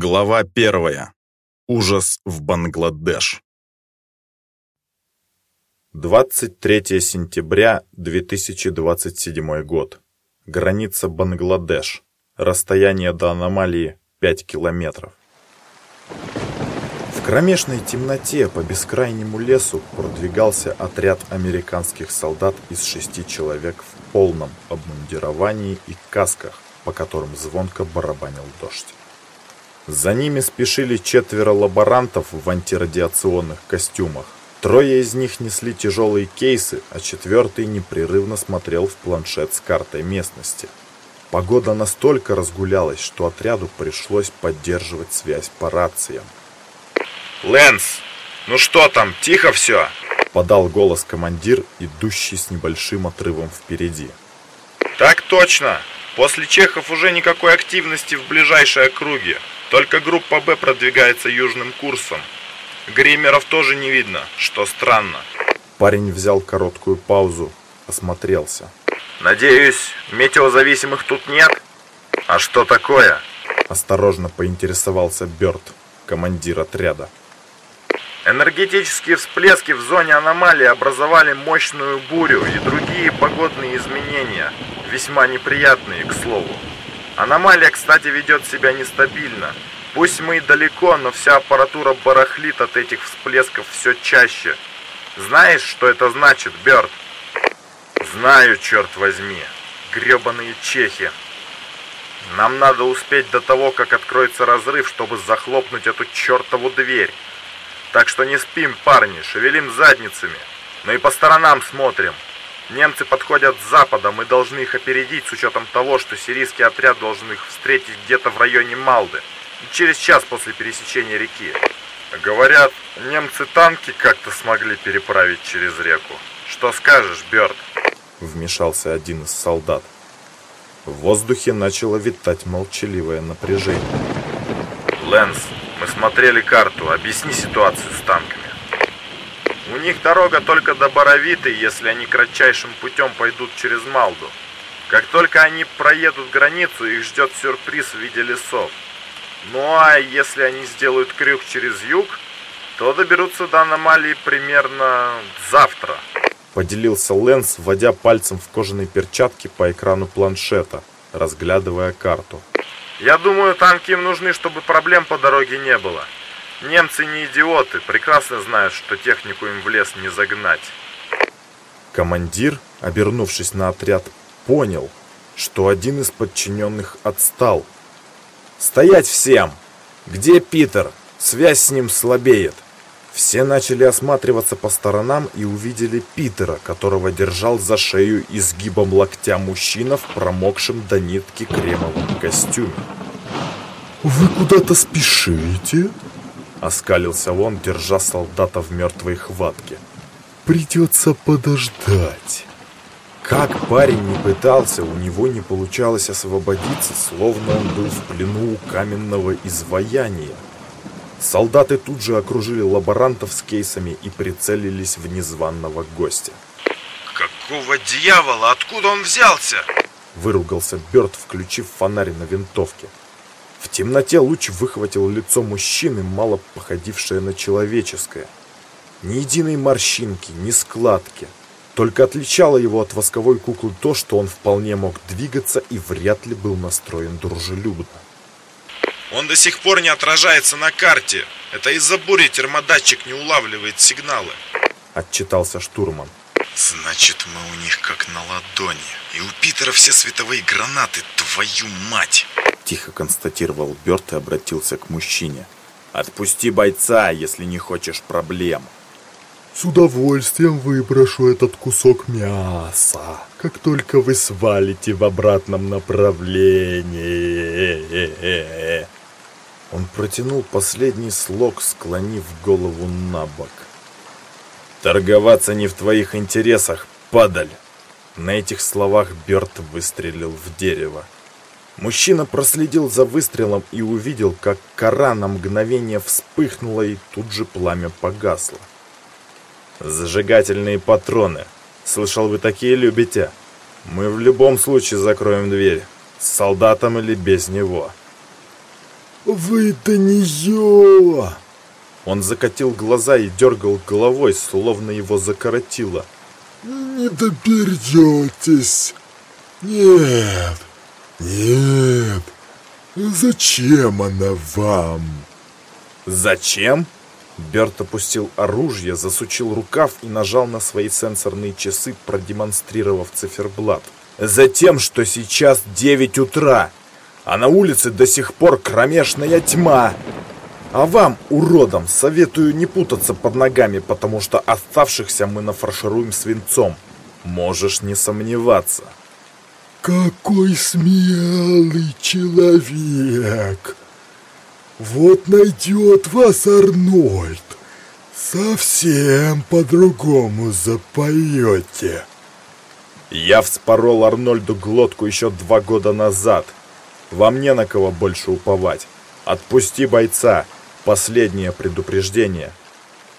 Глава первая. Ужас в Бангладеш. 23 сентября 2027 год. Граница Бангладеш. Расстояние до аномалии 5 километров. В кромешной темноте по бескрайнему лесу продвигался отряд американских солдат из шести человек в полном обмундировании и касках, по которым звонко барабанил дождь. За ними спешили четверо лаборантов в антирадиационных костюмах. Трое из них несли тяжелые кейсы, а четвертый непрерывно смотрел в планшет с картой местности. Погода настолько разгулялась, что отряду пришлось поддерживать связь по рациям. «Лэнс, ну что там, тихо все?» Подал голос командир, идущий с небольшим отрывом впереди. «Так точно! После Чехов уже никакой активности в ближайшей округе. Только группа Б продвигается южным курсом. Гримеров тоже не видно, что странно. Парень взял короткую паузу, осмотрелся. Надеюсь, метеозависимых тут нет? А что такое? Осторожно поинтересовался Бёрд, командир отряда. Энергетические всплески в зоне аномалии образовали мощную бурю и другие погодные изменения, весьма неприятные, к слову. Аномалия, кстати, ведет себя нестабильно. Пусть мы и далеко, но вся аппаратура барахлит от этих всплесков все чаще. Знаешь, что это значит, Бёрд? Знаю, черт возьми. Гребаные чехи. Нам надо успеть до того, как откроется разрыв, чтобы захлопнуть эту чертову дверь. Так что не спим, парни, шевелим задницами. Но и по сторонам смотрим. Немцы подходят с запада, мы должны их опередить с учетом того, что сирийский отряд должен их встретить где-то в районе Малды, через час после пересечения реки. Говорят, немцы танки как-то смогли переправить через реку. Что скажешь, Бёрд? Вмешался один из солдат. В воздухе начало витать молчаливое напряжение. Лэнс, мы смотрели карту, объясни ситуацию с танками. У них дорога только до Боровиты, если они кратчайшим путем пойдут через Малду. Как только они проедут границу, их ждет сюрприз в виде лесов. Ну а если они сделают крюк через юг, то доберутся до аномалии примерно завтра. Поделился Лэнс, вводя пальцем в кожаной перчатке по экрану планшета, разглядывая карту. Я думаю, танки им нужны, чтобы проблем по дороге не было. Немцы не идиоты, прекрасно знают, что технику им в лес не загнать. Командир, обернувшись на отряд, понял, что один из подчиненных отстал. «Стоять всем! Где Питер? Связь с ним слабеет!» Все начали осматриваться по сторонам и увидели Питера, которого держал за шею изгибом локтя мужчина в промокшем до нитки кремовом костюме. «Вы куда-то спешите?» Оскалился он, держа солдата в мертвой хватке. «Придется подождать». Как парень не пытался, у него не получалось освободиться, словно он был в плену у каменного изваяния. Солдаты тут же окружили лаборантов с кейсами и прицелились в незваного гостя. «Какого дьявола? Откуда он взялся?» Выругался Бёрд, включив фонарь на винтовке. В темноте луч выхватил лицо мужчины, мало походившее на человеческое. Ни единой морщинки, ни складки. Только отличало его от восковой куклы то, что он вполне мог двигаться и вряд ли был настроен дружелюбно. Он до сих пор не отражается на карте. Это из-за бури термодатчик не улавливает сигналы. Отчитался штурман. Значит, мы у них как на ладони. И у Питера все световые гранаты, твою мать! Тихо констатировал Бёрд и обратился к мужчине. «Отпусти бойца, если не хочешь проблем». «С удовольствием выброшу этот кусок мяса, как только вы свалите в обратном направлении». Он протянул последний слог, склонив голову на бок. «Торговаться не в твоих интересах, падаль!» На этих словах Бёрд выстрелил в дерево. Мужчина проследил за выстрелом и увидел, как кора на мгновение вспыхнула и тут же пламя погасло. «Зажигательные патроны. Слышал, вы такие любите. Мы в любом случае закроем дверь, с солдатом или без него». Вы до нее! Он закатил глаза и дергал головой, словно его закоротило. Не доберетесь. Нет, нет. Зачем она вам? Зачем? Берт опустил оружие, засучил рукав и нажал на свои сенсорные часы, продемонстрировав циферблат. Затем, что сейчас 9 утра, а на улице до сих пор кромешная тьма. А вам, уродам, советую не путаться под ногами, потому что оставшихся мы нафаршируем свинцом. Можешь не сомневаться. Какой смелый человек! Вот найдет вас Арнольд. Совсем по-другому запоете. Я вспорол Арнольду глотку еще два года назад. Вам не на кого больше уповать. Отпусти бойца. Последнее предупреждение.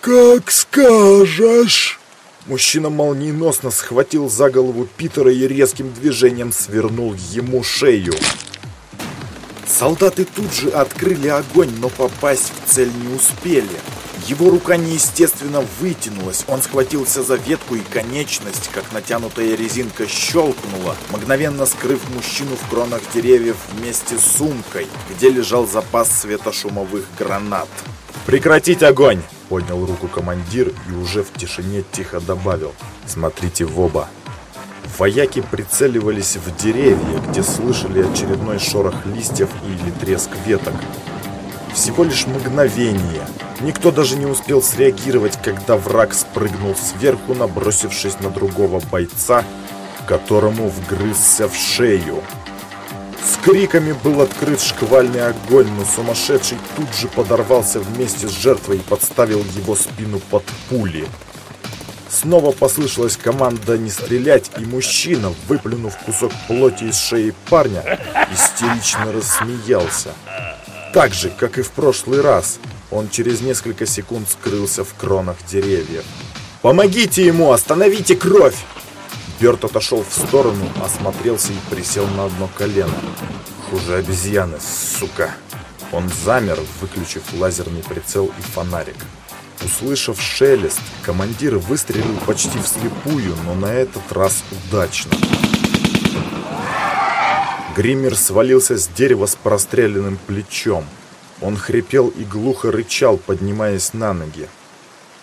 Как скажешь. Мужчина молниеносно схватил за голову Питера и резким движением свернул ему шею. Солдаты тут же открыли огонь, но попасть в цель не успели. Его рука неестественно вытянулась, он схватился за ветку и конечность, как натянутая резинка, щелкнула, мгновенно скрыв мужчину в кронах деревьев вместе с сумкой, где лежал запас светошумовых гранат. «Прекратить огонь!» — поднял руку командир и уже в тишине тихо добавил. «Смотрите в оба!» Вояки прицеливались в деревья, где слышали очередной шорох листьев или треск веток. Всего лишь мгновение. Никто даже не успел среагировать, когда враг спрыгнул сверху, набросившись на другого бойца, которому вгрызся в шею. С криками был открыт шквальный огонь, но сумасшедший тут же подорвался вместе с жертвой и подставил его спину под пули. Снова послышалась команда не стрелять, и мужчина, выплюнув кусок плоти из шеи парня, истерично рассмеялся. Так же, как и в прошлый раз, он через несколько секунд скрылся в кронах деревьев. «Помогите ему! Остановите кровь!» Берт отошел в сторону, осмотрелся и присел на одно колено. Хуже обезьяны, сука. Он замер, выключив лазерный прицел и фонарик. Услышав шелест, командир выстрелил почти вслепую, но на этот раз удачно. Гриммер свалился с дерева с простреленным плечом. Он хрипел и глухо рычал, поднимаясь на ноги.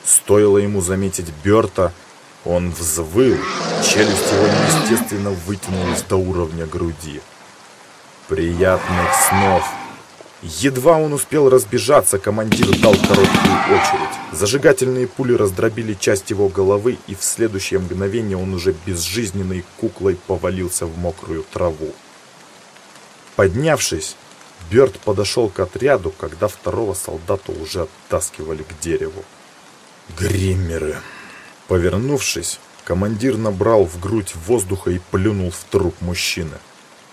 Стоило ему заметить Берта, он взвыл, челюсть его неестественно вытянулась до уровня груди. «Приятных снов!» Едва он успел разбежаться, командир дал короткую очередь. Зажигательные пули раздробили часть его головы, и в следующее мгновение он уже безжизненной куклой повалился в мокрую траву. Поднявшись, Бёрд подошел к отряду, когда второго солдата уже оттаскивали к дереву. Гриммеры. Повернувшись, командир набрал в грудь воздуха и плюнул в труп мужчины.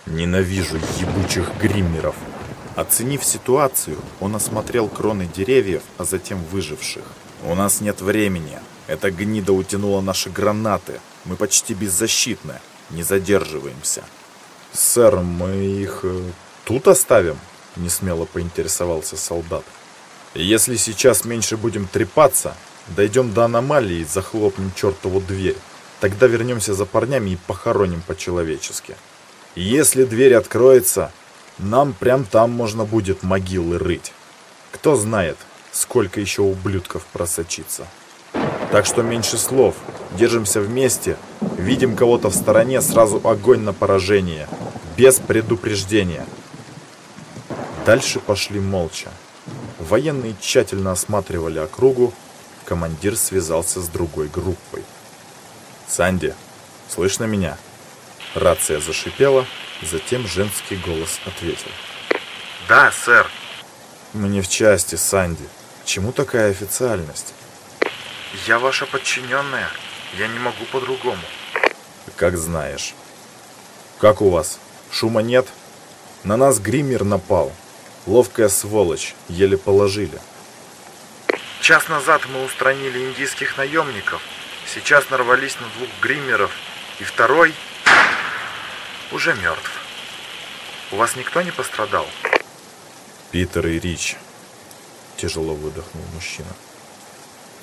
Ненавижу ебучих гриммеров. Оценив ситуацию, он осмотрел кроны деревьев, а затем выживших. У нас нет времени. Эта гнида утянула наши гранаты. Мы почти беззащитны. Не задерживаемся. «Сэр, мы их э, тут оставим?» — несмело поинтересовался солдат. «Если сейчас меньше будем трепаться, дойдем до аномалии и захлопнем чертову дверь. Тогда вернемся за парнями и похороним по-человечески. Если дверь откроется, нам прям там можно будет могилы рыть. Кто знает, сколько еще ублюдков просочится. Так что меньше слов, держимся вместе, видим кого-то в стороне, сразу огонь на поражение, без предупреждения. Дальше пошли молча. Военные тщательно осматривали округу, командир связался с другой группой. «Санди, слышно меня?» Рация зашипела, затем женский голос ответил. «Да, сэр». «Мы не в части, Санди. Чему такая официальность?» «Я ваша подчиненная. Я не могу по-другому». «Как знаешь». «Как у вас? Шума нет?» «На нас гриммер напал. Ловкая сволочь. Еле положили». «Час назад мы устранили индийских наемников. Сейчас нарвались на двух гриммеров. И второй уже мертв. У вас никто не пострадал?» Питер и Рич. Тяжело выдохнул мужчина.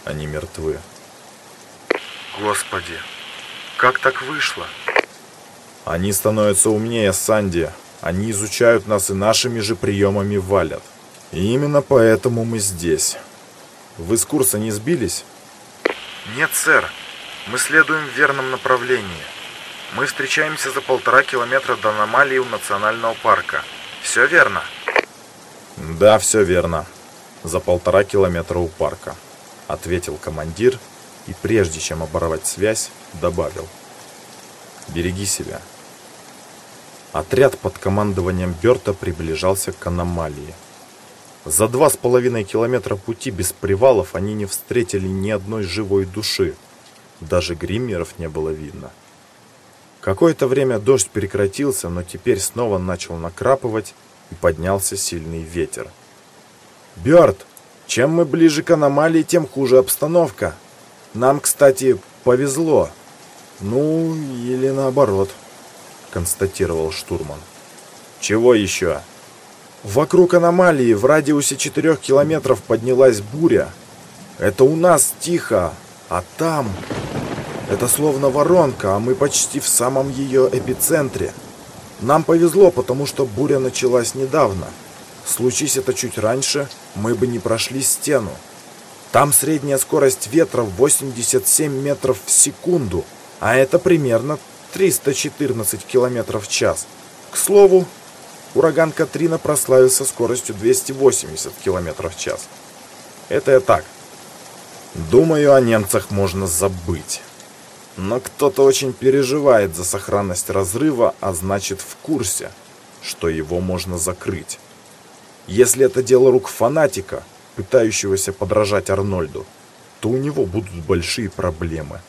Они мертвы. Господи, как так вышло? Они становятся умнее Санди. Они изучают нас и нашими же приемами валят. И именно поэтому мы здесь. Вы с курса не сбились? Нет, сэр. Мы следуем в верном направлении. Мы встречаемся за полтора километра до аномалии у национального парка. Все верно? Да, все верно. За полтора километра у парка. Ответил командир и прежде чем оборвать связь, добавил. Береги себя. Отряд под командованием Берта приближался к аномалии. За два с половиной километра пути без привалов они не встретили ни одной живой души. Даже гриммеров не было видно. Какое-то время дождь прекратился, но теперь снова начал накрапывать и поднялся сильный ветер. «Бёрд, чем мы ближе к аномалии, тем хуже обстановка. Нам, кстати, повезло. Ну, или наоборот» констатировал штурман. Чего еще? Вокруг аномалии в радиусе четырех километров поднялась буря. Это у нас тихо, а там... Это словно воронка, а мы почти в самом ее эпицентре. Нам повезло, потому что буря началась недавно. Случись это чуть раньше, мы бы не прошли стену. Там средняя скорость ветра 87 метров в секунду, а это примерно 314 км в час. К слову, ураган Катрина прославился скоростью 280 км в час. Это я так. Думаю, о немцах можно забыть. Но кто-то очень переживает за сохранность разрыва, а значит в курсе, что его можно закрыть. Если это дело рук фанатика, пытающегося подражать Арнольду, то у него будут большие проблемы.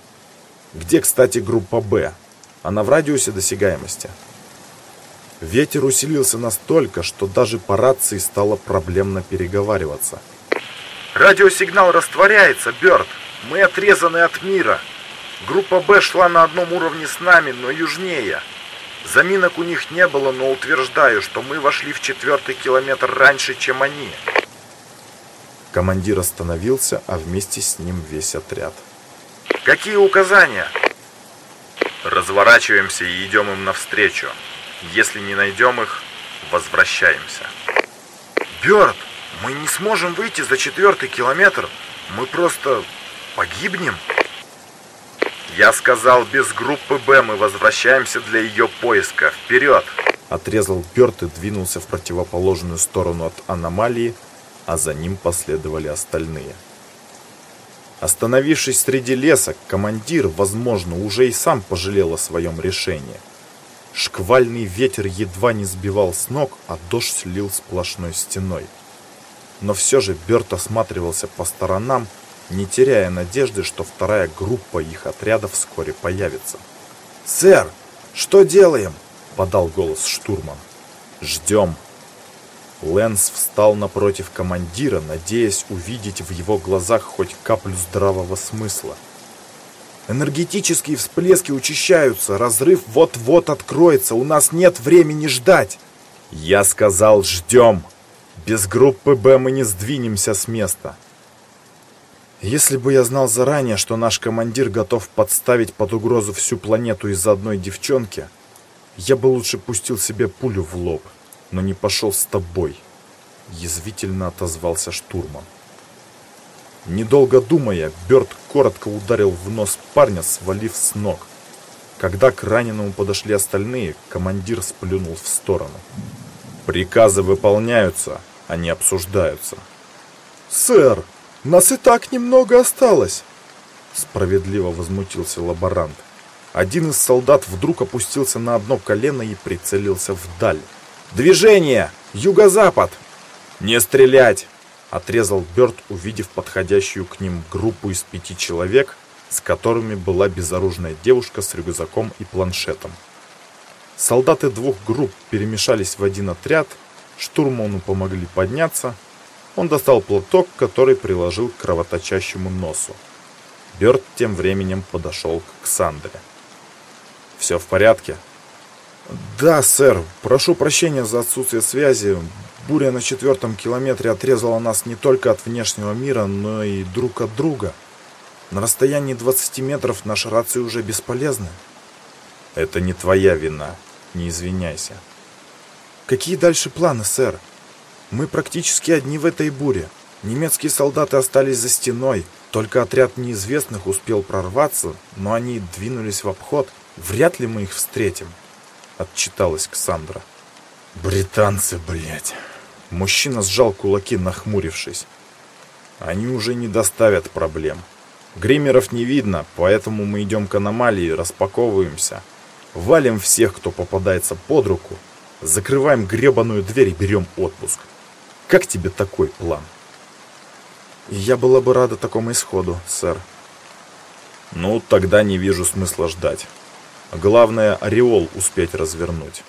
Где, кстати, группа «Б»? Она в радиусе досягаемости. Ветер усилился настолько, что даже по рации стало проблемно переговариваться. Радиосигнал растворяется, Бёрд. Мы отрезаны от мира. Группа «Б» шла на одном уровне с нами, но южнее. Заминок у них не было, но утверждаю, что мы вошли в четвертый километр раньше, чем они. Командир остановился, а вместе с ним весь отряд. Какие указания? Разворачиваемся и идем им навстречу. Если не найдем их, возвращаемся. Бёрд, мы не сможем выйти за четвертый километр. Мы просто погибнем. Я сказал, без группы Б мы возвращаемся для ее поиска. Вперед! Отрезал Бёрд и двинулся в противоположную сторону от аномалии, а за ним последовали остальные. Остановившись среди леса, командир, возможно, уже и сам пожалел о своем решении. Шквальный ветер едва не сбивал с ног, а дождь слил сплошной стеной. Но все же Берт осматривался по сторонам, не теряя надежды, что вторая группа их отряда вскоре появится. «Сэр, что делаем?» – подал голос штурман. «Ждем», Лэнс встал напротив командира, надеясь увидеть в его глазах хоть каплю здравого смысла. «Энергетические всплески учащаются, разрыв вот-вот откроется, у нас нет времени ждать!» «Я сказал, ждем! Без группы «Б» мы не сдвинемся с места!» Если бы я знал заранее, что наш командир готов подставить под угрозу всю планету из-за одной девчонки, я бы лучше пустил себе пулю в лоб но не пошел с тобой», — язвительно отозвался штурман. Недолго думая, Бёрд коротко ударил в нос парня, свалив с ног. Когда к раненому подошли остальные, командир сплюнул в сторону. «Приказы выполняются, они обсуждаются». «Сэр, нас и так немного осталось!» Справедливо возмутился лаборант. Один из солдат вдруг опустился на одно колено и прицелился вдаль. «Движение! Юго-запад!» «Не стрелять!» — отрезал Бёрд, увидев подходящую к ним группу из пяти человек, с которыми была безоружная девушка с рюкзаком и планшетом. Солдаты двух групп перемешались в один отряд, штурману помогли подняться. Он достал платок, который приложил к кровоточащему носу. Бёрд тем временем подошел к Ксандре. «Все в порядке?» «Да, сэр. Прошу прощения за отсутствие связи. буря на четвертом километре отрезала нас не только от внешнего мира, но и друг от друга. На расстоянии 20 метров наши рации уже бесполезны. Это не твоя вина. Не извиняйся. Какие дальше планы, сэр? Мы практически одни в этой буре. Немецкие солдаты остались за стеной. Только отряд неизвестных успел прорваться, но они двинулись в обход. Вряд ли мы их встретим. Отчиталась Ксандра. Британцы, блядь. Мужчина сжал кулаки, нахмурившись. Они уже не доставят проблем. Гримеров не видно, поэтому мы идем к аномалии, распаковываемся. Валим всех, кто попадается под руку, закрываем гребаную дверь и берем отпуск. Как тебе такой план? Я была бы рада такому исходу, сэр. Ну, тогда не вижу смысла ждать. Главное, ореол успеть развернуть.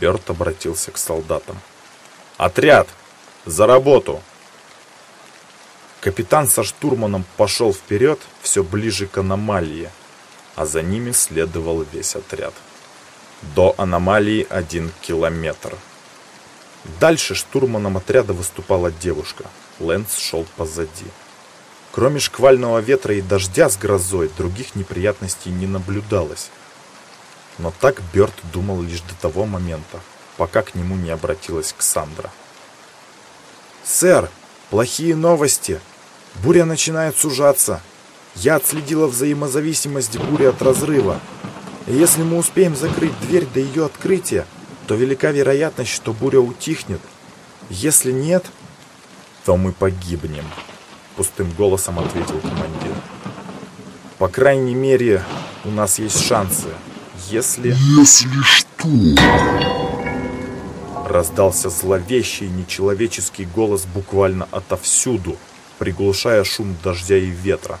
Берт обратился к солдатам. «Отряд! За работу!» Капитан со штурманом пошел вперед, все ближе к аномалии, а за ними следовал весь отряд. До аномалии один километр. Дальше штурманом отряда выступала девушка. Лэнс шел позади. Кроме шквального ветра и дождя с грозой, других неприятностей не наблюдалось. Но так Бёрд думал лишь до того момента, пока к нему не обратилась Ксандра. «Сэр, плохие новости! Буря начинает сужаться. Я отследила взаимозависимость бури от разрыва. Если мы успеем закрыть дверь до ее открытия, то велика вероятность, что буря утихнет. Если нет, то мы погибнем», — пустым голосом ответил командир. «По крайней мере, у нас есть шансы, если...» «Если что?» Раздался зловещий нечеловеческий голос буквально отовсюду, приглушая шум дождя и ветра.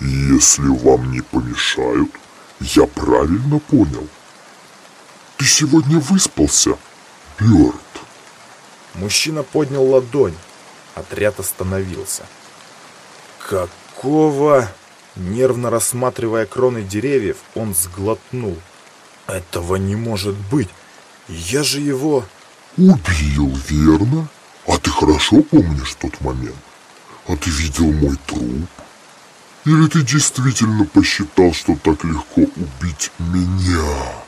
«Если вам не помешают, я правильно понял? Ты сегодня выспался, Бёрд?» Мужчина поднял ладонь. Отряд остановился. «Какого?» Нервно рассматривая кроны деревьев, он сглотнул. «Этого не может быть! Я же его...» «Убил, верно? А ты хорошо помнишь тот момент? А ты видел мой труп? Или ты действительно посчитал, что так легко убить меня?»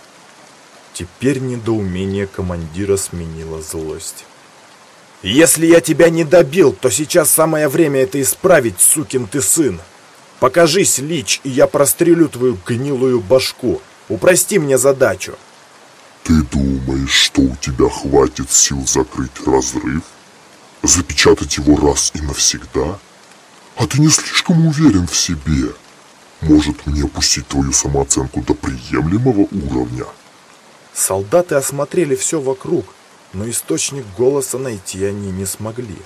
Теперь недоумение командира сменило злость. «Если я тебя не добил, то сейчас самое время это исправить, сукин ты сын!» Покажись, Лич, и я прострелю твою гнилую башку. Упрости мне задачу. Ты думаешь, что у тебя хватит сил закрыть разрыв? Запечатать его раз и навсегда? А ты не слишком уверен в себе? Может мне опустить твою самооценку до приемлемого уровня? Солдаты осмотрели все вокруг, но источник голоса найти они не смогли.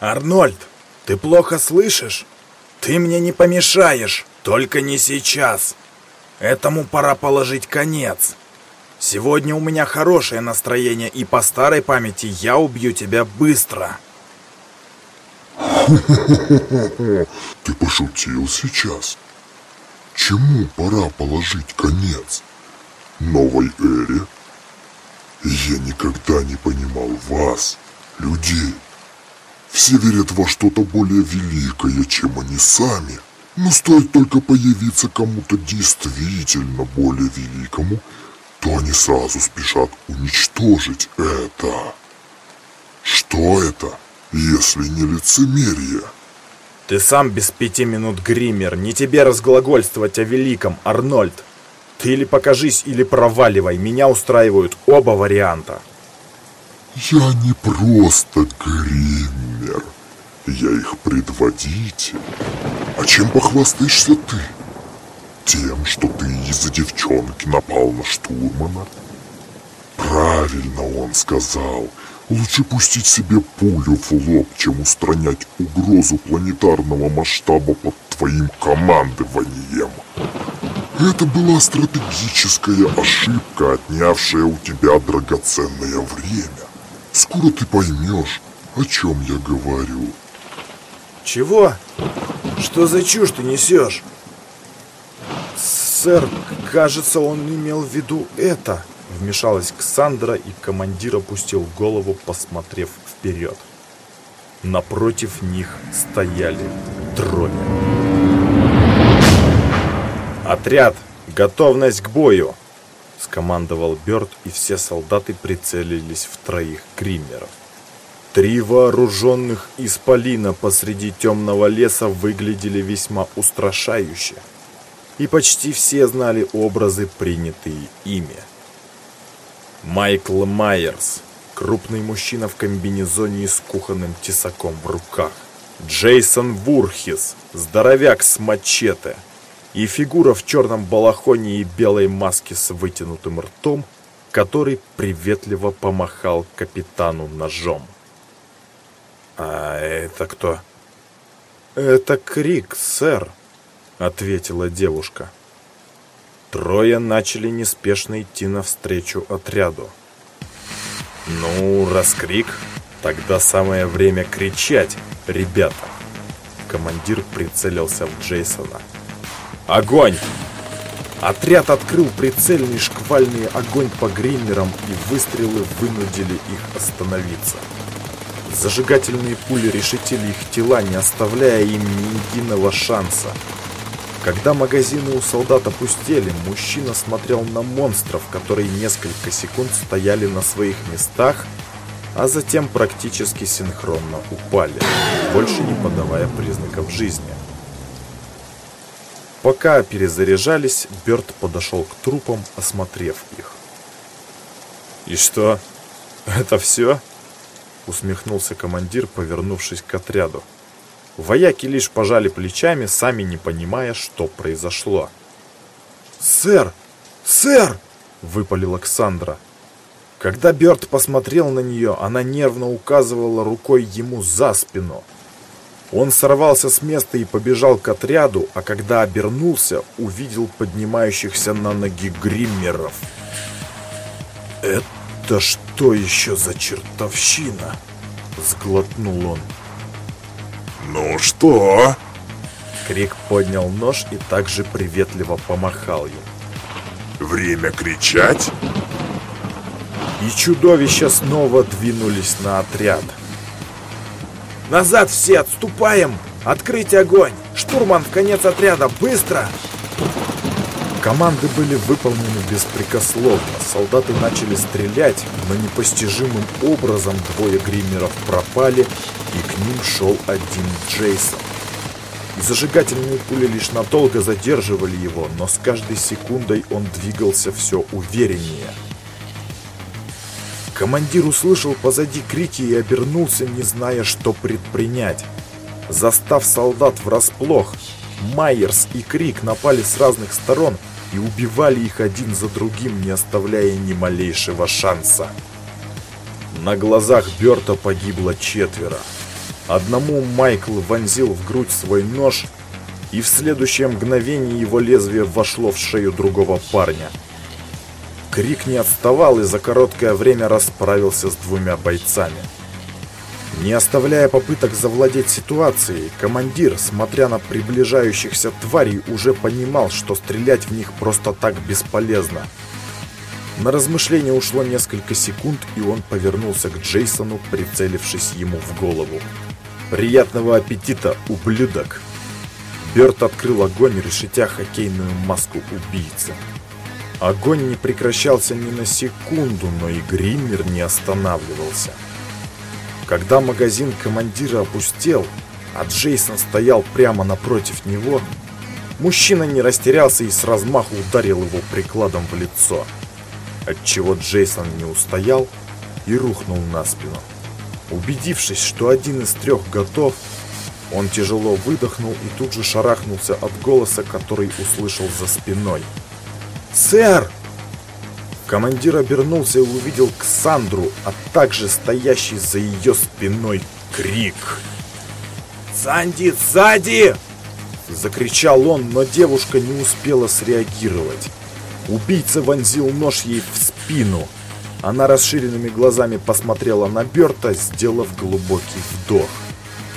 «Арнольд, ты плохо слышишь?» Ты мне не помешаешь, только не сейчас. Этому пора положить конец. Сегодня у меня хорошее настроение, и по старой памяти я убью тебя быстро. Ты пошутил сейчас? Чему пора положить конец? Новой эре? Я никогда не понимал вас, людей. Все верят во что-то более великое, чем они сами. Но стоит только появиться кому-то действительно более великому, то они сразу спешат уничтожить это. Что это, если не лицемерие? Ты сам без пяти минут гример, не тебе разглагольствовать о великом, Арнольд. Ты или покажись, или проваливай, меня устраивают оба варианта. Я не просто гриммер. Я их предводитель. А чем похвастаешься ты? Тем, что ты из-за девчонки напал на штурмана? Правильно он сказал. Лучше пустить себе пулю в лоб, чем устранять угрозу планетарного масштаба под твоим командованием. Это была стратегическая ошибка, отнявшая у тебя драгоценное время. Скоро ты поймешь, о чем я говорю. Чего? Что за чушь ты несешь? Сэр, кажется, он имел в виду это. Вмешалась Ксандра, и командир опустил голову, посмотрев вперед. Напротив них стояли трое. «Отряд! Готовность к бою!» — скомандовал Бёрд, и все солдаты прицелились в троих гриммеров. Три вооруженных исполина посреди темного леса выглядели весьма устрашающе, и почти все знали образы, принятые ими. Майкл Майерс, крупный мужчина в комбинезоне и с кухонным тесаком в руках. Джейсон Вурхис, здоровяк с мачете. И фигура в черном балахоне и белой маске с вытянутым ртом, который приветливо помахал капитану ножом. «А это кто?» «Это Крик, сэр», — ответила девушка. Трое начали неспешно идти навстречу отряду. «Ну, раз Крик, тогда самое время кричать, ребята!» Командир прицелился в Джейсона. «Огонь!» Отряд открыл прицельный шквальный огонь по гриммерам, и выстрелы вынудили их остановиться. Зажигательные пули решетили их тела, не оставляя им ни единого шанса. Когда магазины у солдат опустели, мужчина смотрел на монстров, которые несколько секунд стояли на своих местах, а затем практически синхронно упали, больше не подавая признаков жизни. Пока перезаряжались, Бёрд подошел к трупам, осмотрев их. «И что? Это все?» усмехнулся командир, повернувшись к отряду. Вояки лишь пожали плечами, сами не понимая, что произошло. «Сэр! Сэр!» — выпалил Александра. Когда Бёрд посмотрел на нее, она нервно указывала рукой ему за спину. Он сорвался с места и побежал к отряду, а когда обернулся, увидел поднимающихся на ноги гриммеров. «Это «Да что еще за чертовщина?» Сглотнул он. «Ну что?» Крик поднял нож и также приветливо помахал им. «Время кричать?» И чудовища снова двинулись на отряд. «Назад все! Отступаем! Открыть огонь! Штурман в конец отряда! Быстро!» Команды были выполнены беспрекословно. Солдаты начали стрелять, но непостижимым образом двое гриммеров пропали, и к ним шел один Джейсон. Зажигательные пули лишь надолго задерживали его, но с каждой секундой он двигался все увереннее. Командир услышал позади крики и обернулся, не зная, что предпринять. Застав солдат врасплох, Майерс и Крик напали с разных сторон, и убивали их один за другим, не оставляя ни малейшего шанса. На глазах Берта погибло четверо. Одному Майкл вонзил в грудь свой нож, и в следующее мгновение его лезвие вошло в шею другого парня. Крик не отставал и за короткое время расправился с двумя бойцами. Не оставляя попыток завладеть ситуацией, командир, смотря на приближающихся тварей, уже понимал, что стрелять в них просто так бесполезно. На размышление ушло несколько секунд, и он повернулся к Джейсону, прицелившись ему в голову. «Приятного аппетита, ублюдок!» Берт открыл огонь, решетя хоккейную маску убийцы. Огонь не прекращался ни на секунду, но и Гриммер не останавливался. Когда магазин командира опустел, а Джейсон стоял прямо напротив него, мужчина не растерялся и с размаху ударил его прикладом в лицо, отчего Джейсон не устоял и рухнул на спину. Убедившись, что один из трех готов, он тяжело выдохнул и тут же шарахнулся от голоса, который услышал за спиной. «Сэр!» Командир обернулся и увидел Ксандру, а также стоящий за ее спиной крик. «Санди, сзади!» Закричал он, но девушка не успела среагировать. Убийца вонзил нож ей в спину. Она расширенными глазами посмотрела на Берта, сделав глубокий вдох.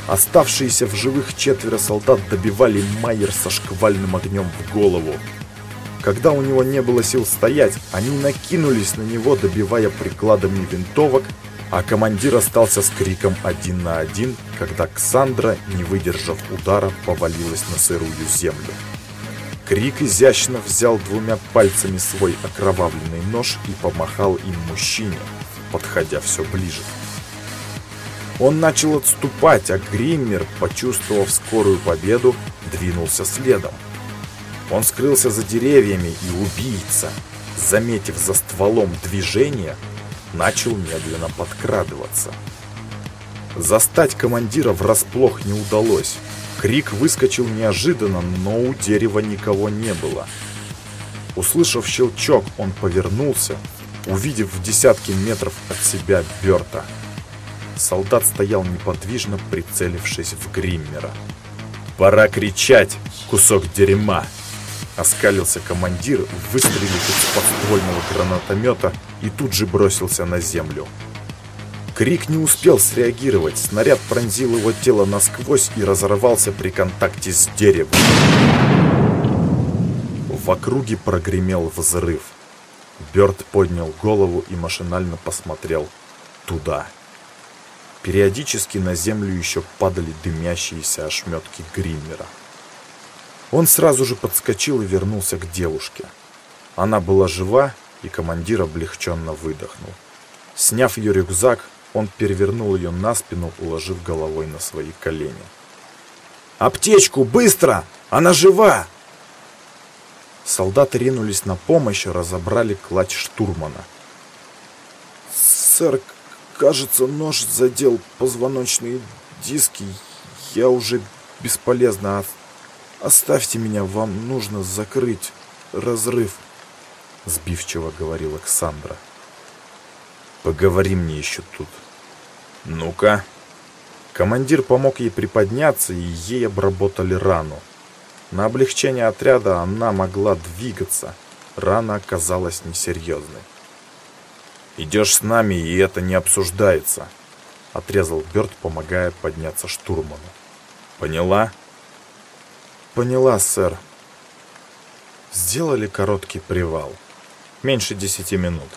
Оставшиеся в живых четверо солдат добивали Майер со шквальным огнем в голову. Когда у него не было сил стоять, они накинулись на него, добивая прикладами винтовок, а командир остался с криком один на один, когда Ксандра, не выдержав удара, повалилась на сырую землю. Крик изящно взял двумя пальцами свой окровавленный нож и помахал им мужчине, подходя все ближе. Он начал отступать, а Гриммер, почувствовав скорую победу, двинулся следом. Он скрылся за деревьями, и убийца, заметив за стволом движение, начал медленно подкрадываться. Застать командира врасплох не удалось. Крик выскочил неожиданно, но у дерева никого не было. Услышав щелчок, он повернулся, увидев в десятки метров от себя Берта. Солдат стоял неподвижно, прицелившись в Гриммера. «Пора кричать, кусок дерьма!» Оскалился командир, выстрелив из подствольного гранатомета и тут же бросился на землю. Крик не успел среагировать, снаряд пронзил его тело насквозь и разорвался при контакте с деревом. В округе прогремел взрыв. Бёрд поднял голову и машинально посмотрел туда. Периодически на землю еще падали дымящиеся ошметки Гриммера. Он сразу же подскочил и вернулся к девушке. Она была жива, и командир облегченно выдохнул. Сняв ее рюкзак, он перевернул ее на спину, уложив головой на свои колени. «Аптечку, быстро! Она жива!» Солдаты ринулись на помощь разобрали кладь штурмана. «Сэр, кажется, нож задел позвоночные диски. Я уже бесполезно «Оставьте меня, вам нужно закрыть разрыв», — сбивчиво говорил Александра. «Поговори мне еще тут». «Ну-ка». Командир помог ей приподняться, и ей обработали рану. На облегчение отряда она могла двигаться. Рана оказалась несерьезной. «Идешь с нами, и это не обсуждается», — отрезал Бёрд, помогая подняться штурману. «Поняла?» Поняла, сэр. Сделали короткий привал. Меньше десяти минут.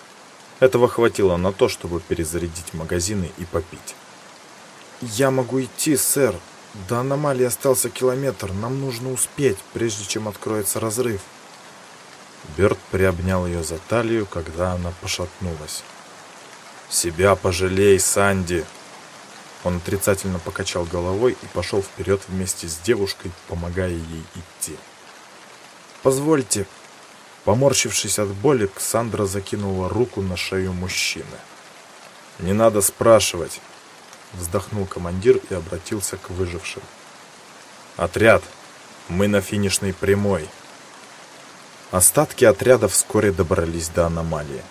Этого хватило на то, чтобы перезарядить магазины и попить. Я могу идти, сэр. До аномалии остался километр. Нам нужно успеть, прежде чем откроется разрыв. Берт приобнял ее за талию, когда она пошатнулась. «Себя пожалей, Санди!» Он отрицательно покачал головой и пошел вперед вместе с девушкой, помогая ей идти. «Позвольте». Поморщившись от боли, Ксандра закинула руку на шею мужчины. «Не надо спрашивать», — вздохнул командир и обратился к выжившим. «Отряд, мы на финишной прямой». Остатки отряда вскоре добрались до аномалии.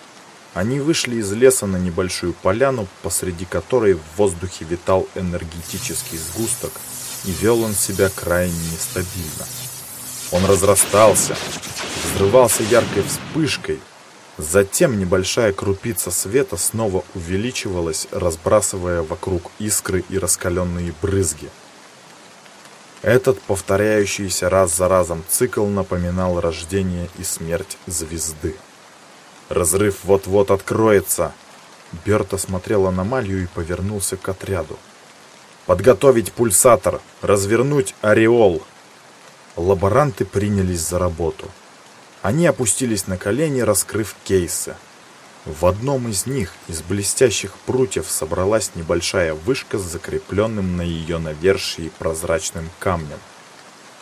Они вышли из леса на небольшую поляну, посреди которой в воздухе витал энергетический сгусток, и вел он себя крайне нестабильно. Он разрастался, взрывался яркой вспышкой, затем небольшая крупица света снова увеличивалась, разбрасывая вокруг искры и раскаленные брызги. Этот повторяющийся раз за разом цикл напоминал рождение и смерть звезды. Разрыв вот-вот откроется. Берт осмотрел аномалию и повернулся к отряду. Подготовить пульсатор, развернуть ореол. Лаборанты принялись за работу. Они опустились на колени, раскрыв кейсы. В одном из них из блестящих прутьев собралась небольшая вышка с закрепленным на ее навершии прозрачным камнем.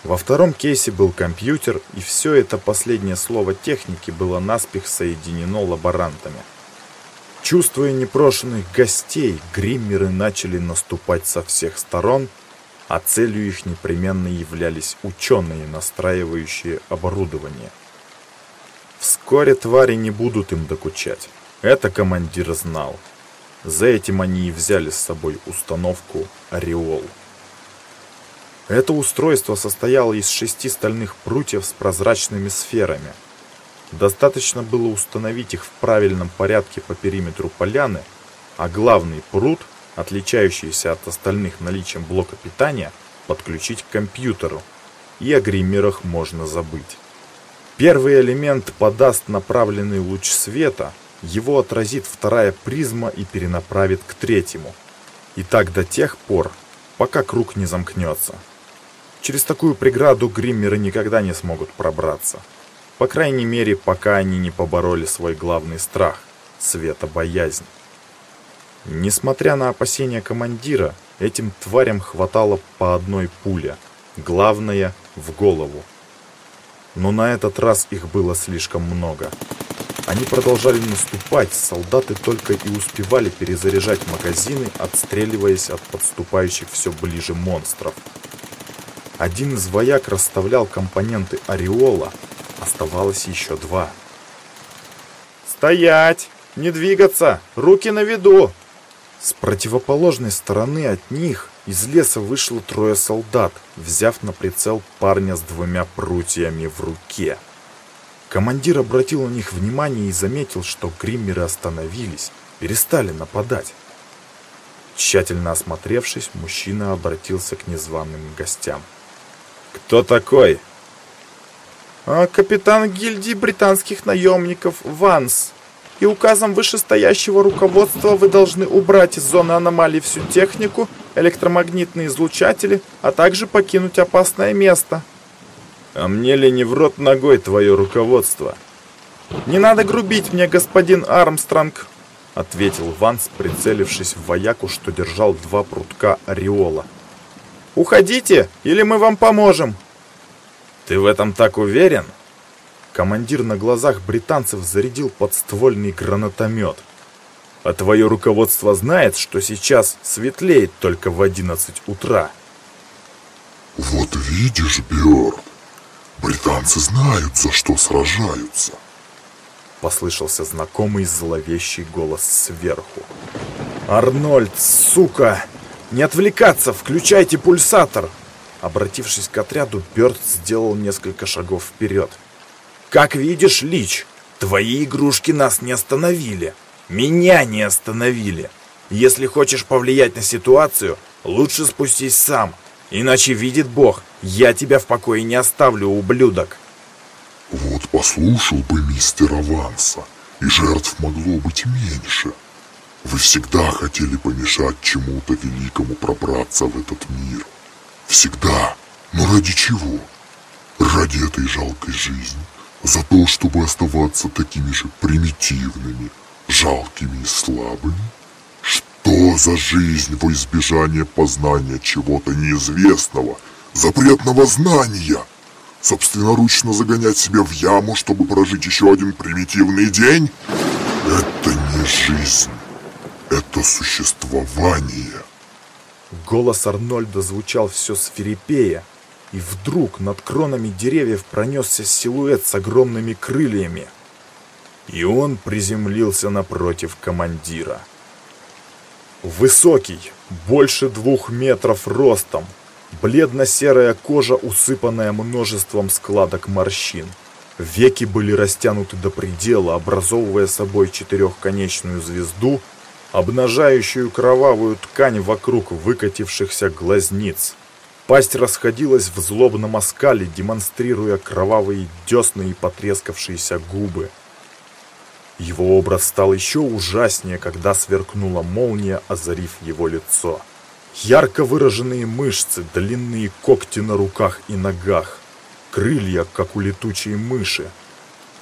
Во втором кейсе был компьютер, и все это последнее слово техники было наспех соединено лаборантами. Чувствуя непрошенных гостей, гриммеры начали наступать со всех сторон, а целью их непременно являлись ученые, настраивающие оборудование. Вскоре твари не будут им докучать. Это командир знал. За этим они и взяли с собой установку «Ореол». Это устройство состояло из шести стальных прутьев с прозрачными сферами. Достаточно было установить их в правильном порядке по периметру поляны, а главный прут, отличающийся от остальных наличием блока питания, подключить к компьютеру, и о гриммерах можно забыть. Первый элемент подаст направленный луч света, его отразит вторая призма и перенаправит к третьему. И так до тех пор, пока круг не замкнется. Через такую преграду гриммеры никогда не смогут пробраться. По крайней мере, пока они не побороли свой главный страх – светобоязнь. Несмотря на опасения командира, этим тварям хватало по одной пуле. Главное – в голову. Но на этот раз их было слишком много. Они продолжали наступать, солдаты только и успевали перезаряжать магазины, отстреливаясь от подступающих все ближе монстров. Один из вояк расставлял компоненты ореола, оставалось еще два. «Стоять! Не двигаться! Руки на виду!» С противоположной стороны от них из леса вышло трое солдат, взяв на прицел парня с двумя прутьями в руке. Командир обратил на них внимание и заметил, что гриммеры остановились, перестали нападать. Тщательно осмотревшись, мужчина обратился к незваным гостям. «Кто такой?» а, «Капитан гильдии британских наемников Ванс. И указом вышестоящего руководства вы должны убрать из зоны аномалий всю технику, электромагнитные излучатели, а также покинуть опасное место». А мне ли не в рот ногой твое руководство? Не надо грубить мне, господин Армстронг, ответил Ванс, прицелившись в вояку, что держал два прутка ореола. Уходите, или мы вам поможем. Ты в этом так уверен? Командир на глазах британцев зарядил подствольный гранатомет. А твое руководство знает, что сейчас светлеет только в 11 утра. Вот видишь, Бёрд, Британцы знают, за что сражаются. Послышался знакомый зловещий голос сверху. «Арнольд, сука! Не отвлекаться! Включайте пульсатор!» Обратившись к отряду, Бёрд сделал несколько шагов вперед. «Как видишь, Лич, твои игрушки нас не остановили. Меня не остановили. Если хочешь повлиять на ситуацию, лучше спустись сам. Иначе видит Бог, я тебя в покое не оставлю, ублюдок. Вот послушал бы мистера Ванса, и жертв могло быть меньше. Вы всегда хотели помешать чему-то великому пробраться в этот мир. Всегда. Но ради чего? Ради этой жалкой жизни. За то, чтобы оставаться такими же примитивными, жалкими и слабыми? Что за жизнь во избежание познания чего-то неизвестного, запретного знания? Собственноручно загонять себя в яму, чтобы прожить еще один примитивный день? Это не жизнь, это существование. Голос Арнольда звучал все свирепее, и вдруг над кронами деревьев пронесся силуэт с огромными крыльями. И он приземлился напротив командира. Высокий, больше двух метров ростом, бледно-серая кожа, усыпанная множеством складок морщин. Веки были растянуты до предела, образовывая собой четырехконечную звезду, обнажающую кровавую ткань вокруг выкатившихся глазниц. Пасть расходилась в злобном оскале, демонстрируя кровавые десны и потрескавшиеся губы. Его образ стал еще ужаснее, когда сверкнула молния, озарив его лицо. Ярко выраженные мышцы, длинные когти на руках и ногах, крылья, как у летучей мыши,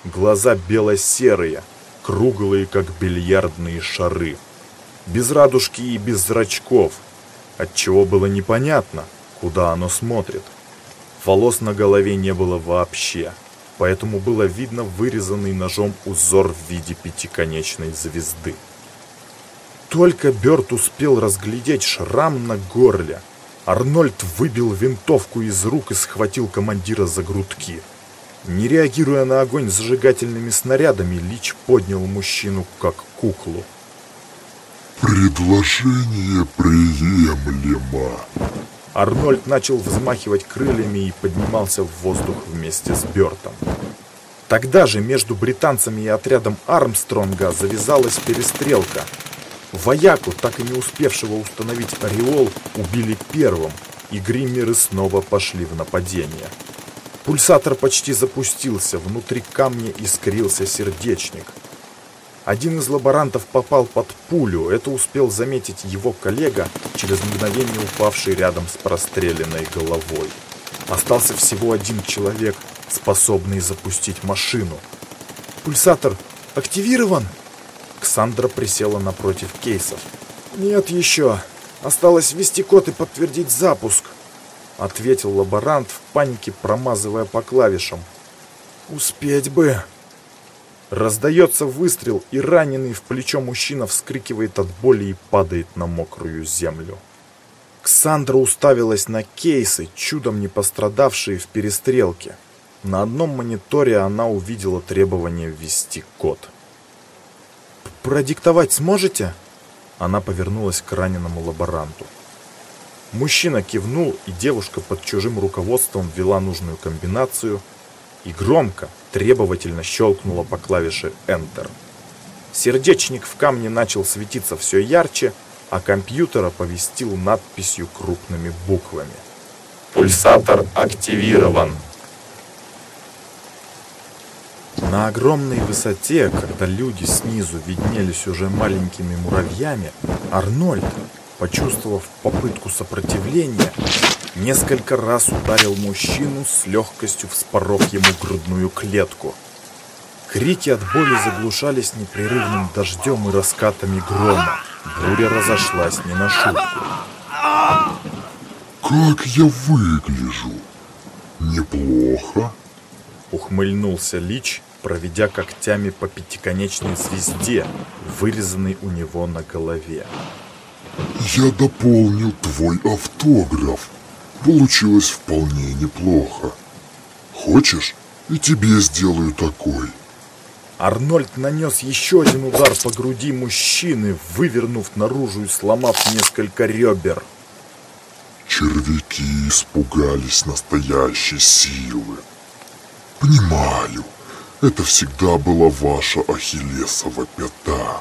глаза бело-серые, круглые, как бильярдные шары, без радужки и без зрачков, отчего было непонятно, куда оно смотрит. Волос на голове не было вообще поэтому было видно вырезанный ножом узор в виде пятиконечной звезды. Только Бёрд успел разглядеть шрам на горле. Арнольд выбил винтовку из рук и схватил командира за грудки. Не реагируя на огонь зажигательными снарядами, Лич поднял мужчину как куклу. «Предложение приемлемо», Арнольд начал взмахивать крыльями и поднимался в воздух вместе с Бёртом. Тогда же между британцами и отрядом Армстронга завязалась перестрелка. Вояку, так и не успевшего установить ореол, убили первым, и гриммеры снова пошли в нападение. Пульсатор почти запустился, внутри камня искрился сердечник. Один из лаборантов попал под пулю, это успел заметить его коллега, через мгновение упавший рядом с простреленной головой. Остался всего один человек, способный запустить машину. «Пульсатор активирован?» Ксандра присела напротив кейсов. «Нет еще. Осталось ввести код и подтвердить запуск», — ответил лаборант в панике, промазывая по клавишам. «Успеть бы!» Раздается выстрел, и раненый в плечо мужчина вскрикивает от боли и падает на мокрую землю. Ксандра уставилась на кейсы, чудом не пострадавшие в перестрелке. На одном мониторе она увидела требование ввести код. «Продиктовать сможете?» Она повернулась к раненому лаборанту. Мужчина кивнул, и девушка под чужим руководством ввела нужную комбинацию и громко, требовательно щелкнула по клавише Enter. Сердечник в камне начал светиться все ярче, а компьютер оповестил надписью крупными буквами. «Пульсатор активирован!» На огромной высоте, когда люди снизу виднелись уже маленькими муравьями, Арнольд, почувствовав попытку сопротивления, несколько раз ударил мужчину с легкостью вспоров ему грудную клетку. Крики от боли заглушались непрерывным дождем и раскатами грома. Буря разошлась не на шутку. Как я выгляжу? Неплохо. Ухмыльнулся Лич, проведя когтями по пятиконечной звезде, вырезанной у него на голове. Я дополнил твой автограф. Получилось вполне неплохо. Хочешь, и тебе сделаю такой. Арнольд нанес еще один удар по груди мужчины, вывернув наружу и сломав несколько ребер. Червяки испугались настоящей силы. Понимаю, это всегда была ваша ахиллесова пята.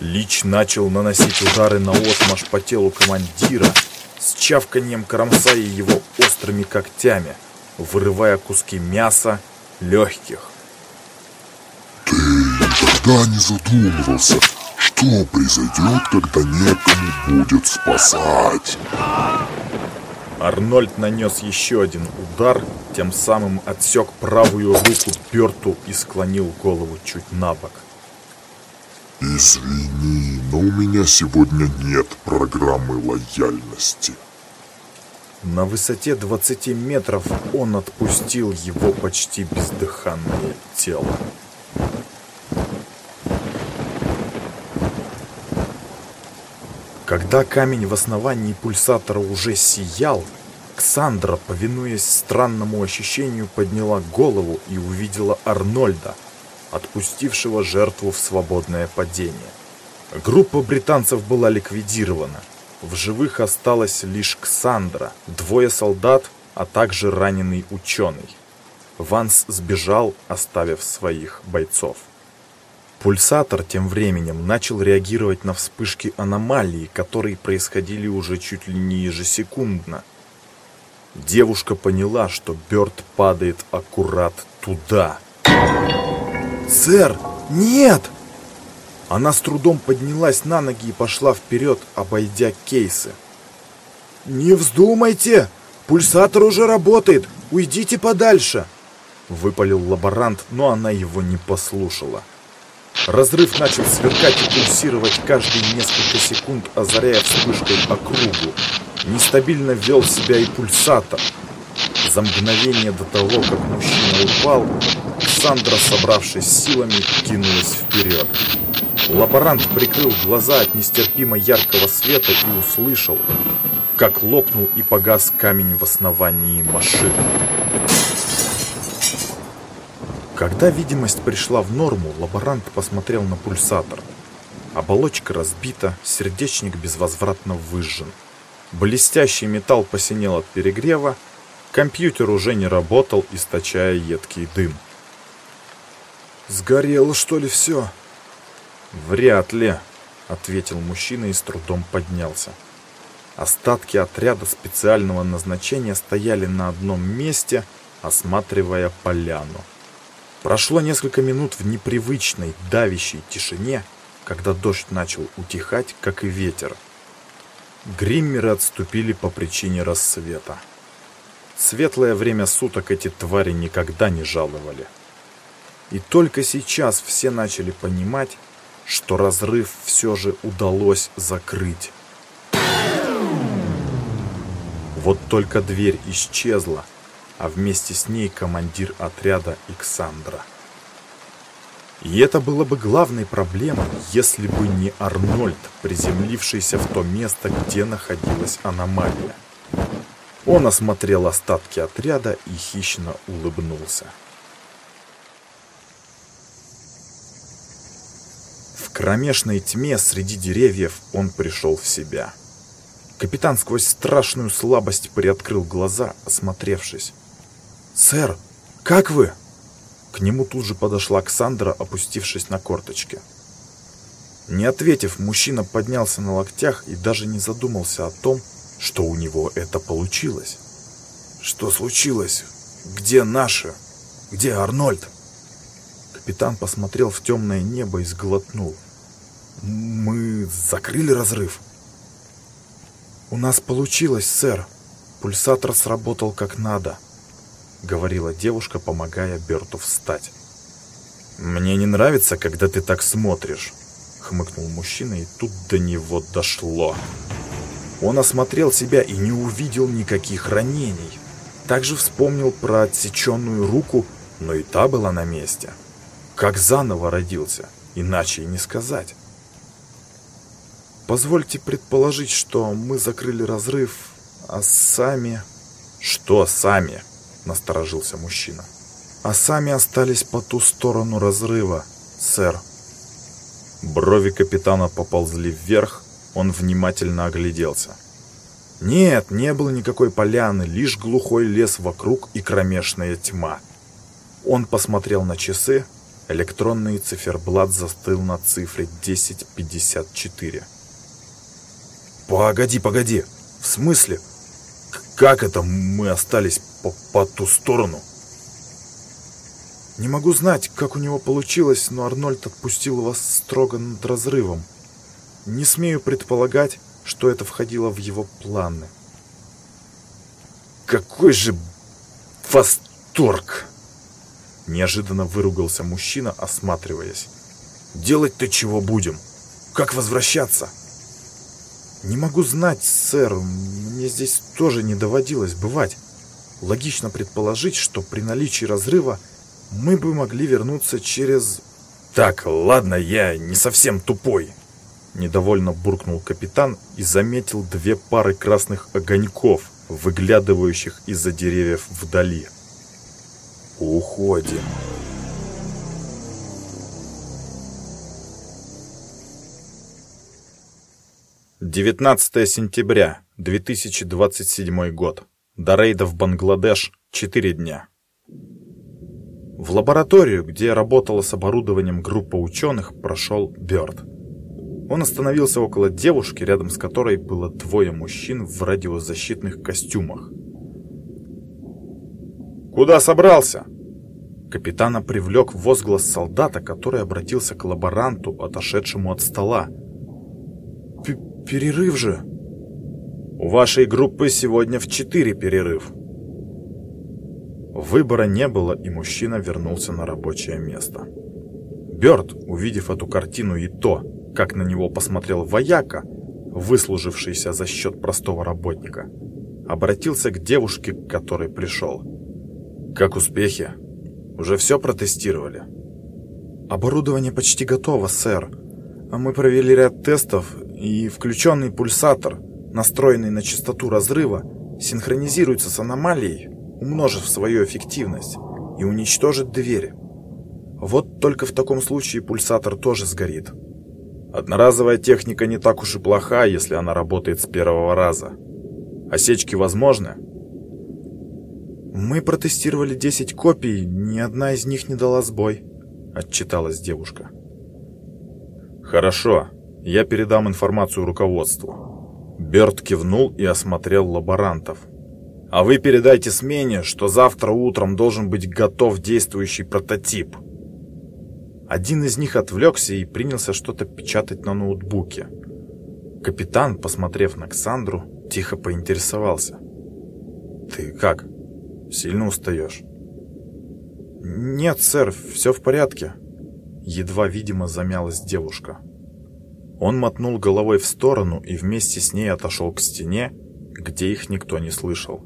Лич начал наносить удары на отмаш по телу командира, с чавканием кромсая его острыми когтями, вырывая куски мяса, легких. Ты никогда не задумывался, что произойдет, когда некому будет спасать. Арнольд нанес еще один удар, тем самым отсек правую руку Берту и склонил голову чуть на бок. Извини, но у меня сегодня нет программы лояльности. На высоте 20 метров он отпустил его почти бездыханное тело. Когда камень в основании пульсатора уже сиял, Ксандра, повинуясь странному ощущению, подняла голову и увидела Арнольда, отпустившего жертву в свободное падение. Группа британцев была ликвидирована. В живых осталась лишь Ксандра, двое солдат, а также раненый ученый. Ванс сбежал, оставив своих бойцов. Пульсатор тем временем начал реагировать на вспышки аномалии, которые происходили уже чуть ли не ежесекундно. Девушка поняла, что Бёрд падает аккурат туда. «Сэр, нет!» Она с трудом поднялась на ноги и пошла вперед, обойдя кейсы. «Не вздумайте! Пульсатор уже работает! Уйдите подальше!» Выпалил лаборант, но она его не послушала. Разрыв начал сверкать и пульсировать каждые несколько секунд, озаряя вспышкой округу. Нестабильно вел себя и пульсатор. За мгновение до того, как мужчина упал, Сандра, собравшись силами, кинулась вперед. Лаборант прикрыл глаза от нестерпимо яркого света и услышал, как лопнул и погас камень в основании машины. Когда видимость пришла в норму, лаборант посмотрел на пульсатор. Оболочка разбита, сердечник безвозвратно выжжен. Блестящий металл посинел от перегрева, компьютер уже не работал, источая едкий дым. «Сгорело, что ли, все?» «Вряд ли», — ответил мужчина и с трудом поднялся. Остатки отряда специального назначения стояли на одном месте, осматривая поляну. Прошло несколько минут в непривычной, давящей тишине, когда дождь начал утихать, как и ветер. Гриммеры отступили по причине рассвета. Светлое время суток эти твари никогда не жаловали. И только сейчас все начали понимать, что разрыв все же удалось закрыть. Вот только дверь исчезла, а вместе с ней командир отряда Иксандра. И это было бы главной проблемой, если бы не Арнольд, приземлившийся в то место, где находилась аномалия. Он осмотрел остатки отряда и хищно улыбнулся. Кромешной тьме среди деревьев он пришел в себя. Капитан сквозь страшную слабость приоткрыл глаза, осмотревшись. «Сэр, как вы?» К нему тут же подошла Ксандра, опустившись на корточки. Не ответив, мужчина поднялся на локтях и даже не задумался о том, что у него это получилось. «Что случилось? Где наши? Где Арнольд?» Капитан посмотрел в темное небо и сглотнул. «Мы закрыли разрыв?» «У нас получилось, сэр. Пульсатор сработал как надо», — говорила девушка, помогая Берту встать. «Мне не нравится, когда ты так смотришь», — хмыкнул мужчина, и тут до него дошло. Он осмотрел себя и не увидел никаких ранений. Также вспомнил про отсеченную руку, но и та была на месте. Как заново родился, иначе и не сказать. Позвольте предположить, что мы закрыли разрыв, а сами... Что сами? Насторожился мужчина. А сами остались по ту сторону разрыва, сэр. Брови капитана поползли вверх, он внимательно огляделся. Нет, не было никакой поляны, лишь глухой лес вокруг и кромешная тьма. Он посмотрел на часы, электронный циферблат застыл на цифре 1054. «Погоди, погоди! В смысле? Как это мы остались по, по ту сторону?» Не могу знать, как у него получилось, но Арнольд отпустил вас строго над разрывом. Не смею предполагать, что это входило в его планы. Какой же восторг! Неожиданно выругался мужчина, осматриваясь. Делать-то чего будем? Как возвращаться? Не могу знать, сэр. Мне здесь тоже не доводилось бывать. Логично предположить, что при наличии разрыва мы бы могли вернуться через... Так, ладно, я не совсем тупой. Недовольно буркнул капитан и заметил две пары красных огоньков, выглядывающих из-за деревьев вдали. «Уходим!» Девятнадцатое сентября 2027 год. До рейда в Бангладеш 4 дня. В лабораторию, где работала с оборудованием группа ученых, прошел Бёрд. Он остановился около девушки, рядом с которой было двое мужчин в радиозащитных костюмах. «Куда собрался?» Капитана привлек возглас солдата, который обратился к лаборанту, отошедшему от стола. «Перерыв же!» «У вашей группы сегодня в четыре перерыв». Выбора не было, и мужчина вернулся на рабочее место. Бёрд, увидев эту картину и то, как на него посмотрел вояка, выслужившийся за счет простого работника, обратился к девушке, к которой пришел. «Как успехи? Уже все протестировали?» «Оборудование почти готово, сэр. Мы провели ряд тестов, и включенный пульсатор, настроенный на частоту разрыва, синхронизируется с аномалией, умножив свою эффективность, и уничтожит дверь. Вот только в таком случае пульсатор тоже сгорит. Одноразовая техника не так уж и плоха, если она работает с первого раза. Осечки возможны? Мы протестировали 10 копий, ни одна из них не дала сбой, отчиталась девушка. Хорошо, я передам информацию руководству. Берт кивнул и осмотрел лаборантов. «А вы передайте смене, что завтра утром должен быть готов действующий прототип». Один из них отвлекся и принялся что-то печатать на ноутбуке. Капитан, посмотрев на Ксандру, тихо поинтересовался. «Ты как? Сильно устаешь?» «Нет, сэр, все в порядке», — едва видимо замялась девушка. Он мотнул головой в сторону и вместе с ней отошел к стене, где их никто не слышал.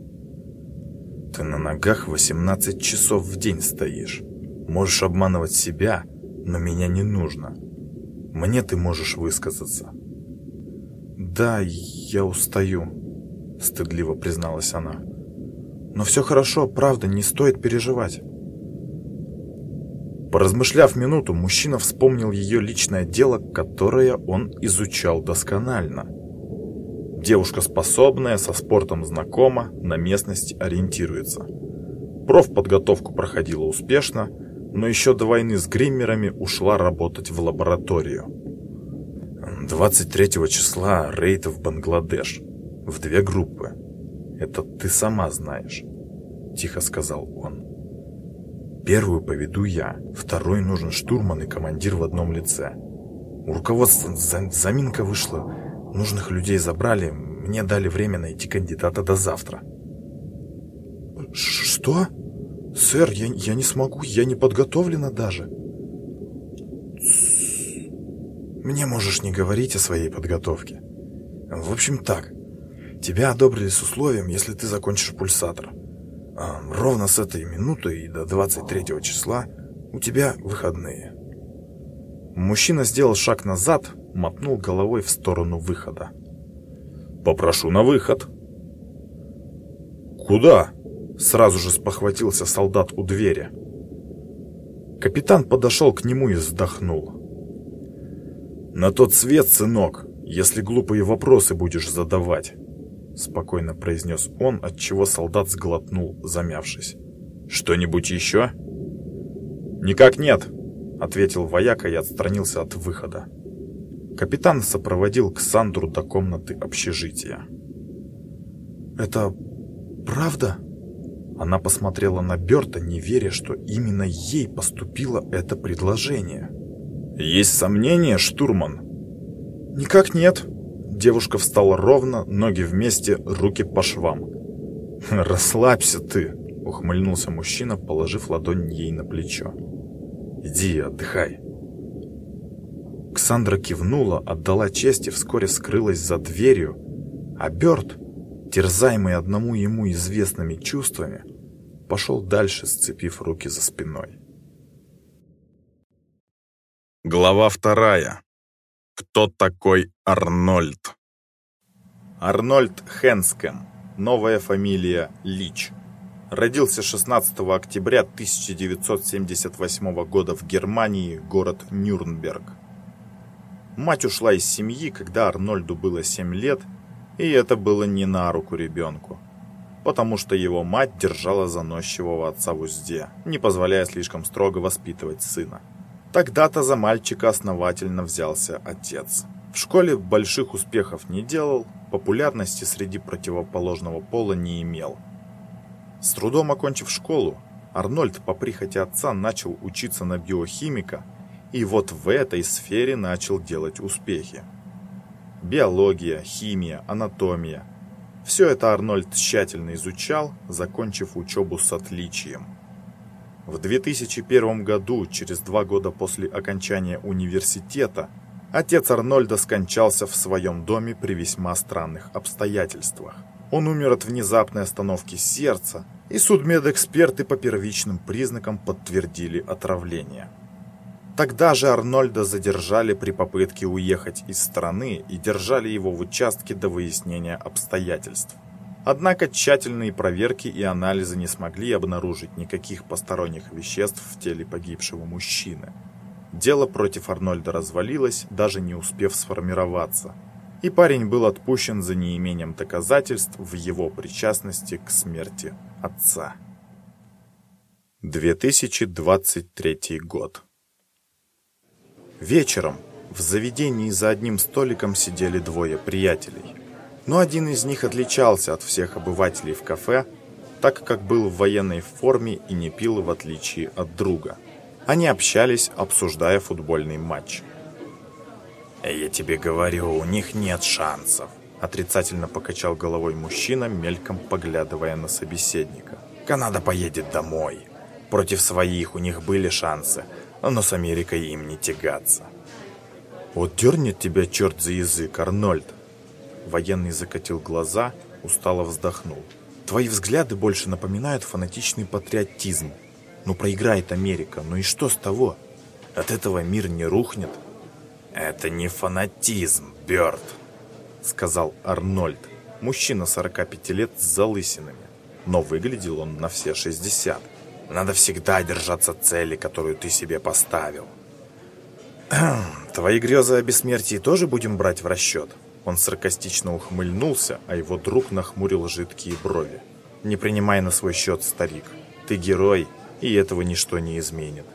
«Ты на ногах 18 часов в день стоишь. Можешь обманывать себя, но меня не нужно. Мне ты можешь высказаться». «Да, я устаю», — стыдливо призналась она. «Но все хорошо, правда, не стоит переживать». Поразмышляв минуту, мужчина вспомнил ее личное дело, которое он изучал досконально. Девушка способная, со спортом знакома, на местности ориентируется. Профподготовку проходила успешно, но еще до войны с гриммерами ушла работать в лабораторию. 23 числа рейд в Бангладеш. В две группы. Это ты сама знаешь, тихо сказал он. Первую поведу я, второй нужен штурман и командир в одном лице. У руководства заминка вышла, нужных людей забрали, мне дали время найти кандидата до завтра. Что? Сэр, я, я не смогу, я не подготовлена даже. Мне можешь не говорить о своей подготовке. В общем так, тебя одобрили с условием, если ты закончишь пульсатор. Ровно с этой минуты и до 23 числа у тебя выходные. Мужчина сделал шаг назад, мотнул головой в сторону выхода. «Попрошу на выход». «Куда?» — сразу же спохватился солдат у двери. Капитан подошел к нему и вздохнул. «На тот свет, сынок, если глупые вопросы будешь задавать». — спокойно произнес он, отчего солдат сглотнул, замявшись. «Что-нибудь еще?» «Никак нет», — ответил вояка и отстранился от выхода. Капитан сопроводил Ксандру до комнаты общежития. «Это правда?» Она посмотрела на Берта, не веря, что именно ей поступило это предложение. «Есть сомнения, штурман?» «Никак нет», Девушка встала ровно, ноги вместе, руки по швам. «Расслабься ты!» — ухмыльнулся мужчина, положив ладонь ей на плечо. «Иди, отдыхай!» Ксандра кивнула, отдала честь и вскоре скрылась за дверью, а Бёрд, терзаемый одному ему известными чувствами, пошел дальше, сцепив руки за спиной. Глава вторая. Кто такой Арнольд? Арнольд Хенскем. Новая фамилия Лич. Родился 16 октября 1978 года в Германии, город Нюрнберг. Мать ушла из семьи, когда Арнольду было 7 лет, и это было не на руку ребенку, потому что его мать держала заносчивого отца в узде, не позволяя слишком строго воспитывать сына. Тогда-то за мальчика основательно взялся отец. В школе больших успехов не делал, популярности среди противоположного пола не имел. С трудом окончив школу, Арнольд по прихоти отца начал учиться на биохимика и вот в этой сфере начал делать успехи. Биология, химия, анатомия – все это Арнольд тщательно изучал, закончив учебу с отличием. В 2001 году, через два года после окончания университета, отец Арнольда скончался в своем доме при весьма странных обстоятельствах. Он умер от внезапной остановки сердца, и судмедэксперты по первичным признакам подтвердили отравление. Тогда же Арнольда задержали при попытке уехать из страны и держали его в участке до выяснения обстоятельств. Однако тщательные проверки и анализы не смогли обнаружить никаких посторонних веществ в теле погибшего мужчины. Дело против Арнольда развалилось, даже не успев сформироваться. И парень был отпущен за неимением доказательств в его причастности к смерти отца. 2023 год. Вечером в заведении за одним столиком сидели двое приятелей – Но один из них отличался от всех обывателей в кафе, так как был в военной форме и не пил в отличие от друга. Они общались, обсуждая футбольный матч. «Я тебе говорю, у них нет шансов», – отрицательно покачал головой мужчина, мельком поглядывая на собеседника. «Канада поедет домой. Против своих у них были шансы, но с Америкой им не тягаться». «Вот дернет тебя черт за язык, Арнольд!» Военный закатил глаза, устало вздохнул. «Твои взгляды больше напоминают фанатичный патриотизм. Ну проиграет Америка, ну и что с того? От этого мир не рухнет?» «Это не фанатизм, Бёрд», — сказал Арнольд, мужчина 45 лет с залысинами, но выглядел он на все 60. «Надо всегда держаться цели, которую ты себе поставил». «Твои грезы о бессмертии тоже будем брать в расчет?» Он саркастично ухмыльнулся, а его друг нахмурил жидкие брови. «Не принимай на свой счет, старик. Ты герой, и этого ничто не изменит».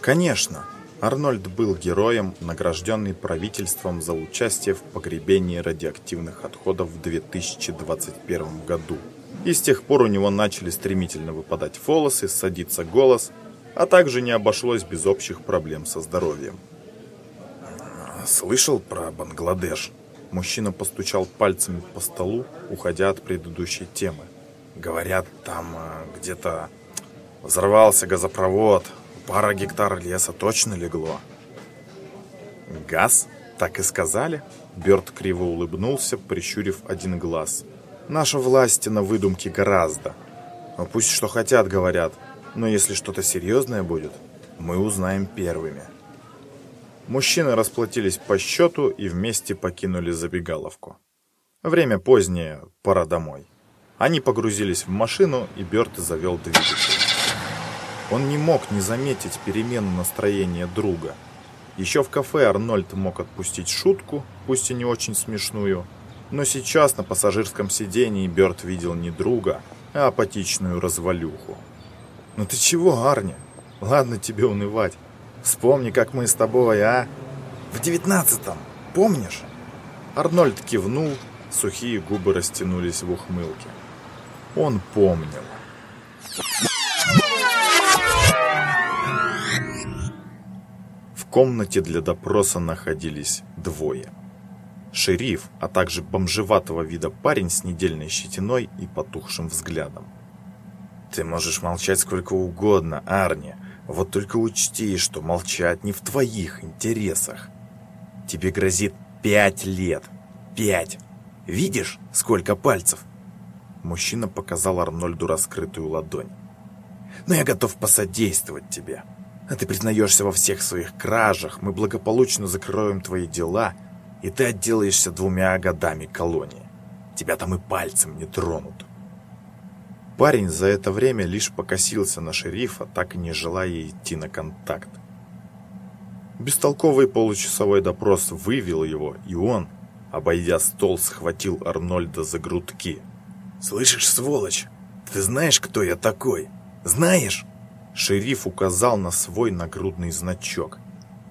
«Конечно», Арнольд был героем, награжденный правительством за участие в погребении радиоактивных отходов в 2021 году. И с тех пор у него начали стремительно выпадать волосы, садиться голос, а также не обошлось без общих проблем со здоровьем. «Слышал про Бангладеш?» Мужчина постучал пальцами по столу, уходя от предыдущей темы. «Говорят, там э, где-то взорвался газопровод, Пара гектар леса точно легло. Газ? Так и сказали? Бёрд криво улыбнулся, прищурив один глаз. Наша власть на выдумки гораздо. Но пусть что хотят, говорят. Но если что-то серьезное будет, мы узнаем первыми. Мужчины расплатились по счету и вместе покинули забегаловку. Время позднее, пора домой. Они погрузились в машину, и Бёрд завел двигатель. Он не мог не заметить перемену настроения друга. Еще в кафе Арнольд мог отпустить шутку, пусть и не очень смешную, но сейчас на пассажирском сидении Бёрд видел не друга, а апатичную развалюху. «Ну ты чего, Арни? Ладно тебе унывать. Вспомни, как мы с тобой, а? В девятнадцатом, помнишь?» Арнольд кивнул, сухие губы растянулись в ухмылке. Он помнил. комнате для допроса находились двое. Шериф, а также бомжеватого вида парень с недельной щетиной и потухшим взглядом. «Ты можешь молчать сколько угодно, Арни, вот только учти, что молчать не в твоих интересах. Тебе грозит пять лет. Пять! Видишь, сколько пальцев?» Мужчина показал Арнольду раскрытую ладонь. «Но я готов посодействовать тебе а ты признаешься во всех своих кражах, мы благополучно закроем твои дела, и ты отделаешься двумя годами колонии. Тебя там и пальцем не тронут. Парень за это время лишь покосился на шерифа, так и не желая идти на контакт. Бестолковый получасовой допрос вывел его, и он, обойдя стол, схватил Арнольда за грудки. «Слышишь, сволочь, ты знаешь, кто я такой? Знаешь?» Шериф указал на свой нагрудный значок.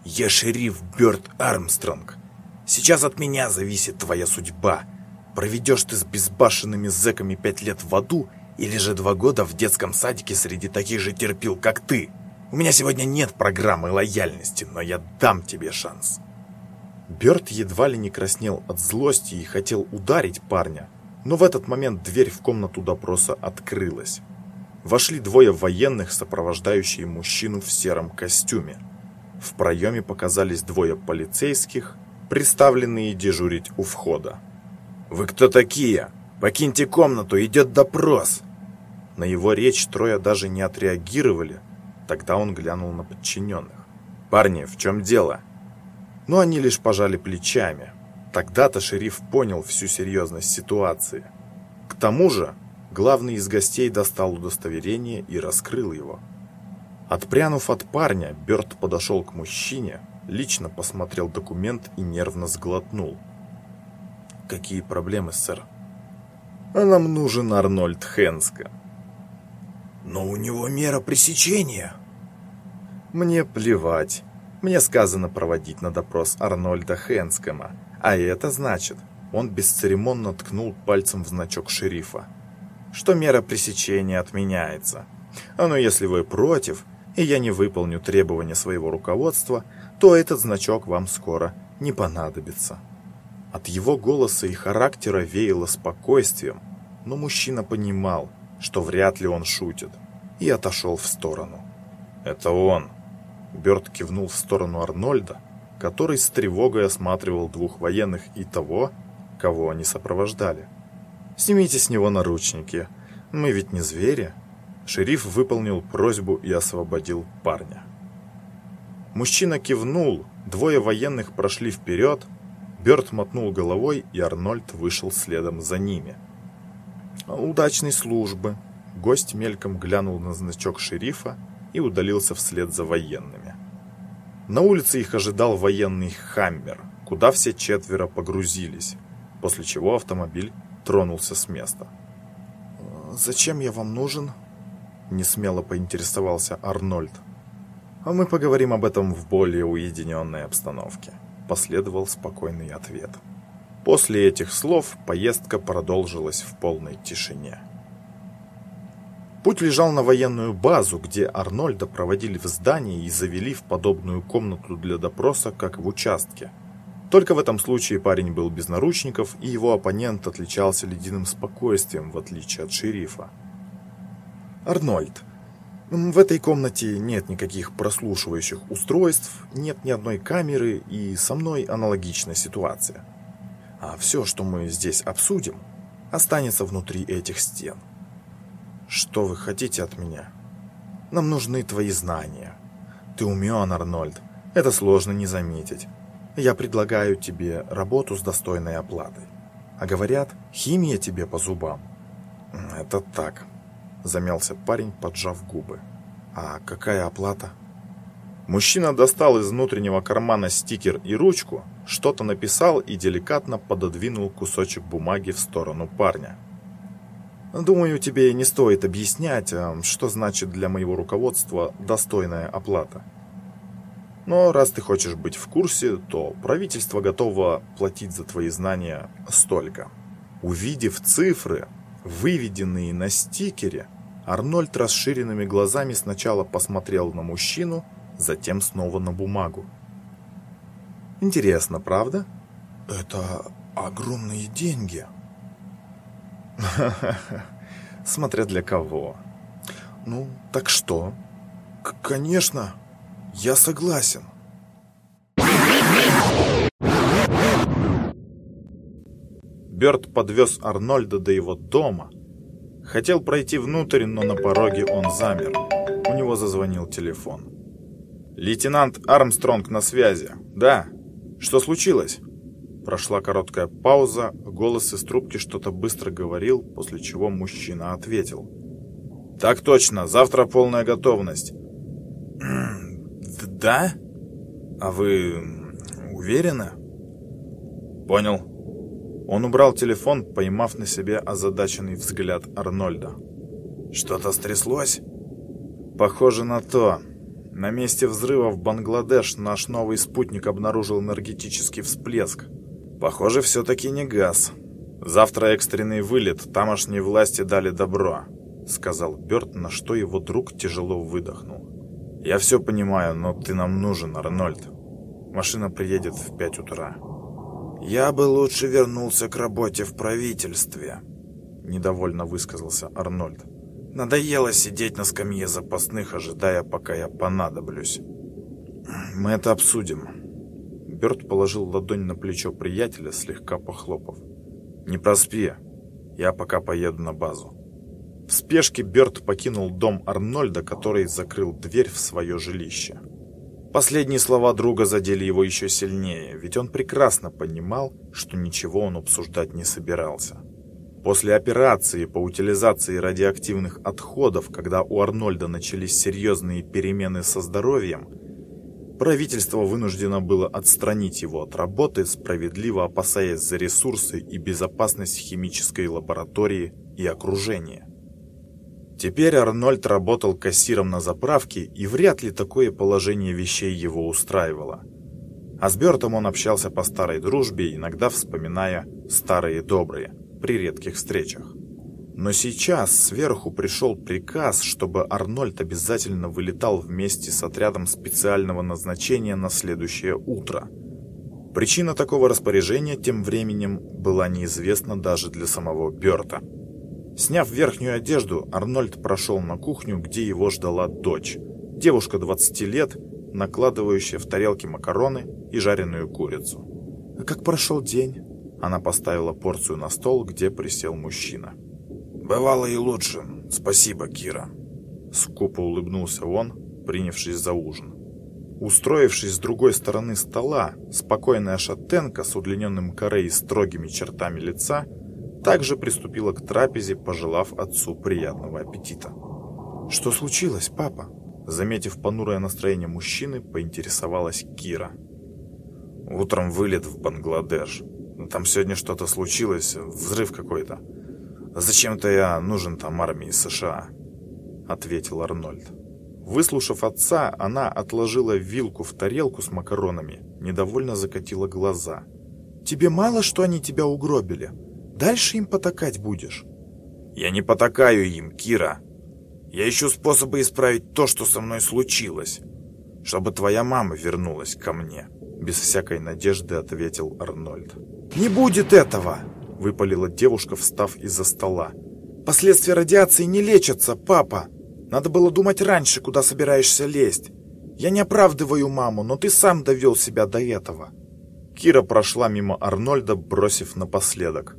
«Я шериф Бёрд Армстронг. Сейчас от меня зависит твоя судьба. Проведешь ты с безбашенными зэками пять лет в аду или же два года в детском садике среди таких же терпил, как ты. У меня сегодня нет программы лояльности, но я дам тебе шанс». Бёрд едва ли не краснел от злости и хотел ударить парня, но в этот момент дверь в комнату допроса открылась вошли двое военных, сопровождающие мужчину в сером костюме. В проеме показались двое полицейских, приставленные дежурить у входа. «Вы кто такие? Покиньте комнату, идет допрос!» На его речь трое даже не отреагировали. Тогда он глянул на подчиненных. «Парни, в чем дело?» Но они лишь пожали плечами. Тогда-то шериф понял всю серьезность ситуации. К тому же Главный из гостей достал удостоверение и раскрыл его. Отпрянув от парня, Бёрд подошел к мужчине, лично посмотрел документ и нервно сглотнул. «Какие проблемы, сэр?» «А нам нужен Арнольд Хенска». «Но у него мера пресечения». «Мне плевать. Мне сказано проводить на допрос Арнольда Хенскома, а это значит, Он бесцеремонно ткнул пальцем в значок шерифа. «Что мера пресечения отменяется. А ну если вы против, и я не выполню требования своего руководства, то этот значок вам скоро не понадобится». От его голоса и характера веяло спокойствием, но мужчина понимал, что вряд ли он шутит, и отошел в сторону. «Это он!» Бёрд кивнул в сторону Арнольда, который с тревогой осматривал двух военных и того, кого они сопровождали. «Снимите с него наручники. Мы ведь не звери». Шериф выполнил просьбу и освободил парня. Мужчина кивнул, двое военных прошли вперед, Бёрд мотнул головой, и Арнольд вышел следом за ними. «Удачной службы!» Гость мельком глянул на значок шерифа и удалился вслед за военными. На улице их ожидал военный «Хаммер», куда все четверо погрузились, после чего автомобиль тронулся с места. «Зачем я вам нужен?» – несмело поинтересовался Арнольд. «А мы поговорим об этом в более уединенной обстановке», – последовал спокойный ответ. После этих слов поездка продолжилась в полной тишине. Путь лежал на военную базу, где Арнольда проводили в здании и завели в подобную комнату для допроса, как в участке. Только в этом случае парень был без наручников, и его оппонент отличался ледяным спокойствием, в отличие от шерифа. «Арнольд, в этой комнате нет никаких прослушивающих устройств, нет ни одной камеры, и со мной аналогичная ситуация. А все, что мы здесь обсудим, останется внутри этих стен. Что вы хотите от меня? Нам нужны твои знания. Ты умен, Арнольд. Это сложно не заметить. Я предлагаю тебе работу с достойной оплатой. А говорят, химия тебе по зубам. Это так. Замялся парень, поджав губы. А какая оплата? Мужчина достал из внутреннего кармана стикер и ручку, что-то написал и деликатно пододвинул кусочек бумаги в сторону парня. Думаю, тебе не стоит объяснять, а, что значит для моего руководства достойная оплата. Но раз ты хочешь быть в курсе, то правительство готово платить за твои знания столько. Увидев цифры, выведенные на стикере, Арнольд расширенными глазами сначала посмотрел на мужчину, затем снова на бумагу. Интересно, правда? Это огромные деньги. Смотря для кого. Ну, так что? К конечно, я согласен. Бёрд подвез Арнольда до его дома. Хотел пройти внутрь, но на пороге он замер. У него зазвонил телефон. «Лейтенант Армстронг на связи. Да. Что случилось?» Прошла короткая пауза, голос из трубки что-то быстро говорил, после чего мужчина ответил. «Так точно, завтра полная готовность». «Да? А вы уверены?» «Понял». Он убрал телефон, поймав на себе озадаченный взгляд Арнольда. «Что-то стряслось?» «Похоже на то. На месте взрыва в Бангладеш наш новый спутник обнаружил энергетический всплеск. Похоже, все-таки не газ. Завтра экстренный вылет, тамошние власти дали добро, сказал Бёрд, на что его друг тяжело выдохнул. Я все понимаю, но ты нам нужен, Арнольд. Машина приедет в пять утра. Я бы лучше вернулся к работе в правительстве, недовольно высказался Арнольд. Надоело сидеть на скамье запасных, ожидая, пока я понадоблюсь. Мы это обсудим. Бёрд положил ладонь на плечо приятеля, слегка похлопав. «Не проспи, я пока поеду на базу». В спешке Бёрд покинул дом Арнольда, который закрыл дверь в свое жилище. Последние слова друга задели его еще сильнее, ведь он прекрасно понимал, что ничего он обсуждать не собирался. После операции по утилизации радиоактивных отходов, когда у Арнольда начались серьезные перемены со здоровьем, Правительство вынуждено было отстранить его от работы, справедливо опасаясь за ресурсы и безопасность химической лаборатории и окружения. Теперь Арнольд работал кассиром на заправке, и вряд ли такое положение вещей его устраивало. А с Бертом он общался по старой дружбе, иногда вспоминая старые добрые, при редких встречах. Но сейчас сверху пришел приказ, чтобы Арнольд обязательно вылетал вместе с отрядом специального назначения на следующее утро. Причина такого распоряжения тем временем была неизвестна даже для самого Берта. Сняв верхнюю одежду, Арнольд прошел на кухню, где его ждала дочь. Девушка 20 лет, накладывающая в тарелки макароны и жареную курицу. «А как прошел день?» Она поставила порцию на стол, где присел мужчина. «Бывало и лучше. Спасибо, Кира». Скупо улыбнулся он, принявшись за ужин. Устроившись с другой стороны стола, спокойная шатенка с удлиненным коре и строгими чертами лица также приступила к трапезе, пожелав отцу приятного аппетита. «Что случилось, папа?» Заметив понурое настроение мужчины, поинтересовалась Кира. Утром вылет в Бангладеш. Там сегодня что-то случилось, взрыв какой-то. Зачем-то я нужен там армии США, ответил Арнольд. Выслушав отца, она отложила вилку в тарелку с макаронами, недовольно закатила глаза. «Тебе мало, что они тебя угробили? Дальше им потакать будешь?» «Я не потакаю им, Кира. Я ищу способы исправить то, что со мной случилось, чтобы твоя мама вернулась ко мне», без всякой надежды ответил Арнольд. «Не будет этого!» — выпалила девушка, встав из-за стола. «Последствия радиации не лечатся, папа! Надо было думать раньше, куда собираешься лезть. Я не оправдываю маму, но ты сам довел себя до этого». Кира прошла мимо Арнольда, бросив напоследок.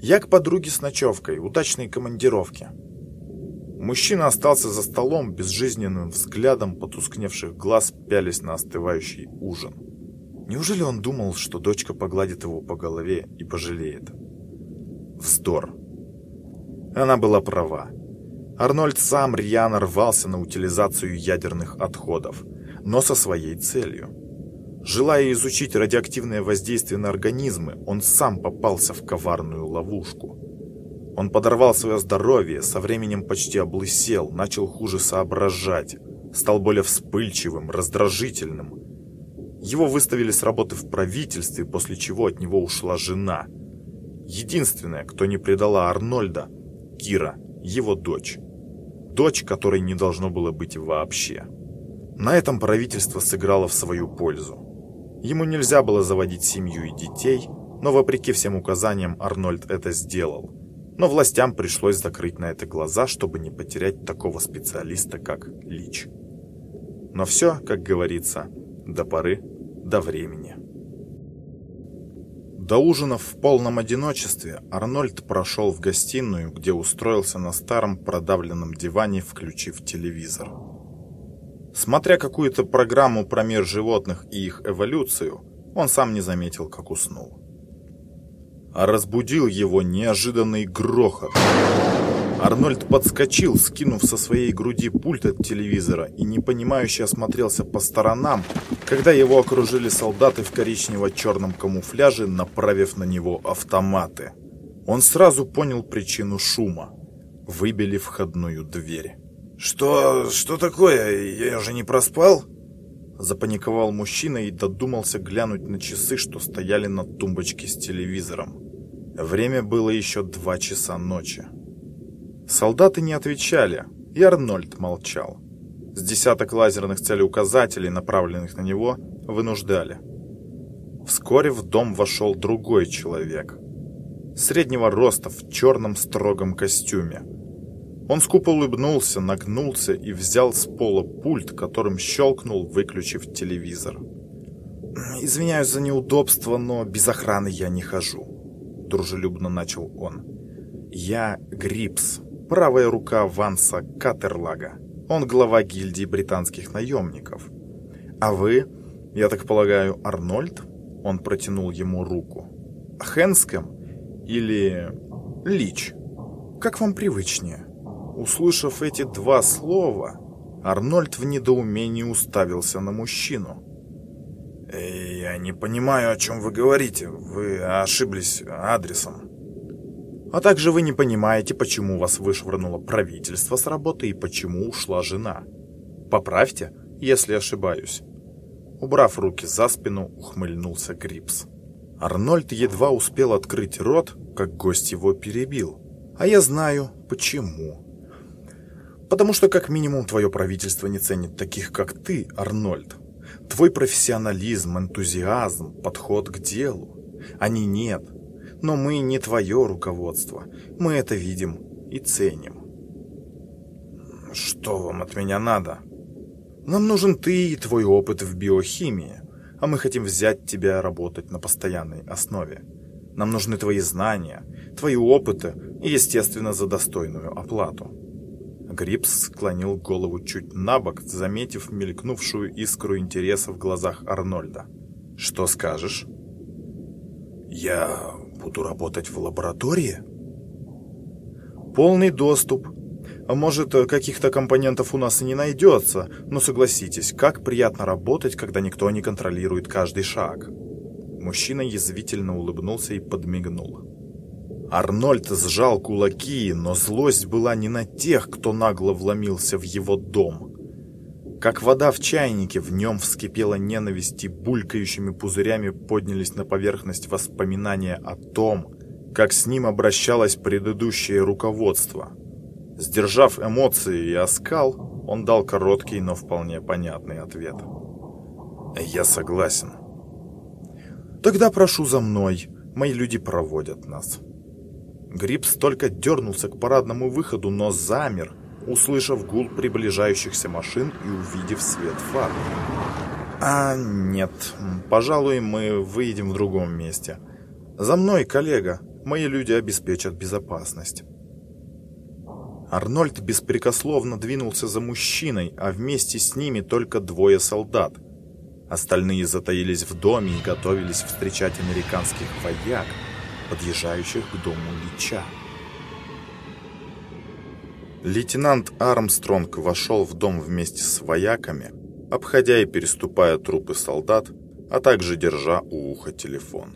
«Я к подруге с ночевкой, удачной командировки». Мужчина остался за столом, безжизненным взглядом потускневших глаз пялись на остывающий ужин. Неужели он думал, что дочка погладит его по голове и пожалеет? Вздор. Она была права. Арнольд сам рьяно рвался на утилизацию ядерных отходов, но со своей целью. Желая изучить радиоактивное воздействие на организмы, он сам попался в коварную ловушку. Он подорвал свое здоровье, со временем почти облысел, начал хуже соображать, стал более вспыльчивым, раздражительным. Его выставили с работы в правительстве, после чего от него ушла жена. Единственная, кто не предала Арнольда, Кира, его дочь. Дочь, которой не должно было быть вообще. На этом правительство сыграло в свою пользу. Ему нельзя было заводить семью и детей, но вопреки всем указаниям Арнольд это сделал но властям пришлось закрыть на это глаза, чтобы не потерять такого специалиста, как Лич. Но все, как говорится, до поры, до времени. До ужина в полном одиночестве Арнольд прошел в гостиную, где устроился на старом продавленном диване, включив телевизор. Смотря какую-то программу про мир животных и их эволюцию, он сам не заметил, как уснул а разбудил его неожиданный грохот. Арнольд подскочил, скинув со своей груди пульт от телевизора и непонимающе осмотрелся по сторонам, когда его окружили солдаты в коричнево-черном камуфляже, направив на него автоматы. Он сразу понял причину шума. Выбили входную дверь. «Что... что такое? Я же не проспал?» Запаниковал мужчина и додумался глянуть на часы, что стояли на тумбочке с телевизором. Время было еще два часа ночи. Солдаты не отвечали, и Арнольд молчал. С десяток лазерных целеуказателей, направленных на него, вынуждали. Вскоре в дом вошел другой человек. Среднего роста в черном строгом костюме. Он скупо улыбнулся, нагнулся и взял с пола пульт, которым щелкнул, выключив телевизор. «Извиняюсь за неудобство, но без охраны я не хожу», дружелюбно начал он. «Я Грипс, правая рука Ванса Катерлага. Он глава гильдии британских наемников. А вы, я так полагаю, Арнольд?» Он протянул ему руку. «Хэнском или Лич? Как вам привычнее?» Услышав эти два слова, Арнольд в недоумении уставился на мужчину. «Я не понимаю, о чем вы говорите. Вы ошиблись адресом». «А также вы не понимаете, почему вас вышвырнуло правительство с работы и почему ушла жена. Поправьте, если ошибаюсь». Убрав руки за спину, ухмыльнулся Грипс. Арнольд едва успел открыть рот, как гость его перебил. А я знаю, почему. Потому что как минимум твое правительство не ценит таких, как ты, Арнольд. Твой профессионализм, энтузиазм, подход к делу. Они нет. Но мы не твое руководство. Мы это видим и ценим. Что вам от меня надо? Нам нужен ты и твой опыт в биохимии, а мы хотим взять тебя работать на постоянной основе. Нам нужны твои знания, твои опыты и, естественно, за достойную оплату. Грипс склонил голову чуть на бок, заметив мелькнувшую искру интереса в глазах Арнольда. «Что скажешь?» «Я буду работать в лаборатории?» «Полный доступ. А может, каких-то компонентов у нас и не найдется, но согласитесь, как приятно работать, когда никто не контролирует каждый шаг». Мужчина язвительно улыбнулся и подмигнул. Арнольд сжал кулаки, но злость была не на тех, кто нагло вломился в его дом. Как вода в чайнике, в нем вскипела ненависть и булькающими пузырями поднялись на поверхность воспоминания о том, как с ним обращалось предыдущее руководство. Сдержав эмоции и оскал, он дал короткий, но вполне понятный ответ. «Я согласен». «Тогда прошу за мной, мои люди проводят нас». Грипс только дернулся к парадному выходу, но замер, услышав гул приближающихся машин и увидев свет фар. «А, нет, пожалуй, мы выедем в другом месте. За мной, коллега, мои люди обеспечат безопасность». Арнольд беспрекословно двинулся за мужчиной, а вместе с ними только двое солдат. Остальные затаились в доме и готовились встречать американских вояк, подъезжающих к дому Лича. Лейтенант Армстронг вошел в дом вместе с вояками, обходя и переступая трупы солдат, а также держа у уха телефон.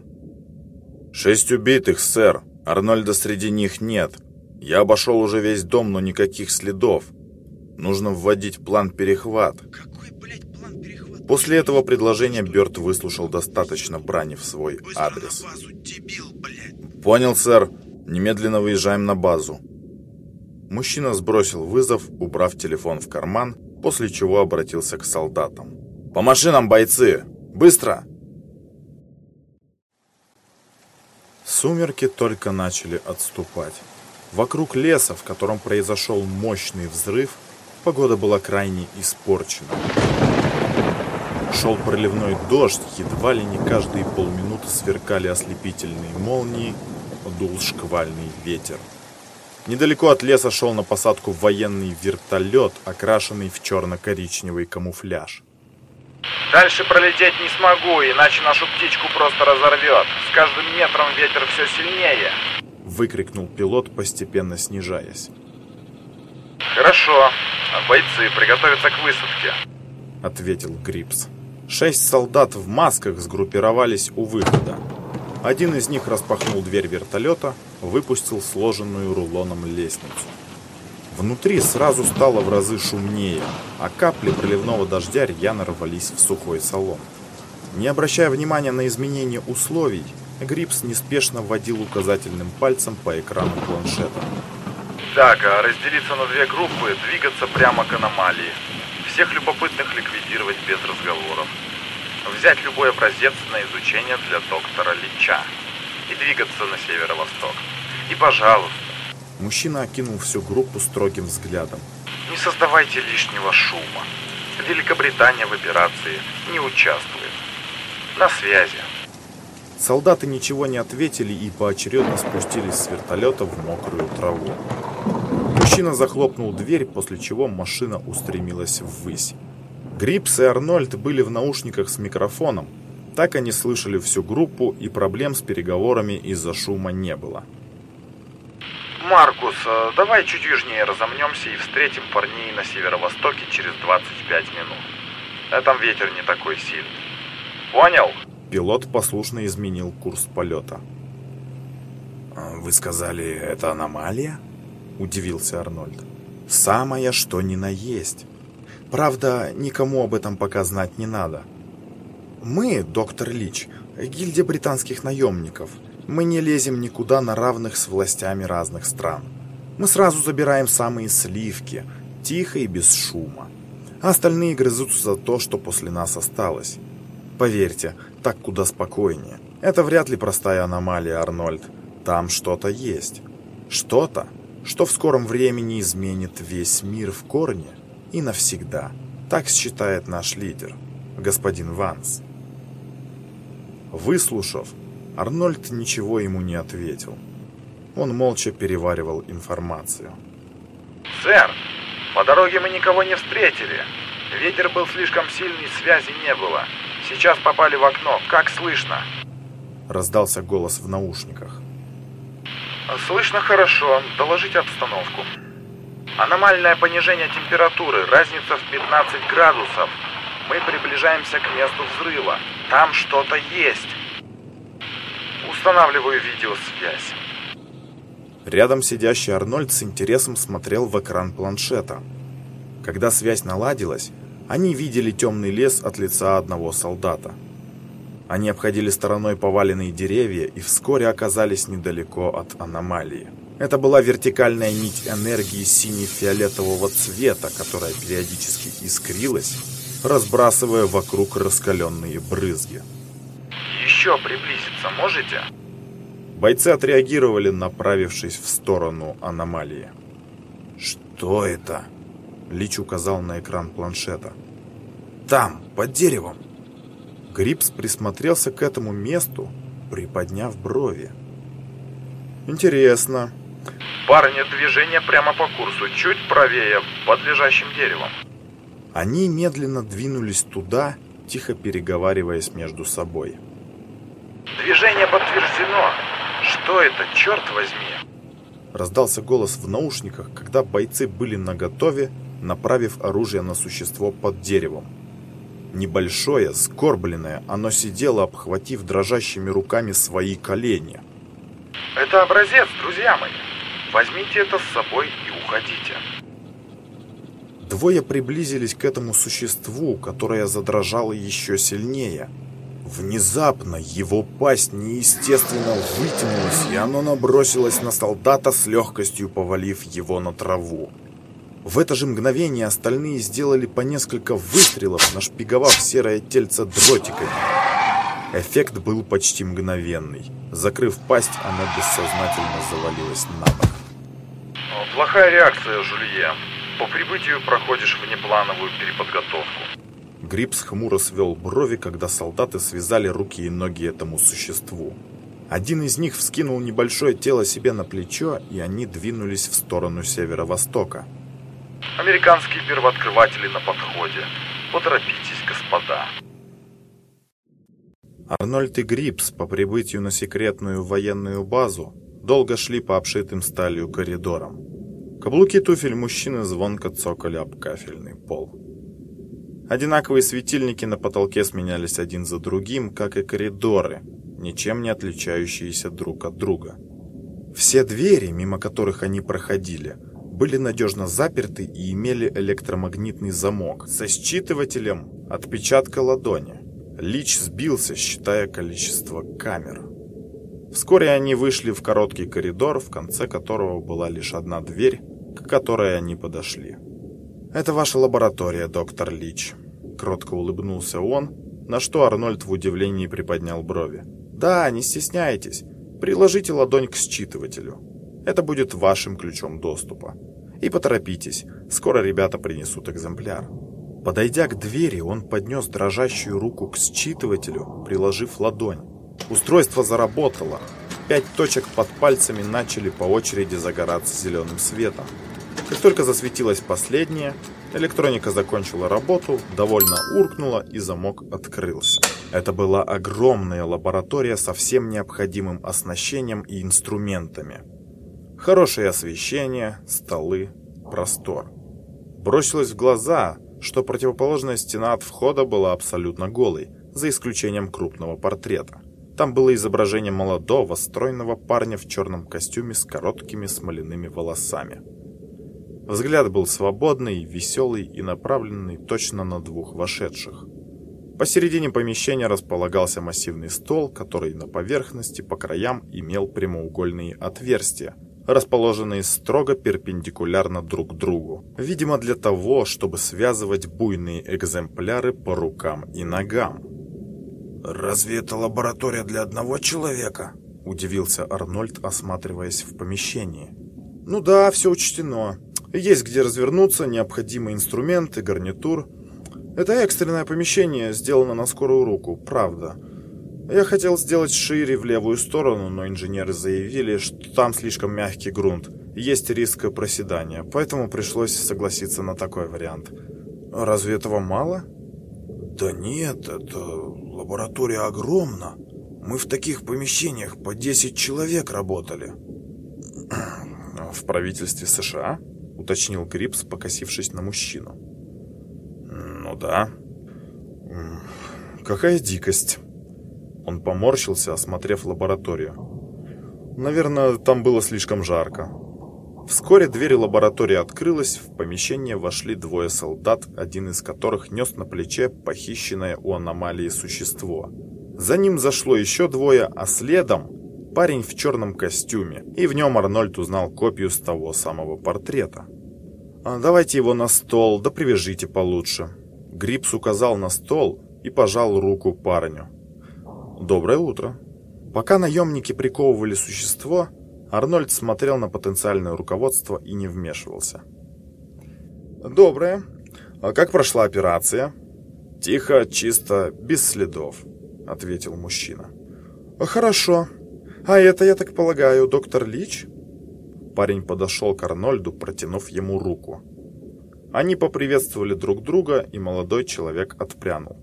«Шесть убитых, сэр. Арнольда среди них нет. Я обошел уже весь дом, но никаких следов. Нужно вводить план перехват». Какой, блядь, план перехвата? После этого предложения Бёрд выслушал достаточно брани в свой Быстро адрес. на базу, дебил, блядь. «Понял, сэр. Немедленно выезжаем на базу». Мужчина сбросил вызов, убрав телефон в карман, после чего обратился к солдатам. «По машинам, бойцы! Быстро!» Сумерки только начали отступать. Вокруг леса, в котором произошел мощный взрыв, погода была крайне испорчена. Шел проливной дождь, едва ли не каждые полминуты сверкали ослепительные молнии, дул шквальный ветер. Недалеко от леса шел на посадку военный вертолет, окрашенный в черно-коричневый камуфляж. Дальше пролететь не смогу, иначе нашу птичку просто разорвет. С каждым метром ветер все сильнее. Выкрикнул пилот, постепенно снижаясь. Хорошо. Бойцы, приготовиться к высадке. Ответил Грипс. Шесть солдат в масках сгруппировались у выхода. Один из них распахнул дверь вертолета, выпустил сложенную рулоном лестницу. Внутри сразу стало в разы шумнее, а капли проливного дождя рьяно рвались в сухой салон. Не обращая внимания на изменения условий, Грипс неспешно водил указательным пальцем по экрану планшета. Так, разделиться на две группы, двигаться прямо к аномалии. Всех любопытных ликвидировать без разговоров. Взять любой образец на изучение для доктора Лича. И двигаться на северо-восток. И, пожалуйста, Мужчина окинул всю группу строгим взглядом. не создавайте лишнего шума. Великобритания в операции не участвует. На связи. Солдаты ничего не ответили и поочередно спустились с вертолета в мокрую траву. Мужчина захлопнул дверь, после чего машина устремилась ввысь. Грипс и Арнольд были в наушниках с микрофоном. Так они слышали всю группу, и проблем с переговорами из-за шума не было. Маркус, э, давай чуть южнее разомнемся и встретим парней на северо-востоке через 25 минут. А там ветер не такой сильный. Понял? Пилот послушно изменил курс полета. «А «Вы сказали, это аномалия?» – удивился Арнольд. «Самое, что ни на есть. Правда, никому об этом пока знать не надо. Мы, доктор Лич, гильдия британских наемников. Мы не лезем никуда на равных с властями разных стран. Мы сразу забираем самые сливки, тихо и без шума. А остальные грызутся за то, что после нас осталось. Поверьте, так куда спокойнее. Это вряд ли простая аномалия, Арнольд. Там что-то есть. Что-то, что в скором времени изменит весь мир в корне и навсегда. Так считает наш лидер, господин Ванс. Выслушав, Арнольд ничего ему не ответил. Он молча переваривал информацию. «Сэр, по дороге мы никого не встретили. Ветер был слишком сильный, связи не было. Сейчас попали в окно. Как слышно?» Раздался голос в наушниках. «Слышно хорошо. Доложите обстановку». «Аномальное понижение температуры. Разница в 15 градусов. Мы приближаемся к месту взрыва. Там что-то есть. Устанавливаю видеосвязь». Рядом сидящий Арнольд с интересом смотрел в экран планшета. Когда связь наладилась, они видели темный лес от лица одного солдата. Они обходили стороной поваленные деревья и вскоре оказались недалеко от аномалии. Это была вертикальная нить энергии сине-фиолетового цвета, которая периодически искрилась, разбрасывая вокруг раскаленные брызги. «Еще приблизиться можете?» Бойцы отреагировали, направившись в сторону аномалии. «Что это?» Лич указал на экран планшета. «Там, под деревом!» Грипс присмотрелся к этому месту, приподняв брови. «Интересно». «Парни, движение прямо по курсу, чуть правее, под лежащим деревом». Они медленно двинулись туда, тихо переговариваясь между собой. «Движение подтверждено. Что это, черт возьми?» Раздался голос в наушниках, когда бойцы были наготове, направив оружие на существо под деревом. Небольшое, скорбленное, оно сидело, обхватив дрожащими руками свои колени. «Это образец, друзья мои. Возьмите это с собой и уходите». Двое приблизились к этому существу, которое задрожало еще сильнее. Внезапно его пасть неестественно вытянулась, и оно набросилось на солдата с легкостью повалив его на траву. В это же мгновение остальные сделали по несколько выстрелов, нашпиговав серое тельце дротиками. Эффект был почти мгновенный. Закрыв пасть, оно бессознательно завалилось на бок. Плохая реакция, Жулье. По прибытию проходишь внеплановую переподготовку. Грипс хмуро свел брови, когда солдаты связали руки и ноги этому существу. Один из них вскинул небольшое тело себе на плечо, и они двинулись в сторону северо-востока. Американские первооткрыватели на подходе. Поторопитесь, господа. Арнольд и Грипс по прибытию на секретную военную базу долго шли по обшитым сталью коридорам. Каблуки туфель мужчины звонко цокали об кафельный пол. Одинаковые светильники на потолке сменялись один за другим, как и коридоры, ничем не отличающиеся друг от друга. Все двери, мимо которых они проходили, были надежно заперты и имели электромагнитный замок со считывателем отпечатка ладони. Лич сбился, считая количество камер. Вскоре они вышли в короткий коридор, в конце которого была лишь одна дверь, к которой они подошли. «Это ваша лаборатория, доктор Лич», — кротко улыбнулся он, на что Арнольд в удивлении приподнял брови. «Да, не стесняйтесь. Приложите ладонь к считывателю. Это будет вашим ключом доступа. И поторопитесь, скоро ребята принесут экземпляр». Подойдя к двери, он поднес дрожащую руку к считывателю, приложив ладонь. Устройство заработало. Пять точек под пальцами начали по очереди загораться зеленым светом. Как только засветилась последняя, электроника закончила работу, довольно уркнула и замок открылся. Это была огромная лаборатория со всем необходимым оснащением и инструментами. Хорошее освещение, столы, простор. Бросилось в глаза, что противоположная стена от входа была абсолютно голой, за исключением крупного портрета. Там было изображение молодого, стройного парня в черном костюме с короткими смоляными волосами. Взгляд был свободный, веселый и направленный точно на двух вошедших. Посередине помещения располагался массивный стол, который на поверхности по краям имел прямоугольные отверстия, расположенные строго перпендикулярно друг другу. Видимо, для того, чтобы связывать буйные экземпляры по рукам и ногам. «Разве это лаборатория для одного человека?» – удивился Арнольд, осматриваясь в помещении. «Ну да, все учтено. Есть где развернуться, необходимые инструменты, гарнитур – это экстренное помещение сделано на скорую руку, правда. Я хотел сделать шире в левую сторону, но инженеры заявили, что там слишком мягкий грунт. Есть риск проседания, поэтому пришлось согласиться на такой вариант. Разве этого мало? Да нет, это лаборатория огромна. Мы в таких помещениях по 10 человек работали. В правительстве США? Уточнил Грипс, покосившись на мужчину. Ну да. Какая дикость. Он поморщился, осмотрев лабораторию. Наверное, там было слишком жарко. Вскоре дверь лаборатории открылась, в помещение вошли двое солдат, один из которых нес на плече похищенное у аномалии существо. За ним зашло еще двое, а следом парень в черном костюме, и в нем Арнольд узнал копию с того самого портрета. «А «Давайте его на стол, да привяжите получше», Грипс указал на стол и пожал руку парню. «Доброе утро». Пока наемники приковывали существо, Арнольд смотрел на потенциальное руководство и не вмешивался. «Доброе. А как прошла операция?» «Тихо, чисто, без следов», — ответил мужчина. «Хорошо. А это, я так полагаю, доктор Лич?» Парень подошел к Арнольду, протянув ему руку. Они поприветствовали друг друга, и молодой человек отпрянул.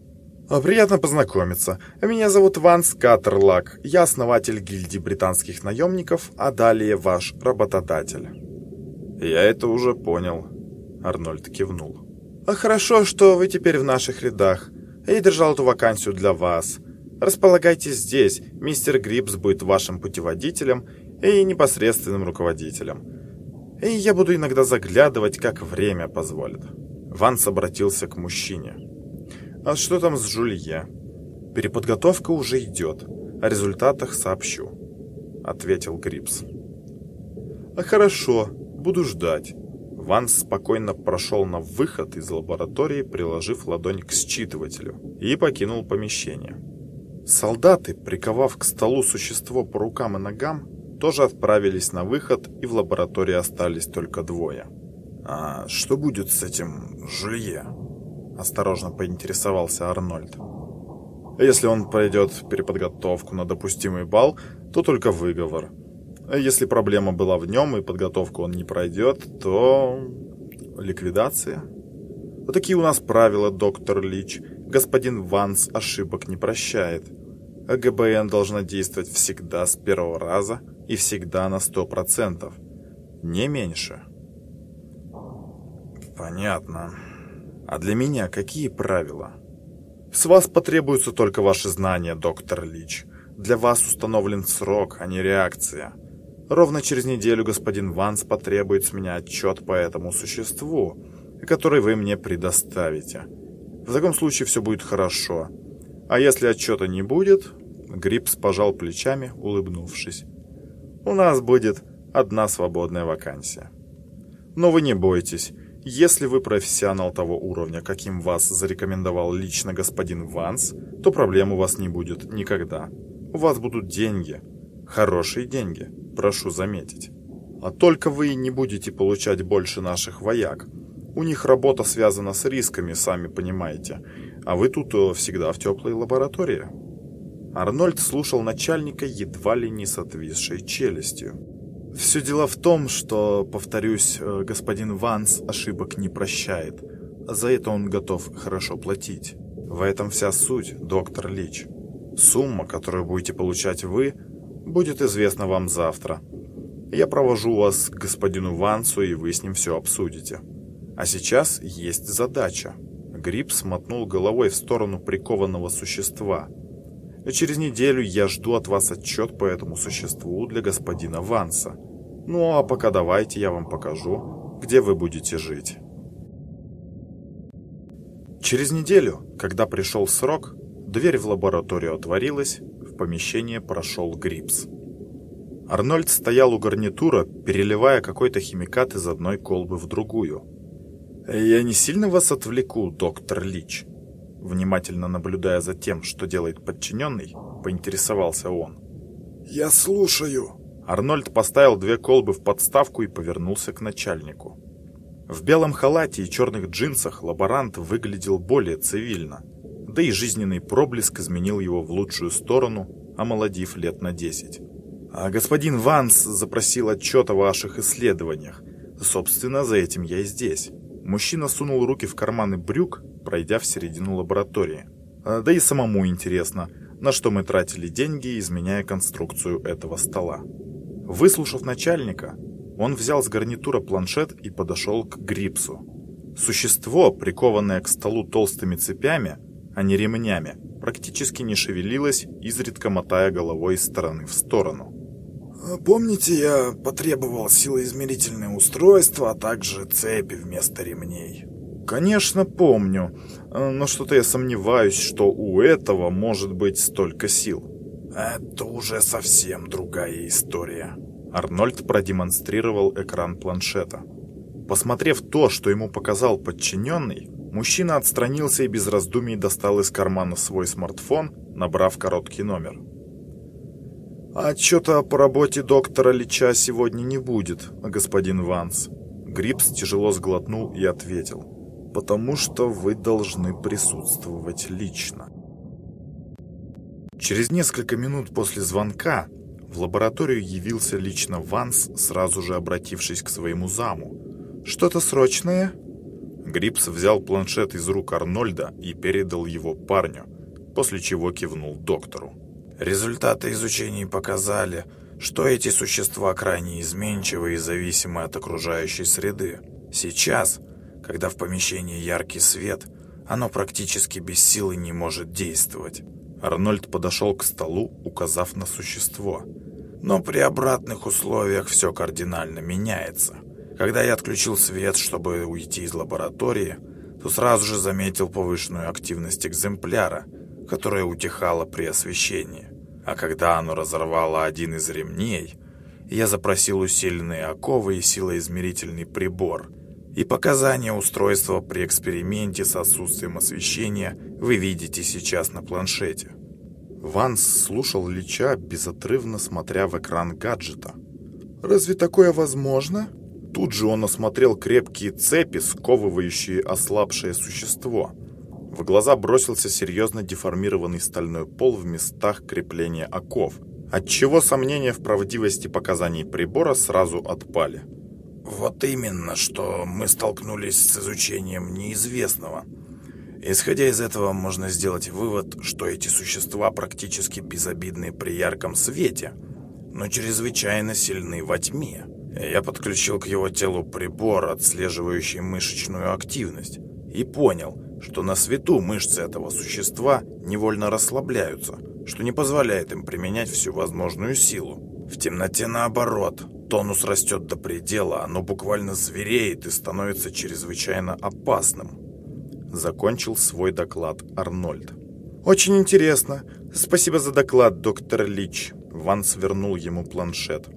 «А, «Приятно познакомиться. Меня зовут Ванс Каттерлак. Я основатель гильдии британских наемников, а далее ваш работодатель». «Я это уже понял», — Арнольд кивнул. А «Хорошо, что вы теперь в наших рядах. Я держал эту вакансию для вас. Располагайтесь здесь. Мистер Грипс будет вашим путеводителем и непосредственным руководителем. И я буду иногда заглядывать, как время позволит. Ванс обратился к мужчине. А что там с Жулье? Переподготовка уже идет. О результатах сообщу. Ответил Грипс. А хорошо, буду ждать. Ванс спокойно прошел на выход из лаборатории, приложив ладонь к считывателю, и покинул помещение. Солдаты, приковав к столу существо по рукам и ногам, тоже отправились на выход, и в лаборатории остались только двое. «А что будет с этим Жулье?» – осторожно поинтересовался Арнольд. «Если он пройдет переподготовку на допустимый балл, то только выговор. Если проблема была в нем и подготовку он не пройдет, то... ликвидация. Вот такие у нас правила, доктор Лич. Господин Ванс ошибок не прощает. А ГБН должна действовать всегда с первого раза – и всегда на сто процентов. Не меньше. Понятно. А для меня какие правила? С вас потребуются только ваши знания, доктор Лич. Для вас установлен срок, а не реакция. Ровно через неделю господин Ванс потребует с меня отчет по этому существу, который вы мне предоставите. В таком случае все будет хорошо. А если отчета не будет... Грипс пожал плечами, улыбнувшись у нас будет одна свободная вакансия. Но вы не бойтесь, если вы профессионал того уровня, каким вас зарекомендовал лично господин Ванс, то проблем у вас не будет никогда. У вас будут деньги, хорошие деньги, прошу заметить. А только вы не будете получать больше наших вояк. У них работа связана с рисками, сами понимаете, а вы тут э, всегда в теплой лаборатории. Арнольд слушал начальника едва ли не с отвисшей челюстью. «Все дело в том, что, повторюсь, э, господин Ванс ошибок не прощает. За это он готов хорошо платить. В этом вся суть, доктор Лич. Сумма, которую будете получать вы, будет известна вам завтра. Я провожу вас к господину Вансу, и вы с ним все обсудите. А сейчас есть задача». Гриб смотнул головой в сторону прикованного существа – Через неделю я жду от вас отчет по этому существу для господина Ванса. Ну а пока давайте я вам покажу, где вы будете жить. Через неделю, когда пришел срок, дверь в лабораторию отворилась, в помещение прошел Грипс. Арнольд стоял у гарнитура, переливая какой-то химикат из одной колбы в другую. «Я не сильно вас отвлеку, доктор Лич?» Внимательно наблюдая за тем, что делает подчиненный, поинтересовался он. «Я слушаю». Арнольд поставил две колбы в подставку и повернулся к начальнику. В белом халате и черных джинсах лаборант выглядел более цивильно, да и жизненный проблеск изменил его в лучшую сторону, омолодив лет на десять. А господин Ванс запросил отчет о ваших исследованиях. Собственно, за этим я и здесь. Мужчина сунул руки в карманы брюк, пройдя в середину лаборатории. А, да и самому интересно, на что мы тратили деньги, изменяя конструкцию этого стола. Выслушав начальника, он взял с гарнитура планшет и подошел к Грипсу. Существо, прикованное к столу толстыми цепями, а не ремнями, практически не шевелилось, изредка мотая головой из стороны в сторону. Помните, я потребовал силоизмерительное устройство, а также цепи вместо ремней? Конечно, помню, но что-то я сомневаюсь, что у этого может быть столько сил. Это уже совсем другая история. Арнольд продемонстрировал экран планшета. Посмотрев то, что ему показал подчиненный, мужчина отстранился и без раздумий достал из кармана свой смартфон, набрав короткий номер. «Отчета по работе доктора Лича сегодня не будет, господин Ванс». Грипс тяжело сглотнул и ответил. «Потому что вы должны присутствовать лично». Через несколько минут после звонка в лабораторию явился лично Ванс, сразу же обратившись к своему заму. «Что-то срочное?» Грипс взял планшет из рук Арнольда и передал его парню, после чего кивнул доктору. Результаты изучений показали, что эти существа крайне изменчивы и зависимы от окружающей среды. Сейчас, когда в помещении яркий свет, оно практически без силы не может действовать. Арнольд подошел к столу, указав на существо. Но при обратных условиях все кардинально меняется. Когда я отключил свет, чтобы уйти из лаборатории, то сразу же заметил повышенную активность экземпляра – которое утихало при освещении. А когда оно разорвало один из ремней, я запросил усиленные оковы и силоизмерительный прибор. И показания устройства при эксперименте с отсутствием освещения вы видите сейчас на планшете. Ванс слушал Лича, безотрывно смотря в экран гаджета. «Разве такое возможно?» Тут же он осмотрел крепкие цепи, сковывающие ослабшее существо – в глаза бросился серьезно деформированный стальной пол в местах крепления оков, отчего сомнения в правдивости показаний прибора сразу отпали. Вот именно, что мы столкнулись с изучением неизвестного. Исходя из этого, можно сделать вывод, что эти существа практически безобидны при ярком свете, но чрезвычайно сильны во тьме. Я подключил к его телу прибор, отслеживающий мышечную активность, и понял, что на свету мышцы этого существа невольно расслабляются, что не позволяет им применять всю возможную силу. В темноте наоборот, тонус растет до предела, оно буквально звереет и становится чрезвычайно опасным. Закончил свой доклад Арнольд. «Очень интересно. Спасибо за доклад, доктор Лич». Ван свернул ему планшет.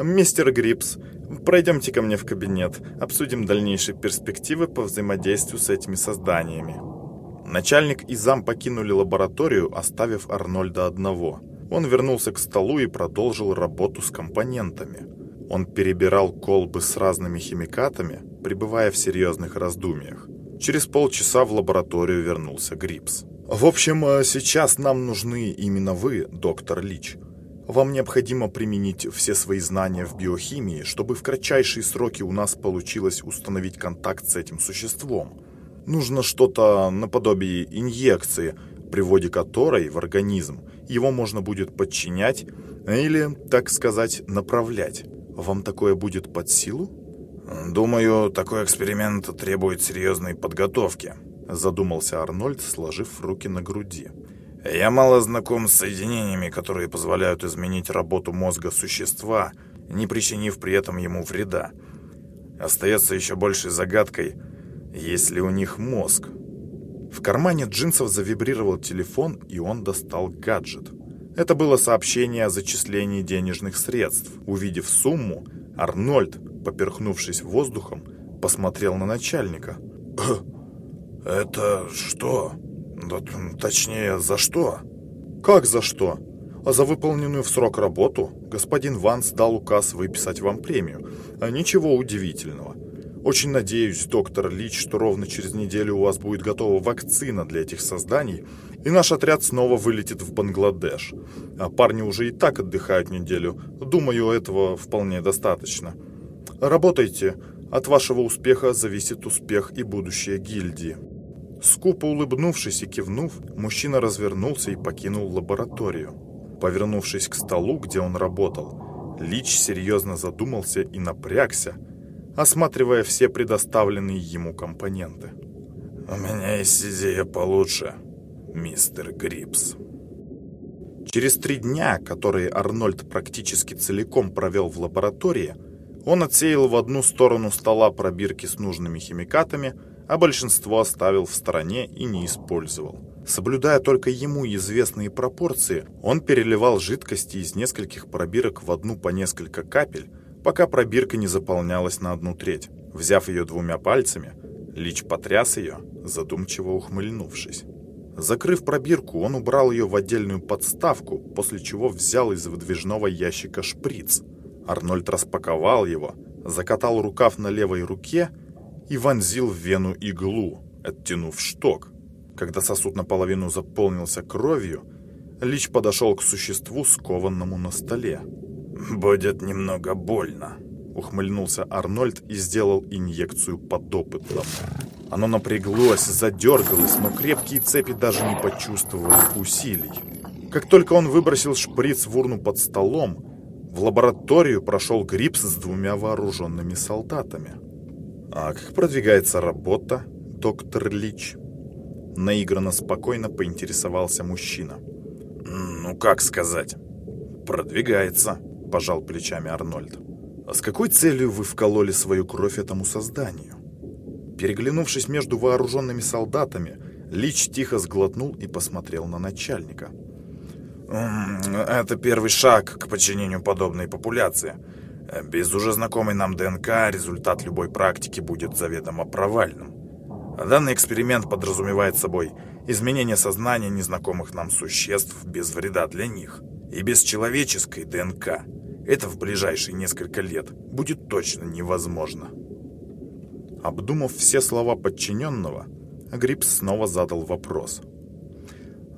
«Мистер Грипс, Пройдемте ко мне в кабинет, обсудим дальнейшие перспективы по взаимодействию с этими созданиями. Начальник и зам покинули лабораторию, оставив Арнольда одного. Он вернулся к столу и продолжил работу с компонентами. Он перебирал колбы с разными химикатами, пребывая в серьезных раздумьях. Через полчаса в лабораторию вернулся Грипс. «В общем, э, сейчас нам нужны именно вы, доктор Лич. Вам необходимо применить все свои знания в биохимии, чтобы в кратчайшие сроки у нас получилось установить контакт с этим существом. Нужно что-то наподобие инъекции, при вводе которой в организм его можно будет подчинять или, так сказать, направлять. Вам такое будет под силу? Думаю, такой эксперимент требует серьезной подготовки, задумался Арнольд, сложив руки на груди. Я мало знаком с соединениями, которые позволяют изменить работу мозга существа, не причинив при этом ему вреда. Остается еще большей загадкой, есть ли у них мозг. В кармане джинсов завибрировал телефон, и он достал гаджет. Это было сообщение о зачислении денежных средств. Увидев сумму, Арнольд, поперхнувшись воздухом, посмотрел на начальника. «Это что? Точнее, за что?» «Как за что? А за выполненную в срок работу господин Ванс дал указ выписать вам премию. А ничего удивительного. Очень надеюсь, доктор Лич, что ровно через неделю у вас будет готова вакцина для этих созданий, и наш отряд снова вылетит в Бангладеш. А парни уже и так отдыхают неделю. Думаю, этого вполне достаточно. Работайте. От вашего успеха зависит успех и будущее гильдии. Скупо улыбнувшись и кивнув, мужчина развернулся и покинул лабораторию. Повернувшись к столу, где он работал, Лич серьезно задумался и напрягся, осматривая все предоставленные ему компоненты. «У меня есть идея получше, мистер Грипс». Через три дня, которые Арнольд практически целиком провел в лаборатории, он отсеял в одну сторону стола пробирки с нужными химикатами, а большинство оставил в стороне и не использовал. Соблюдая только ему известные пропорции, он переливал жидкости из нескольких пробирок в одну по несколько капель, пока пробирка не заполнялась на одну треть. Взяв ее двумя пальцами, Лич потряс ее, задумчиво ухмыльнувшись. Закрыв пробирку, он убрал ее в отдельную подставку, после чего взял из выдвижного ящика шприц. Арнольд распаковал его, закатал рукав на левой руке и вонзил в вену иглу, оттянув шток. Когда сосуд наполовину заполнился кровью, Лич подошел к существу, скованному на столе. «Будет немного больно», — ухмыльнулся Арнольд и сделал инъекцию подопытному. Оно напряглось, задергалось, но крепкие цепи даже не почувствовали усилий. Как только он выбросил шприц в урну под столом, в лабораторию прошел Грипс с двумя вооруженными солдатами. «А как продвигается работа, доктор Лич?» Наигранно спокойно поинтересовался мужчина. «Ну, как сказать?» «Продвигается», — пожал плечами Арнольд. «А с какой целью вы вкололи свою кровь этому созданию?» Переглянувшись между вооруженными солдатами, Лич тихо сглотнул и посмотрел на начальника. «Это первый шаг к подчинению подобной популяции. Без уже знакомой нам ДНК результат любой практики будет заведомо провальным. Данный эксперимент подразумевает собой изменение сознания незнакомых нам существ без вреда для них. И без человеческой ДНК это в ближайшие несколько лет будет точно невозможно. Обдумав все слова подчиненного, Грипс снова задал вопрос.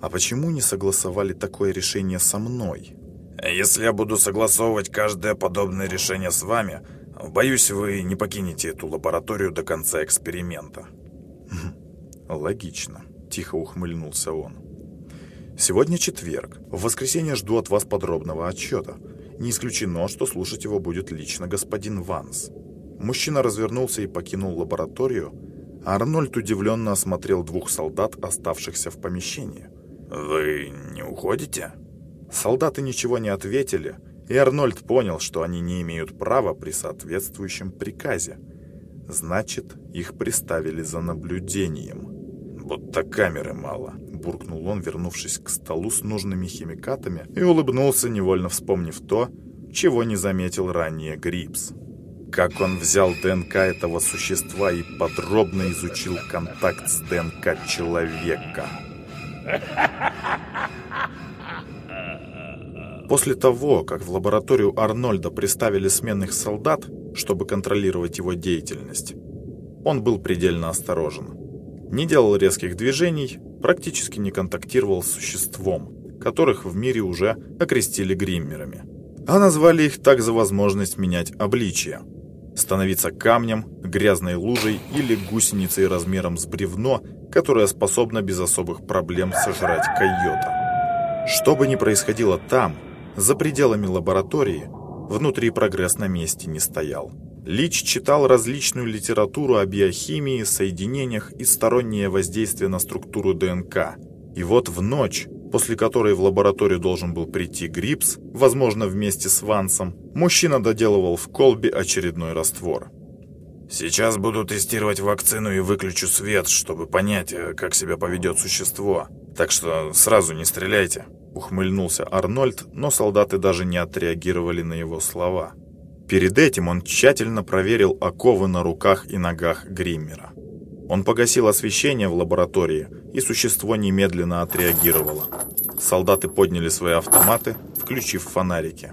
«А почему не согласовали такое решение со мной?» «Если я буду согласовывать каждое подобное решение с вами, боюсь, вы не покинете эту лабораторию до конца эксперимента». «Логично», — тихо ухмыльнулся он. «Сегодня четверг. В воскресенье жду от вас подробного отчета. Не исключено, что слушать его будет лично господин Ванс». Мужчина развернулся и покинул лабораторию, Арнольд удивленно осмотрел двух солдат, оставшихся в помещении. «Вы не уходите?» Солдаты ничего не ответили, и Арнольд понял, что они не имеют права при соответствующем приказе. Значит, их приставили за наблюдением. «Будто камеры мало», — буркнул он, вернувшись к столу с нужными химикатами, и улыбнулся, невольно вспомнив то, чего не заметил ранее Грипс. Как он взял ДНК этого существа и подробно изучил контакт с ДНК человека. После того, как в лабораторию Арнольда приставили сменных солдат, чтобы контролировать его деятельность, он был предельно осторожен. Не делал резких движений, практически не контактировал с существом, которых в мире уже окрестили гриммерами. А назвали их так за возможность менять обличие. Становиться камнем, грязной лужей или гусеницей размером с бревно, которая способна без особых проблем сожрать койота. Что бы ни происходило там, за пределами лаборатории, внутри прогресс на месте не стоял. Лич читал различную литературу о биохимии, соединениях и стороннее воздействие на структуру ДНК. И вот в ночь, после которой в лабораторию должен был прийти Грипс, возможно вместе с Вансом, мужчина доделывал в колбе очередной раствор. Сейчас буду тестировать вакцину и выключу свет, чтобы понять, э, как себя поведет существо. Так что сразу не стреляйте. Ухмыльнулся Арнольд, но солдаты даже не отреагировали на его слова. Перед этим он тщательно проверил оковы на руках и ногах Гриммера. Он погасил освещение в лаборатории, и существо немедленно отреагировало. Солдаты подняли свои автоматы, включив фонарики.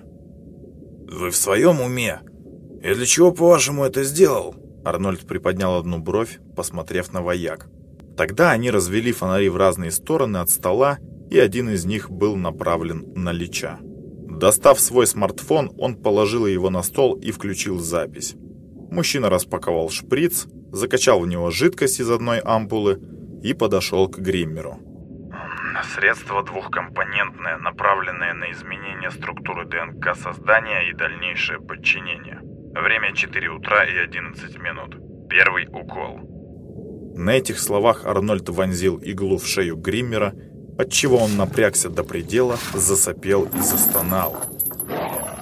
«Вы в своем уме? И для чего, по-вашему, это сделал?» Арнольд приподнял одну бровь, посмотрев на вояк. Тогда они развели фонари в разные стороны от стола, и один из них был направлен на Лича. Достав свой смартфон, он положил его на стол и включил запись. Мужчина распаковал шприц, закачал в него жидкость из одной ампулы и подошел к Гриммеру. Средство двухкомпонентное, направленное на изменение структуры ДНК создания и дальнейшее подчинение. Время 4 утра и 11 минут. Первый укол. На этих словах Арнольд вонзил иглу в шею Гриммера, отчего он напрягся до предела, засопел и застонал.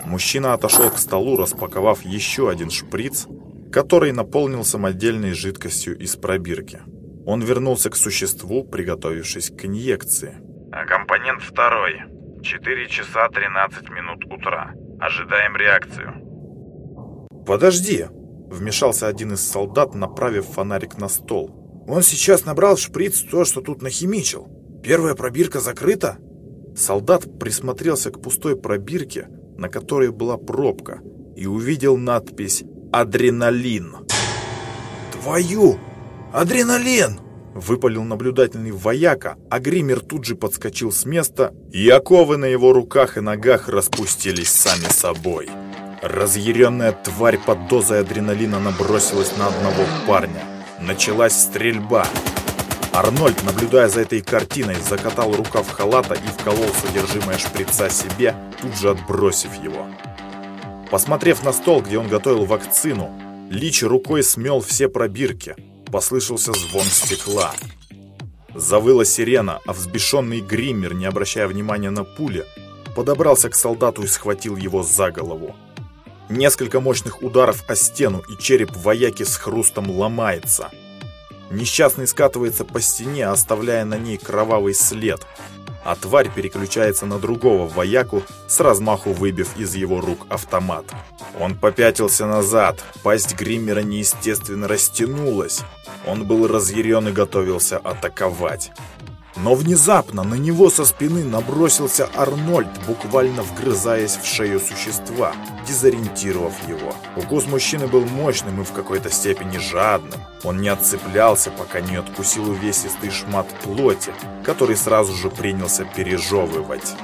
Мужчина отошел к столу, распаковав еще один шприц, который наполнил самодельной жидкостью из пробирки. Он вернулся к существу, приготовившись к инъекции. Компонент второй. 4 часа 13 минут утра. Ожидаем реакцию. «Подожди!» — вмешался один из солдат, направив фонарик на стол. «Он сейчас набрал в шприц то, что тут нахимичил. Первая пробирка закрыта?» Солдат присмотрелся к пустой пробирке, на которой была пробка, и увидел надпись «Адреналин». «Твою! Адреналин!» Выпалил наблюдательный вояка, а гример тут же подскочил с места, и оковы на его руках и ногах распустились сами собой. Разъяренная тварь под дозой адреналина набросилась на одного парня. Началась стрельба. Арнольд, наблюдая за этой картиной, закатал рукав халата и вколол содержимое шприца себе, тут же отбросив его. Посмотрев на стол, где он готовил вакцину, Лич рукой смел все пробирки. Послышался звон стекла. Завыла сирена, а взбешенный гриммер, не обращая внимания на пули, подобрался к солдату и схватил его за голову. Несколько мощных ударов о стену, и череп вояки с хрустом ломается. Несчастный скатывается по стене, оставляя на ней кровавый след, а тварь переключается на другого вояку, с размаху выбив из его рук автомат. Он попятился назад, пасть Гриммера неестественно растянулась. Он был разъярен и готовился атаковать. Но внезапно на него со спины набросился Арнольд, буквально вгрызаясь в шею существа, дезориентировав его. Укус мужчины был мощным и в какой-то степени жадным. Он не отцеплялся, пока не откусил увесистый шмат плоти, который сразу же принялся пережевывать.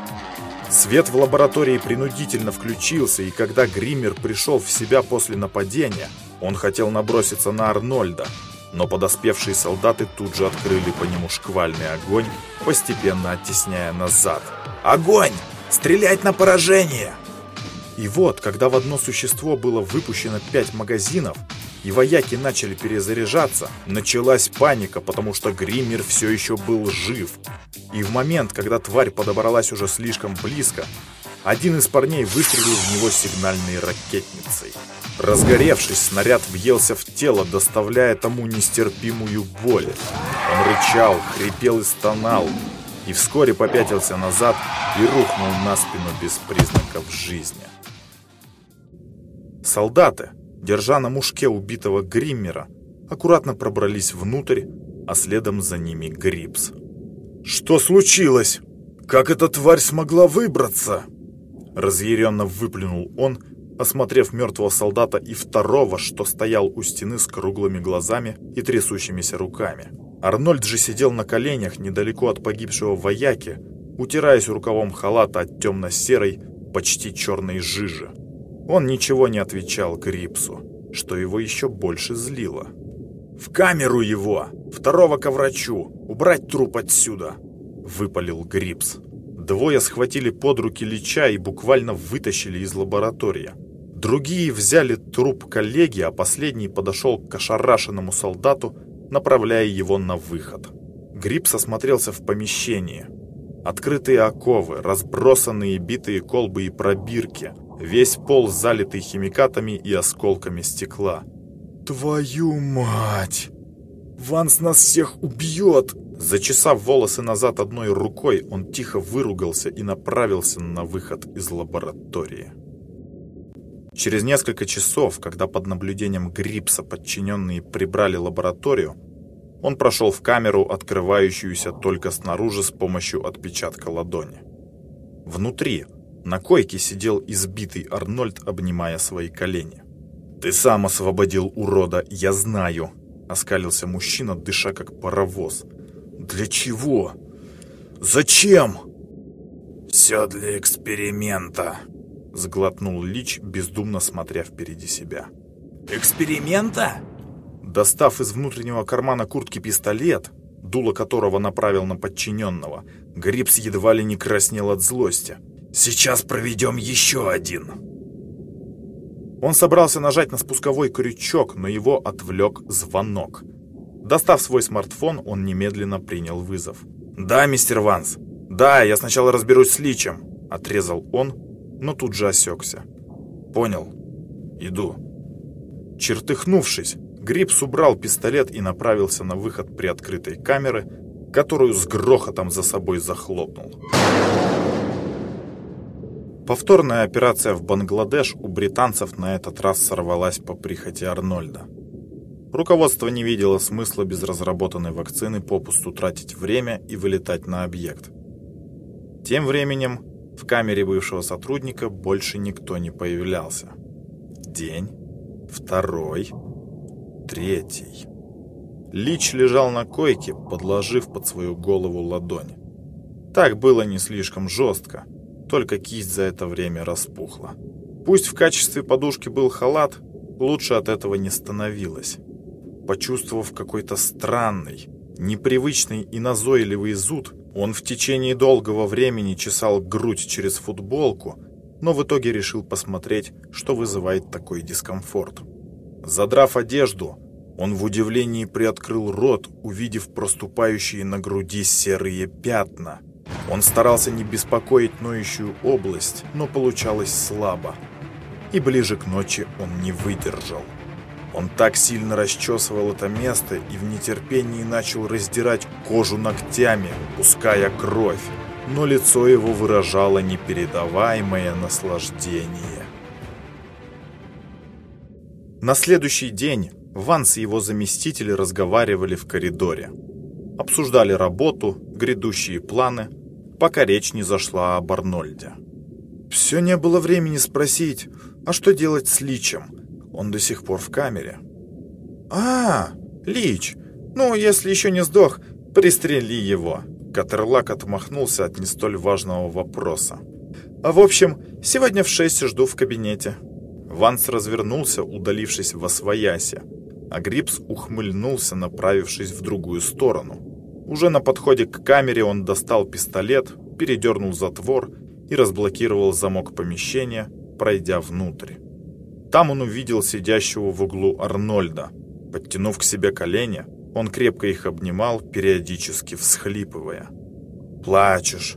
Свет в лаборатории принудительно включился, и когда Гриммер пришел в себя после нападения, он хотел наброситься на Арнольда, но подоспевшие солдаты тут же открыли по нему шквальный огонь, постепенно оттесняя назад. «Огонь! Стрелять на поражение!» И вот, когда в одно существо было выпущено пять магазинов, и вояки начали перезаряжаться, началась паника, потому что Гриммер все еще был жив. И в момент, когда тварь подобралась уже слишком близко, один из парней выстрелил в него сигнальной ракетницей. Разгоревшись, снаряд въелся в тело, доставляя тому нестерпимую боль. Он рычал, хрипел и стонал, и вскоре попятился назад и рухнул на спину без признаков жизни. Солдаты, держа на мушке убитого Гриммера, аккуратно пробрались внутрь, а следом за ними Грипс. «Что случилось? Как эта тварь смогла выбраться?» Разъяренно выплюнул он, осмотрев мертвого солдата и второго, что стоял у стены с круглыми глазами и трясущимися руками. Арнольд же сидел на коленях недалеко от погибшего вояки, утираясь рукавом халата от темно-серой, почти черной жижи. Он ничего не отвечал Грипсу, что его еще больше злило. «В камеру его! Второго ко врачу! Убрать труп отсюда!» — выпалил Грипс. Двое схватили под руки Лича и буквально вытащили из лаборатории. Другие взяли труп коллеги, а последний подошел к ошарашенному солдату, направляя его на выход. Грипс осмотрелся в помещении. Открытые оковы, разбросанные битые колбы и пробирки, весь пол залитый химикатами и осколками стекла. Твою мать! Ванс нас всех убьет! Зачесав волосы назад одной рукой, он тихо выругался и направился на выход из лаборатории. Через несколько часов, когда под наблюдением Грипса подчиненные прибрали лабораторию, он прошел в камеру, открывающуюся только снаружи с помощью отпечатка ладони. Внутри, на койке, сидел избитый Арнольд, обнимая свои колени. «Ты сам освободил урода, я знаю!» — оскалился мужчина, дыша как паровоз. «Для чего? Зачем?» «Все для эксперимента», — сглотнул Лич, бездумно смотря впереди себя. «Эксперимента?» Достав из внутреннего кармана куртки пистолет, дуло которого направил на подчиненного, Грипс едва ли не краснел от злости. «Сейчас проведем еще один!» Он собрался нажать на спусковой крючок, но его отвлек звонок. Достав свой смартфон, он немедленно принял вызов. «Да, мистер Ванс. Да, я сначала разберусь с Личем», — отрезал он, но тут же осекся. «Понял. Иду». Чертыхнувшись, Грипс убрал пистолет и направился на выход при открытой камеры, которую с грохотом за собой захлопнул. Повторная операция в Бангладеш у британцев на этот раз сорвалась по прихоти Арнольда. Руководство не видело смысла без разработанной вакцины попусту тратить время и вылетать на объект. Тем временем в камере бывшего сотрудника больше никто не появлялся. День, второй, третий. Лич лежал на койке, подложив под свою голову ладонь. Так было не слишком жестко, только кисть за это время распухла. Пусть в качестве подушки был халат, лучше от этого не становилось. Почувствовав какой-то странный, непривычный и назойливый зуд, он в течение долгого времени чесал грудь через футболку, но в итоге решил посмотреть, что вызывает такой дискомфорт. Задрав одежду, он в удивлении приоткрыл рот, увидев проступающие на груди серые пятна. Он старался не беспокоить ноющую область, но получалось слабо. И ближе к ночи он не выдержал. Он так сильно расчесывал это место и в нетерпении начал раздирать кожу ногтями, пуская кровь. Но лицо его выражало непередаваемое наслаждение. На следующий день Ванс и его заместители разговаривали в коридоре. Обсуждали работу, грядущие планы, пока речь не зашла об Арнольде. Все не было времени спросить, а что делать с Личем? Он до сих пор в камере. «А, Лич! Ну, если еще не сдох, пристрели его!» Катерлак отмахнулся от не столь важного вопроса. «А в общем, сегодня в шесть жду в кабинете». Ванс развернулся, удалившись во своясе, а Грипс ухмыльнулся, направившись в другую сторону. Уже на подходе к камере он достал пистолет, передернул затвор и разблокировал замок помещения, пройдя внутрь. Там он увидел сидящего в углу Арнольда. Подтянув к себе колени, он крепко их обнимал, периодически всхлипывая. «Плачешь.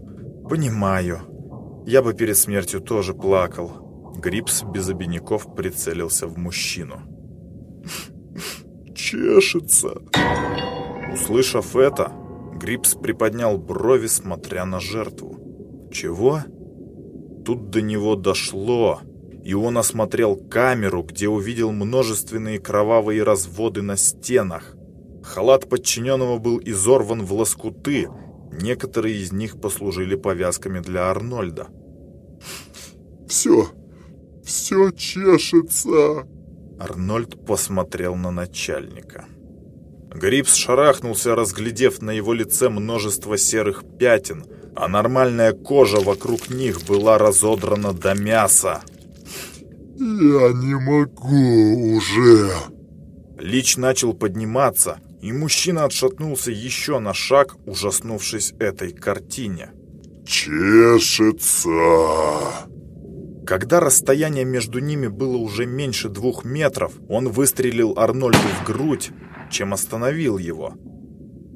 Понимаю. Я бы перед смертью тоже плакал. Грипс без обиняков прицелился в мужчину. «Чешется!» Услышав это, Грипс приподнял брови, смотря на жертву. «Чего?» Тут до него дошло, и он осмотрел камеру, где увидел множественные кровавые разводы на стенах. Халат подчиненного был изорван в лоскуты, некоторые из них послужили повязками для Арнольда. «Все, все чешется!» Арнольд посмотрел на начальника. Грипс шарахнулся, разглядев на его лице множество серых пятен, а нормальная кожа вокруг них была разодрана до мяса. «Я не могу уже!» Лич начал подниматься, и мужчина отшатнулся еще на шаг, ужаснувшись этой картине. «Чешется!» Когда расстояние между ними было уже меньше двух метров, он выстрелил Арнольду в грудь, чем остановил его.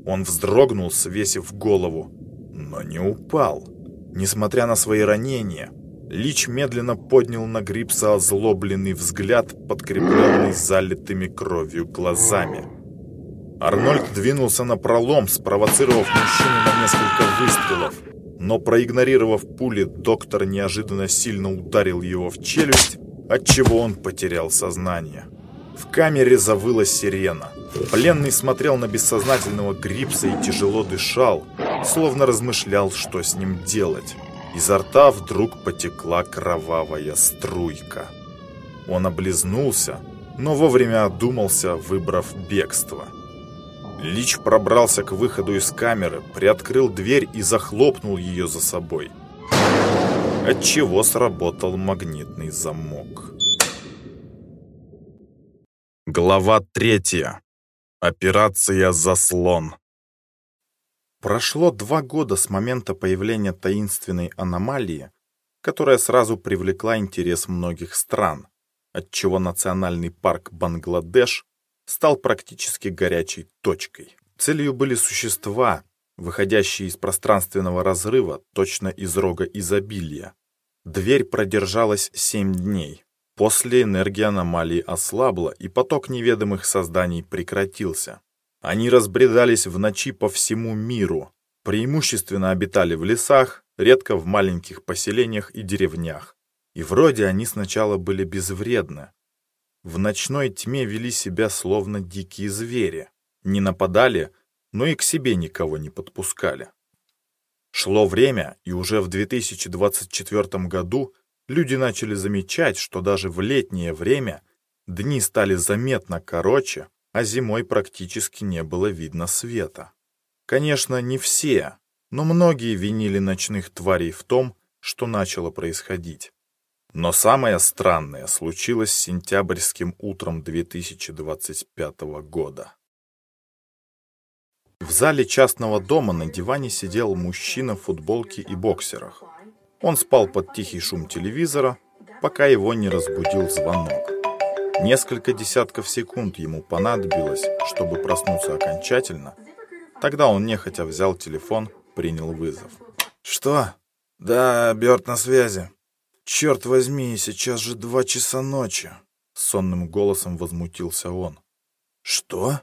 Он вздрогнул, свесив голову, но не упал. Несмотря на свои ранения, Лич медленно поднял на Грипса озлобленный взгляд, подкрепленный залитыми кровью глазами. Арнольд двинулся на пролом, спровоцировав мужчину на несколько выстрелов. Но проигнорировав пули, доктор неожиданно сильно ударил его в челюсть, отчего он потерял сознание. В камере завыла сирена. Пленный смотрел на бессознательного Грипса и тяжело дышал, словно размышлял, что с ним делать. Изо рта вдруг потекла кровавая струйка. Он облизнулся, но вовремя одумался, выбрав бегство. Лич пробрался к выходу из камеры, приоткрыл дверь и захлопнул ее за собой. Отчего сработал магнитный замок. Глава третья. Операция «Заслон». Прошло два года с момента появления таинственной аномалии, которая сразу привлекла интерес многих стран, отчего национальный парк Бангладеш стал практически горячей точкой. Целью были существа, выходящие из пространственного разрыва, точно из рога изобилия. Дверь продержалась семь дней. После энергия аномалии ослабла, и поток неведомых созданий прекратился. Они разбредались в ночи по всему миру, преимущественно обитали в лесах, редко в маленьких поселениях и деревнях. И вроде они сначала были безвредны. В ночной тьме вели себя словно дикие звери. Не нападали, но и к себе никого не подпускали. Шло время, и уже в 2024 году люди начали замечать, что даже в летнее время дни стали заметно короче, а зимой практически не было видно света. Конечно, не все, но многие винили ночных тварей в том, что начало происходить. Но самое странное случилось сентябрьским утром 2025 года. В зале частного дома на диване сидел мужчина в футболке и боксерах. Он спал под тихий шум телевизора, пока его не разбудил звонок. Несколько десятков секунд ему понадобилось, чтобы проснуться окончательно. Тогда он нехотя взял телефон, принял вызов. «Что?» «Да, Бёрд на связи. Черт возьми, сейчас же два часа ночи!» Сонным голосом возмутился он. «Что?»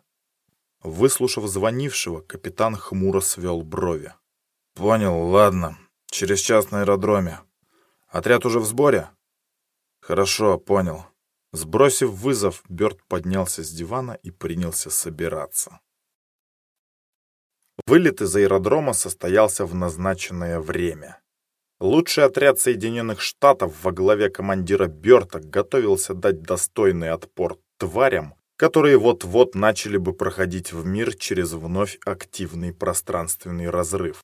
Выслушав звонившего, капитан хмуро свел брови. «Понял, ладно. Через час на аэродроме. Отряд уже в сборе?» «Хорошо, понял. Сбросив вызов, Бёрд поднялся с дивана и принялся собираться. Вылет из аэродрома состоялся в назначенное время. Лучший отряд Соединенных Штатов во главе командира Бёрта готовился дать достойный отпор тварям, которые вот-вот начали бы проходить в мир через вновь активный пространственный разрыв.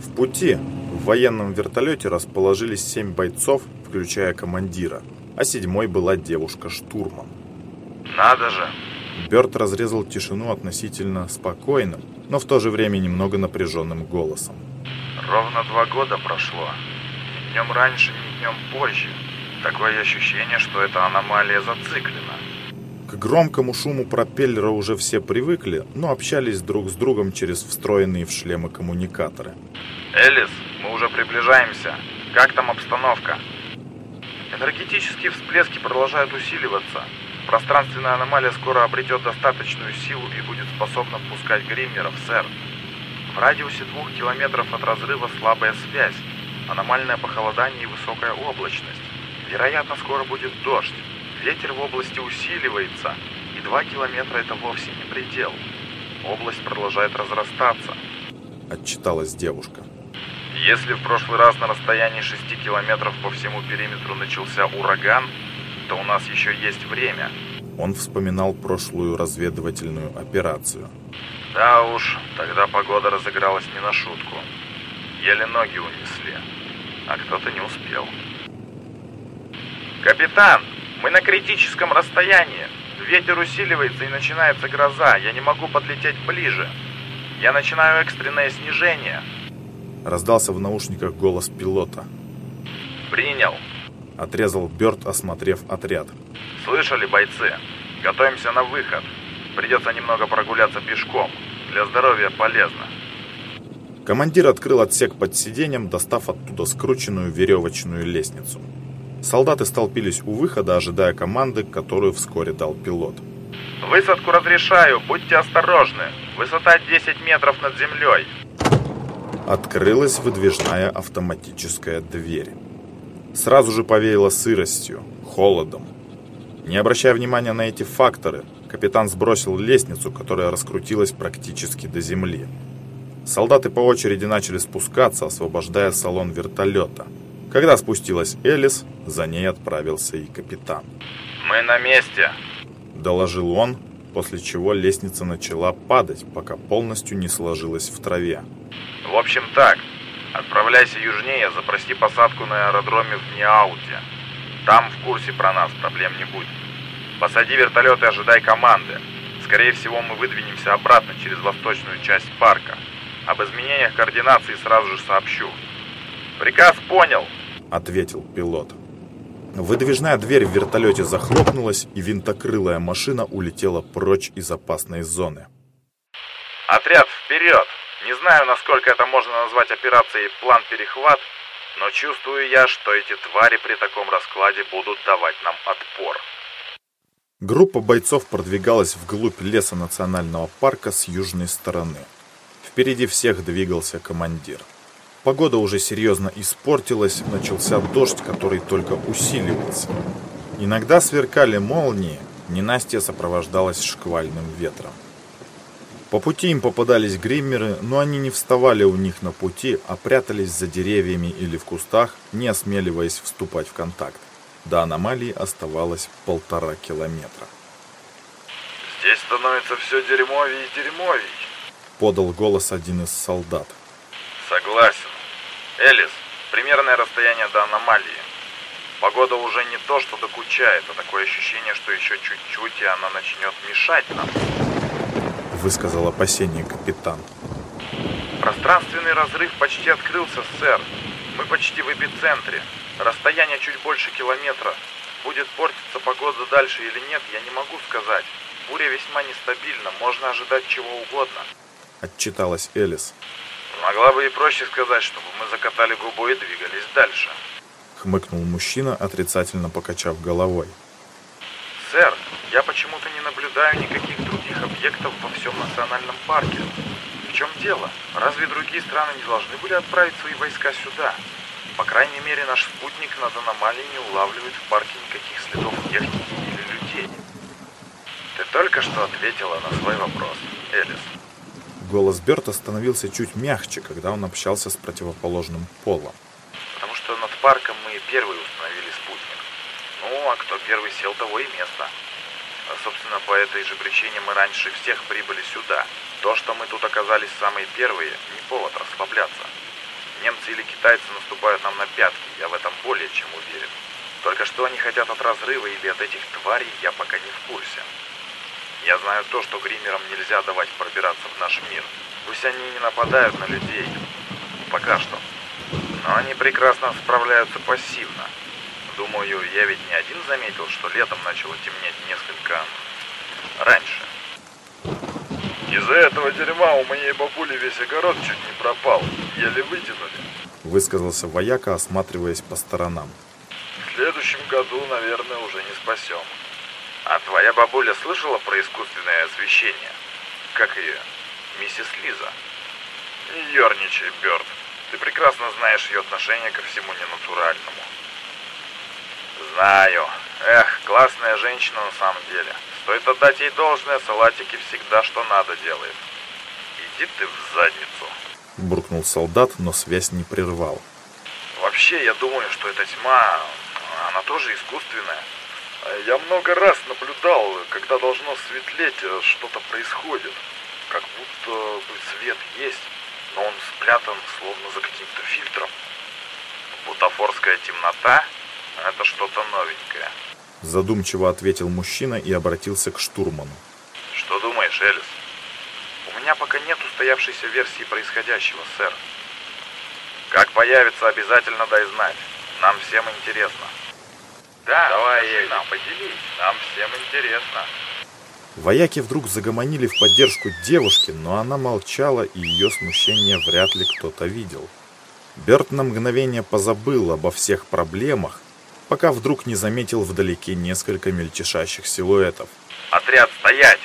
В пути в военном вертолете расположились семь бойцов, включая командира – а седьмой была девушка-штурман. «Надо же!» Бёрд разрезал тишину относительно спокойным, но в то же время немного напряженным голосом. «Ровно два года прошло. Ни днем раньше, ни днем позже. Такое ощущение, что эта аномалия зациклена». К громкому шуму пропеллера уже все привыкли, но общались друг с другом через встроенные в шлемы коммуникаторы. «Элис, мы уже приближаемся. Как там обстановка?» Энергетические всплески продолжают усиливаться. Пространственная аномалия скоро обретет достаточную силу и будет способна впускать гриммеров, сэр. В радиусе двух километров от разрыва слабая связь, аномальное похолодание и высокая облачность. Вероятно, скоро будет дождь. Ветер в области усиливается, и два километра это вовсе не предел. Область продолжает разрастаться. Отчиталась девушка. Если в прошлый раз на расстоянии 6 километров по всему периметру начался ураган, то у нас еще есть время. Он вспоминал прошлую разведывательную операцию. Да уж, тогда погода разыгралась не на шутку. Еле ноги унесли, а кто-то не успел. Капитан, мы на критическом расстоянии. Ветер усиливается и начинается гроза. Я не могу подлететь ближе. Я начинаю экстренное снижение. Раздался в наушниках голос пилота. «Принял!» Отрезал Бёрд, осмотрев отряд. «Слышали, бойцы? Готовимся на выход. Придется немного прогуляться пешком. Для здоровья полезно». Командир открыл отсек под сиденьем, достав оттуда скрученную веревочную лестницу. Солдаты столпились у выхода, ожидая команды, которую вскоре дал пилот. «Высадку разрешаю, будьте осторожны. Высота 10 метров над землей». Открылась выдвижная автоматическая дверь. Сразу же повеяло сыростью, холодом. Не обращая внимания на эти факторы, капитан сбросил лестницу, которая раскрутилась практически до земли. Солдаты по очереди начали спускаться, освобождая салон вертолета. Когда спустилась Элис, за ней отправился и капитан. «Мы на месте», — доложил он, после чего лестница начала падать, пока полностью не сложилась в траве. «В общем так, отправляйся южнее, запроси посадку на аэродроме в Неауте. Там в курсе про нас, проблем не будет. Посади вертолет и ожидай команды. Скорее всего, мы выдвинемся обратно через восточную часть парка. Об изменениях координации сразу же сообщу. Приказ понял, ответил пилот. Выдвижная дверь в вертолете захлопнулась, и винтокрылая машина улетела прочь из опасной зоны. Отряд, вперед! Не знаю, насколько это можно назвать операцией «План перехват», но чувствую я, что эти твари при таком раскладе будут давать нам отпор. Группа бойцов продвигалась вглубь леса национального парка с южной стороны. Впереди всех двигался командир. Погода уже серьезно испортилась, начался дождь, который только усиливался. Иногда сверкали молнии, ненастье сопровождалось шквальным ветром. По пути им попадались гриммеры, но они не вставали у них на пути, а прятались за деревьями или в кустах, не осмеливаясь вступать в контакт. До аномалии оставалось полтора километра. «Здесь становится все дерьмовей и дерьмовей», — подал голос один из солдат. Согласен. Элис, примерное расстояние до аномалии. Погода уже не то, что докучает, а такое ощущение, что еще чуть-чуть, и она начнет мешать нам. Высказал опасение капитан. Пространственный разрыв почти открылся, сэр. Мы почти в эпицентре. Расстояние чуть больше километра. Будет портиться погода дальше или нет, я не могу сказать. Буря весьма нестабильна, можно ожидать чего угодно. Отчиталась Элис. Могла бы и проще сказать, чтобы мы закатали губу и двигались дальше. Хмыкнул мужчина, отрицательно покачав головой. Сэр, я почему-то не наблюдаю никаких других объектов во всем национальном парке. В чем дело? Разве другие страны не должны были отправить свои войска сюда? По крайней мере, наш спутник над аномалией не улавливает в парке никаких следов техники или людей. Ты только что ответила на свой вопрос, Элис. Голос Берта становился чуть мягче, когда он общался с противоположным полом. Потому что над парком мы первые установили спутник. Ну, а кто первый сел, того и место. А, собственно, по этой же причине мы раньше всех прибыли сюда. То, что мы тут оказались самые первые, не повод расслабляться. Немцы или китайцы наступают нам на пятки, я в этом более чем уверен. Только что они хотят от разрыва или от этих тварей, я пока не в курсе. Я знаю то, что гримерам нельзя давать пробираться в наш мир. Пусть они не нападают на людей. Пока что. Но они прекрасно справляются пассивно. Думаю, я ведь не один заметил, что летом начало темнеть несколько... раньше. Из-за этого дерьма у моей бабули весь огород чуть не пропал. Еле вытянули. Высказался вояка, осматриваясь по сторонам. В следующем году, наверное, уже не спасем. А твоя бабуля слышала про искусственное освещение? Как ее? Миссис Лиза. Не ерничай, Бёрд. Ты прекрасно знаешь ее отношение ко всему ненатуральному. Знаю. Эх, классная женщина на самом деле. Стоит отдать ей должное, салатики всегда что надо делает. Иди ты в задницу. Буркнул солдат, но связь не прервал. Вообще, я думаю, что эта тьма, она тоже искусственная. Я много раз наблюдал, когда должно светлеть, э, что-то происходит. Как будто бы свет есть, но он спрятан словно за каким-то фильтром. Бутафорская темнота — это что-то новенькое. Задумчиво ответил мужчина и обратился к штурману. Что думаешь, Элис? У меня пока нет устоявшейся версии происходящего, сэр. Как появится, обязательно дай знать. Нам всем интересно. Да, давай, Эль, нам поделись. Нам всем интересно. Вояки вдруг загомонили в поддержку девушки, но она молчала, и ее смущение вряд ли кто-то видел. Берт на мгновение позабыл обо всех проблемах, пока вдруг не заметил вдалеке несколько мельтешащих силуэтов. «Отряд, стоять!»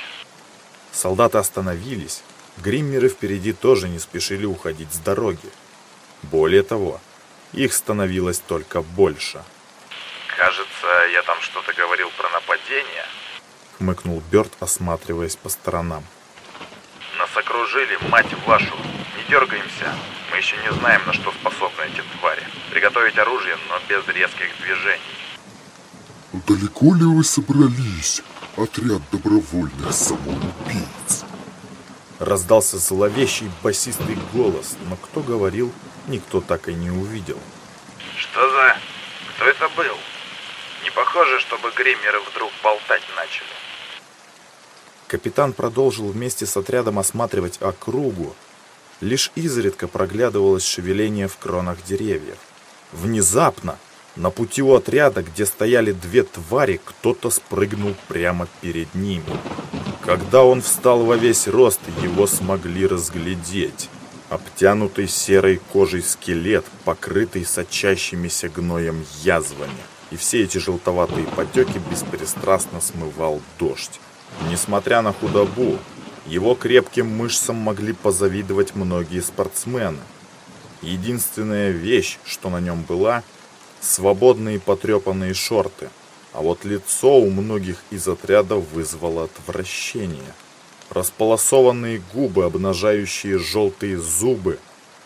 Солдаты остановились. Гриммеры впереди тоже не спешили уходить с дороги. Более того, их становилось только больше. «Кажется, я там что-то говорил про нападение», — хмыкнул Бёрд, осматриваясь по сторонам. «Нас окружили, мать вашу! Не дергаемся! Мы еще не знаем, на что способны эти твари. Приготовить оружие, но без резких движений». «Далеко ли вы собрались, отряд добровольных самоубийц?» Раздался зловещий басистый голос, но кто говорил, никто так и не увидел. «Что за... Кто это был? Похоже, чтобы гриммеры вдруг болтать начали». Капитан продолжил вместе с отрядом осматривать округу. Лишь изредка проглядывалось шевеление в кронах деревьев. Внезапно на пути у отряда, где стояли две твари, кто-то спрыгнул прямо перед ними. Когда он встал во весь рост, его смогли разглядеть. Обтянутый серой кожей скелет, покрытый сочащимися гноем язвами. И все эти желтоватые потеки беспристрастно смывал дождь. Несмотря на худобу, его крепким мышцам могли позавидовать многие спортсмены. Единственная вещь, что на нем была – свободные потрепанные шорты, а вот лицо у многих из отряда вызвало отвращение. Располосованные губы, обнажающие желтые зубы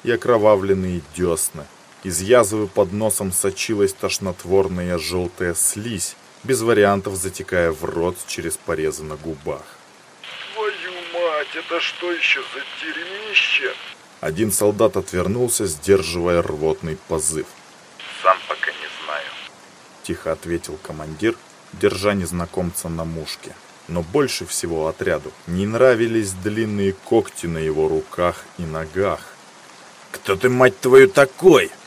и окровавленные десны. Из язвы под носом сочилась тошнотворная желтая слизь, без вариантов затекая в рот через порезы на губах. «Твою мать, это что еще за дерьмище?» Один солдат отвернулся, сдерживая рвотный позыв. «Сам пока не знаю», — тихо ответил командир, держа незнакомца на мушке. Но больше всего отряду не нравились длинные когти на его руках и ногах. «Кто ты, мать твою, такой?» —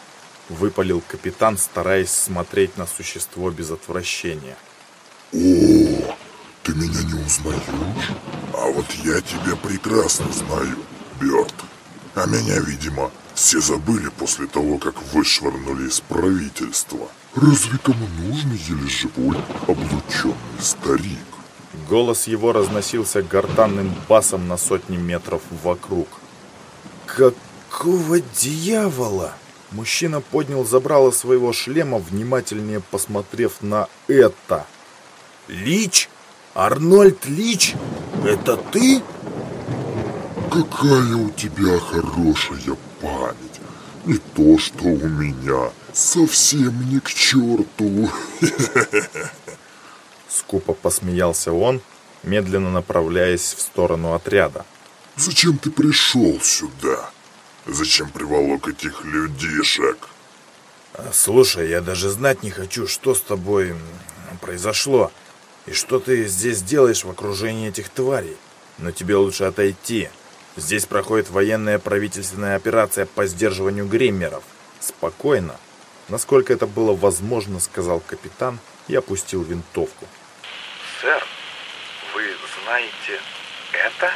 выпалил капитан, стараясь смотреть на существо без отвращения. «О, ты меня не узнаешь? А вот я тебя прекрасно знаю, Бёрд. А меня, видимо, все забыли после того, как вышвырнули из правительства. Разве кому нужен еле живой, облученный старик? Голос его разносился гортанным басом на сотни метров вокруг. «Какого дьявола?» Мужчина поднял забрало своего шлема, внимательнее посмотрев на это. «Лич? Арнольд Лич? Это ты?» Какая у тебя хорошая память. Не то, что у меня. Совсем не к черту. Скупо посмеялся он, медленно направляясь в сторону отряда. Зачем ты пришел сюда? Зачем приволок этих людишек? Слушай, я даже знать не хочу, что с тобой произошло. И что ты здесь делаешь в окружении этих тварей. Но тебе лучше отойти. Здесь проходит военная правительственная операция по сдерживанию гриммеров. Спокойно, насколько это было возможно, сказал капитан и опустил винтовку. «Сэр, вы знаете это?»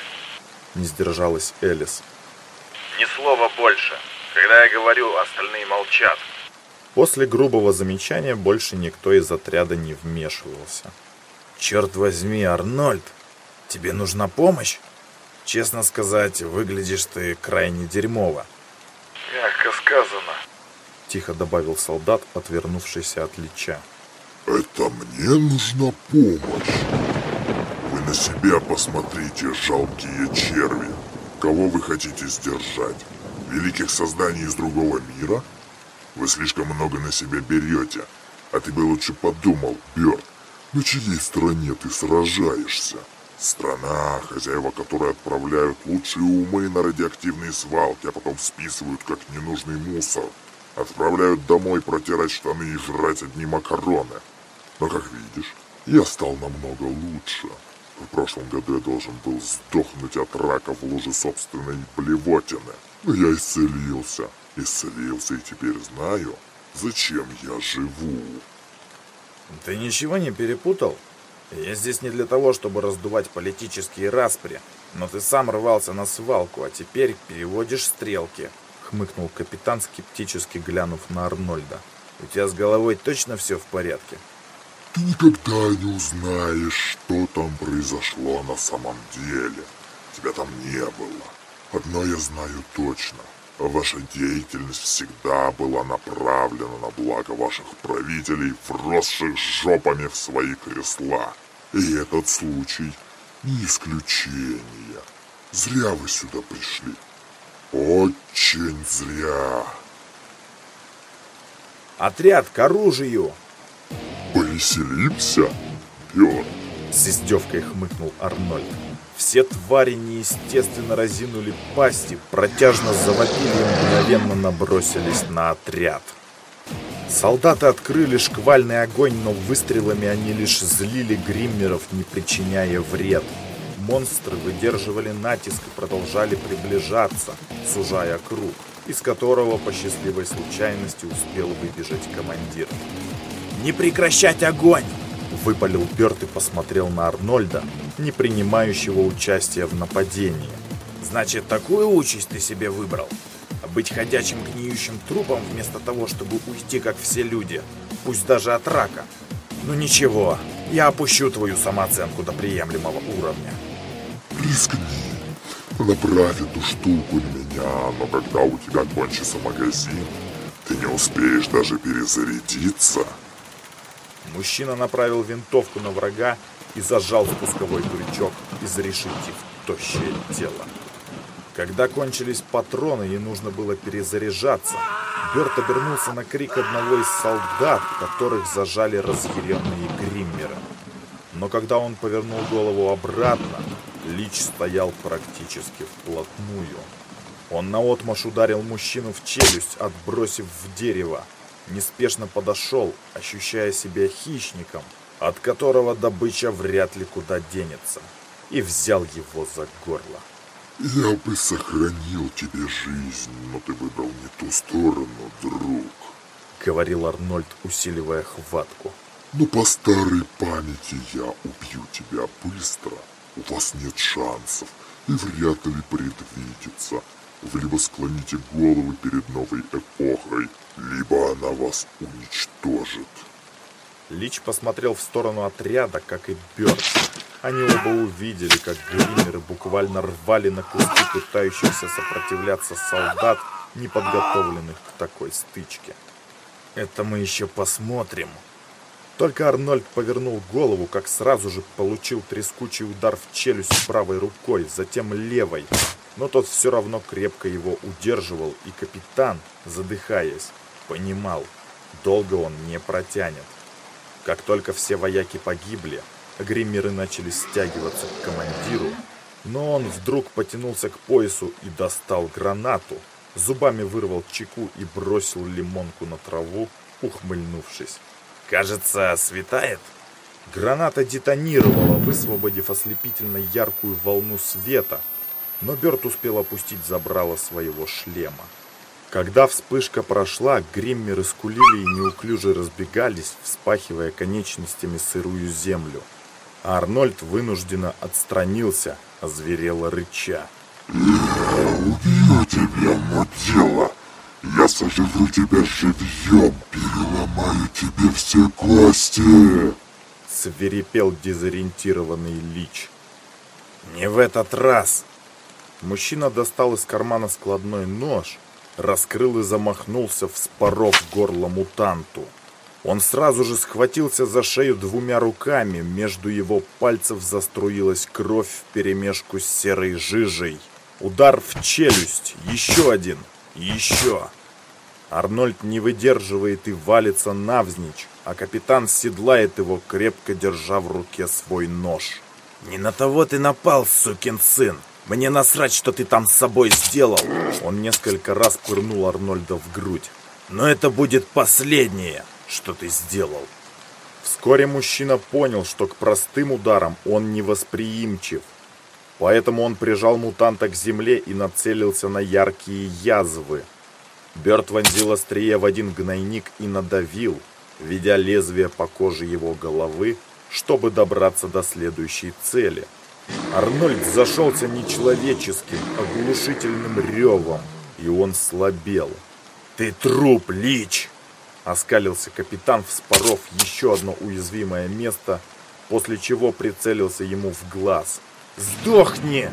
Не сдержалась Элис. «Ни слова больше. Когда я говорю, остальные молчат». После грубого замечания больше никто из отряда не вмешивался. «Черт возьми, Арнольд, тебе нужна помощь?» Честно сказать, выглядишь ты крайне дерьмово. Мягко сказано. Тихо добавил солдат, отвернувшийся от Лича. Это мне нужна помощь. Вы на себя посмотрите, жалкие черви. Кого вы хотите сдержать? Великих созданий из другого мира? Вы слишком много на себя берете. А ты бы лучше подумал, Бёрд, на чьей стороне ты сражаешься? Страна, хозяева которой отправляют лучшие умы на радиоактивные свалки, а потом списывают как ненужный мусор. Отправляют домой протирать штаны и жрать одни макароны. Но, как видишь, я стал намного лучше. В прошлом году я должен был сдохнуть от рака в луже собственной блевотины. Но я исцелился. Исцелился и теперь знаю, зачем я живу. Ты ничего не перепутал? Я здесь не для того, чтобы раздувать политические распри, но ты сам рвался на свалку, а теперь переводишь стрелки», — хмыкнул капитан, скептически глянув на Арнольда. «У тебя с головой точно все в порядке?» Ты никогда не узнаешь, что там произошло на самом деле. Тебя там не было. Одно я знаю точно. Ваша деятельность всегда была направлена на благо ваших правителей, вросших жопами в свои кресла. И этот случай не исключение. Зря вы сюда пришли. Очень зря. «Отряд к оружию!» «Повеселимся, Пёр!» С издевкой хмыкнул Арнольд. Все твари неестественно разинули пасти, протяжно завопили и мгновенно набросились на отряд. Солдаты открыли шквальный огонь, но выстрелами они лишь злили гриммеров, не причиняя вред. Монстры выдерживали натиск и продолжали приближаться, сужая круг, из которого по счастливой случайности успел выбежать командир. «Не прекращать огонь!» Выпалил Берт и посмотрел на Арнольда, не принимающего участия в нападении. «Значит, такую участь ты себе выбрал? Быть ходячим гниющим трупом вместо того, чтобы уйти, как все люди, пусть даже от рака? Ну ничего, я опущу твою самооценку до приемлемого уровня». Рискни. Направь эту штуку на меня, но когда у тебя кончится магазин, ты не успеешь даже перезарядиться. Мужчина направил винтовку на врага и зажал спусковой крючок, изрешетив тощее тело. Когда кончились патроны и нужно было перезаряжаться, Берт обернулся на крик одного из солдат, которых зажали разъяренные гриммеры. Но когда он повернул голову обратно, Лич стоял практически вплотную. Он наотмашь ударил мужчину в челюсть, отбросив в дерево, неспешно подошел, ощущая себя хищником, от которого добыча вряд ли куда денется, и взял его за горло. Я бы сохранил тебе жизнь, но ты выбрал не ту сторону, друг. Говорил Арнольд, усиливая хватку. Но по старой памяти я убью тебя быстро. У вас нет шансов, и вряд ли предвидится. Вы либо склоните головы перед новой эпохой, либо она вас уничтожит. Лич посмотрел в сторону отряда, как и Бёрд. Они оба увидели, как гриммеры буквально рвали на куски пытающихся сопротивляться солдат, неподготовленных к такой стычке. Это мы еще посмотрим. Только Арнольд повернул голову, как сразу же получил трескучий удар в челюсть правой рукой, затем левой. Но тот все равно крепко его удерживал, и капитан, задыхаясь, Понимал, долго он не протянет. Как только все вояки погибли, гриммеры начали стягиваться к командиру, но он вдруг потянулся к поясу и достал гранату, зубами вырвал чеку и бросил лимонку на траву, ухмыльнувшись. «Кажется, светает?» Граната детонировала, высвободив ослепительно яркую волну света, но Берт успел опустить забрало своего шлема. Когда вспышка прошла, гриммеры скулили и неуклюже разбегались, вспахивая конечностями сырую землю. А Арнольд вынужденно отстранился, озверело рыча. «Я убью тебя, мудила! Я сожру тебя живьем, переломаю тебе все кости!» Свирепел дезориентированный лич. «Не в этот раз!» Мужчина достал из кармана складной нож, раскрыл и замахнулся, вспоров горло мутанту. Он сразу же схватился за шею двумя руками, между его пальцев заструилась кровь вперемешку с серой жижей. Удар в челюсть, еще один, еще. Арнольд не выдерживает и валится навзничь, а капитан седлает его, крепко держа в руке свой нож. «Не на того ты напал, сукин сын!» Мне насрать, что ты там с собой сделал. Он несколько раз пырнул Арнольда в грудь. Но это будет последнее, что ты сделал. Вскоре мужчина понял, что к простым ударам он невосприимчив. Поэтому он прижал мутанта к земле и нацелился на яркие язвы. Берт вонзил острие в один гнойник и надавил, ведя лезвие по коже его головы, чтобы добраться до следующей цели. Арнольд зашелся нечеловеческим, оглушительным ревом, и он слабел. «Ты труп, Лич!» Оскалился капитан, вспоров еще одно уязвимое место, после чего прицелился ему в глаз. «Сдохни!»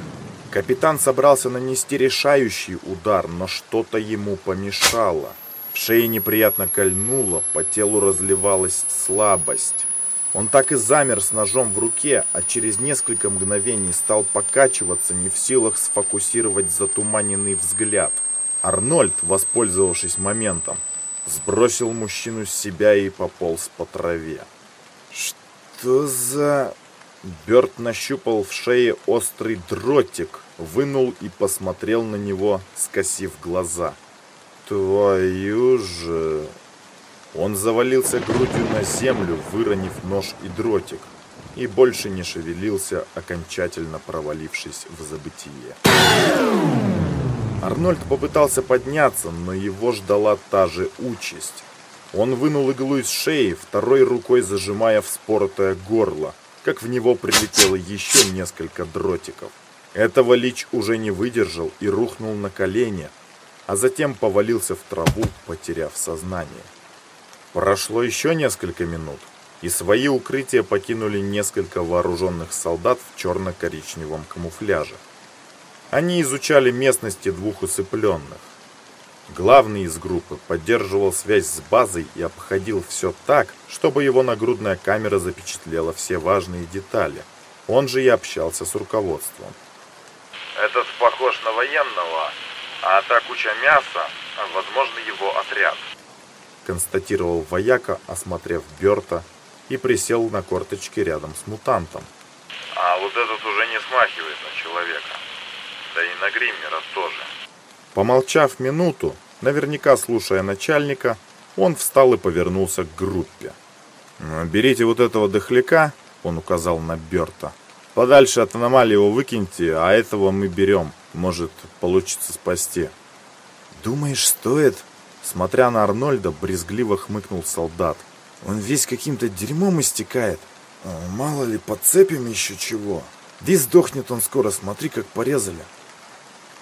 Капитан собрался нанести решающий удар, но что-то ему помешало. В шее неприятно кольнуло, по телу разливалась слабость. Он так и замер с ножом в руке, а через несколько мгновений стал покачиваться, не в силах сфокусировать затуманенный взгляд. Арнольд, воспользовавшись моментом, сбросил мужчину с себя и пополз по траве. «Что за...» Бёрд нащупал в шее острый дротик, вынул и посмотрел на него, скосив глаза. «Твою же...» Он завалился грудью на землю, выронив нож и дротик, и больше не шевелился, окончательно провалившись в забытие. Арнольд попытался подняться, но его ждала та же участь. Он вынул иглу из шеи, второй рукой зажимая вспоротое горло, как в него прилетело еще несколько дротиков. Этого Лич уже не выдержал и рухнул на колени, а затем повалился в траву, потеряв сознание. Прошло еще несколько минут, и свои укрытия покинули несколько вооруженных солдат в черно-коричневом камуфляже. Они изучали местности двух усыпленных. Главный из группы поддерживал связь с базой и обходил все так, чтобы его нагрудная камера запечатлела все важные детали. Он же и общался с руководством. Этот похож на военного, а та куча мяса, возможно, его отряд. Констатировал вояка, осмотрев Берта, и присел на корточки рядом с мутантом. А вот этот уже не смахивает на человека да и на гриммера тоже. Помолчав минуту, наверняка слушая начальника, он встал и повернулся к группе. «Ну, «Берите вот этого дохляка», — он указал на Берта. «Подальше от аномалии его выкиньте, а этого мы берем. Может, получится спасти». «Думаешь, стоит?» Смотря на Арнольда, брезгливо хмыкнул солдат. «Он весь каким-то дерьмом истекает. А, мало ли, подцепим еще чего. Да сдохнет он скоро, смотри, как порезали».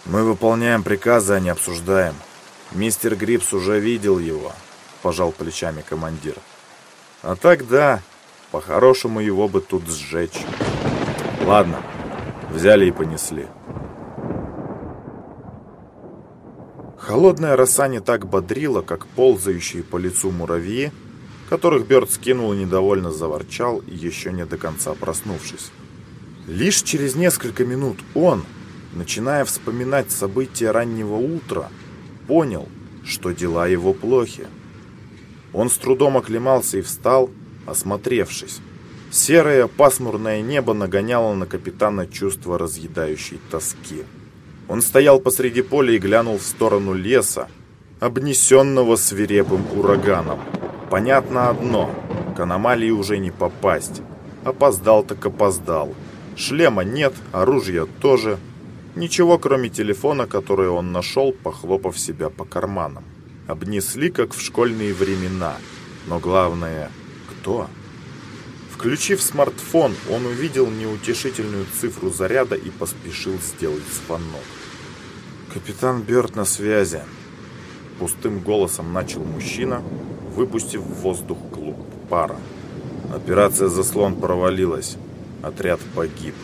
Мы выполняем приказы, а не обсуждаем. Мистер Грипс уже видел его, пожал плечами командир. А так да, по-хорошему его бы тут сжечь. Ладно, взяли и понесли. Холодная роса не так бодрила, как ползающие по лицу муравьи, которых Бёрд скинул и недовольно заворчал, еще не до конца проснувшись. Лишь через несколько минут он, начиная вспоминать события раннего утра, понял, что дела его плохи. Он с трудом оклемался и встал, осмотревшись. Серое пасмурное небо нагоняло на капитана чувство разъедающей тоски. Он стоял посреди поля и глянул в сторону леса, обнесенного свирепым ураганом. Понятно одно, к аномалии уже не попасть. Опоздал так опоздал. Шлема нет, оружия тоже – Ничего, кроме телефона, который он нашел, похлопав себя по карманам. Обнесли, как в школьные времена. Но главное, кто? Включив смартфон, он увидел неутешительную цифру заряда и поспешил сделать звонок. «Капитан Бёрд на связи», — пустым голосом начал мужчина, выпустив в воздух клуб пара. «Операция «Заслон» провалилась. Отряд погиб.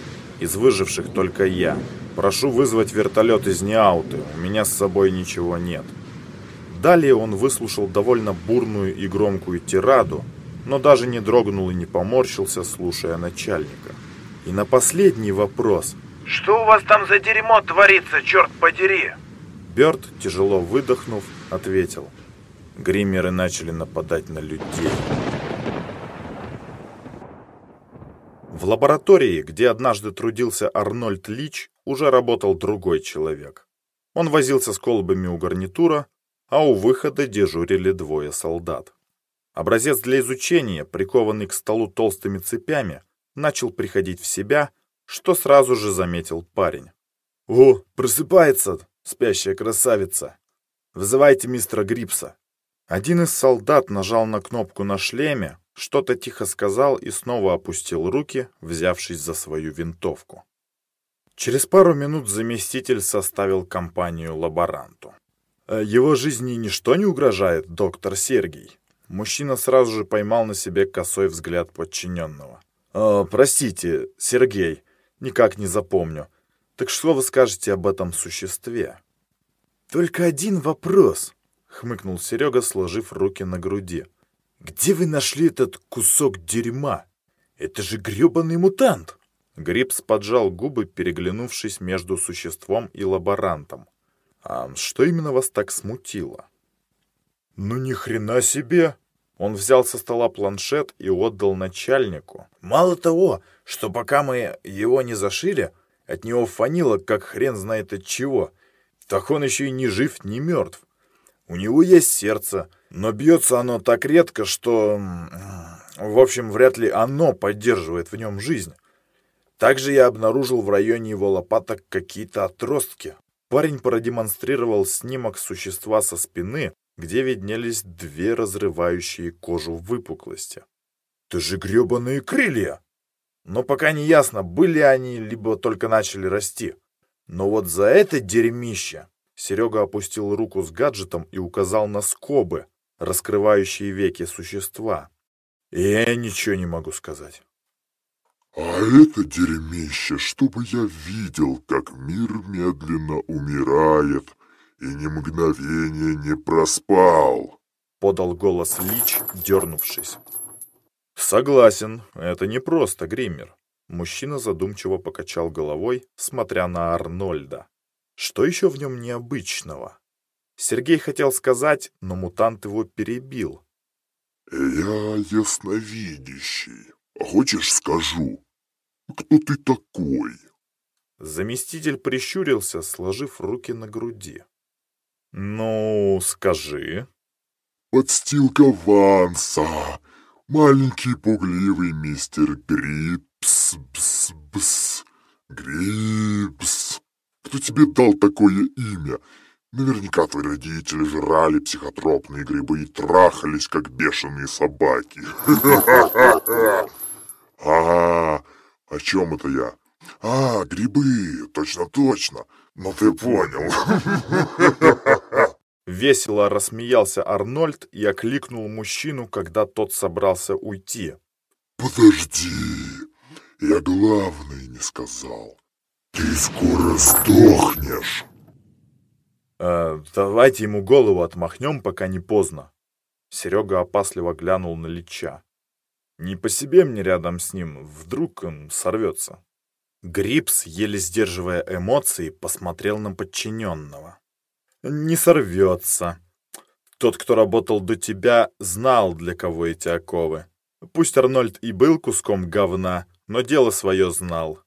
Из выживших только я. Прошу вызвать вертолет из Неауты. У меня с собой ничего нет. Далее он выслушал довольно бурную и громкую тираду, но даже не дрогнул и не поморщился, слушая начальника. И на последний вопрос «Что у вас там за дерьмо творится, черт подери?» Бёрд, тяжело выдохнув, ответил Гриммеры начали нападать на людей. В лаборатории, где однажды трудился Арнольд Лич, уже работал другой человек. Он возился с колбами у гарнитура, а у выхода дежурили двое солдат. Образец для изучения, прикованный к столу толстыми цепями, начал приходить в себя, что сразу же заметил парень. «О, просыпается, спящая красавица! Вызывайте мистера Грипса!» Один из солдат нажал на кнопку на шлеме, что-то тихо сказал и снова опустил руки, взявшись за свою винтовку. Через пару минут заместитель составил компанию лаборанту. «Э, «Его жизни ничто не угрожает, доктор Сергий?» Мужчина сразу же поймал на себе косой взгляд подчиненного. «Э, «Простите, Сергей, никак не запомню. Так что вы скажете об этом существе?» «Только один вопрос», — хмыкнул Серега, сложив руки на груди. «Где вы нашли этот кусок дерьма? Это же грёбаный мутант!» Грипс поджал губы, переглянувшись между существом и лаборантом. «А что именно вас так смутило?» «Ну ни хрена себе!» Он взял со стола планшет и отдал начальнику. «Мало того, что пока мы его не зашили, от него фанило, как хрен знает от чего, так он еще и не жив, ни мертв. У него есть сердце, но бьется оно так редко, что... В общем, вряд ли оно поддерживает в нем жизнь. Также я обнаружил в районе его лопаток какие-то отростки. Парень продемонстрировал снимок существа со спины, где виднелись две разрывающие кожу выпуклости. «Это же гребаные крылья!» Но пока не ясно, были они, либо только начали расти. Но вот за это дерьмище Серега опустил руку с гаджетом и указал на скобы, раскрывающие веки существа. И я ничего не могу сказать. А это дерьмище, чтобы я видел, как мир медленно умирает и ни мгновения не проспал. Подал голос Лич, дернувшись. Согласен, это не просто гриммер. Мужчина задумчиво покачал головой, смотря на Арнольда. Что еще в нем необычного? Сергей хотел сказать, но мутант его перебил. «Я ясновидящий. Хочешь, скажу? Кто ты такой?» Заместитель прищурился, сложив руки на груди. «Ну, скажи». «Подстилка Ванса, маленький пугливый мистер Грипс, бс, бс, Грипс. Кто тебе дал такое имя? Наверняка твои родители жрали психотропные грибы и трахались, как бешеные собаки. А, о чем это я? А, грибы, точно-точно. Ну ты понял. Весело рассмеялся Арнольд и окликнул мужчину, когда тот собрался уйти. Подожди, я главное не сказал. Ты скоро сдохнешь. Э, давайте ему голову отмахнем, пока не поздно. Серега опасливо глянул на Лича. Не по себе мне рядом с ним, вдруг он сорвется. Грипс, еле сдерживая эмоции, посмотрел на подчиненного. «Не сорвется. Тот, кто работал до тебя, знал, для кого эти оковы. Пусть Арнольд и был куском говна, но дело свое знал.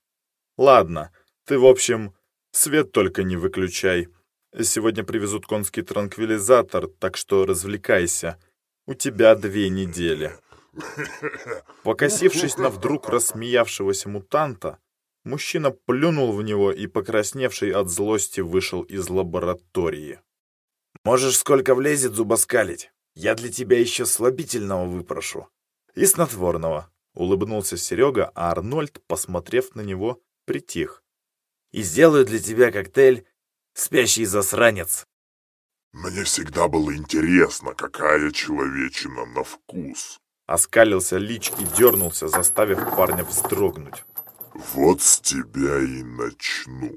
Ладно, ты, в общем, свет только не выключай. Сегодня привезут конский транквилизатор, так что развлекайся. У тебя две недели». Покосившись на вдруг рассмеявшегося мутанта, мужчина плюнул в него и, покрасневший от злости, вышел из лаборатории. «Можешь сколько влезет зубоскалить. Я для тебя еще слабительного выпрошу. И снотворного», — улыбнулся Серега, а Арнольд, посмотрев на него, притих. «И сделаю для тебя коктейль «Спящий засранец». Мне всегда было интересно, какая человечина на вкус. Оскалился Лич и дернулся, заставив парня вздрогнуть. Вот с тебя и начну.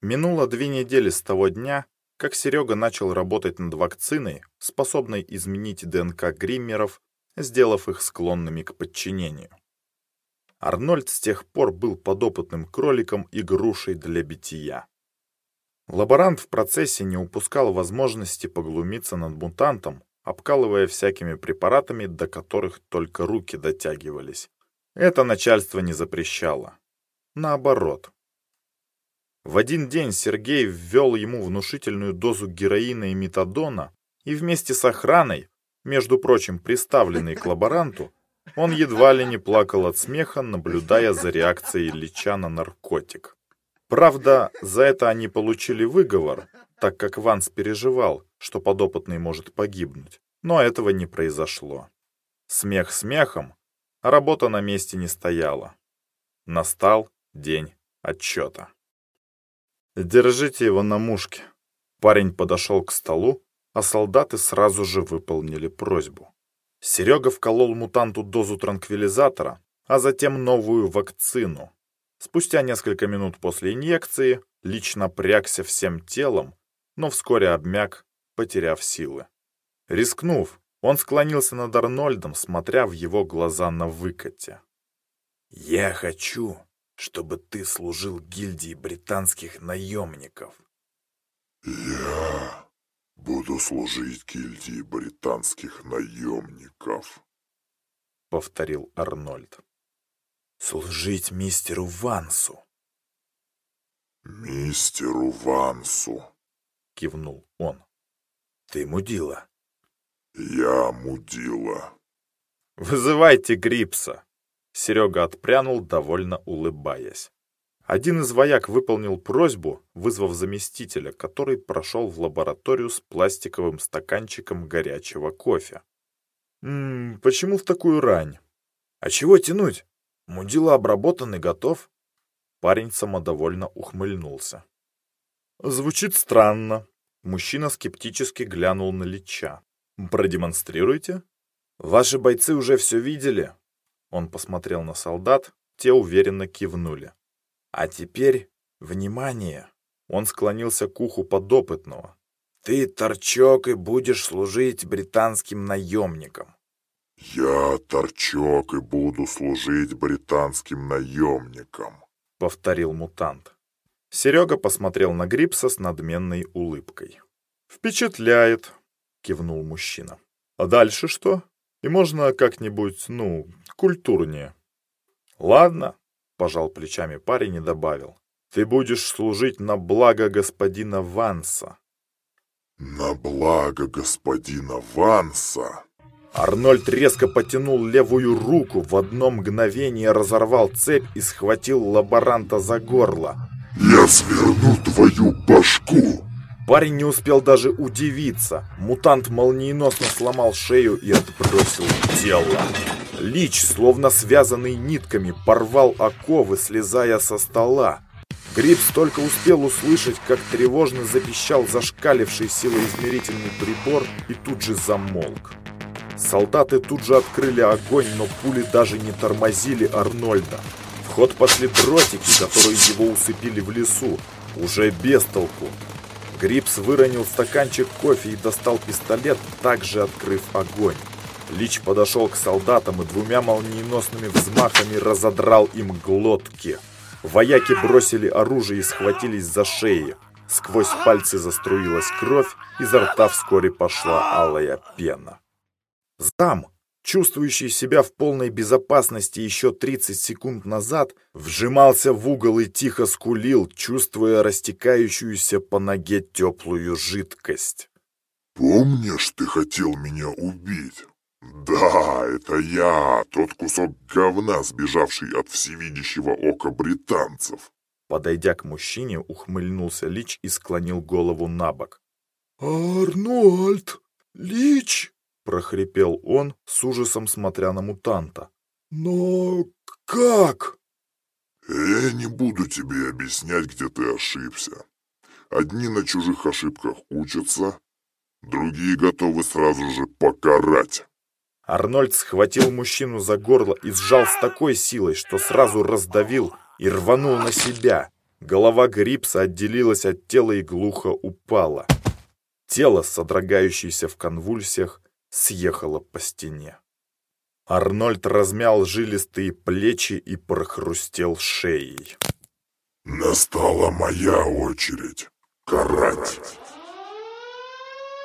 Минуло две недели с того дня, как Серега начал работать над вакциной, способной изменить ДНК гриммеров, сделав их склонными к подчинению. Арнольд с тех пор был подопытным кроликом и грушей для бития. Лаборант в процессе не упускал возможности поглумиться над мутантом, обкалывая всякими препаратами, до которых только руки дотягивались. Это начальство не запрещало. Наоборот. В один день Сергей ввел ему внушительную дозу героина и метадона, и вместе с охраной, между прочим, приставленной к лаборанту, он едва ли не плакал от смеха, наблюдая за реакцией Лича на наркотик. Правда, за это они получили выговор, так как Ванс переживал, что подопытный может погибнуть. Но этого не произошло. Смех смехом, а работа на месте не стояла. Настал день отчета. «Держите его на мушке». Парень подошел к столу, а солдаты сразу же выполнили просьбу. Серега вколол мутанту дозу транквилизатора, а затем новую вакцину. Спустя несколько минут после инъекции лично прягся всем телом, но вскоре обмяк, потеряв силы. Рискнув, он склонился над Арнольдом, смотря в его глаза на выкате. «Я хочу, чтобы ты служил гильдии британских наемников». «Я буду служить гильдии британских наемников», — повторил Арнольд. «Служить мистеру Вансу». «Мистеру Вансу», — кивнул он. «Ты мудила». «Я мудила». «Вызывайте Грипса!» Серега отпрянул, довольно улыбаясь. Один из вояк выполнил просьбу, вызвав заместителя, который прошел в лабораторию с пластиковым стаканчиком горячего кофе. «Ммм, почему в такую рань?» «А чего тянуть? Мудила обработан и готов». Парень самодовольно ухмыльнулся. «Звучит странно». Мужчина скептически глянул на Лича. «Продемонстрируйте». «Ваши бойцы уже все видели?» Он посмотрел на солдат, те уверенно кивнули. «А теперь, внимание!» Он склонился к уху подопытного. «Ты, торчок, и будешь служить британским наемникам». «Я, торчок, и буду служить британским наемникам», — повторил мутант. Серега посмотрел на Грипса с надменной улыбкой. «Впечатляет», — кивнул мужчина. «А дальше что?» И можно как-нибудь, ну, культурнее. Ладно, пожал плечами парень и добавил. Ты будешь служить на благо господина Ванса. На благо господина Ванса? Арнольд резко потянул левую руку, в одно мгновение разорвал цепь и схватил лаборанта за горло. «Я сверну твою башку!» Парень не успел даже удивиться. Мутант молниеносно сломал шею и отбросил тело. Лич, словно связанный нитками, порвал оковы, слезая со стола. Грипс только успел услышать, как тревожно запищал зашкаливший силоизмерительный прибор и тут же замолк. Солдаты тут же открыли огонь, но пули даже не тормозили Арнольда. В ход пошли дротики, которые его усыпили в лесу, уже без толку. Грипс выронил стаканчик кофе и достал пистолет, также открыв огонь. Лич подошел к солдатам и двумя молниеносными взмахами разодрал им глотки. Вояки бросили оружие и схватились за шеи. Сквозь пальцы заструилась кровь, изо рта вскоре пошла алая пена. Зам, чувствующий себя в полной безопасности еще 30 секунд назад, вжимался в угол и тихо скулил, чувствуя растекающуюся по ноге теплую жидкость. «Помнишь, ты хотел меня убить?» «Да, это я, тот кусок говна, сбежавший от всевидящего ока британцев». Подойдя к мужчине, ухмыльнулся Лич и склонил голову на бок. «Арнольд! Лич!» — прохрипел он, с ужасом смотря на мутанта. «Но как?» «Я не буду тебе объяснять, где ты ошибся. Одни на чужих ошибках учатся, другие готовы сразу же покарать». Арнольд схватил мужчину за горло и сжал с такой силой, что сразу раздавил и рванул на себя. Голова Грипса отделилась от тела и глухо упала. Тело, содрогающееся в конвульсиях, съехала по стене. Арнольд размял жилистые плечи и прохрустел шеей. «Настала моя очередь карать!»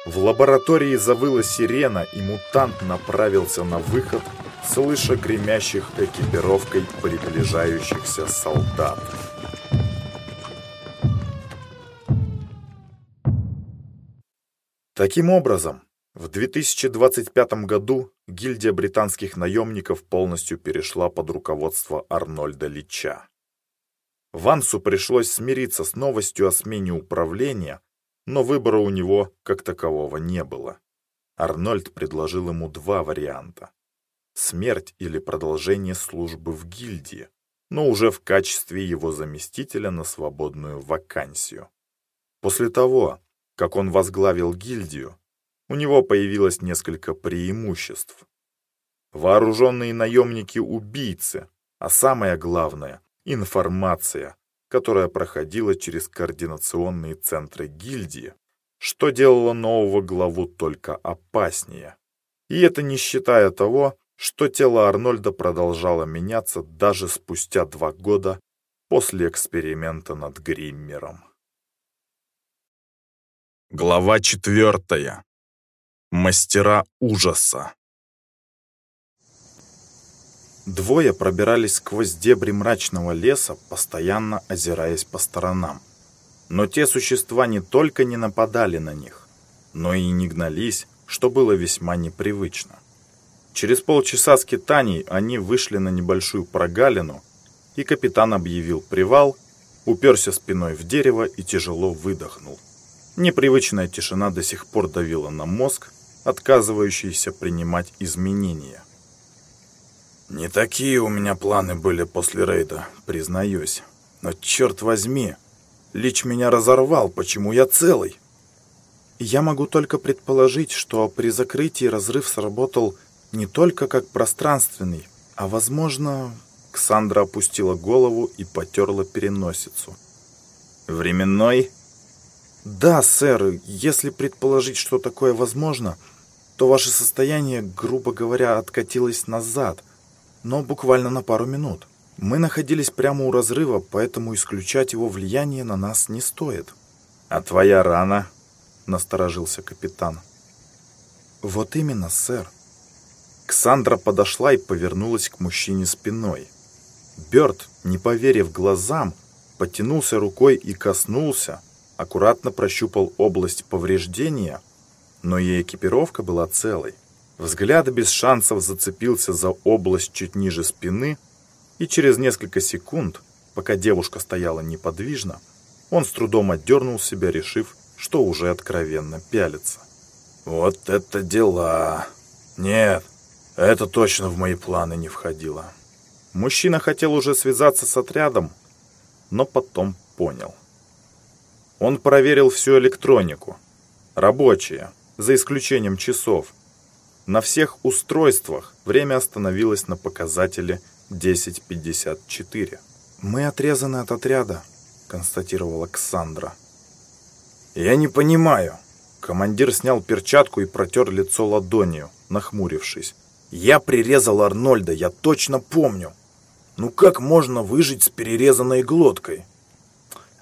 В лаборатории завыла сирена, и мутант направился на выход, слыша гремящих экипировкой приближающихся солдат. Таким образом, в 2025 году гильдия британских наемников полностью перешла под руководство Арнольда Лича. Вансу пришлось смириться с новостью о смене управления, но выбора у него как такового не было. Арнольд предложил ему два варианта. смерть или продолжение службы в гильдии, но уже в качестве его заместителя на свободную вакансию. После того, как он возглавил гильдию, у него появилось несколько преимуществ. Вооруженные наемники-убийцы, а самое главное – информация, которая проходила через координационные центры гильдии, что делало нового главу только опаснее. И это не считая того, что тело Арнольда продолжало меняться даже спустя два года после эксперимента над Гриммером. Глава четвертая. Мастера ужаса. Двое пробирались сквозь дебри мрачного леса, постоянно озираясь по сторонам. Но те существа не только не нападали на них, но и не гнались, что было весьма непривычно. Через полчаса скитаний они вышли на небольшую прогалину, и капитан объявил привал, уперся спиной в дерево и тяжело выдохнул. Непривычная тишина до сих пор давила на мозг, отказывающийся принимать изменения. Не такие у меня планы были после рейда, признаюсь. Но черт возьми, Лич меня разорвал, почему я целый? Я могу только предположить, что при закрытии разрыв сработал не только как пространственный, а, возможно... Ксандра опустила голову и потерла переносицу. «Временной?» «Да, сэр, если предположить, что такое возможно, то ваше состояние, грубо говоря, откатилось назад, но буквально на пару минут. Мы находились прямо у разрыва, поэтому исключать его влияние на нас не стоит. «А твоя рана?» — насторожился капитан. «Вот именно, сэр». Ксандра подошла и повернулась к мужчине спиной. Бёрд, не поверив глазам, потянулся рукой и коснулся, аккуратно прощупал область повреждения, но и экипировка была целой. Взгляд без шансов зацепился за область чуть ниже спины, и через несколько секунд, пока девушка стояла неподвижно, он с трудом отдернул себя, решив, что уже откровенно пялится. «Вот это дела! Нет, это точно в мои планы не входило». Мужчина хотел уже связаться с отрядом, но потом понял. Он проверил всю электронику. Рабочие, за исключением часов – на всех устройствах время остановилось на показателе 10.54. «Мы отрезаны от отряда», — констатировала Ксандра. «Я не понимаю». Командир снял перчатку и протер лицо ладонью, нахмурившись. «Я прирезал Арнольда, я точно помню. Ну как можно выжить с перерезанной глоткой?»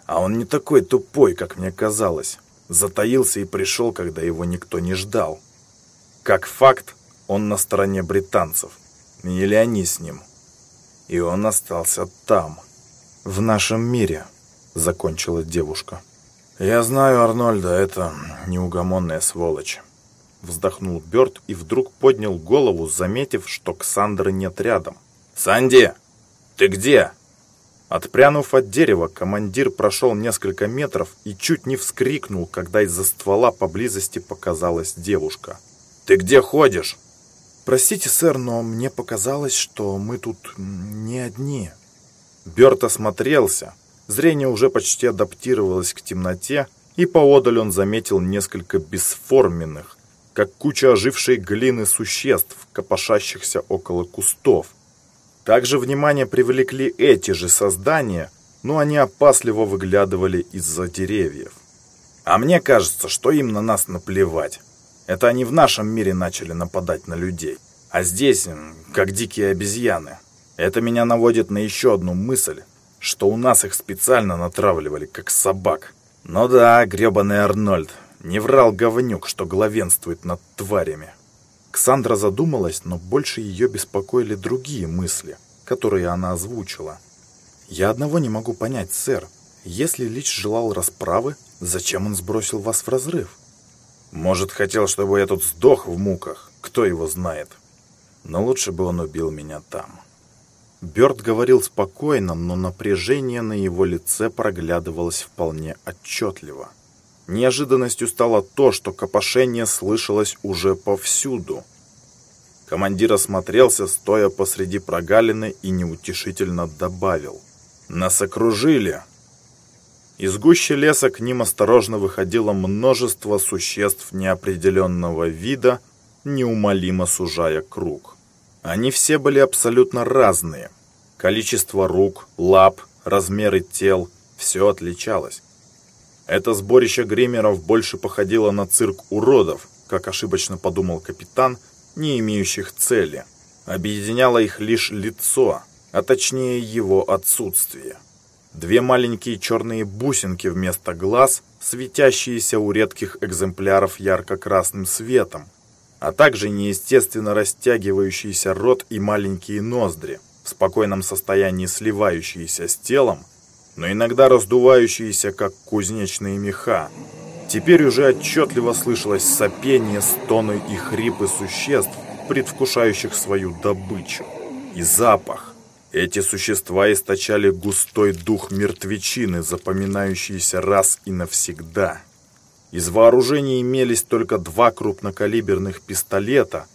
А он не такой тупой, как мне казалось. Затаился и пришел, когда его никто не ждал. Как факт, он на стороне британцев. Или они с ним. И он остался там. В нашем мире, закончила девушка. Я знаю Арнольда, это неугомонная сволочь. Вздохнул Бёрд и вдруг поднял голову, заметив, что Ксандры нет рядом. «Санди, ты где?» Отпрянув от дерева, командир прошел несколько метров и чуть не вскрикнул, когда из-за ствола поблизости показалась девушка. Ты где ходишь?» «Простите, сэр, но мне показалось, что мы тут не одни». Бёрд осмотрелся. Зрение уже почти адаптировалось к темноте, и поодаль он заметил несколько бесформенных, как куча ожившей глины существ, копошащихся около кустов. Также внимание привлекли эти же создания, но они опасливо выглядывали из-за деревьев. «А мне кажется, что им на нас наплевать», это они в нашем мире начали нападать на людей. А здесь, как дикие обезьяны. Это меня наводит на еще одну мысль, что у нас их специально натравливали, как собак. Ну да, гребаный Арнольд, не врал говнюк, что главенствует над тварями. Ксандра задумалась, но больше ее беспокоили другие мысли, которые она озвучила. «Я одного не могу понять, сэр. Если Лич желал расправы, зачем он сбросил вас в разрыв?» Может, хотел, чтобы я тут сдох в муках, кто его знает. Но лучше бы он убил меня там. Бёрд говорил спокойно, но напряжение на его лице проглядывалось вполне отчетливо. Неожиданностью стало то, что копошение слышалось уже повсюду. Командир осмотрелся, стоя посреди прогалины, и неутешительно добавил. «Нас окружили!» Из гущи леса к ним осторожно выходило множество существ неопределенного вида, неумолимо сужая круг. Они все были абсолютно разные. Количество рук, лап, размеры тел – все отличалось. Это сборище гримеров больше походило на цирк уродов, как ошибочно подумал капитан, не имеющих цели. Объединяло их лишь лицо, а точнее его отсутствие. Две маленькие черные бусинки вместо глаз, светящиеся у редких экземпляров ярко-красным светом, а также неестественно растягивающийся рот и маленькие ноздри, в спокойном состоянии сливающиеся с телом, но иногда раздувающиеся, как кузнечные меха. Теперь уже отчетливо слышалось сопение, стоны и хрипы существ, предвкушающих свою добычу. И запах. Эти существа источали густой дух мертвечины, запоминающийся раз и навсегда. Из вооружения имелись только два крупнокалиберных пистолета,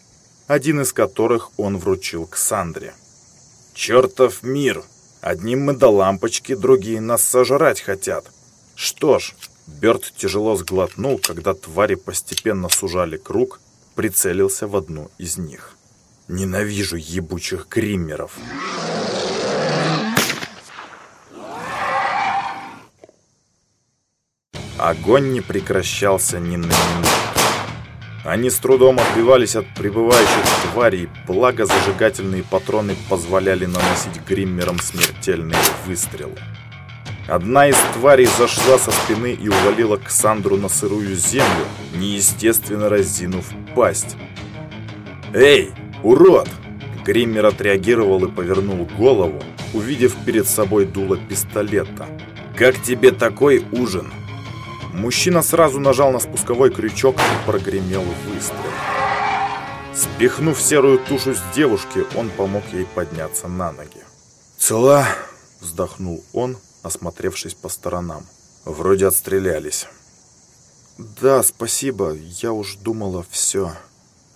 один из которых он вручил Ксандре. «Чертов мир! Одним мы до лампочки, другие нас сожрать хотят. Что ж, Бёрд тяжело сглотнул, когда твари постепенно сужали круг, прицелился в одну из них. Ненавижу ебучих гриммеров. Огонь не прекращался ни на минуту. Они с трудом отбивались от прибывающих тварей, благо зажигательные патроны позволяли наносить гриммерам смертельные выстрелы. Одна из тварей зашла со спины и увалила Ксандру на сырую землю, неестественно разинув пасть. «Эй, урод!» Гриммер отреагировал и повернул голову, увидев перед собой дуло пистолета. «Как тебе такой ужин?» Мужчина сразу нажал на спусковой крючок и прогремел выстрел. Спихнув серую тушу с девушки, он помог ей подняться на ноги. «Цела?» – вздохнул он, осмотревшись по сторонам. «Вроде отстрелялись». «Да, спасибо. Я уж думала, все».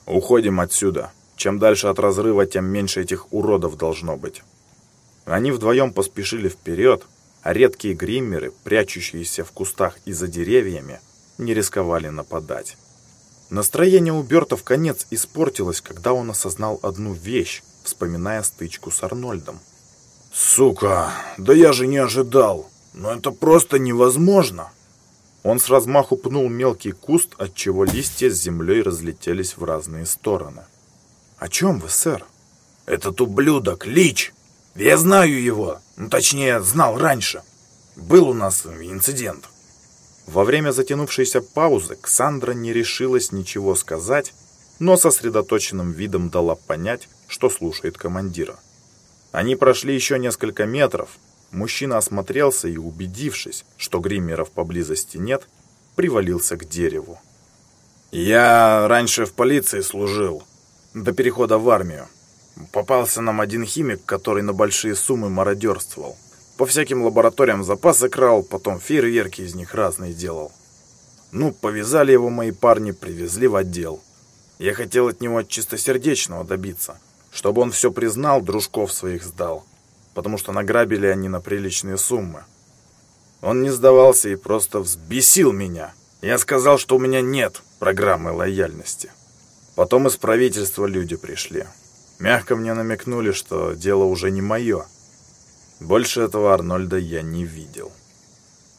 «Уходим отсюда. Чем дальше от разрыва, тем меньше этих уродов должно быть». Они вдвоем поспешили вперед, а редкие гриммеры, прячущиеся в кустах и за деревьями, не рисковали нападать. Настроение у Берта в конец испортилось, когда он осознал одну вещь, вспоминая стычку с Арнольдом. «Сука, да я же не ожидал! Но это просто невозможно!» Он с размаху пнул мелкий куст, отчего листья с землей разлетелись в разные стороны. «О чем вы, сэр?» «Этот ублюдок, Лич! Я знаю его! Ну, точнее, знал раньше. Был у нас инцидент». Во время затянувшейся паузы Ксандра не решилась ничего сказать, но сосредоточенным видом дала понять, что слушает командира. Они прошли еще несколько метров. Мужчина осмотрелся и, убедившись, что гриммеров поблизости нет, привалился к дереву. «Я раньше в полиции служил, до перехода в армию. Попался нам один химик, который на большие суммы мародерствовал. По всяким лабораториям запасы крал, потом фейерверки из них разные делал. Ну, повязали его мои парни, привезли в отдел. Я хотел от него чистосердечного добиться чтобы он все признал, дружков своих сдал, потому что награбили они на приличные суммы. Он не сдавался и просто взбесил меня. Я сказал, что у меня нет программы лояльности. Потом из правительства люди пришли. Мягко мне намекнули, что дело уже не мое. Больше этого Арнольда я не видел.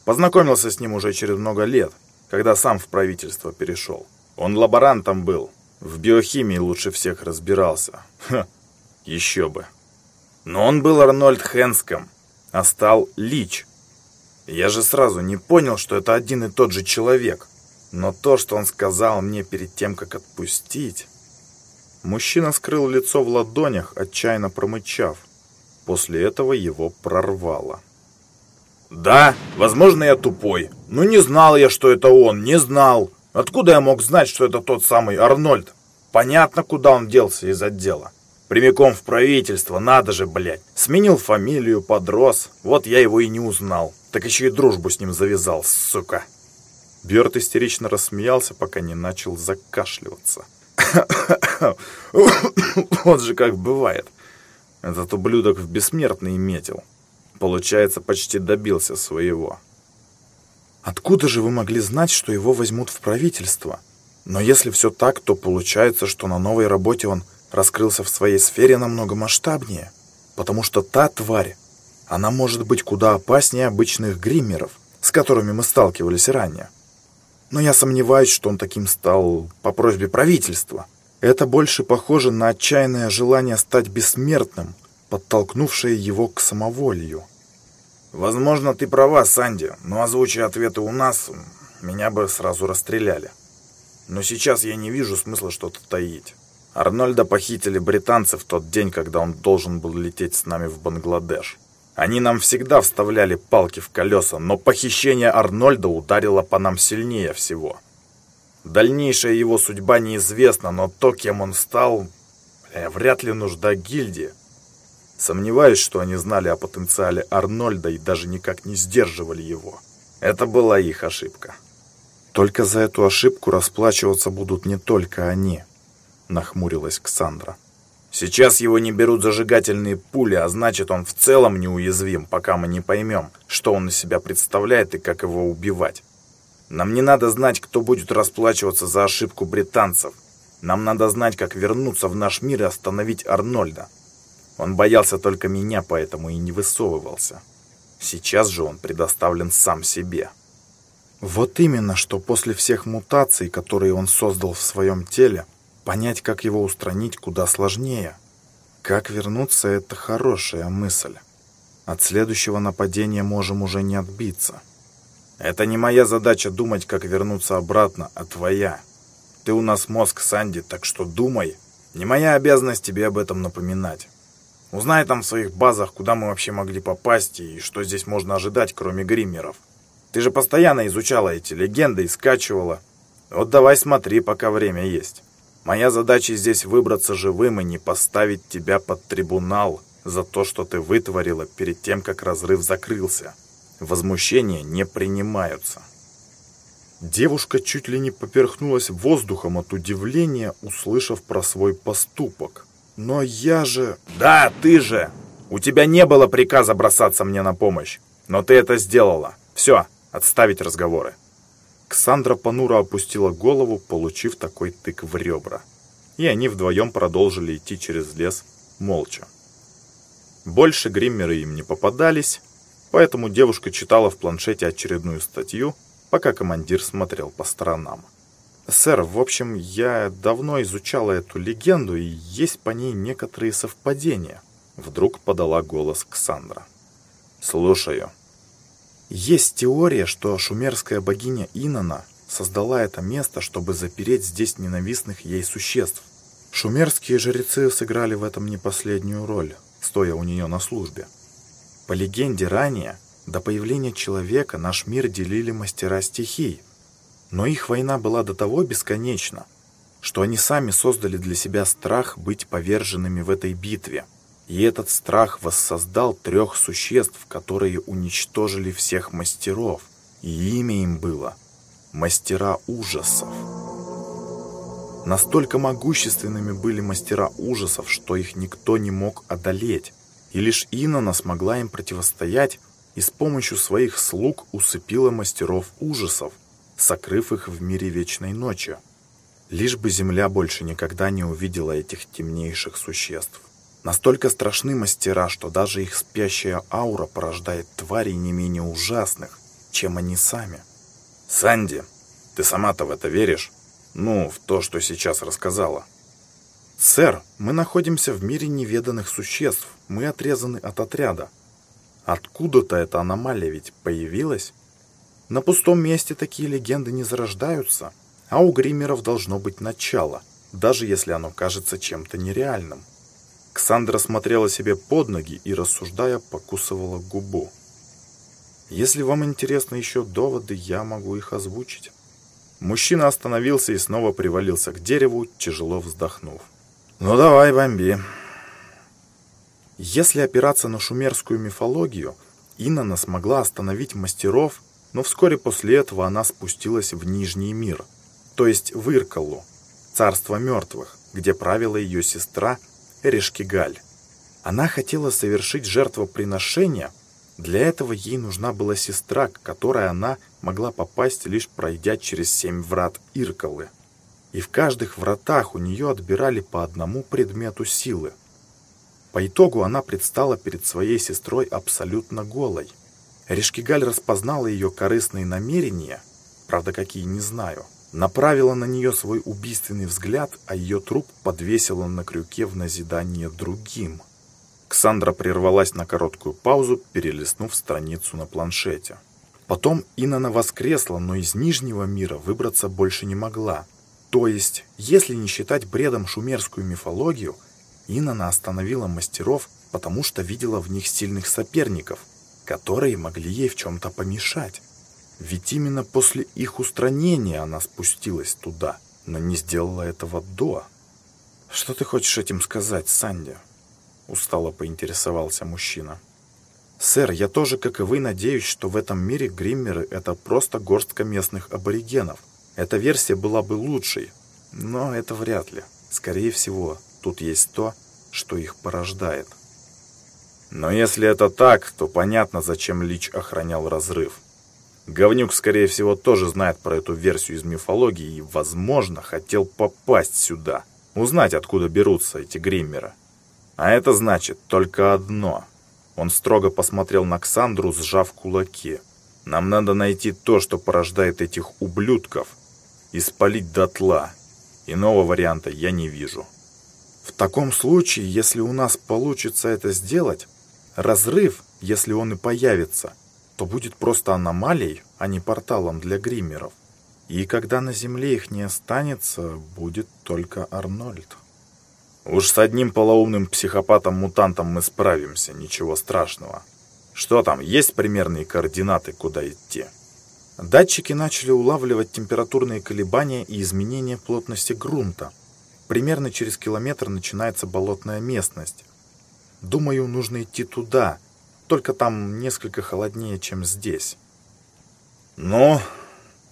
Познакомился с ним уже через много лет, когда сам в правительство перешел. Он лаборантом был, в биохимии лучше всех разбирался. Ха, еще бы. Но он был Арнольд Хенском, а стал Лич. Я же сразу не понял, что это один и тот же человек. Но то, что он сказал мне перед тем, как отпустить... Мужчина скрыл лицо в ладонях, отчаянно промычав. После этого его прорвало. «Да, возможно, я тупой. Но не знал я, что это он, не знал. Откуда я мог знать, что это тот самый Арнольд? Понятно, куда он делся из отдела. Прямиком в правительство, надо же, блядь. Сменил фамилию, подрос. Вот я его и не узнал. Так еще и дружбу с ним завязал, сука. Бёрд истерично рассмеялся, пока не начал закашливаться. Вот же как бывает. Этот ублюдок в бессмертный метил. Получается, почти добился своего. Откуда же вы могли знать, что его возьмут в правительство? Но если все так, то получается, что на новой работе он раскрылся в своей сфере намного масштабнее. Потому что та тварь, она может быть куда опаснее обычных гриммеров, с которыми мы сталкивались ранее. Но я сомневаюсь, что он таким стал по просьбе правительства. Это больше похоже на отчаянное желание стать бессмертным, подтолкнувшее его к самоволью. Возможно, ты права, Санди, но озвучи ответы у нас, меня бы сразу расстреляли. Но сейчас я не вижу смысла что-то таить. Арнольда похитили британцы в тот день, когда он должен был лететь с нами в Бангладеш. Они нам всегда вставляли палки в колеса, но похищение Арнольда ударило по нам сильнее всего. Дальнейшая его судьба неизвестна, но то, кем он стал, бля, вряд ли нужда гильдии. Сомневаюсь, что они знали о потенциале Арнольда и даже никак не сдерживали его. Это была их ошибка. Только за эту ошибку расплачиваться будут не только они, нахмурилась Ксандра. Сейчас его не берут зажигательные пули, а значит он в целом неуязвим, пока мы не поймем, что он из себя представляет и как его убивать. Нам не надо знать, кто будет расплачиваться за ошибку британцев. Нам надо знать, как вернуться в наш мир и остановить Арнольда. Он боялся только меня, поэтому и не высовывался. Сейчас же он предоставлен сам себе. Вот именно, что после всех мутаций, которые он создал в своем теле, понять, как его устранить, куда сложнее. Как вернуться – это хорошая мысль. От следующего нападения можем уже не отбиться. Это не моя задача думать, как вернуться обратно, а твоя. Ты у нас мозг, Санди, так что думай. Не моя обязанность тебе об этом напоминать. Узнай там в своих базах, куда мы вообще могли попасть и что здесь можно ожидать, кроме гриммеров. Ты же постоянно изучала эти легенды и скачивала. Вот давай смотри, пока время есть. Моя задача здесь выбраться живым и не поставить тебя под трибунал за то, что ты вытворила перед тем, как разрыв закрылся. Возмущения не принимаются. Девушка чуть ли не поперхнулась воздухом от удивления, услышав про свой поступок. Но я же... Да, ты же! У тебя не было приказа бросаться мне на помощь. Но ты это сделала. Все, отставить разговоры. Ксандра понуро опустила голову, получив такой тык в ребра. И они вдвоем продолжили идти через лес, молча. Больше гриммеры им не попадались, поэтому девушка читала в планшете очередную статью, пока командир смотрел по сторонам. «Сэр, в общем, я давно изучала эту легенду, и есть по ней некоторые совпадения», — вдруг подала голос Ксандра. «Слушаю». Есть теория, что шумерская богиня Инана создала это место, чтобы запереть здесь ненавистных ей существ. Шумерские жрецы сыграли в этом не последнюю роль, стоя у нее на службе. По легенде ранее, до появления человека наш мир делили мастера стихий, но их война была до того бесконечна, что они сами создали для себя страх быть поверженными в этой битве. И этот страх воссоздал трех существ, которые уничтожили всех мастеров, и имя им было «Мастера ужасов». Настолько могущественными были мастера ужасов, что их никто не мог одолеть, и лишь Инона смогла им противостоять и с помощью своих слуг усыпила мастеров ужасов – сокрыв их в мире вечной ночи. Лишь бы земля больше никогда не увидела этих темнейших существ. Настолько страшны мастера, что даже их спящая аура порождает тварей не менее ужасных, чем они сами. «Санди, ты сама-то в это веришь? Ну, в то, что сейчас рассказала». «Сэр, мы находимся в мире неведанных существ. Мы отрезаны от отряда. Откуда-то эта аномалия ведь появилась?» На пустом месте такие легенды не зарождаются, а у гриммеров должно быть начало, даже если оно кажется чем-то нереальным. Ксандра смотрела себе под ноги и, рассуждая, покусывала губу. Если вам интересны еще доводы, я могу их озвучить. Мужчина остановился и снова привалился к дереву, тяжело вздохнув. «Ну давай, бомби!» Если опираться на шумерскую мифологию, Инна смогла остановить мастеров но вскоре после этого она спустилась в Нижний мир, то есть в Иркалу, царство мертвых, где правила ее сестра Эрешкигаль. Она хотела совершить жертвоприношение, для этого ей нужна была сестра, к которой она могла попасть, лишь пройдя через семь врат Иркалы. И в каждых вратах у нее отбирали по одному предмету силы. По итогу она предстала перед своей сестрой абсолютно голой. Решкигаль распознала ее корыстные намерения, правда какие не знаю, направила на нее свой убийственный взгляд, а ее труп подвесила на крюке в назидание другим. Ксандра прервалась на короткую паузу, перелистнув страницу на планшете. Потом Инана воскресла, но из Нижнего мира выбраться больше не могла. То есть, если не считать бредом шумерскую мифологию, Инана остановила мастеров, потому что видела в них сильных соперников – которые могли ей в чем-то помешать. Ведь именно после их устранения она спустилась туда, но не сделала этого до. «Что ты хочешь этим сказать, Санди?» Устало поинтересовался мужчина. «Сэр, я тоже, как и вы, надеюсь, что в этом мире гриммеры — это просто горстка местных аборигенов. Эта версия была бы лучшей, но это вряд ли. Скорее всего, тут есть то, что их порождает». Но если это так, то понятно, зачем Лич охранял разрыв. Говнюк, скорее всего, тоже знает про эту версию из мифологии и, возможно, хотел попасть сюда, узнать, откуда берутся эти гриммеры. А это значит только одно. Он строго посмотрел на Ксандру, сжав кулаки. Нам надо найти то, что порождает этих ублюдков, и спалить дотла. Иного варианта я не вижу. В таком случае, если у нас получится это сделать, Разрыв, если он и появится, то будет просто аномалией, а не порталом для гриммеров. И когда на Земле их не останется, будет только Арнольд. Уж с одним полоумным психопатом-мутантом мы справимся, ничего страшного. Что там, есть примерные координаты, куда идти? Датчики начали улавливать температурные колебания и изменения плотности грунта. Примерно через километр начинается болотная местность. Думаю, нужно идти туда, только там несколько холоднее, чем здесь. Но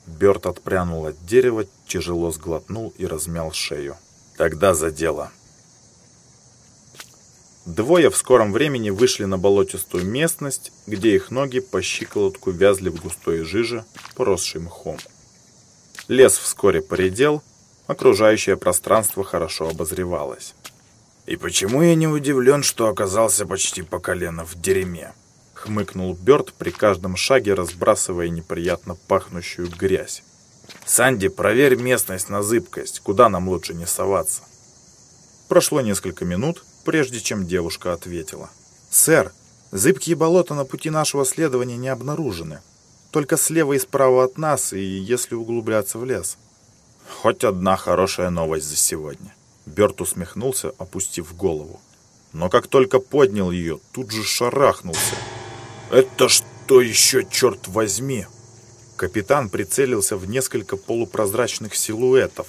Бёрд отпрянул от дерева, тяжело сглотнул и размял шею. Тогда за дело. Двое в скором времени вышли на болотистую местность, где их ноги по щиколотку вязли в густой жиже, поросшей мхом. Лес вскоре поредел, окружающее пространство хорошо обозревалось. «И почему я не удивлен, что оказался почти по колено в дерьме?» Хмыкнул Бёрд при каждом шаге, разбрасывая неприятно пахнущую грязь. «Санди, проверь местность на зыбкость, куда нам лучше не соваться?» Прошло несколько минут, прежде чем девушка ответила. «Сэр, зыбкие болота на пути нашего следования не обнаружены. Только слева и справа от нас, и если углубляться в лес». «Хоть одна хорошая новость за сегодня». Берт усмехнулся, опустив голову. Но как только поднял ее, тут же шарахнулся. «Это что еще, черт возьми?» Капитан прицелился в несколько полупрозрачных силуэтов.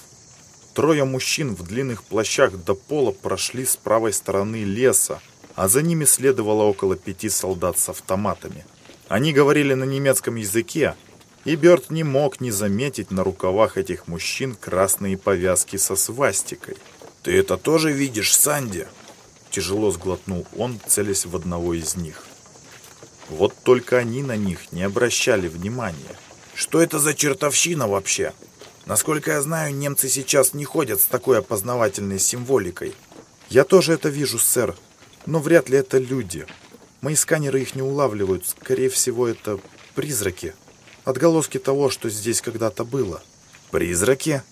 Трое мужчин в длинных плащах до пола прошли с правой стороны леса, а за ними следовало около пяти солдат с автоматами. Они говорили на немецком языке, и Бёрд не мог не заметить на рукавах этих мужчин красные повязки со свастикой. «Ты это тоже видишь, Санди?» Тяжело сглотнул он, целясь в одного из них. Вот только они на них не обращали внимания. «Что это за чертовщина вообще? Насколько я знаю, немцы сейчас не ходят с такой опознавательной символикой». «Я тоже это вижу, сэр, но вряд ли это люди. Мои сканеры их не улавливают. Скорее всего, это призраки. Отголоски того, что здесь когда-то было». «Призраки?»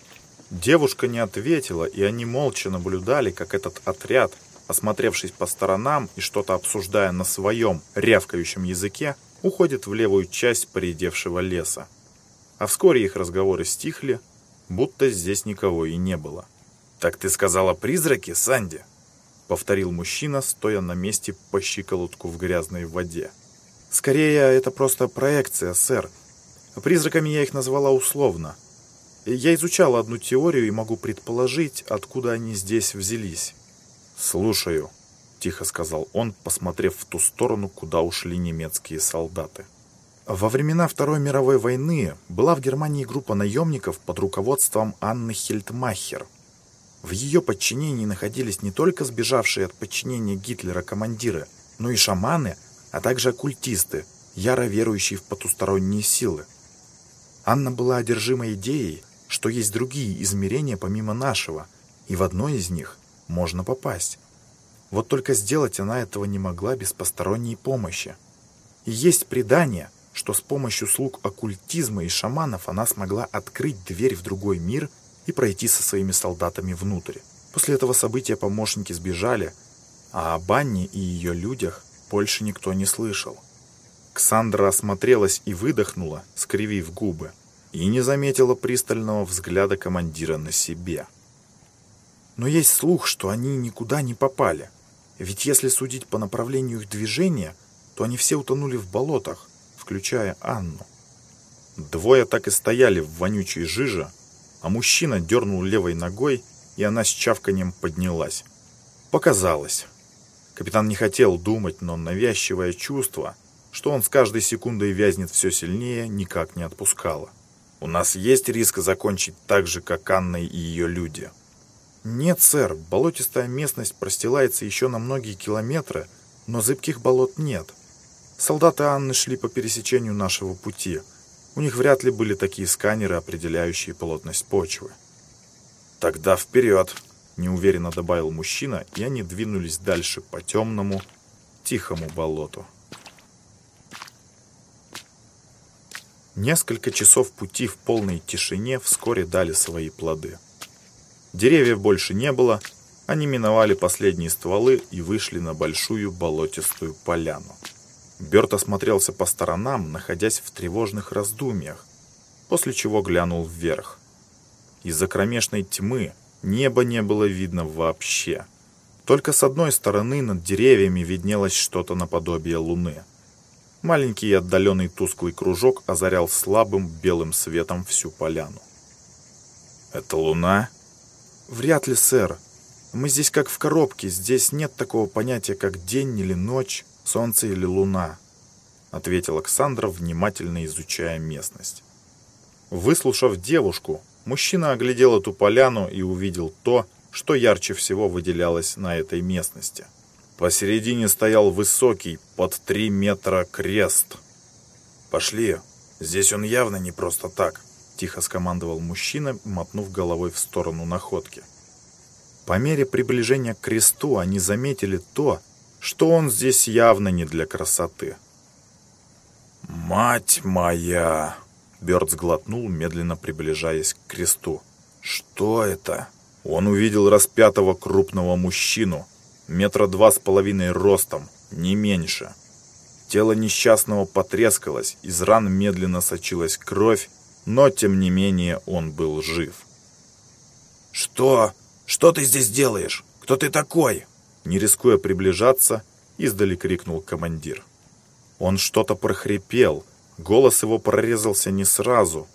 Девушка не ответила, и они молча наблюдали, как этот отряд, осмотревшись по сторонам и что-то обсуждая на своем рявкающем языке, уходит в левую часть поредевшего леса. А вскоре их разговоры стихли, будто здесь никого и не было. «Так ты сказала призраки, Санди?» — повторил мужчина, стоя на месте по щиколотку в грязной воде. «Скорее, это просто проекция, сэр. Призраками я их назвала условно. Я изучал одну теорию и могу предположить, откуда они здесь взялись. «Слушаю», — тихо сказал он, посмотрев в ту сторону, куда ушли немецкие солдаты. Во времена Второй мировой войны была в Германии группа наемников под руководством Анны Хельтмахер. В ее подчинении находились не только сбежавшие от подчинения Гитлера командиры, но и шаманы, а также оккультисты, яро верующие в потусторонние силы. Анна была одержима идеей, что есть другие измерения помимо нашего, и в одно из них можно попасть. Вот только сделать она этого не могла без посторонней помощи. И есть предание, что с помощью слуг оккультизма и шаманов она смогла открыть дверь в другой мир и пройти со своими солдатами внутрь. После этого события помощники сбежали, а об Анне и ее людях больше никто не слышал. Ксандра осмотрелась и выдохнула, скривив губы, и не заметила пристального взгляда командира на себе. Но есть слух, что они никуда не попали. Ведь если судить по направлению их движения, то они все утонули в болотах, включая Анну. Двое так и стояли в вонючей жиже, а мужчина дернул левой ногой, и она с чавканием поднялась. Показалось. Капитан не хотел думать, но навязчивое чувство, что он с каждой секундой вязнет все сильнее, никак не отпускало. У нас есть риск закончить так же, как Анна и ее люди. Нет, сэр, болотистая местность простилается еще на многие километры, но зыбких болот нет. Солдаты Анны шли по пересечению нашего пути. У них вряд ли были такие сканеры, определяющие плотность почвы. «Тогда вперед!» – неуверенно добавил мужчина, и они двинулись дальше по темному, тихому болоту. Несколько часов пути в полной тишине вскоре дали свои плоды. Деревьев больше не было, они миновали последние стволы и вышли на большую болотистую поляну. Берт осмотрелся по сторонам, находясь в тревожных раздумьях, после чего глянул вверх. Из-за кромешной тьмы неба не было видно вообще. Только с одной стороны над деревьями виднелось что-то наподобие луны. Маленький отдаленный тусклый кружок озарял слабым белым светом всю поляну. «Это луна?» «Вряд ли, сэр. Мы здесь как в коробке, здесь нет такого понятия, как день или ночь, солнце или луна», ответил Александра, внимательно изучая местность. Выслушав девушку, мужчина оглядел эту поляну и увидел то, что ярче всего выделялось на этой местности. Посередине стоял высокий, под три метра крест. «Пошли, здесь он явно не просто так», Тихо скомандовал мужчина, мотнув головой в сторону находки. По мере приближения к кресту они заметили то, что он здесь явно не для красоты. «Мать моя!» Бёрд сглотнул, медленно приближаясь к кресту. «Что это?» Он увидел распятого крупного мужчину, метра два с половиной ростом, не меньше. Тело несчастного потрескалось, из ран медленно сочилась кровь, но тем не менее он был жив. «Что? Что ты здесь делаешь? Кто ты такой?» Не рискуя приближаться, издали крикнул командир. Он что-то прохрипел, голос его прорезался не сразу,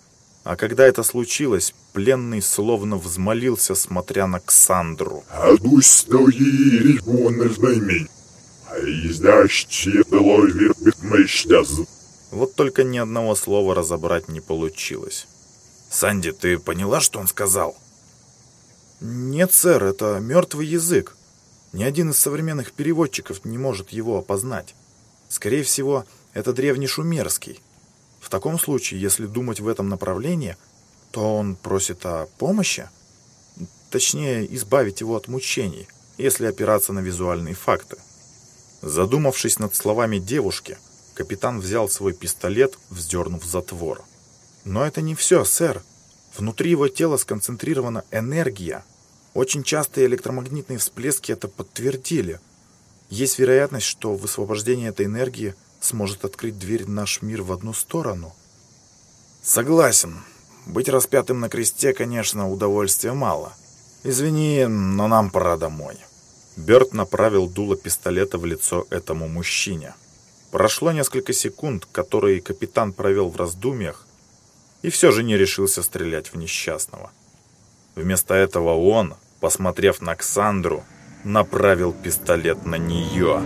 а когда это случилось, пленный словно взмолился, смотря на Ксандру. Вот только ни одного слова разобрать не получилось. «Санди, ты поняла, что он сказал?» «Нет, сэр, это мертвый язык. Ни один из современных переводчиков не может его опознать. Скорее всего, это древний шумерский. Таком случае, если думать в этом направлении, то он просит о помощи? Точнее, избавить его от мучений, если опираться на визуальные факты». Задумавшись над словами девушки, Капитан взял свой пистолет, вздернув затвор. Но это не все, сэр. Внутри его тела сконцентрирована энергия. Очень частые электромагнитные всплески это подтвердили. Есть вероятность, что высвобождение этой энергии сможет открыть дверь в наш мир в одну сторону. Согласен. Быть распятым на кресте, конечно, удовольствия мало. Извини, но нам пора домой. Берт направил дуло пистолета в лицо этому мужчине. Прошло несколько секунд, которые капитан провел в раздумьях, и все же не решился стрелять в несчастного. Вместо этого он, посмотрев на Ксандру, направил пистолет на нее.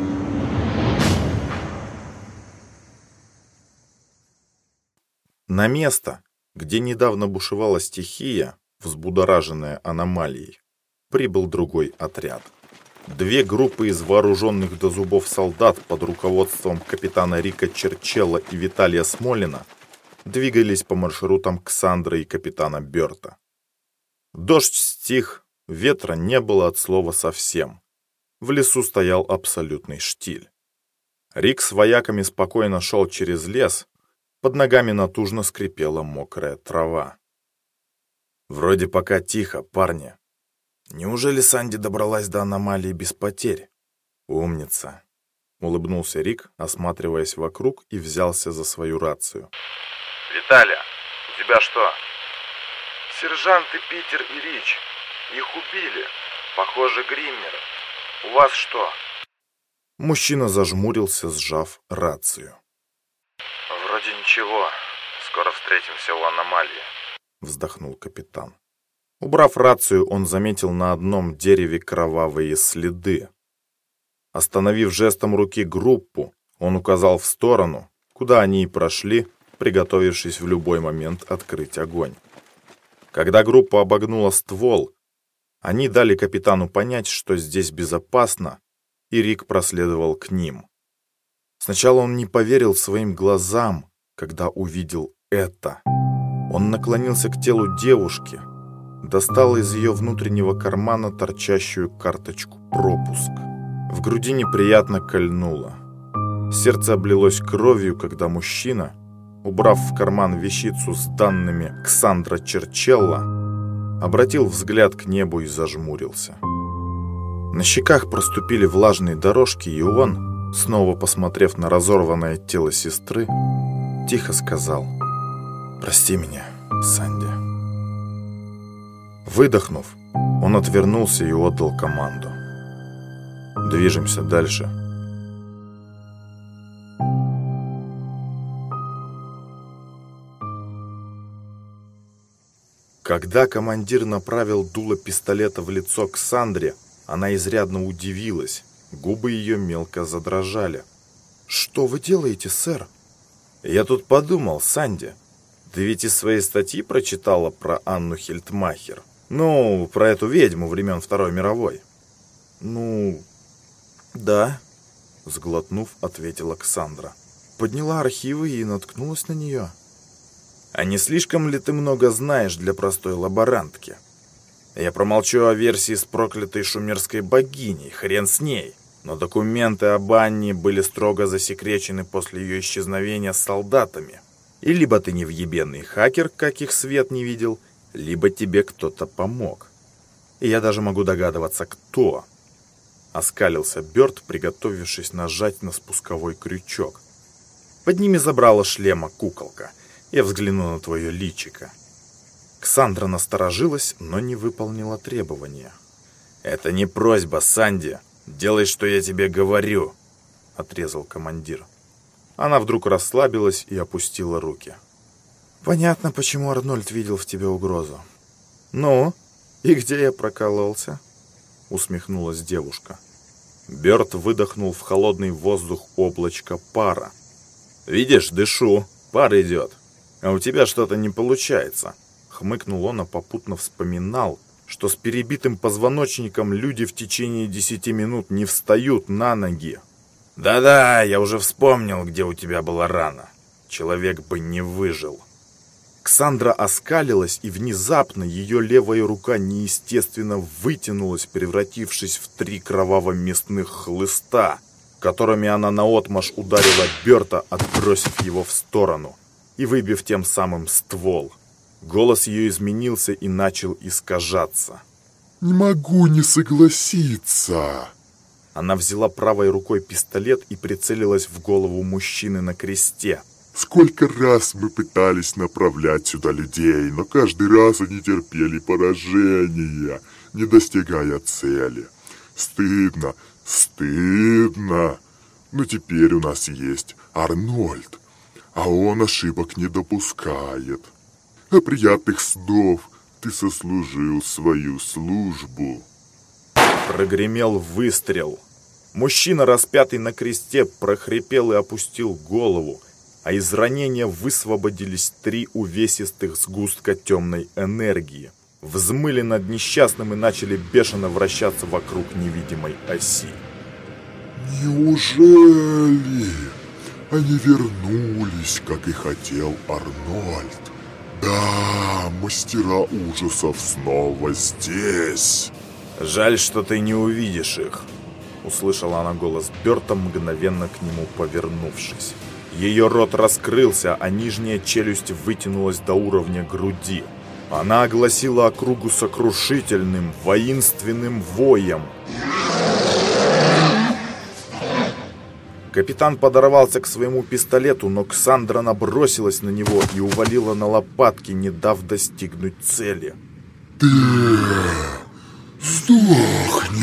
На место, где недавно бушевала стихия, взбудораженная аномалией, прибыл другой отряд. Две группы из вооруженных до зубов солдат под руководством капитана Рика Черчелла и Виталия Смолина двигались по маршрутам Ксандра и капитана Берта. Дождь стих, ветра не было от слова совсем. В лесу стоял абсолютный штиль. Рик с вояками спокойно шел через лес, под ногами натужно скрипела мокрая трава. Вроде пока тихо, парни. Неужели Санди добралась до аномалии без потерь? Умница. Улыбнулся Рик, осматриваясь вокруг и взялся за свою рацию. Виталя, у тебя что? Сержанты Питер и Рич. Их убили. Похоже, Гриммеры. У вас что? Мужчина зажмурился, сжав рацию. Вроде ничего. Скоро встретимся у аномалии. Вздохнул капитан. Убрав рацию, он заметил на одном дереве кровавые следы. Остановив жестом руки группу, он указал в сторону, куда они и прошли, приготовившись в любой момент открыть огонь. Когда группа обогнула ствол, они дали капитану понять, что здесь безопасно, и Рик проследовал к ним. Сначала он не поверил своим глазам, когда увидел это. Он наклонился к телу девушки, достал из ее внутреннего кармана торчащую карточку «Пропуск». В груди неприятно кольнуло. Сердце облилось кровью, когда мужчина, убрав в карман вещицу с данными Ксандра Черчелла, обратил взгляд к небу и зажмурился. На щеках проступили влажные дорожки, и он, снова посмотрев на разорванное тело сестры, тихо сказал «Прости меня, Санди». Выдохнув, он отвернулся и отдал команду. «Движемся дальше». Когда командир направил дуло пистолета в лицо Ксандре, она изрядно удивилась. Губы ее мелко задрожали. «Что вы делаете, сэр?» «Я тут подумал, Санди. Ты ведь из своей статьи прочитала про Анну Хельтмахер? Ну, про эту ведьму времен Второй мировой?» «Ну, да», — сглотнув, ответила Ксандра. Подняла архивы и наткнулась на нее. А не слишком ли ты много знаешь для простой лаборантки? Я промолчу о версии с проклятой шумерской богиней, хрен с ней. Но документы об Анне были строго засекречены после ее исчезновения с солдатами. И либо ты невъебенный хакер, каких свет не видел, либо тебе кто-то помог. И я даже могу догадываться, кто. Оскалился Бёрд, приготовившись нажать на спусковой крючок. Под ними забрала шлема куколка — я взгляну на твое личико. Ксандра насторожилась, но не выполнила требования. «Это не просьба, Санди. Делай, что я тебе говорю», — отрезал командир. Она вдруг расслабилась и опустила руки. «Понятно, почему Арнольд видел в тебе угрозу». «Ну, и где я прокололся?» — усмехнулась девушка. Берт выдохнул в холодный воздух облачко пара. «Видишь, дышу, пар идет. «А у тебя что-то не получается», — хмыкнул он, а попутно вспоминал, что с перебитым позвоночником люди в течение десяти минут не встают на ноги. «Да-да, я уже вспомнил, где у тебя была рана. Человек бы не выжил». Ксандра оскалилась, и внезапно ее левая рука неестественно вытянулась, превратившись в три кроваво-мясных хлыста, которыми она наотмашь ударила Берта, отбросив его в сторону и выбив тем самым ствол. Голос ее изменился и начал искажаться. «Не могу не согласиться!» Она взяла правой рукой пистолет и прицелилась в голову мужчины на кресте. «Сколько раз мы пытались направлять сюда людей, но каждый раз они терпели поражение, не достигая цели. Стыдно, стыдно. Но теперь у нас есть Арнольд, а он ошибок не допускает. А приятных снов ты сослужил свою службу. Прогремел выстрел. Мужчина, распятый на кресте, прохрипел и опустил голову, а из ранения высвободились три увесистых сгустка темной энергии. взмыли над несчастным и начали бешено вращаться вокруг невидимой оси. Неужели они вернулись, как и хотел Арнольд? Да, мастера ужасов снова здесь. Жаль, что ты не увидишь их, услышала она голос Берта, мгновенно к нему повернувшись. Ее рот раскрылся, а нижняя челюсть вытянулась до уровня груди. Она огласила округу сокрушительным, воинственным воем. Капитан подорвался к своему пистолету, но Ксандра набросилась на него и увалила на лопатки, не дав достигнуть цели. «Ты сдохнешь!»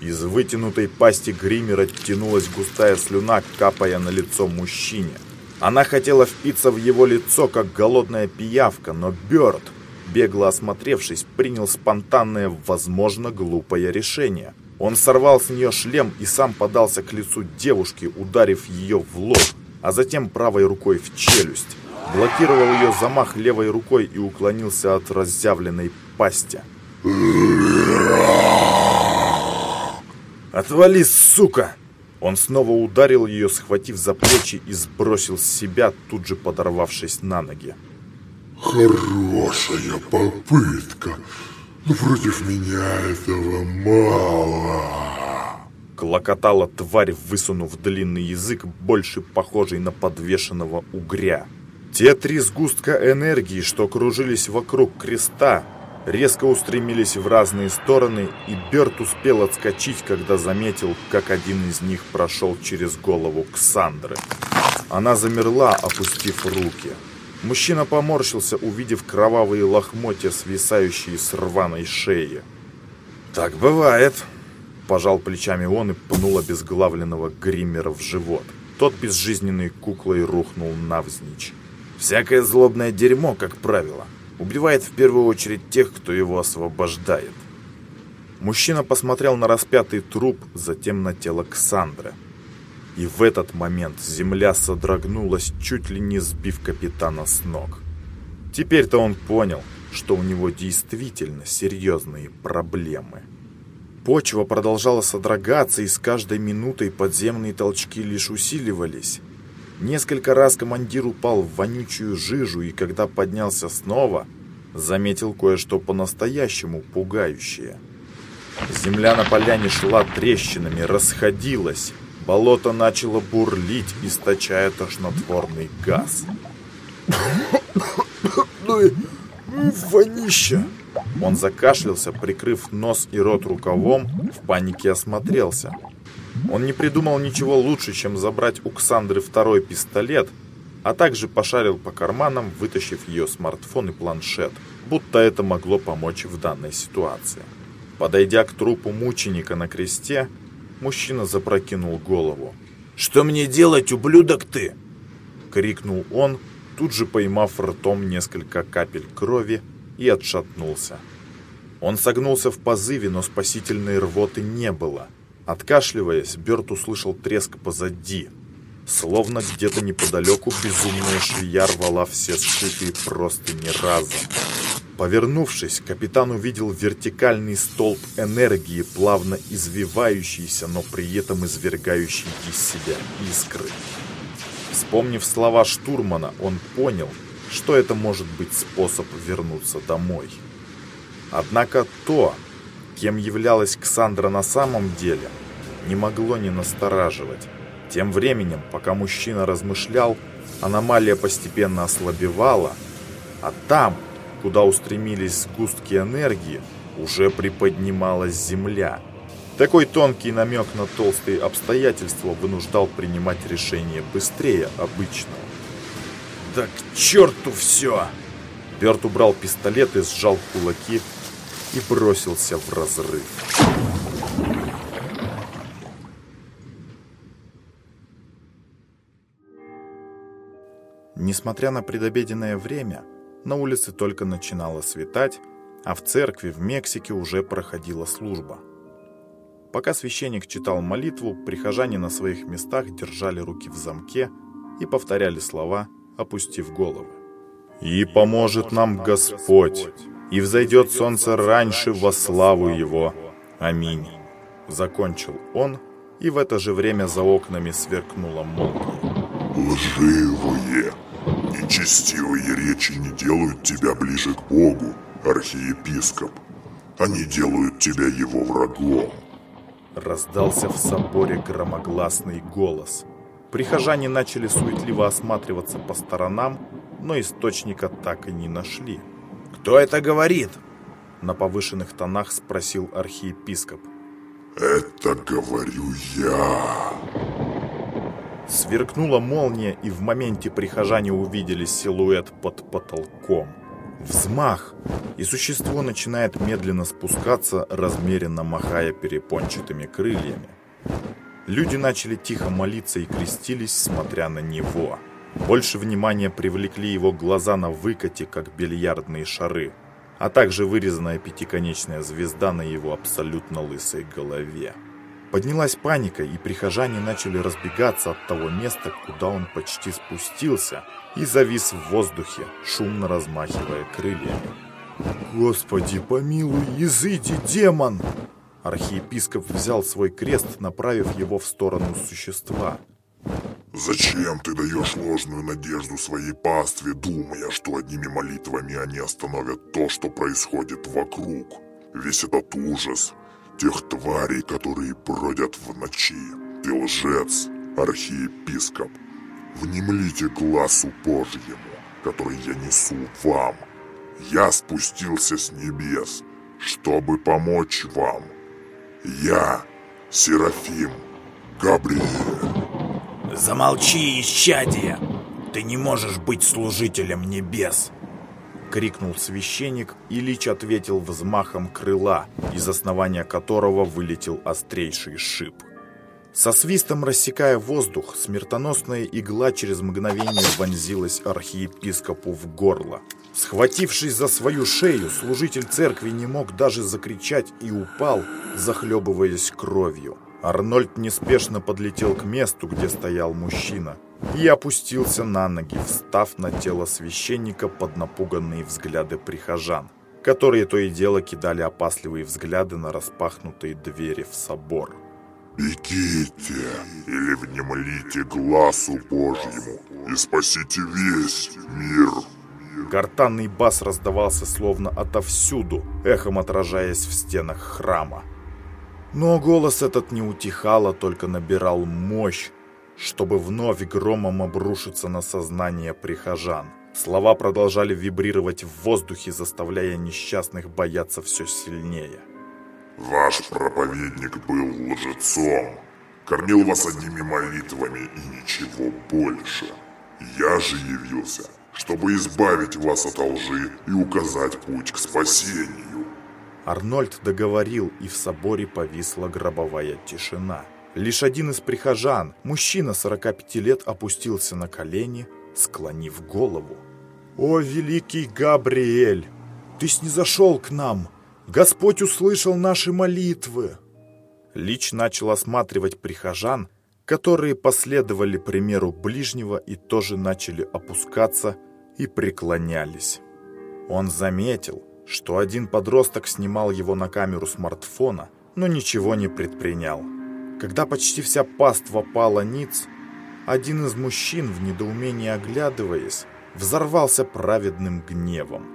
Из вытянутой пасти Гримера тянулась густая слюна, капая на лицо мужчине. Она хотела впиться в его лицо, как голодная пиявка, но Бёрд, бегло осмотревшись, принял спонтанное, возможно, глупое решение – он сорвал с нее шлем и сам подался к лицу девушки, ударив ее в лоб, а затем правой рукой в челюсть. Блокировал ее замах левой рукой и уклонился от разъявленной пасти. «Отвали, сука!» Он снова ударил ее, схватив за плечи и сбросил с себя, тут же подорвавшись на ноги. «Хорошая попытка!» Но против меня этого мало. Клокотала тварь, высунув длинный язык, больше похожий на подвешенного угря. Те три сгустка энергии, что кружились вокруг креста, резко устремились в разные стороны, и Берт успел отскочить, когда заметил, как один из них прошел через голову Ксандры. Она замерла, опустив руки. Мужчина поморщился, увидев кровавые лохмотья, свисающие с рваной шеи. «Так бывает», – пожал плечами он и пнул обезглавленного гриммера в живот. Тот безжизненной куклой рухнул навзничь. «Всякое злобное дерьмо, как правило, убивает в первую очередь тех, кто его освобождает». Мужчина посмотрел на распятый труп, затем на тело Ксандры – и в этот момент земля содрогнулась, чуть ли не сбив капитана с ног. Теперь-то он понял, что у него действительно серьезные проблемы. Почва продолжала содрогаться, и с каждой минутой подземные толчки лишь усиливались. Несколько раз командир упал в вонючую жижу, и когда поднялся снова, заметил кое-что по-настоящему пугающее. Земля на поляне шла трещинами, расходилась, Болото начало бурлить, источая тошнотворный газ. Ну и вонища! Он закашлялся, прикрыв нос и рот рукавом, в панике осмотрелся. Он не придумал ничего лучше, чем забрать у Ксандры второй пистолет, а также пошарил по карманам, вытащив ее смартфон и планшет, будто это могло помочь в данной ситуации. Подойдя к трупу мученика на кресте, Мужчина запрокинул голову. «Что мне делать, ублюдок ты?» Крикнул он, тут же поймав ртом несколько капель крови и отшатнулся. Он согнулся в позыве, но спасительной рвоты не было. Откашливаясь, Берт услышал треск позади. Словно где-то неподалеку безумная швея рвала все сшитые простыни разом. Повернувшись, капитан увидел вертикальный столб энергии, плавно извивающийся, но при этом извергающий из себя искры. Вспомнив слова штурмана, он понял, что это может быть способ вернуться домой. Однако то, кем являлась Ксандра на самом деле, не могло не настораживать. Тем временем, пока мужчина размышлял, аномалия постепенно ослабевала, а там, куда устремились сгустки энергии, уже приподнималась земля. Такой тонкий намек на толстые обстоятельства вынуждал принимать решение быстрее обычного. «Да к черту все!» Берт убрал пистолет и сжал кулаки и бросился в разрыв. Несмотря на предобеденное время, на улице только начинало светать, а в церкви в Мексике уже проходила служба. Пока священник читал молитву, прихожане на своих местах держали руки в замке и повторяли слова, опустив головы. И поможет нам Господь, и взойдет солнце раньше во славу Его. Аминь. Закончил он, и в это же время за окнами сверкнула молния. Лживые, нечестивые речи не делают тебя ближе к Богу, архиепископ. Они делают тебя его врагом. Раздался в соборе громогласный голос. Прихожане начали суетливо осматриваться по сторонам, но источника так и не нашли. «Кто это говорит?» На повышенных тонах спросил архиепископ. «Это говорю я!» Сверкнула молния, и в моменте прихожане увидели силуэт под потолком. Взмах, и существо начинает медленно спускаться, размеренно махая перепончатыми крыльями. Люди начали тихо молиться и крестились, смотря на него. Больше внимания привлекли его глаза на выкате, как бильярдные шары, а также вырезанная пятиконечная звезда на его абсолютно лысой голове. Поднялась паника, и прихожане начали разбегаться от того места, куда он почти спустился, и завис в воздухе, шумно размахивая крыльями. «Господи, помилуй, изыди, демон!» Архиепископ взял свой крест, направив его в сторону существа. Зачем ты даешь ложную надежду своей пастве, думая, что одними молитвами они остановят то, что происходит вокруг? Весь этот ужас, тех тварей, которые бродят в ночи. Ты лжец, архиепископ. Внемлите глазу Божьему, который я несу вам. Я спустился с небес, чтобы помочь вам. Я Серафим Габриэль. «Замолчи, исчадие! Ты не можешь быть служителем небес!» Крикнул священник, и Лич ответил взмахом крыла, из основания которого вылетел острейший шип. Со свистом рассекая воздух, смертоносная игла через мгновение вонзилась архиепископу в горло. Схватившись за свою шею, служитель церкви не мог даже закричать и упал, захлебываясь кровью. Арнольд неспешно подлетел к месту, где стоял мужчина, и опустился на ноги, встав на тело священника под напуганные взгляды прихожан, которые то и дело кидали опасливые взгляды на распахнутые двери в собор. «Бегите или внемлите глазу Божьему и спасите весь мир!» Гортанный бас раздавался словно отовсюду, эхом отражаясь в стенах храма. Но голос этот не утихал, а только набирал мощь, чтобы вновь громом обрушиться на сознание прихожан. Слова продолжали вибрировать в воздухе, заставляя несчастных бояться все сильнее. «Ваш проповедник был лжецом, кормил вас одними молитвами и ничего больше. Я же явился, чтобы избавить вас от лжи и указать путь к спасению». Арнольд договорил, и в соборе повисла гробовая тишина. Лишь один из прихожан, мужчина 45 лет, опустился на колени, склонив голову. «О, великий Габриэль! Ты снизошел к нам! Господь услышал наши молитвы!» Лич начал осматривать прихожан, которые последовали примеру ближнего и тоже начали опускаться и преклонялись. Он заметил, что один подросток снимал его на камеру смартфона, но ничего не предпринял. Когда почти вся паства пала ниц, один из мужчин, в недоумении оглядываясь, взорвался праведным гневом.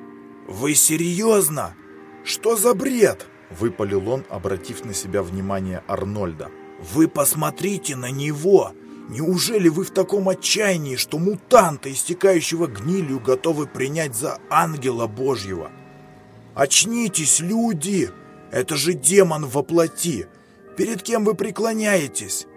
«Вы серьезно? Что за бред?» — выпалил он, обратив на себя внимание Арнольда. «Вы посмотрите на него! Неужели вы в таком отчаянии, что мутанта, истекающего гнилью, готовы принять за ангела Божьего? Очнитесь, люди! Это же демон во плоти! Перед кем вы преклоняетесь?»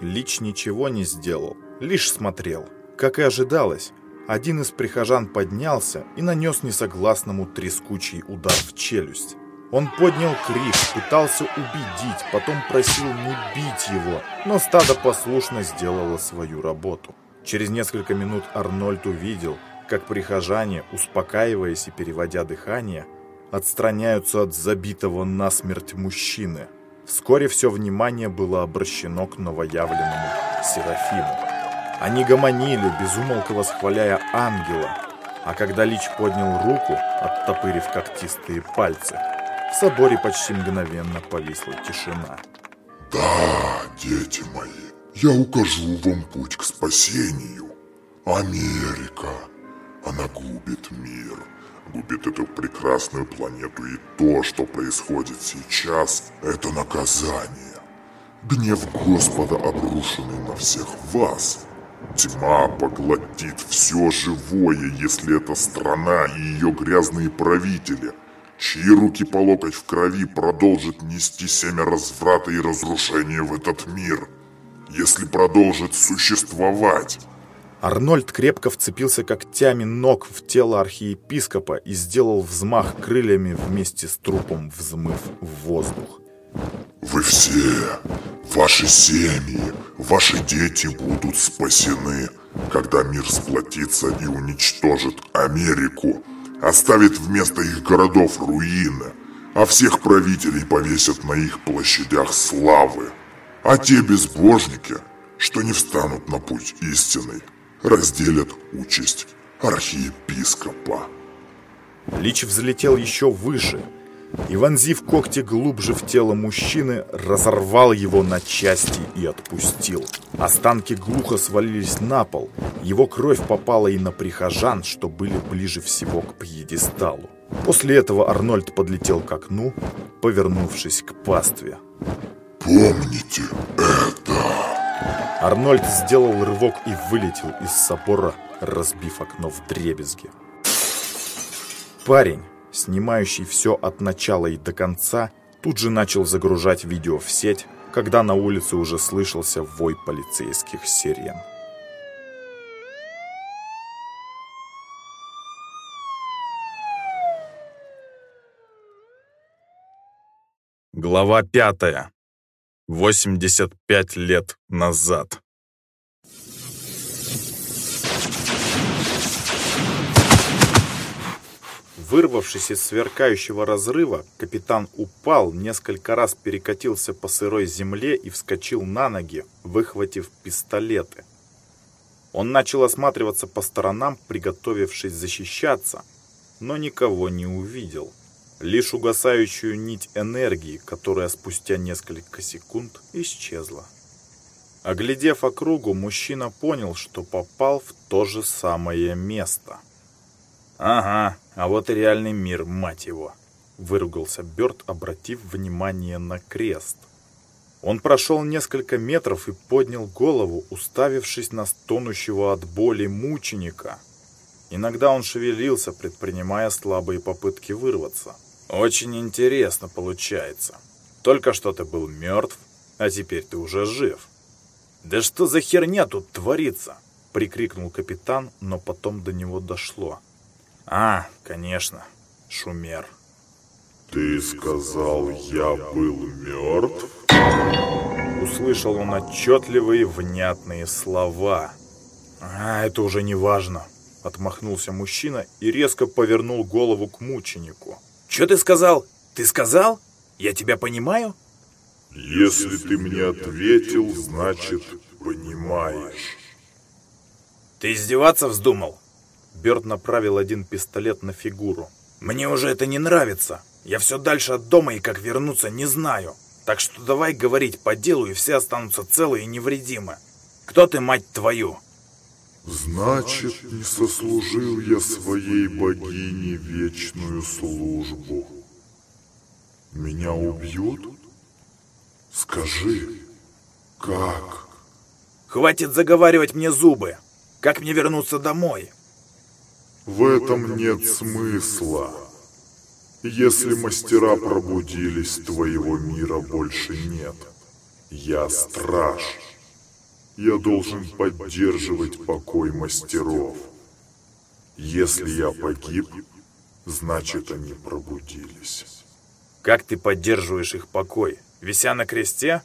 Лич ничего не сделал, лишь смотрел. Как и ожидалось, один из прихожан поднялся и нанес несогласному трескучий удар в челюсть. Он поднял крик, пытался убедить, потом просил не бить его, но стадо послушно сделало свою работу. Через несколько минут Арнольд увидел, как прихожане, успокаиваясь и переводя дыхание, отстраняются от забитого насмерть мужчины – Вскоре все внимание было обращено к новоявленному Серафиму. Они гомонили, безумолко восхваляя ангела, А когда Лич поднял руку, оттопырив когтистые пальцы, в соборе почти мгновенно повисла тишина. Да, дети мои, я укажу вам путь к спасению. Америка, она губит мир, губит эту прекрасную планету, и то, что происходит сейчас, это наказание. Гнев Господа обрушенный на всех вас. Тьма поглотит все живое, если эта страна и ее грязные правители – чьи руки по локоть в крови продолжат нести семя разврата и разрушения в этот мир, если продолжит существовать. Арнольд крепко вцепился когтями ног в тело архиепископа и сделал взмах крыльями вместе с трупом, взмыв в воздух. Вы все, ваши семьи, ваши дети будут спасены, когда мир сплотится и уничтожит Америку, оставит вместо их городов руины, а всех правителей повесят на их площадях славы. А те безбожники, что не встанут на путь истинный, разделят участь архиепископа. Лич взлетел еще выше – и, вонзив когти глубже в тело мужчины, разорвал его на части и отпустил. Останки глухо свалились на пол. Его кровь попала и на прихожан, что были ближе всего к пьедесталу. После этого Арнольд подлетел к окну, повернувшись к пастве. «Помните это!» Арнольд сделал рывок и вылетел из собора, разбив окно в дребезги. Парень, снимающий все от начала и до конца, тут же начал загружать видео в сеть, когда на улице уже слышался вой полицейских сирен. Глава пятая. 85 лет назад. Вырвавшись из сверкающего разрыва, капитан упал, несколько раз перекатился по сырой земле и вскочил на ноги, выхватив пистолеты. Он начал осматриваться по сторонам, приготовившись защищаться, но никого не увидел. Лишь угасающую нить энергии, которая спустя несколько секунд исчезла. Оглядев округу, мужчина понял, что попал в то же самое место – «Ага, а вот и реальный мир, мать его!» Выругался Бёрд, обратив внимание на крест. Он прошел несколько метров и поднял голову, уставившись на стонущего от боли мученика. Иногда он шевелился, предпринимая слабые попытки вырваться. «Очень интересно получается. Только что ты был мертв, а теперь ты уже жив». «Да что за херня тут творится?» — прикрикнул капитан, но потом до него дошло. А, конечно, Шумер. Ты сказал, я был мертв? Услышал он отчетливые, внятные слова. А, это уже не важно. Отмахнулся мужчина и резко повернул голову к мученику. Что ты сказал? Ты сказал? Я тебя понимаю? Если ты мне ответил, значит, понимаешь. Ты издеваться вздумал? Бёрд направил один пистолет на фигуру. «Мне уже это не нравится. Я все дальше от дома и как вернуться не знаю. Так что давай говорить по делу, и все останутся целы и невредимы. Кто ты, мать твою?» «Значит, не сослужил я своей богине вечную службу. Меня убьют? Скажи, как?» «Хватит заговаривать мне зубы! Как мне вернуться домой?» В этом нет смысла. Если мастера пробудились, твоего мира больше нет. Я страж. Я должен поддерживать покой мастеров. Если я погиб, значит они пробудились. Как ты поддерживаешь их покой? Вися на кресте?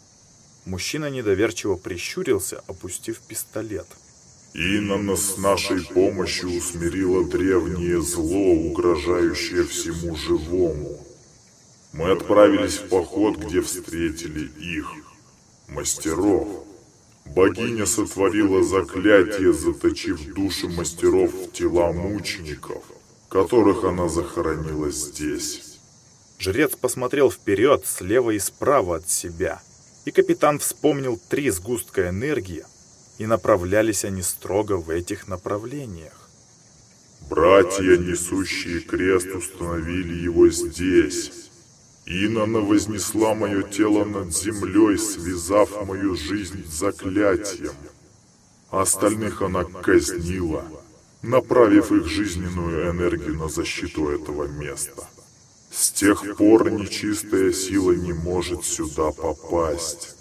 Мужчина недоверчиво прищурился, опустив пистолет. Инна с нашей помощью усмирила древнее зло, угрожающее всему живому. Мы отправились в поход, где встретили их, мастеров. Богиня сотворила заклятие, заточив души мастеров в тела мучеников, которых она захоронила здесь. Жрец посмотрел вперед, слева и справа от себя, и капитан вспомнил три сгустка энергии, и направлялись они строго в этих направлениях. Братья, несущие крест, установили его здесь. Инана вознесла мое тело над землей, связав мою жизнь заклятием. Остальных она казнила, направив их жизненную энергию на защиту этого места. С тех пор нечистая сила не может сюда попасть.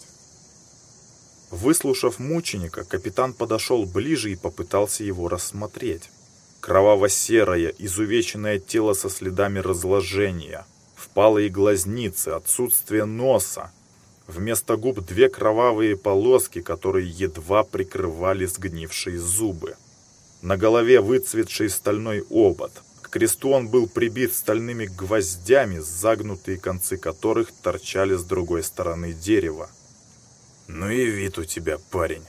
Выслушав мученика, капитан подошел ближе и попытался его рассмотреть. Кроваво-серое, изувеченное тело со следами разложения, впалые глазницы, отсутствие носа. Вместо губ две кровавые полоски, которые едва прикрывали сгнившие зубы. На голове выцветший стальной обод. К кресту он был прибит стальными гвоздями, загнутые концы которых торчали с другой стороны дерева. «Ну и вид у тебя, парень!»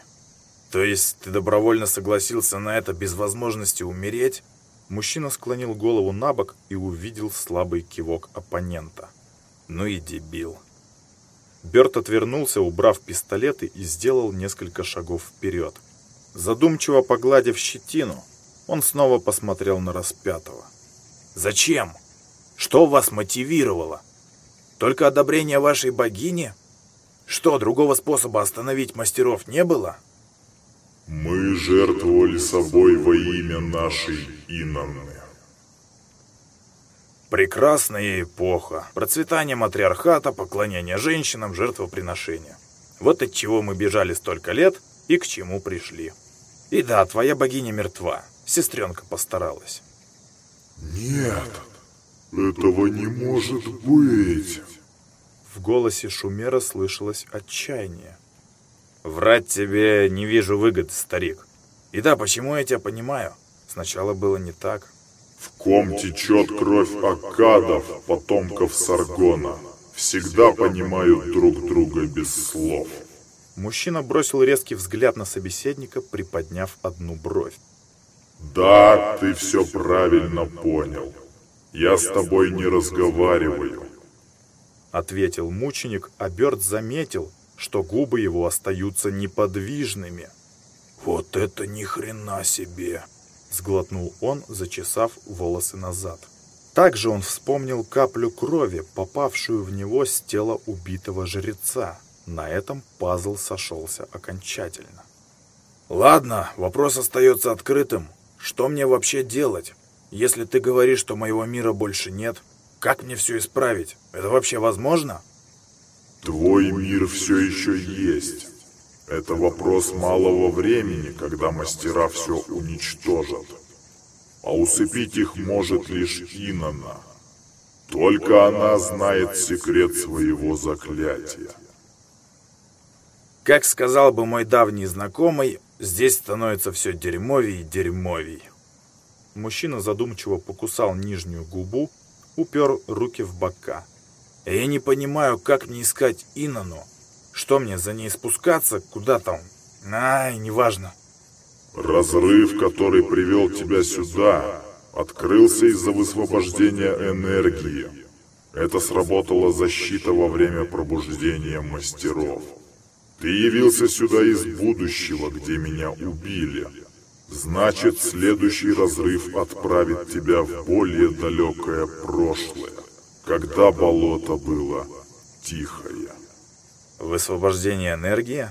То есть ты добровольно согласился на это без возможности умереть? Мужчина склонил голову на бок и увидел слабый кивок оппонента. Ну и дебил. Берт отвернулся, убрав пистолеты и сделал несколько шагов вперед. Задумчиво погладив щетину, он снова посмотрел на распятого. «Зачем? Что вас мотивировало? Только одобрение вашей богини? Что, другого способа остановить мастеров не было?» Мы жертвовали собой во имя нашей Инанны. Прекрасная эпоха. Процветание матриархата, поклонение женщинам, жертвоприношения. Вот от чего мы бежали столько лет и к чему пришли. И да, твоя богиня мертва. Сестренка постаралась. Нет, этого не может быть. В голосе Шумера слышалось отчаяние. Врать тебе не вижу выгод, старик. И да, почему я тебя понимаю? Сначала было не так. В ком течет кровь Акадов, потомков Саргона. Всегда понимают друг друга без слов. Мужчина бросил резкий взгляд на собеседника, приподняв одну бровь. Да, ты все правильно понял. Я с тобой не разговариваю. Ответил мученик, а Бёрд заметил, что губы его остаются неподвижными. «Вот это ни хрена себе!» — сглотнул он, зачесав волосы назад. Также он вспомнил каплю крови, попавшую в него с тела убитого жреца. На этом пазл сошелся окончательно. «Ладно, вопрос остается открытым. Что мне вообще делать? Если ты говоришь, что моего мира больше нет, как мне все исправить? Это вообще возможно?» Твой мир все еще есть. Это вопрос малого времени, когда мастера все уничтожат. А усыпить их может лишь Инана. Только она знает секрет своего заклятия. Как сказал бы мой давний знакомый, здесь становится все дерьмовей и дерьмовей. Мужчина задумчиво покусал нижнюю губу, упер руки в бока – я не понимаю, как мне искать Инану. Что мне, за ней спускаться? Куда там? Ай, неважно. Разрыв, который привел тебя сюда, открылся из-за высвобождения энергии. Это сработала защита во время пробуждения мастеров. Ты явился сюда из будущего, где меня убили. Значит, следующий разрыв отправит тебя в более далекое прошлое когда болото было тихое. Высвобождение энергии?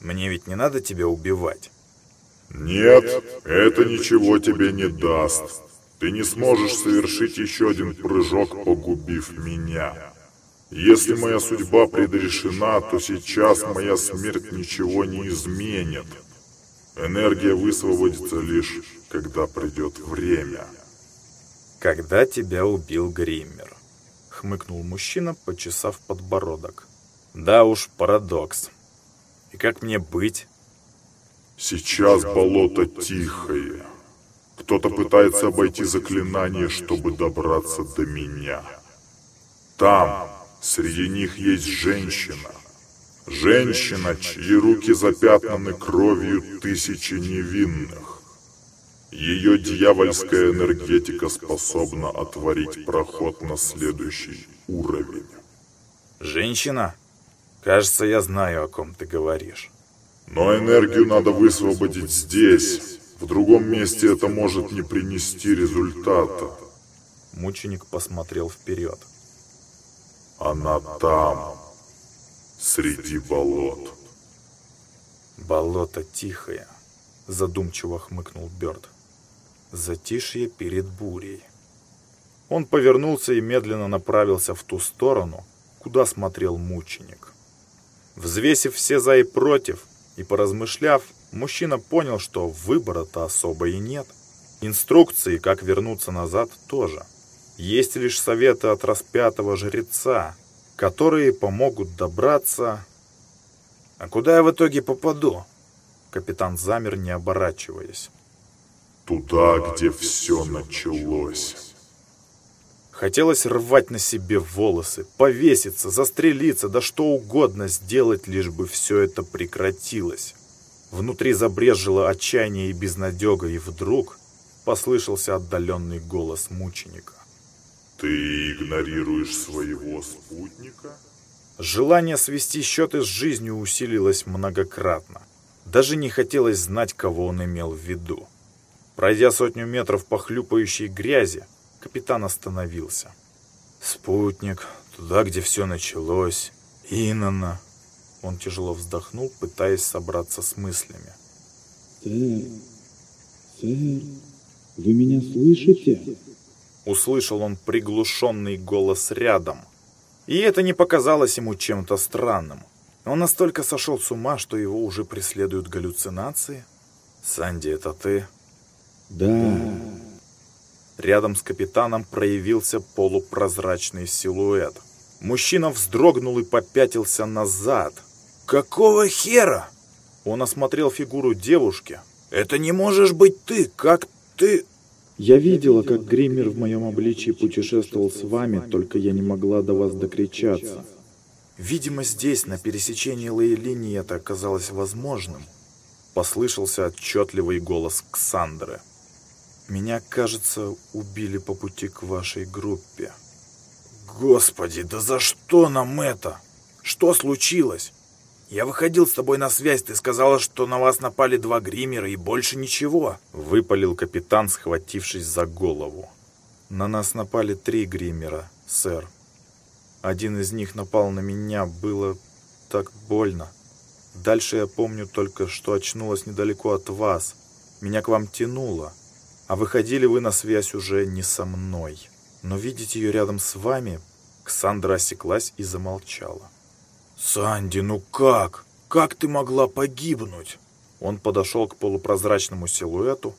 Мне ведь не надо тебя убивать. Нет, это ничего тебе не даст. Ты не сможешь совершить еще один прыжок, погубив меня. Если моя судьба предрешена, то сейчас моя смерть ничего не изменит. Энергия высвободится лишь, когда придет время. Когда тебя убил Гриммер хмыкнул мужчина, почесав подбородок. Да уж, парадокс. И как мне быть? Сейчас болото тихое. Кто-то пытается обойти заклинание, чтобы добраться до меня. Там, среди них есть женщина. Женщина, чьи руки запятнаны кровью тысячи невинных. Ее дьявольская энергетика способна отворить проход на следующий уровень. Женщина? Кажется, я знаю, о ком ты говоришь. Но энергию надо высвободить здесь. В другом месте это может не принести результата. Мученик посмотрел вперед. Она там, среди болот. Болото тихое, задумчиво хмыкнул Бёрд. Затишье перед бурей. Он повернулся и медленно направился в ту сторону, куда смотрел мученик. Взвесив все за и против и поразмышляв, мужчина понял, что выбора-то особо и нет. Инструкции, как вернуться назад, тоже. Есть лишь советы от распятого жреца, которые помогут добраться... А куда я в итоге попаду? Капитан замер, не оборачиваясь. Туда, где все началось. Хотелось рвать на себе волосы, повеситься, застрелиться, да что угодно сделать, лишь бы все это прекратилось. Внутри забрежило отчаяние и безнадега, и вдруг послышался отдаленный голос мученика. «Ты игнорируешь своего спутника?» Желание свести счеты с жизнью усилилось многократно. Даже не хотелось знать, кого он имел в виду. Пройдя сотню метров по хлюпающей грязи, Капитан остановился. «Спутник, туда, где все началось. Инана». Он тяжело вздохнул, пытаясь собраться с мыслями. «Сэр, сэр, вы меня слышите?» Услышал он приглушенный голос рядом. И это не показалось ему чем-то странным. Он настолько сошел с ума, что его уже преследуют галлюцинации. «Санди, это ты?» «Да». Рядом с капитаном проявился полупрозрачный силуэт. Мужчина вздрогнул и попятился назад. «Какого хера?» Он осмотрел фигуру девушки. «Это не можешь быть ты! Как ты...» «Я видела, как гриммер в моем обличии путешествовал с вами, только я не могла до вас докричаться». Видимо, здесь, на пересечении линии, это оказалось возможным. Послышался отчетливый голос Ксандры. Меня, кажется, убили по пути к вашей группе. Господи, да за что нам это? Что случилось? Я выходил с тобой на связь, ты сказала, что на вас напали два гримера и больше ничего. Выпалил капитан, схватившись за голову. На нас напали три гримера, сэр. Один из них напал на меня, было так больно. Дальше я помню только, что очнулась недалеко от вас. Меня к вам тянуло. А выходили вы на связь уже не со мной. Но видеть ее рядом с вами... Ксандра осеклась и замолчала. «Санди, ну как? Как ты могла погибнуть?» Он подошел к полупрозрачному силуэту,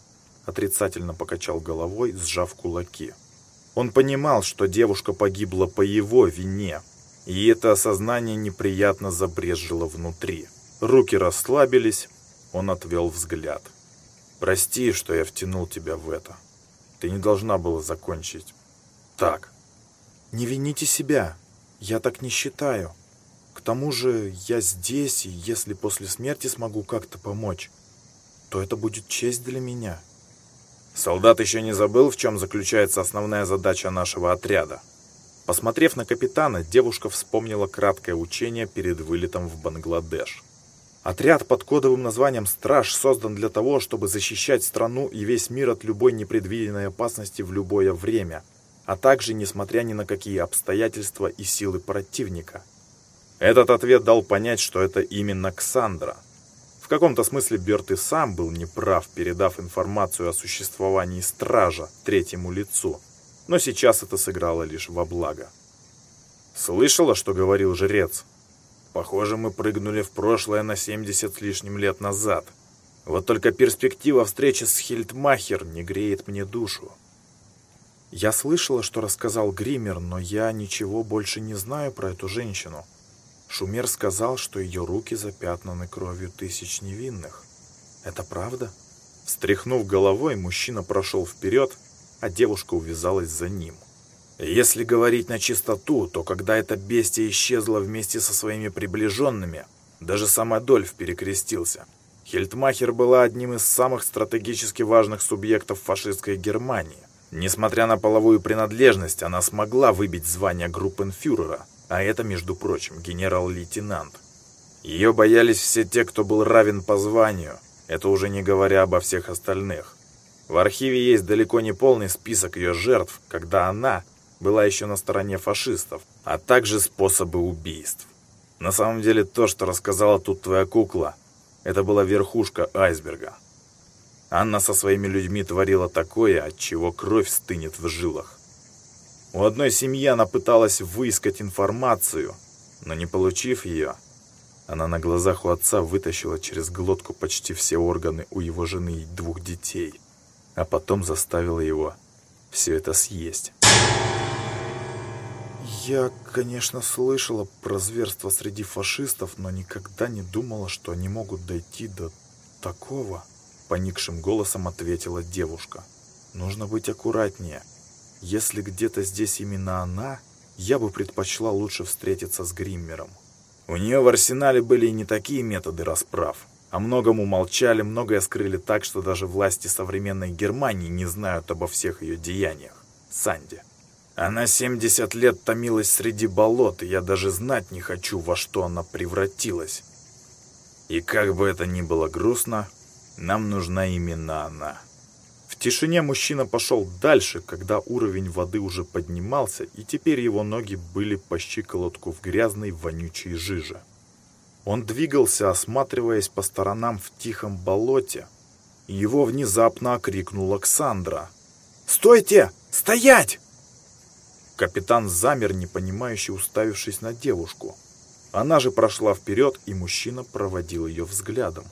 отрицательно покачал головой, сжав кулаки. Он понимал, что девушка погибла по его вине, и это осознание неприятно забрежило внутри. Руки расслабились, он отвел взгляд. Прости, что я втянул тебя в это. Ты не должна была закончить так. Не вините себя. Я так не считаю. К тому же я здесь, и если после смерти смогу как-то помочь, то это будет честь для меня. Солдат еще не забыл, в чем заключается основная задача нашего отряда. Посмотрев на капитана, девушка вспомнила краткое учение перед вылетом в Бангладеш. Отряд под кодовым названием «Страж» создан для того, чтобы защищать страну и весь мир от любой непредвиденной опасности в любое время, а также несмотря ни на какие обстоятельства и силы противника. Этот ответ дал понять, что это именно Ксандра. В каком-то смысле Берт и сам был неправ, передав информацию о существовании Стража третьему лицу, но сейчас это сыграло лишь во благо. «Слышала, что говорил жрец?» Похоже, мы прыгнули в прошлое на 70 с лишним лет назад. Вот только перспектива встречи с Хильдмахер не греет мне душу. Я слышала, что рассказал Гример, но я ничего больше не знаю про эту женщину. Шумер сказал, что ее руки запятнаны кровью тысяч невинных. Это правда? Встряхнув головой, мужчина прошел вперед, а девушка увязалась за ним. Если говорить на чистоту, то когда эта бестия исчезла вместе со своими приближенными, Даже сам Адольф перекрестился. Хельтмахер была одним из самых стратегически важных субъектов фашистской Германии. Несмотря на половую принадлежность, она смогла выбить звание группенфюрера, а это, между прочим, генерал-лейтенант. Ее боялись все те, кто был равен по званию, это уже не говоря обо всех остальных. В архиве есть далеко не полный список ее жертв, когда она была еще на стороне фашистов, а также способы убийств. На самом деле то, что рассказала тут твоя кукла, это была верхушка айсберга. Анна со своими людьми творила такое, от чего кровь стынет в жилах. У одной семьи она пыталась выискать информацию, но не получив ее, она на глазах у отца вытащила через глотку почти все органы у его жены и двух детей, а потом заставила его все это съесть. Я, конечно, слышала про зверство среди фашистов, но никогда не думала, что они могут дойти до такого. Поникшим голосом ответила девушка. Нужно быть аккуратнее. Если где-то здесь именно она, я бы предпочла лучше встретиться с Гриммером. У нее в арсенале были и не такие методы расправ. О многом умолчали, многое скрыли так, что даже власти современной Германии не знают обо всех ее деяниях. Санди. Она 70 лет томилась среди болот, и я даже знать не хочу, во что она превратилась. И как бы это ни было грустно, нам нужна именно она. В тишине мужчина пошел дальше, когда уровень воды уже поднимался, и теперь его ноги были по щиколотку в грязной вонючей жиже. Он двигался, осматриваясь по сторонам в тихом болоте, его внезапно окрикнул Оксандра. «Стойте! Стоять!» Капитан замер, непонимающе уставившись на девушку. Она же прошла вперед, и мужчина проводил ее взглядом.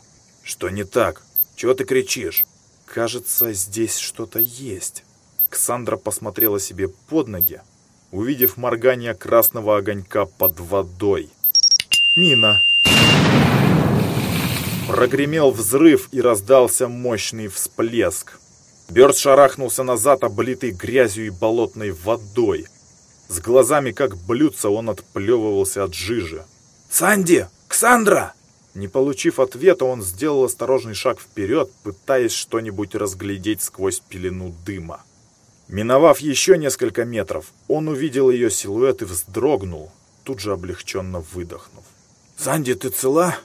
«Что не так? Чего ты кричишь?» «Кажется, здесь что-то есть». Ксандра посмотрела себе под ноги, увидев моргание красного огонька под водой. «Мина!» Прогремел взрыв и раздался мощный всплеск. Бёрд шарахнулся назад, облитый грязью и болотной водой. С глазами как блюдца он отплевывался от жижи. «Санди! Ксандра!» Не получив ответа, он сделал осторожный шаг вперед, пытаясь что-нибудь разглядеть сквозь пелену дыма. Миновав еще несколько метров, он увидел ее силуэт и вздрогнул, тут же облегченно выдохнув. «Санди, ты цела?»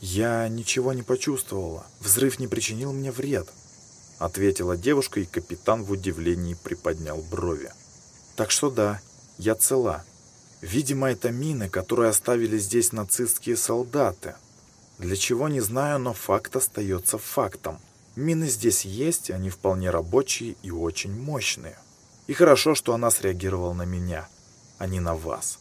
«Я ничего не почувствовала. Взрыв не причинил мне вред», — ответила девушка, и капитан в удивлении приподнял брови. Так что да, я цела. Видимо, это мины, которые оставили здесь нацистские солдаты. Для чего не знаю, но факт остается фактом. Мины здесь есть, они вполне рабочие и очень мощные. И хорошо, что она среагировала на меня, а не на вас.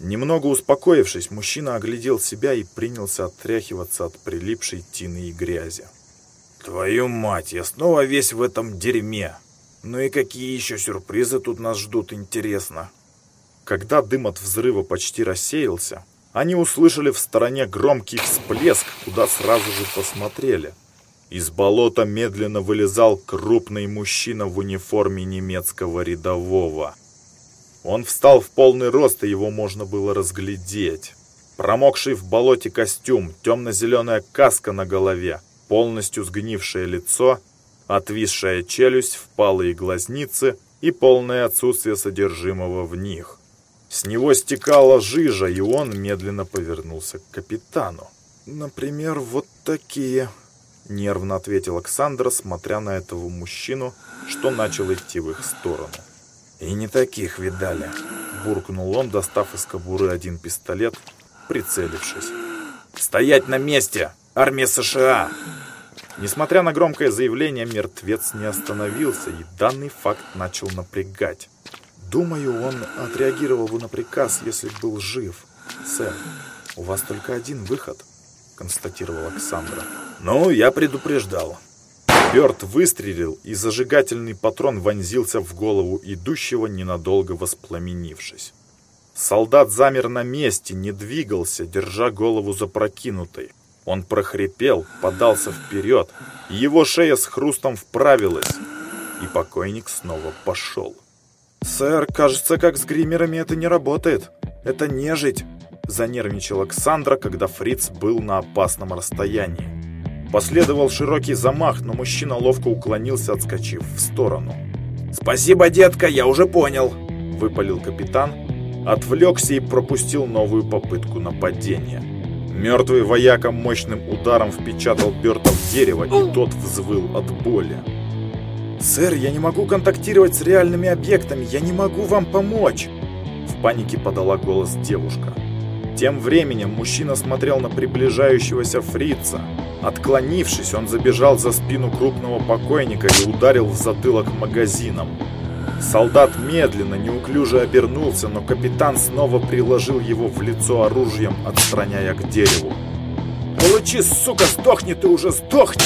Немного успокоившись, мужчина оглядел себя и принялся отряхиваться от прилипшей тины и грязи. «Твою мать, я снова весь в этом дерьме!» Ну и какие еще сюрпризы тут нас ждут, интересно. Когда дым от взрыва почти рассеялся, они услышали в стороне громкий всплеск, куда сразу же посмотрели. Из болота медленно вылезал крупный мужчина в униформе немецкого рядового. Он встал в полный рост, и его можно было разглядеть. Промокший в болоте костюм, темно-зеленая каска на голове, полностью сгнившее лицо отвисшая челюсть, впалые глазницы и полное отсутствие содержимого в них. С него стекала жижа, и он медленно повернулся к капитану. «Например, вот такие», — нервно ответил Александр, смотря на этого мужчину, что начал идти в их сторону. «И не таких видали», — буркнул он, достав из кобуры один пистолет, прицелившись. «Стоять на месте! Армия США!» Несмотря на громкое заявление, мертвец не остановился, и данный факт начал напрягать. Думаю, он отреагировал бы на приказ, если был жив. Сэр, у вас только один выход, констатировал Александра. Ну, я предупреждал. Бёрд выстрелил, и зажигательный патрон вонзился в голову идущего, ненадолго воспламенившись. Солдат замер на месте, не двигался, держа голову запрокинутой. Он прохрипел, подался вперед, его шея с хрустом вправилась, и покойник снова пошел. «Сэр, кажется, как с гримерами это не работает. Это нежить. Занервничал Александра, когда фриц был на опасном расстоянии. Последовал широкий замах, но мужчина ловко уклонился, отскочив в сторону. «Спасибо, детка, я уже понял!» — выпалил капитан, отвлекся и пропустил новую попытку нападения. Мертвый вояка мощным ударом впечатал Берта в дерево, и тот взвыл от боли. «Сэр, я не могу контактировать с реальными объектами, я не могу вам помочь!» В панике подала голос девушка. Тем временем мужчина смотрел на приближающегося фрица. Отклонившись, он забежал за спину крупного покойника и ударил в затылок магазином. Солдат медленно, неуклюже обернулся, но капитан снова приложил его в лицо оружием, отстраняя к дереву. «Получи, сука, сдохни ты уже, сдохни!»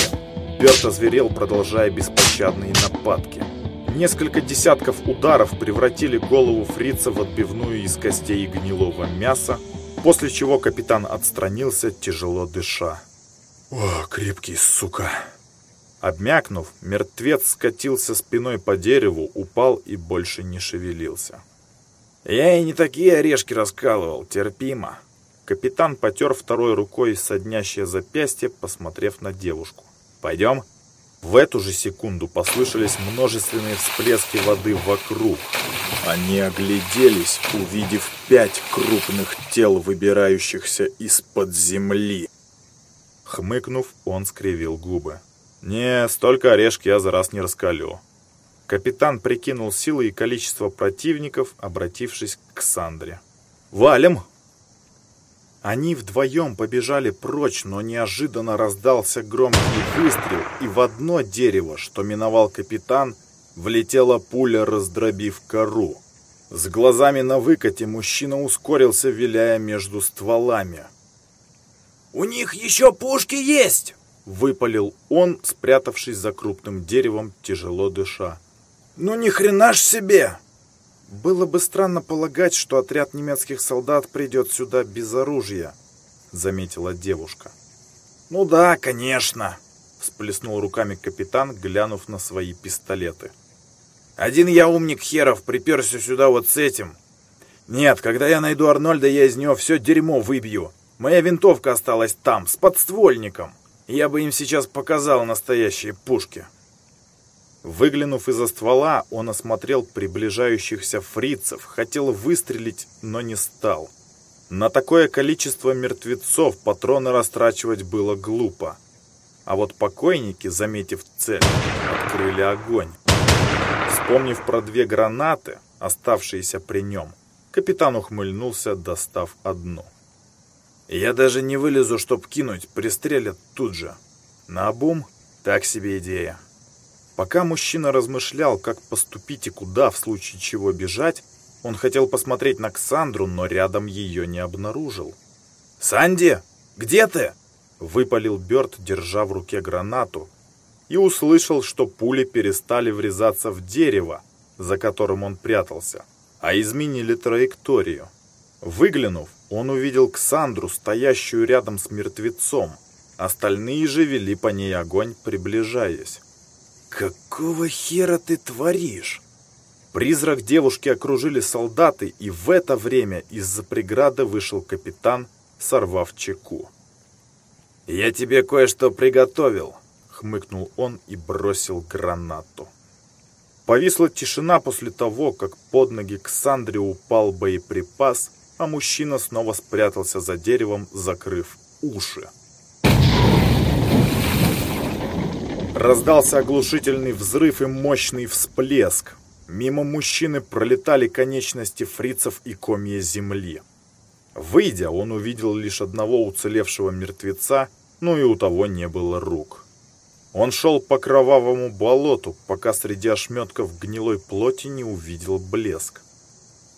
Берт озверел, продолжая беспощадные нападки. Несколько десятков ударов превратили голову фрица в отбивную из костей и гнилого мяса, После чего капитан отстранился, тяжело дыша. «О, крепкий, сука!» Обмякнув, мертвец скатился спиной по дереву, упал и больше не шевелился. «Я и не такие орешки раскалывал, терпимо!» Капитан потер второй рукой соднящее запястье, посмотрев на девушку. «Пойдем?» В эту же секунду послышались множественные всплески воды вокруг. Они огляделись, увидев пять крупных тел, выбирающихся из-под земли. Хмыкнув, он скривил губы. «Не, столько орешки я за раз не раскалю». Капитан прикинул силы и количество противников, обратившись к Сандре. «Валим!» Они вдвоем побежали прочь, но неожиданно раздался громкий выстрел, и в одно дерево, что миновал капитан, влетела пуля, раздробив кору. С глазами на выкате мужчина ускорился, виляя между стволами. «У них еще пушки есть!» — выпалил он, спрятавшись за крупным деревом, тяжело дыша. «Ну ни хрена ж себе!» Было бы странно полагать, что отряд немецких солдат придет сюда без оружия, заметила девушка. Ну да, конечно, всплеснул руками капитан, глянув на свои пистолеты. Один я умник херов приперся сюда вот с этим. Нет, когда я найду Арнольда, я из него все дерьмо выбью. Моя винтовка осталась там, с подствольником. Я бы им сейчас показал настоящие пушки. Выглянув из-за ствола, он осмотрел приближающихся фрицев, хотел выстрелить, но не стал. На такое количество мертвецов патроны растрачивать было глупо. А вот покойники, заметив цель, открыли огонь. Вспомнив про две гранаты, оставшиеся при нем, капитан ухмыльнулся, достав одну. «Я даже не вылезу, чтоб кинуть, пристрелят тут же. Наобум, так себе идея». Пока мужчина размышлял, как поступить и куда, в случае чего бежать, он хотел посмотреть на Ксандру, но рядом ее не обнаружил. «Санди, где ты?» — выпалил Бёрд, держа в руке гранату, и услышал, что пули перестали врезаться в дерево, за которым он прятался, а изменили траекторию. Выглянув, он увидел Ксандру, стоящую рядом с мертвецом. Остальные же вели по ней огонь, приближаясь. «Какого хера ты творишь?» Призрак девушки окружили солдаты, и в это время из-за преграды вышел капитан, сорвав чеку. «Я тебе кое-что приготовил», — хмыкнул он и бросил гранату. Повисла тишина после того, как под ноги к Сандре упал боеприпас, а мужчина снова спрятался за деревом, закрыв уши. Раздался оглушительный взрыв и мощный всплеск. Мимо мужчины пролетали конечности фрицев и комья земли. Выйдя, он увидел лишь одного уцелевшего мертвеца, но и у того не было рук. Он шел по кровавому болоту, пока среди ошметков гнилой плоти не увидел блеск.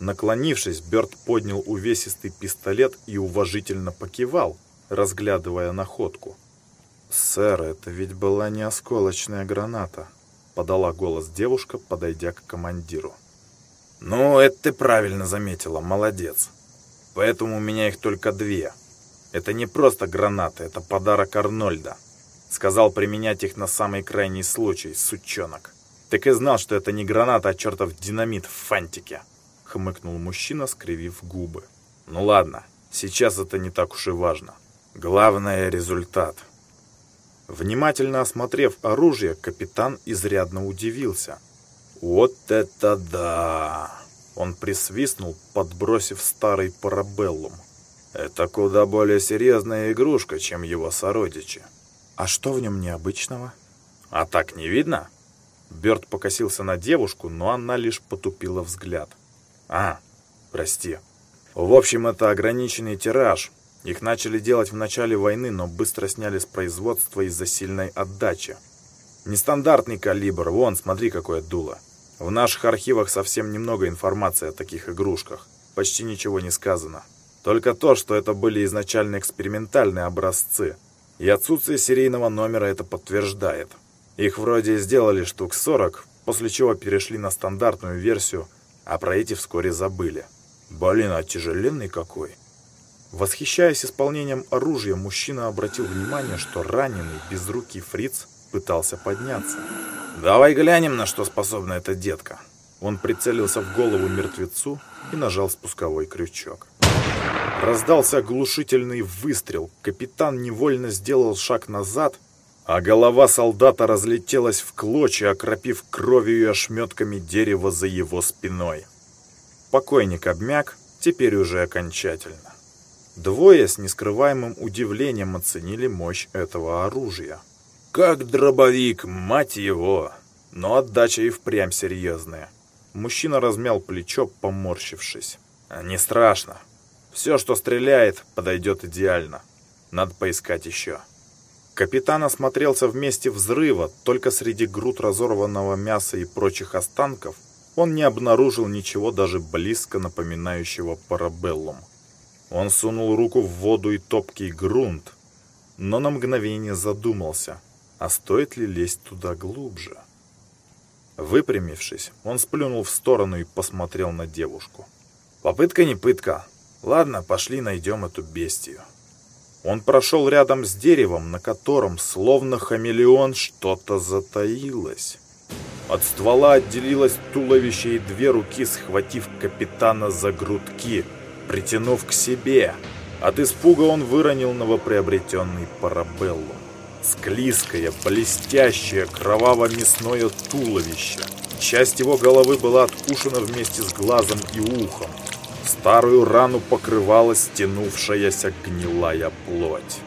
Наклонившись, Бёрд поднял увесистый пистолет и уважительно покивал, разглядывая находку. «Сэр, это ведь была не осколочная граната», — подала голос девушка, подойдя к командиру. «Ну, это ты правильно заметила, молодец. Поэтому у меня их только две. Это не просто гранаты, это подарок Арнольда. Сказал применять их на самый крайний случай, сучонок. Так и знал, что это не граната, а чертов динамит в фантике», — хмыкнул мужчина, скривив губы. «Ну ладно, Сейчас это не так уж и важно. Главное — результат. Внимательно осмотрев оружие, капитан изрядно удивился. «Вот это да!» Он присвистнул, подбросив старый парабеллум. «Это куда более серьезная игрушка, чем его сородичи». «А что в нем необычного?» «А так не видно?» Бёрд покосился на девушку, но она лишь потупила взгляд. «А, прости. В общем, это ограниченный тираж. Их начали делать в начале войны, но быстро сняли с производства из-за сильной отдачи. Нестандартный калибр, вон, смотри, какое дуло. В наших архивах совсем немного информации о таких игрушках. Почти ничего не сказано. Только то, что это были изначально экспериментальные образцы. И отсутствие серийного номера это подтверждает. Их вроде сделали штук 40, после чего перешли на стандартную версию, а про эти вскоре забыли. Блин, а тяжеленный какой. Восхищаясь исполнением оружия, мужчина обратил внимание, что раненый, безрукий фриц пытался подняться. «Давай глянем, на что способна эта детка». Он прицелился в голову мертвецу и нажал спусковой крючок. Раздался оглушительный выстрел. Капитан невольно сделал шаг назад, а голова солдата разлетелась в клочья, окропив кровью и ошметками дерева за его спиной. Покойник обмяк, теперь уже окончательно. Двое с нескрываемым удивлением оценили мощь этого оружия. Как дробовик, мать его! Но отдача и впрямь серьезная. Мужчина размял плечо, поморщившись. Не страшно. Все, что стреляет, подойдет идеально. Надо поискать еще. Капитан осмотрелся в месте взрыва, только среди груд разорванного мяса и прочих останков он не обнаружил ничего даже близко напоминающего парабеллум. Он сунул руку в воду и топкий грунт, но на мгновение задумался, а стоит ли лезть туда глубже. Выпрямившись, он сплюнул в сторону и посмотрел на девушку. «Попытка не пытка. Ладно, пошли найдем эту бестию». Он прошел рядом с деревом, на котором, словно хамелеон, что-то затаилось. От ствола отделилось туловище и две руки, схватив капитана за грудки, притянув к себе. От испуга он выронил новоприобретенный парабеллум. Склизкое, блестящее, кроваво-мясное туловище. Часть его головы была откушена вместе с глазом и ухом. Старую рану покрывала стянувшаяся гнилая плоть.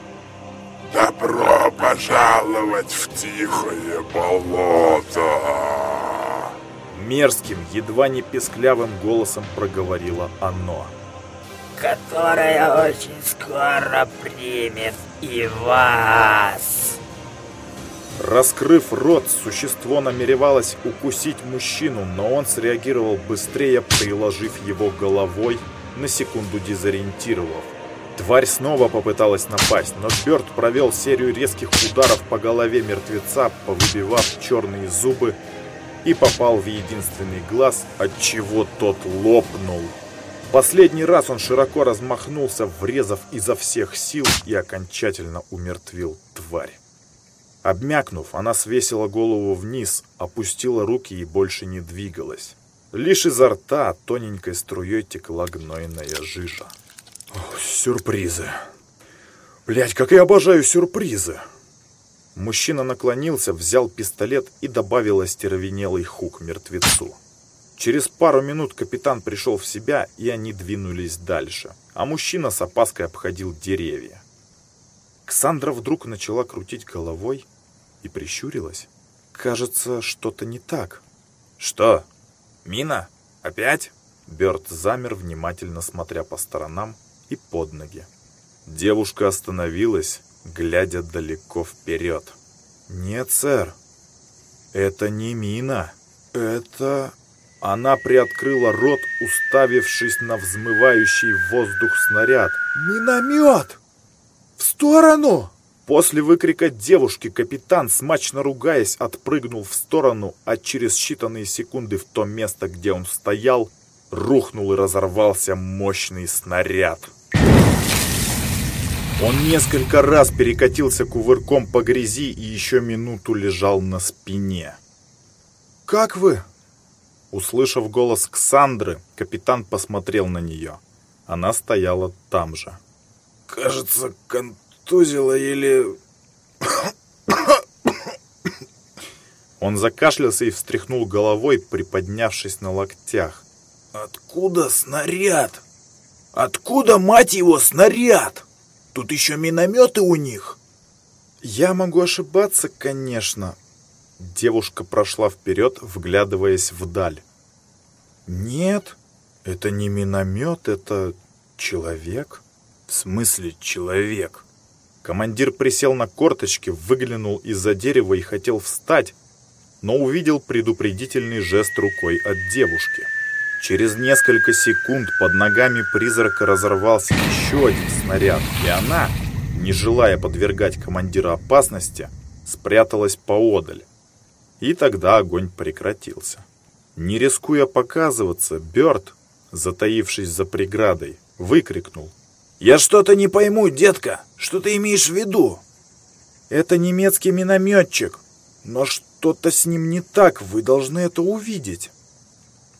Добро пожаловать в тихое болото! Мерзким, едва не песклявым голосом проговорило оно. Которая очень скоро примет и вас. Раскрыв рот, существо намеревалось укусить мужчину, но он среагировал быстрее, приложив его головой, на секунду дезориентировав. Тварь снова попыталась напасть, но Бёрд провел серию резких ударов по голове мертвеца, повыбивав черные зубы, и попал в единственный глаз, от чего тот лопнул. Последний раз он широко размахнулся, врезав изо всех сил и окончательно умертвил тварь. Обмякнув, она свесила голову вниз, опустила руки и больше не двигалась. Лишь изо рта тоненькой струей текла гнойная жижа. Ох, сюрпризы. Блять, как я обожаю сюрпризы. Мужчина наклонился, взял пистолет и добавил остервенелый хук мертвецу. Через пару минут капитан пришел в себя, и они двинулись дальше, а мужчина с опаской обходил деревья. Ксандра вдруг начала крутить головой и прищурилась. Кажется, что-то не так. «Что? Мина? Опять?» Бёрд замер, внимательно смотря по сторонам и под ноги. Девушка остановилась, глядя далеко вперед. «Нет, сэр, это не мина. Это...» Она приоткрыла рот, уставившись на взмывающий в воздух снаряд. «Миномет! В сторону!» После выкрика девушки капитан, смачно ругаясь, отпрыгнул в сторону, а через считанные секунды в то место, где он стоял, рухнул и разорвался мощный снаряд. Он несколько раз перекатился кувырком по грязи и еще минуту лежал на спине. «Как вы?» Услышав голос Ксандры, капитан посмотрел на нее. Она стояла там же. «Кажется, контузило или...» Он закашлялся и встряхнул головой, приподнявшись на локтях. «Откуда снаряд? Откуда, мать его, снаряд? Тут еще минометы у них!» «Я могу ошибаться, конечно». Девушка прошла вперед, вглядываясь вдаль. «Нет, это не миномет, это человек». «В смысле человек?» Командир присел на корточки, выглянул из-за дерева и хотел встать, но увидел предупредительный жест рукой от девушки. Через несколько секунд под ногами призрака разорвался еще один снаряд, и она, не желая подвергать командира опасности, спряталась поодаль. И тогда огонь прекратился. Не рискуя показываться, Бёрд, затаившись за преградой, выкрикнул. «Я что-то не пойму, детка! Что ты имеешь в виду?» «Это немецкий минометчик, но что-то с ним не так, вы должны это увидеть».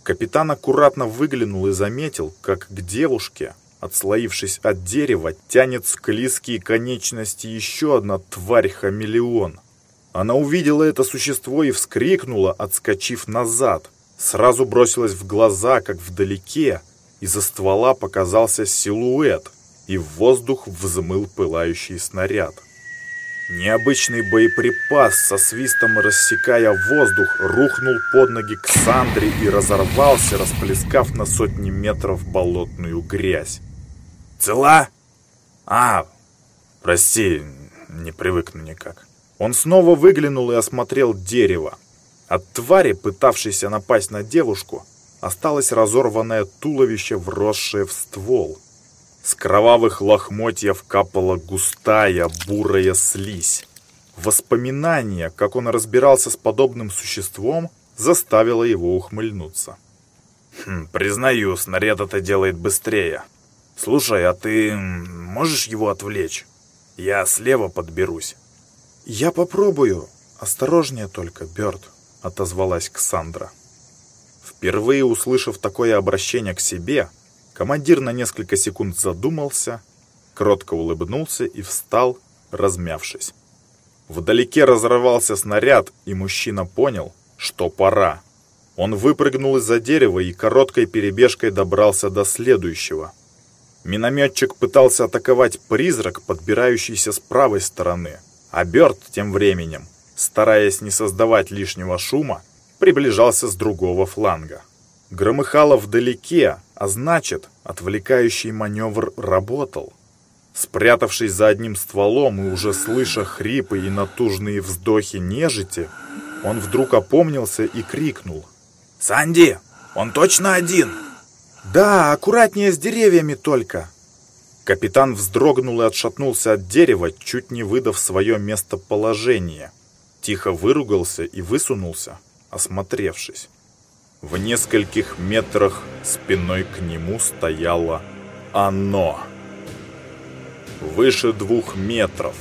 Капитан аккуратно выглянул и заметил, как к девушке, отслоившись от дерева, тянет склизкие конечности еще одна тварь-хамелеон. Она увидела это существо и вскрикнула, отскочив назад. Сразу бросилась в глаза, как вдалеке, из-за ствола показался силуэт, и в воздух взмыл пылающий снаряд. Необычный боеприпас со свистом рассекая воздух рухнул под ноги Ксандре и разорвался, расплескав на сотни метров болотную грязь. «Цела?» «А, прости, не привыкну никак». Он снова выглянул и осмотрел дерево. От твари, пытавшейся напасть на девушку, осталось разорванное туловище, вросшее в ствол. С кровавых лохмотьев капала густая бурая слизь. Воспоминание, как он разбирался с подобным существом, заставило его ухмыльнуться. Хм, «Признаю, снаряд это делает быстрее. Слушай, а ты можешь его отвлечь? Я слева подберусь». «Я попробую. Осторожнее только, Бёрд», — отозвалась Ксандра. Впервые услышав такое обращение к себе, Командир на несколько секунд задумался, кротко улыбнулся и встал, размявшись. Вдалеке разорвался снаряд, и мужчина понял, что пора. Он выпрыгнул из-за дерева и короткой перебежкой добрался до следующего. Минометчик пытался атаковать призрак, подбирающийся с правой стороны, а Бёрд тем временем, стараясь не создавать лишнего шума, приближался с другого фланга. Громыхало вдалеке, а значит, отвлекающий маневр работал. Спрятавшись за одним стволом и уже слыша хрипы и натужные вздохи нежити, он вдруг опомнился и крикнул. «Санди, он точно один?» «Да, аккуратнее с деревьями только!» Капитан вздрогнул и отшатнулся от дерева, чуть не выдав свое местоположение. Тихо выругался и высунулся, осмотревшись. В нескольких метрах спиной к нему стояло оно. Выше двух метров.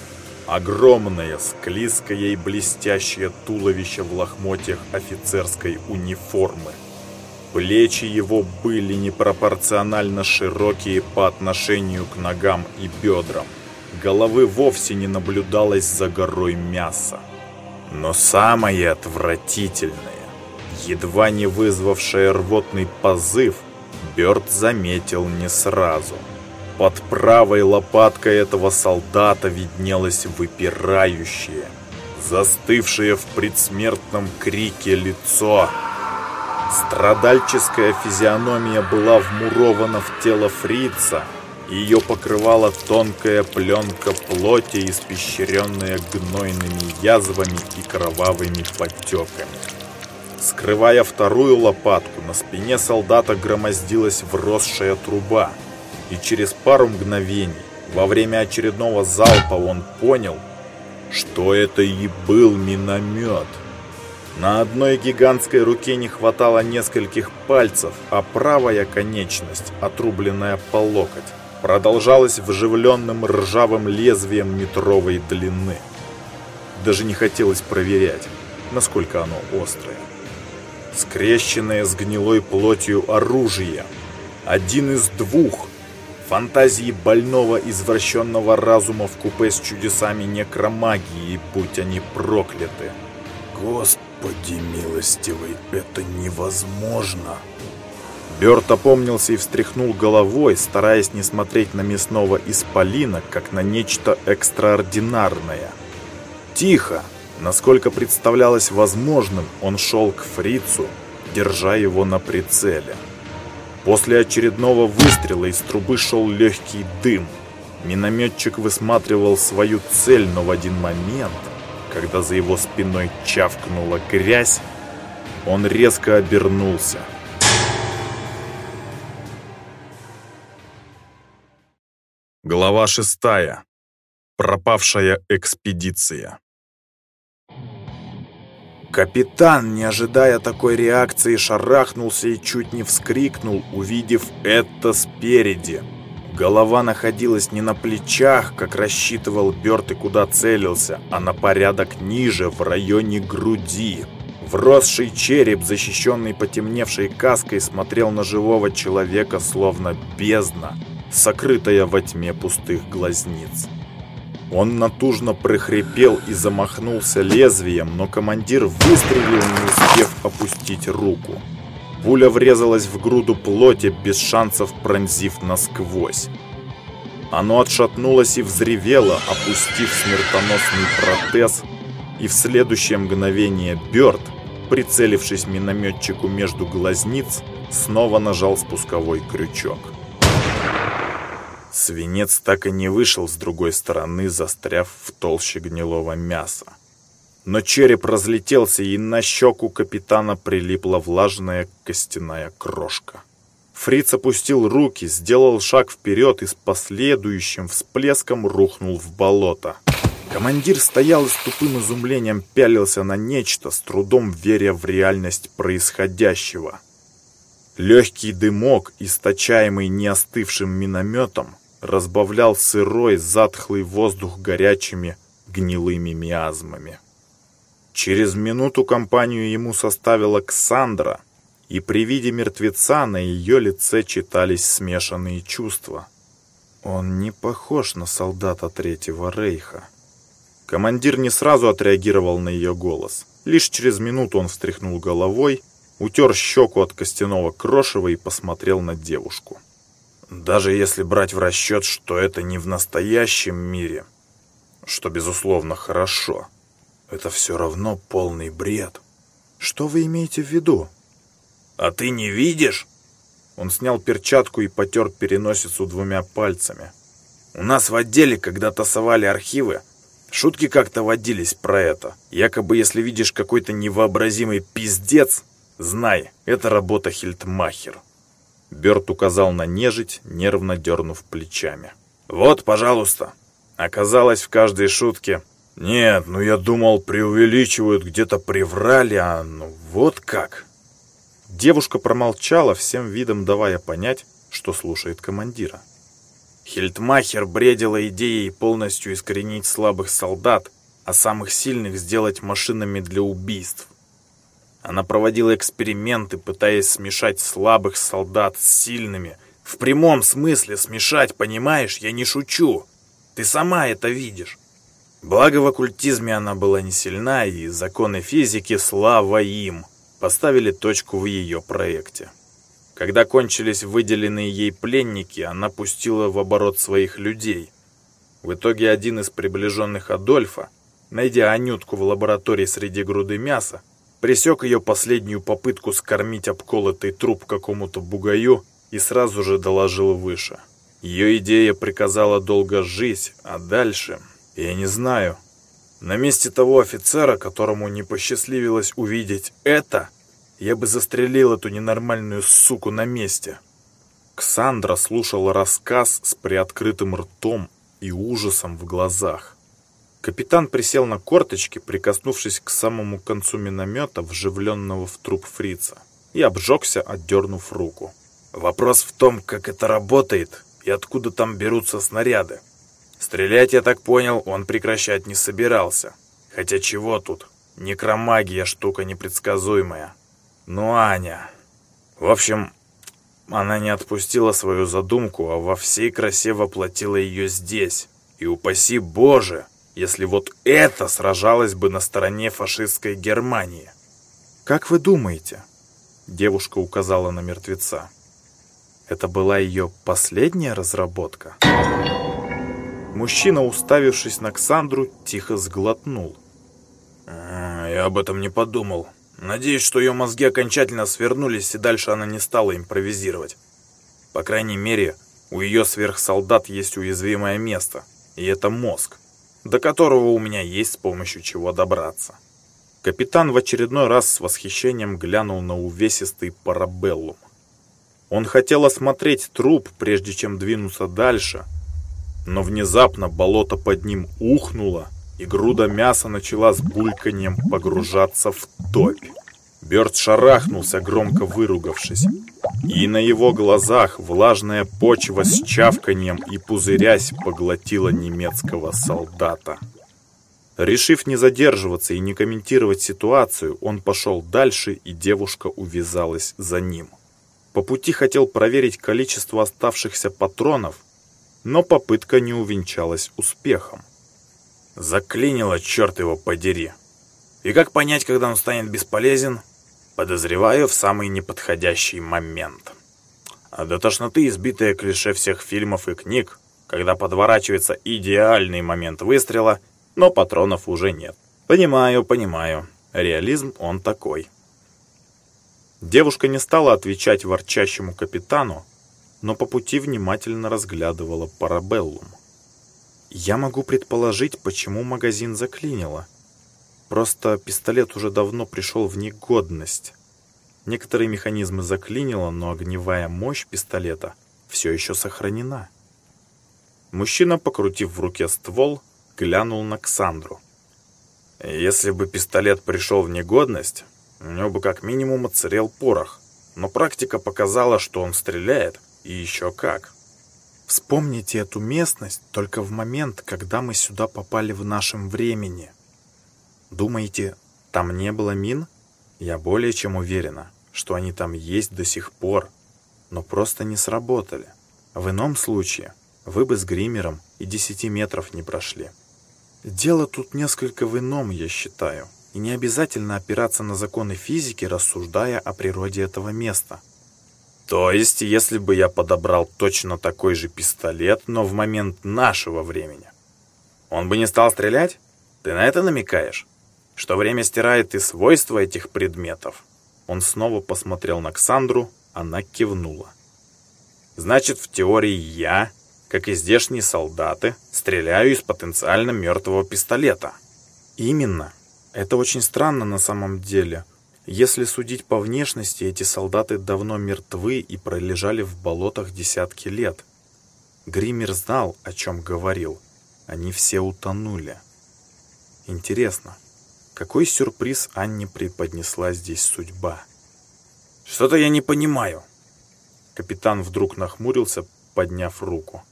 Огромное, склизкое и блестящее туловище в лохмотьях офицерской униформы. Плечи его были непропорционально широкие по отношению к ногам и бедрам. Головы вовсе не наблюдалось за горой мяса. Но самое отвратительное едва не вызвавшее рвотный позыв, Бёрд заметил не сразу. Под правой лопаткой этого солдата виднелось выпирающее, застывшее в предсмертном крике лицо. Страдальческая физиономия была вмурована в тело фрица, ее покрывала тонкая пленка плоти, испещренная гнойными язвами и кровавыми подтеками. Скрывая вторую лопатку, на спине солдата громоздилась вросшая труба. И через пару мгновений, во время очередного залпа, он понял, что это и был миномет. На одной гигантской руке не хватало нескольких пальцев, а правая конечность, отрубленная по локоть, продолжалась вживленным ржавым лезвием метровой длины. Даже не хотелось проверять, насколько оно острое скрещенное с гнилой плотью оружие. Один из двух, Фантазии больного извращенного разума в купе с чудесами некромагии, будь они прокляты. Господи милостивый, это невозможно. Бёрд опомнился и встряхнул головой, стараясь не смотреть на мясного исполина, как на нечто экстраординарное. Тихо, насколько представлялось возможным, он шел к фрицу, держа его на прицеле. После очередного выстрела из трубы шел легкий дым. Минометчик высматривал свою цель, но в один момент, когда за его спиной чавкнула грязь, он резко обернулся. Глава шестая. Пропавшая экспедиция. Капитан, не ожидая такой реакции, шарахнулся и чуть не вскрикнул, увидев это спереди. Голова находилась не на плечах, как рассчитывал Бёрд и куда целился, а на порядок ниже, в районе груди. Вросший череп, защищенный потемневшей каской, смотрел на живого человека, словно бездна, сокрытая во тьме пустых глазниц. Он натужно прохрипел и замахнулся лезвием, но командир выстрелил, не успев опустить руку. Пуля врезалась в груду плоти, без шансов пронзив насквозь. Оно отшатнулось и взревело, опустив смертоносный протез, и в следующее мгновение Бёрд, прицелившись минометчику между глазниц, снова нажал спусковой крючок. Свинец так и не вышел с другой стороны, застряв в толще гнилого мяса. Но череп разлетелся, и на щеку капитана прилипла влажная костяная крошка. Фриц опустил руки, сделал шаг вперед и с последующим всплеском рухнул в болото. Командир стоял и с тупым изумлением пялился на нечто, с трудом веря в реальность происходящего. Легкий дымок, источаемый неостывшим минометом, разбавлял сырой, затхлый воздух горячими, гнилыми миазмами. Через минуту компанию ему составила Ксандра, и при виде мертвеца на ее лице читались смешанные чувства. Он не похож на солдата Третьего Рейха. Командир не сразу отреагировал на ее голос. Лишь через минуту он встряхнул головой, утер щеку от костяного крошева и посмотрел на девушку. Даже если брать в расчет, что это не в настоящем мире, что, безусловно, хорошо, это все равно полный бред. Что вы имеете в виду? А ты не видишь? Он снял перчатку и потер переносицу двумя пальцами. У нас в отделе, когда тасовали архивы, шутки как-то водились про это. Якобы, если видишь какой-то невообразимый пиздец, знай, это работа Хильтмахер. Берт указал на нежить, нервно дернув плечами. «Вот, пожалуйста!» Оказалось, в каждой шутке «Нет, ну я думал, преувеличивают, где-то приврали, а ну вот как!» Девушка промолчала, всем видом давая понять, что слушает командира. Хильдмахер бредила идеей полностью искоренить слабых солдат, а самых сильных сделать машинами для убийств. Она проводила эксперименты, пытаясь смешать слабых солдат с сильными. В прямом смысле смешать, понимаешь? Я не шучу. Ты сама это видишь. Благо в оккультизме она была не сильна, и законы физики, слава им, поставили точку в ее проекте. Когда кончились выделенные ей пленники, она пустила в оборот своих людей. В итоге один из приближенных Адольфа, найдя Анютку в лаборатории среди груды мяса, пресек ее последнюю попытку скормить обколотый труп какому-то бугаю и сразу же доложил выше. Ее идея приказала долго жить, а дальше... Я не знаю. На месте того офицера, которому не посчастливилось увидеть это, я бы застрелил эту ненормальную суку на месте. Ксандра слушала рассказ с приоткрытым ртом и ужасом в глазах. Капитан присел на корточки, прикоснувшись к самому концу миномета, вживленного в труп фрица, и обжегся, отдернув руку. Вопрос в том, как это работает и откуда там берутся снаряды. Стрелять, я так понял, он прекращать не собирался. Хотя чего тут? Некромагия штука непредсказуемая. Ну, Аня... В общем, Она не отпустила свою задумку, а во всей красе воплотила ее здесь. И упаси Боже, если вот это сражалось бы на стороне фашистской Германии. «Как вы думаете?» Девушка указала на мертвеца. Это была ее последняя разработка? Мужчина, уставившись на Ксандру, тихо сглотнул. А, «Я об этом не подумал. Надеюсь, что ее мозги окончательно свернулись, и дальше она не стала импровизировать. По крайней мере, у ее сверхсолдат есть уязвимое место, и это мозг, до которого у меня есть с помощью чего добраться». Капитан в очередной раз с восхищением глянул на увесистый парабеллум. Он хотел осмотреть труп, прежде чем двинуться дальше, но внезапно болото под ним ухнуло, и груда мяса начала с бульканьем погружаться в топь. Бёрд шарахнулся, громко выругавшись, и на его глазах влажная почва с чавканием и пузырясь поглотила немецкого солдата. Решив не задерживаться и не комментировать ситуацию, он пошел дальше, и девушка увязалась за ним. По пути хотел проверить количество оставшихся патронов, но попытка не увенчалась успехом. Заклинило, черт его подери. И как понять, когда он станет бесполезен? Подозреваю, в самый неподходящий момент. А до тошноты избитое клише всех фильмов и книг, когда подворачивается идеальный момент выстрела, но патронов уже нет. Понимаю, понимаю. Реализм он такой. Девушка не стала отвечать ворчащему капитану, но по пути внимательно разглядывала парабеллум. Я могу предположить, почему магазин заклинило. Просто пистолет уже давно пришел в негодность. Некоторые механизмы заклинило, но огневая мощь пистолета все еще сохранена. Мужчина, покрутив в руке ствол, глянул на Ксандру. Если бы пистолет пришел в негодность, у него бы как минимум отсырел порох. Но практика показала, что он стреляет, и еще как. Вспомните эту местность только в момент, когда мы сюда попали в нашем времени. Думаете, там не было мин? Я более чем уверена, что они там есть до сих пор, но просто не сработали. В ином случае вы бы с гримером и 10 метров не прошли. Дело тут несколько в ином, я считаю и не обязательно опираться на законы физики, рассуждая о природе этого места. То есть, если бы я подобрал точно такой же пистолет, но в момент нашего времени, он бы не стал стрелять? Ты на это намекаешь? Что время стирает и свойства этих предметов? Он снова посмотрел на Ксандру, она кивнула. Значит, в теории я, как и здешние солдаты, стреляю из потенциально мертвого пистолета. Именно. Это очень странно на самом деле. Если судить по внешности, эти солдаты давно мертвы и пролежали в болотах десятки лет. Гриммер знал, о чем говорил. Они все утонули. Интересно, какой сюрприз Анне преподнесла здесь судьба? Что-то я не понимаю. Капитан вдруг нахмурился, подняв руку.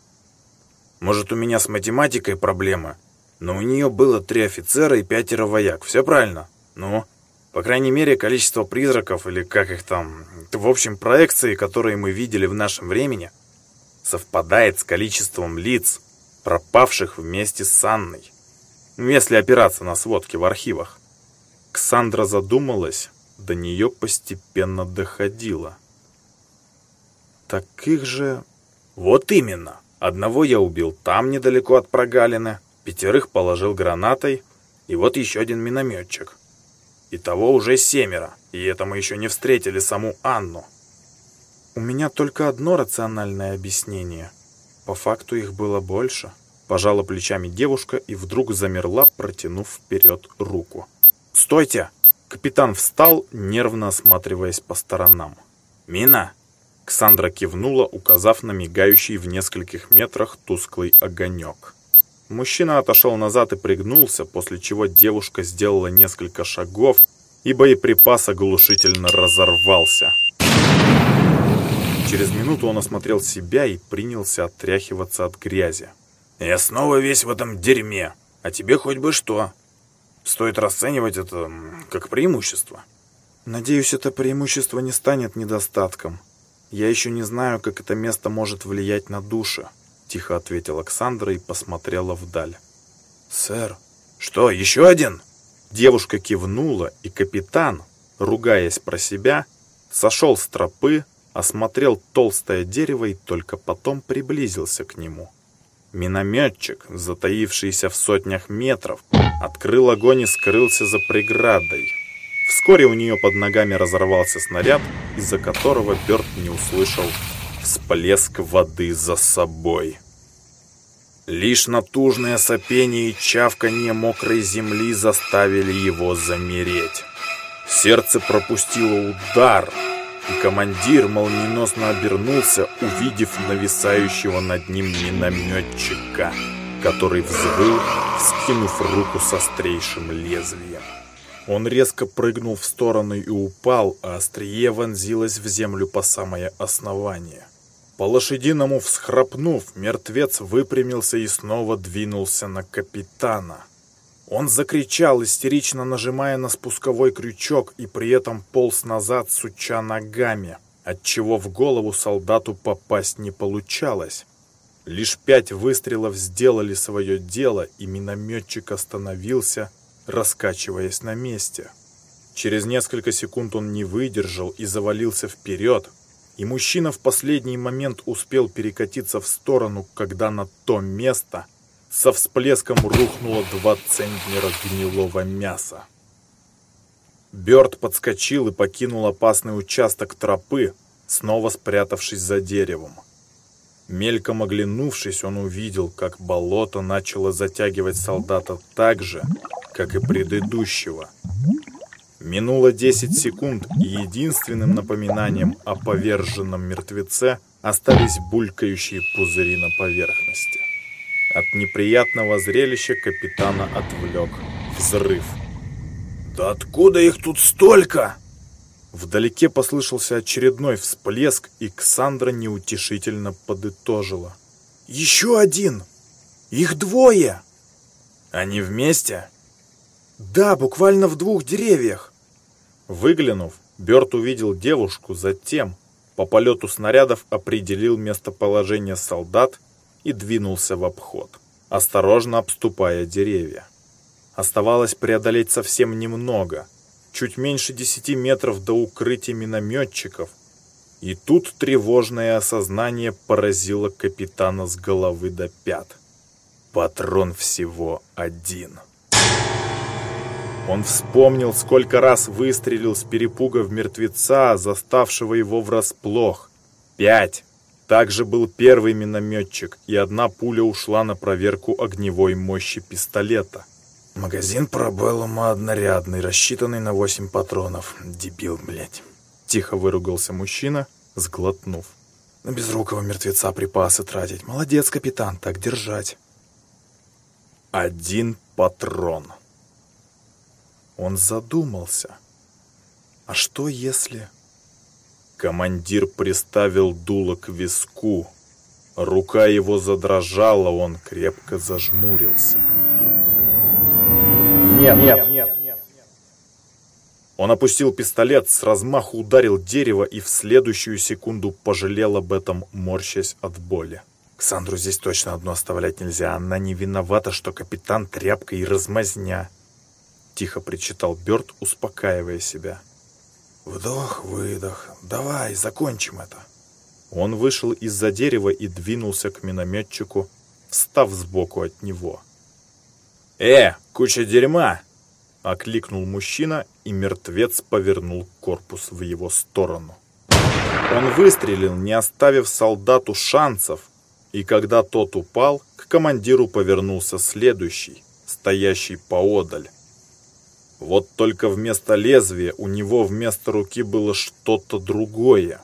Может, у меня с математикой проблемы? Но у нее было три офицера и пятеро вояк. Все правильно? Ну, по крайней мере, количество призраков, или как их там, в общем, проекции, которые мы видели в нашем времени, совпадает с количеством лиц, пропавших вместе с Анной. Если опираться на сводки в архивах. Ксандра задумалась, до нее постепенно доходило. Так их же... Вот именно. Одного я убил там, недалеко от прогалины, пятерых положил гранатой, и вот еще один минометчик. Итого уже семеро, и это мы еще не встретили саму Анну. У меня только одно рациональное объяснение. По факту их было больше. Пожала плечами девушка и вдруг замерла, протянув вперед руку. «Стойте!» Капитан встал, нервно осматриваясь по сторонам. «Мина!» Ксандра кивнула, указав на мигающий в нескольких метрах тусклый огонек. Мужчина отошел назад и пригнулся, после чего девушка сделала несколько шагов, и боеприпас оглушительно разорвался. Через минуту он осмотрел себя и принялся отряхиваться от грязи. «Я снова весь в этом дерьме, а тебе хоть бы что. Стоит расценивать это как преимущество». «Надеюсь, это преимущество не станет недостатком. «Я еще не знаю, как это место может влиять на души», — тихо ответила Александра и посмотрела вдаль. «Сэр, что, еще один?» Девушка кивнула, и капитан, ругаясь про себя, сошел с тропы, осмотрел толстое дерево и только потом приблизился к нему. Минометчик, затаившийся в сотнях метров, открыл огонь и скрылся за преградой. Вскоре у нее под ногами разорвался снаряд, из-за которого Бёрд не услышал всплеск воды за собой. Лишь натужное сопение и чавканье мокрой земли заставили его замереть. Сердце пропустило удар, и командир молниеносно обернулся, увидев нависающего над ним минометчика, который взвыл, скинув руку со острейшим лезвием. Он резко прыгнул в сторону и упал, а острие вонзилось в землю по самое основание. По-лошадиному всхрапнув, мертвец выпрямился и снова двинулся на капитана. Он закричал, истерично нажимая на спусковой крючок и при этом полз назад, суча ногами, отчего в голову солдату попасть не получалось. Лишь пять выстрелов сделали свое дело, и минометчик остановился, раскачиваясь на месте. Через несколько секунд он не выдержал и завалился вперед, и мужчина в последний момент успел перекатиться в сторону, когда на то место со всплеском рухнуло два центнера гнилого мяса. Бёрд подскочил и покинул опасный участок тропы, снова спрятавшись за деревом. Мельком оглянувшись, он увидел, как болото начало затягивать солдата так же, как и предыдущего. Минуло 10 секунд, и единственным напоминанием о поверженном мертвеце остались булькающие пузыри на поверхности. От неприятного зрелища капитана отвлек взрыв. «Да откуда их тут столько?» Вдалеке послышался очередной всплеск, и Ксандра неутешительно подытожила. «Еще один! Их двое!» «Они вместе?» «Да, буквально в двух деревьях!» Выглянув, Бёрд увидел девушку, затем по полету снарядов определил местоположение солдат и двинулся в обход, осторожно обступая деревья. Оставалось преодолеть совсем немного, чуть меньше десяти метров до укрытия минометчиков, и тут тревожное осознание поразило капитана с головы до пят. Патрон всего один. Он вспомнил, сколько раз выстрелил с перепуга в мертвеца, заставшего его врасплох. Пять. Также был первый минометчик, и одна пуля ушла на проверку огневой мощи пистолета. Магазин Парабеллума однорядный, рассчитанный на восемь патронов. Дебил, блядь. Тихо выругался мужчина, сглотнув. На безрукого мертвеца припасы тратить. Молодец, капитан, так держать. Один патрон. Он задумался. А что если... Командир приставил дуло к виску. Рука его задрожала, он крепко зажмурился. Нет, нет, нет. Он опустил пистолет, с размаху ударил дерево и в следующую секунду пожалел об этом, морщась от боли. Ксандру здесь точно одну оставлять нельзя. Она не виновата, что капитан тряпка и размазня. Тихо причитал Бёрд, успокаивая себя. Вдох, выдох. Давай, закончим это. Он вышел из-за дерева и двинулся к минометчику, встав сбоку от него. «Э, куча дерьма!» — окликнул мужчина, и мертвец повернул корпус в его сторону. Он выстрелил, не оставив солдату шансов, и когда тот упал, к командиру повернулся следующий, стоящий поодаль. Вот только вместо лезвия у него вместо руки было что-то другое.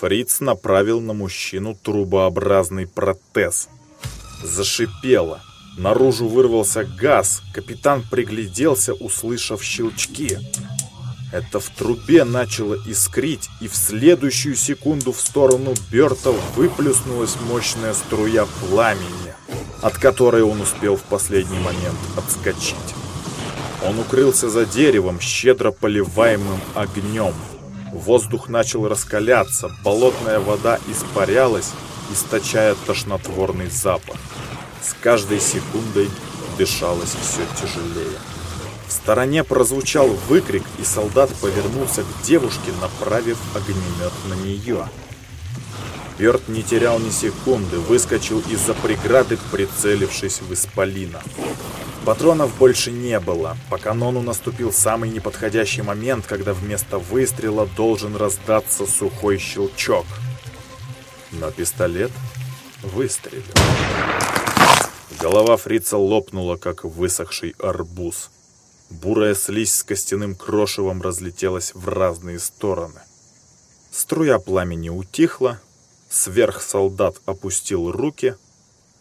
Фриц направил на мужчину трубообразный протез. Зашипело. Наружу вырвался газ. Капитан пригляделся, услышав щелчки. Это в трубе начало искрить, и в следующую секунду в сторону Берта выплюснулась мощная струя пламени, от которой он успел в последний момент отскочить. Он укрылся за деревом, щедро поливаемым огнем. Воздух начал раскаляться, болотная вода испарялась, источая тошнотворный запах. С каждой секундой дышалось все тяжелее. В стороне прозвучал выкрик, и солдат повернулся к девушке, направив огнемет на нее. Бёрд не терял ни секунды, выскочил из-за преграды, прицелившись в Исполина. Патронов больше не было. По канону наступил самый неподходящий момент, когда вместо выстрела должен раздаться сухой щелчок. Но пистолет выстрелил. Голова фрица лопнула, как высохший арбуз. Бурая слизь с костяным крошевом разлетелась в разные стороны. Струя пламени утихла, Сверхсолдат опустил руки.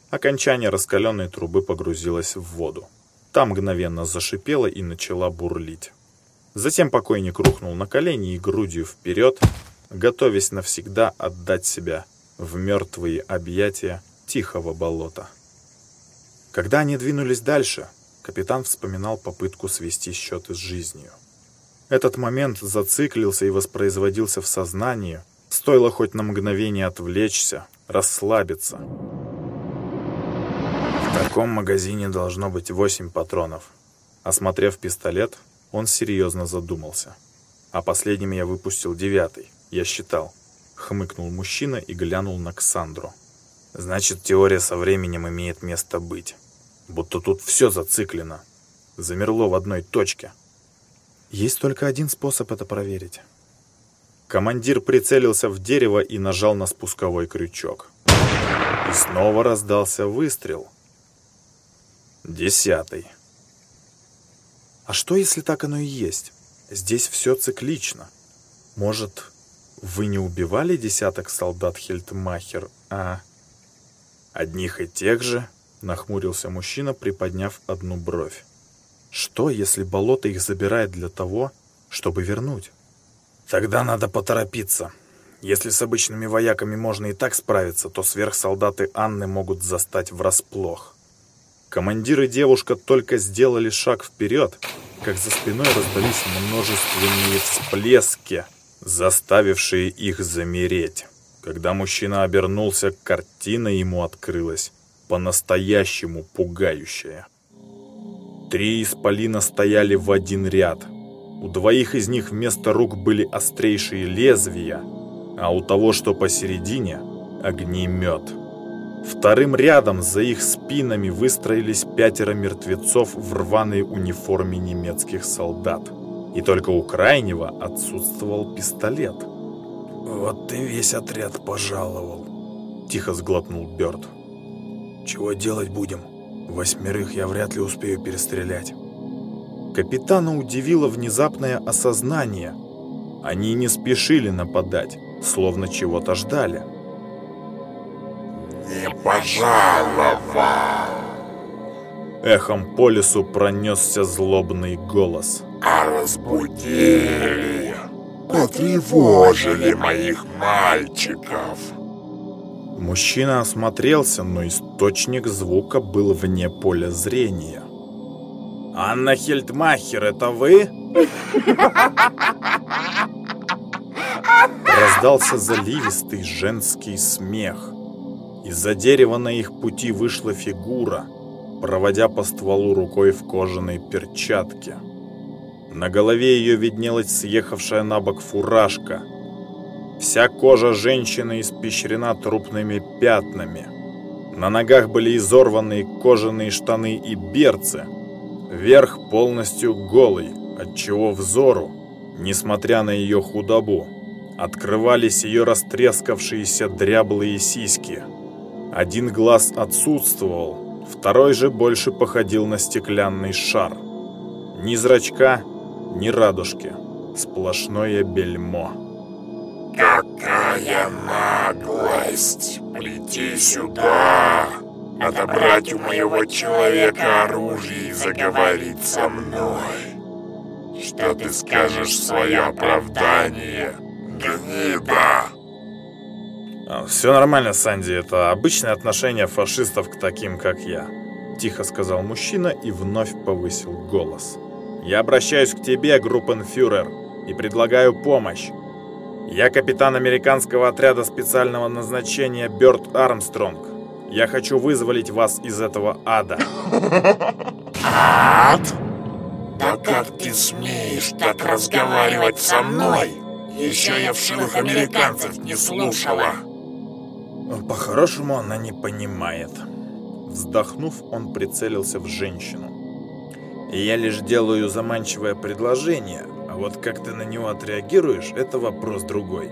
Окончание раскаленной трубы погрузилось в воду. Там мгновенно зашипела и начала бурлить. Затем покойник рухнул на колени и грудью вперед, готовясь навсегда отдать себя в мертвые объятия тихого болота. Когда они двинулись дальше, капитан вспоминал попытку свести счеты с жизнью. Этот момент зациклился и воспроизводился в сознании, Стоило хоть на мгновение отвлечься, расслабиться. В таком магазине должно быть восемь патронов. Осмотрев пистолет, он серьезно задумался. А последним я выпустил девятый, я считал. Хмыкнул мужчина и глянул на Ксандру. Значит, теория со временем имеет место быть. Будто тут все зациклено. Замерло в одной точке. Есть только один способ это проверить. Командир прицелился в дерево и нажал на спусковой крючок. И снова раздался выстрел. Десятый. А что, если так оно и есть? Здесь все циклично. Может, вы не убивали десяток солдат Хельтмахер, а... Одних и тех же, нахмурился мужчина, приподняв одну бровь. Что, если болото их забирает для того, чтобы вернуть? Тогда надо поторопиться. Если с обычными вояками можно и так справиться, то сверхсолдаты Анны могут застать врасплох. Командир и девушка только сделали шаг вперед, как за спиной раздались множественные всплески, заставившие их замереть. Когда мужчина обернулся, картина ему открылась, по-настоящему пугающая. Три исполина стояли в один ряд – у двоих из них вместо рук были острейшие лезвия, а у того, что посередине, огнемет. Вторым рядом за их спинами выстроились пятеро мертвецов в рваной униформе немецких солдат. И только у крайнего отсутствовал пистолет. «Вот ты весь отряд пожаловал», — тихо сглотнул Бёрд. «Чего делать будем? Восьмерых я вряд ли успею перестрелять». Капитана удивило внезапное осознание. Они не спешили нападать, словно чего-то ждали. «Не пожаловал!» Эхом по лесу пронесся злобный голос. «А разбудили, потревожили моих мальчиков!» Мужчина осмотрелся, но источник звука был вне поля зрения. «Анна Хельдмахер, это вы?» Раздался заливистый женский смех. Из-за дерева на их пути вышла фигура, проводя по стволу рукой в кожаной перчатке. На голове ее виднелась съехавшая на бок фуражка. Вся кожа женщины испещрена трупными пятнами. На ногах были изорванные кожаные штаны и берцы – Верх полностью голый, отчего взору, несмотря на ее худобу, открывались ее растрескавшиеся дряблые сиськи. Один глаз отсутствовал, второй же больше походил на стеклянный шар. Ни зрачка, ни радужки, сплошное бельмо. «Какая наглость! Прийти сюда!» Отобрать у моего человека оружие и заговорить со мной. Что ты скажешь в свое оправдание, гнида? А, Все нормально, Санди, это обычное отношение фашистов к таким, как я. Тихо сказал мужчина и вновь повысил голос. Я обращаюсь к тебе, группенфюрер, и предлагаю помощь. Я капитан американского отряда специального назначения Бёрд Армстронг. Я хочу вызволить вас из этого ада. Ад? Да как ты смеешь так разговаривать со мной? Еще я вшивых американцев не слушала. По-хорошему она не понимает. Вздохнув, он прицелился в женщину. Я лишь делаю заманчивое предложение, а вот как ты на него отреагируешь, это вопрос другой.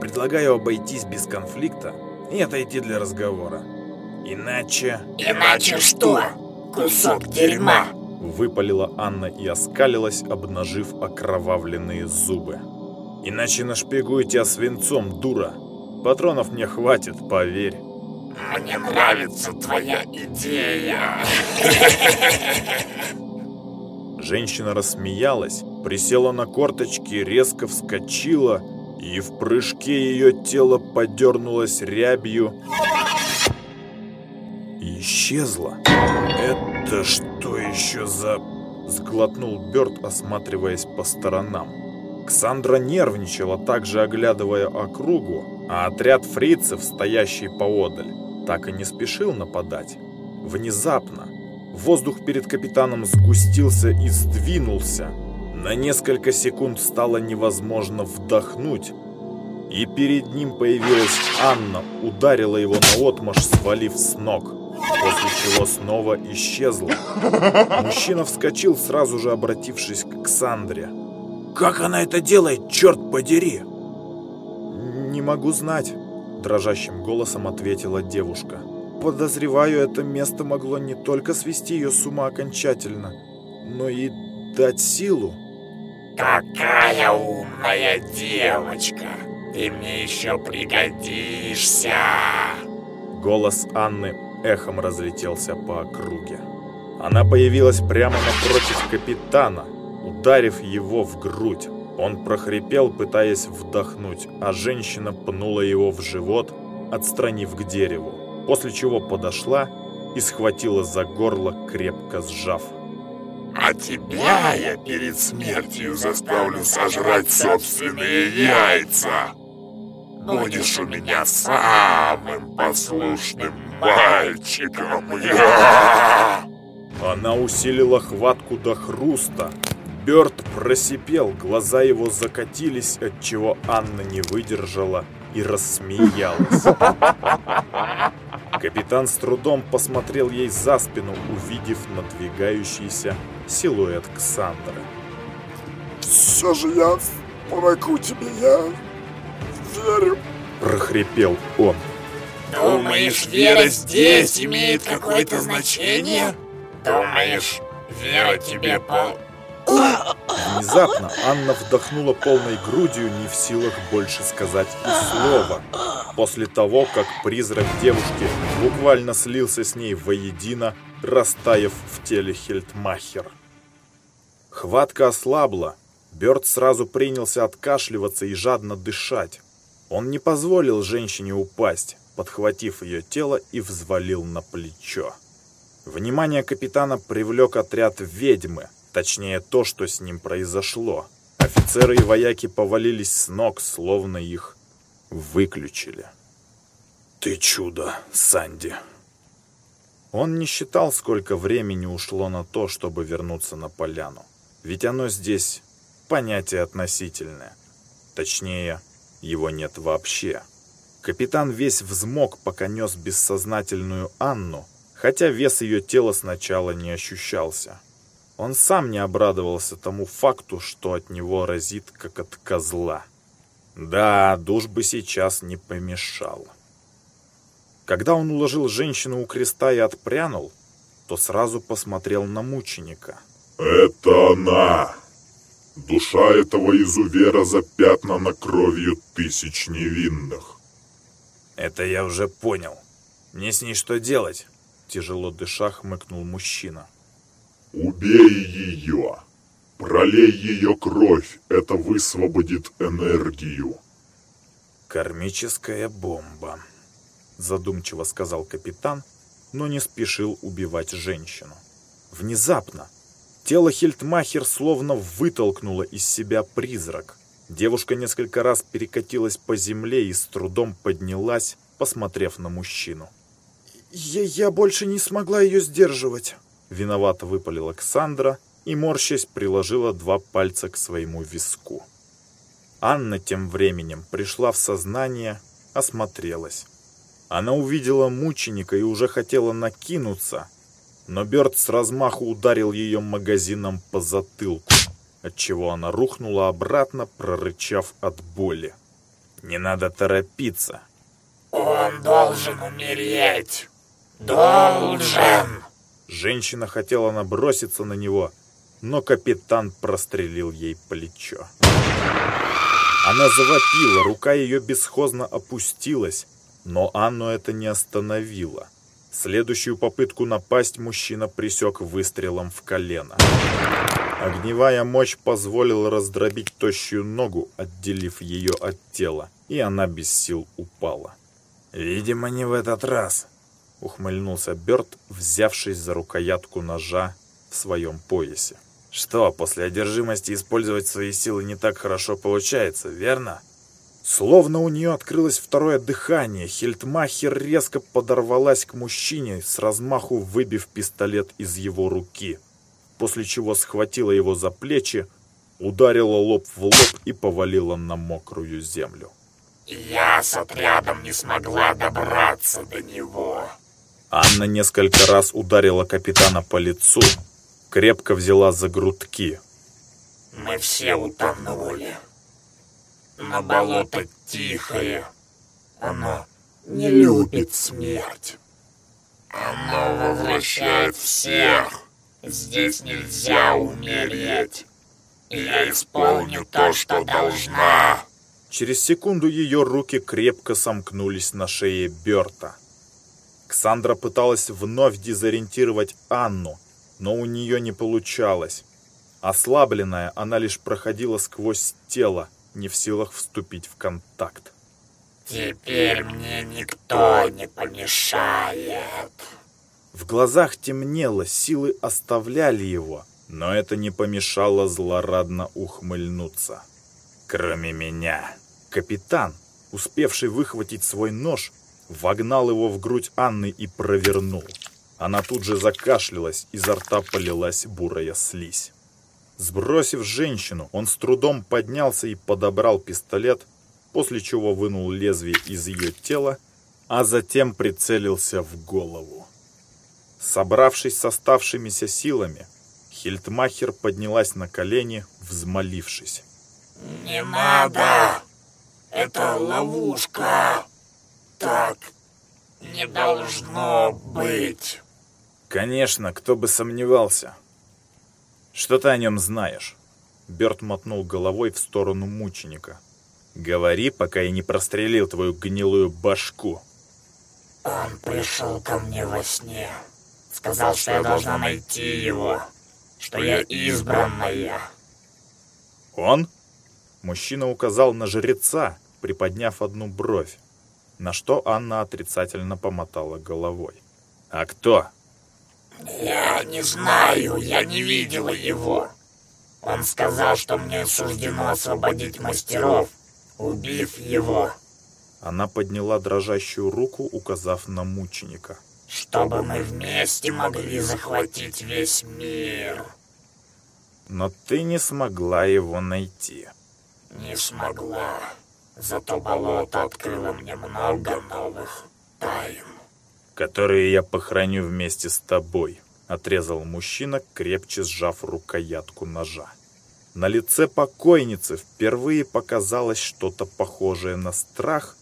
Предлагаю обойтись без конфликта и отойти для разговора. Иначе... Иначе что? Кусок дерьма! Выпалила Анна и оскалилась, обнажив окровавленные зубы. Иначе нашпигую тебя свинцом, дура. Патронов мне хватит, поверь. Мне нравится твоя идея. Женщина рассмеялась, присела на корточки, резко вскочила, и в прыжке ее тело подернулось рябью и исчезла. «Это что еще за...» — сглотнул Бёрд, осматриваясь по сторонам. Ксандра нервничала, также оглядывая округу, а отряд фрицев, стоящий поодаль, так и не спешил нападать. Внезапно воздух перед капитаном сгустился и сдвинулся. На несколько секунд стало невозможно вдохнуть, и перед ним появилась Анна, ударила его наотмашь, свалив с ног, после чего снова исчезла. Мужчина вскочил, сразу же обратившись к Ксандре. Как она это делает, черт подери? «Не могу знать», — дрожащим голосом ответила девушка. «Подозреваю, это место могло не только свести ее с ума окончательно, но и дать силу». Какая умная девочка! Ты мне еще пригодишься! Голос Анны эхом разлетелся по округе. Она появилась прямо напротив капитана, ударив его в грудь. Он прохрипел, пытаясь вдохнуть, а женщина пнула его в живот, отстранив к дереву, после чего подошла и схватила за горло, крепко сжав. А тебя я перед смертью заставлю сожрать собственные яйца. Будешь у меня самым послушным мальчиком. Она усилила хватку до хруста. Бёрд просипел, глаза его закатились, отчего Анна не выдержала и рассмеялась. Капитан с трудом посмотрел ей за спину, увидев надвигающийся силуэт Ксандры. Все же я помогу тебе, я верю. Прохрипел он. Думаешь, вера здесь имеет какое-то значение? Думаешь, вера тебе по... Внезапно Анна вдохнула полной грудью, не в силах больше сказать и слова. После того, как призрак девушки буквально слился с ней воедино, растаяв в теле Хельтмахер. Хватка ослабла. Бёрд сразу принялся откашливаться и жадно дышать. Он не позволил женщине упасть, подхватив ее тело и взвалил на плечо. Внимание капитана привлек отряд ведьмы, точнее то, что с ним произошло. Офицеры и вояки повалились с ног, словно их выключили. «Ты чудо, Санди!» Он не считал, сколько времени ушло на то, чтобы вернуться на поляну. Ведь оно здесь понятие относительное. Точнее, его нет вообще. Капитан весь взмок, пока нес бессознательную Анну, хотя вес ее тела сначала не ощущался. Он сам не обрадовался тому факту, что от него разит, как от козла. Да, душ бы сейчас не помешал. Когда он уложил женщину у креста и отпрянул, то сразу посмотрел на мученика. «Это она! Душа этого изувера запятнана кровью тысяч невинных!» «Это я уже понял. Мне с ней что делать?» Тяжело дыша хмыкнул мужчина. «Убей ее! Пролей ее кровь, это высвободит энергию!» «Кармическая бомба», задумчиво сказал капитан, но не спешил убивать женщину. Внезапно тело Хельтмахер словно вытолкнуло из себя призрак. Девушка несколько раз перекатилась по земле и с трудом поднялась, посмотрев на мужчину. «Я, я больше не смогла ее сдерживать», — виновато выпалила Александра и, морщась, приложила два пальца к своему виску. Анна тем временем пришла в сознание, осмотрелась. Она увидела мученика и уже хотела накинуться, но Бёрд с размаху ударил ее магазином по затылку, отчего она рухнула обратно, прорычав от боли. «Не надо торопиться!» «Он должен умереть! Должен!» Женщина хотела наброситься на него, но капитан прострелил ей плечо. Она завопила, рука ее бесхозно опустилась, но Анну это не остановило. Следующую попытку напасть мужчина присек выстрелом в колено. Огневая мощь позволила раздробить тощую ногу, отделив ее от тела, и она без сил упала. «Видимо, не в этот раз», — ухмыльнулся Бёрд, взявшись за рукоятку ножа в своем поясе. Что, после одержимости использовать свои силы не так хорошо получается, верно? Словно у нее открылось второе дыхание, Хельтмахер резко подорвалась к мужчине, с размаху выбив пистолет из его руки, после чего схватила его за плечи, ударила лоб в лоб и повалила на мокрую землю. «Я с отрядом не смогла добраться до него». Анна несколько раз ударила капитана по лицу, крепко взяла за грудки. «Мы все утонули. Но болото тихое. Оно не любит смерть. Оно возвращает всех. Здесь нельзя умереть. Я исполню то, что должна». Через секунду ее руки крепко сомкнулись на шее Берта. Ксандра пыталась вновь дезориентировать Анну, но у нее не получалось. Ослабленная, она лишь проходила сквозь тело, не в силах вступить в контакт. «Теперь мне никто не помешает». В глазах темнело, силы оставляли его, но это не помешало злорадно ухмыльнуться. Кроме меня. Капитан, успевший выхватить свой нож, вогнал его в грудь Анны и провернул. Она тут же закашлялась, изо рта полилась бурая слизь. Сбросив женщину, он с трудом поднялся и подобрал пистолет, после чего вынул лезвие из ее тела, а затем прицелился в голову. Собравшись с оставшимися силами, Хильтмахер поднялась на колени, взмолившись. «Не надо! Это ловушка! Так не должно быть!» Конечно, кто бы сомневался. Что ты о нем знаешь? Берт мотнул головой в сторону мученика. Говори, пока я не прострелил твою гнилую башку. Он пришел ко мне во сне. Сказал, что я должна найти его. Что я избранная. Он? Мужчина указал на жреца, приподняв одну бровь, на что Анна отрицательно помотала головой. А кто? «Я не знаю, я не видела его. Он сказал, что мне суждено освободить мастеров, убив его». Она подняла дрожащую руку, указав на мученика. «Чтобы мы вместе могли захватить весь мир». «Но ты не смогла его найти». «Не смогла. Зато болото открыло мне много новых тайн» которые я похороню вместе с тобой», — отрезал мужчина, крепче сжав рукоятку ножа. На лице покойницы впервые показалось что-то похожее на страх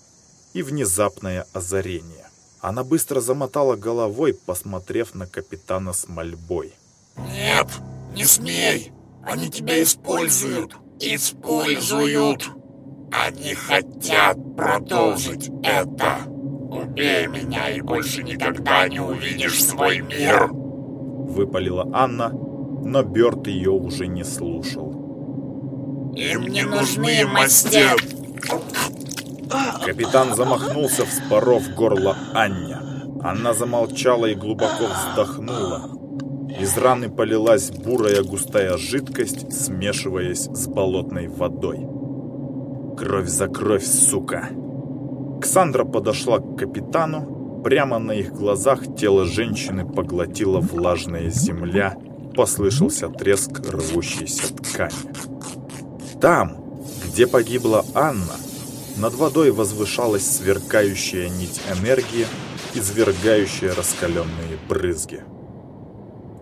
и внезапное озарение. Она быстро замотала головой, посмотрев на капитана с мольбой. «Нет, не смей! Они тебя используют! Используют! Они хотят продолжить это!» Убей меня и больше никогда не увидишь свой мир!» Выпалила Анна, но Бёрд ее уже не слушал. «Им не нужны мастер!» Капитан замахнулся, вспоров горло Анне. Она замолчала и глубоко вздохнула. Из раны полилась бурая густая жидкость, смешиваясь с болотной водой. Кровь за кровь, сука. Ксандра подошла к капитану. Прямо на их глазах тело женщины поглотила влажная земля. Послышался треск рвущейся ткани. Там, где погибла Анна, над водой возвышалась сверкающая нить энергии, извергающая раскаленные брызги.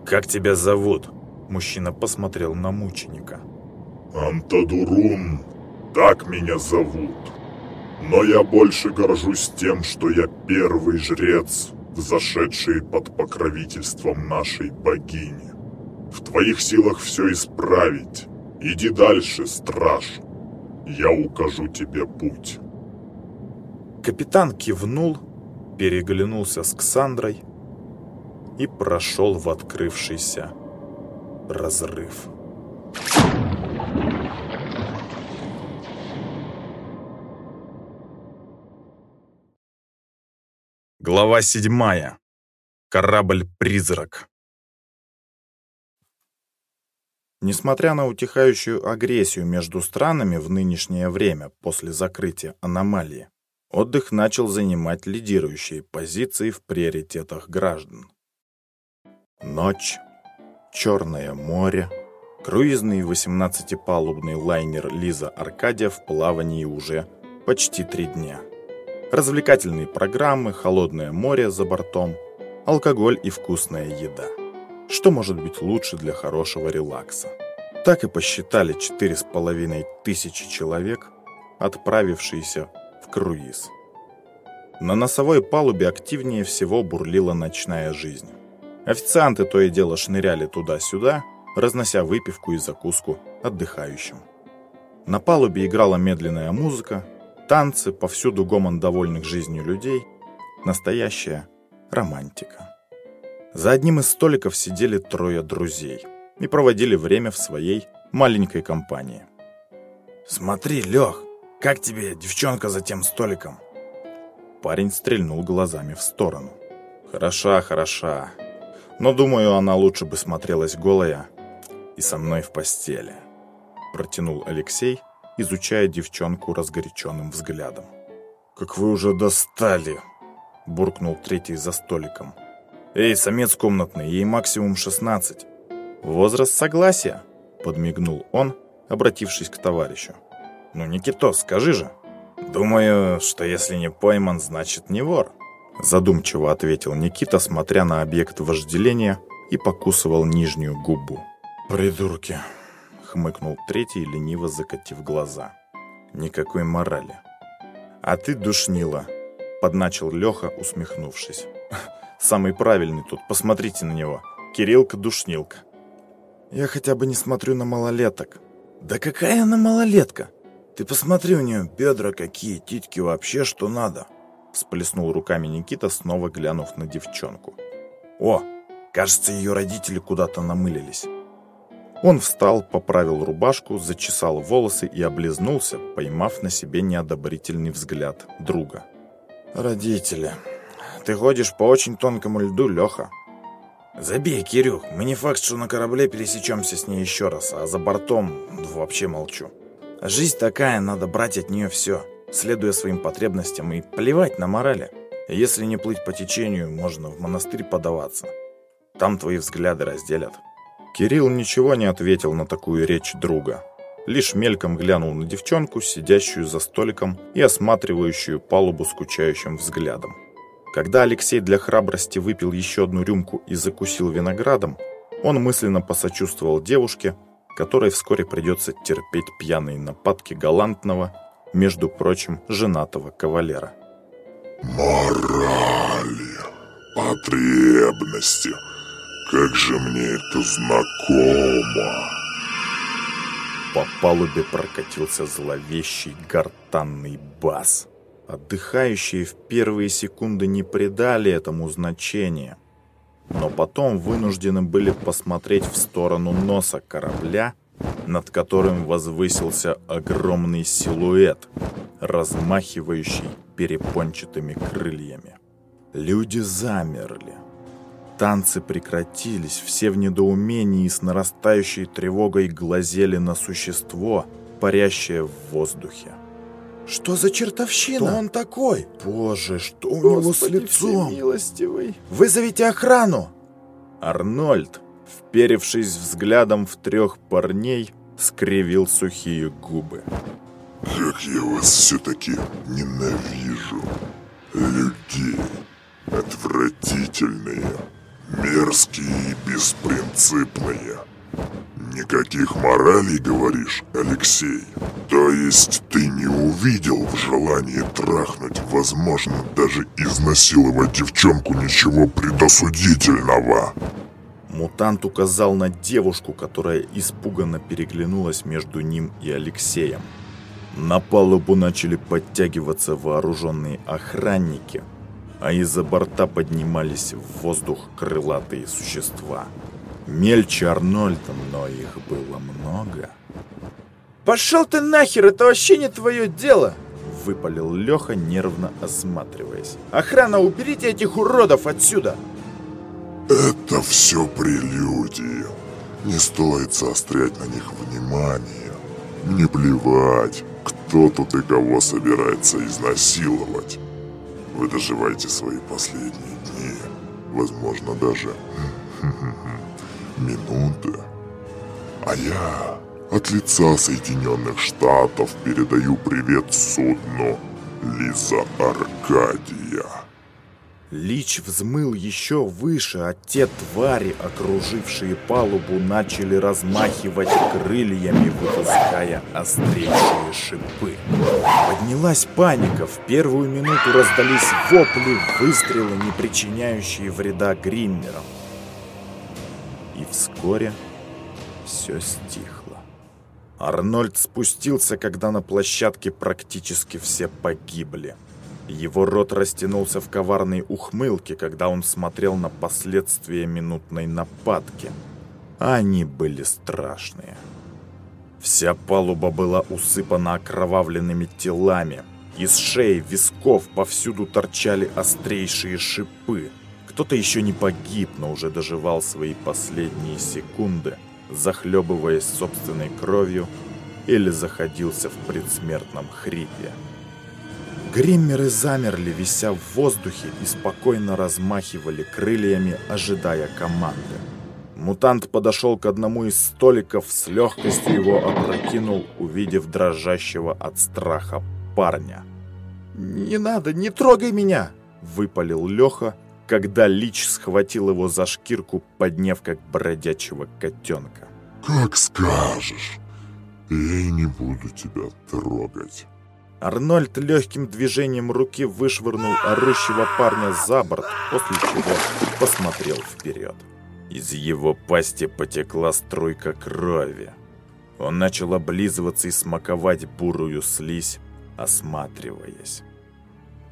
«Как тебя зовут?» Мужчина посмотрел на мученика. Антадурун, так меня зовут. Но я больше горжусь тем, что я первый жрец, взошедший под покровительством нашей богини. В твоих силах все исправить. Иди дальше, страж. Я укажу тебе путь. Капитан кивнул, переглянулся с Ксандрой и прошел в открывшийся разрыв. Глава седьмая. Корабль-призрак. Несмотря на утихающую агрессию между странами в нынешнее время после закрытия аномалии, отдых начал занимать лидирующие позиции в приоритетах граждан. Ночь, Черное море, круизный 18-палубный лайнер «Лиза Аркадия» в плавании уже почти три дня. Развлекательные программы, холодное море за бортом, алкоголь и вкусная еда. Что может быть лучше для хорошего релакса? Так и посчитали четыре с половиной тысячи человек, отправившиеся в круиз. На носовой палубе активнее всего бурлила ночная жизнь. Официанты то и дело шныряли туда-сюда, разнося выпивку и закуску отдыхающим. На палубе играла медленная музыка, танцы, повсюду гомон довольных жизнью людей, настоящая романтика. За одним из столиков сидели трое друзей и проводили время в своей маленькой компании. «Смотри, Лех, как тебе девчонка за тем столиком?» Парень стрельнул глазами в сторону. «Хороша, хороша. Но, думаю, она лучше бы смотрелась голая и со мной в постели», протянул Алексей, изучая девчонку разгоряченным взглядом. «Как вы уже достали!» – буркнул третий за столиком. «Эй, самец комнатный, ей максимум 16. Возраст согласия?» – подмигнул он, обратившись к товарищу. «Ну, Никитос, скажи же!» «Думаю, что если не пойман, значит не вор», – задумчиво ответил Никита, смотря на объект вожделения и покусывал нижнюю губу. «Придурки!» Хмыкнул третий, лениво закатив глаза. Никакой морали. А ты душнила, подначил Леха, усмехнувшись. Самый правильный тут, посмотрите на него. Кириллка-душнилка. Я хотя бы не смотрю на малолеток. Да какая она малолетка? Ты посмотри у нее бедра какие, титьки вообще что надо. Сплеснул руками Никита, снова глянув на девчонку. О, кажется, ее родители куда-то намылились. Он встал, поправил рубашку, зачесал волосы и облизнулся, поймав на себе неодобрительный взгляд друга. «Родители, ты ходишь по очень тонкому льду, Леха». «Забей, Кирюх, мы не факт, что на корабле пересечемся с ней еще раз, а за бортом вообще молчу. Жизнь такая, надо брать от нее все, следуя своим потребностям и плевать на морали. Если не плыть по течению, можно в монастырь подаваться. Там твои взгляды разделят». Кирилл ничего не ответил на такую речь друга. Лишь мельком глянул на девчонку, сидящую за столиком и осматривающую палубу скучающим взглядом. Когда Алексей для храбрости выпил еще одну рюмку и закусил виноградом, он мысленно посочувствовал девушке, которой вскоре придется терпеть пьяные нападки галантного, между прочим, женатого кавалера. «Морали, потребности, как же мне это знакомо!» По палубе прокатился зловещий гортанный бас. Отдыхающие в первые секунды не придали этому значения, но потом вынуждены были посмотреть в сторону носа корабля, над которым возвысился огромный силуэт, размахивающий перепончатыми крыльями. Люди замерли. Танцы прекратились, все в недоумении и с нарастающей тревогой глазели на существо, парящее в воздухе. Что за чертовщина? Кто он такой? Боже, что у него с лицом? милостивый. Вызовите охрану! Арнольд, вперевшись взглядом в трех парней, скривил сухие губы. Как я вас все-таки ненавижу. Людей. Отвратительные. Мерзкие и беспринципные. Никаких моралей, говоришь, Алексей? То есть ты не увидел в желании трахнуть, возможно, даже изнасиловать девчонку ничего предосудительного? Мутант указал на девушку, которая испуганно переглянулась между ним и Алексеем. На палубу начали подтягиваться вооруженные охранники, а из-за борта поднимались в воздух крылатые существа. Мельче Арнольда, но их было много. Пошел ты нахер, это вообще не твое дело! Выпалил Леха, нервно осматриваясь. Охрана, уберите этих уродов отсюда! Это все прелюдии. Не стоит заострять на них внимание. Не плевать, кто тут и кого собирается изнасиловать. Вы доживаете свои последние дни. Возможно, даже минуты. А я от лица Соединенных Штатов передаю привет судну Лиза Аркадия. Лич взмыл еще выше, а те твари, окружившие палубу, начали размахивать крыльями, выпуская острейшие шипы. Поднялась паника, в первую минуту раздались вопли, выстрелы, не причиняющие вреда гриммерам. И вскоре все стихло. Арнольд спустился, когда на площадке практически все погибли. Его рот растянулся в коварной ухмылке, когда он смотрел на последствия минутной нападки. Они были страшные. Вся палуба была усыпана окровавленными телами. Из шеи, висков повсюду торчали острейшие шипы. Кто-то еще не погиб, но уже доживал свои последние секунды, захлебываясь собственной кровью или заходился в предсмертном хрипе. Гриммеры замерли, вися в воздухе и спокойно размахивали крыльями, ожидая команды. Мутант подошел к одному из столиков, с легкостью его опрокинул, увидев дрожащего от страха парня. «Не надо, не трогай меня!» — выпалил Леха, когда Лич схватил его за шкирку, подняв как бродячего котенка. «Как скажешь, я и не буду тебя трогать». Арнольд легким движением руки вышвырнул орущего парня за борт, после чего посмотрел вперед. Из его пасти потекла струйка крови. Он начал облизываться и смаковать бурую слизь, осматриваясь.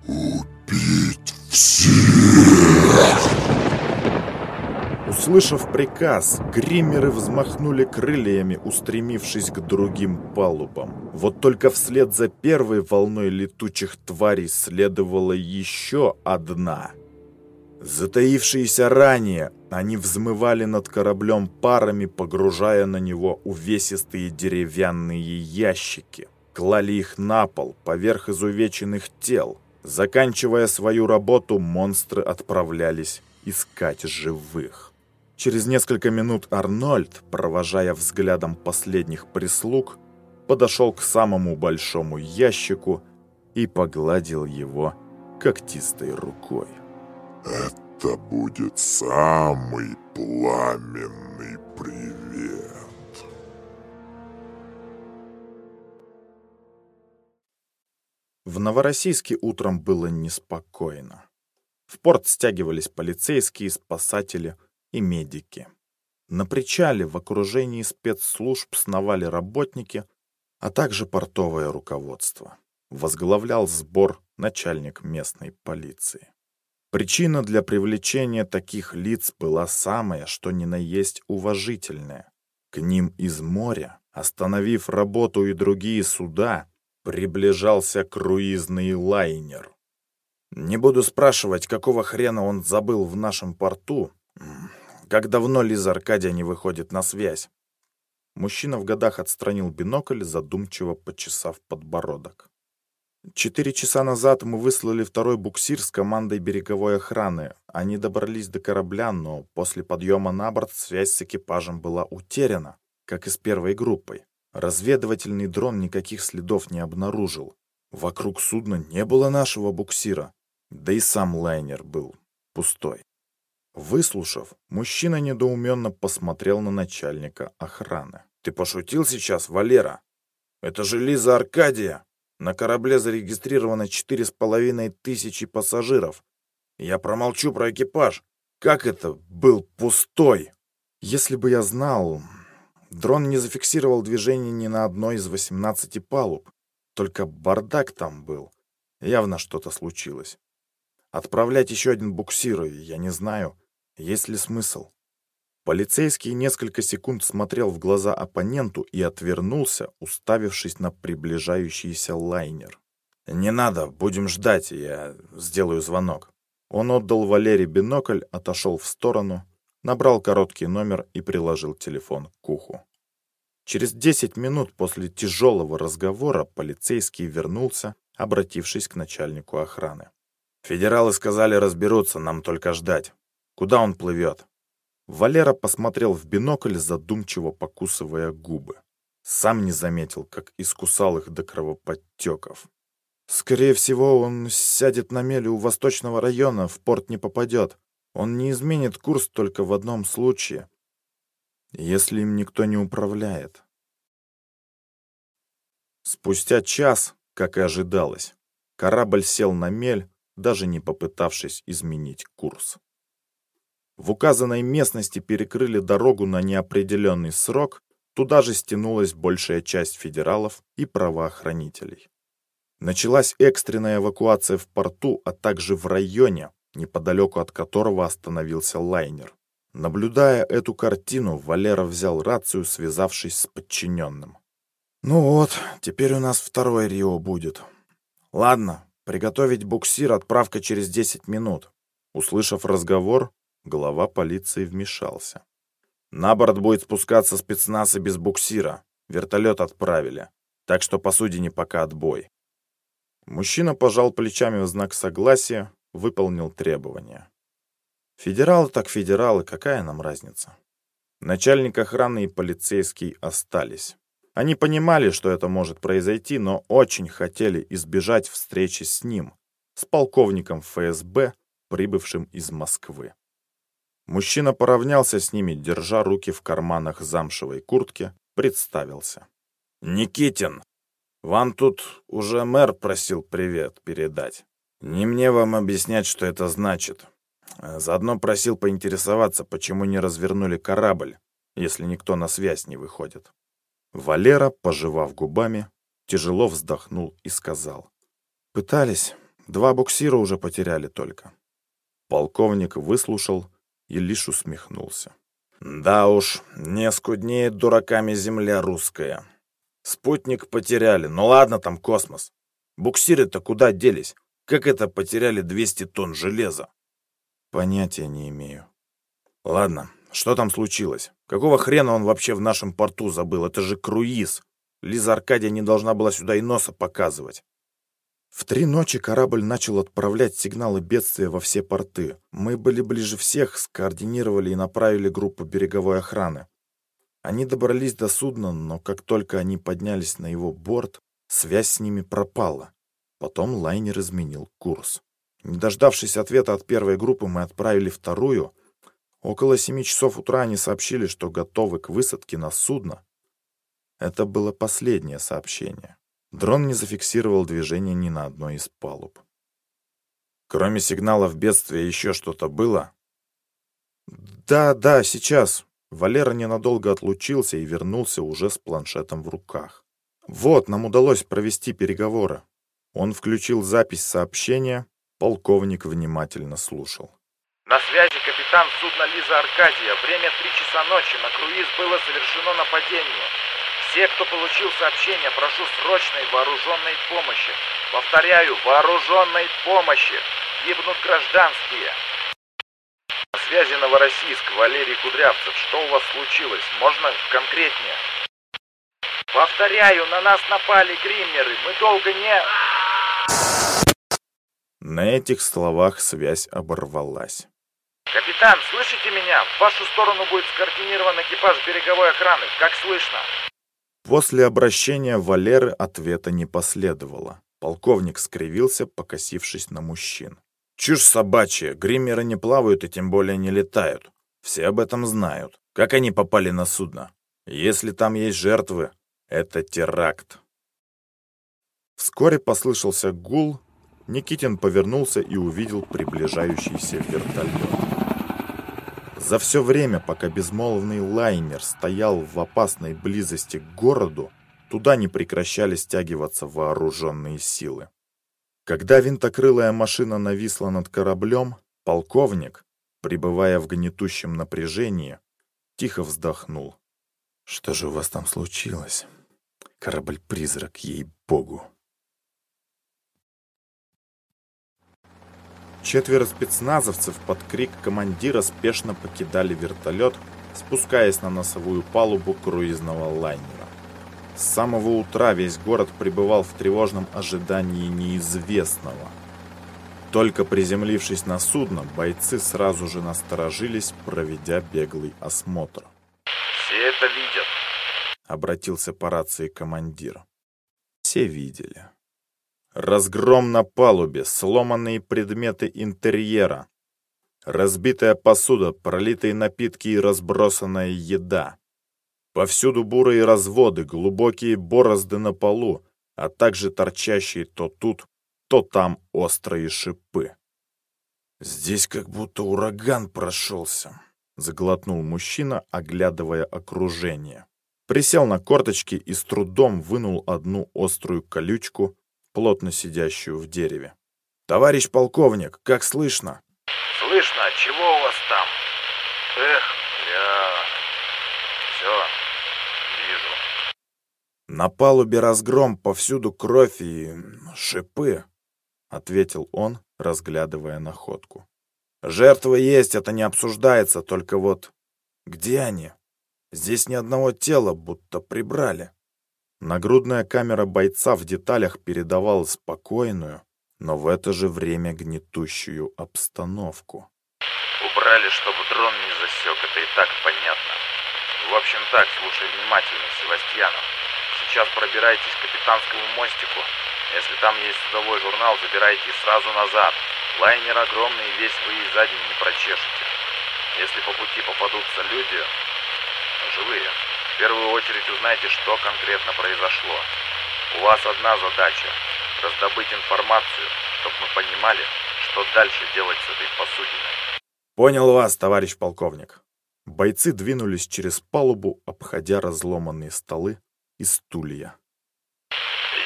«Убить всех!» Услышав приказ, гриммеры взмахнули крыльями, устремившись к другим палубам. Вот только вслед за первой волной летучих тварей следовала еще одна. Затаившиеся ранее, они взмывали над кораблем парами, погружая на него увесистые деревянные ящики. Клали их на пол, поверх изувеченных тел. Заканчивая свою работу, монстры отправлялись искать живых. Через несколько минут Арнольд, провожая взглядом последних прислуг, подошел к самому большому ящику и погладил его когтистой рукой. «Это будет самый пламенный привет!» В Новороссийске утром было неспокойно. В порт стягивались полицейские, спасатели – и медики. На причале в окружении спецслужб сновали работники, а также портовое руководство. Возглавлял сбор начальник местной полиции. Причина для привлечения таких лиц была самая, что ни на есть уважительная. К ним из моря, остановив работу и другие суда, приближался круизный лайнер. Не буду спрашивать, какого хрена он забыл в нашем порту, как давно Лиза Аркадия не выходит на связь? Мужчина в годах отстранил бинокль, задумчиво почесав подбородок. Четыре часа назад мы выслали второй буксир с командой береговой охраны. Они добрались до корабля, но после подъема на борт связь с экипажем была утеряна, как и с первой группой. Разведывательный дрон никаких следов не обнаружил. Вокруг судна не было нашего буксира, да и сам лайнер был пустой. Выслушав, мужчина недоуменно посмотрел на начальника охраны. «Ты пошутил сейчас, Валера? Это же Лиза Аркадия!» На корабле зарегистрировано четыре с половиной тысячи пассажиров. Я промолчу про экипаж. Как это был пустой? Если бы я знал... Дрон не зафиксировал движение ни на одной из 18 палуб. Только бардак там был. Явно что-то случилось. Отправлять еще один буксир, я не знаю, есть ли смысл. Полицейский несколько секунд смотрел в глаза оппоненту и отвернулся, уставившись на приближающийся лайнер. «Не надо, будем ждать, я сделаю звонок». Он отдал Валере бинокль, отошел в сторону, набрал короткий номер и приложил телефон к уху. Через 10 минут после тяжелого разговора полицейский вернулся, обратившись к начальнику охраны. «Федералы сказали разберутся, нам только ждать. Куда он плывет?» Валера посмотрел в бинокль, задумчиво покусывая губы. Сам не заметил, как искусал их до кровоподтеков. Скорее всего, он сядет на мели у восточного района, в порт не попадет. Он не изменит курс только в одном случае. Если им никто не управляет. Спустя час, как и ожидалось, корабль сел на мель, даже не попытавшись изменить курс. В указанной местности перекрыли дорогу на неопределенный срок, туда же стянулась большая часть федералов и правоохранителей. Началась экстренная эвакуация в порту, а также в районе, неподалеку от которого остановился лайнер. Наблюдая эту картину, Валера взял рацию, связавшись с подчиненным. «Ну вот, теперь у нас второй Рио будет. Ладно, приготовить буксир, отправка через 10 минут». Услышав разговор, Глава полиции вмешался. «На борт будет спускаться спецназ и без буксира. Вертолет отправили. Так что посудине пока отбой». Мужчина пожал плечами в знак согласия, выполнил требования. Федералы так федералы, какая нам разница? Начальник охраны и полицейский остались. Они понимали, что это может произойти, но очень хотели избежать встречи с ним, с полковником ФСБ, прибывшим из Москвы. Мужчина поравнялся с ними, держа руки в карманах замшевой куртки, представился. «Никитин, вам тут уже мэр просил привет передать. Не мне вам объяснять, что это значит. Заодно просил поинтересоваться, почему не развернули корабль, если никто на связь не выходит». Валера, пожевав губами, тяжело вздохнул и сказал. «Пытались. Два буксира уже потеряли только». Полковник выслушал, и лишь усмехнулся. «Да уж, не скуднеет дураками земля русская. Спутник потеряли, ну ладно там космос. Буксиры-то куда делись? Как это потеряли 200 тонн железа?» «Понятия не имею». «Ладно, что там случилось? Какого хрена он вообще в нашем порту забыл? Это же круиз. Лиза Аркадия не должна была сюда и носа показывать. В три ночи корабль начал отправлять сигналы бедствия во все порты. Мы были ближе всех, скоординировали и направили группу береговой охраны. Они добрались до судна, но как только они поднялись на его борт, связь с ними пропала. Потом лайнер изменил курс. Не дождавшись ответа от первой группы, мы отправили вторую. Около семи часов утра они сообщили, что готовы к высадке на судно. Это было последнее сообщение. Дрон не зафиксировал движение ни на одной из палуб. Кроме сигналов бедствия еще что-то было? Да, да, сейчас. Валера ненадолго отлучился и вернулся уже с планшетом в руках. Вот, нам удалось провести переговоры. Он включил запись сообщения, полковник внимательно слушал. На связи капитан судна Лиза Аркадия. Время 3 часа ночи. На круиз было совершено нападение. Все, кто получил сообщение, прошу срочной вооруженной помощи. Повторяю, вооруженной помощи. Гибнут гражданские. На связи Новороссийск, Валерий Кудрявцев. Что у вас случилось? Можно конкретнее? Повторяю, на нас напали гриммеры. Мы долго не... На этих словах связь оборвалась. Капитан, слышите меня? В вашу сторону будет скоординирован экипаж береговой охраны. Как слышно? После обращения Валеры ответа не последовало. Полковник скривился, покосившись на мужчин. Чушь собачья, гриммеры не плавают и тем более не летают. Все об этом знают. Как они попали на судно? Если там есть жертвы, это теракт. Вскоре послышался гул. Никитин повернулся и увидел приближающийся вертолет. За все время, пока безмолвный лайнер стоял в опасной близости к городу, туда не прекращали стягиваться вооруженные силы. Когда винтокрылая машина нависла над кораблем, полковник, пребывая в гнетущем напряжении, тихо вздохнул. «Что же у вас там случилось? Корабль-призрак, ей-богу!» Четверо спецназовцев под крик командира спешно покидали вертолет, спускаясь на носовую палубу круизного лайнера. С самого утра весь город пребывал в тревожном ожидании неизвестного. Только приземлившись на судно, бойцы сразу же насторожились, проведя беглый осмотр. «Все это видят», — обратился по рации командир. Все видели. Разгром на палубе, сломанные предметы интерьера, разбитая посуда, пролитые напитки и разбросанная еда. Повсюду бурые разводы, глубокие борозды на полу, а также торчащие то тут, то там острые шипы. «Здесь как будто ураган прошелся», — заглотнул мужчина, оглядывая окружение. Присел на корточки и с трудом вынул одну острую колючку, плотно сидящую в дереве. «Товарищ полковник, как слышно?» «Слышно, чего у вас там? Эх, я... Все, «На палубе разгром, повсюду кровь и шипы», — ответил он, разглядывая находку. «Жертвы есть, это не обсуждается, только вот где они? Здесь ни одного тела, будто прибрали». Нагрудная камера бойца в деталях передавала спокойную, но в это же время гнетущую обстановку. «Убрали, чтобы дрон не засек, это и так понятно. В общем так, слушай внимательно, Севастьянов. Сейчас пробирайтесь к капитанскому мостику. Если там есть судовой журнал, забирайте сразу назад. Лайнер огромный, весь вы и за день не прочешете. Если по пути попадутся люди, живые, в первую очередь узнайте, что конкретно произошло. У вас одна задача – раздобыть информацию, чтобы мы понимали, что дальше делать с этой посудиной. Понял вас, товарищ полковник. Бойцы двинулись через палубу, обходя разломанные столы, и стулья.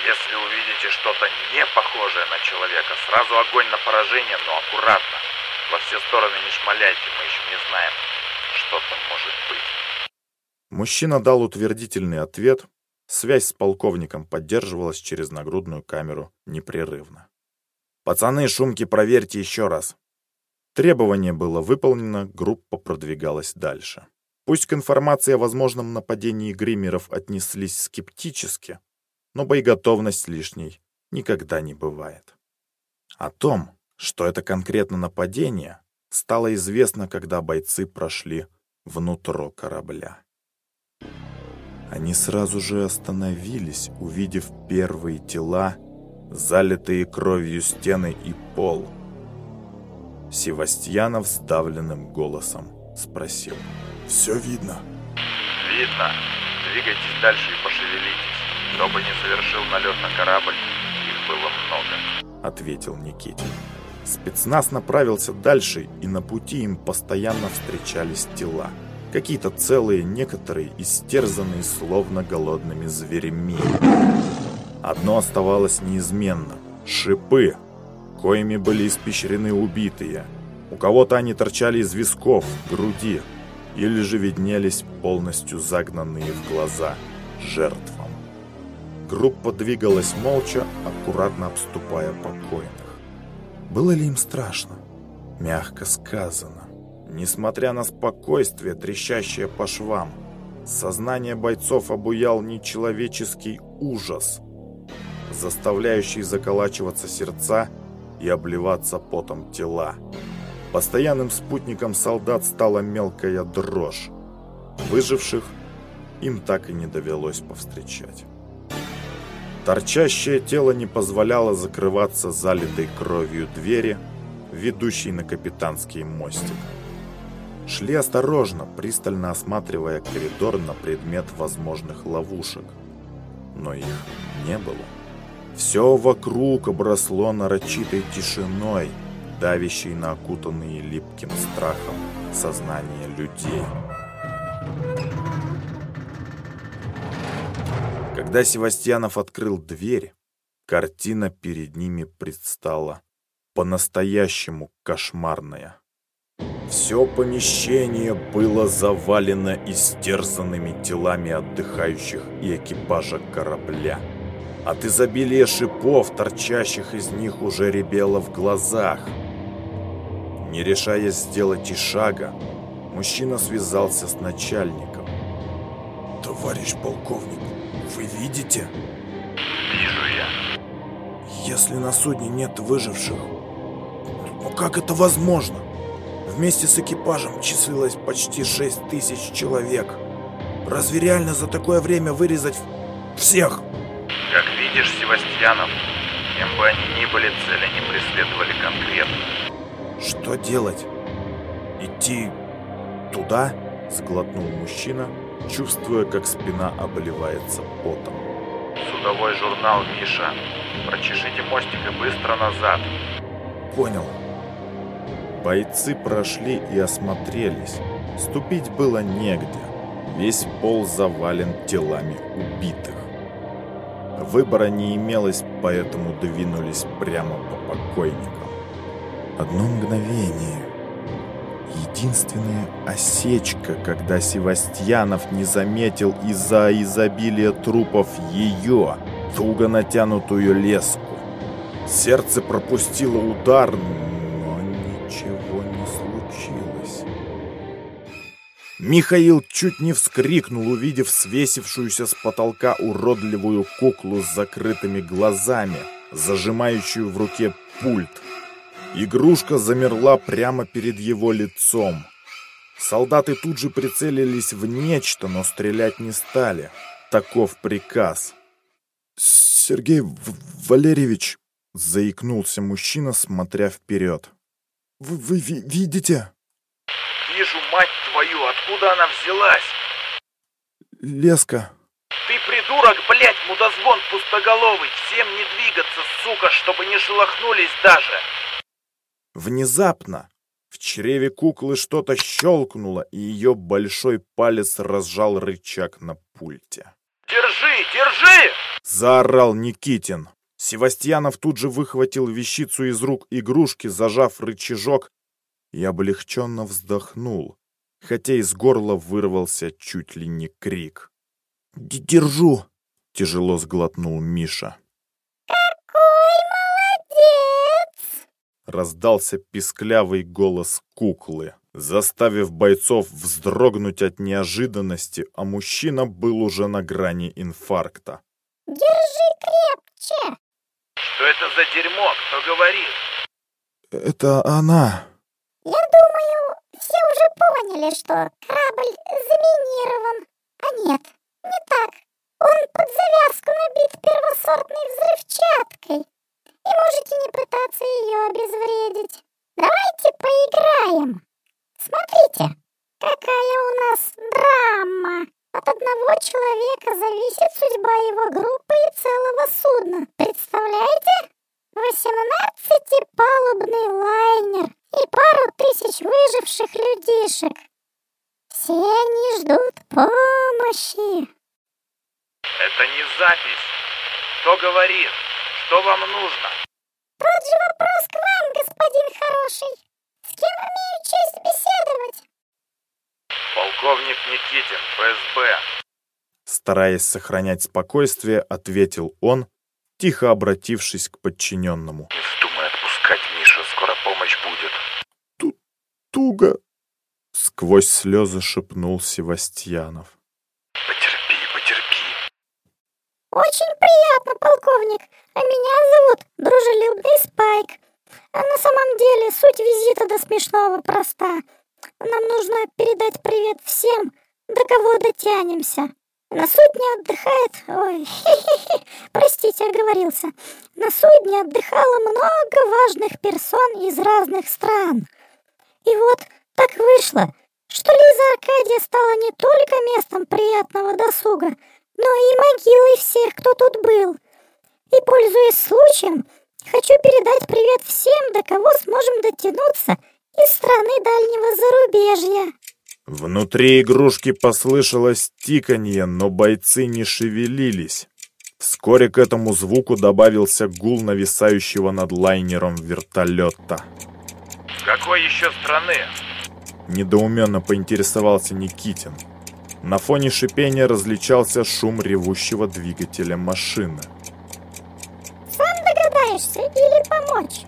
Если увидите что-то не похожее на человека, сразу огонь на поражение, но аккуратно. Во все стороны не шмаляйте, мы еще не знаем, что там может быть. Мужчина дал утвердительный ответ. Связь с полковником поддерживалась через нагрудную камеру непрерывно. «Пацаны, шумки проверьте еще раз». Требование было выполнено, группа продвигалась дальше. Пусть к информации о возможном нападении гриммеров отнеслись скептически, но боеготовность лишней никогда не бывает. О том, что это конкретно нападение, стало известно, когда бойцы прошли внутрь корабля. Они сразу же остановились, увидев первые тела, залитые кровью стены и пол. Севастьянов сдавленным голосом спросил — все видно. Видно. Двигайтесь дальше и пошевелитесь. Кто бы не совершил налет на корабль, их было много. Ответил Никитин. Спецназ направился дальше, и на пути им постоянно встречались тела. Какие-то целые, некоторые истерзанные, словно голодными зверями. Одно оставалось неизменно — шипы, коими были испещрены убитые. У кого-то они торчали из висков, груди, или же виднелись полностью загнанные в глаза жертвам. Группа двигалась молча, аккуратно обступая покойных. Было ли им страшно? Мягко сказано. Несмотря на спокойствие, трещащее по швам, сознание бойцов обуял нечеловеческий ужас. заставляющий заколачиваться сердца и обливаться потом тела. Постоянным спутником солдат стала мелкая дрожь. Выживших им так и не довелось повстречать. Торчащее тело не позволяло закрываться залитой кровью двери, ведущей на капитанский мостик. Шли осторожно, пристально осматривая коридор на предмет возможных ловушек. Но их не было. Все вокруг обросло нарочитой тишиной, давящей на окутанные липким страхом сознание людей. Когда Севастьянов открыл дверь, картина перед ними предстала по-настоящему кошмарная. Все помещение было завалено истерзанными телами отдыхающих и экипажа корабля. От изобилия шипов, торчащих из них, уже ребело в глазах. Не решаясь сделать и шага, мужчина связался с начальником. «Товарищ полковник, вы видите?» «Вижу я». «Если на судне нет выживших, ну как это возможно? Вместе с экипажем числилось почти 6 тысяч человек. Разве реально за такое время вырезать всех?» Как видишь, Севастьянов, кем бы они ни были, цели не преследовали конкретно. «Что делать? Идти туда?» Сглотнул мужчина, чувствуя, как спина обливается потом. Судовой журнал, Миша. Прочешите мостик и быстро назад. Понял. Бойцы прошли и осмотрелись. Ступить было негде. Весь пол завален телами убитых. Выбора не имелось, поэтому двинулись прямо по покойникам. Одно мгновение. Единственная осечка, когда Севастьянов не заметил из-за изобилия трупов ее, туго натянутую леску. Сердце пропустило удар, Михаил чуть не вскрикнул, увидев свесившуюся с потолка уродливую куклу с закрытыми глазами, зажимающую в руке пульт. Игрушка замерла прямо перед его лицом. Солдаты тут же прицелились в нечто, но стрелять не стали. Таков приказ. «Сергей Валерьевич», — заикнулся мужчина, смотря вперед. «Вы, вы ви видите?» «Вижу, мать твою, откуда она взялась?» «Леска». «Ты придурок, блядь, мудозвон пустоголовый! Всем не двигаться, сука, чтобы не шелохнулись даже!» Внезапно в чреве куклы что-то щелкнуло, и ее большой палец разжал рычаг на пульте. «Держи, держи!» — заорал Никитин. Севастьянов тут же выхватил вещицу из рук игрушки, зажав рычажок, и облегченно вздохнул, хотя из горла вырвался чуть ли не крик. «Держу!» — тяжело сглотнул Миша. раздался писклявый голос куклы, заставив бойцов вздрогнуть от неожиданности, а мужчина был уже на грани инфаркта. «Держи крепче!» «Что это за дерьмо? Кто говорит?» «Это она!» «Я думаю, все уже поняли, что корабль заминирован. А нет, не так. Он под завязку набит первосортной взрывчаткой и можете не пытаться ее обезвредить. Давайте поиграем. Смотрите, какая у нас драма. От одного человека зависит судьба его группы и целого судна. Представляете? Восемнадцатипалубный лайнер и пару тысяч выживших людишек. Все они ждут помощи. Это не запись. Кто говорит? Что вам нужно? Тот же вопрос к вам, господин хороший. С кем имею честь беседовать? Полковник Никитин, ФСБ. Стараясь сохранять спокойствие, ответил он, тихо обратившись к подчиненному. Не вздумай отпускать, Миша, скоро помощь будет. Ту туго, сквозь слезы шепнул Севастьянов. Очень приятно, полковник. А меня зовут Дружелюбный Спайк. А на самом деле суть визита до смешного проста. Нам нужно передать привет всем, до кого дотянемся. На судне отдыхает... Ой, простите, оговорился. На судне отдыхало много важных персон из разных стран. И вот так вышло, что Лиза Аркадия стала не только местом приятного досуга, но и могилой всех, кто тут был. И, пользуясь случаем, хочу передать привет всем, до кого сможем дотянуться из страны дальнего зарубежья. Внутри игрушки послышалось тиканье, но бойцы не шевелились. Вскоре к этому звуку добавился гул нависающего над лайнером вертолета. «С какой еще страны?» Недоуменно поинтересовался Никитин. На фоне шипения различался шум ревущего двигателя машины. Сам догадаешься или помочь?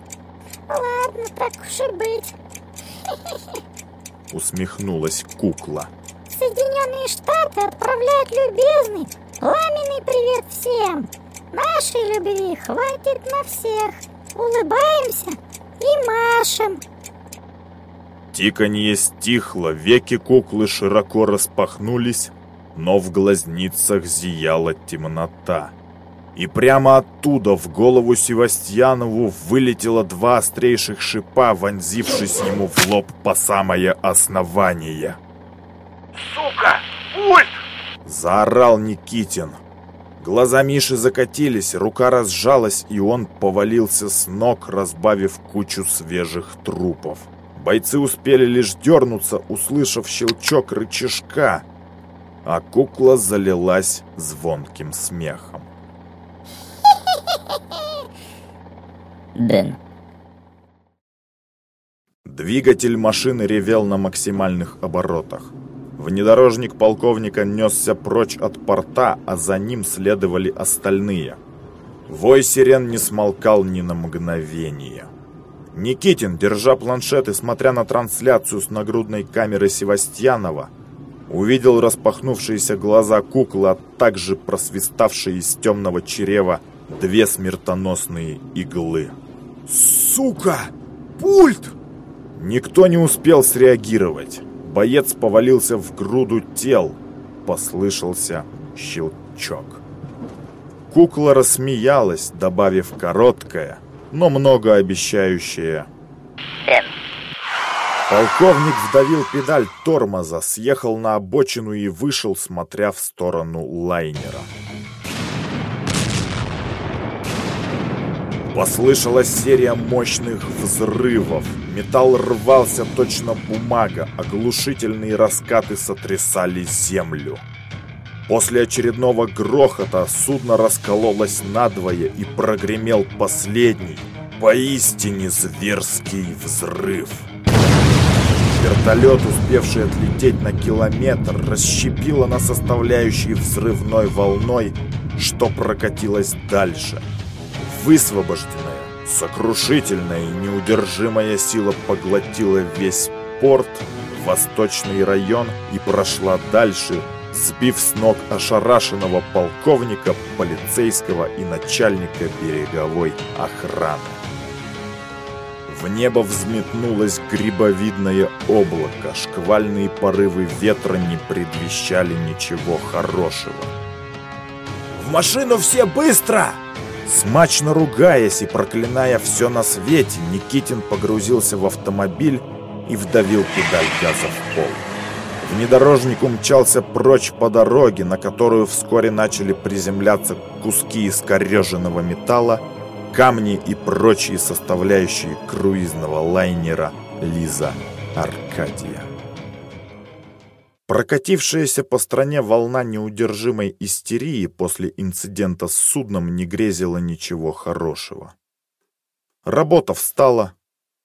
Ладно, так уж и быть. усмехнулась кукла. Соединенные Штаты отправляют любезный, пламенный привет всем. Нашей любви хватит на всех. Улыбаемся и машем. Тиканье стихло, веки куклы широко распахнулись, но в глазницах зияла темнота. И прямо оттуда в голову Севастьянову вылетело два острейших шипа, вонзившись ему в лоб по самое основание. «Сука! Пульт!» Заорал Никитин. Глаза Миши закатились, рука разжалась, и он повалился с ног, разбавив кучу свежих трупов. Бойцы успели лишь дернуться, услышав щелчок рычажка, а кукла залилась звонким смехом. Дэн. Двигатель машины ревел на максимальных оборотах. Внедорожник полковника несся прочь от порта, а за ним следовали остальные. Вой сирен не смолкал ни на мгновение. Никитин, держа планшет и смотря на трансляцию с нагрудной камеры Севастьянова, увидел распахнувшиеся глаза куклы, а также просвиставшие из темного чрева две смертоносные иглы. Сука! Пульт! Никто не успел среагировать. Боец повалился в груду тел. Послышался щелчок. Кукла рассмеялась, добавив короткое, но многообещающее Дэн. Полковник вдавил педаль тормоза, съехал на обочину и вышел, смотря в сторону лайнера. Послышалась серия мощных взрывов. Металл рвался точно бумага, оглушительные раскаты сотрясали землю. После очередного грохота судно раскололось надвое и прогремел последний, поистине зверский взрыв. Вертолет, успевший отлететь на километр, расщепило на составляющие взрывной волной, что прокатилось дальше – Высвобожденная, сокрушительная и неудержимая сила поглотила весь порт, восточный район и прошла дальше, сбив с ног ошарашенного полковника, полицейского и начальника береговой охраны. В небо взметнулось грибовидное облако, шквальные порывы ветра не предвещали ничего хорошего. В машину все быстро! Смачно ругаясь и проклиная все на свете, Никитин погрузился в автомобиль и вдавил педаль газа в пол. Внедорожник умчался прочь по дороге, на которую вскоре начали приземляться куски искореженного металла, камни и прочие составляющие круизного лайнера «Лиза Аркадия». Прокатившаяся по стране волна неудержимой истерии после инцидента с судном не грезила ничего хорошего. Работа встала,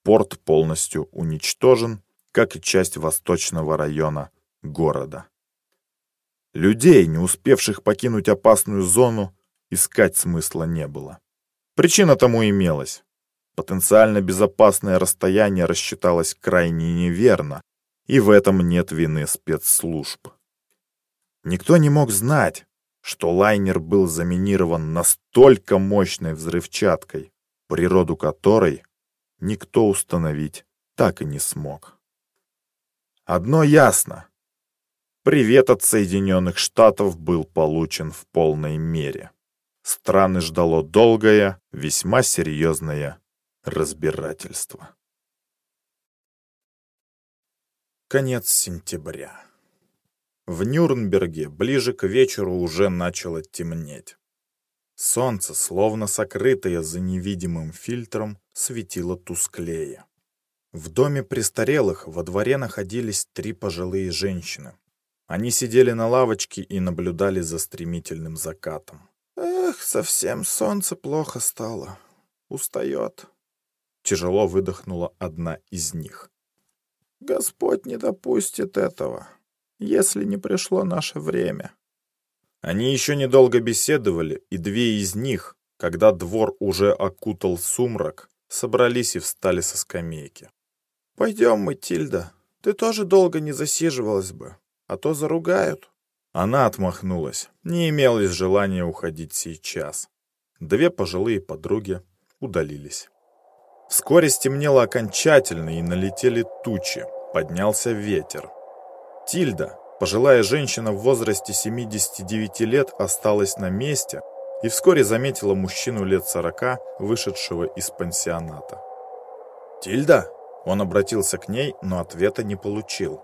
порт полностью уничтожен, как и часть восточного района города. Людей, не успевших покинуть опасную зону, искать смысла не было. Причина тому имелась. Потенциально безопасное расстояние рассчиталось крайне неверно, и в этом нет вины спецслужб. Никто не мог знать, что лайнер был заминирован настолько мощной взрывчаткой, природу которой никто установить так и не смог. Одно ясно. Привет от Соединенных Штатов был получен в полной мере. Страны ждало долгое, весьма серьезное разбирательство. Конец сентября. В Нюрнберге ближе к вечеру уже начало темнеть. Солнце, словно сокрытое за невидимым фильтром, светило тусклее. В доме престарелых во дворе находились три пожилые женщины. Они сидели на лавочке и наблюдали за стремительным закатом. «Эх, совсем солнце плохо стало. Устает». Тяжело выдохнула одна из них. «Господь не допустит этого если не пришло наше время. Они еще недолго беседовали, и две из них, когда двор уже окутал сумрак, собрались и встали со скамейки. «Пойдем, Матильда, ты тоже долго не засиживалась бы, а то заругают». Она отмахнулась, не имелось желания уходить сейчас. Две пожилые подруги удалились. Вскоре стемнело окончательно и налетели тучи, поднялся ветер. Тильда, пожилая женщина в возрасте 79 лет, осталась на месте и вскоре заметила мужчину лет 40, вышедшего из пансионата. «Тильда?» Он обратился к ней, но ответа не получил.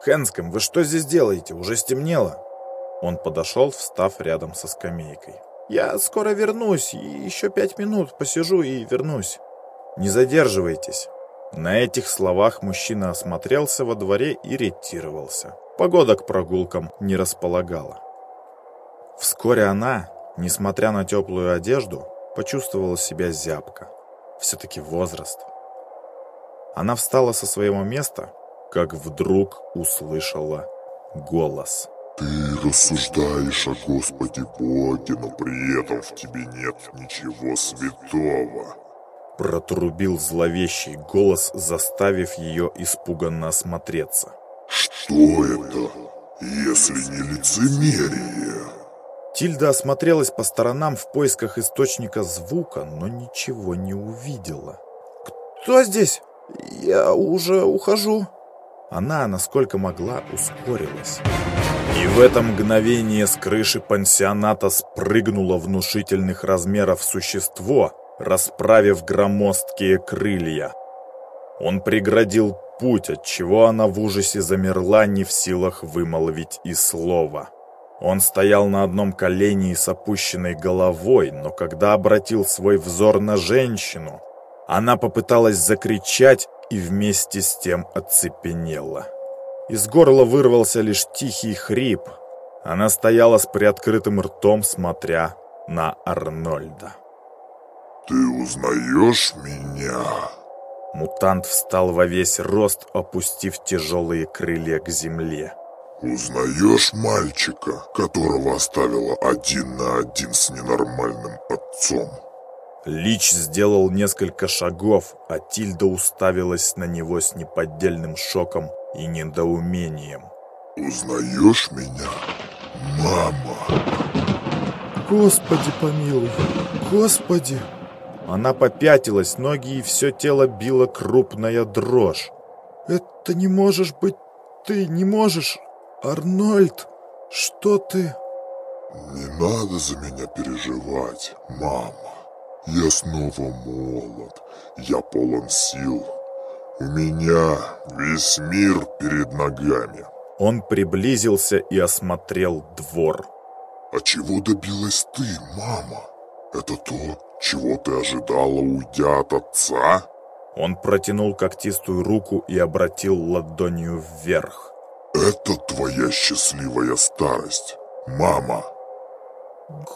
«Хэнском, вы что здесь делаете? Уже стемнело?» Он подошел, встав рядом со скамейкой. «Я скоро вернусь, еще пять минут посижу и вернусь». «Не задерживайтесь. На этих словах мужчина осмотрелся во дворе и ретировался. Погода к прогулкам не располагала. Вскоре она, несмотря на теплую одежду, почувствовала себя зябко. Все-таки возраст. Она встала со своего места, как вдруг услышала голос. «Ты рассуждаешь о Господе Боге, но при этом в тебе нет ничего святого». Протрубил зловещий голос, заставив ее испуганно осмотреться. «Что это, если не лицемерие?» Тильда осмотрелась по сторонам в поисках источника звука, но ничего не увидела. «Кто здесь? Я уже ухожу». Она, насколько могла, ускорилась. И в это мгновение с крыши пансионата спрыгнуло внушительных размеров существо, расправив громоздкие крылья. Он преградил путь, от чего она в ужасе замерла, не в силах вымолвить и слова. Он стоял на одном колене и с опущенной головой, но когда обратил свой взор на женщину, она попыталась закричать и вместе с тем оцепенела. Из горла вырвался лишь тихий хрип. Она стояла с приоткрытым ртом, смотря на Арнольда. «Ты узнаешь меня?» Мутант встал во весь рост, опустив тяжелые крылья к земле. «Узнаешь мальчика, которого оставила один на один с ненормальным отцом?» Лич сделал несколько шагов, а Тильда уставилась на него с неподдельным шоком и недоумением. «Узнаешь меня, мама?» «Господи помилуй! Господи!» Она попятилась, ноги и все тело било крупная дрожь. «Это не можешь быть ты, не можешь! Арнольд, что ты...» «Не надо за меня переживать, мама. Я снова молод, я полон сил. У меня весь мир перед ногами». Он приблизился и осмотрел двор. «А чего добилась ты, мама? Это то, чего ты ожидала, уйдя от отца?» Он протянул когтистую руку и обратил ладонью вверх. «Это твоя счастливая старость, мама!»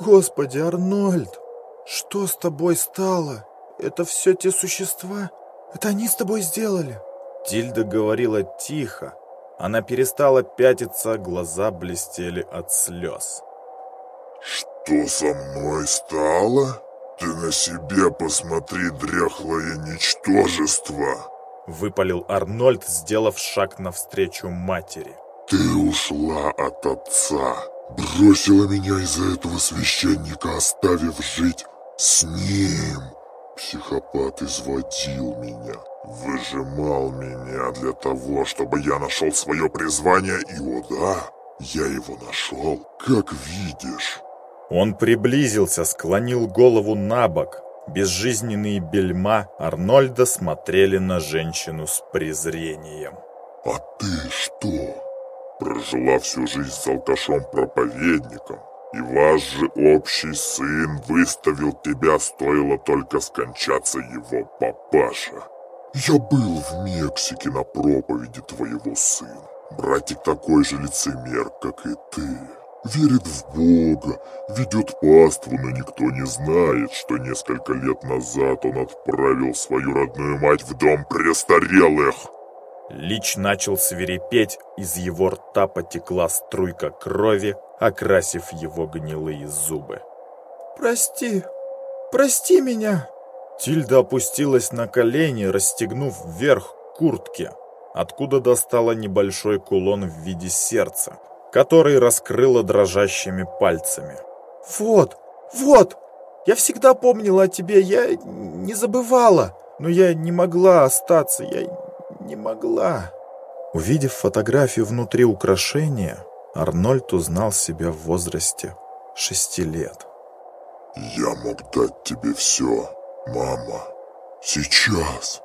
«Господи, Арнольд, что с тобой стало? Это все те существа? Это они с тобой сделали?» Тильда говорила тихо. Она перестала пятиться, глаза блестели от слез. «Что со мной стало?» «Ты на себе посмотри, дряхлое ничтожество!» Выпалил Арнольд, сделав шаг навстречу матери. «Ты ушла от отца, Бросила меня из-за этого священника, оставив жить с ним. Психопат изводил меня, выжимал меня для того, чтобы я нашел свое призвание, и, о да, я его нашел, как видишь. Он приблизился, склонил голову на бок. Безжизненные бельма Арнольда смотрели на женщину с презрением. «А ты что? Прожила всю жизнь с алкашом-проповедником, и ваш же общий сын выставил тебя, стоило только скончаться его папаша. Я был в Мексике на проповеди твоего сына. Братик такой же лицемер, как и ты. Верит в Бога, ведет паству, но никто не знает, что несколько лет назад он отправил свою родную мать в дом престарелых. Лич начал свирепеть, из его рта потекла струйка крови, окрасив его гнилые зубы. «Прости, прости меня!» Тильда опустилась на колени, расстегнув вверх куртки, откуда достала небольшой кулон в виде сердца, который раскрыла дрожащими пальцами. «Вот, вот! Я всегда помнила о тебе, я не забывала, но я не могла остаться, я не могла». Увидев фотографию внутри украшения, Арнольд узнал себя в возрасте шести лет. «Я мог дать тебе все, мама. Сейчас,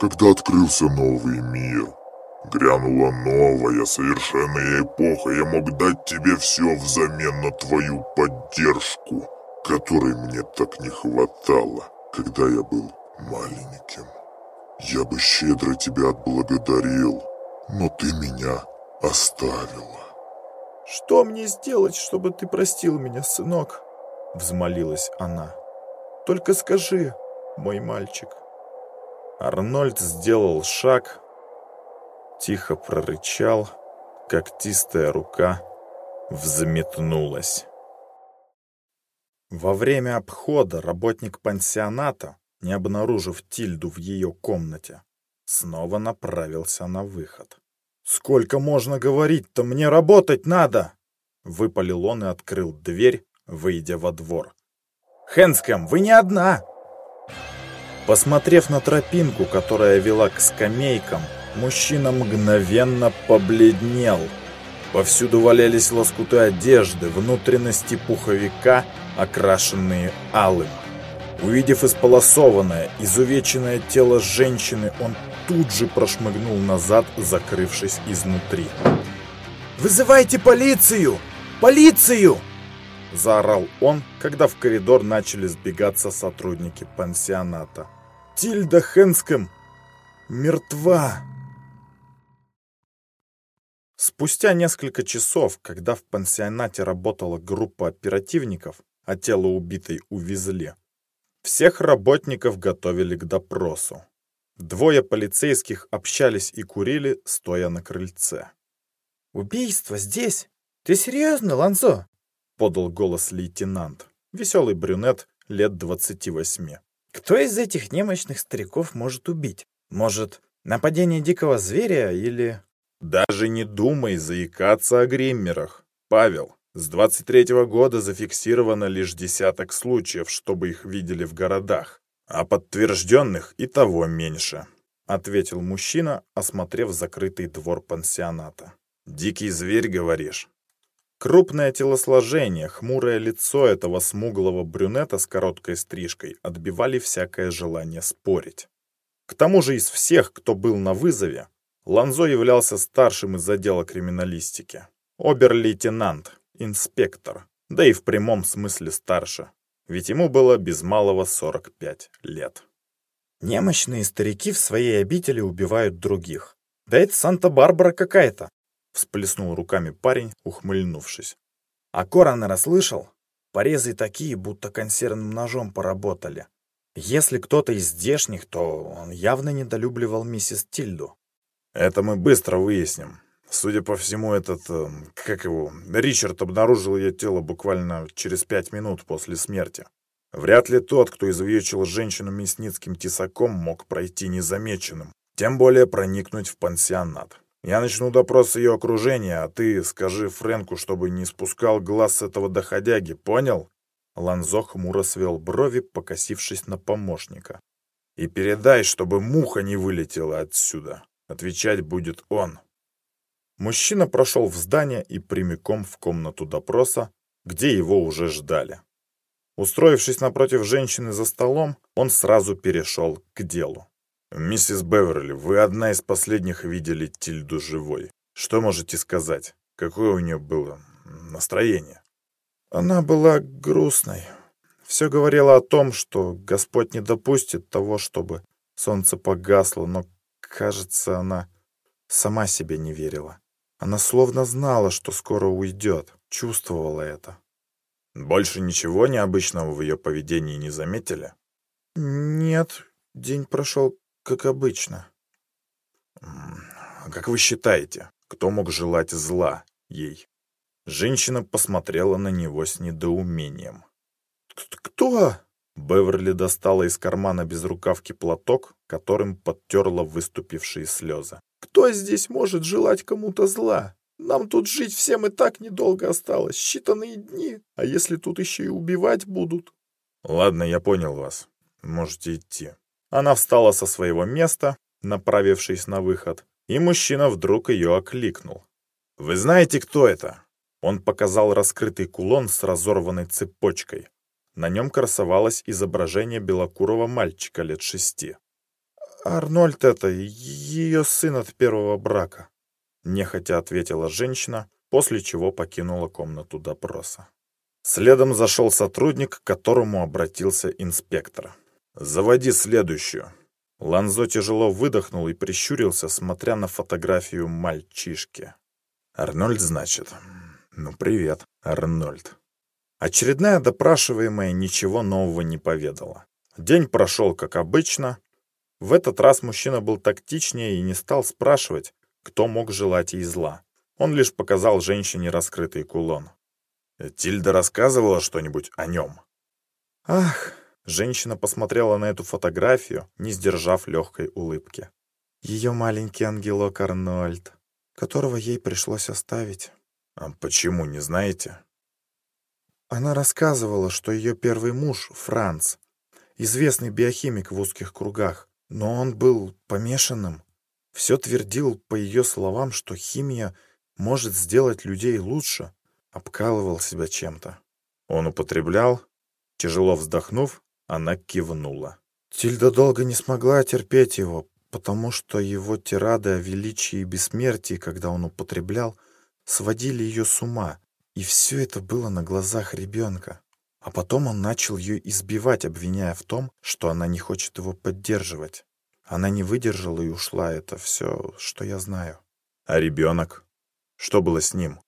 когда открылся новый мир, грянула новая, совершенная эпоха, я мог дать тебе все взамен на твою поддержку, которой мне так не хватало, когда я был маленьким». Я бы щедро тебя отблагодарил, но ты меня оставила. «Что мне сделать, чтобы ты простил меня, сынок?» Взмолилась она. «Только скажи, мой мальчик». Арнольд сделал шаг, тихо прорычал, когтистая рука взметнулась. Во время обхода работник пансионата не обнаружив Тильду в ее комнате, снова направился на выход. «Сколько можно говорить-то? Мне работать надо!» Выпалил он и открыл дверь, выйдя во двор. «Хэнском, вы не одна!» Посмотрев на тропинку, которая вела к скамейкам, мужчина мгновенно побледнел. Повсюду валялись лоскуты одежды, внутренности пуховика, окрашенные алым. Увидев исполосованное, изувеченное тело женщины, он тут же прошмыгнул назад, закрывшись изнутри. «Вызывайте полицию! Полицию!» Заорал он, когда в коридор начали сбегаться сотрудники пансионата. «Тильда Хенском мертва!» Спустя несколько часов, когда в пансионате работала группа оперативников, а тело убитой увезли, всех работников готовили к допросу. Двое полицейских общались и курили, стоя на крыльце. «Убийство здесь? Ты серьезно, Ланзо?» — подал голос лейтенант, веселый брюнет лет двадцати восьми. «Кто из этих немощных стариков может убить? Может, нападение дикого зверя или...» «Даже не думай заикаться о гриммерах, Павел. С 23 -го года зафиксировано лишь десяток случаев, чтобы их видели в городах, а подтвержденных и того меньше, ответил мужчина, осмотрев закрытый двор пансионата. Дикий зверь, говоришь? Крупное телосложение, хмурое лицо этого смуглого брюнета с короткой стрижкой отбивали всякое желание спорить. К тому же из всех, кто был на вызове, Ланзо являлся старшим из отдела криминалистики. Обер-лейтенант, инспектор, да и в прямом смысле старше, ведь ему было без малого 45 лет. Немощные старики в своей обители убивают других. Да это Санта-Барбара какая-то, всплеснул руками парень, ухмыльнувшись. А коронера слышал? Порезы такие, будто консервным ножом поработали. Если кто-то из здешних, то он явно недолюбливал миссис Тильду. Это мы быстро выясним. Судя по всему, этот, э, как его, Ричард обнаружил ее тело буквально через пять минут после смерти. Вряд ли тот, кто изувечил женщину мясницким тесаком, мог пройти незамеченным, тем более проникнуть в пансионат. Я начну допрос ее окружения, а ты скажи Фрэнку, чтобы не спускал глаз с этого доходяги, понял?» Ланзо хмуро свел брови, покосившись на помощника. «И передай, чтобы муха не вылетела отсюда. Отвечать будет он». Мужчина прошел в здание и прямиком в комнату допроса, где его уже ждали. Устроившись напротив женщины за столом, он сразу перешел к делу. «Миссис Беверли, вы одна из последних видели Тильду живой. Что можете сказать? Какое у нее было настроение?» Она была грустной. Все говорило о том, что Господь не допустит того, чтобы солнце погасло, но, кажется, она сама себе не верила. Она словно знала, что скоро уйдет, чувствовала это. Больше ничего необычного в ее поведении не заметили? Нет, день прошел как обычно. Как вы считаете, кто мог желать зла ей? Женщина посмотрела на него с недоумением. «Кто?» Беверли достала из кармана безрукавки платок, которым подтерла выступившие слезы. «Кто здесь может желать кому-то зла? Нам тут жить всем и так недолго осталось, считанные дни. А если тут еще и убивать будут?» «Ладно, я понял вас. Можете идти». Она встала со своего места, направившись на выход, и мужчина вдруг ее окликнул. «Вы знаете, кто это?» Он показал раскрытый кулон с разорванной цепочкой. На нем красовалось изображение белокурого мальчика лет шести. «Арнольд это, ее сын от первого брака», — нехотя ответила женщина, после чего покинула комнату допроса. Следом зашел сотрудник, к которому обратился инспектор. «Заводи следующую». Ланзо тяжело выдохнул и прищурился, смотря на фотографию мальчишки. «Арнольд, значит?» «Ну, привет, Арнольд». Очередная допрашиваемая ничего нового не поведала. День прошел как обычно. В этот раз мужчина был тактичнее и не стал спрашивать, кто мог желать ей зла. Он лишь показал женщине раскрытый кулон. «Тильда рассказывала что-нибудь о нем?» «Ах!» Женщина посмотрела на эту фотографию, не сдержав легкой улыбки. Ее маленький ангелок Арнольд, которого ей пришлось оставить. А почему, не знаете? Она рассказывала, что ее первый муж, Франц, известный биохимик в узких кругах, но он был помешанным. Все твердил, по ее словам, что химия может сделать людей лучше, обкалывал себя чем-то. Он употреблял? Тяжело вздохнув, она кивнула. Тильда долго не смогла терпеть его, потому что его тирады о величии и бессмертии, когда он употреблял, сводили ее с ума, и все это было на глазах ребенка. А потом он начал ее избивать, обвиняя в том, что она не хочет его поддерживать. Она не выдержала и ушла, это все, что я знаю. А ребенок? Что было с ним?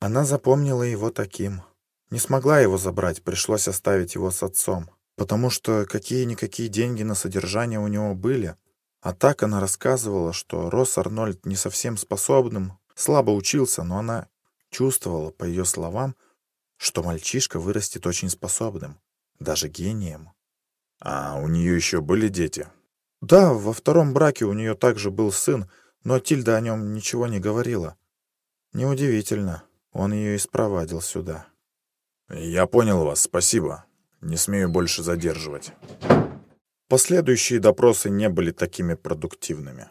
Она запомнила его таким. Не смогла его забрать, пришлось оставить его с отцом. Потому что какие-никакие деньги на содержание у него были. А так она рассказывала, что рос Арнольд не совсем способным, Слабо учился, но она чувствовала, по ее словам, что мальчишка вырастет очень способным, даже гением. А у нее еще были дети? Да, во втором браке у нее также был сын, но Тильда о нем ничего не говорила. Неудивительно, он ее и спровадил сюда. Я понял вас, спасибо. Не смею больше задерживать. Последующие допросы не были такими продуктивными.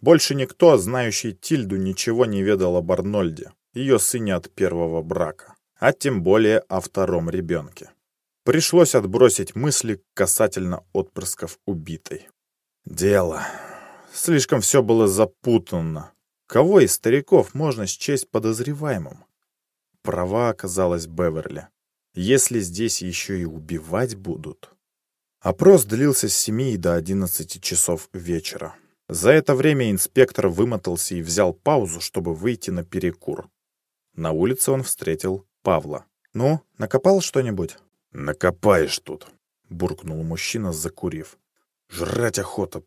Больше никто, знающий Тильду, ничего не ведал об Арнольде, ее сыне от первого брака, а тем более о втором ребенке. Пришлось отбросить мысли касательно отпрысков убитой. Дело. Слишком все было запутанно. Кого из стариков можно счесть подозреваемым? Права оказалась Беверли. Если здесь еще и убивать будут... Опрос длился с 7 до 11 часов вечера. За это время инспектор вымотался и взял паузу, чтобы выйти на перекур. На улице он встретил Павла. «Ну, накопал что-нибудь?» «Накопаешь тут», — буркнул мужчина, закурив. «Жрать охота.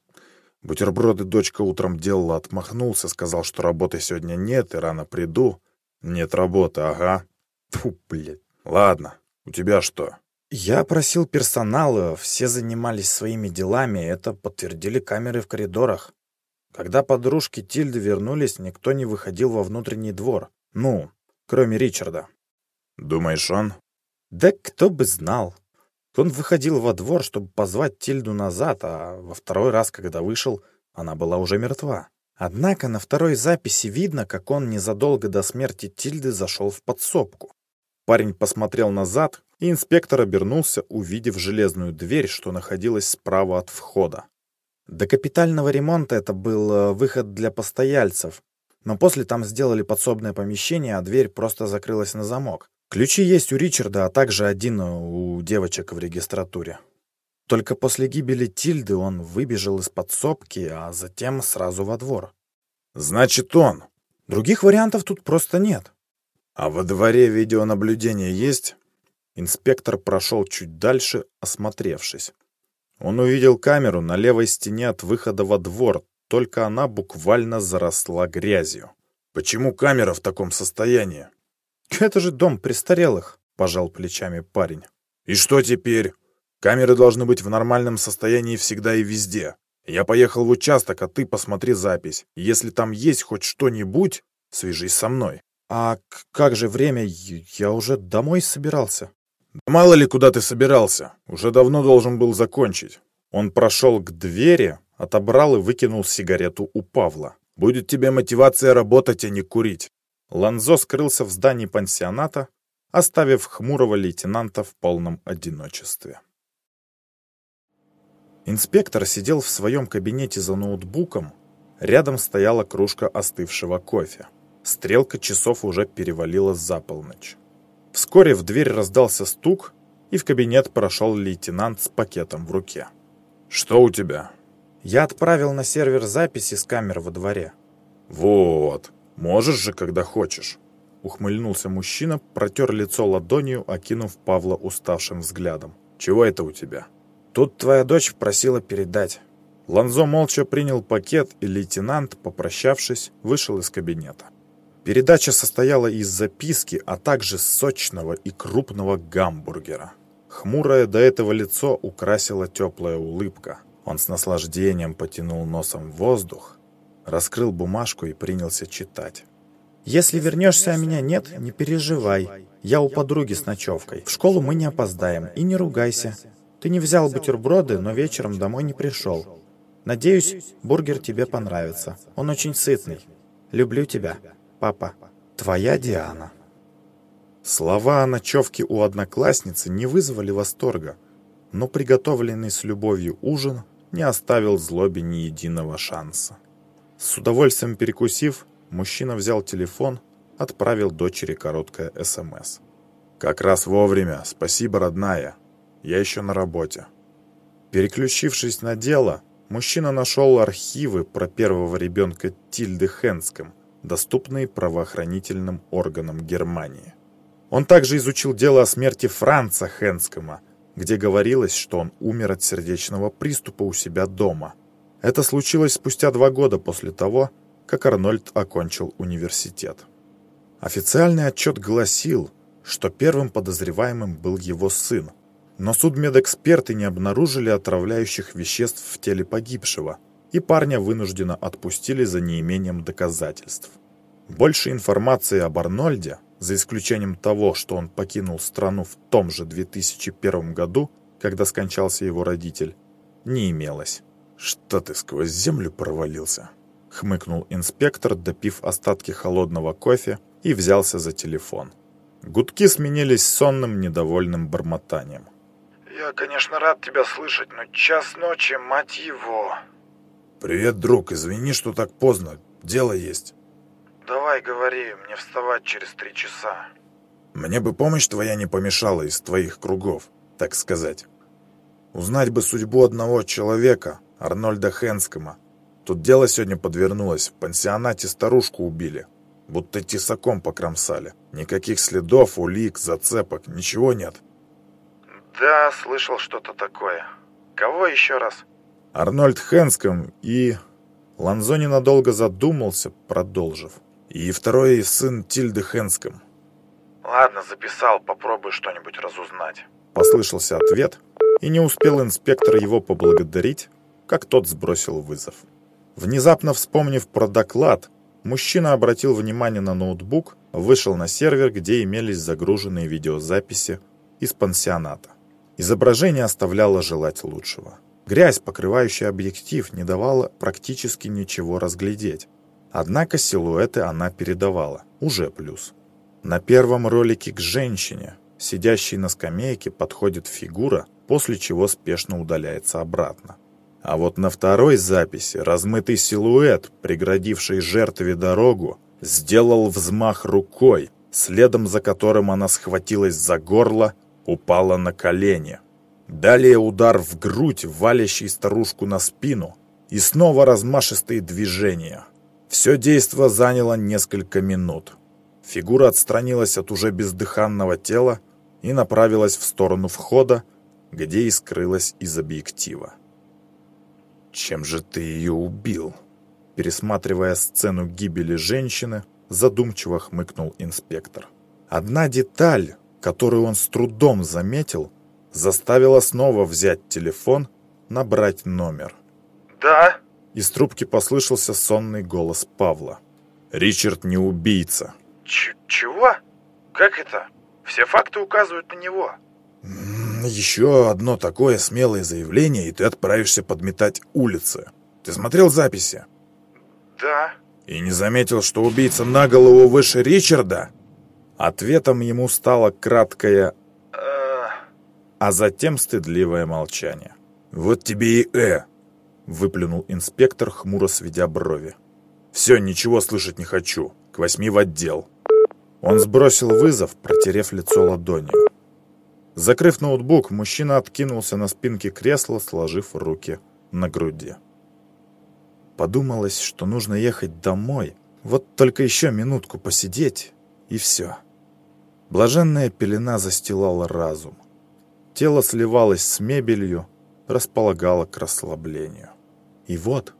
Бутерброды дочка утром делала, отмахнулся, сказал, что работы сегодня нет и рано приду. Нет работы, ага. Фу, блядь. Ладно, у тебя что?» Я просил персонала, все занимались своими делами, это подтвердили камеры в коридорах. Когда подружки Тильды вернулись, никто не выходил во внутренний двор. Ну, кроме Ричарда. Думаешь, он? Да кто бы знал. Он выходил во двор, чтобы позвать Тильду назад, а во второй раз, когда вышел, она была уже мертва. Однако на второй записи видно, как он незадолго до смерти Тильды зашел в подсобку. Парень посмотрел назад, и инспектор обернулся, увидев железную дверь, что находилась справа от входа. До капитального ремонта это был э, выход для постояльцев, но после там сделали подсобное помещение, а дверь просто закрылась на замок. Ключи есть у Ричарда, а также один у девочек в регистратуре. Только после гибели Тильды он выбежал из подсобки, а затем сразу во двор. «Значит, он!» Других вариантов тут просто нет. «А во дворе видеонаблюдение есть?» Инспектор прошел чуть дальше, осмотревшись. Он увидел камеру на левой стене от выхода во двор, только она буквально заросла грязью. «Почему камера в таком состоянии?» «Это же дом престарелых», — пожал плечами парень. «И что теперь? Камеры должны быть в нормальном состоянии всегда и везде. Я поехал в участок, а ты посмотри запись. Если там есть хоть что-нибудь, свяжись со мной». «А как же время? Я уже домой собирался». Да мало ли куда ты собирался. Уже давно должен был закончить. Он прошел к двери, отобрал и выкинул сигарету у Павла. Будет тебе мотивация работать, а не курить. Ланзо скрылся в здании пансионата, оставив хмурого лейтенанта в полном одиночестве. Инспектор сидел в своем кабинете за ноутбуком. Рядом стояла кружка остывшего кофе. Стрелка часов уже перевалила за полночь. Вскоре в дверь раздался стук, и в кабинет прошел лейтенант с пакетом в руке. «Что у тебя?» «Я отправил на сервер записи с камер во дворе». «Вот, можешь же, когда хочешь». Ухмыльнулся мужчина, протер лицо ладонью, окинув Павла уставшим взглядом. «Чего это у тебя?» «Тут твоя дочь просила передать». Ланзо молча принял пакет, и лейтенант, попрощавшись, вышел из кабинета. Передача состояла из записки, а также сочного и крупного гамбургера. Хмурое до этого лицо украсила теплая улыбка. Он с наслаждением потянул носом воздух, раскрыл бумажку и принялся читать. «Если вернешься, а меня нет, не переживай. Я у подруги с ночевкой. В школу мы не опоздаем. И не ругайся. Ты не взял бутерброды, но вечером домой не пришел. Надеюсь, бургер тебе понравится. Он очень сытный. Люблю тебя. Папа, твоя Диана». Слова о ночевке у одноклассницы не вызвали восторга, но приготовленный с любовью ужин не оставил злобе ни единого шанса. С удовольствием перекусив, мужчина взял телефон, отправил дочери короткое СМС. «Как раз вовремя. Спасибо, родная. Я еще на работе». Переключившись на дело, мужчина нашел архивы про первого ребенка Тильды Хенском, доступные правоохранительным органам Германии. Он также изучил дело о смерти Франца Хенскома, где говорилось, что он умер от сердечного приступа у себя дома. Это случилось спустя два года после того, как Арнольд окончил университет. Официальный отчет гласил, что первым подозреваемым был его сын, но судмедэксперты не обнаружили отравляющих веществ в теле погибшего – и парня вынужденно отпустили за неимением доказательств. Больше информации об Арнольде, за исключением того, что он покинул страну в том же 2001 году, когда скончался его родитель, не имелось. «Что ты сквозь землю провалился?» — хмыкнул инспектор, допив остатки холодного кофе и взялся за телефон. Гудки сменились сонным, недовольным бормотанием. «Я, конечно, рад тебя слышать, но час ночи, мать его!» «Привет, друг. Извини, что так поздно. Дело есть». «Давай говори, мне вставать через три часа». «Мне бы помощь твоя не помешала из твоих кругов, так сказать. Узнать бы судьбу одного человека, Арнольда Хенскома. Тут дело сегодня подвернулось. В пансионате старушку убили. Будто тесаком покромсали. Никаких следов, улик, зацепок, ничего нет». «Да, слышал что-то такое. Кого еще раз?» Арнольд Хенском и... Ланзо ненадолго задумался, продолжив. И второй сын Тильды Хенском. «Ладно, записал, попробуй что-нибудь разузнать». Послышался ответ, и не успел инспектор его поблагодарить, как тот сбросил вызов. Внезапно вспомнив про доклад, мужчина обратил внимание на ноутбук, вышел на сервер, где имелись загруженные видеозаписи из пансионата. Изображение оставляло желать лучшего. Грязь, покрывающая объектив, не давала практически ничего разглядеть. Однако силуэты она передавала. Уже плюс. На первом ролике к женщине, сидящей на скамейке, подходит фигура, после чего спешно удаляется обратно. А вот на второй записи размытый силуэт, преградивший жертве дорогу, сделал взмах рукой, следом за которым она схватилась за горло, упала на колени. Далее удар в грудь, валящий старушку на спину, и снова размашистые движения. Все действо заняло несколько минут. Фигура отстранилась от уже бездыханного тела и направилась в сторону входа, где и скрылась из объектива. «Чем же ты ее убил?» Пересматривая сцену гибели женщины, задумчиво хмыкнул инспектор. Одна деталь, которую он с трудом заметил, заставила снова взять телефон, набрать номер. «Да?» Из трубки послышался сонный голос Павла. «Ричард не убийца». Ч «Чего? Как это? Все факты указывают на него». «Еще одно такое смелое заявление, и ты отправишься подметать улицы. Ты смотрел записи?» «Да». «И не заметил, что убийца на голову выше Ричарда?» Ответом ему стало краткое «Э...» а затем стыдливое молчание. «Вот тебе и «э», — выплюнул инспектор, хмуро сведя брови. «Все, ничего слышать не хочу. К восьми в отдел». Он сбросил вызов, протерев лицо ладонью. Закрыв ноутбук, мужчина откинулся на спинке кресла, сложив руки на груди. Подумалось, что нужно ехать домой, вот только еще минутку посидеть, и все. Блаженная пелена застилала разум. Тело сливалось с мебелью, располагало к расслаблению. И вот,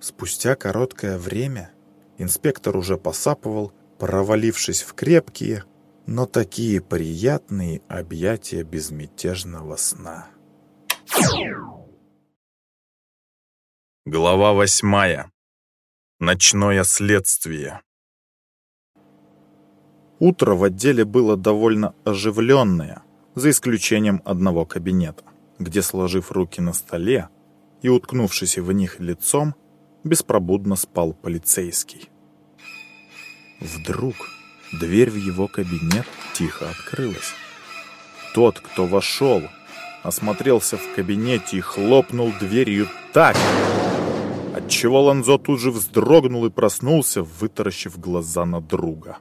спустя короткое время, инспектор уже посапывал, провалившись в крепкие, но такие приятные объятия безмятежного сна. Глава восьмая. Ночное следствие. Утро в отделе было довольно оживленное, за исключением одного кабинета, где, сложив руки на столе и уткнувшись в них лицом, беспробудно спал полицейский. Вдруг Дверь в его кабинет тихо открылась. Тот, кто вошел, осмотрелся в кабинете и хлопнул дверью так, отчего Ланзо тут же вздрогнул и проснулся, вытаращив глаза на друга.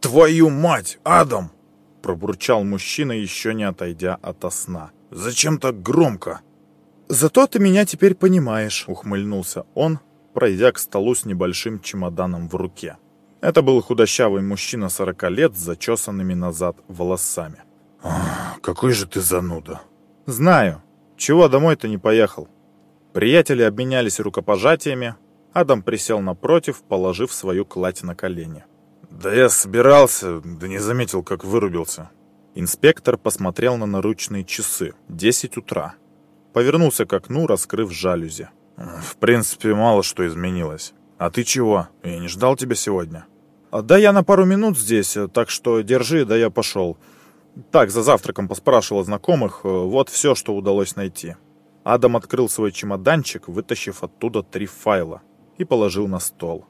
«Твою мать, Адам!» — пробурчал мужчина, еще не отойдя от сна. «Зачем так громко?» «Зато ты меня теперь понимаешь», — ухмыльнулся он, пройдя к столу с небольшим чемоданом в руке. Это был худощавый мужчина сорока лет с зачесанными назад волосами. «Какой же ты зануда!» «Знаю. Чего домой-то не поехал?» Приятели обменялись рукопожатиями. Адам присел напротив, положив свою кладь на колени. «Да я собирался, да не заметил, как вырубился». Инспектор посмотрел на наручные часы. Десять утра. Повернулся к окну, раскрыв жалюзи. «В принципе, мало что изменилось. А ты чего? Я не ждал тебя сегодня». «Да я на пару минут здесь, так что держи, да я пошел». Так, за завтраком поспрашивал знакомых, вот все, что удалось найти. Адам открыл свой чемоданчик, вытащив оттуда три файла, и положил на стол.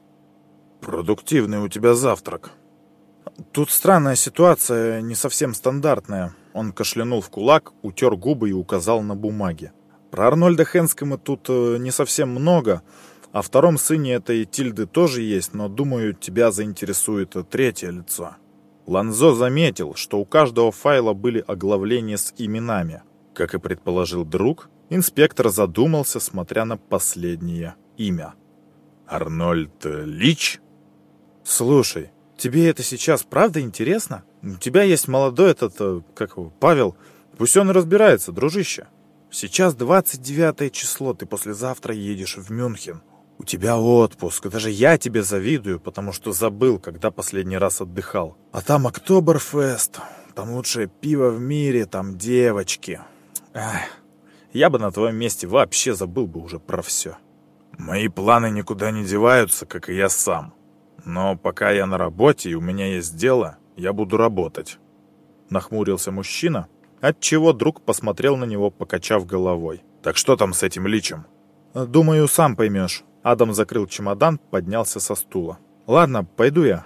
«Продуктивный у тебя завтрак». «Тут странная ситуация, не совсем стандартная». Он кашлянул в кулак, утер губы и указал на бумаге. «Про Арнольда Хенскома тут э, не совсем много, о втором сыне этой Тильды тоже есть, но, думаю, тебя заинтересует третье лицо. Ланзо заметил, что у каждого файла были оглавления с именами. Как и предположил друг, инспектор задумался, смотря на последнее имя. «Арнольд Лич?» «Слушай, тебе это сейчас правда интересно? У тебя есть молодой этот, э, как его, Павел. Пусть он разбирается, дружище. Сейчас 29 число, ты послезавтра едешь в Мюнхен. У тебя отпуск, даже я тебе завидую, потому что забыл, когда последний раз отдыхал. А там Октоберфест, там лучшее пиво в мире, там девочки. Эх, я бы на твоем месте вообще забыл бы уже про все. Мои планы никуда не деваются, как и я сам. Но пока я на работе и у меня есть дело, я буду работать. Нахмурился мужчина, отчего друг посмотрел на него, покачав головой. Так что там с этим личем? Думаю, сам поймешь. Адам закрыл чемодан, поднялся со стула. Ладно, пойду я.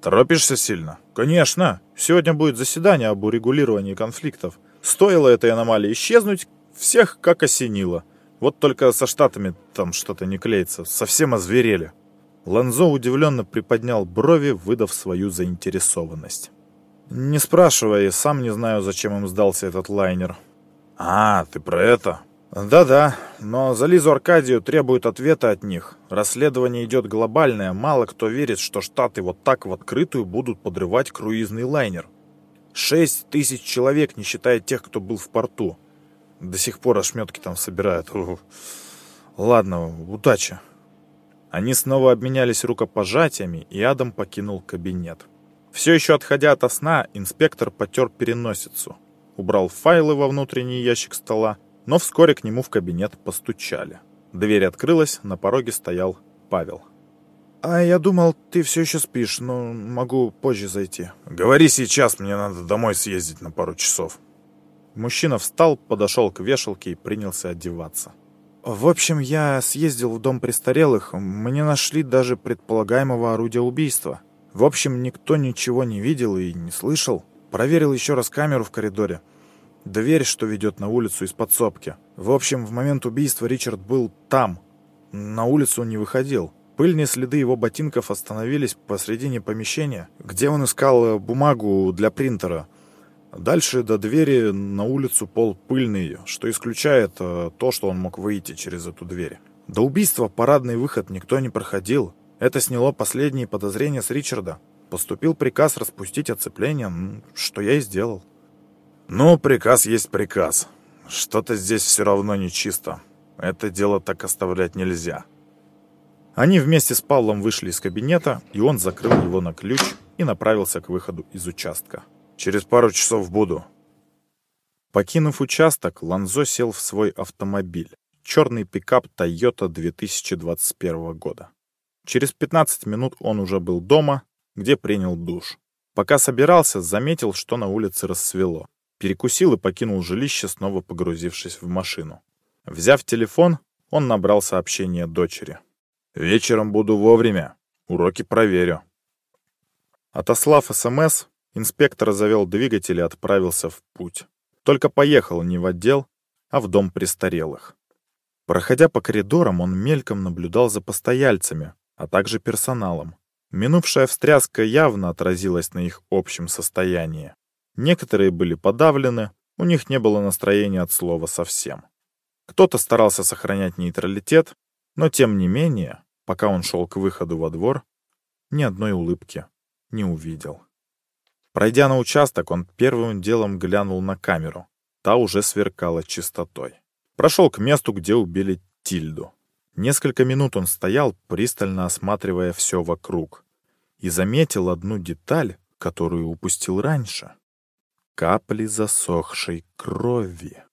Торопишься сильно? Конечно. Сегодня будет заседание об урегулировании конфликтов. Стоило этой аномалии исчезнуть, всех как осенило. Вот только со штатами там что-то не клеится. Совсем озверели. Ланзо удивленно приподнял брови, выдав свою заинтересованность. «Не спрашивай, сам не знаю, зачем им сдался этот лайнер». «А, ты про это?» «Да-да, но за Лизу Аркадию требуют ответа от них. Расследование идет глобальное, мало кто верит, что Штаты вот так в открытую будут подрывать круизный лайнер. Шесть тысяч человек, не считая тех, кто был в порту. До сих пор ошметки там собирают. Ладно, удачи». Они снова обменялись рукопожатиями, и Адам покинул кабинет. Все еще отходя от сна, инспектор потер переносицу, убрал файлы во внутренний ящик стола, но вскоре к нему в кабинет постучали. Дверь открылась, на пороге стоял Павел. «А я думал, ты все еще спишь, но могу позже зайти». «Говори сейчас, мне надо домой съездить на пару часов». Мужчина встал, подошел к вешалке и принялся одеваться. В общем, я съездил в дом престарелых, мы не нашли даже предполагаемого орудия убийства. В общем, никто ничего не видел и не слышал. Проверил еще раз камеру в коридоре. Дверь, что ведет на улицу из подсобки. В общем, в момент убийства Ричард был там. На улицу он не выходил. Пыльные следы его ботинков остановились посредине помещения, где он искал бумагу для принтера. Дальше до двери на улицу пол пыльный, что исключает э, то, что он мог выйти через эту дверь. До убийства парадный выход никто не проходил. Это сняло последние подозрения с Ричарда. Поступил приказ распустить оцепление, что я и сделал. Ну, приказ есть приказ. Что-то здесь все равно нечисто. Это дело так оставлять нельзя. Они вместе с Павлом вышли из кабинета, и он закрыл его на ключ и направился к выходу из участка. Через пару часов буду». Покинув участок, Ланзо сел в свой автомобиль. Черный пикап Toyota 2021 года. Через 15 минут он уже был дома, где принял душ. Пока собирался, заметил, что на улице рассвело. Перекусил и покинул жилище, снова погрузившись в машину. Взяв телефон, он набрал сообщение дочери. «Вечером буду вовремя. Уроки проверю». Отослав СМС, Инспектор завел двигатель и отправился в путь. Только поехал не в отдел, а в дом престарелых. Проходя по коридорам, он мельком наблюдал за постояльцами, а также персоналом. Минувшая встряска явно отразилась на их общем состоянии. Некоторые были подавлены, у них не было настроения от слова совсем. Кто-то старался сохранять нейтралитет, но тем не менее, пока он шел к выходу во двор, ни одной улыбки не увидел. Пройдя на участок, он первым делом глянул на камеру. Та уже сверкала чистотой. Прошел к месту, где убили Тильду. Несколько минут он стоял, пристально осматривая все вокруг. И заметил одну деталь, которую упустил раньше. Капли засохшей крови.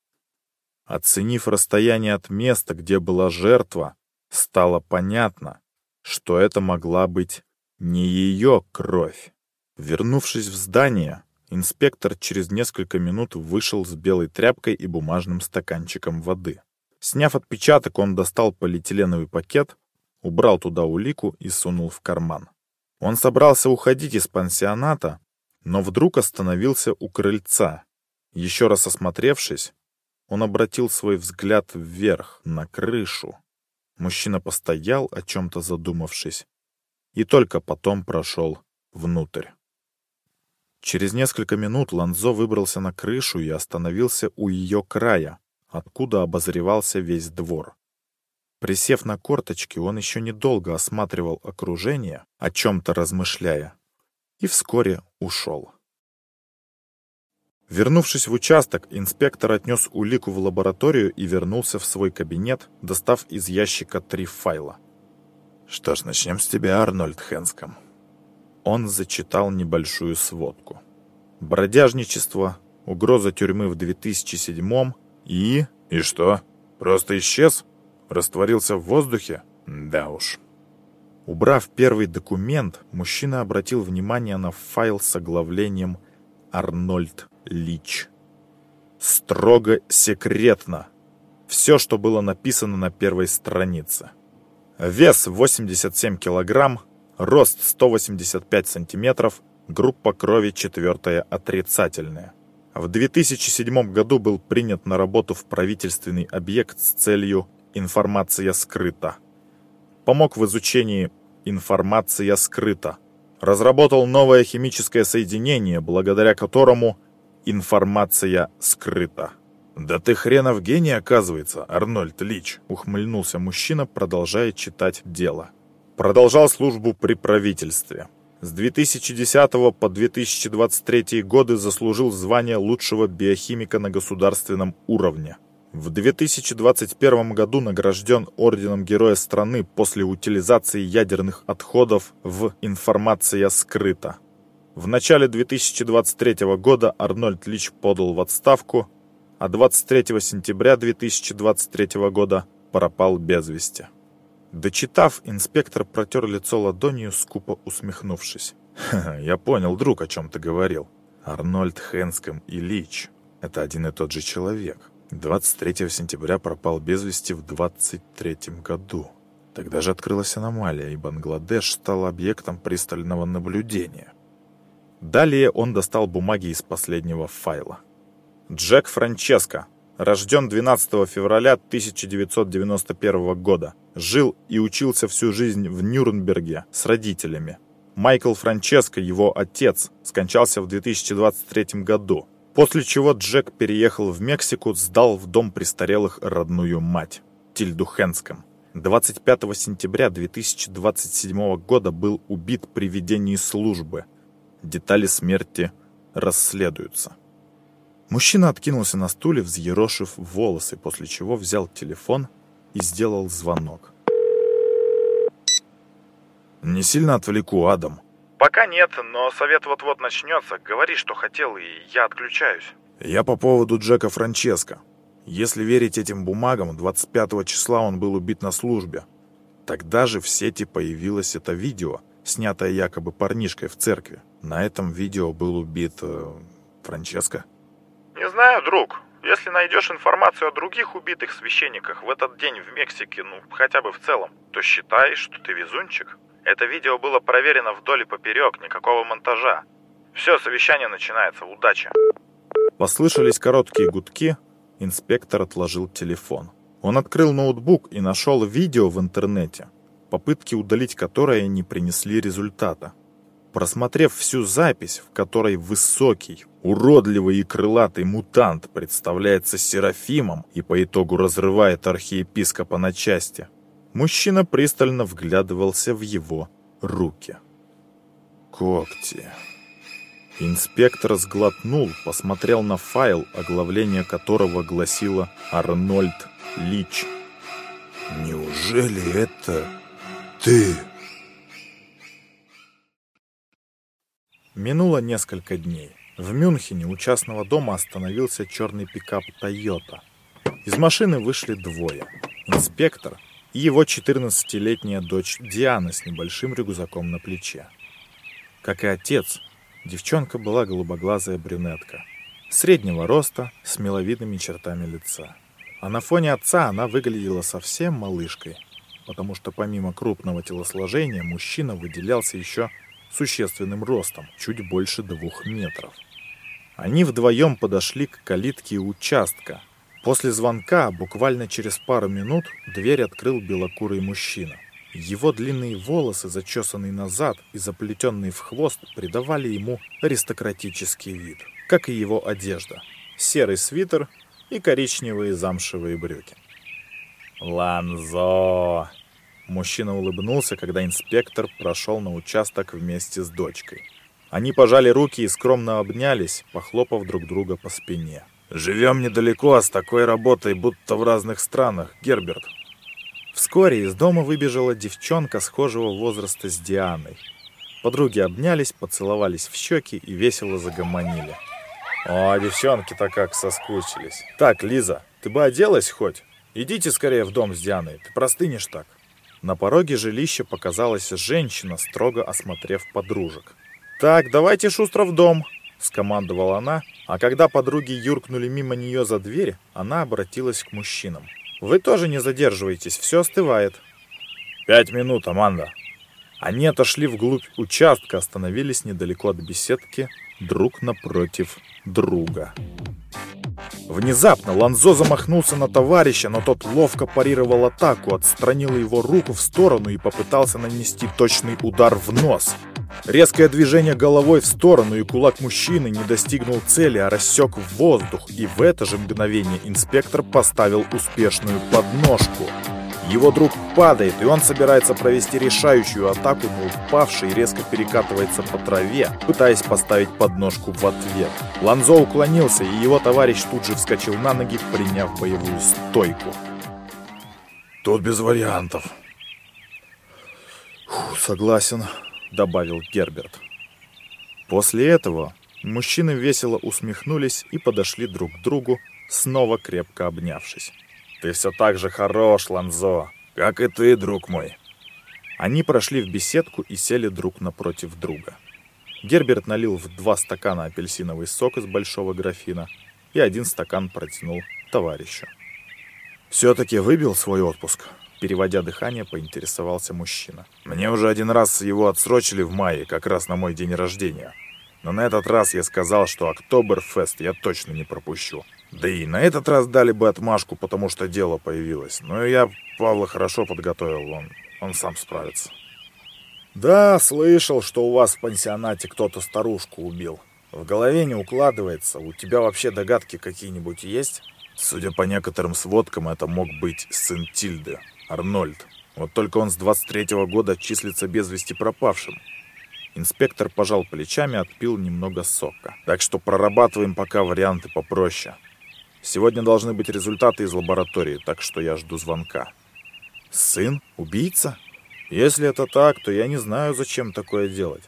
Оценив расстояние от места, где была жертва, стало понятно, что это могла быть не ее кровь. Вернувшись в здание, инспектор через несколько минут вышел с белой тряпкой и бумажным стаканчиком воды. Сняв отпечаток, он достал полиэтиленовый пакет, убрал туда улику и сунул в карман. Он собрался уходить из пансионата, но вдруг остановился у крыльца. Еще раз осмотревшись, он обратил свой взгляд вверх, на крышу. Мужчина постоял, о чем-то задумавшись, и только потом прошел внутрь. Через несколько минут Ланзо выбрался на крышу и остановился у ее края, откуда обозревался весь двор. Присев на корточки, он еще недолго осматривал окружение, о чем-то размышляя, и вскоре ушел. Вернувшись в участок, инспектор отнес улику в лабораторию и вернулся в свой кабинет, достав из ящика три файла. «Что ж, начнем с тебя, Арнольд Хенском», он зачитал небольшую сводку. Бродяжничество, угроза тюрьмы в 2007 и... И что? Просто исчез? Растворился в воздухе? Да уж. Убрав первый документ, мужчина обратил внимание на файл с оглавлением «Арнольд Лич». Строго секретно. Все, что было написано на первой странице. Вес 87 килограмм, рост 185 сантиметров, группа крови четвертая отрицательная. В 2007 году был принят на работу в правительственный объект с целью «Информация скрыта». Помог в изучении «Информация скрыта». Разработал новое химическое соединение, благодаря которому информация скрыта. «Да ты хренов гений, оказывается, Арнольд Лич», — ухмыльнулся мужчина, продолжая читать дело. Продолжал службу при правительстве. С 2010 по 2023 годы заслужил звание лучшего биохимика на государственном уровне. В 2021 году награжден Орденом Героя страны после утилизации ядерных отходов в «Информация скрыта». В начале 2023 года Арнольд Лич подал в отставку, а 23 сентября 2023 года пропал без вести. Дочитав, инспектор протер лицо ладонью, скупо усмехнувшись. «Ха я понял, друг, о чем ты говорил. Арнольд Хенском и Лич — это один и тот же человек. 23 сентября пропал без вести в 23 году. Тогда же открылась аномалия, и Бангладеш стал объектом пристального наблюдения. Далее он достал бумаги из последнего файла. Джек Франческо, Рожден 12 февраля 1991 года. Жил и учился всю жизнь в Нюрнберге с родителями. Майкл Франческо, его отец, скончался в 2023 году. После чего Джек переехал в Мексику, сдал в дом престарелых родную мать, Тильду Хенском. 25 сентября 2027 года был убит при ведении службы. Детали смерти расследуются. Мужчина откинулся на стуле, взъерошив волосы, после чего взял телефон и сделал звонок. «Не сильно отвлеку, Адам?» «Пока нет, но совет вот-вот начнется. Говори, что хотел, и я отключаюсь». «Я по поводу Джека Франческо. Если верить этим бумагам, 25 числа он был убит на службе. Тогда же в сети появилось это видео, снятое якобы парнишкой в церкви. На этом видео был убит э, Франческо». Не знаю, друг. Если найдешь информацию о других убитых священниках в этот день в Мексике, ну, хотя бы в целом, то считай, что ты везунчик. Это видео было проверено вдоль и поперек, никакого монтажа. Все, совещание начинается. Удачи. Послышались короткие гудки. Инспектор отложил телефон. Он открыл ноутбук и нашел видео в интернете, попытки удалить которое не принесли результата. Просмотрев всю запись, в которой высокий, уродливый и крылатый мутант представляется Серафимом и по итогу разрывает архиепископа на части, мужчина пристально вглядывался в его руки. Когти. Инспектор сглотнул, посмотрел на файл, оглавление которого гласило «Арнольд Лич». «Неужели это ты?» Минуло несколько дней. В Мюнхене у частного дома остановился черный пикап «Тойота». Из машины вышли двое. Инспектор и его 14-летняя дочь Диана с небольшим рюкзаком на плече. Как и отец, девчонка была голубоглазая брюнетка. Среднего роста, с миловидными чертами лица. А на фоне отца она выглядела совсем малышкой, потому что помимо крупного телосложения мужчина выделялся еще существенным ростом, чуть больше двух метров. Они вдвоем подошли к калитке участка. После звонка, буквально через пару минут, дверь открыл белокурый мужчина. Его длинные волосы, зачесанные назад и заплетенные в хвост, придавали ему аристократический вид, как и его одежда. Серый свитер и коричневые замшевые брюки. «Ланзо!» Мужчина улыбнулся, когда инспектор прошел на участок вместе с дочкой. Они пожали руки и скромно обнялись, похлопав друг друга по спине. «Живем недалеко, а с такой работой, будто в разных странах, Герберт». Вскоре из дома выбежала девчонка схожего возраста с Дианой. Подруги обнялись, поцеловались в щеки и весело загомонили. «О, девчонки-то как соскучились. Так, Лиза, ты бы оделась хоть?» Идите скорее в дом с Дианой, ты простынешь так. На пороге жилища показалась женщина, строго осмотрев подружек. «Так, давайте шустро в дом!» — скомандовала она, а когда подруги юркнули мимо нее за дверь, она обратилась к мужчинам. «Вы тоже не задерживайтесь, все остывает». «Пять минут, Аманда!» Они отошли вглубь участка, остановились недалеко от беседки, друг напротив друга. Внезапно Ланзо замахнулся на товарища, но тот ловко парировал атаку, отстранил его руку в сторону и попытался нанести точный удар в нос. Резкое движение головой в сторону, и кулак мужчины не достигнул цели, а рассек в воздух, и в это же мгновение инспектор поставил успешную подножку. Его друг падает, и он собирается провести решающую атаку, но упавший резко перекатывается по траве, пытаясь поставить подножку в ответ. Ланзо уклонился, и его товарищ тут же вскочил на ноги, приняв боевую стойку. Тут без вариантов. Фу, согласен, добавил Герберт. После этого мужчины весело усмехнулись и подошли друг к другу, снова крепко обнявшись. «Ты все так же хорош, Ланзо, как и ты, друг мой». Они прошли в беседку и сели друг напротив друга. Герберт налил в два стакана апельсиновый сок из большого графина и один стакан протянул товарищу. «Все-таки выбил свой отпуск?» Переводя дыхание, поинтересовался мужчина. «Мне уже один раз его отсрочили в мае, как раз на мой день рождения. Но на этот раз я сказал, что Октоберфест я точно не пропущу. Да и на этот раз дали бы отмашку, потому что дело появилось. Но я Павла хорошо подготовил, он, он сам справится». «Да, слышал, что у вас в пансионате кто-то старушку убил. В голове не укладывается. У тебя вообще догадки какие-нибудь есть?» Судя по некоторым сводкам, это мог быть сын Тильды, Арнольд. Вот только он с 23-го года числится без вести пропавшим. Инспектор пожал плечами, отпил немного сока. Так что прорабатываем пока варианты попроще. Сегодня должны быть результаты из лаборатории, так что я жду звонка. Сын? Убийца? Если это так, то я не знаю, зачем такое делать.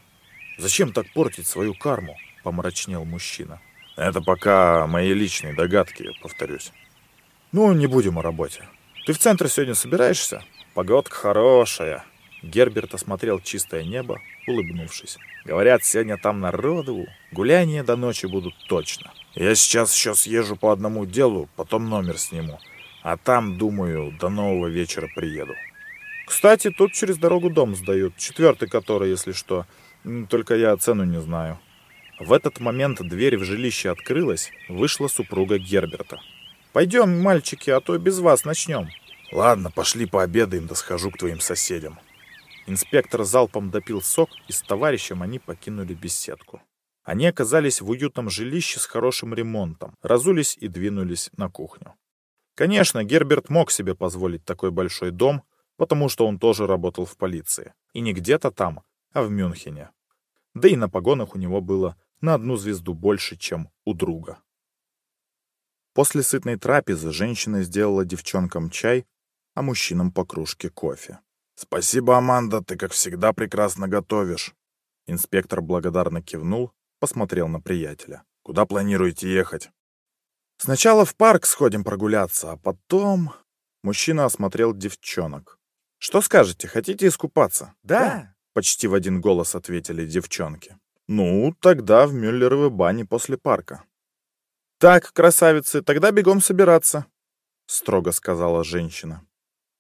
Зачем так портить свою карму? Помрачнел мужчина. Это пока мои личные догадки, повторюсь. Ну, не будем о работе. Ты в центр сегодня собираешься? Погодка хорошая. Герберт осмотрел чистое небо, улыбнувшись. Говорят, сегодня там народу. Гуляния до ночи будут точно. Я сейчас еще съезжу по одному делу, потом номер сниму. А там, думаю, до нового вечера приеду. Кстати, тут через дорогу дом сдают. Четвертый который, если что. Только я цену не знаю. В этот момент дверь в жилище открылась, вышла супруга Герберта. «Пойдем, мальчики, а то без вас начнем». «Ладно, пошли пообедаем, да схожу к твоим соседям». Инспектор залпом допил сок, и с товарищем они покинули беседку. Они оказались в уютном жилище с хорошим ремонтом, разулись и двинулись на кухню. Конечно, Герберт мог себе позволить такой большой дом, потому что он тоже работал в полиции. И не где-то там, а в Мюнхене. Да и на погонах у него было на одну звезду больше, чем у друга. После сытной трапезы женщина сделала девчонкам чай, а мужчинам по кружке кофе. «Спасибо, Аманда, ты, как всегда, прекрасно готовишь». Инспектор благодарно кивнул, посмотрел на приятеля. «Куда планируете ехать?» «Сначала в парк сходим прогуляться, а потом...» Мужчина осмотрел девчонок. «Что скажете, хотите искупаться?» «Да!» — почти в один голос ответили девчонки. Ну, тогда в Мюллеровой бане после парка. Так, красавицы, тогда бегом собираться, строго сказала женщина.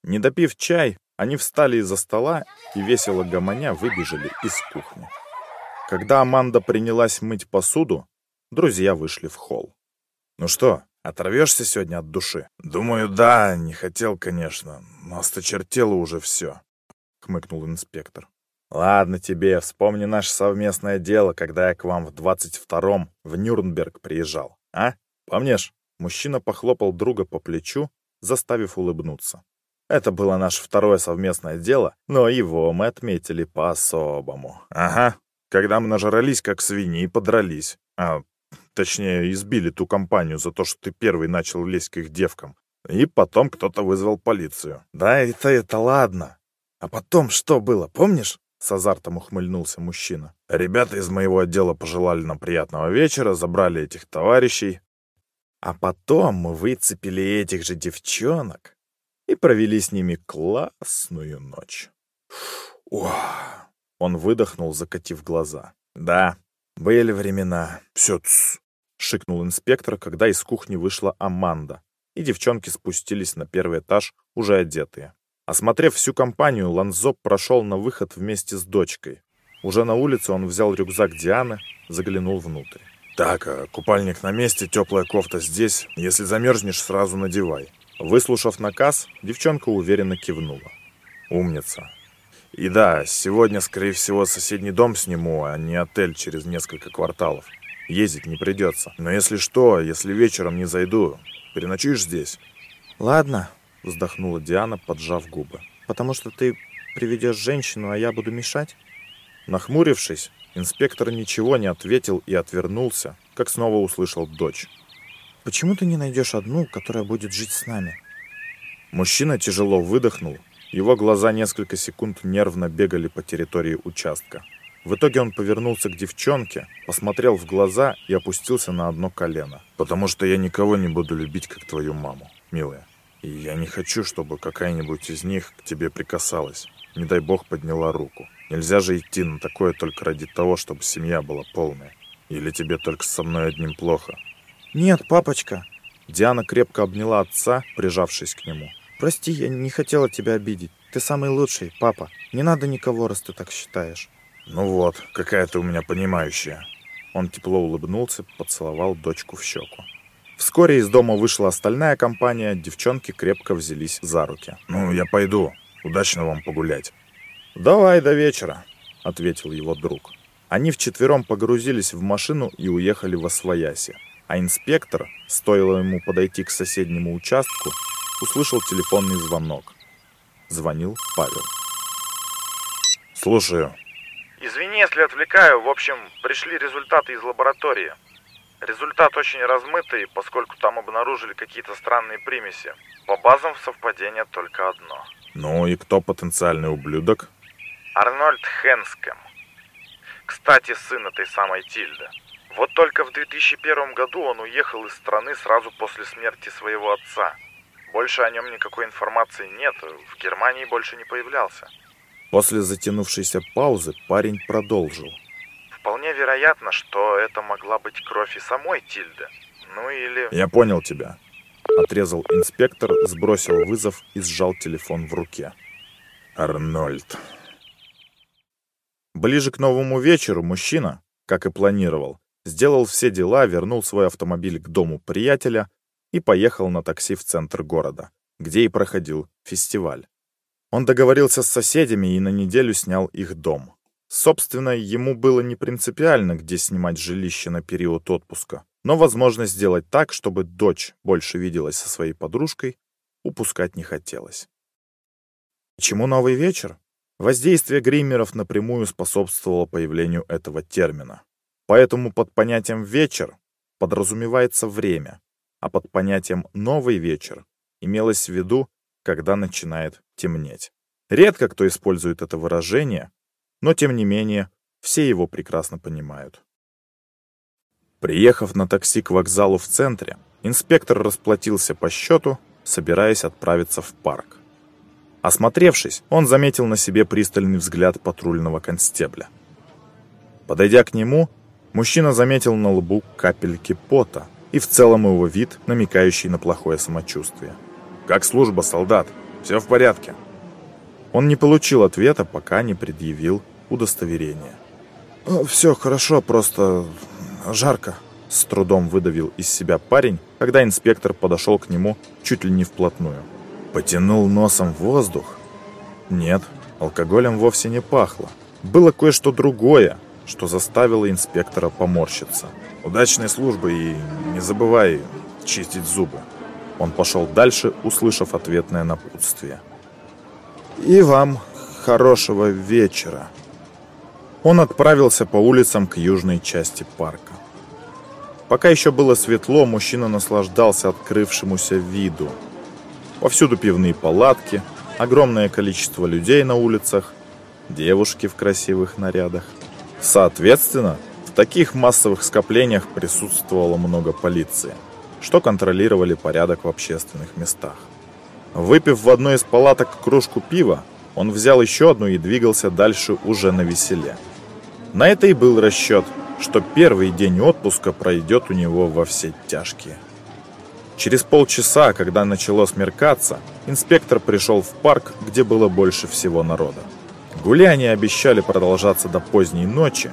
Не допив чай, они встали из-за стола и весело гомоня выбежали из кухни. Когда Аманда принялась мыть посуду, друзья вышли в холл. «Ну что, оторвешься сегодня от души?» «Думаю, да, не хотел, конечно, но осточертело уже все», — хмыкнул инспектор. Ладно тебе, вспомни наше совместное дело, когда я к вам в 22-м в Нюрнберг приезжал, а? Помнишь? Мужчина похлопал друга по плечу, заставив улыбнуться. Это было наше второе совместное дело, но его мы отметили по-особому. Ага, когда мы нажрались, как свиньи, и подрались. А, точнее, избили ту компанию за то, что ты первый начал лезть к их девкам. И потом кто-то вызвал полицию. Да, это это ладно. А потом что было, помнишь? С азартом ухмыльнулся мужчина. Ребята из моего отдела пожелали нам приятного вечера, забрали этих товарищей. А потом мы выцепили этих же девчонок, и провели с ними классную ночь. Ох! Он выдохнул, закатив глаза. Да, были времена. Тс, шикнул инспектор, когда из кухни вышла Аманда, и девчонки спустились на первый этаж, уже одетые. Осмотрев всю компанию, Ланзоп прошел на выход вместе с дочкой. Уже на улице он взял рюкзак Дианы, заглянул внутрь. «Так, а купальник на месте, теплая кофта здесь. Если замерзнешь, сразу надевай». Выслушав наказ, девчонка уверенно кивнула. «Умница. И да, сегодня, скорее всего, соседний дом сниму, а не отель через несколько кварталов. Ездить не придется. Но если что, если вечером не зайду, переночуешь здесь?» «Ладно», — вздохнула Диана, поджав губы. «Потому что ты приведешь женщину, а я буду мешать?» Нахмурившись, инспектор ничего не ответил и отвернулся, как снова услышал дочь. «Почему ты не найдешь одну, которая будет жить с нами?» Мужчина тяжело выдохнул. Его глаза несколько секунд нервно бегали по территории участка. В итоге он повернулся к девчонке, посмотрел в глаза и опустился на одно колено. «Потому что я никого не буду любить, как твою маму, милая. И я не хочу, чтобы какая-нибудь из них к тебе прикасалась. Не дай бог подняла руку. Нельзя же идти на такое только ради того, чтобы семья была полная. Или тебе только со мной одним плохо?» «Нет, папочка!» Диана крепко обняла отца, прижавшись к нему. «Прости, я не хотела тебя обидеть. Ты самый лучший, папа. Не надо никого, раз ты так считаешь». «Ну вот, какая ты у меня понимающая». Он тепло улыбнулся, поцеловал дочку в щеку. Вскоре из дома вышла остальная компания, девчонки крепко взялись за руки. «Ну, я пойду. Удачно вам погулять». «Давай до вечера», — ответил его друг. Они вчетвером погрузились в машину и уехали во Освояси. А инспектор, стоило ему подойти к соседнему участку, услышал телефонный звонок. Звонил Павел. «Слушаю», Извини, если отвлекаю. В общем, пришли результаты из лаборатории. Результат очень размытый, поскольку там обнаружили какие-то странные примеси. По базам совпадение только одно. Ну и кто потенциальный ублюдок? Арнольд Хенскем. Кстати, сын этой самой Тильды. Вот только в 2001 году он уехал из страны сразу после смерти своего отца. Больше о нем никакой информации нет, в Германии больше не появлялся. После затянувшейся паузы парень продолжил. Вполне вероятно, что это могла быть кровь и самой Тильды. Ну или... Я понял тебя. Отрезал инспектор, сбросил вызов и сжал телефон в руке. Арнольд. Ближе к новому вечеру мужчина, как и планировал, сделал все дела, вернул свой автомобиль к дому приятеля и поехал на такси в центр города, где и проходил фестиваль. Он договорился с соседями и на неделю снял их дом. Собственно, ему было не принципиально, где снимать жилище на период отпуска, но возможность сделать так, чтобы дочь больше виделась со своей подружкой, упускать не хотелось. Почему новый вечер? Воздействие гриммеров напрямую способствовало появлению этого термина. Поэтому под понятием «вечер» подразумевается время, а под понятием «новый вечер» имелось в виду когда начинает темнеть. Редко кто использует это выражение, но тем не менее все его прекрасно понимают. Приехав на такси к вокзалу в центре, инспектор расплатился по счету, собираясь отправиться в парк. Осмотревшись, он заметил на себе пристальный взгляд патрульного констебля. Подойдя к нему, мужчина заметил на лбу капельки пота и в целом его вид, намекающий на плохое самочувствие. «Как служба, солдат? Все в порядке?» Он не получил ответа, пока не предъявил удостоверение. «Э, «Все хорошо, просто жарко», — с трудом выдавил из себя парень, когда инспектор подошел к нему чуть ли не вплотную. Потянул носом воздух. Нет, алкоголем вовсе не пахло. Было кое-что другое, что заставило инспектора поморщиться. «Удачной службы и не забывай чистить зубы», он пошел дальше, услышав ответное напутствие. «И вам хорошего вечера». Он отправился по улицам к южной части парка. Пока еще было светло, мужчина наслаждался открывшемуся виду. Повсюду пивные палатки, огромное количество людей на улицах, девушки в красивых нарядах. Соответственно, в таких массовых скоплениях присутствовало много полиции – что контролировали порядок в общественных местах. Выпив в одной из палаток кружку пива, он взял еще одну и двигался дальше уже на веселе. На это и был расчет, что первый день отпуска пройдет у него во все тяжкие. Через полчаса, когда начало смеркаться, инспектор пришел в парк, где было больше всего народа. Гуляния обещали продолжаться до поздней ночи,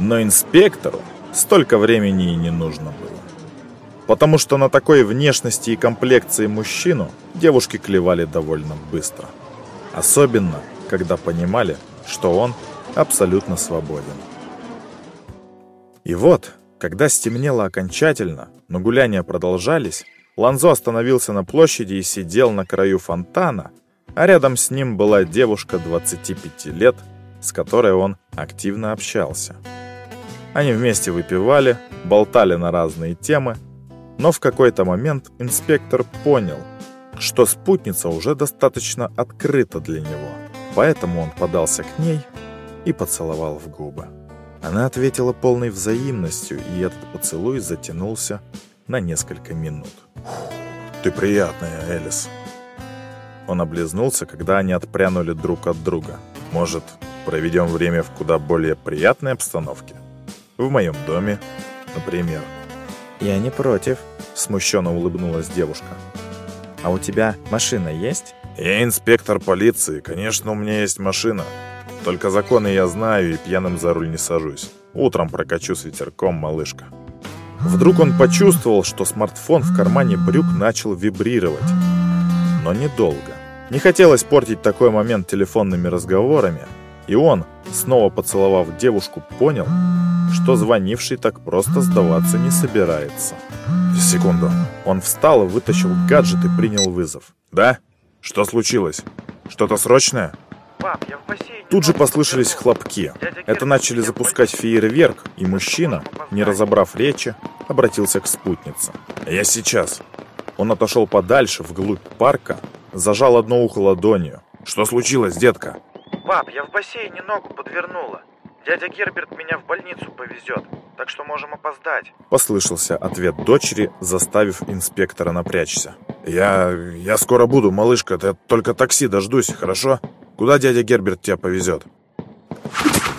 но инспектору столько времени и не нужно было. Потому что на такой внешности и комплекции мужчину девушки клевали довольно быстро. Особенно, когда понимали, что он абсолютно свободен. И вот, когда стемнело окончательно, но гуляния продолжались, Ланзо остановился на площади и сидел на краю фонтана, а рядом с ним была девушка 25 лет, с которой он активно общался. Они вместе выпивали, болтали на разные темы, но в какой-то момент инспектор понял, что спутница уже достаточно открыта для него, поэтому он подался к ней и поцеловал в губы. Она ответила полной взаимностью, и этот поцелуй затянулся на несколько минут. «Ты приятная, Элис». Он облизнулся, когда они отпрянули друг от друга. «Может, проведем время в куда более приятной обстановке? В моем доме, например». «Я не против», — смущенно улыбнулась девушка. «А у тебя машина есть?» «Я инспектор полиции. Конечно, у меня есть машина. Только законы я знаю и пьяным за руль не сажусь. Утром прокачу с ветерком, малышка. Вдруг он почувствовал, что смартфон в кармане брюк начал вибрировать. Но недолго. Не хотелось портить такой момент телефонными разговорами, и он, снова поцеловав девушку, понял, что звонивший так просто сдаваться не собирается. Секунду. Он встал и вытащил гаджет и принял вызов. «Да? Что случилось? Что-то срочное?» Пап, я в бассейне. Тут же послышались хлопки. Это начали запускать фейерверк, и мужчина, не разобрав речи, обратился к спутнице. «Я сейчас». Он отошел подальше, вглубь парка, зажал одно ухо ладонью. «Что случилось, детка?» Пап, я в бассейне ногу подвернула. Дядя Герберт меня в больницу повезет, так что можем опоздать. Послышался ответ дочери, заставив инспектора напрячься. «Я... я скоро буду, малышка, ты только такси дождусь, хорошо?» Куда дядя Герберт тебя повезет?»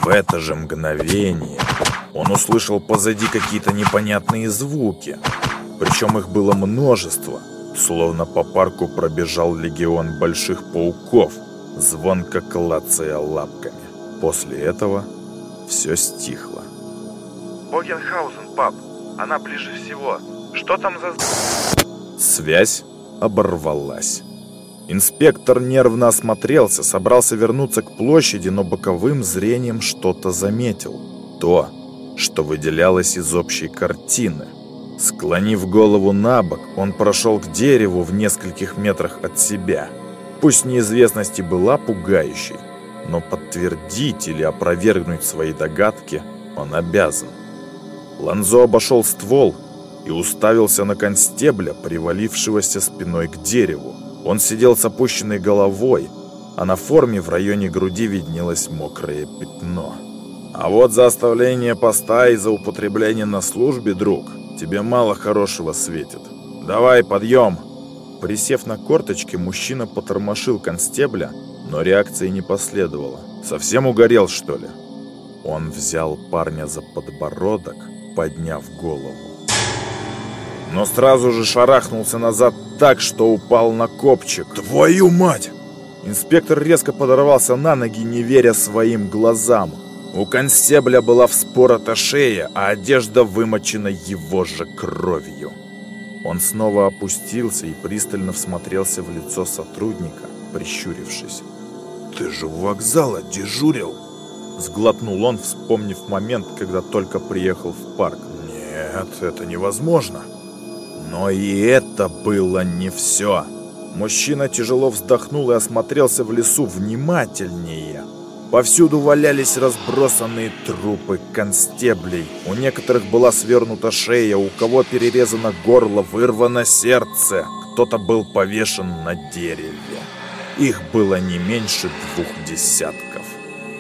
В это же мгновение он услышал позади какие-то непонятные звуки. Причем их было множество, словно по парку пробежал легион больших пауков, звонко клацая лапками. После этого все стихло. Богенхаузен, пап, она ближе всего. Что там за... Связь оборвалась. Инспектор нервно осмотрелся, собрался вернуться к площади, но боковым зрением что-то заметил. То, что выделялось из общей картины. Склонив голову на бок, он прошел к дереву в нескольких метрах от себя. Пусть неизвестность и была пугающей, но подтвердить или опровергнуть свои догадки он обязан. Ланзо обошел ствол и уставился на констебля, привалившегося спиной к дереву. Он сидел с опущенной головой, а на форме в районе груди виднелось мокрое пятно. А вот за оставление поста и за употребление на службе, друг, тебе мало хорошего светит. Давай, подъем!» Присев на корточки, мужчина потормошил констебля, но реакции не последовало. Совсем угорел, что ли? Он взял парня за подбородок, подняв голову но сразу же шарахнулся назад так, что упал на копчик. «Твою мать!» Инспектор резко подорвался на ноги, не веря своим глазам. У констебля была вспорота шея, а одежда вымочена его же кровью. Он снова опустился и пристально всмотрелся в лицо сотрудника, прищурившись. «Ты же у вокзала дежурил!» Сглотнул он, вспомнив момент, когда только приехал в парк. «Нет, это невозможно!» Но и это было не все. Мужчина тяжело вздохнул и осмотрелся в лесу внимательнее. Повсюду валялись разбросанные трупы констеблей. У некоторых была свернута шея, у кого перерезано горло, вырвано сердце. Кто-то был повешен на дереве. Их было не меньше двух десятков.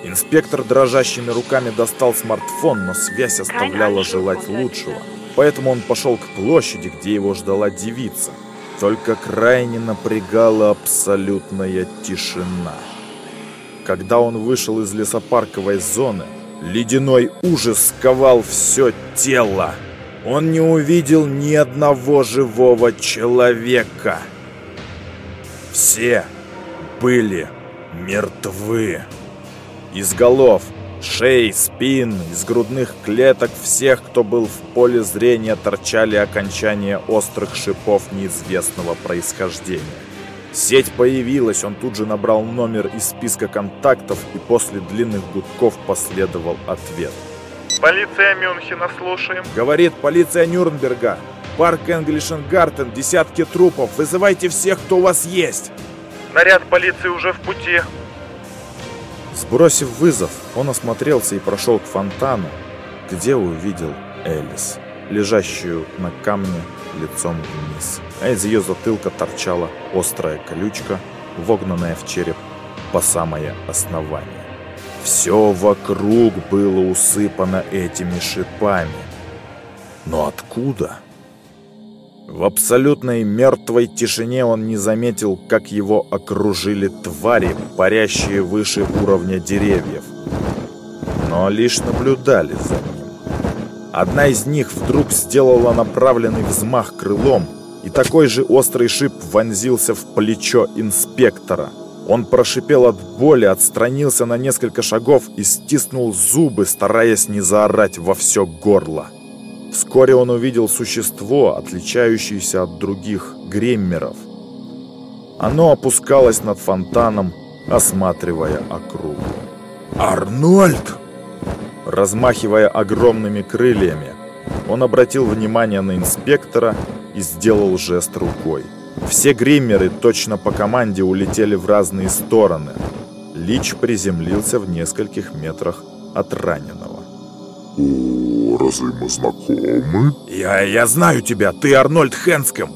Инспектор дрожащими руками достал смартфон, но связь оставляла желать лучшего. Поэтому он пошел к площади, где его ждала девица. Только крайне напрягала абсолютная тишина. Когда он вышел из лесопарковой зоны, ледяной ужас сковал все тело. Он не увидел ни одного живого человека. Все были мертвы. Из голов, шеи, спин, из грудных клеток всех, кто был в поле зрения, торчали окончания острых шипов неизвестного происхождения. Сеть появилась, он тут же набрал номер из списка контактов и после длинных гудков последовал ответ. Полиция Мюнхена, слушаем. Говорит полиция Нюрнберга. Парк Энглишенгартен, десятки трупов. Вызывайте всех, кто у вас есть. Наряд полиции уже в пути. Сбросив вызов, он осмотрелся и прошел к фонтану, где увидел Элис, лежащую на камне лицом вниз. А из ее затылка торчала острая колючка, вогнанная в череп по самое основание. Все вокруг было усыпано этими шипами. Но откуда? В абсолютной мертвой тишине он не заметил, как его окружили твари, парящие выше уровня деревьев. Но лишь наблюдали за ним. Одна из них вдруг сделала направленный взмах крылом, и такой же острый шип вонзился в плечо инспектора. Он прошипел от боли, отстранился на несколько шагов и стиснул зубы, стараясь не заорать во все горло. Вскоре он увидел существо, отличающееся от других греммеров. Оно опускалось над фонтаном, осматривая округу. «Арнольд!» Размахивая огромными крыльями, он обратил внимание на инспектора и сделал жест рукой. Все гриммеры точно по команде улетели в разные стороны. Лич приземлился в нескольких метрах от раненого. О, разве мы знакомы? Я, я знаю тебя, ты Арнольд Хенском.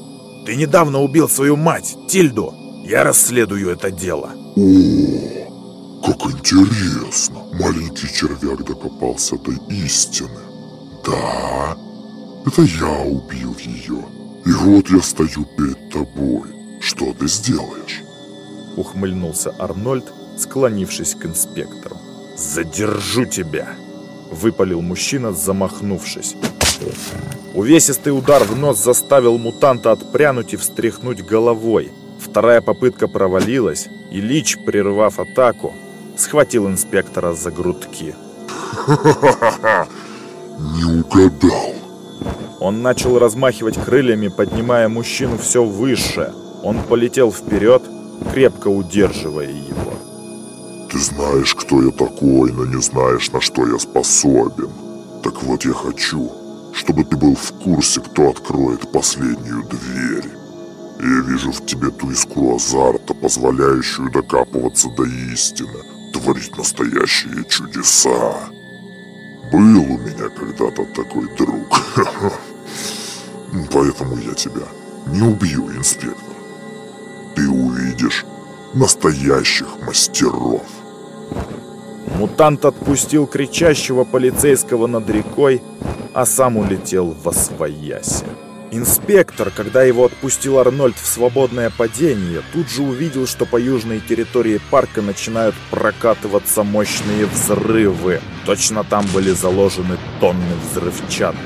Ты недавно убил свою мать, Тильду. Я расследую это дело. О, как интересно. Маленький червяк докопался до истины. Да, это я убил ее. И вот я стою перед тобой. Что ты сделаешь? Ухмыльнулся Арнольд, склонившись к инспектору. «Задержу тебя!» Выпалил мужчина, замахнувшись. Увесистый удар в нос заставил мутанта отпрянуть и встряхнуть головой. Вторая попытка провалилась, и Лич, прервав атаку, схватил инспектора за грудки. Не угадал. Он начал размахивать крыльями, поднимая мужчину все выше. Он полетел вперед, крепко удерживая его. Ты знаешь, кто я такой, но не знаешь, на что я способен. Так вот я хочу, чтобы ты был в курсе, кто откроет последнюю дверь. Я вижу в тебе ту искру азарта, позволяющую докапываться до истины, творить настоящие чудеса. Был у меня когда-то такой друг. Поэтому я тебя не убью, инспектор. Ты увидишь настоящих мастеров. Мутант отпустил кричащего полицейского над рекой, а сам улетел во свояси. Инспектор, когда его отпустил Арнольд в свободное падение, тут же увидел, что по южной территории парка начинают прокатываться мощные взрывы. Точно там были заложены тонны взрывчатки.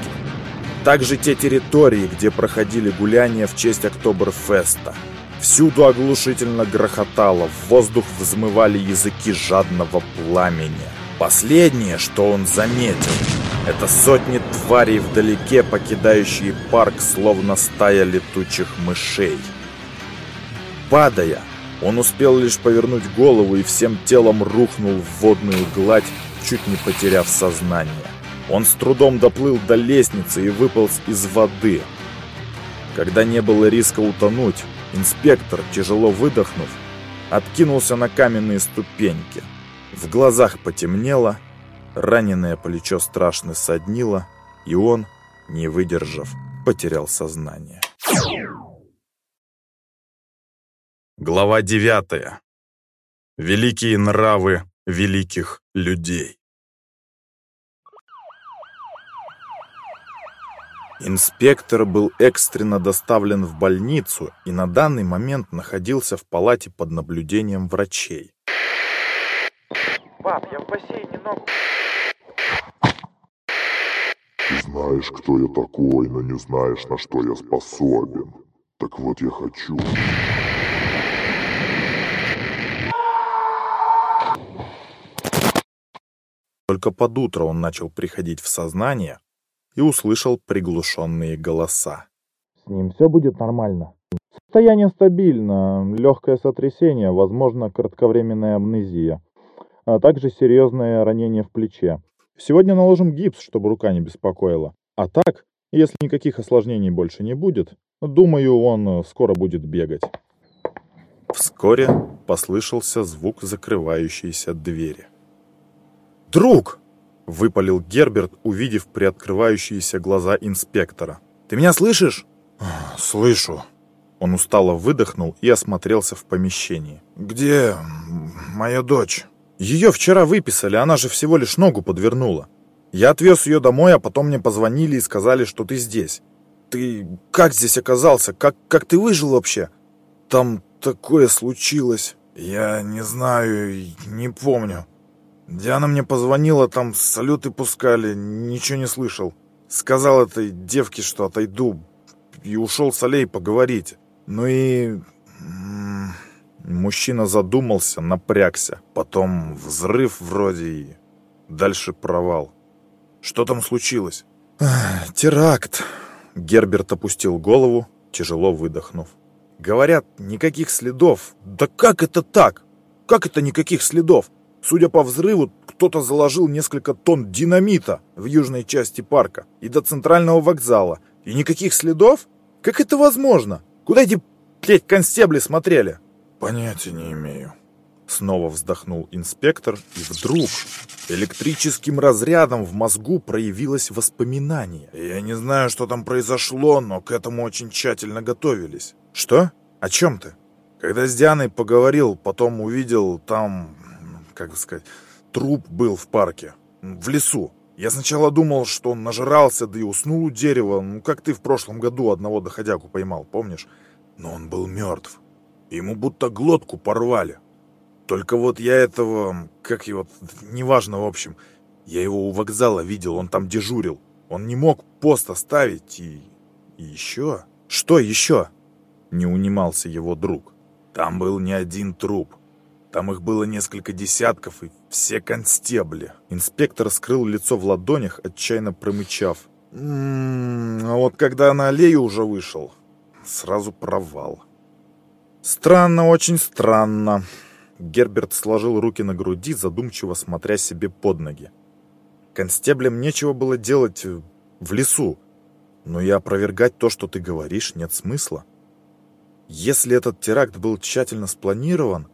Также те территории, где проходили гуляния в честь Октоберфеста. Всюду оглушительно грохотало, в воздух взмывали языки жадного пламени. Последнее, что он заметил, это сотни тварей вдалеке, покидающие парк, словно стая летучих мышей. Падая, он успел лишь повернуть голову и всем телом рухнул в водную гладь, чуть не потеряв сознание. Он с трудом доплыл до лестницы и выполз из воды. Когда не было риска утонуть, инспектор, тяжело выдохнув, откинулся на каменные ступеньки. В глазах потемнело, раненое плечо страшно соднило, и он, не выдержав, потерял сознание. Глава девятая. Великие нравы великих людей. Инспектор был экстренно доставлен в больницу и на данный момент находился в палате под наблюдением врачей. Пап, я в бассейне ногу... Ты знаешь, кто я такой, но не знаешь, на что я способен. Так вот я хочу. Только под утро он начал приходить в сознание и услышал приглушенные голоса. С ним все будет нормально. Состояние стабильно, легкое сотрясение, возможно, кратковременная амнезия, а также серьезное ранение в плече. Сегодня наложим гипс, чтобы рука не беспокоила. А так, если никаких осложнений больше не будет, думаю, он скоро будет бегать. Вскоре послышался звук закрывающейся двери. «Друг!» — выпалил Герберт, увидев приоткрывающиеся глаза инспектора. «Ты меня слышишь?» «Слышу». Он устало выдохнул и осмотрелся в помещении. «Где моя дочь?» «Ее вчера выписали, она же всего лишь ногу подвернула. Я отвез ее домой, а потом мне позвонили и сказали, что ты здесь. Ты как здесь оказался? Как, как ты выжил вообще? Там такое случилось. Я не знаю, не помню. Диана мне позвонила, там салюты пускали, ничего не слышал. Сказал этой девке, что отойду, и ушел с аллеи поговорить. Ну и... Мужчина задумался, напрягся. Потом взрыв вроде и... Дальше провал. Что там случилось? Теракт. Герберт опустил голову, тяжело выдохнув. Говорят, никаких следов. Да как это так? Как это никаких следов? Судя по взрыву, кто-то заложил несколько тонн динамита в южной части парка и до центрального вокзала. И никаких следов? Как это возможно? Куда эти, блядь, констебли смотрели? Понятия не имею. Снова вздохнул инспектор, и вдруг электрическим разрядом в мозгу проявилось воспоминание. Я не знаю, что там произошло, но к этому очень тщательно готовились. Что? О чем ты? Когда с Дианой поговорил, потом увидел там как сказать, труп был в парке, в лесу. Я сначала думал, что он нажрался, да и уснул у дерева, ну как ты в прошлом году одного доходяку поймал, помнишь? Но он был мертв. Ему будто глотку порвали. Только вот я этого, как его, неважно в общем, я его у вокзала видел, он там дежурил. Он не мог пост оставить и... и еще... Что еще? Не унимался его друг. Там был не один труп. Там их было несколько десятков, и все констебли. Инспектор скрыл лицо в ладонях, отчаянно промычав. «М -м, а вот когда на аллею уже вышел, сразу провал. Странно, очень странно. Герберт сложил руки на груди, задумчиво смотря себе под ноги. Констеблям нечего было делать в лесу, но и опровергать то, что ты говоришь, нет смысла. Если этот теракт был тщательно спланирован,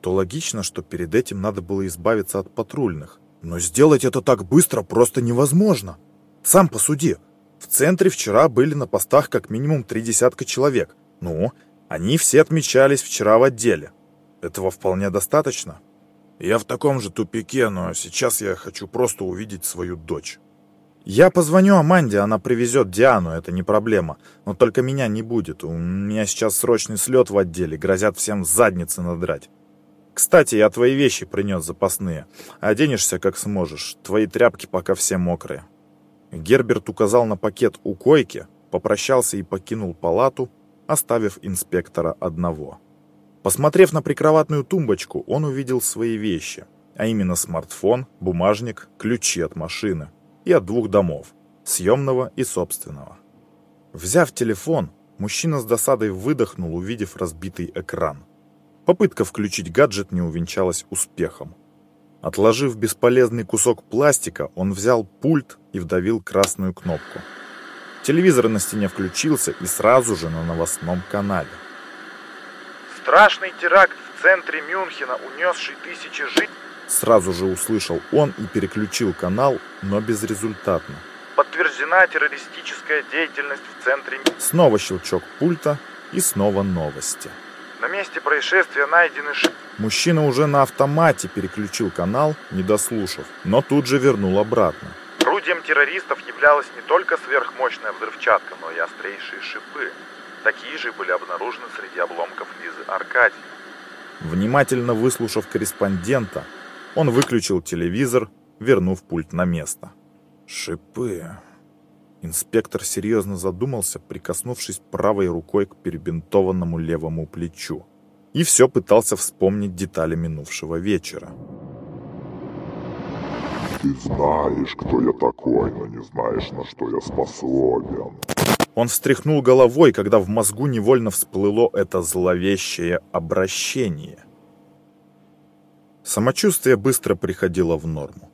то логично, что перед этим надо было избавиться от патрульных. Но сделать это так быстро просто невозможно. Сам посуди. В центре вчера были на постах как минимум три десятка человек. Ну, они все отмечались вчера в отделе. Этого вполне достаточно. Я в таком же тупике, но сейчас я хочу просто увидеть свою дочь. Я позвоню Аманде, она привезет Диану, это не проблема. Но только меня не будет. У меня сейчас срочный слет в отделе, грозят всем задницы надрать. Кстати, я твои вещи принес запасные. Оденешься как сможешь. Твои тряпки пока все мокрые. Герберт указал на пакет у койки, попрощался и покинул палату, оставив инспектора одного. Посмотрев на прикроватную тумбочку, он увидел свои вещи, а именно смартфон, бумажник, ключи от машины и от двух домов, съемного и собственного. Взяв телефон, мужчина с досадой выдохнул, увидев разбитый экран. Попытка включить гаджет не увенчалась успехом. Отложив бесполезный кусок пластика, он взял пульт и вдавил красную кнопку. Телевизор на стене включился и сразу же на новостном канале. Страшный теракт в центре Мюнхена, унесший тысячи жителей. Сразу же услышал он и переключил канал, но безрезультатно. Подтверждена террористическая деятельность в центре... Снова щелчок пульта и снова новости. На месте происшествия найдены... Ш... Мужчина уже на автомате переключил канал, не дослушав, но тут же вернул обратно. Орудием террористов являлась не только сверхмощная взрывчатка, но и острейшие шипы. Такие же были обнаружены среди обломков Лизы Аркадий. Внимательно выслушав корреспондента, он выключил телевизор, вернув пульт на место. Шипы. Инспектор серьезно задумался, прикоснувшись правой рукой к перебинтованному левому плечу. И все пытался вспомнить детали минувшего вечера. Ты знаешь, кто я такой, но не знаешь, на что я способен. Он встряхнул головой, когда в мозгу невольно всплыло это зловещее обращение. Самочувствие быстро приходило в норму.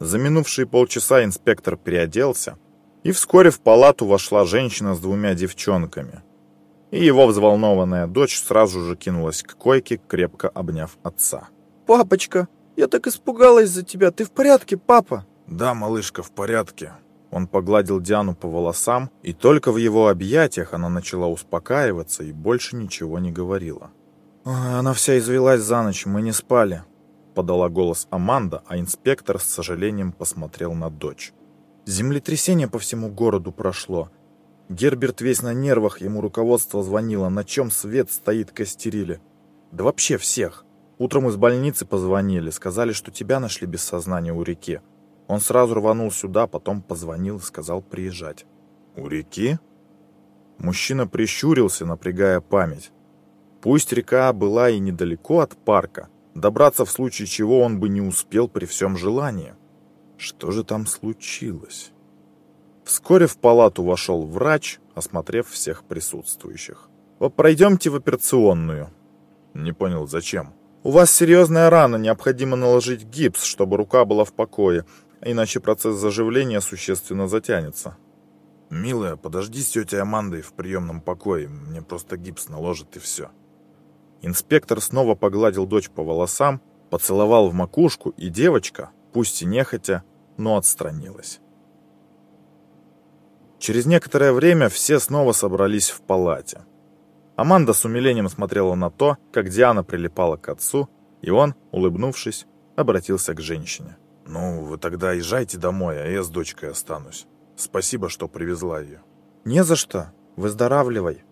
За минувшие полчаса инспектор переоделся, и вскоре в палату вошла женщина с двумя девчонками. И его взволнованная дочь сразу же кинулась к койке, крепко обняв отца. «Папочка, я так испугалась за тебя. Ты в порядке, папа?» «Да, малышка, в порядке». Он погладил Диану по волосам, и только в его объятиях она начала успокаиваться и больше ничего не говорила. «Она вся извелась за ночь, мы не спали», — подала голос Аманда, а инспектор с сожалением посмотрел на дочь. «Землетрясение по всему городу прошло. Герберт весь на нервах, ему руководство звонило, на чем свет стоит костерили. Да вообще всех. Утром из больницы позвонили, сказали, что тебя нашли без сознания у реки. Он сразу рванул сюда, потом позвонил и сказал приезжать. «У реки?» Мужчина прищурился, напрягая память. Пусть река была и недалеко от парка, добраться в случае чего он бы не успел при всем желании. Что же там случилось? Вскоре в палату вошел врач, осмотрев всех присутствующих. «Пройдемте в операционную». Не понял, зачем. У вас серьезная рана, необходимо наложить гипс, чтобы рука была в покое, иначе процесс заживления существенно затянется. Милая, подожди с тетей Амандой в приемном покое, мне просто гипс наложат и все. Инспектор снова погладил дочь по волосам, поцеловал в макушку, и девочка, пусть и нехотя, но отстранилась. Через некоторое время все снова собрались в палате. Аманда с умилением смотрела на то, как Диана прилипала к отцу, и он, улыбнувшись, обратился к женщине. «Ну, вы тогда езжайте домой, а я с дочкой останусь. Спасибо, что привезла ее». «Не за что. Выздоравливай».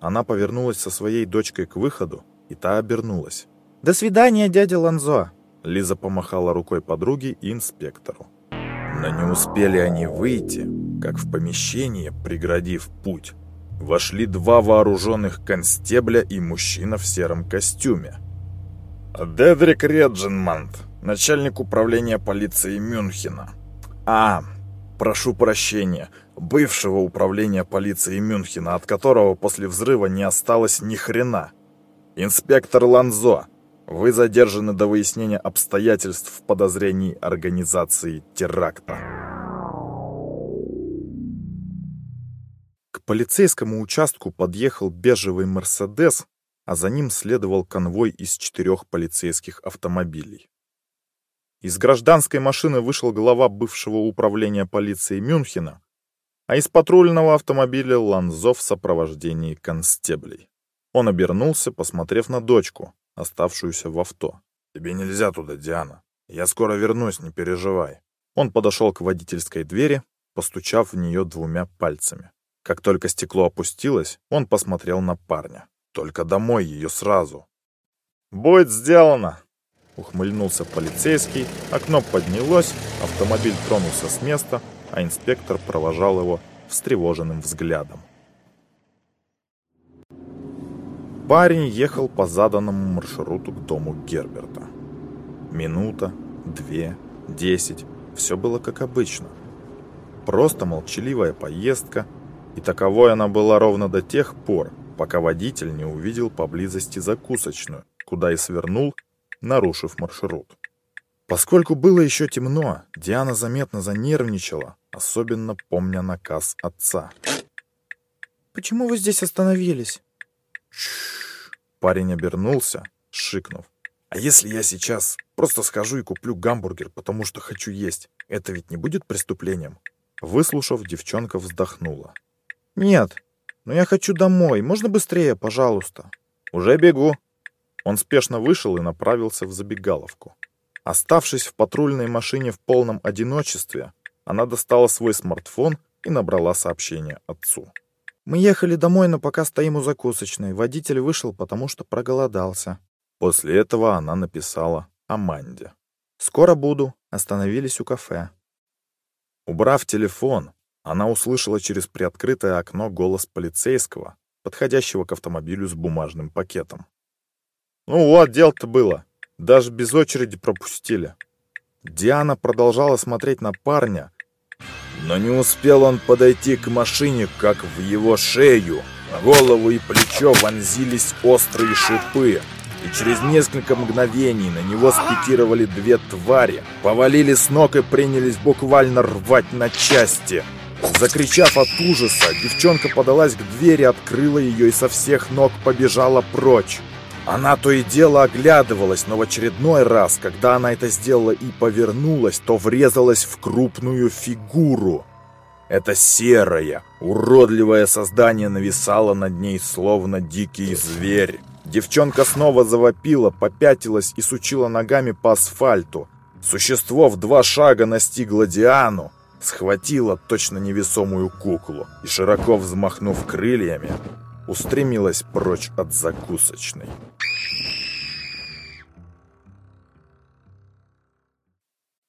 Она повернулась со своей дочкой к выходу, и та обернулась. «До свидания, дядя Ланзо!» Лиза помахала рукой подруге и инспектору. Но не успели они выйти, как в помещение, преградив путь, вошли два вооруженных констебля и мужчина в сером костюме. «Дедрик Реджинмант, начальник управления полиции Мюнхена». «А, прошу прощения, бывшего управления полиции Мюнхена, от которого после взрыва не осталось ни хрена. Инспектор Ланзо, вы задержаны до выяснения обстоятельств в подозрении организации теракта». К полицейскому участку подъехал бежевый «Мерседес», а за ним следовал конвой из четырех полицейских автомобилей. Из гражданской машины вышел глава бывшего управления полиции Мюнхена, а из патрульного автомобиля Ланзо в сопровождении констеблей. Он обернулся, посмотрев на дочку, оставшуюся в авто. «Тебе нельзя туда, Диана. Я скоро вернусь, не переживай». Он подошел к водительской двери, постучав в нее двумя пальцами. Как только стекло опустилось, он посмотрел на парня. «Только домой ее сразу!» «Будет сделано!» Ухмыльнулся полицейский, окно поднялось, автомобиль тронулся с места, а инспектор провожал его встревоженным взглядом. Парень ехал по заданному маршруту к дому Герберта. Минута, две, десять, все было как обычно. Просто молчаливая поездка – и таковой она была ровно до тех пор, пока водитель не увидел поблизости закусочную, куда и свернул, нарушив маршрут. Поскольку было еще темно, Диана заметно занервничала, особенно помня наказ отца. «Почему вы здесь остановились?» Парень обернулся, шикнув. «А если я сейчас просто скажу и куплю гамбургер, потому что хочу есть, это ведь не будет преступлением?» Выслушав, девчонка вздохнула. «Нет, но я хочу домой. Можно быстрее, пожалуйста?» «Уже бегу». Он спешно вышел и направился в забегаловку. Оставшись в патрульной машине в полном одиночестве, Она достала свой смартфон и набрала сообщение отцу. «Мы ехали домой, но пока стоим у закусочной. Водитель вышел, потому что проголодался». После этого она написала Аманде. «Скоро буду». Остановились у кафе. Убрав телефон, она услышала через приоткрытое окно голос полицейского, подходящего к автомобилю с бумажным пакетом. «Ну вот, дело-то было. Даже без очереди пропустили». Диана продолжала смотреть на парня, но не успел он подойти к машине, как в его шею, голову и плечо вонзились острые шипы, и через несколько мгновений на него спикировали две твари, повалили с ног и принялись буквально рвать на части. Закричав от ужаса, девчонка подалась к двери, открыла ее и со всех ног побежала прочь. Она то и дело оглядывалась, но в очередной раз, когда она это сделала и повернулась, то врезалась в крупную фигуру. Это серое, уродливое создание нависало над ней, словно дикий зверь. Девчонка снова завопила, попятилась и сучила ногами по асфальту. Существо в два шага настигло Диану, схватило точно невесомую куклу и, широко взмахнув крыльями, устремилась прочь от закусочной.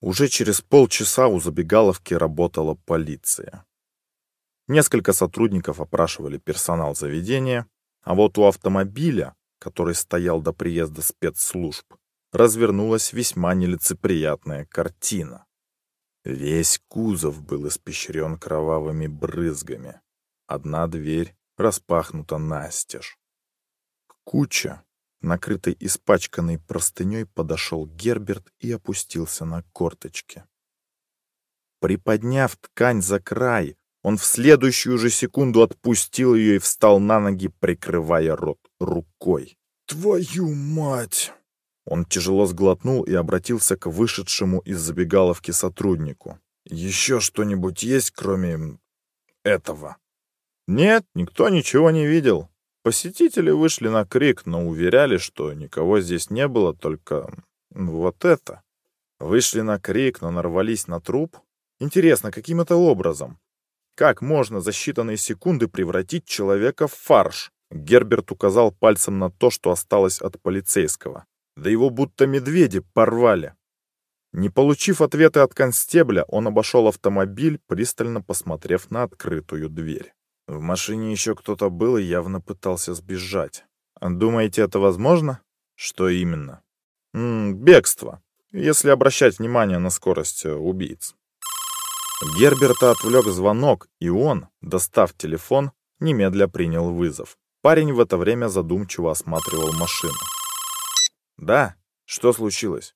Уже через полчаса у забегаловки работала полиция. Несколько сотрудников опрашивали персонал заведения, а вот у автомобиля, который стоял до приезда спецслужб, развернулась весьма нелицеприятная картина. Весь кузов был испещрен кровавыми брызгами. Одна дверь распахнута настежь. К куче, накрытой испачканной простыней, подошел Герберт и опустился на корточки. Приподняв ткань за край, он в следующую же секунду отпустил ее и встал на ноги, прикрывая рот рукой. «Твою мать!» Он тяжело сглотнул и обратился к вышедшему из забегаловки сотруднику. «Еще что-нибудь есть, кроме этого?» Нет, никто ничего не видел. Посетители вышли на крик, но уверяли, что никого здесь не было, только вот это. Вышли на крик, но нарвались на труп. Интересно, каким это образом? Как можно за считанные секунды превратить человека в фарш? Герберт указал пальцем на то, что осталось от полицейского. Да его будто медведи порвали. Не получив ответа от констебля, он обошел автомобиль, пристально посмотрев на открытую дверь. В машине еще кто-то был и явно пытался сбежать. Думаете, это возможно? Что именно? М -м, бегство, если обращать внимание на скорость э, убийц. Герберта отвлек звонок, и он, достав телефон, немедля принял вызов. Парень в это время задумчиво осматривал машину. «Да? Что случилось?»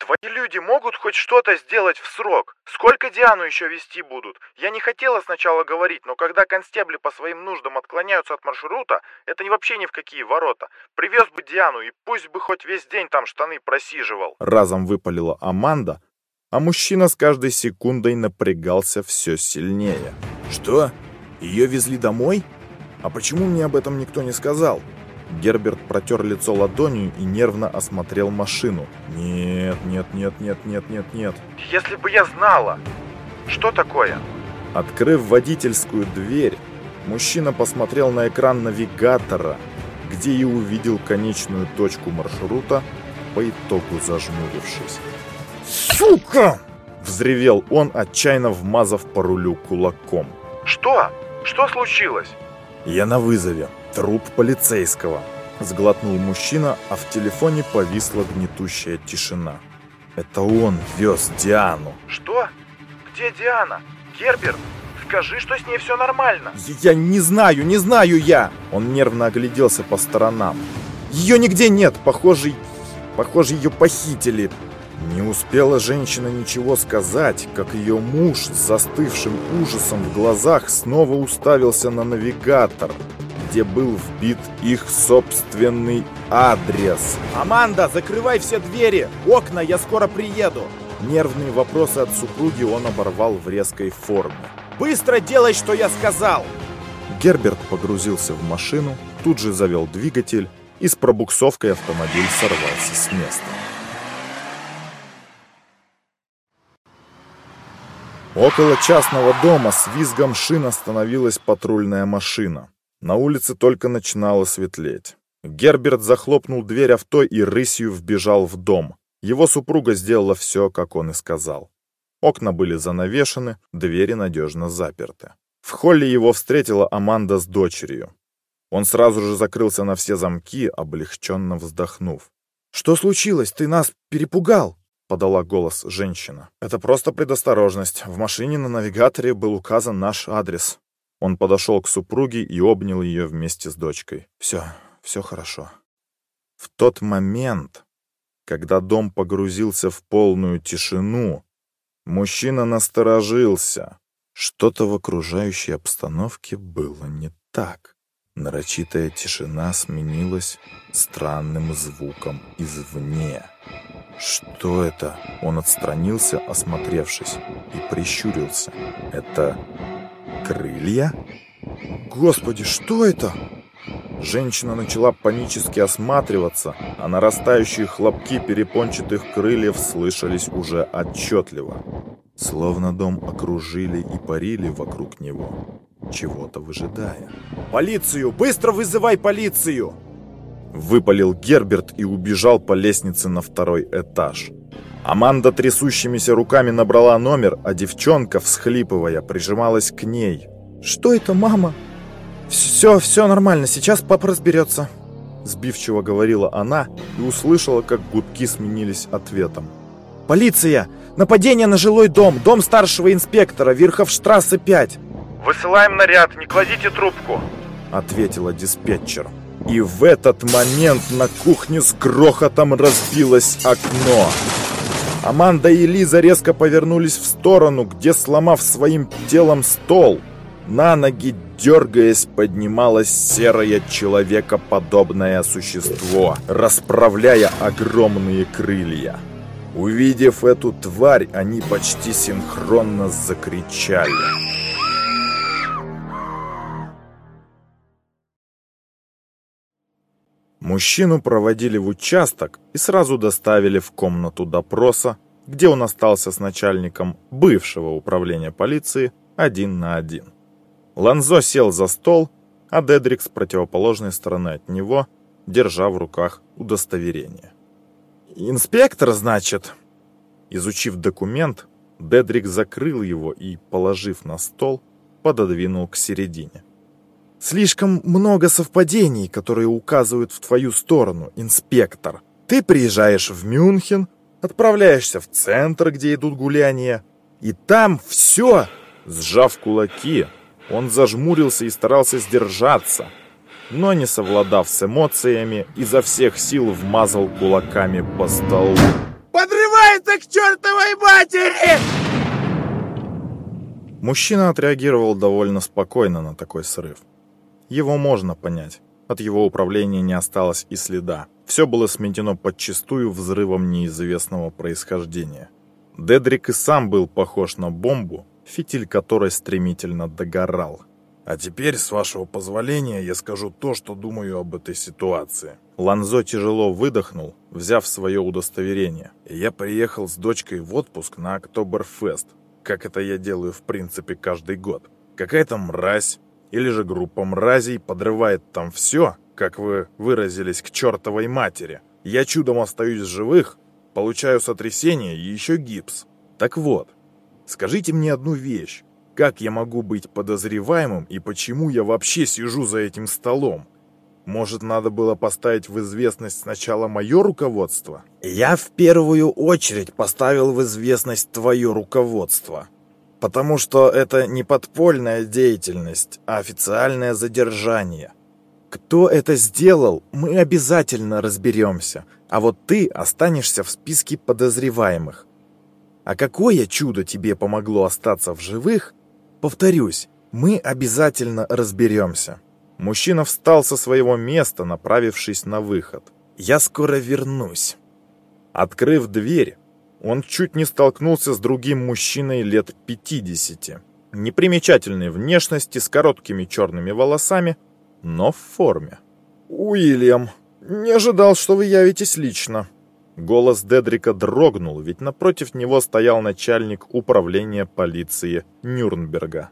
Твои люди могут хоть что-то сделать в срок? Сколько Диану еще вести будут? Я не хотела сначала говорить, но когда констебли по своим нуждам отклоняются от маршрута, это не вообще ни в какие ворота. Привез бы Диану, и пусть бы хоть весь день там штаны просиживал. Разом выпалила Аманда, а мужчина с каждой секундой напрягался все сильнее. Что? Ее везли домой? А почему мне об этом никто не сказал? Герберт протер лицо ладонью и нервно осмотрел машину. «Нет, нет, нет, нет, нет, нет, нет». «Если бы я знала! Что такое?» Открыв водительскую дверь, мужчина посмотрел на экран навигатора, где и увидел конечную точку маршрута, по итогу зажмурившись. «Сука!» — взревел он, отчаянно вмазав по рулю кулаком. «Что? Что случилось?» «Я на вызове. Труп полицейского», — сглотнул мужчина, а в телефоне повисла гнетущая тишина. «Это он вез Диану». «Что? Где Диана? Герберт? Скажи, что с ней все нормально». «Я не знаю, не знаю я!» Он нервно огляделся по сторонам. «Ее нигде нет, похоже, похоже, ее похитили». Не успела женщина ничего сказать, как ее муж с застывшим ужасом в глазах снова уставился на навигатор, где был вбит их собственный адрес. «Аманда, закрывай все двери! Окна, я скоро приеду!» Нервные вопросы от супруги он оборвал в резкой форме. «Быстро делай, что я сказал!» Герберт погрузился в машину, тут же завел двигатель, и с пробуксовкой автомобиль сорвался с места. Около частного дома с визгом шин остановилась патрульная машина. На улице только начинало светлеть. Герберт захлопнул дверь авто и рысью вбежал в дом. Его супруга сделала все, как он и сказал. Окна были занавешены, двери надежно заперты. В холле его встретила Аманда с дочерью. Он сразу же закрылся на все замки, облегченно вздохнув. «Что случилось? Ты нас перепугал!» — подала голос женщина. «Это просто предосторожность. В машине на навигаторе был указан наш адрес». Он подошел к супруге и обнял ее вместе с дочкой. «Все, все хорошо». В тот момент, когда дом погрузился в полную тишину, мужчина насторожился. Что-то в окружающей обстановке было не так. Нарочитая тишина сменилась странным звуком извне. Что это? Он отстранился, осмотревшись, и прищурился. Это крылья? Господи, что это? Женщина начала панически осматриваться, а нарастающие хлопки перепончатых крыльев слышались уже отчетливо. Словно дом окружили и парили вокруг него, чего-то выжидая. «Полицию! Быстро вызывай полицию!» Выпалил Герберт и убежал по лестнице на второй этаж. Аманда трясущимися руками набрала номер, а девчонка, всхлипывая, прижималась к ней. «Что это, мама?» «Все, все нормально, сейчас папа разберется», — сбивчиво говорила она и услышала, как гудки сменились ответом. «Полиция! Нападение на жилой дом, дом старшего инспектора, Верховштрассе 5!» «Высылаем наряд, не кладите трубку!» — ответила диспетчер. И в этот момент на кухне с грохотом разбилось окно. Аманда и Лиза резко повернулись в сторону, где, сломав своим телом стол, на ноги, дергаясь, поднималось серое человекоподобное существо, расправляя огромные крылья. Увидев эту тварь, они почти синхронно закричали. Мужчину проводили в участок и сразу доставили в комнату допроса, где он остался с начальником бывшего управления полиции один на один. Ланзо сел за стол, а Дедрик с противоположной стороны от него, держа в руках удостоверение. «Инспектор, значит?» Изучив документ, Дедрик закрыл его и, положив на стол, пододвинул к середине. «Слишком много совпадений, которые указывают в твою сторону, инспектор. Ты приезжаешь в Мюнхен, отправляешься в центр, где идут гуляния, и там все, сжав кулаки, он зажмурился и старался сдержаться, но не совладав с эмоциями, изо всех сил вмазал кулаками по столу. «Подрывается к чертовой матери!» Мужчина отреагировал довольно спокойно на такой срыв. Его можно понять. От его управления не осталось и следа. Все было сметено подчистую взрывом неизвестного происхождения. Дедрик и сам был похож на бомбу, фитиль которой стремительно догорал. А теперь, с вашего позволения, я скажу то, что думаю об этой ситуации. Ланзо тяжело выдохнул, взяв свое удостоверение. Я приехал с дочкой в отпуск на Октоберфест, как это я делаю в принципе каждый год. Какая-то мразь или же группа мразей подрывает там все, как вы выразились, к чертовой матери. Я чудом остаюсь живых, получаю сотрясение и еще гипс. Так вот, Скажите мне одну вещь. Как я могу быть подозреваемым и почему я вообще сижу за этим столом? Может, надо было поставить в известность сначала мое руководство? Я в первую очередь поставил в известность твое руководство. Потому что это не подпольная деятельность, а официальное задержание. Кто это сделал, мы обязательно разберемся. А вот ты останешься в списке подозреваемых. А какое чудо тебе помогло остаться в живых? Повторюсь, мы обязательно разберемся. Мужчина встал со своего места, направившись на выход. Я скоро вернусь. Открыв дверь, он чуть не столкнулся с другим мужчиной лет 50. Непримечательной внешности, с короткими черными волосами, но в форме. «Уильям, не ожидал, что вы явитесь лично», Голос Дедрика дрогнул, ведь напротив него стоял начальник управления полиции Нюрнберга.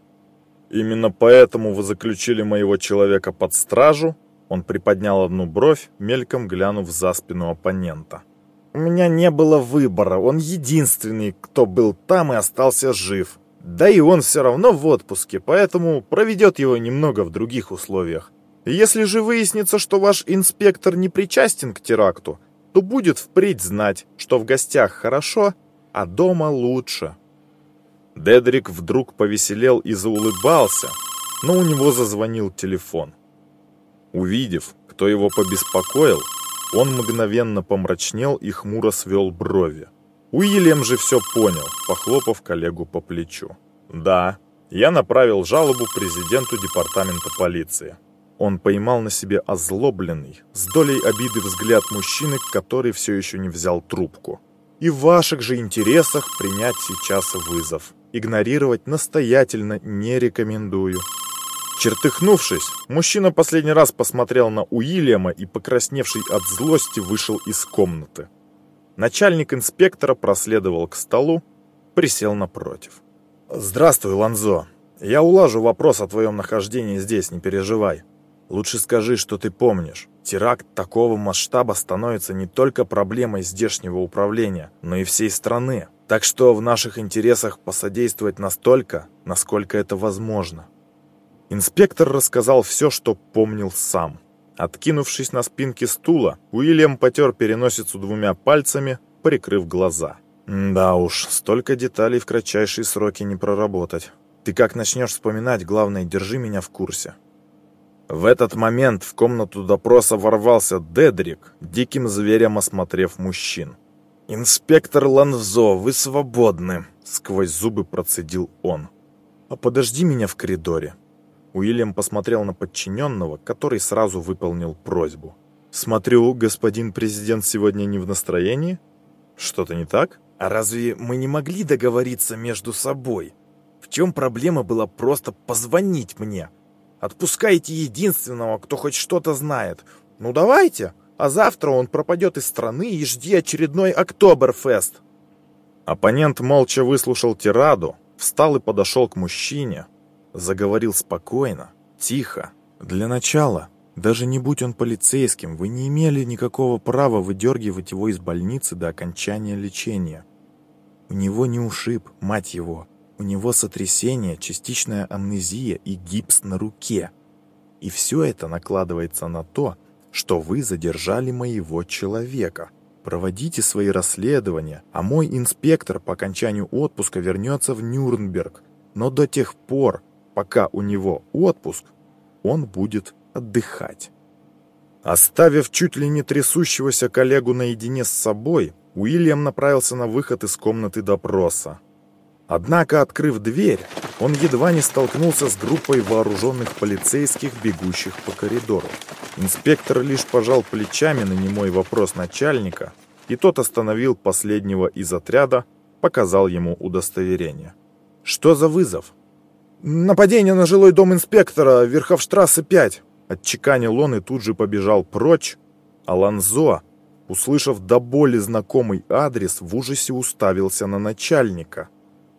«Именно поэтому вы заключили моего человека под стражу?» Он приподнял одну бровь, мельком глянув за спину оппонента. «У меня не было выбора, он единственный, кто был там и остался жив. Да и он все равно в отпуске, поэтому проведет его немного в других условиях. Если же выяснится, что ваш инспектор не причастен к теракту, то будет впредь знать, что в гостях хорошо, а дома лучше». Дедрик вдруг повеселел и заулыбался, но у него зазвонил телефон. Увидев, кто его побеспокоил, он мгновенно помрачнел и хмуро свел брови. Уильям же все понял, похлопав коллегу по плечу. «Да, я направил жалобу президенту департамента полиции». Он поймал на себе озлобленный, с долей обиды взгляд мужчины, который все еще не взял трубку. «И в ваших же интересах принять сейчас вызов. Игнорировать настоятельно не рекомендую». Чертыхнувшись, мужчина последний раз посмотрел на Уильяма и, покрасневший от злости, вышел из комнаты. Начальник инспектора проследовал к столу, присел напротив. «Здравствуй, Ланзо. Я улажу вопрос о твоем нахождении здесь, не переживай. Лучше скажи, что ты помнишь. Теракт такого масштаба становится не только проблемой здешнего управления, но и всей страны. Так что в наших интересах посодействовать настолько, насколько это возможно». Инспектор рассказал все, что помнил сам. Откинувшись на спинке стула, Уильям потер переносицу двумя пальцами, прикрыв глаза. «Да уж, столько деталей в кратчайшие сроки не проработать. Ты как начнешь вспоминать, главное, держи меня в курсе». В этот момент в комнату допроса ворвался Дедрик, диким зверем осмотрев мужчин. «Инспектор Ланзо, вы свободны!» — сквозь зубы процедил он. «А подожди меня в коридоре. Уильям посмотрел на подчиненного, который сразу выполнил просьбу. «Смотрю, господин президент сегодня не в настроении? Что-то не так? А разве мы не могли договориться между собой? В чем проблема была просто позвонить мне? Отпускайте единственного, кто хоть что-то знает. Ну давайте, а завтра он пропадет из страны и жди очередной Октоберфест». Оппонент молча выслушал тираду, встал и подошел к мужчине, Заговорил спокойно, тихо. Для начала, даже не будь он полицейским, вы не имели никакого права выдергивать его из больницы до окончания лечения. У него не ушиб, мать его. У него сотрясение, частичная амнезия и гипс на руке. И все это накладывается на то, что вы задержали моего человека. Проводите свои расследования, а мой инспектор по окончанию отпуска вернется в Нюрнберг. Но до тех пор пока у него отпуск, он будет отдыхать. Оставив чуть ли не трясущегося коллегу наедине с собой, Уильям направился на выход из комнаты допроса. Однако, открыв дверь, он едва не столкнулся с группой вооруженных полицейских, бегущих по коридору. Инспектор лишь пожал плечами на немой вопрос начальника, и тот остановил последнего из отряда, показал ему удостоверение. «Что за вызов?» «Нападение на жилой дом инспектора, Верховштрассе 5!» Отчеканил он и тут же побежал прочь. Аланзо, услышав до боли знакомый адрес, в ужасе уставился на начальника.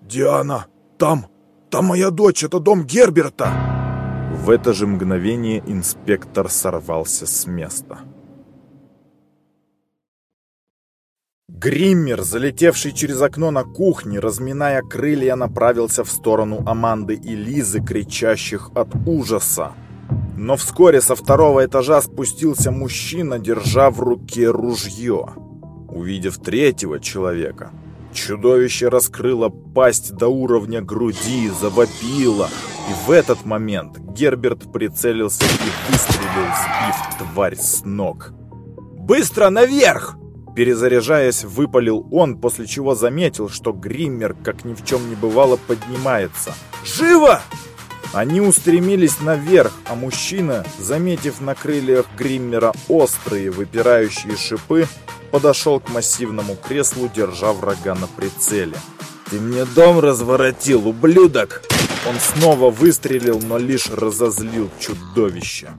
«Диана, там! Там моя дочь, это дом Герберта!» В это же мгновение инспектор сорвался с места. Гриммер, залетевший через окно на кухне, разминая крылья, направился в сторону Аманды и Лизы, кричащих от ужаса. Но вскоре со второго этажа спустился мужчина, держа в руке ружье. Увидев третьего человека, чудовище раскрыло пасть до уровня груди, завопило, и в этот момент Герберт прицелился и выстрелил, сбив тварь с ног. «Быстро наверх!» Перезаряжаясь, выпалил он, после чего заметил, что Гриммер, как ни в чем не бывало, поднимается. «Живо!» Они устремились наверх, а мужчина, заметив на крыльях Гриммера острые выпирающие шипы, подошел к массивному креслу, держа врага на прицеле. «Ты мне дом разворотил, ублюдок!» Он снова выстрелил, но лишь разозлил чудовище.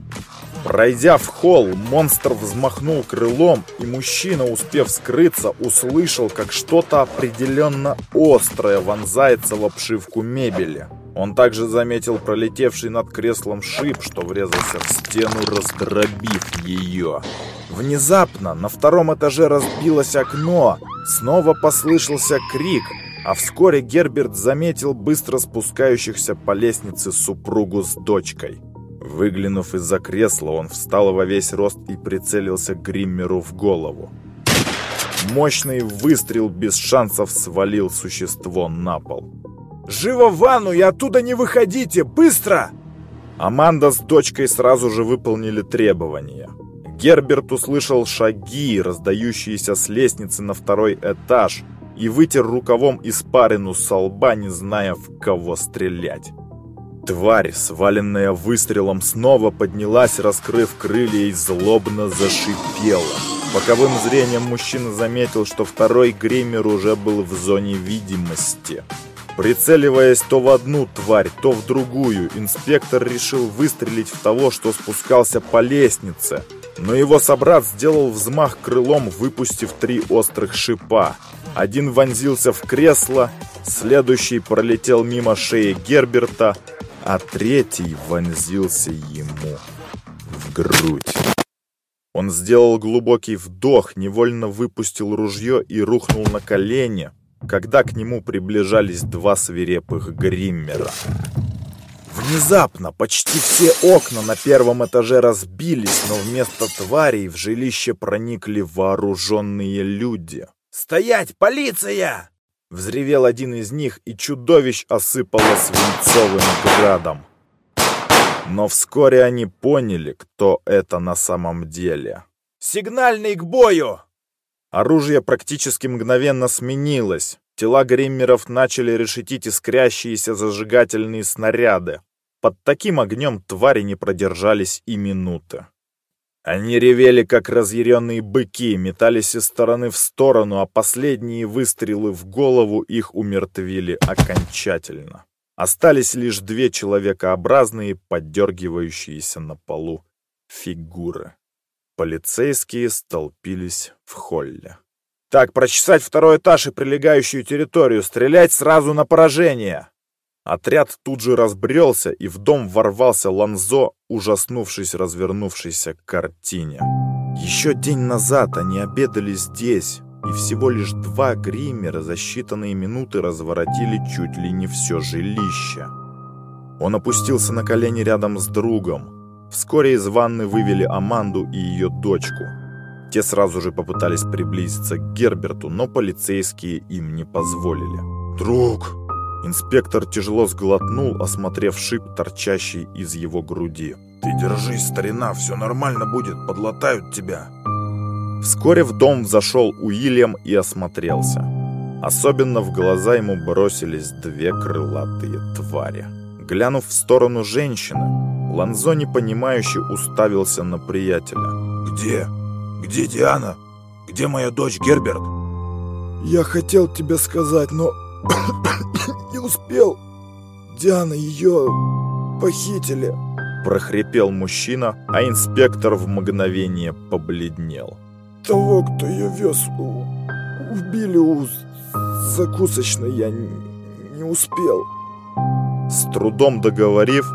Пройдя в холл, монстр взмахнул крылом, и мужчина, успев скрыться, услышал, как что-то определенно острое вонзается в обшивку мебели. Он также заметил пролетевший над креслом шип, что врезался в стену, раздробив ее. Внезапно на втором этаже разбилось окно, снова послышался крик, а вскоре Герберт заметил быстро спускающихся по лестнице супругу с дочкой. Выглянув из-за кресла, он встал во весь рост и прицелился Гриммеру в голову. Мощный выстрел без шансов свалил существо на пол. «Живо в ванну и оттуда не выходите! Быстро!» Аманда с дочкой сразу же выполнили требования. Герберт услышал шаги, раздающиеся с лестницы на второй этаж, и вытер рукавом испарину со лба, не зная, в кого стрелять. Тварь, сваленная выстрелом, снова поднялась, раскрыв крылья и злобно зашипела. Боковым зрением мужчина заметил, что второй гриммер уже был в зоне видимости. Прицеливаясь то в одну тварь, то в другую, инспектор решил выстрелить в того, что спускался по лестнице. Но его собрат сделал взмах крылом, выпустив три острых шипа. Один вонзился в кресло, следующий пролетел мимо шеи Герберта, а третий вонзился ему в грудь. Он сделал глубокий вдох, невольно выпустил ружье и рухнул на колени, когда к нему приближались два свирепых гриммера. Внезапно почти все окна на первом этаже разбились, но вместо тварей в жилище проникли вооруженные люди. «Стоять, полиция!» Взревел один из них, и чудовищ осыпало свинцовым градом. Но вскоре они поняли, кто это на самом деле. «Сигнальный к бою!» Оружие практически мгновенно сменилось. Тела гриммеров начали решетить искрящиеся зажигательные снаряды. Под таким огнем твари не продержались и минуты. Они ревели, как разъяренные быки, метались из стороны в сторону, а последние выстрелы в голову их умертвили окончательно. Остались лишь две человекообразные, поддергивающиеся на полу фигуры. Полицейские столпились в холле. «Так, прочесать второй этаж и прилегающую территорию, стрелять сразу на поражение!» Отряд тут же разбрелся, и в дом ворвался Ланзо, ужаснувшись развернувшейся картине. Еще день назад они обедали здесь, и всего лишь два гриммера за считанные минуты разворотили чуть ли не все жилище. Он опустился на колени рядом с другом. Вскоре из ванны вывели Аманду и ее дочку. Те сразу же попытались приблизиться к Герберту, но полицейские им не позволили. «Друг!» Инспектор тяжело сглотнул, осмотрев шип, торчащий из его груди. «Ты держись, старина, все нормально будет, подлатают тебя». Вскоре в дом зашел Уильям и осмотрелся. Особенно в глаза ему бросились две крылатые твари. Глянув в сторону женщины, Ланзо непонимающе уставился на приятеля. «Где? Где Диана? Где моя дочь Герберт?» «Я хотел тебе сказать, но успел. Диана, ее похитили. Прохрипел мужчина, а инспектор в мгновение побледнел. Того, кто ее вез, убили у закусочной, я не успел. С трудом договорив,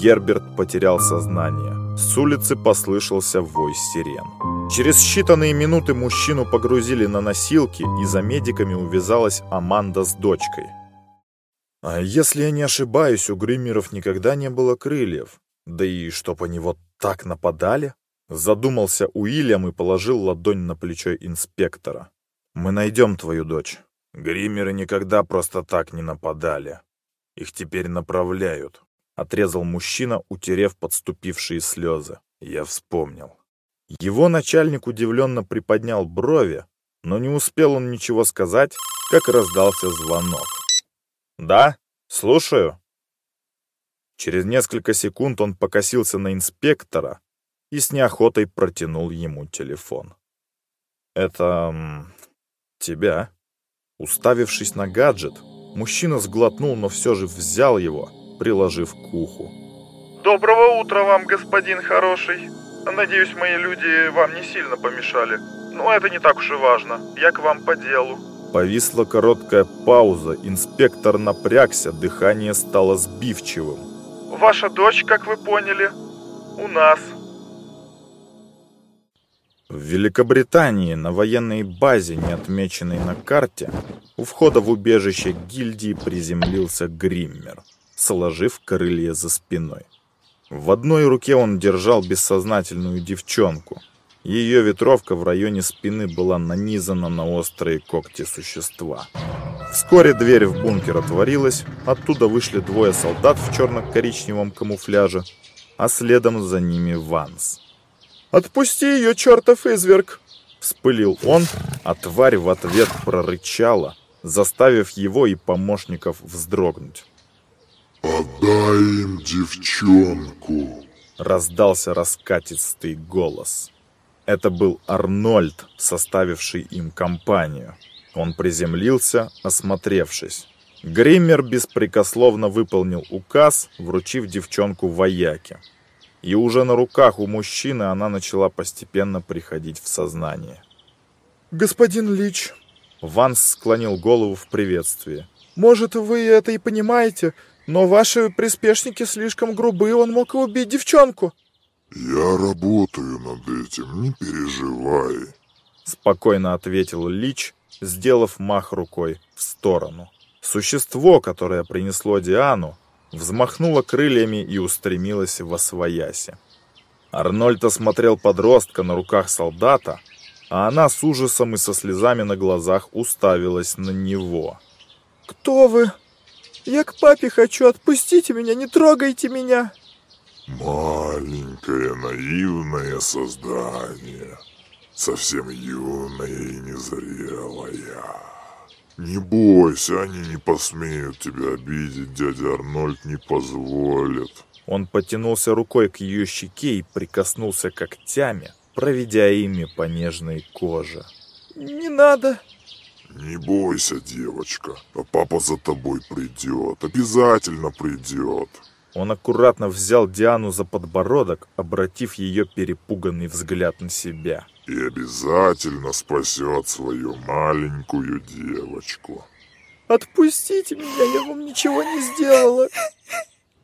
Герберт потерял сознание. С улицы послышался вой сирен. Через считанные минуты мужчину погрузили на носилки, и за медиками увязалась Аманда с дочкой. А если я не ошибаюсь, у гриммеров никогда не было крыльев. Да и чтоб они вот так нападали? Задумался Уильям и положил ладонь на плечо инспектора. «Мы найдем твою дочь. Гриммеры никогда просто так не нападали. Их теперь направляют», — отрезал мужчина, утерев подступившие слезы. Я вспомнил. Его начальник удивленно приподнял брови, но не успел он ничего сказать, как раздался звонок. «Да, слушаю». Через несколько секунд он покосился на инспектора и с неохотой протянул ему телефон. «Это... тебя?» Уставившись на гаджет, мужчина сглотнул, но все же взял его, приложив к уху. «Доброго утра вам, господин хороший!» Надеюсь, мои люди вам не сильно помешали. Но это не так уж и важно. Я к вам по делу. Повисла короткая пауза, инспектор напрягся, дыхание стало сбивчивым. Ваша дочь, как вы поняли, у нас. В Великобритании на военной базе, не отмеченной на карте, у входа в убежище гильдии приземлился Гриммер, сложив крылья за спиной. В одной руке он держал бессознательную девчонку. Ее ветровка в районе спины была нанизана на острые когти существа. Вскоре дверь в бункер отворилась, оттуда вышли двое солдат в черно-коричневом камуфляже, а следом за ними Ванс. «Отпусти ее, чертов изверг!» Вспылил он, а тварь в ответ прорычала, заставив его и помощников вздрогнуть. «Отдай им девчонку!» Раздался раскатистый голос. Это был Арнольд, составивший им компанию. Он приземлился, осмотревшись. Гриммер беспрекословно выполнил указ, вручив девчонку вояке и уже на руках у мужчины она начала постепенно приходить в сознание. «Господин Лич!» Ванс склонил голову в приветствии. «Может, вы это и понимаете, но ваши приспешники слишком грубы, он мог и убить девчонку!» «Я работаю над этим, не переживай!» Спокойно ответил Лич, сделав мах рукой в сторону. Существо, которое принесло Диану, взмахнула крыльями и устремилась во свояси. Арнольд осмотрел подростка на руках солдата, а она с ужасом и со слезами на глазах уставилась на него. «Кто вы? Я к папе хочу, отпустите меня, не трогайте меня!» «Маленькое наивное создание, совсем юное и незрелое». «Не бойся, они не посмеют тебя обидеть, дядя Арнольд не позволит». Он потянулся рукой к ее щеке и прикоснулся когтями, проведя ими по нежной коже. «Не надо!» «Не бойся, девочка, а папа за тобой придет, обязательно придет!» Он аккуратно взял Диану за подбородок, обратив ее перепуганный взгляд на себя и обязательно спасет свою маленькую девочку. Отпустите меня, я вам ничего не сделала.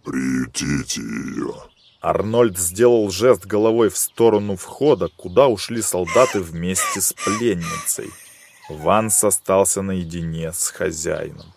Приютите ее. Арнольд сделал жест головой в сторону входа, куда ушли солдаты вместе с пленницей. Ванс остался наедине с хозяином.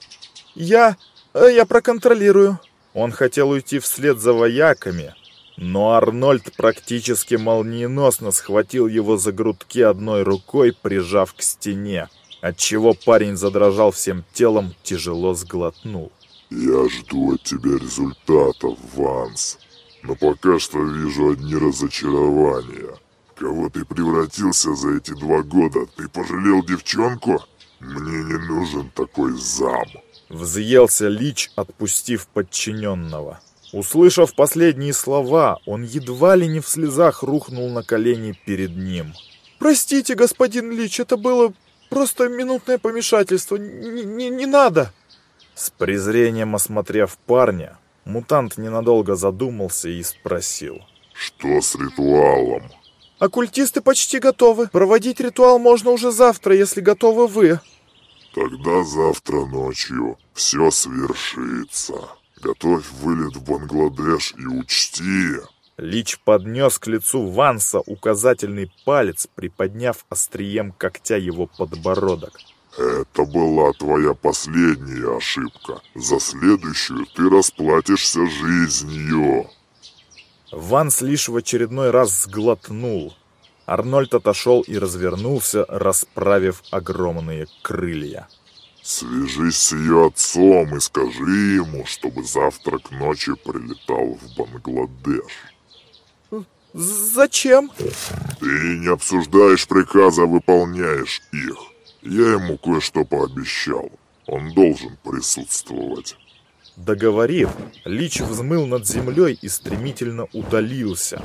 «Я... Э, я проконтролирую». Он хотел уйти вслед за вояками, но Арнольд практически молниеносно схватил его за грудки одной рукой, прижав к стене, отчего парень задрожал всем телом, тяжело сглотнул. «Я жду от тебя результатов, Ванс, но пока что вижу одни разочарования. кого ты превратился за эти два года? Ты пожалел девчонку? Мне не нужен такой зам!» Взъелся Лич, отпустив подчиненного. Услышав последние слова, он едва ли не в слезах рухнул на колени перед ним. «Простите, господин Лич, это было просто минутное помешательство. Не, не, не надо!» С презрением осмотрев парня, мутант ненадолго задумался и спросил. «Что с ритуалом?» «Оккультисты почти готовы. Проводить ритуал можно уже завтра, если готовы вы». «Тогда завтра ночью все свершится». Готовь вылет в Бангладеш и учти. Лич поднес к лицу Ванса указательный палец, приподняв острием когтя его подбородок. Это была твоя последняя ошибка. За следующую ты расплатишься жизнью. Ванс лишь в очередной раз сглотнул. Арнольд отошел и развернулся, расправив огромные крылья. Свяжись с ее отцом и скажи ему, чтобы завтра к ночи прилетал в Бангладеш. Зачем? Ты не обсуждаешь приказы, а выполняешь их. Я ему кое-что пообещал. Он должен присутствовать. Договорив, Лич взмыл над землей и стремительно удалился.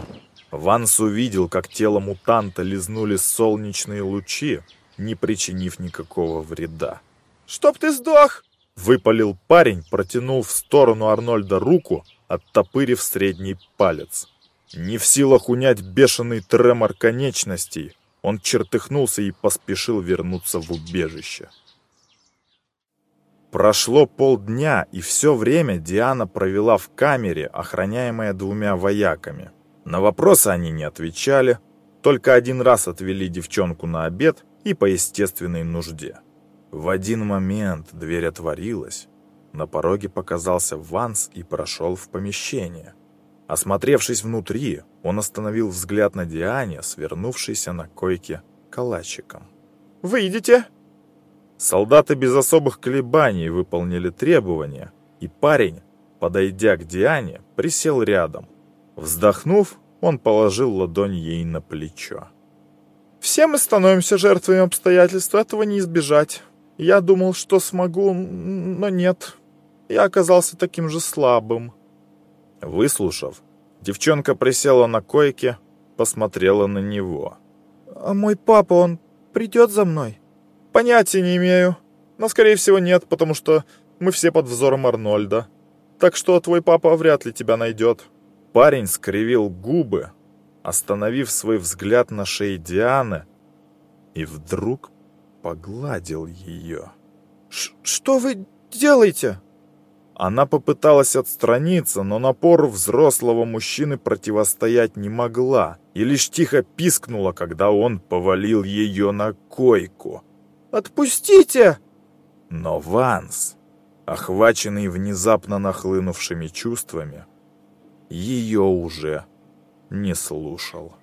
Ванс увидел, как тело мутанта лизнули солнечные лучи, не причинив никакого вреда. Чтоб ты сдох!» Выпалил парень, протянул в сторону Арнольда руку, оттопырив средний палец. Не в силах унять бешеный тремор конечностей, он чертыхнулся и поспешил вернуться в убежище. Прошло полдня, и все время Диана провела в камере, охраняемая двумя вояками. На вопросы они не отвечали, только один раз отвели девчонку на обед и по естественной нужде. В один момент дверь отворилась, на пороге показался Ванс и прошел в помещение. Осмотревшись внутри, он остановил взгляд на Диане, свернувшейся на койке калачиком. «Выйдите!» Солдаты без особых колебаний выполнили требования, и парень, подойдя к Диане, присел рядом. Вздохнув, он положил ладонь ей на плечо. «Все мы становимся жертвами обстоятельств, этого не избежать. Я думал, что смогу, но нет. Я оказался таким же слабым». Выслушав, девчонка присела на койке, посмотрела на него. «А мой папа, он придет за мной?» Понятия не имею. Но, скорее всего, нет, потому что мы все под взором Арнольда. Так что твой папа вряд ли тебя найдет. Парень скривил губы, остановив свой взгляд на шее Дианы, и вдруг погладил ее. «Что вы делаете?» Она попыталась отстраниться, но напору взрослого мужчины противостоять не могла и лишь тихо пискнула, когда он повалил ее на койку. Отпустите!» Но Ванс, охваченный внезапно нахлынувшими чувствами, ее уже не слушал.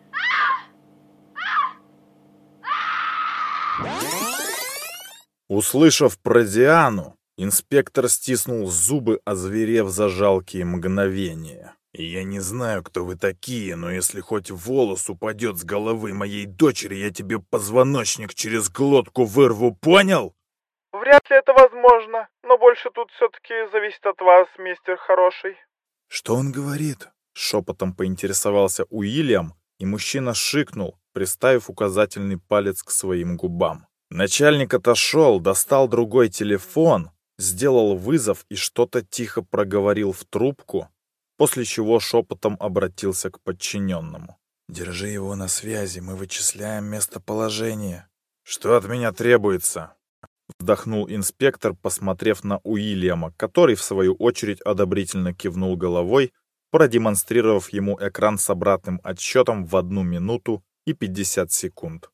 Услышав про Диану, инспектор стиснул зубы, озверев за жалкие мгновения. «Я не знаю, кто вы такие, но если хоть волос упадет с головы моей дочери, я тебе позвоночник через глотку вырву, понял?» «Вряд ли это возможно, но больше тут все-таки зависит от вас, мистер Хороший». «Что он говорит?» — шепотом поинтересовался Уильям, и мужчина шикнул, приставив указательный палец к своим губам. Начальник отошел, достал другой телефон, сделал вызов и что-то тихо проговорил в трубку, после чего шепотом обратился к подчиненному. «Держи его на связи, мы вычисляем местоположение». «Что от меня требуется?» Вдохнул инспектор, посмотрев на Уильяма, который, в свою очередь, одобрительно кивнул головой, продемонстрировав ему экран с обратным отсчетом в одну минуту и 50 секунд.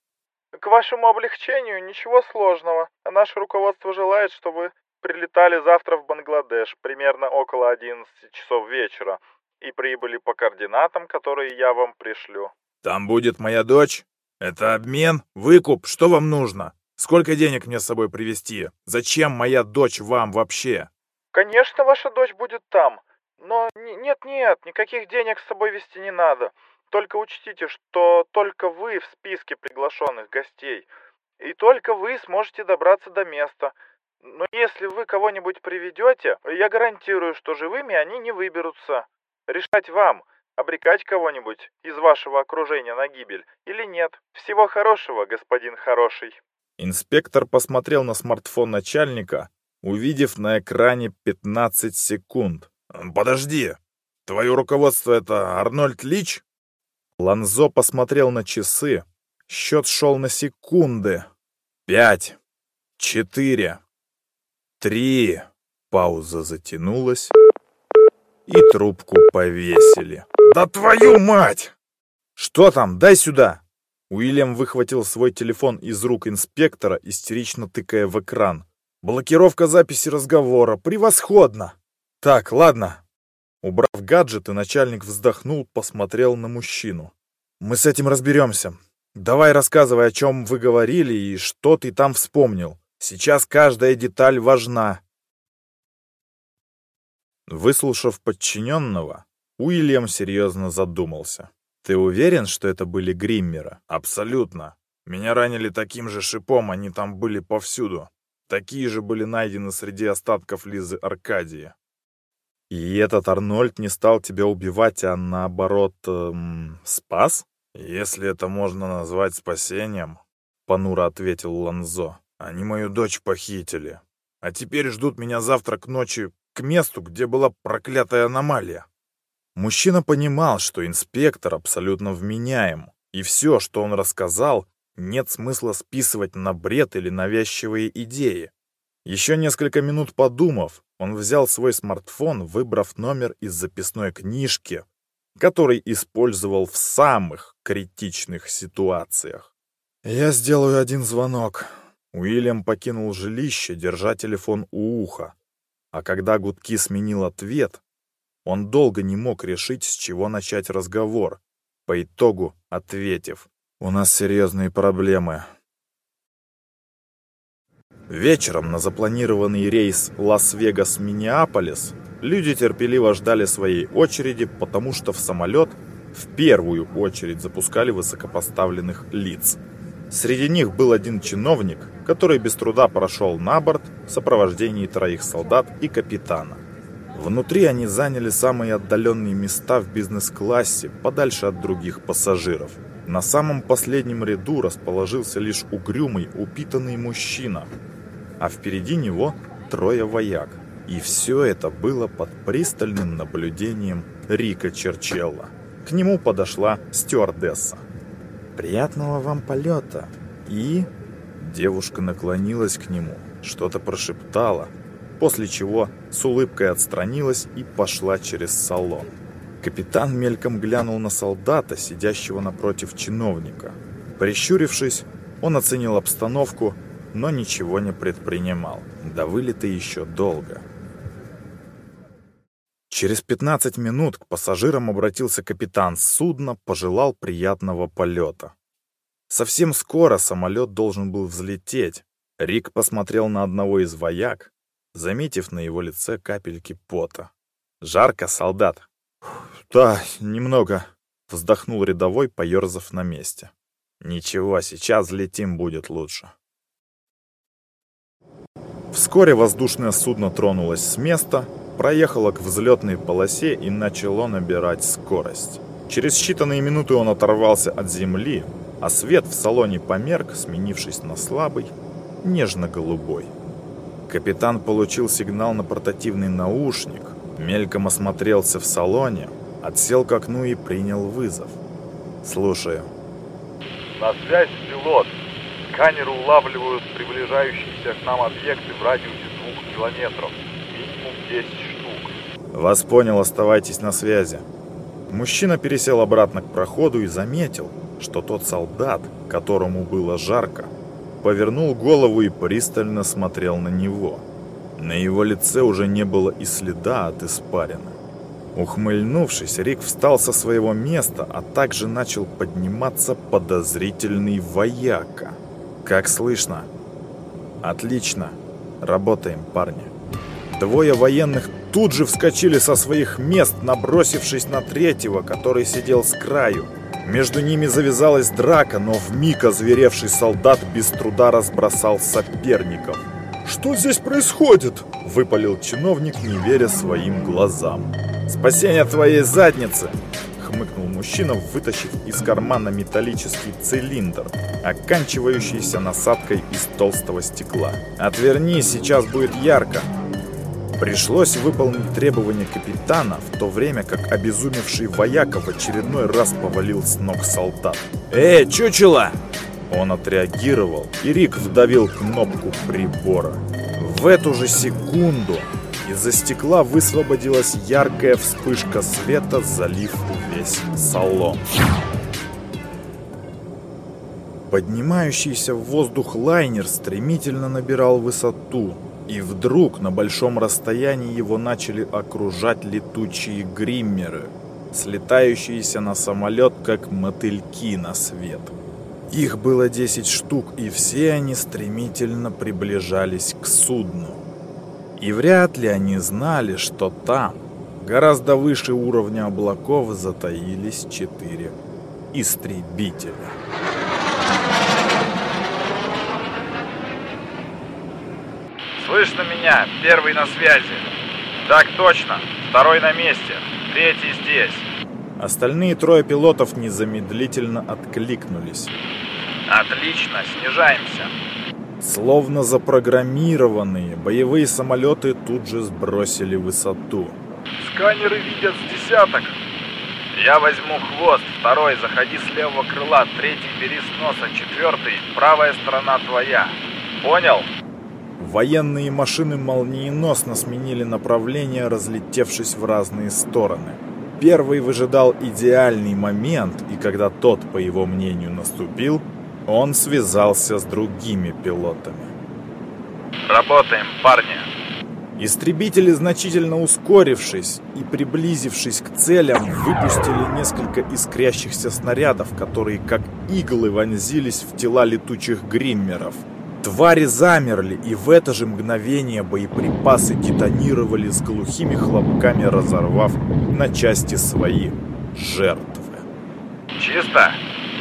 «К вашему облегчению ничего сложного. Наше руководство желает, чтобы прилетали завтра в Бангладеш, примерно около 11 часов вечера, и прибыли по координатам, которые я вам пришлю. Там будет моя дочь? Это обмен? Выкуп? Что вам нужно? Сколько денег мне с собой привезти? Зачем моя дочь вам вообще? Конечно, ваша дочь будет там. Но нет-нет, никаких денег с собой вести не надо. Только учтите, что только вы в списке приглашенных гостей. И только вы сможете добраться до места. Но если вы кого-нибудь приведете, я гарантирую, что живыми они не выберутся. Решать вам, обрекать кого-нибудь из вашего окружения на гибель или нет. Всего хорошего, господин хороший. Инспектор посмотрел на смартфон начальника, увидев на экране 15 секунд. «Подожди! Твое руководство — это Арнольд Лич?» Ланзо посмотрел на часы. Счет шел на секунды. «Пять! Четыре!» Три. Пауза затянулась, и трубку повесили. «Да твою мать!» «Что там? Дай сюда!» Уильям выхватил свой телефон из рук инспектора, истерично тыкая в экран. «Блокировка записи разговора. Превосходно!» «Так, ладно». Убрав гаджеты, начальник вздохнул, посмотрел на мужчину. «Мы с этим разберемся. Давай рассказывай, о чем вы говорили и что ты там вспомнил. Сейчас каждая деталь важна. Выслушав подчиненного, Уильям серьезно задумался. «Ты уверен, что это были гриммеры?» «Абсолютно. Меня ранили таким же шипом, они там были повсюду. Такие же были найдены среди остатков Лизы Аркадии». «И этот Арнольд не стал тебя убивать, а наоборот, эм, спас?» «Если это можно назвать спасением», — понуро ответил Ланзо. Они мою дочь похитили. А теперь ждут меня завтра к ночи к месту, где была проклятая аномалия. Мужчина понимал, что инспектор абсолютно вменяем, и все, что он рассказал, нет смысла списывать на бред или навязчивые идеи. Еще несколько минут подумав, он взял свой смартфон, выбрав номер из записной книжки, который использовал в самых критичных ситуациях. «Я сделаю один звонок». Уильям покинул жилище, держа телефон у уха. А когда гудки сменил ответ, он долго не мог решить, с чего начать разговор, по итогу ответив. «У нас серьезные проблемы. Вечером на запланированный рейс Лас-Вегас-Миннеаполис люди терпеливо ждали своей очереди, потому что в самолет в первую очередь запускали высокопоставленных лиц. Среди них был один чиновник, который без труда прошел на борт в сопровождении троих солдат и капитана. Внутри они заняли самые отдаленные места в бизнес-классе, подальше от других пассажиров. На самом последнем ряду расположился лишь угрюмый, упитанный мужчина, а впереди него трое вояк. И все это было под пристальным наблюдением Рика Черчелла. К нему подошла стюардесса. «Приятного вам полета!» И... Девушка наклонилась к нему, что-то прошептала, после чего с улыбкой отстранилась и пошла через салон. Капитан мельком глянул на солдата, сидящего напротив чиновника. Прищурившись, он оценил обстановку но ничего не предпринимал. До вылета еще долго. Через 15 минут к пассажирам обратился капитан судна, пожелал приятного полета. Совсем скоро самолет должен был взлететь. Рик посмотрел на одного из вояк, заметив на его лице капельки пота. «Жарко, солдат?» «Да, немного», — вздохнул рядовой, поерзав на месте. «Ничего, сейчас взлетим будет лучше». Вскоре воздушное судно тронулось с места, проехало к взлетной полосе и начало набирать скорость. Через считанные минуты он оторвался от земли, а свет в салоне померк, сменившись на слабый, нежно-голубой. Капитан получил сигнал на портативный наушник, мельком осмотрелся в салоне, отсел к окну и принял вызов. «Слушаю». «На связь, пилот!» Сканеры улавливают приближающиеся к нам объекты в радиусе двух километров. Минимум 10 штук. Вас понял, оставайтесь на связи. Мужчина пересел обратно к проходу и заметил, что тот солдат, которому было жарко, повернул голову и пристально смотрел на него. На его лице уже не было и следа от испарины. Ухмыльнувшись, Рик встал со своего места, а также начал подниматься подозрительный вояка. Как слышно? Отлично. Работаем, парни. Двое военных тут же вскочили со своих мест, набросившись на третьего, который сидел с краю. Между ними завязалась драка, но вмиг озверевший солдат без труда разбросал соперников. «Что здесь происходит?» – выпалил чиновник, не веря своим глазам. «Спасение твоей задницы!» хмыкнул мужчина, вытащив из кармана металлический цилиндр, оканчивающийся насадкой из толстого стекла. «Отверни, сейчас будет ярко!» Пришлось выполнить требования капитана, в то время как обезумевший вояка в очередной раз повалил с ног солдат. «Эй, чучело!» Он отреагировал, и Рик вдавил кнопку прибора. В эту же секунду из-за стекла высвободилась яркая вспышка света, залив весь салон. Поднимающийся в воздух лайнер стремительно набирал высоту, и вдруг на большом расстоянии его начали окружать летучие гриммеры, слетающиеся на самолет, как мотыльки на свет. Их было 10 штук, и все они стремительно приближались к судну. И вряд ли они знали, что там, гораздо выше уровня облаков, затаились четыре истребителя. Слышно меня? Первый на связи. Так точно. Второй на месте. Третий здесь. Остальные трое пилотов незамедлительно откликнулись. Отлично, снижаемся. Словно запрограммированные, боевые самолеты тут же сбросили высоту. Сканеры видят с десяток. Я возьму хвост, второй заходи с левого крыла, третий бери с носа, четвертый правая сторона твоя. Понял? Военные машины молниеносно сменили направление, разлетевшись в разные стороны. Первый выжидал идеальный момент, и когда тот, по его мнению, наступил, он связался с другими пилотами. Работаем, парни. Истребители, значительно ускорившись и приблизившись к целям, выпустили несколько искрящихся снарядов, которые как иглы вонзились в тела летучих гриммеров. Твари замерли, и в это же мгновение боеприпасы детонировали с глухими хлопками, разорвав на части свои жертвы. Чисто?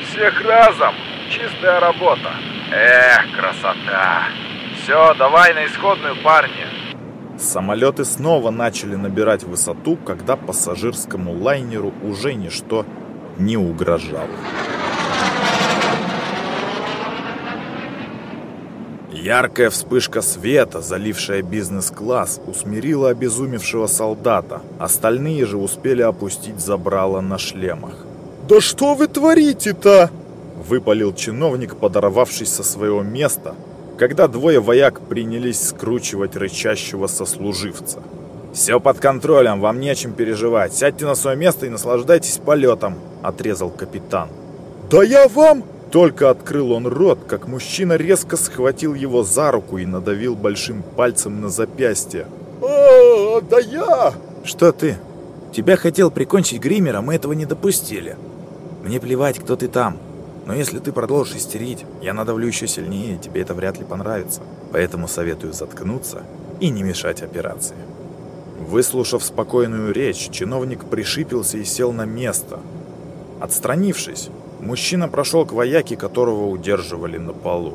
Всех разом! Чистая работа! Эх, красота! Все, давай на исходную, парни! Самолеты снова начали набирать высоту, когда пассажирскому лайнеру уже ничто не угрожало. Яркая вспышка света, залившая бизнес-класс, усмирила обезумевшего солдата. Остальные же успели опустить забрало на шлемах. «Да что вы творите-то?» Выпалил чиновник, подорвавшись со своего места, когда двое вояк принялись скручивать рычащего сослуживца. «Все под контролем, вам не о чем переживать. Сядьте на свое место и наслаждайтесь полетом», — отрезал капитан. «Да я вам...» Только открыл он рот, как мужчина резко схватил его за руку и надавил большим пальцем на запястье. «А, да я...» «Что ты? Тебя хотел прикончить гримера, мы этого не допустили. Мне плевать, кто ты там. Но если ты продолжишь истерить, я надавлю еще сильнее, тебе это вряд ли понравится. Поэтому советую заткнуться и не мешать операции». Выслушав спокойную речь, чиновник пришипился и сел на место. Отстранившись, мужчина прошел к вояке, которого удерживали на полу.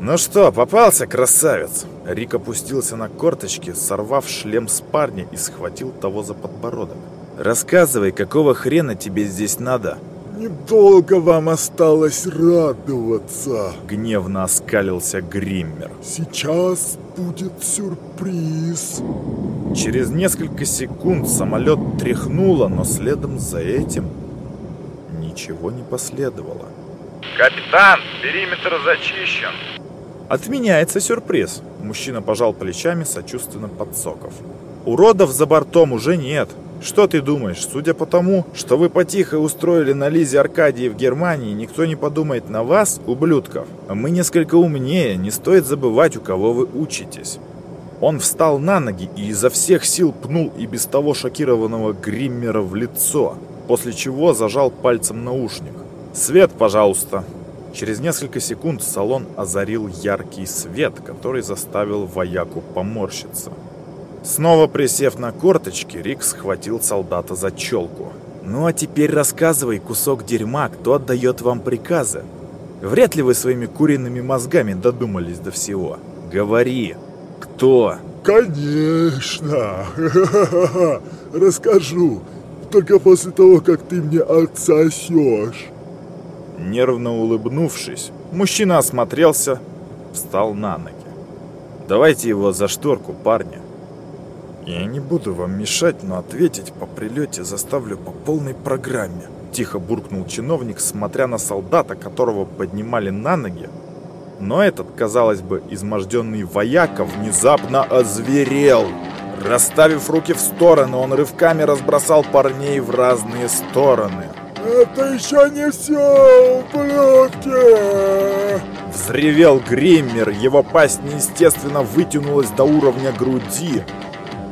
«Ну что, попался, красавец?» Рик опустился на корточки, сорвав шлем с парня и схватил того за подбородок. «Рассказывай, какого хрена тебе здесь надо?» «Недолго вам осталось радоваться!» Гневно оскалился Гриммер. «Сейчас будет сюрприз!» Через несколько секунд самолет тряхнуло, но следом за этим ничего не последовало. Капитан, периметр зачищен. Отменяется сюрприз. Мужчина пожал плечами, сочувственно подсоков. Уродов за бортом уже нет. Что ты думаешь, судя по тому, что вы потихо устроили на Лизе Аркадии в Германии, никто не подумает на вас, ублюдков? Мы несколько умнее, не стоит забывать, у кого вы учитесь. Он встал на ноги и изо всех сил пнул и без того шокированного Гриммера в лицо, после чего зажал пальцем наушник. «Свет, пожалуйста!» Через несколько секунд салон озарил яркий свет, который заставил вояку поморщиться. Снова присев на корточки, Рик схватил солдата за челку. «Ну а теперь рассказывай, кусок дерьма, кто отдает вам приказы. Вряд ли вы своими куриными мозгами додумались до всего. Говори, кто?» «Конечно! Расскажу, только после того, как ты мне отсосешь!» Нервно улыбнувшись, мужчина осмотрелся, встал на ноги. «Давайте его за шторку, парни!» «Я не буду вам мешать, но ответить по прилете заставлю по полной программе», тихо буркнул чиновник, смотря на солдата, которого поднимали на ноги. Но этот, казалось бы, изможденный вояка внезапно озверел. Расставив руки в стороны, он рывками разбросал парней в разные стороны. «Это еще не все, ублюдки!» Взревел Гриммер, его пасть неестественно вытянулась до уровня груди,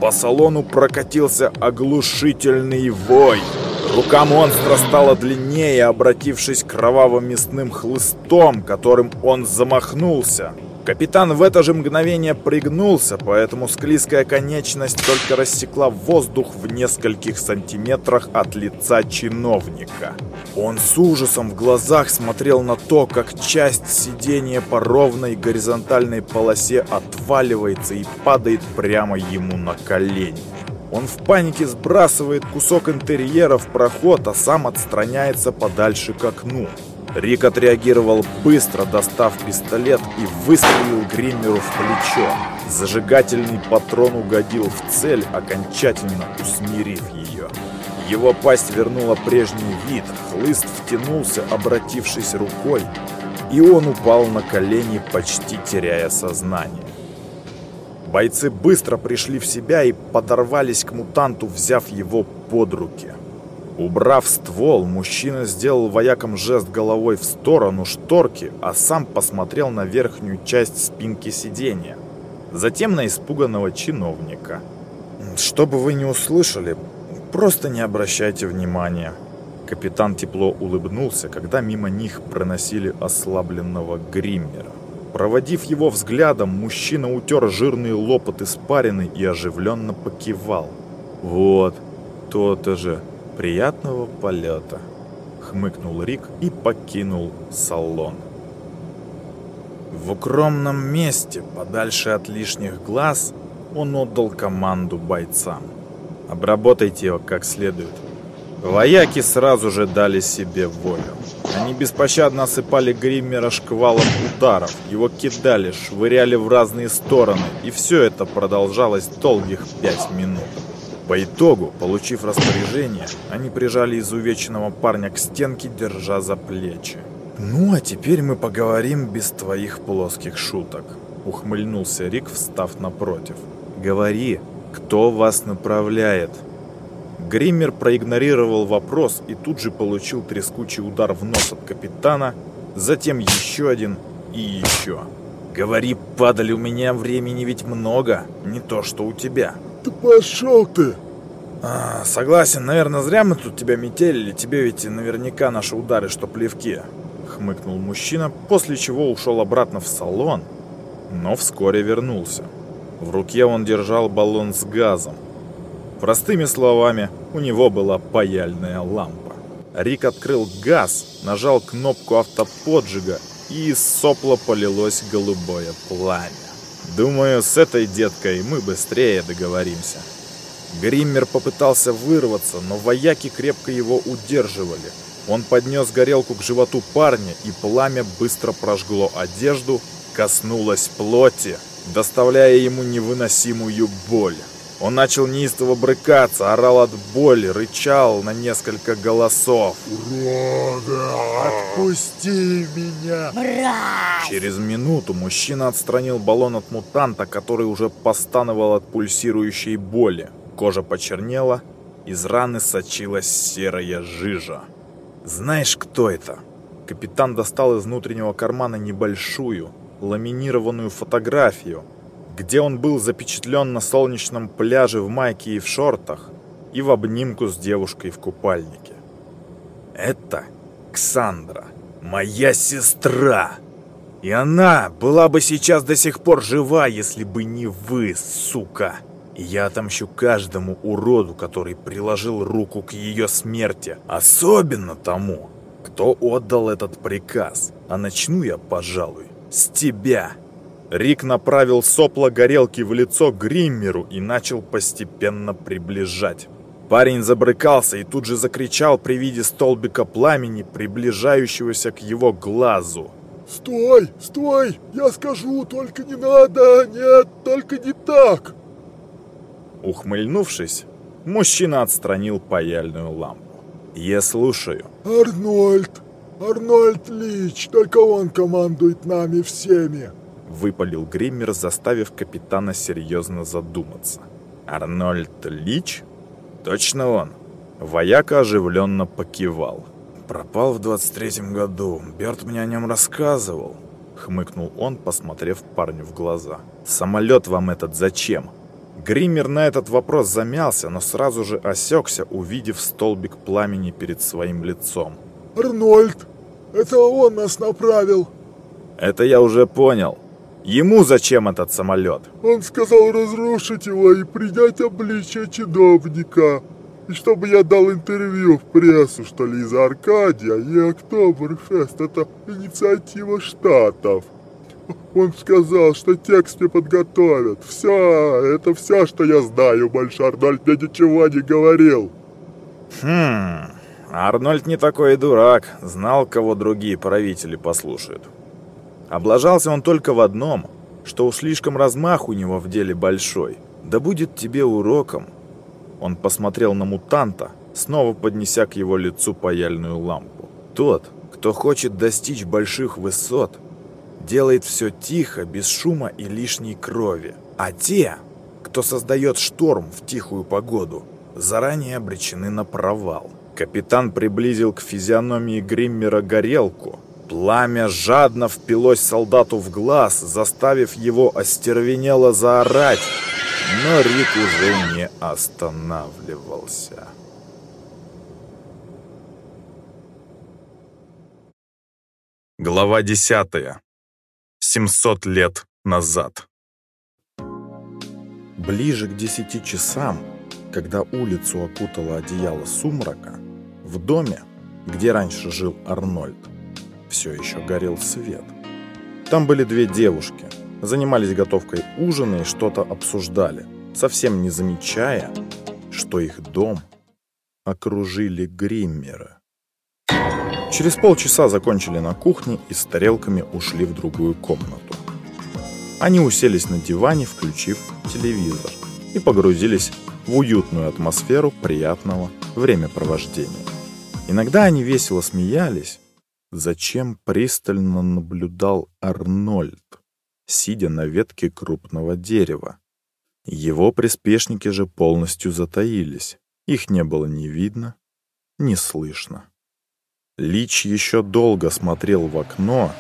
по салону прокатился оглушительный вой. Рука монстра стала длиннее, обратившись кровавым мясным хлыстом, которым он замахнулся. Капитан в это же мгновение пригнулся, поэтому склизкая конечность только рассекла воздух в нескольких сантиметрах от лица чиновника. Он с ужасом в глазах смотрел на то, как часть сидения по ровной горизонтальной полосе отваливается и падает прямо ему на колени. Он в панике сбрасывает кусок интерьера в проход, а сам отстраняется подальше к окну. Рик отреагировал быстро, достав пистолет и выстрелил Гриммеру в плечо. Зажигательный патрон угодил в цель, окончательно усмирив ее. Его пасть вернула прежний вид, хлыст втянулся, обратившись рукой, и он упал на колени, почти теряя сознание. Бойцы быстро пришли в себя и подорвались к мутанту, взяв его под руки. Убрав ствол, мужчина сделал воякам жест головой в сторону шторки, а сам посмотрел на верхнюю часть спинки сиденья. Затем на испуганного чиновника. «Что бы вы не услышали, просто не обращайте внимания». Капитан тепло улыбнулся, когда мимо них проносили ослабленного гриммера. Проводив его взглядом, мужчина утер жирный лопот испарины и оживленно покивал. «Вот, то-то же!» «Приятного полета!» — хмыкнул Рик и покинул салон. В укромном месте, подальше от лишних глаз, он отдал команду бойцам. «Обработайте его как следует». Вояки сразу же дали себе волю. Они беспощадно осыпали Гриммера шквалом ударов, его кидали, швыряли в разные стороны, и все это продолжалось долгих пять минут. По итогу, получив распоряжение, они прижали изувеченного парня к стенке, держа за плечи. «Ну, а теперь мы поговорим без твоих плоских шуток», — ухмыльнулся Рик, встав напротив. «Говори, кто вас направляет?» Гриммер проигнорировал вопрос и тут же получил трескучий удар в нос от капитана, затем еще один и еще. «Говори, падали, у меня времени ведь много, не то что у тебя». Да пошел ты! А, согласен, наверное, зря мы тут тебя метелили. Тебе ведь наверняка наши удары, что плевки. Хмыкнул мужчина, после чего ушел обратно в салон, но вскоре вернулся. В руке он держал баллон с газом. Простыми словами, у него была паяльная лампа. Рик открыл газ, нажал кнопку автоподжига, и из сопла полилось голубое пламя. Думаю, с этой деткой мы быстрее договоримся. Гриммер попытался вырваться, но вояки крепко его удерживали. Он поднес горелку к животу парня, и пламя быстро прожгло одежду, коснулось плоти, доставляя ему невыносимую боль. Он начал неистово брыкаться, орал от боли, рычал на несколько голосов. «Урода! Отпусти меня!» Мразь! Через минуту мужчина отстранил баллон от мутанта, который уже постановал от пульсирующей боли. Кожа почернела, из раны сочилась серая жижа. «Знаешь, кто это?» Капитан достал из внутреннего кармана небольшую, ламинированную фотографию, где он был запечатлен на солнечном пляже в майке и в шортах и в обнимку с девушкой в купальнике. Это Ксандра, моя сестра. И она была бы сейчас до сих пор жива, если бы не вы, сука. И я отомщу каждому уроду, который приложил руку к ее смерти. Особенно тому, кто отдал этот приказ. А начну я, пожалуй, с тебя. Рик направил сопло горелки в лицо Гриммеру и начал постепенно приближать. Парень забрыкался и тут же закричал при виде столбика пламени, приближающегося к его глазу. «Стой! Стой! Я скажу, только не надо! Нет, только не так!» Ухмыльнувшись, мужчина отстранил паяльную лампу. «Я слушаю». «Арнольд! Арнольд Лич! Только он командует нами всеми!» Выпалил Гриммер, заставив капитана серьезно задуматься. «Арнольд Лич? Точно он!» Вояка оживленно покивал. «Пропал в 23-м году. Берт мне о нем рассказывал», — хмыкнул он, посмотрев парню в глаза. «Самолет вам этот зачем?» Гриммер на этот вопрос замялся, но сразу же осекся, увидев столбик пламени перед своим лицом. «Арнольд! Это он нас направил!» «Это я уже понял. Ему зачем этот самолет?» «Он сказал разрушить его и принять обличие чиновника. И чтобы я дал интервью в прессу, что Лиза Аркадия и Октоберфест – это инициатива Штатов. Он сказал, что текст мне подготовят. Все, это все, что я знаю. Больше Арнольд мне ничего не говорил. Хм, Арнольд не такой дурак. Знал, кого другие правители послушают. Облажался он только в одном, что уж слишком размах у него в деле большой. Да будет тебе уроком. Он посмотрел на мутанта, снова поднеся к его лицу паяльную лампу. Тот, кто хочет достичь больших высот, делает все тихо, без шума и лишней крови. А те, кто создает шторм в тихую погоду, заранее обречены на провал. Капитан приблизил к физиономии Гриммера горелку. Пламя жадно впилось солдату в глаз, заставив его остервенело заорать, но Рик уже не останавливался. Глава десятая. 700 лет назад. Ближе к десяти часам, когда улицу окутало одеяло сумрака, в доме, где раньше жил Арнольд, все еще горел свет. Там были две девушки, занимались готовкой ужина и что-то обсуждали, совсем не замечая, что их дом окружили гриммеры. Через полчаса закончили на кухне и с тарелками ушли в другую комнату. Они уселись на диване, включив телевизор, и погрузились в уютную атмосферу приятного времяпровождения. Иногда они весело смеялись, зачем пристально наблюдал Арнольд, сидя на ветке крупного дерева. Его приспешники же полностью затаились, их не было ни видно, ни слышно. Лич еще долго смотрел в окно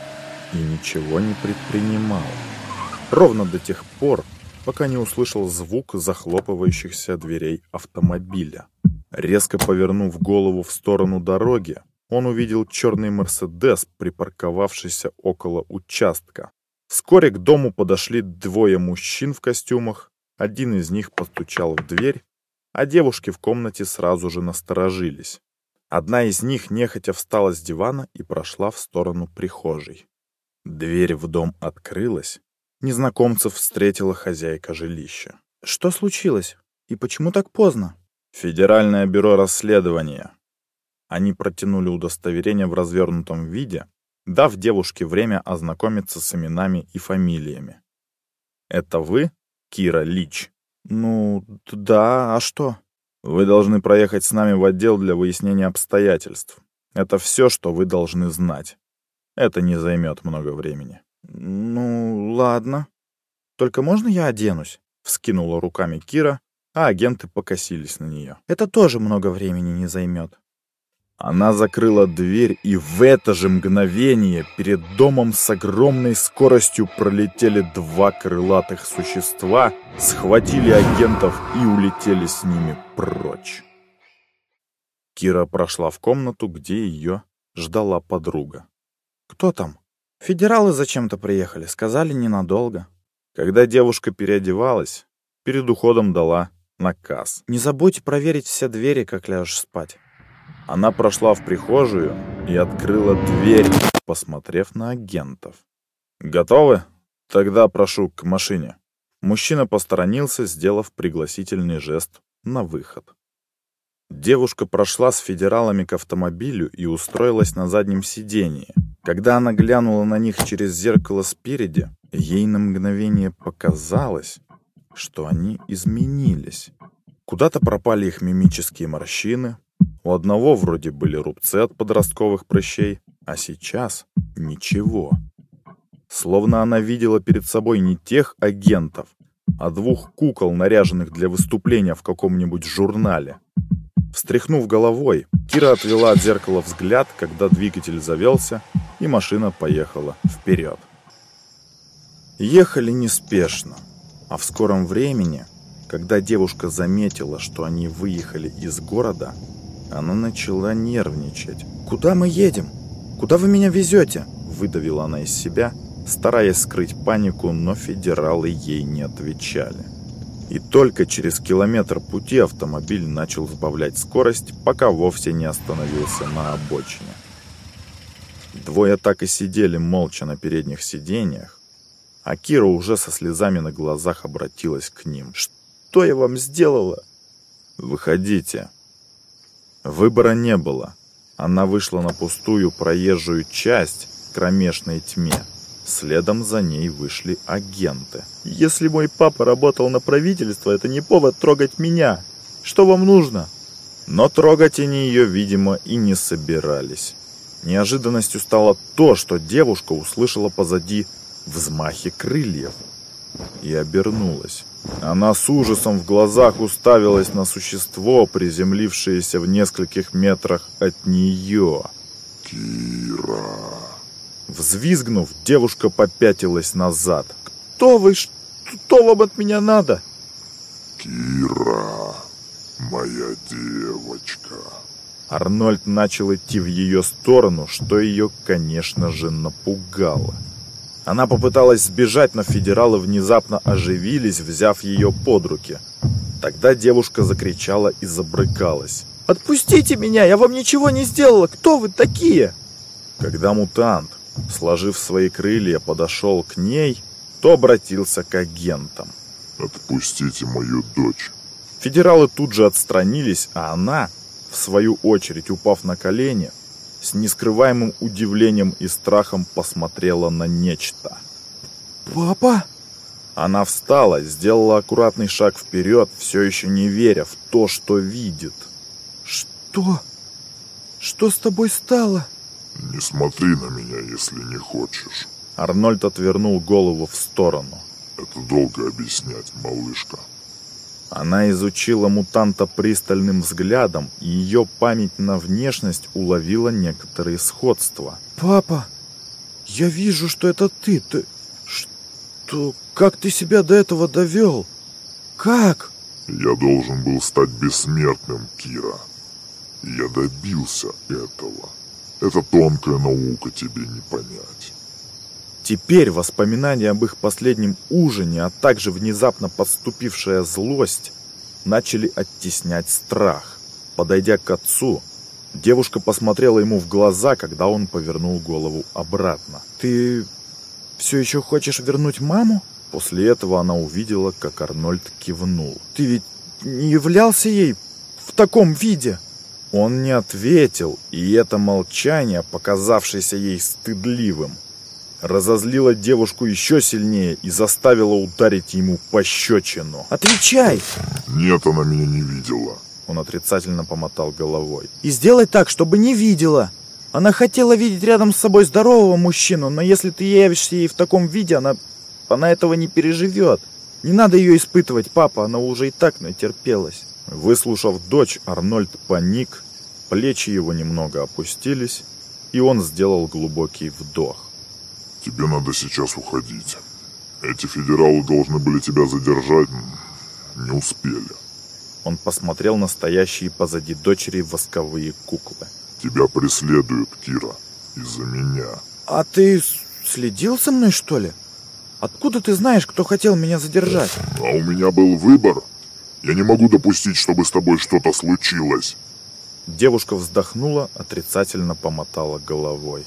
и ничего не предпринимал. Ровно до тех пор, пока не услышал звук захлопывающихся дверей автомобиля. Резко повернув голову в сторону дороги, он увидел черный «Мерседес», припарковавшийся около участка. Вскоре к дому подошли двое мужчин в костюмах. Один из них постучал в дверь, а девушки в комнате сразу же насторожились. Одна из них нехотя встала с дивана и прошла в сторону прихожей. Дверь в дом открылась. Незнакомцев встретила хозяйка жилища. «Что случилось? И почему так поздно?» «Федеральное бюро расследования». Они протянули удостоверение в развернутом виде, дав девушке время ознакомиться с именами и фамилиями. «Это вы, Кира Лич?» «Ну, да, а что?» Вы должны проехать с нами в отдел для выяснения обстоятельств. Это все, что вы должны знать. Это не займет много времени. Ну, ладно. Только можно я оденусь? Вскинула руками Кира, а агенты покосились на нее. Это тоже много времени не займет. Она закрыла дверь, и в это же мгновение перед домом с огромной скоростью пролетели два крылатых существа, схватили агентов и улетели с ними прочь. Кира прошла в комнату, где ее ждала подруга. «Кто там?» «Федералы зачем-то приехали, сказали ненадолго». Когда девушка переодевалась, перед уходом дала наказ. «Не забудьте проверить все двери, как ляжешь спать». Она прошла в прихожую и открыла дверь, посмотрев на агентов. «Готовы? Тогда прошу к машине». Мужчина посторонился, сделав пригласительный жест на выход. Девушка прошла с федералами к автомобилю и устроилась на заднем сидении. Когда она глянула на них через зеркало спереди, ей на мгновение показалось, что они изменились. Куда-то пропали их мимические морщины, у одного вроде были рубцы от подростковых прыщей, а сейчас ничего. Словно она видела перед собой не тех агентов, а двух кукол, наряженных для выступления в каком-нибудь журнале. Встряхнув головой, Кира отвела от зеркала взгляд, когда двигатель завелся, и машина поехала вперед. Ехали неспешно, а в скором времени, когда девушка заметила, что они выехали из города, она начала нервничать. «Куда мы едем? Куда вы меня везете?» Выдавила она из себя, стараясь скрыть панику, но федералы ей не отвечали. И только через километр пути автомобиль начал сбавлять скорость, пока вовсе не остановился на обочине. Двое так и сидели молча на передних сиденьях, а Кира уже со слезами на глазах обратилась к ним. «Что я вам сделала?» «Выходите», Выбора не было. Она вышла на пустую проезжую часть в кромешной тьме. Следом за ней вышли агенты. «Если мой папа работал на правительство, это не повод трогать меня. Что вам нужно?» Но трогать они ее, видимо, и не собирались. Неожиданностью стало то, что девушка услышала позади взмахи крыльев и обернулась. Она с ужасом в глазах уставилась на существо, приземлившееся в нескольких метрах от нее. Кира. Взвизгнув, девушка попятилась назад. «Кто вы? Что вам от меня надо?» Кира, моя девочка. Арнольд начал идти в ее сторону, что ее, конечно же, напугало. Она попыталась сбежать, но федералы внезапно оживились, взяв ее под руки. Тогда девушка закричала и забрыкалась. «Отпустите меня! Я вам ничего не сделала! Кто вы такие?» Когда мутант, сложив свои крылья, подошел к ней, то обратился к агентам. «Отпустите мою дочь!» Федералы тут же отстранились, а она, в свою очередь упав на колени, с нескрываемым удивлением и страхом посмотрела на нечто. «Папа?» Она встала, сделала аккуратный шаг вперед, все еще не веря в то, что видит. «Что? Что с тобой стало?» «Не смотри на меня, если не хочешь». Арнольд отвернул голову в сторону. «Это долго объяснять, малышка». Она изучила мутанта пристальным взглядом, и ее память на внешность уловила некоторые сходства. «Папа, я вижу, что это ты. Ты... Что... Как ты себя до этого довел? Как?» «Я должен был стать бессмертным, Кира. Я добился этого. Это тонкая наука тебе не понять». Теперь воспоминания об их последнем ужине, а также внезапно подступившая злость, начали оттеснять страх. Подойдя к отцу, девушка посмотрела ему в глаза, когда он повернул голову обратно. «Ты все еще хочешь вернуть маму?» После этого она увидела, как Арнольд кивнул. «Ты ведь не являлся ей в таком виде?» Он не ответил, и это молчание, показавшееся ей стыдливым, разозлила девушку еще сильнее и заставила ударить ему пощечину. «Отвечай!» «Нет, она меня не видела». Он отрицательно помотал головой. «И сделай так, чтобы не видела. Она хотела видеть рядом с собой здорового мужчину, но если ты явишься ей в таком виде, она, она этого не переживет. Не надо ее испытывать, папа, она уже и так натерпелась». Выслушав дочь, Арнольд паник, плечи его немного опустились, и он сделал глубокий вдох. Тебе надо сейчас уходить. Эти федералы должны были тебя задержать, не успели. Он посмотрел на стоящие позади дочери восковые куклы. Тебя преследуют, Кира, из-за меня. А ты следил за мной, что ли? Откуда ты знаешь, кто хотел меня задержать? А у меня был выбор. Я не могу допустить, чтобы с тобой что-то случилось. Девушка вздохнула, отрицательно помотала головой.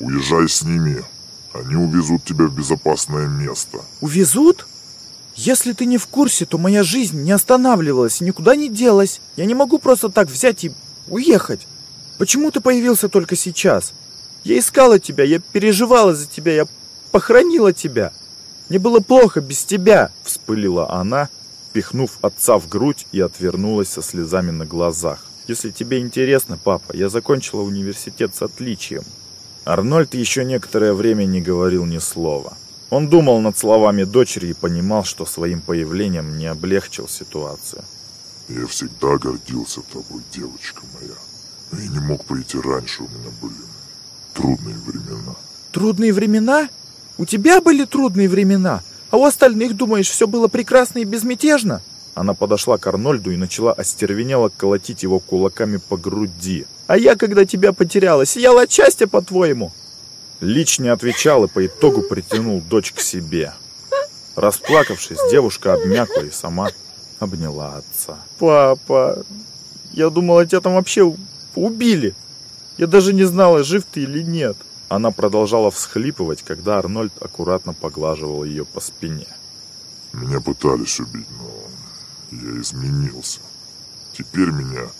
Уезжай с ними. Они увезут тебя в безопасное место. Увезут? Если ты не в курсе, то моя жизнь не останавливалась и никуда не делась. Я не могу просто так взять и уехать. Почему ты появился только сейчас? Я искала тебя, я переживала за тебя, я похоронила тебя. Мне было плохо без тебя, вспылила она, пихнув отца в грудь и отвернулась со слезами на глазах. Если тебе интересно, папа, я закончила университет с отличием. Арнольд еще некоторое время не говорил ни слова. Он думал над словами дочери и понимал, что своим появлением не облегчил ситуацию. «Я всегда гордился тобой, девочка моя. Но я не мог прийти раньше, у меня были трудные времена». «Трудные времена? У тебя были трудные времена? А у остальных, думаешь, все было прекрасно и безмятежно?» Она подошла к Арнольду и начала остервенело колотить его кулаками по груди. «А я, когда тебя потеряла, сияла от счастья, по-твоему?» Лич не отвечал и по итогу притянул дочь к себе. Расплакавшись, девушка обмякла и сама обняла отца. «Папа, я думала, тебя там вообще убили. Я даже не знала, жив ты или нет». Она продолжала всхлипывать, когда Арнольд аккуратно поглаживал ее по спине. «Меня пытались убить, но я изменился. Теперь меня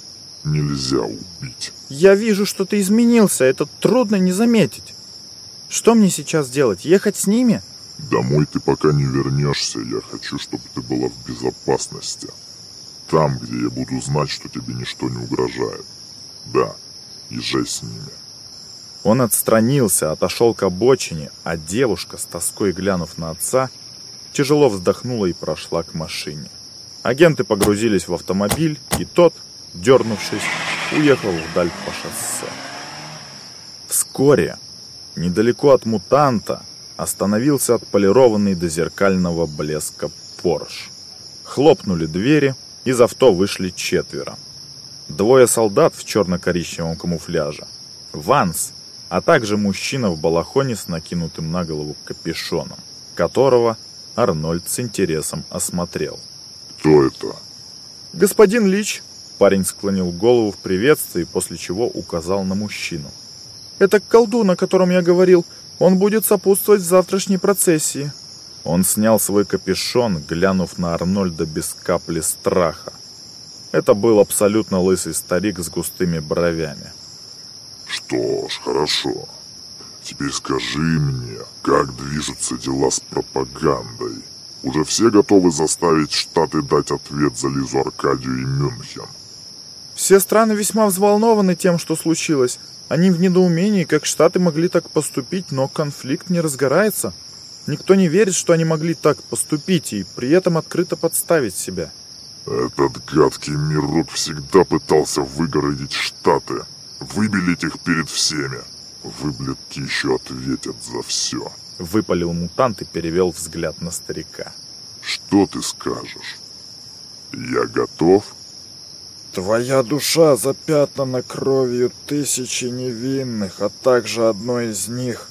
нельзя убить. Я вижу, что ты изменился. Это трудно не заметить. Что мне сейчас делать? Ехать с ними? Домой ты пока не вернешься. Я хочу, чтобы ты была в безопасности. там, где я буду знать, что тебе ничто не угрожает. Да, езжай с ними. Он отстранился, отошел к обочине, а девушка, с тоской глянув на отца, тяжело вздохнула и прошла к машине. Агенты погрузились в автомобиль, и тот, дернувшись, уехал вдаль по шоссе. Вскоре, недалеко от мутанта, остановился отполированный до зеркального блеска Порш. Хлопнули двери, из авто вышли четверо. Двое солдат в черно-коричневом камуфляже, Ванс, а также мужчина в балахоне с накинутым на голову капюшоном, которого Арнольд с интересом осмотрел. «Кто это?» «Господин Лич», — парень склонил голову в приветствии, после чего указал на мужчину. «Это колдун, о котором я говорил. Он будет сопутствовать завтрашней процессии». Он снял свой капюшон, глянув на Арнольда без капли страха. Это был абсолютно лысый старик с густыми бровями. Что ж, хорошо. Теперь скажи мне, как движутся дела с пропагандой? Уже все готовы заставить Штаты дать ответ за Лизу Аркадию и Мюнхен? Все страны весьма взволнованы тем, что случилось. Они в недоумении, как Штаты могли так поступить, но конфликт не разгорается. Никто не верит, что они могли так поступить и при этом открыто подставить себя. Этот гадкий Мирут всегда пытался выгородить Штаты, выбелить их перед всеми. Выблядки еще ответят за все. Выпалил мутант и перевел взгляд на старика. Что ты скажешь? Я готов? Твоя душа запятнана кровью тысячи невинных, а также одной из них,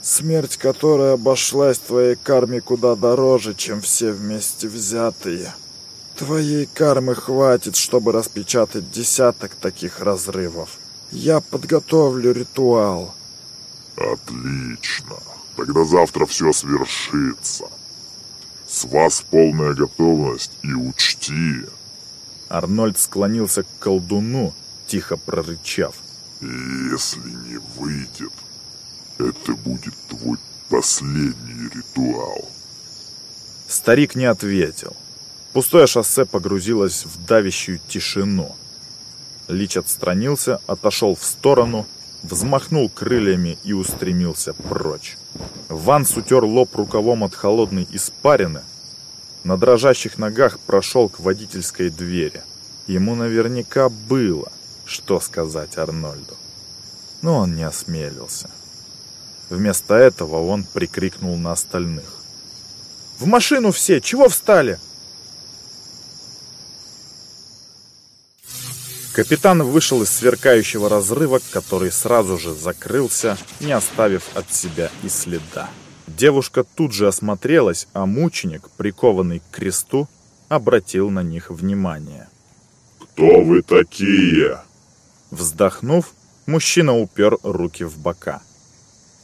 смерть которой обошлась твоей карме куда дороже, чем все вместе взятые. Твоей кармы хватит, чтобы распечатать десяток таких разрывов. Я подготовлю ритуал. Отлично. Тогда завтра все свершится. С вас полная готовность и учти. Арнольд склонился к колдуну, тихо прорычав. Если не выйдет, это будет твой последний ритуал. Старик не ответил. Пустое шоссе погрузилось в давящую тишину. Лич отстранился, отошел в сторону, взмахнул крыльями и устремился прочь. Ванс утер лоб рукавом от холодной испарины. На дрожащих ногах прошел к водительской двери. Ему наверняка было, что сказать Арнольду. Но он не осмелился. Вместо этого он прикрикнул на остальных. «В машину все! Чего встали?» Капитан вышел из сверкающего разрыва, который сразу же закрылся, не оставив от себя и следа. Девушка тут же осмотрелась, а мученик, прикованный к кресту, обратил на них внимание. «Кто вы такие?» Вздохнув, мужчина упер руки в бока.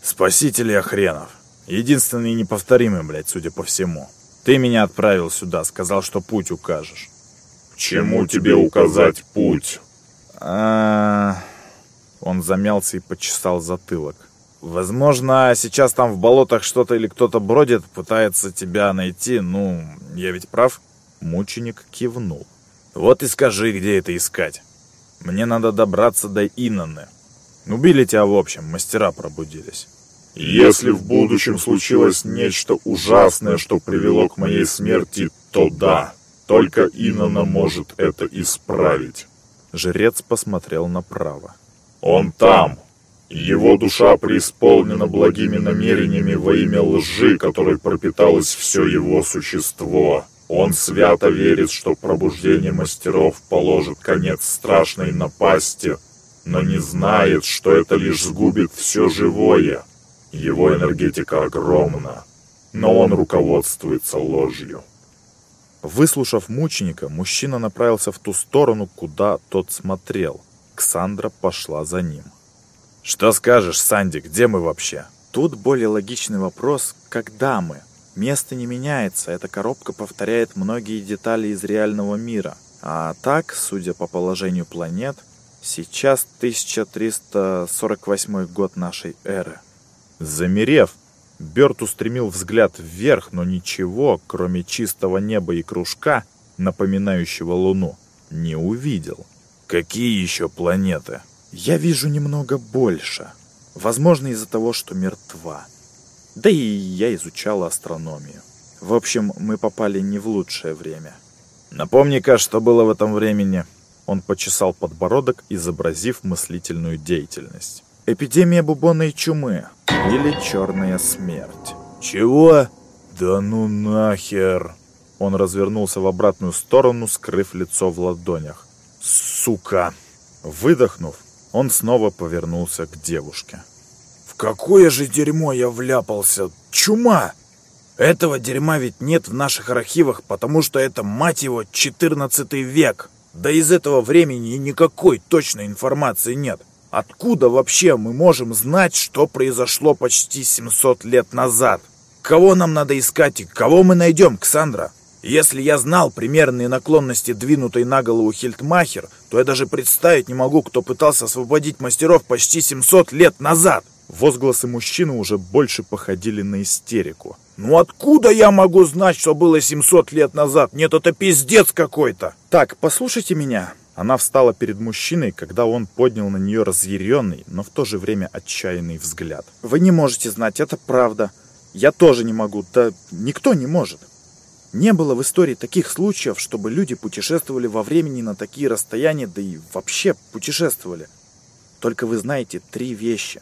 «Спасители охренов. Единственный неповторимый, блядь, судя по всему. Ты меня отправил сюда, сказал, что путь укажешь. Чему тебе указать путь? А, Он замялся и почесал затылок. Возможно, сейчас там в болотах что-то или кто-то бродит, пытается тебя найти. Ну, я ведь прав? Мученик кивнул. Вот и скажи, где это искать. Мне надо добраться до Инаны. Убили тебя в общем, мастера пробудились. Если в будущем случилось нечто ужасное, что привело к моей смерти, то да. Только Инана может это исправить. Жрец посмотрел направо. Он там. Его душа преисполнена благими намерениями во имя лжи, которой пропиталось все его существо. Он свято верит, что пробуждение мастеров положит конец страшной напасти, но не знает, что это лишь сгубит все живое. Его энергетика огромна, но он руководствуется ложью. Выслушав мученика, мужчина направился в ту сторону, куда тот смотрел. Ксандра пошла за ним. «Что скажешь, Санди, где мы вообще?» Тут более логичный вопрос, когда мы? Место не меняется, эта коробка повторяет многие детали из реального мира. А так, судя по положению планет, сейчас 1348 год нашей эры. Замерев, Бёрд устремил взгляд вверх, но ничего, кроме чистого неба и кружка, напоминающего Луну, не увидел. Какие еще планеты? Я вижу немного больше. Возможно, из-за того, что мертва. Да и я изучала астрономию. В общем, мы попали не в лучшее время. Напомни-ка, что было в этом времени. Он почесал подбородок, изобразив мыслительную деятельность. Эпидемия бубонной чумы или черная смерть. Чего? Да ну нахер! Он развернулся в обратную сторону, скрыв лицо в ладонях. Сука! Выдохнув, он снова повернулся к девушке. В какое же дерьмо я вляпался? Чума! Этого дерьма ведь нет в наших архивах, потому что это, мать его, 14 век. Да из этого времени никакой точной информации нет. Откуда вообще мы можем знать, что произошло почти 700 лет назад? Кого нам надо искать и кого мы найдем, Ксандра? Если я знал примерные наклонности двинутой на голову Хильтмахер, то я даже представить не могу, кто пытался освободить мастеров почти 700 лет назад. Возгласы мужчины уже больше походили на истерику. Ну откуда я могу знать, что было 700 лет назад? Нет, это пиздец какой-то. Так, послушайте меня. Она встала перед мужчиной, когда он поднял на нее разъяренный, но в то же время отчаянный взгляд. Вы не можете знать, это правда. Я тоже не могу, да никто не может. Не было в истории таких случаев, чтобы люди путешествовали во времени на такие расстояния, да и вообще путешествовали. Только вы знаете три вещи.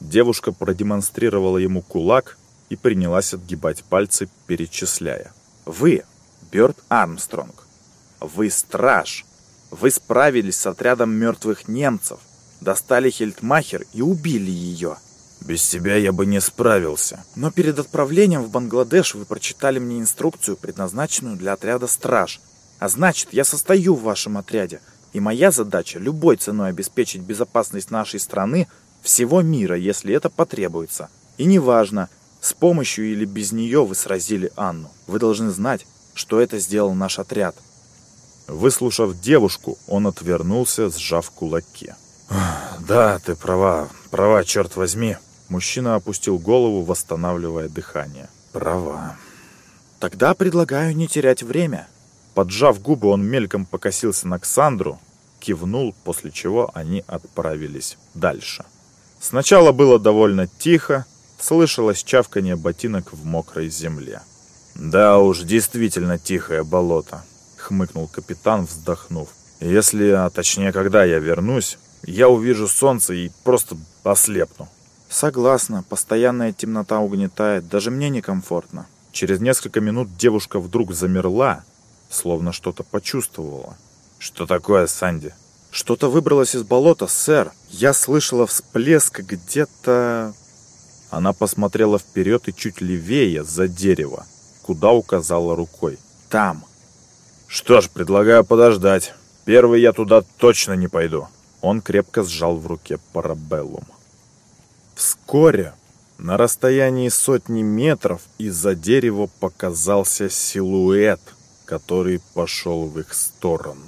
Девушка продемонстрировала ему кулак и принялась отгибать пальцы, перечисляя. «Вы, Бёрд Армстронг. Вы страж. Вы справились с отрядом мертвых немцев, достали Хельтмахер и убили ее. Без тебя я бы не справился. Но перед отправлением в Бангладеш вы прочитали мне инструкцию, предназначенную для отряда страж. А значит, я состою в вашем отряде, и моя задача любой ценой обеспечить безопасность нашей страны – всего мира, если это потребуется. И неважно, с помощью или без нее вы сразили Анну. Вы должны знать, что это сделал наш отряд. Выслушав девушку, он отвернулся, сжав кулаки. «Да, ты права, права, черт возьми!» Мужчина опустил голову, восстанавливая дыхание. «Права». «Тогда предлагаю не терять время». Поджав губы, он мельком покосился на Ксандру, кивнул, после чего они отправились дальше. Сначала было довольно тихо, слышалось чавканье ботинок в мокрой земле. «Да уж, действительно тихое болото», — хмыкнул капитан, вздохнув. «Если, а точнее, когда я вернусь, я увижу солнце и просто ослепну». «Согласна, постоянная темнота угнетает, даже мне некомфортно». Через несколько минут девушка вдруг замерла, словно что-то почувствовала. «Что такое, Санди?» Что-то выбралось из болота, сэр. Я слышала всплеск где-то... Она посмотрела вперед и чуть левее, за дерево, куда указала рукой. Там. Что ж, предлагаю подождать. Первый я туда точно не пойду. Он крепко сжал в руке парабеллум. Вскоре, на расстоянии сотни метров, из-за дерева показался силуэт, который пошел в их сторону.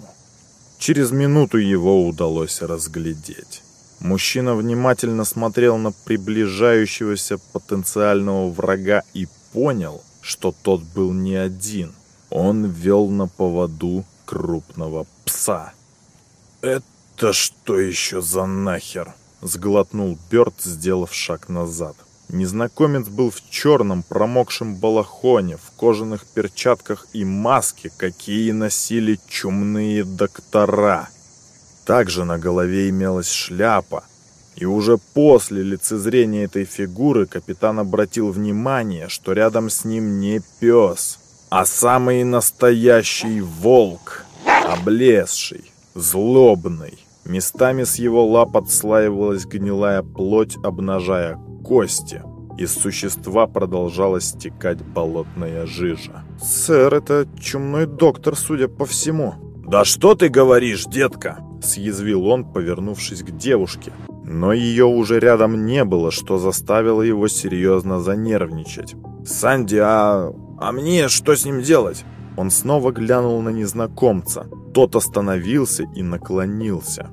Через минуту его удалось разглядеть. Мужчина внимательно смотрел на приближающегося потенциального врага и понял, что тот был не один. Он вел на поводу крупного пса. «Это что еще за нахер?» — сглотнул Бёрд, сделав шаг назад. Незнакомец был в черном промокшем балахоне, в кожаных перчатках и маске, какие носили чумные доктора. Также на голове имелась шляпа. И уже после лицезрения этой фигуры капитан обратил внимание, что рядом с ним не пес, а самый настоящий волк, облезший, злобный. Местами с его лап отслаивалась гнилая плоть, обнажая кости. Из существа продолжала стекать болотная жижа. «Сэр, это чумной доктор, судя по всему». «Да что ты говоришь, детка?» Съязвил он, повернувшись к девушке. Но ее уже рядом не было, что заставило его серьезно занервничать. «Санди, а... а мне что с ним делать?» Он снова глянул на незнакомца. Тот остановился и наклонился.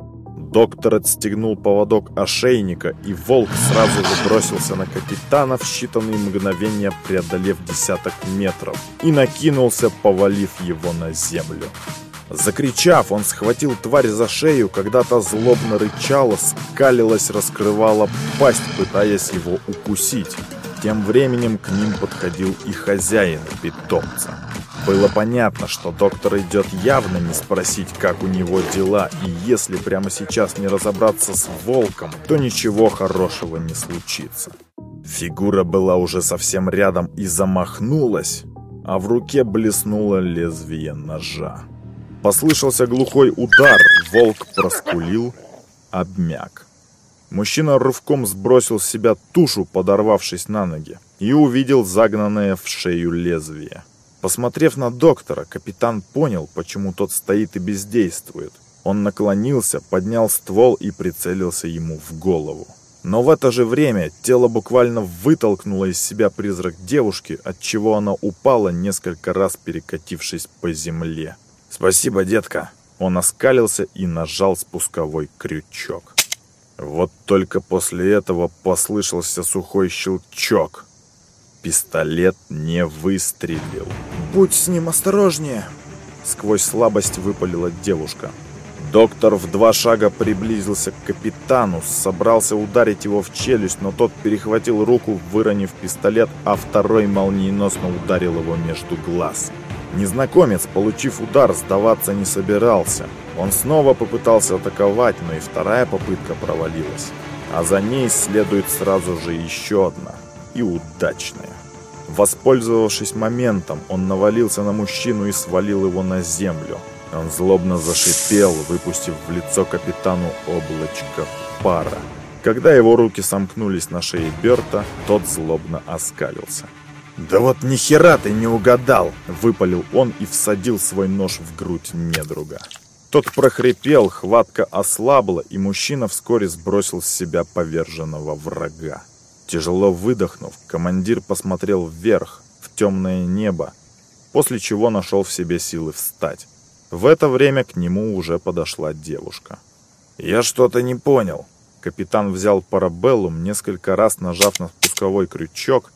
Доктор отстегнул поводок ошейника, и волк сразу же бросился на капитана в считанные мгновения, преодолев десяток метров, и накинулся, повалив его на землю. Закричав, он схватил тварь за шею, когда та злобно рычала, скалилась, раскрывала пасть, пытаясь его укусить. Тем временем к ним подходил и хозяин питомца. Было понятно, что доктор идет явно не спросить, как у него дела, и если прямо сейчас не разобраться с волком, то ничего хорошего не случится. Фигура была уже совсем рядом и замахнулась, а в руке блеснуло лезвие ножа. Послышался глухой удар, волк проскулил, обмяк. Мужчина рывком сбросил с себя тушу, подорвавшись на ноги, и увидел загнанное в шею лезвие. Посмотрев на доктора, капитан понял, почему тот стоит и бездействует. Он наклонился, поднял ствол и прицелился ему в голову. Но в это же время тело буквально вытолкнуло из себя призрак девушки, от чего она упала, несколько раз перекатившись по земле. «Спасибо, детка!» Он оскалился и нажал спусковой крючок. Вот только после этого послышался сухой щелчок. Пистолет не выстрелил. «Будь с ним осторожнее!» Сквозь слабость выпалила девушка. Доктор в два шага приблизился к капитану, собрался ударить его в челюсть, но тот перехватил руку, выронив пистолет, а второй молниеносно ударил его между глаз. Незнакомец, получив удар, сдаваться не собирался. Он снова попытался атаковать, но и вторая попытка провалилась. А за ней следует сразу же еще одна и удачная. Воспользовавшись моментом, он навалился на мужчину и свалил его на землю. Он злобно зашипел, выпустив в лицо капитану облачко пара. Когда его руки сомкнулись на шее Берта, тот злобно оскалился. «Да вот ни хера ты не угадал!» — выпалил он и всадил свой нож в грудь недруга. Тот прохрипел, хватка ослабла, и мужчина вскоре сбросил с себя поверженного врага. Тяжело выдохнув, командир посмотрел вверх, в темное небо, после чего нашел в себе силы встать. В это время к нему уже подошла девушка. «Я что-то не понял». Капитан взял парабеллум, несколько раз нажав на спусковой крючок,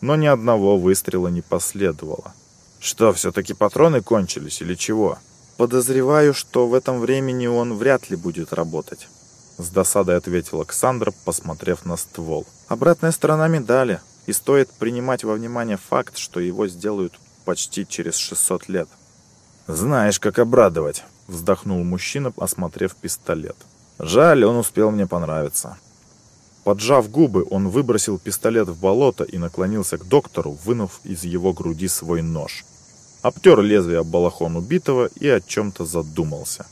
но ни одного выстрела не последовало. «Что, все-таки патроны кончились или чего?» «Подозреваю, что в этом времени он вряд ли будет работать». С досадой ответил Александр, посмотрев на ствол. Обратная сторона медали. И стоит принимать во внимание факт, что его сделают почти через 600 лет. «Знаешь, как обрадовать», — вздохнул мужчина, осмотрев пистолет. «Жаль, он успел мне понравиться». Поджав губы, он выбросил пистолет в болото и наклонился к доктору, вынув из его груди свой нож. Обтер лезвие об балахон убитого и о чем-то задумался.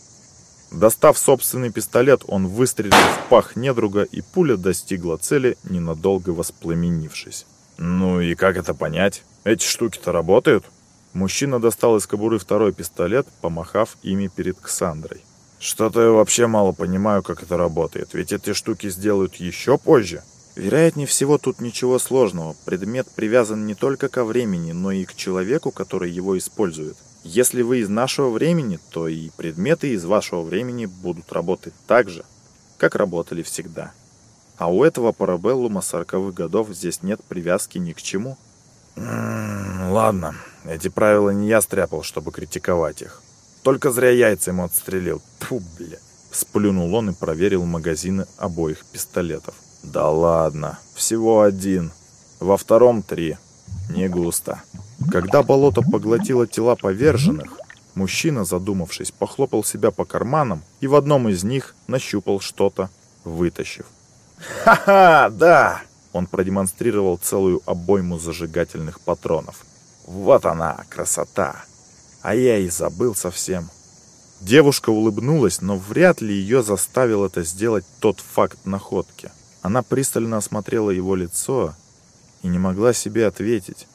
Достав собственный пистолет, он выстрелил в пах недруга, и пуля достигла цели, ненадолго воспламенившись. «Ну и как это понять? Эти штуки-то работают?» Мужчина достал из кобуры второй пистолет, помахав ими перед Ксандрой. «Что-то я вообще мало понимаю, как это работает, ведь эти штуки сделают еще позже». Вероятнее всего, тут ничего сложного. Предмет привязан не только ко времени, но и к человеку, который его использует. Если вы из нашего времени, то и предметы из вашего времени будут работать так же, как работали всегда. А у этого парабеллума сороковых годов здесь нет привязки ни к чему. М -м, ладно, эти правила не я стряпал, чтобы критиковать их. Только зря яйца ему отстрелил. Тьфу, бля. Сплюнул он и проверил магазины обоих пистолетов. Да ладно, всего один. Во втором три. Не густо. Когда болото поглотило тела поверженных, мужчина, задумавшись, похлопал себя по карманам и в одном из них нащупал что-то, вытащив. «Ха-ха, да!» Он продемонстрировал целую обойму зажигательных патронов. «Вот она, красота! А я и забыл совсем». Девушка улыбнулась, но вряд ли ее заставил это сделать тот факт находки. Она пристально осмотрела его лицо и не могла себе ответить,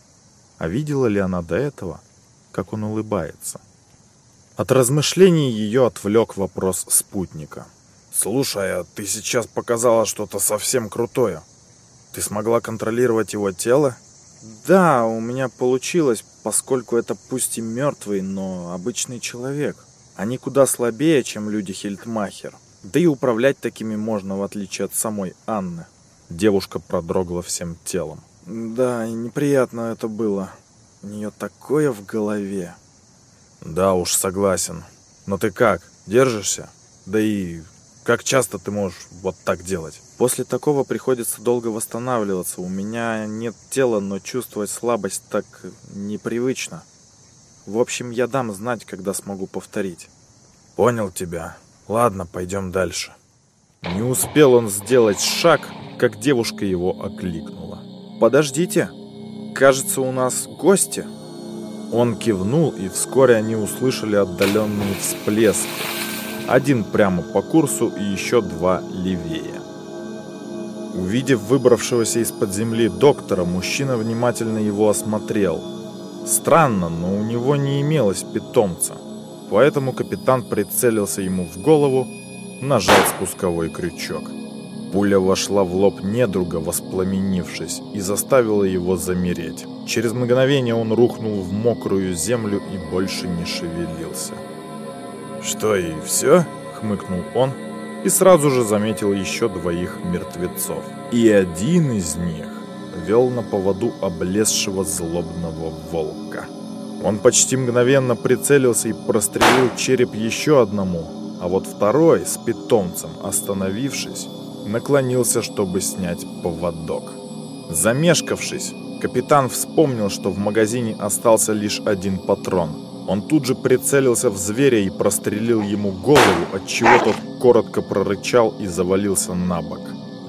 а видела ли она до этого, как он улыбается? От размышлений ее отвлек вопрос спутника. «Слушай, а ты сейчас показала что-то совсем крутое. Ты смогла контролировать его тело?» «Да, у меня получилось, поскольку это пусть и мертвый, но обычный человек. Они куда слабее, чем люди Хильдмахер. Да и управлять такими можно, в отличие от самой Анны. Девушка продрогла всем телом. Да, и неприятно это было. У нее такое в голове. Да уж, согласен. Но ты как, держишься? Да и как часто ты можешь вот так делать? После такого приходится долго восстанавливаться. У меня нет тела, но чувствовать слабость так непривычно. В общем, я дам знать, когда смогу повторить. Понял тебя. Ладно, пойдем дальше. Не успел он сделать шаг, как девушка его окликнула. «Подождите, кажется, у нас гости». Он кивнул, и вскоре они услышали отдаленные всплески. Один прямо по курсу и еще два левее. Увидев выбравшегося из-под земли доктора, мужчина внимательно его осмотрел. Странно, но у него не имелось питомца. Поэтому капитан прицелился ему в голову, нажал спусковой крючок. Пуля вошла в лоб недруга, воспламенившись, и заставила его замереть. Через мгновение он рухнул в мокрую землю и больше не шевелился. «Что, и все?» — хмыкнул он, и сразу же заметил еще двоих мертвецов. И один из них вел на поводу облезшего злобного волка. Он почти мгновенно прицелился и прострелил череп еще одному, а вот второй с питомцем, остановившись, наклонился, чтобы снять поводок. Замешкавшись, капитан вспомнил, что в магазине остался лишь один патрон. Он тут же прицелился в зверя и прострелил ему голову, отчего тот коротко прорычал и завалился на бок.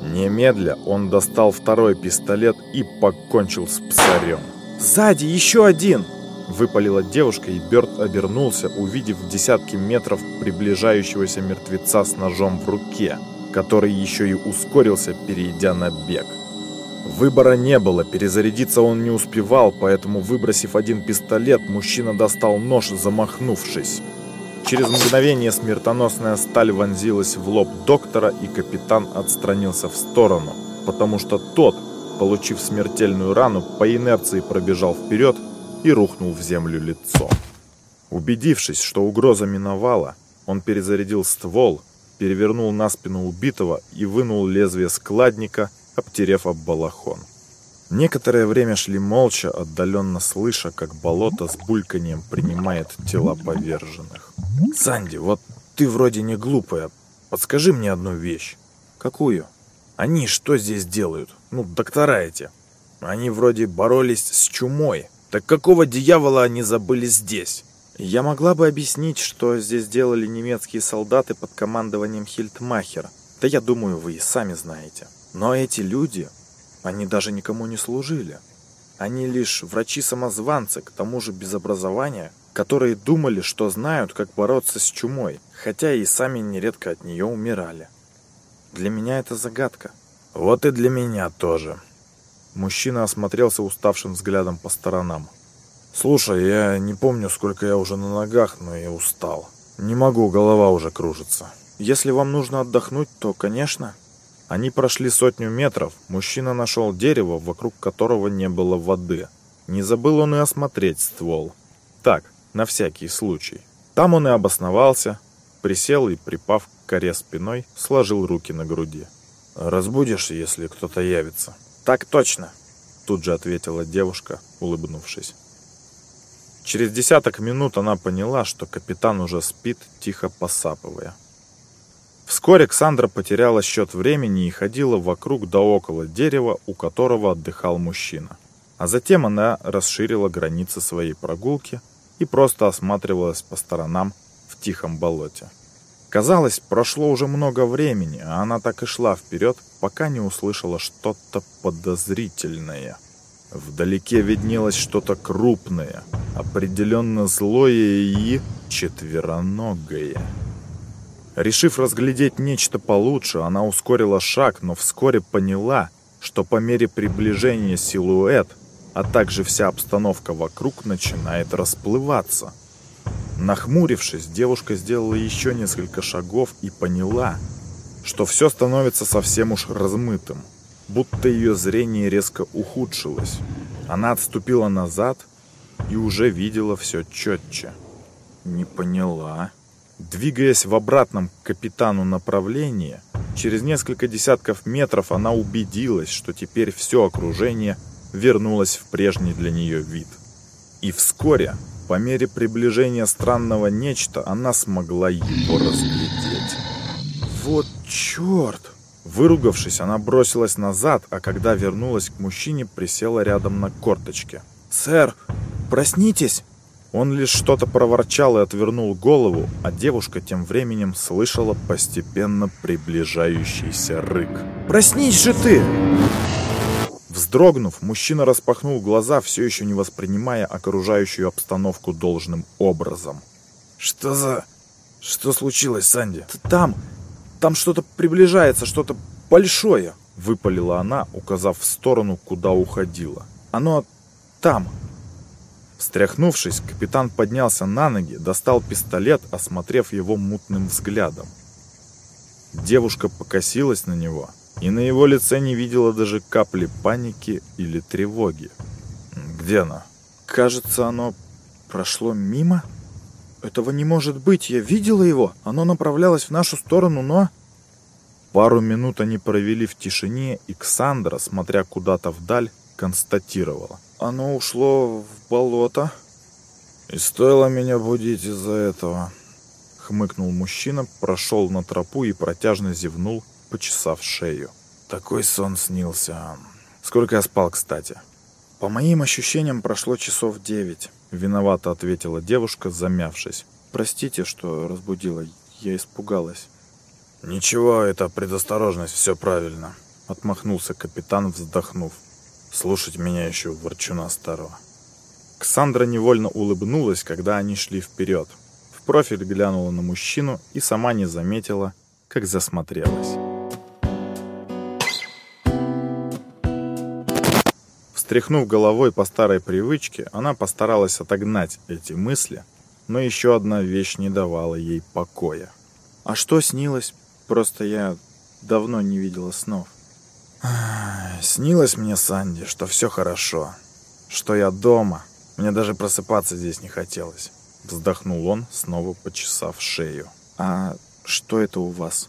Немедля он достал второй пистолет и покончил с псарем. «Сзади еще один!» Выпалила девушка, и Бёрд обернулся, увидев в десятки метров приближающегося мертвеца с ножом в руке, который еще и ускорился, перейдя на бег. Выбора не было, перезарядиться он не успевал, поэтому, выбросив один пистолет, мужчина достал нож, замахнувшись. Через мгновение смертоносная сталь вонзилась в лоб доктора, и капитан отстранился в сторону, потому что тот, получив смертельную рану, по инерции пробежал вперед и рухнул в землю лицом. Убедившись, что угроза миновала, он перезарядил ствол, перевернул на спину убитого и вынул лезвие складника, обтерев об балахон. Некоторое время шли молча, отдаленно слыша, как болото с бульканьем принимает тела поверженных. «Санди, вот ты вроде не глупая. Подскажи мне одну вещь». «Какую?» «Они что здесь делают? Ну, доктора эти. Они вроде боролись с чумой. Так какого дьявола они забыли здесь?» Я могла бы объяснить, что здесь делали немецкие солдаты под командованием Хильтмахера. Да я думаю, вы и сами знаете. Но эти люди они даже никому не служили. Они лишь врачи-самозванцы, к тому же без образования, которые думали, что знают, как бороться с чумой, хотя и сами нередко от нее умирали. Для меня это загадка. Вот и для меня тоже. Мужчина осмотрелся уставшим взглядом по сторонам. Слушай, я не помню, сколько я уже на ногах, но я устал. Не могу, голова уже кружится. Если вам нужно отдохнуть, то, конечно, они прошли сотню метров, мужчина нашел дерево, вокруг которого не было воды. Не забыл он и осмотреть ствол. Так, на всякий случай. Там он и обосновался, присел и, припав к коре спиной, сложил руки на груди. «Разбудишь, если кто-то явится?» «Так точно!» Тут же ответила девушка, улыбнувшись. Через десяток минут она поняла, что капитан уже спит, тихо посапывая. Вскоре Ксандра потеряла счет времени и ходила вокруг да около дерева, у которого отдыхал мужчина. А затем она расширила границы своей прогулки и просто осматривалась по сторонам в тихом болоте. Казалось, прошло уже много времени, а она так и шла вперед, пока не услышала что-то подозрительное. Вдалеке виднелось что-то крупное, определенно злое и четвероногое. Решив разглядеть нечто получше, она ускорила шаг, но вскоре поняла, что по мере приближения силуэт, а также вся обстановка вокруг начинает расплываться. Нахмурившись, девушка сделала еще несколько шагов и поняла, что все становится совсем уж размытым, будто ее зрение резко ухудшилось. Она отступила назад и уже видела все четче. Не поняла. Двигаясь в обратном к капитану направлении, через несколько десятков метров она убедилась, что теперь все окружение вернулось в прежний для нее вид. И вскоре, по мере приближения странного нечто, она смогла его разглядеть. Вот черт! Выругавшись, она бросилась назад, а когда вернулась к мужчине, присела рядом на корточке. «Сэр, проснитесь!» Он лишь что-то проворчал и отвернул голову, а девушка тем временем слышала постепенно приближающийся рык. «Проснись же ты!» Вздрогнув, мужчина распахнул глаза, все еще не воспринимая окружающую обстановку должным образом. «Что за... Что случилось, Санди?» «Там... Там что-то приближается, что-то большое!» Выпалила она, указав в сторону, куда уходила. «Оно там!» Встряхнувшись, капитан поднялся на ноги, достал пистолет, осмотрев его мутным взглядом. Девушка покосилась на него, и на его лице не видела даже капли паники или тревоги. «Где она?» «Кажется, оно прошло мимо?» «Этого не может быть, я видела его, оно направлялось в нашу сторону, но...» Пару минут они провели в тишине, и Ксандра, смотря куда-то вдаль, констатировала. Оно ушло в болото. И стоило меня будить из-за этого. Хмыкнул мужчина, прошел на тропу и протяжно зевнул, почесав шею. Такой сон снился. Сколько я спал, кстати? По моим ощущениям, прошло часов девять. Виновато ответила девушка, замявшись. Простите, что разбудила. Я испугалась. Ничего, это предосторожность, все правильно. Отмахнулся капитан, вздохнув. Слушать меня еще ворчуна старого. Ксандра невольно улыбнулась, когда они шли вперед. В профиль глянула на мужчину и сама не заметила, как засмотрелась. Встряхнув головой по старой привычке, она постаралась отогнать эти мысли, но еще одна вещь не давала ей покоя. «А что снилось? Просто я давно не видела снов». Снилось мне, Санди, что все хорошо, что я дома. Мне даже просыпаться здесь не хотелось. Вздохнул он, снова почесав шею. А что это у вас?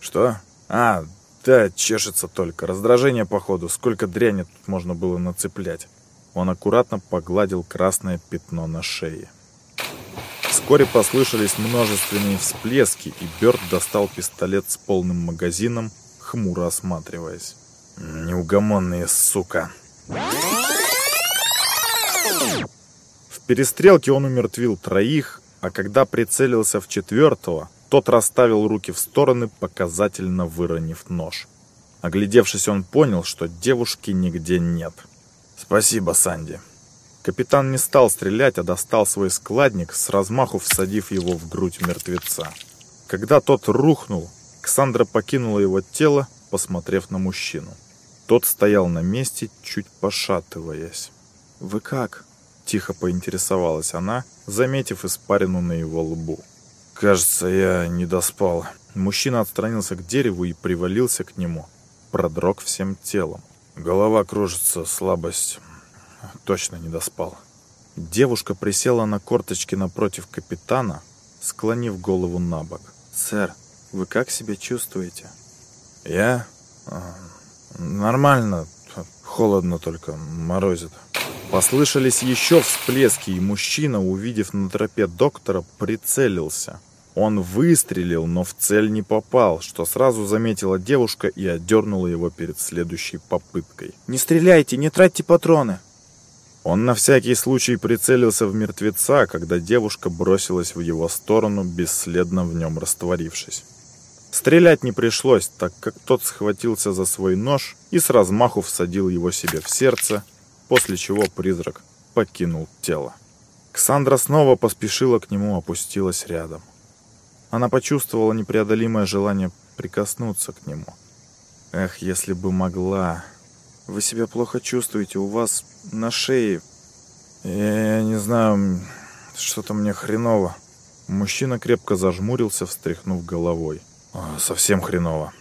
Что? А, да, чешется только. Раздражение, походу. Сколько дряни тут можно было нацеплять. Он аккуратно погладил красное пятно на шее. Вскоре послышались множественные всплески, и Бёрд достал пистолет с полным магазином, хмуро осматриваясь. Неугомонные, сука. В перестрелке он умертвил троих, а когда прицелился в четвертого, тот расставил руки в стороны, показательно выронив нож. Оглядевшись, он понял, что девушки нигде нет. «Спасибо, Санди». Капитан не стал стрелять, а достал свой складник, с размаху всадив его в грудь мертвеца. Когда тот рухнул, Ксандра покинула его тело, посмотрев на мужчину. Тот стоял на месте, чуть пошатываясь. «Вы как?» – тихо поинтересовалась она, заметив испарину на его лбу. «Кажется, я не доспал». Мужчина отстранился к дереву и привалился к нему. Продрог всем телом. Голова кружится, слабость. Точно не доспал. Девушка присела на корточки напротив капитана, склонив голову на бок. «Сэр, вы как себя чувствуете?» «Я? Нормально. Холодно только, морозит. Послышались еще всплески, и мужчина, увидев на тропе доктора, прицелился. Он выстрелил, но в цель не попал, что сразу заметила девушка и отдернула его перед следующей попыткой. «Не стреляйте, не тратьте патроны!» Он на всякий случай прицелился в мертвеца, когда девушка бросилась в его сторону, бесследно в нем растворившись. Стрелять не пришлось, так как тот схватился за свой нож и с размаху всадил его себе в сердце, после чего призрак покинул тело. Ксандра снова поспешила к нему, опустилась рядом. Она почувствовала непреодолимое желание прикоснуться к нему. Эх, если бы могла. Вы себя плохо чувствуете, у вас на шее... Я, я не знаю, что-то мне хреново. Мужчина крепко зажмурился, встряхнув головой. Совсем хреново.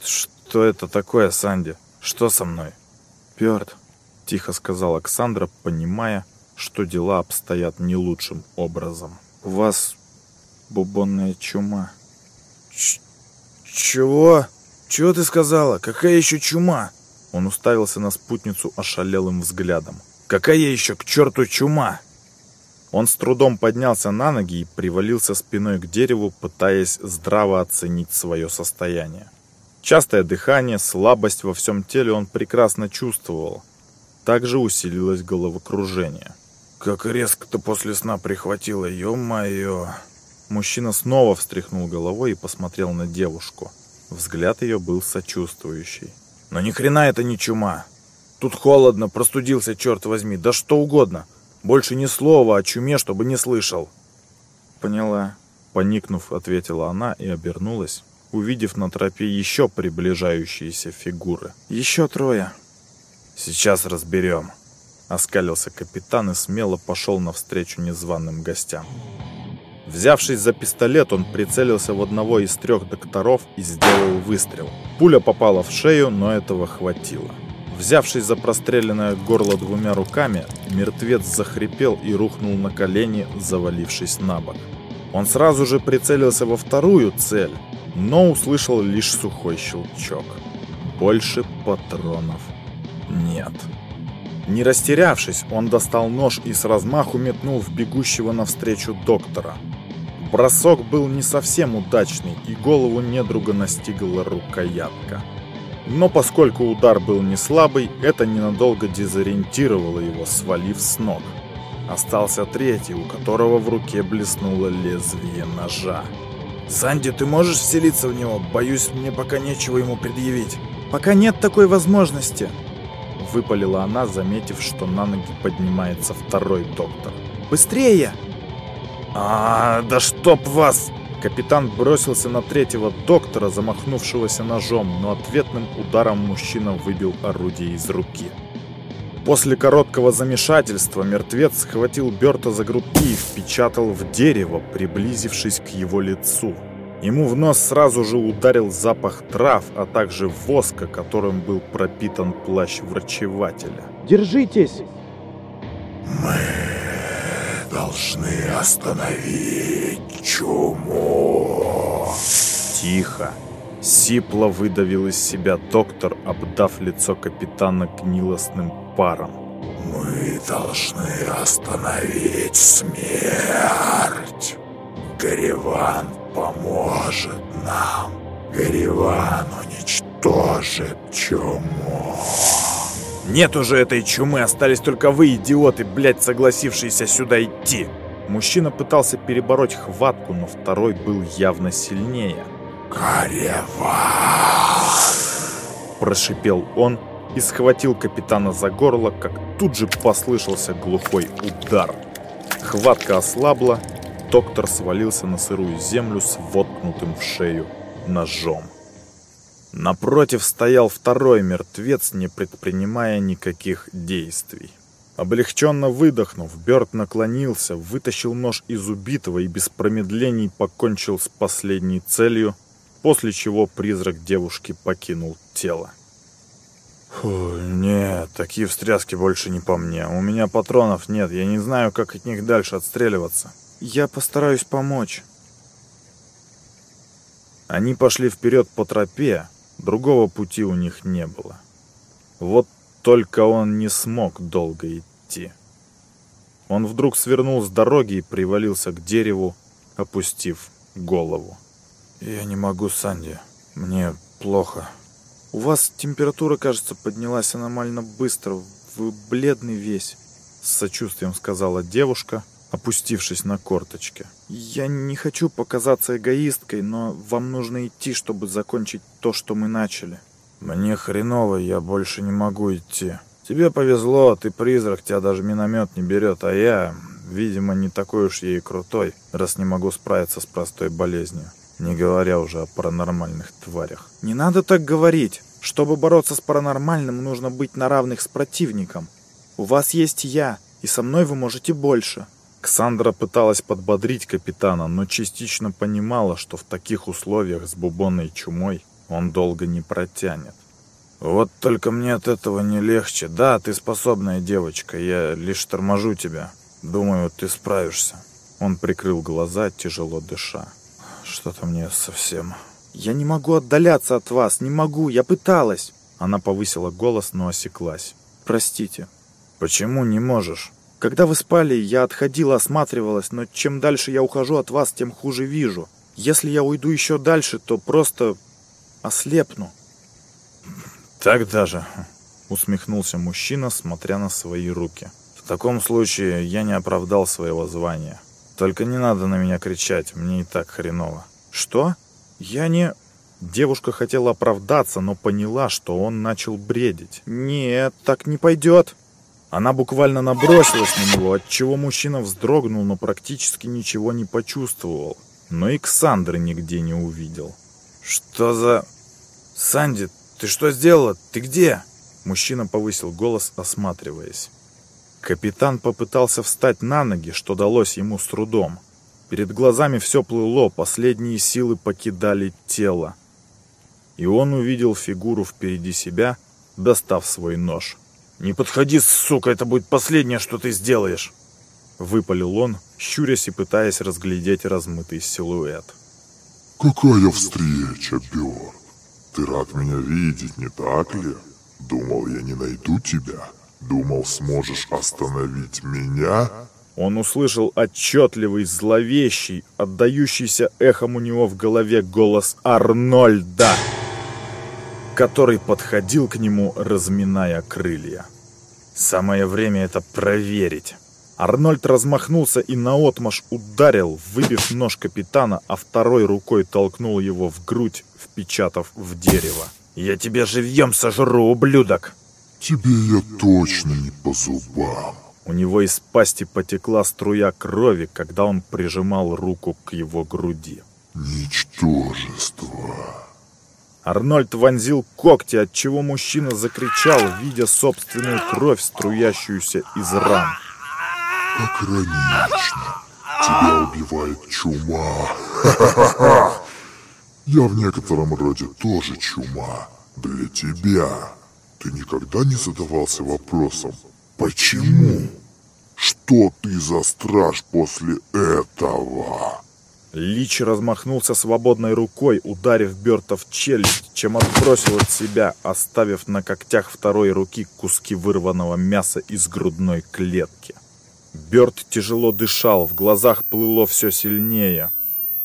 Что это такое, Санди? Что со мной? Пёрт, тихо сказала Александра, понимая, что дела обстоят не лучшим образом. У вас бубонная чума. Ч чего? Чего ты сказала? Какая еще чума? Он уставился на спутницу ошалелым взглядом. Какая еще к черту чума? Он с трудом поднялся на ноги и привалился спиной к дереву, пытаясь здраво оценить свое состояние. Частое дыхание, слабость во всем теле он прекрасно чувствовал. Также усилилось головокружение. «Как резко-то после сна прихватило, ё-моё!» Мужчина снова встряхнул головой и посмотрел на девушку. Взгляд ее был сочувствующий. «Но ни хрена это не чума! Тут холодно, простудился, черт возьми, да что угодно! Больше ни слова о чуме, чтобы не слышал!» «Поняла», — поникнув, ответила она и обернулась, увидев на тропе еще приближающиеся фигуры. «Еще трое». «Сейчас разберем», — оскалился капитан и смело пошел навстречу незваным гостям. Взявшись за пистолет, он прицелился в одного из трех докторов и сделал выстрел. Пуля попала в шею, но этого хватило. Взявшись за простреленное горло двумя руками, мертвец захрипел и рухнул на колени, завалившись на бок. Он сразу же прицелился во вторую цель, но услышал лишь сухой щелчок. Больше патронов нет. Не растерявшись, он достал нож и с размаху метнул в бегущего навстречу доктора. Бросок был не совсем удачный, и голову недруга настигла рукоятка. Но поскольку удар был не слабый, это ненадолго дезориентировало его, свалив с ног. Остался третий, у которого в руке блеснуло лезвие ножа. «Санди, ты можешь вселиться в него? Боюсь, мне пока нечего ему предъявить». «Пока нет такой возможности», — выпалила она, заметив, что на ноги поднимается второй доктор. «Быстрее!» «А, да чтоб вас!» Капитан бросился на третьего доктора, замахнувшегося ножом, но ответным ударом мужчина выбил орудие из руки. После короткого замешательства мертвец схватил Берта за грудки и впечатал в дерево, приблизившись к его лицу. Ему в нос сразу же ударил запах трав, а также воска, которым был пропитан плащ врачевателя. «Держитесь!» «Мы должны остановить чуму!» Тихо, сипло выдавил из себя доктор, обдав лицо капитана гнилостным паром. «Мы должны остановить смерть! Гариван поможет нам! Гариван уничтожит чуму!» Нет уже этой чумы, остались только вы, идиоты, блядь, согласившиеся сюда идти. Мужчина пытался перебороть хватку, но второй был явно сильнее. «Кареван!» Прошипел он и схватил капитана за горло, как тут же послышался глухой удар. Хватка ослабла, доктор свалился на сырую землю с воткнутым в шею ножом. Напротив стоял второй мертвец, не предпринимая никаких действий. Облегченно выдохнув, Бёрд наклонился, вытащил нож из убитого и без промедлений покончил с последней целью, после чего призрак девушки покинул тело. Фу, нет, такие встряски больше не по мне. У меня патронов нет, я не знаю, как от них дальше отстреливаться. Я постараюсь помочь. Они пошли вперед по тропе, другого пути у них не было. Вот только он не смог долго идти. Он вдруг свернул с дороги и привалился к дереву, опустив голову. «Я не могу, Санди. Мне плохо». «У вас температура, кажется, поднялась аномально быстро. Вы бледный весь», — с сочувствием сказала девушка, опустившись на корточки. «Я не хочу показаться эгоисткой, но вам нужно идти, чтобы закончить то, что мы начали». «Мне хреново, я больше не могу идти. Тебе повезло, ты призрак, тебя даже миномет не берет, а я, видимо, не такой уж я и крутой, раз не могу справиться с простой болезнью, не говоря уже о паранормальных тварях». «Не надо так говорить. Чтобы бороться с паранормальным, нужно быть на равных с противником. У вас есть я, и со мной вы можете больше». Ксандра пыталась подбодрить капитана, но частично понимала, что в таких условиях с бубонной чумой он долго не протянет. «Вот только мне от этого не легче. Да, ты способная девочка, я лишь торможу тебя. Думаю, ты справишься». Он прикрыл глаза, тяжело дыша. Что-то мне совсем... Я не могу отдаляться от вас, не могу, я пыталась. Она повысила голос, но осеклась. Простите. Почему не можешь? Когда вы спали, я отходила, осматривалась, но чем дальше я ухожу от вас, тем хуже вижу. Если я уйду еще дальше, то просто ослепну. Так даже, усмехнулся мужчина, смотря на свои руки. В таком случае я не оправдал своего звания. Только не надо на меня кричать, мне и так хреново. Что? Я не... Девушка хотела оправдаться, но поняла, что он начал бредить. «Нет, так не пойдет!» Она буквально набросилась на него, отчего мужчина вздрогнул, но практически ничего не почувствовал. Но и Ксандры нигде не увидел. «Что за...» «Санди, ты что сделала? Ты где?» Мужчина повысил голос, осматриваясь. Капитан попытался встать на ноги, что далось ему с трудом. Перед глазами все плыло, последние силы покидали тело. И он увидел фигуру впереди себя, достав свой нож. «Не подходи, сука, это будет последнее, что ты сделаешь!» Выпалил он, щурясь и пытаясь разглядеть размытый силуэт. «Какая встреча, Бёрд! Ты рад меня видеть, не так ли? Думал, я не найду тебя? Думал, сможешь остановить меня?» Он услышал отчетливый, зловещий, отдающийся эхом у него в голове голос Арнольда который подходил к нему, разминая крылья. Самое время это проверить. Арнольд размахнулся и наотмашь ударил, выбив нож капитана, а второй рукой толкнул его в грудь, впечатав в дерево. «Я тебя живьем сожру, ублюдок!» «Тебе я точно не по зубам!» У него из пасти потекла струя крови, когда он прижимал руку к его груди. «Ничтожество!» Арнольд вонзил когти, от чего мужчина закричал, видя собственную кровь, струящуюся из ран. «Как иронично! Тебя убивает чума! Ха-ха-ха! Я в некотором роде тоже чума. Для тебя. Ты никогда не задавался вопросом, почему? Что ты за страж после этого?» Лич размахнулся свободной рукой, ударив Бёрта в челюсть, чем отбросил от себя, оставив на когтях второй руки куски вырванного мяса из грудной клетки. Бёрт тяжело дышал, в глазах плыло все сильнее.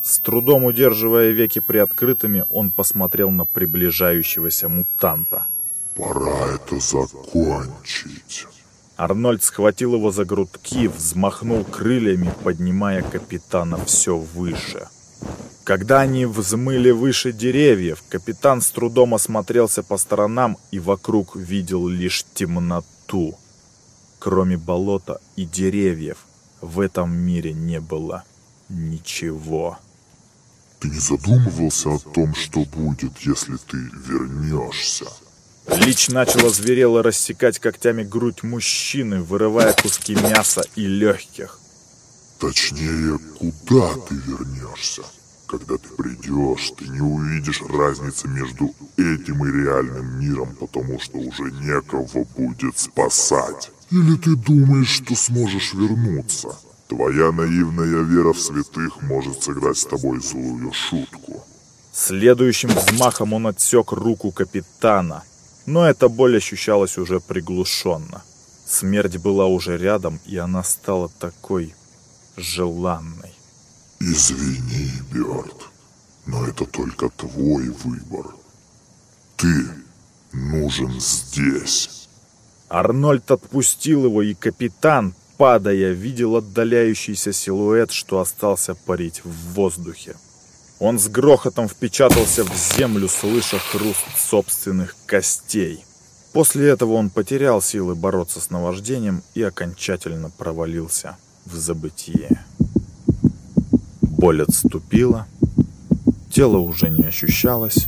С трудом удерживая веки приоткрытыми, он посмотрел на приближающегося мутанта. «Пора это закончить». Арнольд схватил его за грудки, взмахнул крыльями, поднимая капитана все выше. Когда они взмыли выше деревьев, капитан с трудом осмотрелся по сторонам и вокруг видел лишь темноту. Кроме болота и деревьев, в этом мире не было ничего. Ты не задумывался о том, что будет, если ты вернешься? Лич начал озверело рассекать когтями грудь мужчины, вырывая куски мяса и легких. Точнее, куда ты вернешься? Когда ты придешь, ты не увидишь разницы между этим и реальным миром, потому что уже некого будет спасать. Или ты думаешь, что сможешь вернуться? Твоя наивная вера в святых может сыграть с тобой злую шутку. Следующим взмахом он отсек руку капитана, но эта боль ощущалась уже приглушенно. Смерть была уже рядом, и она стала такой желанной. Извини, Бёрд, но это только твой выбор. Ты нужен здесь. Арнольд отпустил его, и капитан, падая, видел отдаляющийся силуэт, что остался парить в воздухе. Он с грохотом впечатался в землю, слыша хруст собственных костей. После этого он потерял силы бороться с наваждением и окончательно провалился в забытие. Боль отступила, тело уже не ощущалось,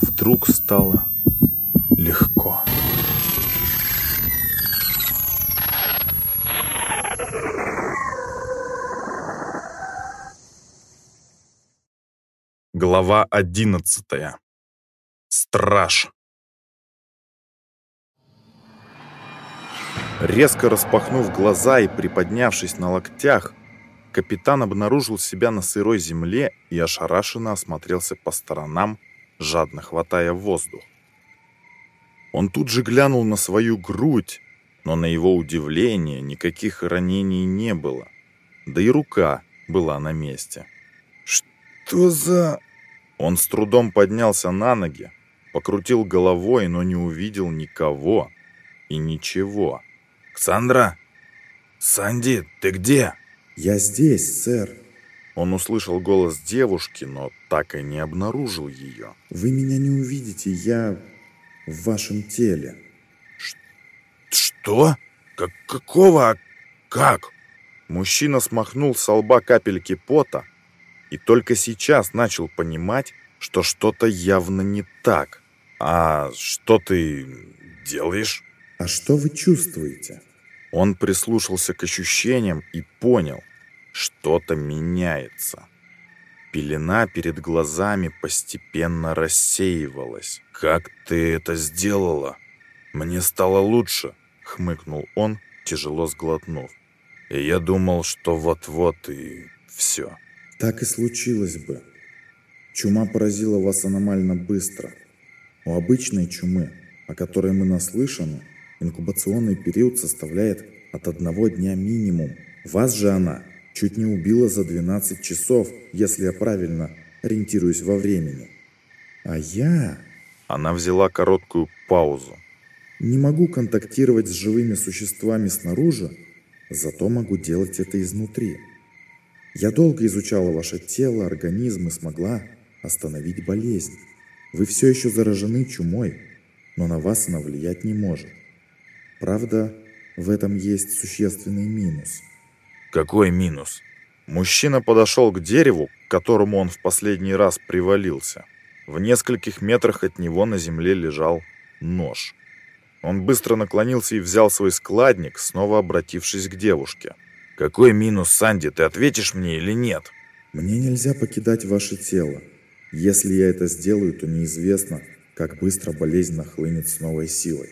вдруг стало легко. Глава одиннадцатая. Страж. Резко распахнув глаза и приподнявшись на локтях, капитан обнаружил себя на сырой земле и ошарашенно осмотрелся по сторонам, жадно хватая воздух. Он тут же глянул на свою грудь, но на его удивление никаких ранений не было. Да и рука была на месте. «Что за...» Он с трудом поднялся на ноги, покрутил головой, но не увидел никого и ничего. «Ксандра! Санди, ты где?» «Я здесь, сэр». Он услышал голос девушки, но так и не обнаружил ее. «Вы меня не увидите, я в вашем теле». «Что? Как какого? Как?» Мужчина смахнул с лба капельки пота и только сейчас начал понимать, что что-то явно не так. «А что ты делаешь?» «А что вы чувствуете?» Он прислушался к ощущениям и понял, что-то меняется. Пелена перед глазами постепенно рассеивалась. «Как ты это сделала? Мне стало лучше!» — хмыкнул он, тяжело сглотнув. И я думал, что вот-вот и все. Так и случилось бы. Чума поразила вас аномально быстро. У обычной чумы, о которой мы наслышаны, инкубационный период составляет от одного дня минимум. Вас же она чуть не убила за 12 часов, если я правильно ориентируюсь во времени. А я... Она взяла короткую паузу. Не могу контактировать с живыми существами снаружи, зато могу делать это изнутри. Я долго изучала ваше тело, организм и смогла остановить болезнь. Вы все еще заражены чумой, но на вас она влиять не может. Правда, в этом есть существенный минус. Какой минус? Мужчина подошел к дереву, к которому он в последний раз привалился. В нескольких метрах от него на земле лежал нож. Он быстро наклонился и взял свой складник, снова обратившись к девушке. «Какой минус, Санди, ты ответишь мне или нет?» «Мне нельзя покидать ваше тело. Если я это сделаю, то неизвестно, как быстро болезнь нахлынет с новой силой».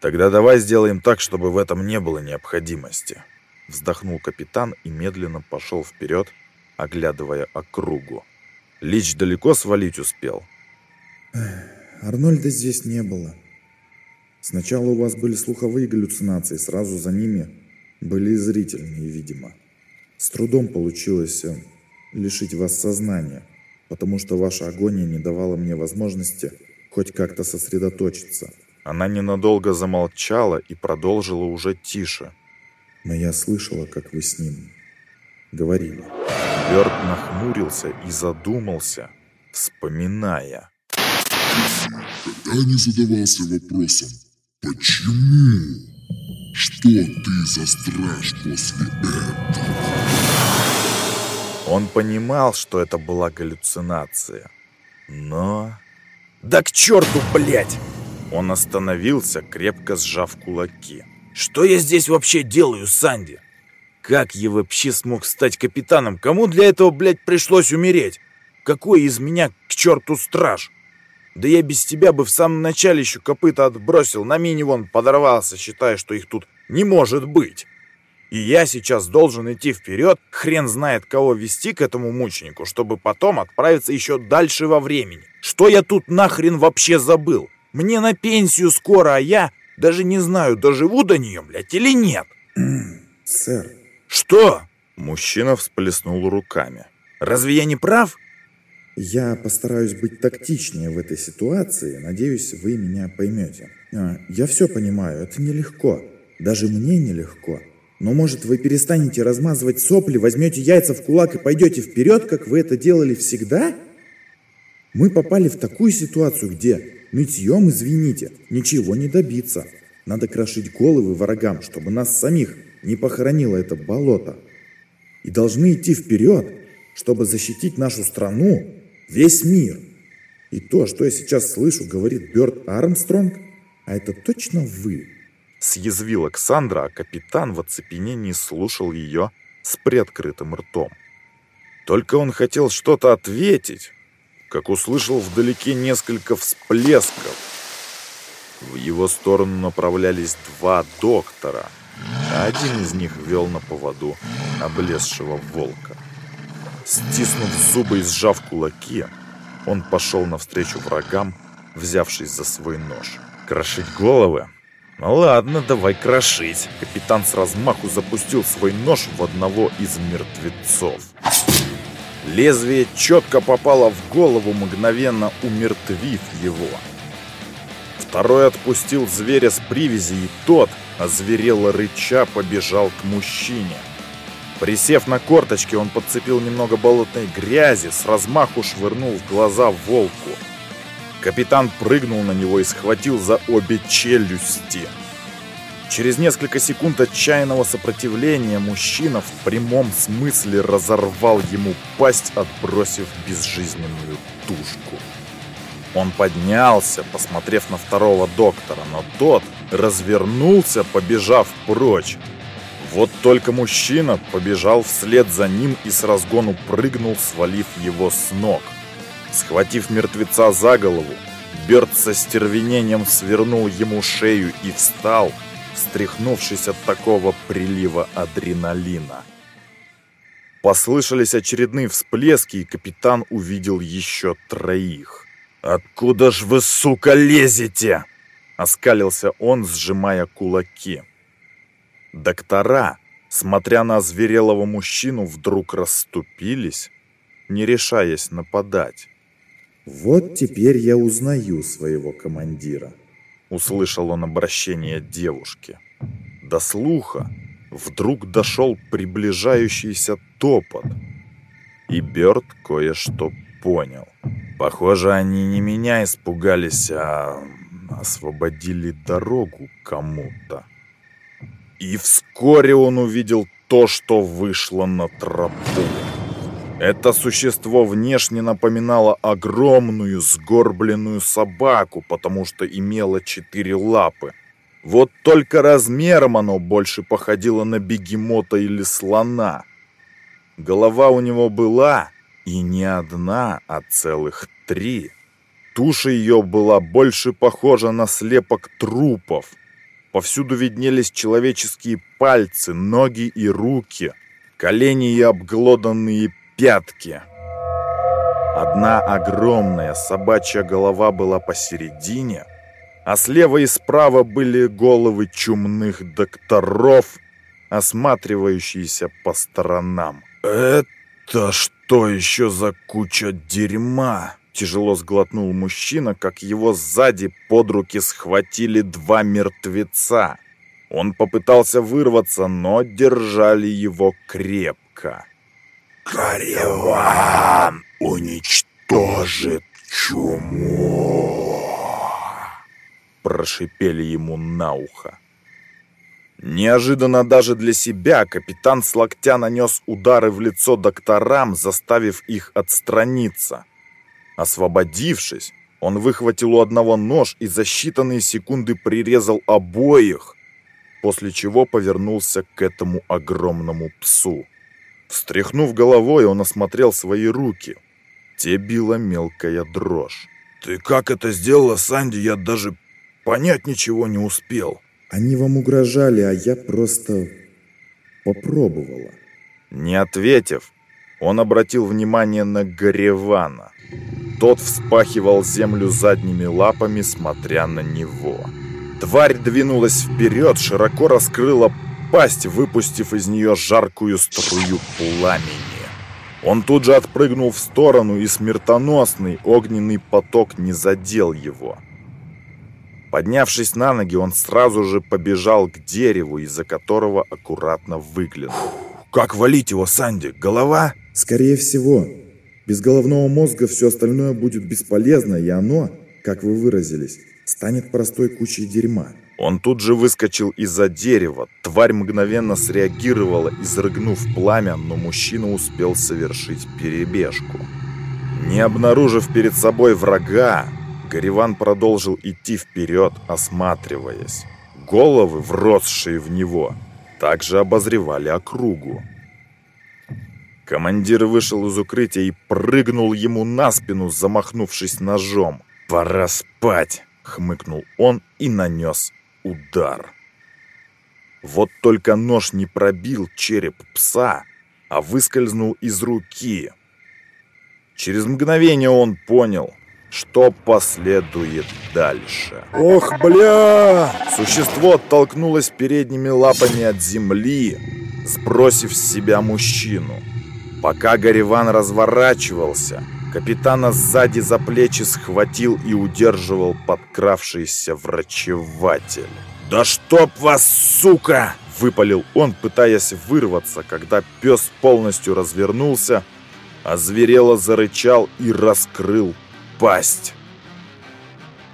«Тогда давай сделаем так, чтобы в этом не было необходимости», вздохнул капитан и медленно пошел вперед, оглядывая округу. Лич далеко свалить успел. Арнольда здесь не было. Сначала у вас были слуховые галлюцинации, сразу за ними были зрительные, видимо. С трудом получилось э, лишить вас сознания, потому что ваша агония не давала мне возможности хоть как-то сосредоточиться. Она ненадолго замолчала и продолжила уже тише. Но я слышала, как вы с ним говорили. Бёрд нахмурился и задумался, вспоминая. Когда не задавался вопросом, почему? Что ты за страж после этого? Он понимал, что это была галлюцинация. Но... Да к черту, блядь! Он остановился, крепко сжав кулаки. Что я здесь вообще делаю, Санди? Как я вообще смог стать капитаном? Кому для этого, блядь, пришлось умереть? Какой из меня к черту страж? Да я без тебя бы в самом начале еще копыта отбросил, на мини вон подорвался, считая, что их тут не может быть. И я сейчас должен идти вперед, хрен знает кого вести к этому мученику, чтобы потом отправиться еще дальше во времени. Что я тут нахрен вообще забыл? Мне на пенсию скоро, а я даже не знаю, доживу до нее, блядь, или нет. Сэр. Что? Мужчина всплеснул руками. Разве я не прав? Я постараюсь быть тактичнее в этой ситуации. Надеюсь, вы меня поймете. А, я все понимаю, это нелегко. Даже мне нелегко. Но может вы перестанете размазывать сопли, возьмете яйца в кулак и пойдете вперед, как вы это делали всегда? Мы попали в такую ситуацию, где нытьем, извините, ничего не добиться. Надо крошить головы врагам, чтобы нас самих не похоронило это болото. И должны идти вперед, чтобы защитить нашу страну Весь мир. И то, что я сейчас слышу, говорит Бёрд Армстронг, а это точно вы. Съязвил Александра, а капитан в оцепенении слушал ее с приоткрытым ртом. Только он хотел что-то ответить, как услышал вдалеке несколько всплесков. В его сторону направлялись два доктора — а один из них вел на поводу облезшего волка. Стиснув зубы и сжав кулаки, он пошел навстречу врагам, взявшись за свой нож. Крошить головы? Ну ладно, давай крошить. Капитан с размаху запустил свой нож в одного из мертвецов. Лезвие четко попало в голову, мгновенно умертвив его. Второй отпустил зверя с привязи, и тот, озверело рыча, побежал к мужчине. Присев на корточки, он подцепил немного болотной грязи, с размаху швырнул в глаза волку. Капитан прыгнул на него и схватил за обе челюсти. Через несколько секунд отчаянного сопротивления мужчина в прямом смысле разорвал ему пасть, отбросив безжизненную тушку. Он поднялся, посмотрев на второго доктора, но тот развернулся, побежав прочь. Вот только мужчина побежал вслед за ним и с разгону прыгнул, свалив его с ног. Схватив мертвеца за голову, Берт со стервенением свернул ему шею и встал, встряхнувшись от такого прилива адреналина. Послышались очередные всплески, и капитан увидел еще троих. «Откуда ж вы, сука, лезете?» Оскалился он, сжимая кулаки. Доктора, смотря на зверелого мужчину, вдруг расступились, не решаясь нападать. «Вот теперь я узнаю своего командира», — услышал он обращение девушки. До слуха вдруг дошел приближающийся топот, и Бёрд кое-что понял. Похоже, они не меня испугались, а освободили дорогу кому-то. И вскоре он увидел то, что вышло на тропу. Это существо внешне напоминало огромную сгорбленную собаку, потому что имело четыре лапы. Вот только размером оно больше походило на бегемота или слона. Голова у него была, и не одна, а целых три. Туша ее была больше похожа на слепок трупов. Повсюду виднелись человеческие пальцы, ноги и руки, колени и обглоданные пятки. Одна огромная собачья голова была посередине, а слева и справа были головы чумных докторов, осматривающиеся по сторонам. «Это что еще за куча дерьма?» Тяжело сглотнул мужчина, как его сзади под руки схватили два мертвеца. Он попытался вырваться, но держали его крепко. «Кареван уничтожит чуму!» Прошипели ему на ухо. Неожиданно даже для себя капитан с локтя нанес удары в лицо докторам, заставив их отстраниться. Освободившись, он выхватил у одного нож и за считанные секунды прирезал обоих, после чего повернулся к этому огромному псу. Встряхнув головой, он осмотрел свои руки. Те била мелкая дрожь. «Ты как это сделала, Санди? Я даже понять ничего не успел». «Они вам угрожали, а я просто попробовала». Не ответив, он обратил внимание на Горевана. Тот вспахивал землю задними лапами, смотря на него. Тварь двинулась вперед, широко раскрыла пасть, выпустив из нее жаркую струю пламени. Он тут же отпрыгнул в сторону, и смертоносный огненный поток не задел его. Поднявшись на ноги, он сразу же побежал к дереву, из-за которого аккуратно выглянул. «Как валить его, Санди? Голова?» «Скорее всего. Без головного мозга все остальное будет бесполезно, и оно, как вы выразились, станет простой кучей дерьма». Он тут же выскочил из-за дерева. Тварь мгновенно среагировала, изрыгнув пламя, но мужчина успел совершить перебежку. Не обнаружив перед собой врага, Гариван продолжил идти вперед, осматриваясь. Головы, вросшие в него, также обозревали округу. Командир вышел из укрытия и прыгнул ему на спину, замахнувшись ножом. «Пора спать!» — хмыкнул он и нанес удар. Вот только нож не пробил череп пса, а выскользнул из руки. Через мгновение он понял, что последует дальше. Ох, бля! Существо оттолкнулось передними лапами от земли, сбросив с себя мужчину. Пока Гариван разворачивался, капитана сзади за плечи схватил и удерживал подкравшийся врачеватель. «Да чтоб вас, сука!» — выпалил он, пытаясь вырваться, когда пес полностью развернулся, озверело зарычал и раскрыл пасть.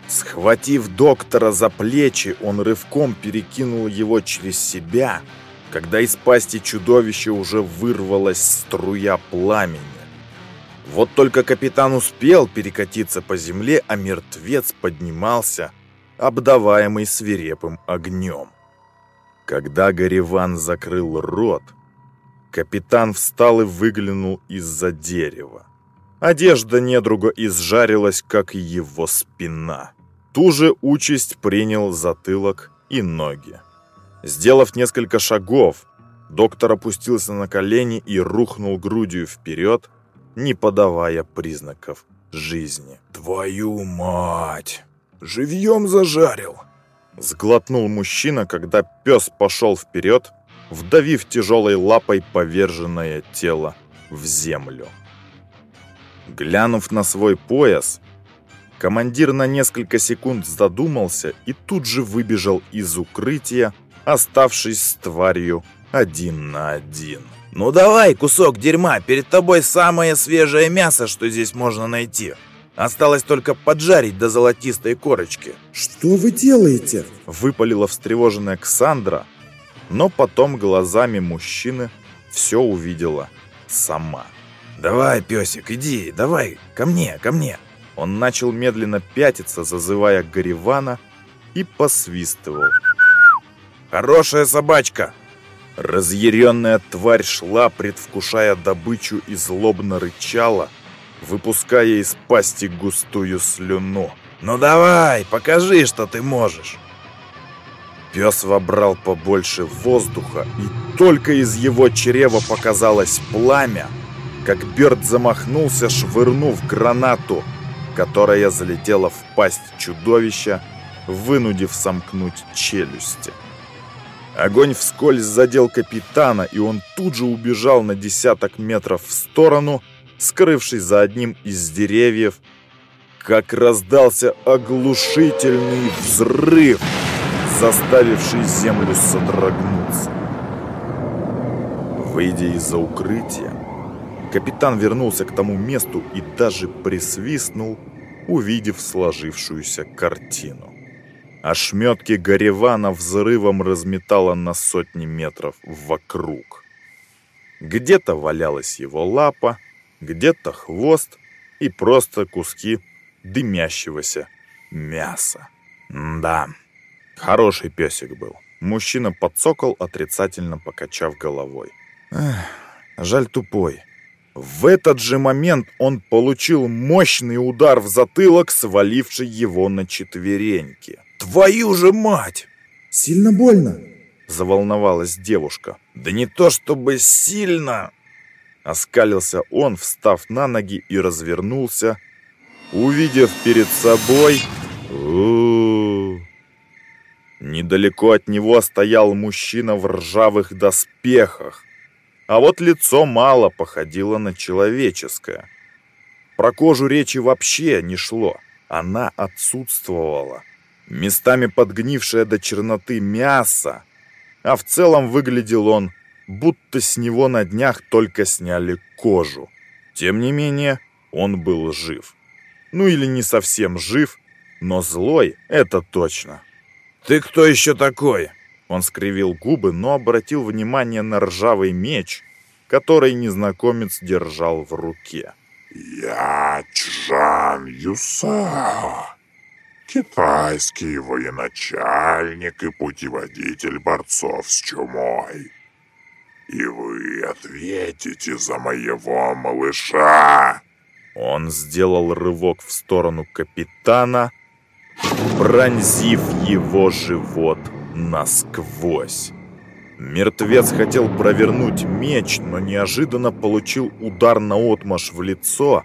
Схватив доктора за плечи, он рывком перекинул его через себя, когда из пасти чудовища уже вырвалась струя пламени. Вот только капитан успел перекатиться по земле, а мертвец поднимался, обдаваемый свирепым огнем. Когда Гариван закрыл рот, капитан встал и выглянул из-за дерева. Одежда недруга изжарилась, как и его спина. Ту же участь принял затылок и ноги. Сделав несколько шагов, доктор опустился на колени и рухнул грудью вперед, не подавая признаков жизни. «Твою мать! Живьем зажарил!» Сглотнул мужчина, когда пес пошел вперед, вдавив тяжелой лапой поверженное тело в землю. Глянув на свой пояс, командир на несколько секунд задумался и тут же выбежал из укрытия, оставшись с тварью один на один. «Ну давай, кусок дерьма, перед тобой самое свежее мясо, что здесь можно найти. Осталось только поджарить до золотистой корочки». «Что вы делаете?» — выпалила встревоженная Ксандра, но потом глазами мужчины все увидела сама. «Давай, песик, иди, давай, ко мне, ко мне!» Он начал медленно пятиться, зазывая Гаривана, и посвистывал. «Хорошая собачка!» Разъяренная тварь шла, предвкушая добычу и злобно рычала, выпуская из пасти густую слюну. «Ну давай, покажи, что ты можешь!» Пес вобрал побольше воздуха, и только из его чрева показалось пламя, как Берт замахнулся, швырнув гранату, которая залетела в пасть чудовища, вынудив сомкнуть челюсти. Огонь вскользь задел капитана, и он тут же убежал на десяток метров в сторону, скрывшись за одним из деревьев, как раздался оглушительный взрыв, заставивший землю содрогнуться. Выйдя из-за укрытия, Капитан вернулся к тому месту и даже присвистнул, увидев сложившуюся картину. Ошметки Горевана взрывом разметало на сотни метров вокруг. Где-то валялась его лапа, где-то хвост и просто куски дымящегося мяса. да, хороший песик был. Мужчина подсокол, отрицательно покачав головой. Эх, жаль тупой. В этот же момент он получил мощный удар в затылок, сваливший его на четвереньки. «Твою же мать!» «Сильно больно?» – заволновалась девушка. «Да не то чтобы сильно!» Оскалился он, встав на ноги и развернулся, увидев перед собой... У -у -у. Недалеко от него стоял мужчина в ржавых доспехах, а вот лицо мало походило на человеческое. Про кожу речи вообще не шло. Она отсутствовала. Местами подгнившее до черноты мясо. А в целом выглядел он, будто с него на днях только сняли кожу. Тем не менее, он был жив. Ну или не совсем жив, но злой — это точно. «Ты кто еще такой?» Он скривил губы, но обратил внимание на ржавый меч, который незнакомец держал в руке. «Я Чжан Юса, китайский военачальник и путеводитель борцов с чумой. И вы ответите за моего малыша!» Он сделал рывок в сторону капитана, пронзив его живот насквозь. Мертвец хотел провернуть меч, но неожиданно получил удар наотмашь в лицо,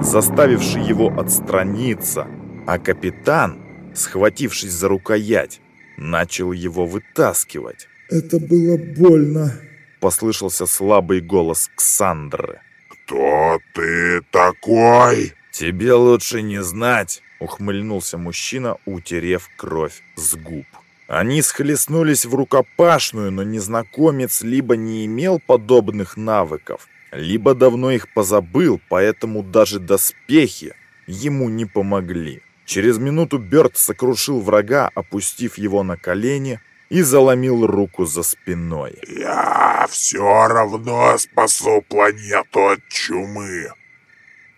заставивший его отстраниться, а капитан, схватившись за рукоять, начал его вытаскивать. «Это было больно», — послышался слабый голос Ксандры. «Кто ты такой?» «Тебе лучше не знать», — ухмыльнулся мужчина, утерев кровь с губ. Они схлестнулись в рукопашную, но незнакомец либо не имел подобных навыков, либо давно их позабыл, поэтому даже доспехи ему не помогли. Через минуту Бёрд сокрушил врага, опустив его на колени и заломил руку за спиной. «Я все равно спасу планету от чумы.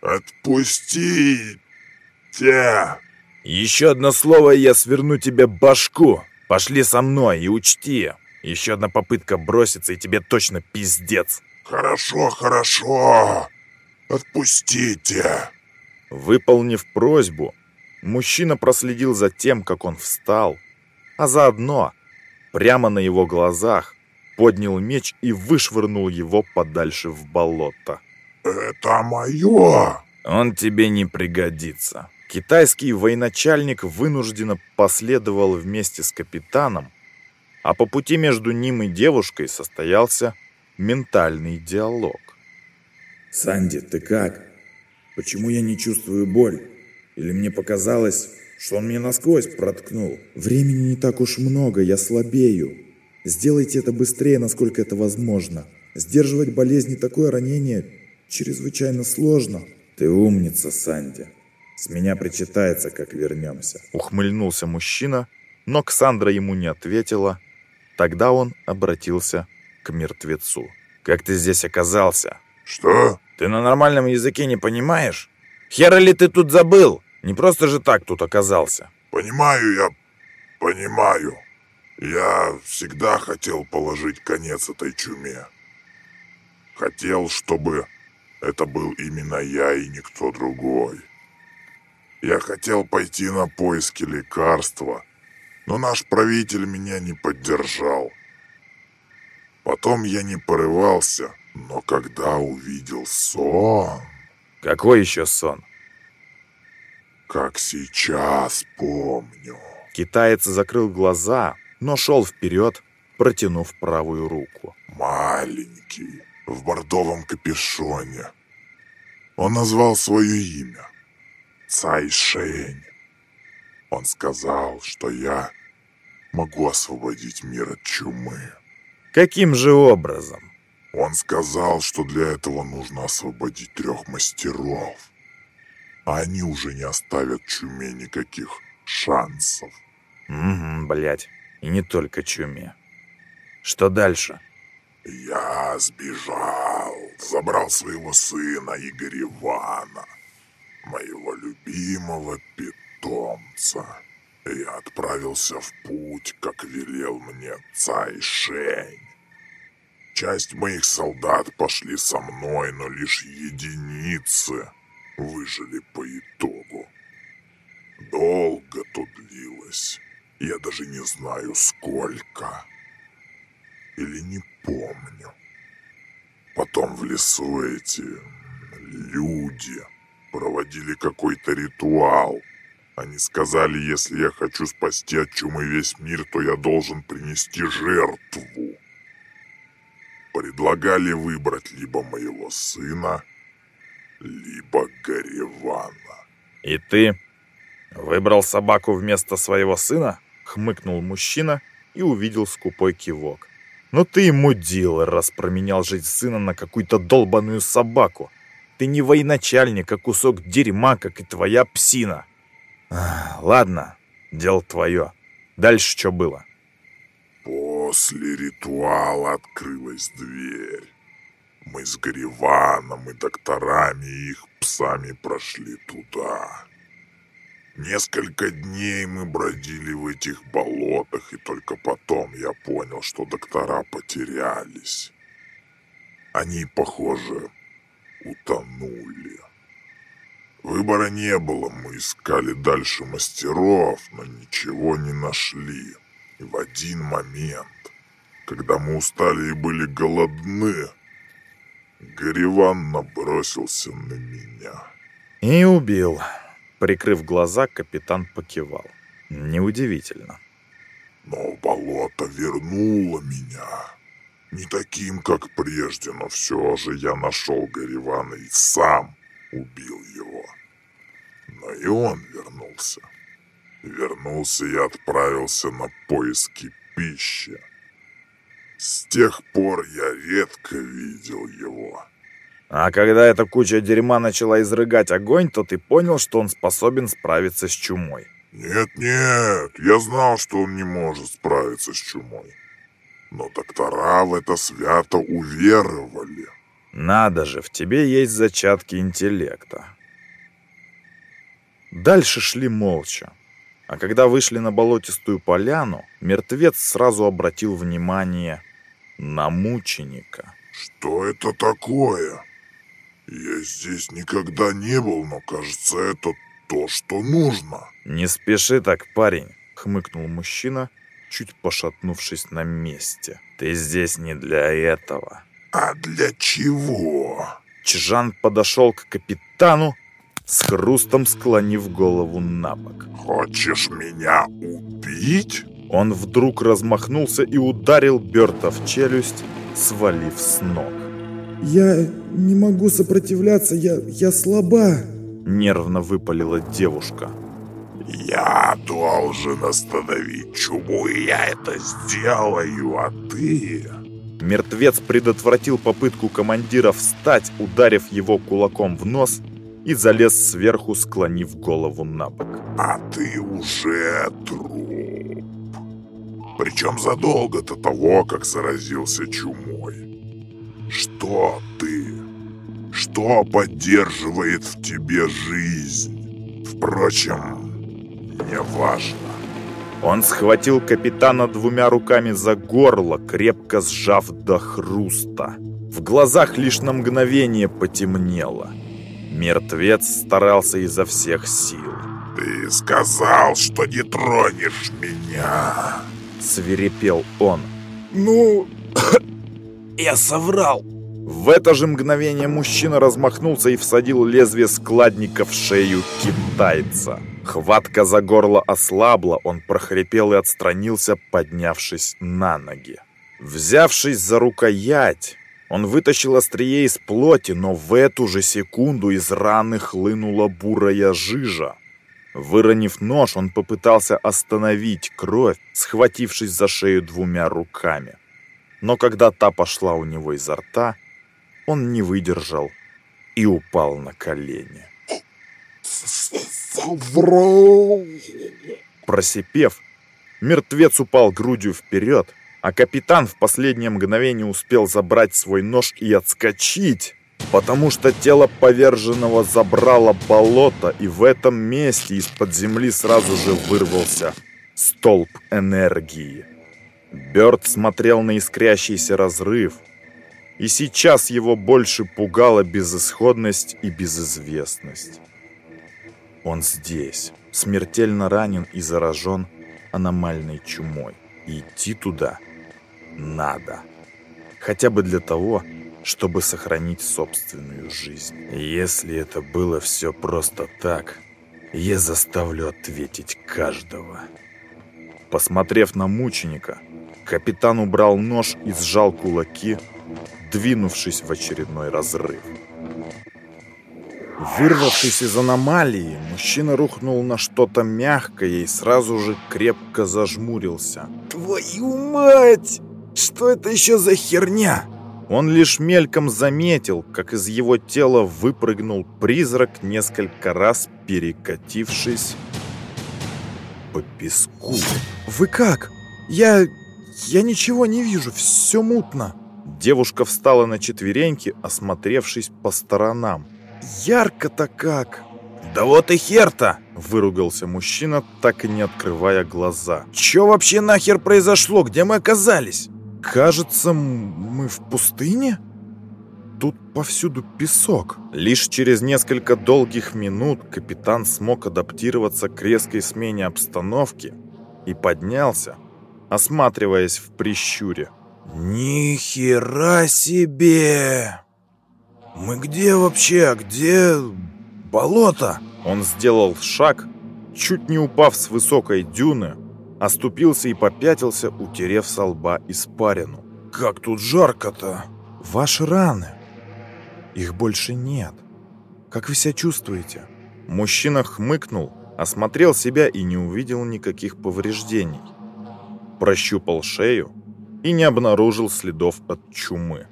Отпустите!» «Еще одно слово, и я сверну тебе башку. Пошли со мной и учти. Еще одна попытка броситься, и тебе точно пиздец». «Хорошо, хорошо. Отпустите!» Выполнив просьбу, мужчина проследил за тем, как он встал, а заодно, прямо на его глазах, поднял меч и вышвырнул его подальше в болото. «Это мое!» «Он тебе не пригодится». Китайский военачальник вынужденно последовал вместе с капитаном, а по пути между ним и девушкой состоялся ментальный диалог. «Санди, ты как? Почему я не чувствую боль? Или мне показалось, что он меня насквозь проткнул? Времени не так уж много, я слабею. Сделайте это быстрее, насколько это возможно. Сдерживать болезни такое ранение чрезвычайно сложно. Ты умница, Санди. С меня причитается, как вернемся. Ухмыльнулся мужчина, но Ксандра ему не ответила. Тогда он обратился к мертвецу. «Как ты здесь оказался?» «Что?» «Ты на нормальном языке не понимаешь? Хера ли ты тут забыл? Не просто же так тут оказался». «Понимаю я, понимаю. Я всегда хотел положить конец этой чуме. Хотел, чтобы это был именно я и никто другой. Я хотел пойти на поиски лекарства, но наш правитель меня не поддержал. Потом я не порывался, но когда увидел сон... Какой еще сон? Как сейчас помню. Китаец закрыл глаза, но шел вперед, протянув правую руку. Маленький, в бордовом капюшоне. Он назвал свое имя. Цай Шень. Он сказал, что я могу освободить мир от чумы. Каким же образом? Он сказал, что для этого нужно освободить трех мастеров. Они уже не оставят чуме никаких шансов. Угу, блядь. И не только чуме. Что дальше? Я сбежал, забрал своего сына Игоря Ивана моего любимого питомца. Я отправился в путь, как велел мне Цай Шень. Часть моих солдат пошли со мной, но лишь единицы выжили по итогу. Долго то длилось. Я даже не знаю сколько. Или не помню. Потом в лесу эти люди проводили какой-то ритуал. Они сказали, если я хочу спасти от чумы весь мир, то я должен принести жертву. Предлагали выбрать либо моего сына, либо Гаревана. И ты выбрал собаку вместо своего сына? Хмыкнул мужчина и увидел скупой кивок. Ну ты ему дилер, раз променял жизнь сына на какую-то долбаную собаку. Ты не военачальник, а кусок дерьма, как и твоя псина. Ладно, дело твое. Дальше что было? После ритуала открылась дверь. Мы с Гариваном и докторами и их псами прошли туда. Несколько дней мы бродили в этих болотах, и только потом я понял, что доктора потерялись. Они, похоже, утонули. Выбора не было, мы искали дальше мастеров, но ничего не нашли. И в один момент когда мы устали и были голодны, Гариван набросился на меня. И убил. Прикрыв глаза, капитан покивал. Неудивительно. Но болото вернуло меня. Не таким, как прежде, но все же я нашел Гаривана и сам убил его. Но и он вернулся. Вернулся и отправился на поиски пищи. С тех пор я редко видел его. А когда эта куча дерьма начала изрыгать огонь, то ты понял, что он способен справиться с чумой. Нет-нет, я знал, что он не может справиться с чумой. Но доктора в это свято уверовали. Надо же, в тебе есть зачатки интеллекта. Дальше шли молча. А когда вышли на болотистую поляну, мертвец сразу обратил внимание на мученика. Что это такое? Я здесь никогда не был, но кажется, это то, что нужно. Не спеши так, парень, хмыкнул мужчина, чуть пошатнувшись на месте. Ты здесь не для этого. А для чего? Чжан подошел к капитану, с хрустом склонив голову на бок. «Хочешь меня убить?» Он вдруг размахнулся и ударил Берта в челюсть, свалив с ног. «Я не могу сопротивляться, я, я слаба!» Нервно выпалила девушка. «Я должен остановить чуму, и я это сделаю, а ты...» Мертвец предотвратил попытку командира встать, ударив его кулаком в нос и залез сверху, склонив голову на бок. «А ты уже труп. Причем задолго до того, как заразился чумой. Что ты? Что поддерживает в тебе жизнь? Впрочем, не важно. Он схватил капитана двумя руками за горло, крепко сжав до хруста. В глазах лишь на мгновение потемнело. Мертвец старался изо всех сил. «Ты сказал, что не тронешь меня!» Свирепел он. «Ну, я соврал!» В это же мгновение мужчина размахнулся и всадил лезвие складника в шею китайца. Хватка за горло ослабла, он прохрипел и отстранился, поднявшись на ноги. Взявшись за рукоять, он вытащил острие из плоти, но в эту же секунду из раны хлынула бурая жижа. Выронив нож, он попытался остановить кровь, схватившись за шею двумя руками. Но когда та пошла у него изо рта, он не выдержал и упал на колени. Просипев, мертвец упал грудью вперед, а капитан в последнее мгновение успел забрать свой нож и отскочить, потому что тело поверженного забрало болото, и в этом месте из-под земли сразу же вырвался столб энергии. Бёрд смотрел на искрящийся разрыв, и сейчас его больше пугала безысходность и безызвестность. Он здесь, смертельно ранен и заражен аномальной чумой. И идти туда надо. Хотя бы для того, чтобы сохранить собственную жизнь. Если это было все просто так, я заставлю ответить каждого. Посмотрев на мученика, капитан убрал нож и сжал кулаки, двинувшись в очередной разрыв. Вырвавшись из аномалии, мужчина рухнул на что-то мягкое и сразу же крепко зажмурился. «Твою мать! Что это еще за херня?» Он лишь мельком заметил, как из его тела выпрыгнул призрак, несколько раз перекатившись по песку. «Вы как? Я... я ничего не вижу, все мутно». Девушка встала на четвереньки, осмотревшись по сторонам. «Ярко-то как!» «Да вот и хер-то!» — выругался мужчина, так и не открывая глаза. «Чё вообще нахер произошло? Где мы оказались?» «Кажется, мы в пустыне?» Тут повсюду песок. Лишь через несколько долгих минут капитан смог адаптироваться к резкой смене обстановки и поднялся, осматриваясь в прищуре. Ни хера себе! Мы где вообще? Где болото? Он сделал шаг, чуть не упав с высокой дюны, оступился и попятился, утерев со лба испарину. Как тут жарко-то! Ваши раны. Их больше нет. Как вы себя чувствуете? Мужчина хмыкнул, осмотрел себя и не увидел никаких повреждений. Прощупал шею и не обнаружил следов от чумы.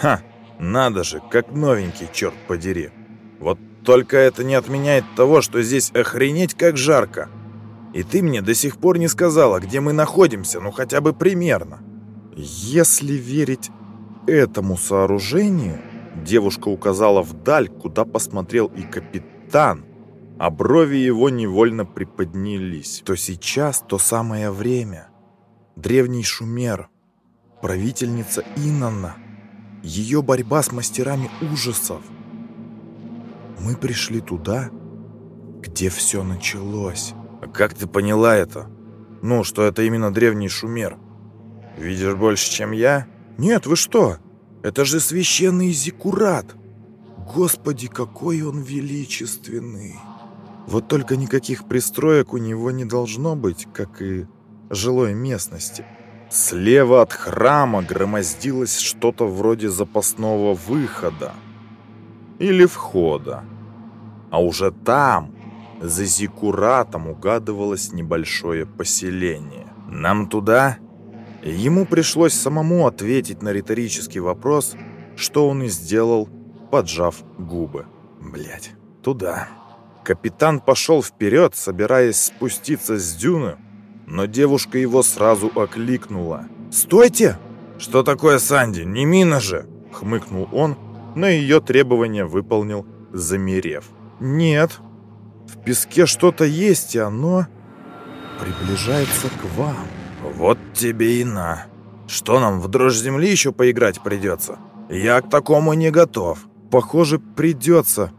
Ха, надо же, как новенький, черт подери. Вот только это не отменяет того, что здесь охренеть как жарко. И ты мне до сих пор не сказала, где мы находимся, ну хотя бы примерно. Если верить этому сооружению, девушка указала вдаль, куда посмотрел и капитан, а брови его невольно приподнялись. То сейчас то самое время. Древний шумер, правительница Инанна, ее борьба с мастерами ужасов. Мы пришли туда, где все началось. Как ты поняла это? Ну, что это именно древний шумер? Видишь больше, чем я? Нет, вы что? Это же священный Зиккурат. Господи, какой он величественный. Вот только никаких пристроек у него не должно быть, как и жилой местности. Слева от храма громоздилось что-то вроде запасного выхода или входа. А уже там, за Зиккуратом, угадывалось небольшое поселение. «Нам туда?» Ему пришлось самому ответить на риторический вопрос, что он и сделал, поджав губы. Блять, туда. Капитан пошел вперед, собираясь спуститься с дюны, но девушка его сразу окликнула. «Стойте!» «Что такое, Санди? Не мина же!» — хмыкнул он, но ее требования выполнил, замерев. «Нет, в песке что-то есть, и оно приближается к вам». «Вот тебе и на. Что нам, в дрожь земли еще поиграть придется? Я к такому не готов». «Похоже, придется.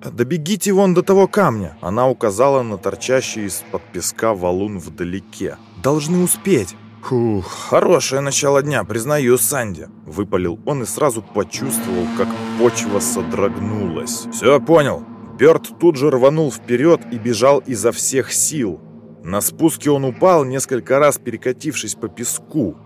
Добегите вон до того камня». Она указала на торчащий из-под песка валун вдалеке. «Должны успеть». «Фух, хорошее начало дня, признаю, Санди», — выпалил он и сразу почувствовал, как почва содрогнулась. «Все, понял». Бёрд тут же рванул вперед и бежал изо всех сил. На спуске он упал, несколько раз перекатившись по песку.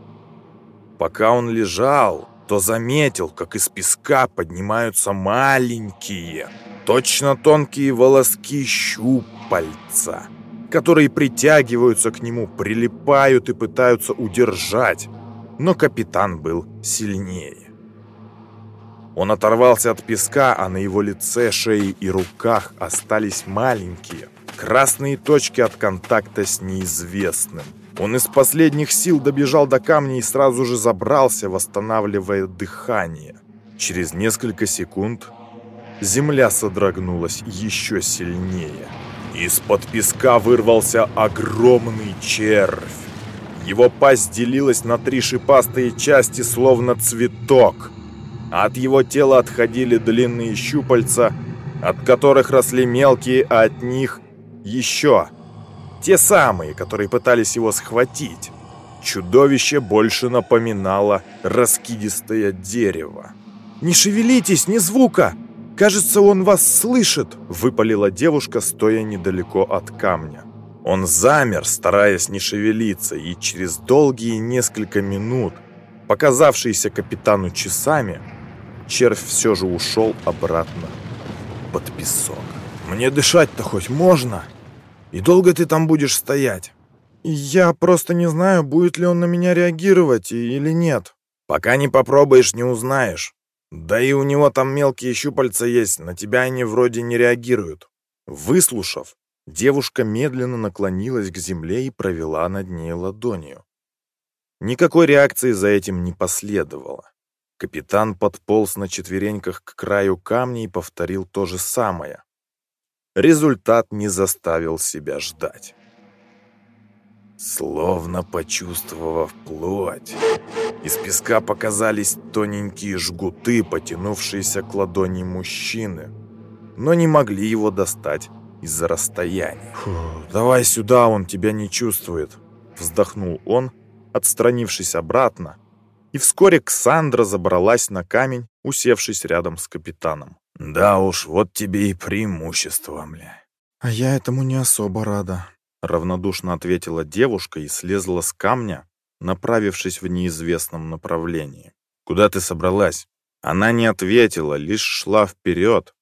Пока он лежал, то заметил, как из песка поднимаются маленькие, точно тонкие волоски щупальца, которые притягиваются к нему, прилипают и пытаются удержать. Но капитан был сильнее. Он оторвался от песка, а на его лице, шее и руках остались маленькие, Красные точки от контакта с неизвестным. Он из последних сил добежал до камня и сразу же забрался, восстанавливая дыхание. Через несколько секунд земля содрогнулась еще сильнее. Из-под песка вырвался огромный червь. Его пасть делилась на три шипастые части, словно цветок. А от его тела отходили длинные щупальца, от которых росли мелкие, а от них еще. Те самые, которые пытались его схватить. Чудовище больше напоминало раскидистое дерево. «Не шевелитесь, ни звука! Кажется, он вас слышит!» — выпалила девушка, стоя недалеко от камня. Он замер, стараясь не шевелиться, и через долгие несколько минут, показавшиеся капитану часами, червь все же ушел обратно под песок. «Мне дышать-то хоть можно?» И долго ты там будешь стоять? Я просто не знаю, будет ли он на меня реагировать или нет. Пока не попробуешь, не узнаешь. Да и у него там мелкие щупальца есть, на тебя они вроде не реагируют. Выслушав, девушка медленно наклонилась к земле и провела над ней ладонью. Никакой реакции за этим не последовало. Капитан подполз на четвереньках к краю камня и повторил то же самое. Результат не заставил себя ждать. Словно почувствовав плоть, из песка показались тоненькие жгуты, потянувшиеся к ладони мужчины, но не могли его достать из-за расстояния. «Давай сюда, он тебя не чувствует», — вздохнул он, отстранившись обратно, И вскоре Ксандра забралась на камень, усевшись рядом с капитаном. «Да уж, вот тебе и преимущество, мля». «А я этому не особо рада», — равнодушно ответила девушка и слезла с камня, направившись в неизвестном направлении. «Куда ты собралась?» Она не ответила, лишь шла вперед,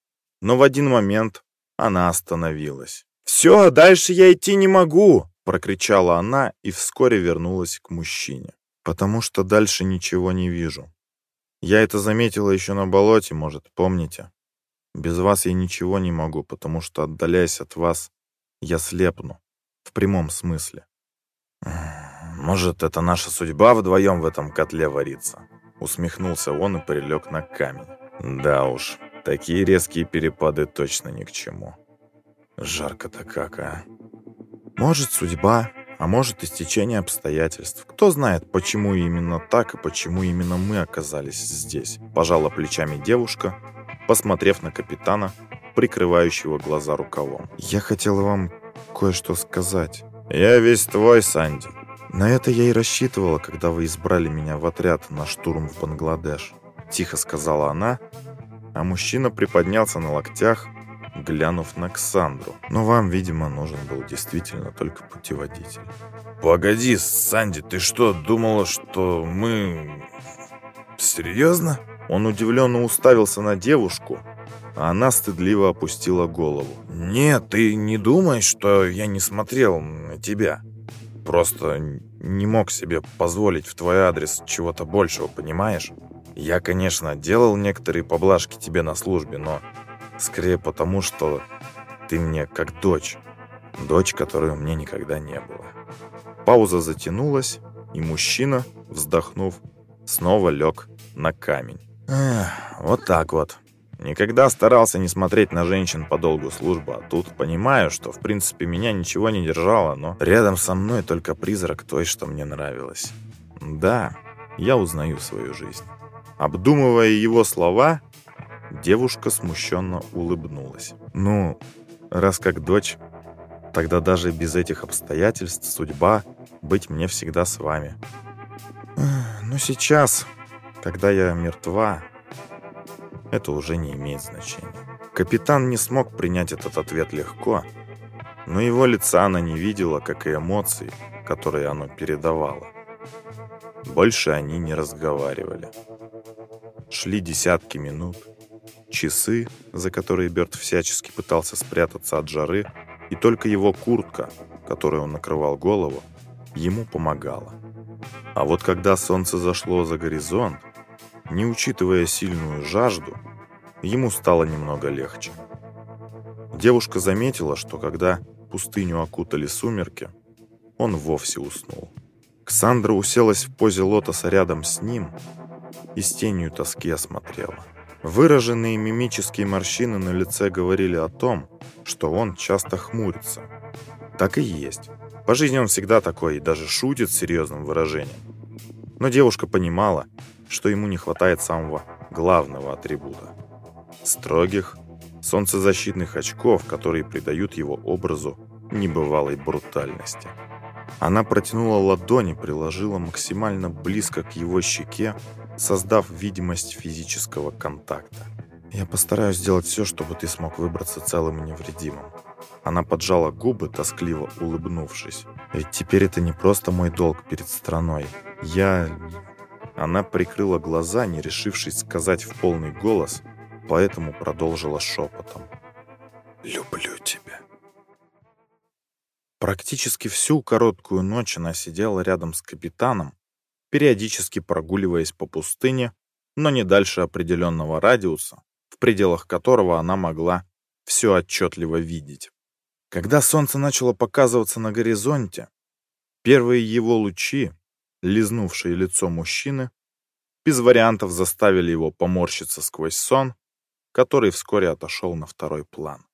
но в один момент она остановилась. «Все, дальше я идти не могу!» — прокричала она и вскоре вернулась к мужчине. «Потому что дальше ничего не вижу. Я это заметила еще на болоте, может, помните? Без вас я ничего не могу, потому что, отдаляясь от вас, я слепну. В прямом смысле. Может, это наша судьба вдвоем в этом котле варится?» Усмехнулся он и прилег на камень. «Да уж, такие резкие перепады точно ни к чему. Жарко-то как, а? Может, судьба, а может, истечение обстоятельств. Кто знает, почему именно так и почему именно мы оказались здесь?» Пожала плечами девушка, посмотрев на капитана, прикрывающего глаза рукавом. «Я хотела вам кое-что сказать. Я весь твой, Санди. На это я и рассчитывала, когда вы избрали меня в отряд на штурм в Бангладеш. Тихо сказала она, а мужчина приподнялся на локтях, глянув на Ксандру. Но вам, видимо, нужен был действительно только путеводитель. Погоди, Санди, ты что, думала, что мы... Серьезно? Он удивленно уставился на девушку, а она стыдливо опустила голову. «Нет, ты не думай, что я не смотрел на тебя. Просто не мог себе позволить в твой адрес чего-то большего, понимаешь? Я, конечно, делал некоторые поблажки тебе на службе, но скорее потому, что ты мне как дочь. Дочь, которой у меня никогда не было. Пауза затянулась, и мужчина, вздохнув, снова лег на камень. Эх, вот так вот. Никогда старался не смотреть на женщин по долгу службы, а тут понимаю, что в принципе меня ничего не держало, но рядом со мной только призрак той, что мне нравилось. Да, я узнаю свою жизнь. Обдумывая его слова, девушка смущенно улыбнулась. Ну, раз как дочь, тогда даже без этих обстоятельств судьба быть мне всегда с вами. Но сейчас, когда я мертва, это уже не имеет значения. Капитан не смог принять этот ответ легко, но его лица она не видела, как и эмоции, которые оно передавало. Больше они не разговаривали. Шли десятки минут, часы, за которые Берт всячески пытался спрятаться от жары, и только его куртка, которой он накрывал голову, ему помогала. А вот когда солнце зашло за горизонт, не учитывая сильную жажду, ему стало немного легче. Девушка заметила, что когда пустыню окутали сумерки, он вовсе уснул. Ксандра уселась в позе лотоса рядом с ним и с тенью тоски осмотрела. Выраженные мимические морщины на лице говорили о том, что он часто хмурится. Так и есть. По жизни он всегда такой и даже шутит с серьезным выражением. Но девушка понимала, что ему не хватает самого главного атрибута – строгих, солнцезащитных очков, которые придают его образу небывалой брутальности. Она протянула ладони, приложила максимально близко к его щеке, создав видимость физического контакта. «Я постараюсь сделать все, чтобы ты смог выбраться целым и невредимым». Она поджала губы, тоскливо улыбнувшись. «Ведь теперь это не просто мой долг перед страной. Я она прикрыла глаза, не решившись сказать в полный голос, поэтому продолжила шепотом. «Люблю тебя». Практически всю короткую ночь она сидела рядом с капитаном, периодически прогуливаясь по пустыне, но не дальше определенного радиуса, в пределах которого она могла все отчетливо видеть. Когда солнце начало показываться на горизонте, первые его лучи лизнувшие лицо мужчины, без вариантов заставили его поморщиться сквозь сон, который вскоре отошел на второй план.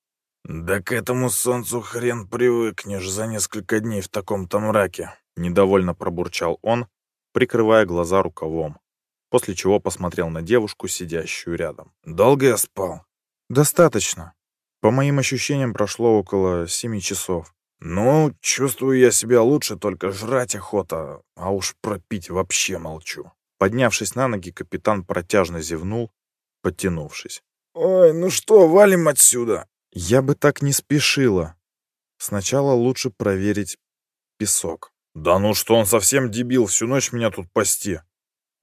«Да к этому солнцу хрен привыкнешь за несколько дней в таком-то мраке», недовольно пробурчал он, прикрывая глаза рукавом, после чего посмотрел на девушку, сидящую рядом. «Долго я спал?» «Достаточно. По моим ощущениям, прошло около семи часов. «Ну, чувствую я себя лучше, только жрать охота, а уж пропить вообще молчу». Поднявшись на ноги, капитан протяжно зевнул, подтянувшись. «Ой, ну что, валим отсюда!» «Я бы так не спешила. Сначала лучше проверить песок». «Да ну что, он совсем дебил, всю ночь меня тут пасти.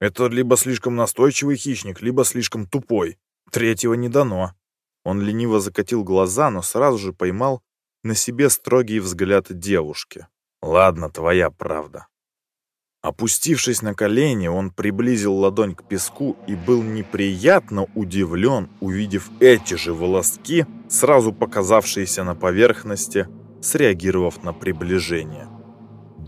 Это либо слишком настойчивый хищник, либо слишком тупой. Третьего не дано». Он лениво закатил глаза, но сразу же поймал на себе строгий взгляд девушки. «Ладно, твоя правда». Опустившись на колени, он приблизил ладонь к песку и был неприятно удивлен, увидев эти же волоски, сразу показавшиеся на поверхности, среагировав на приближение.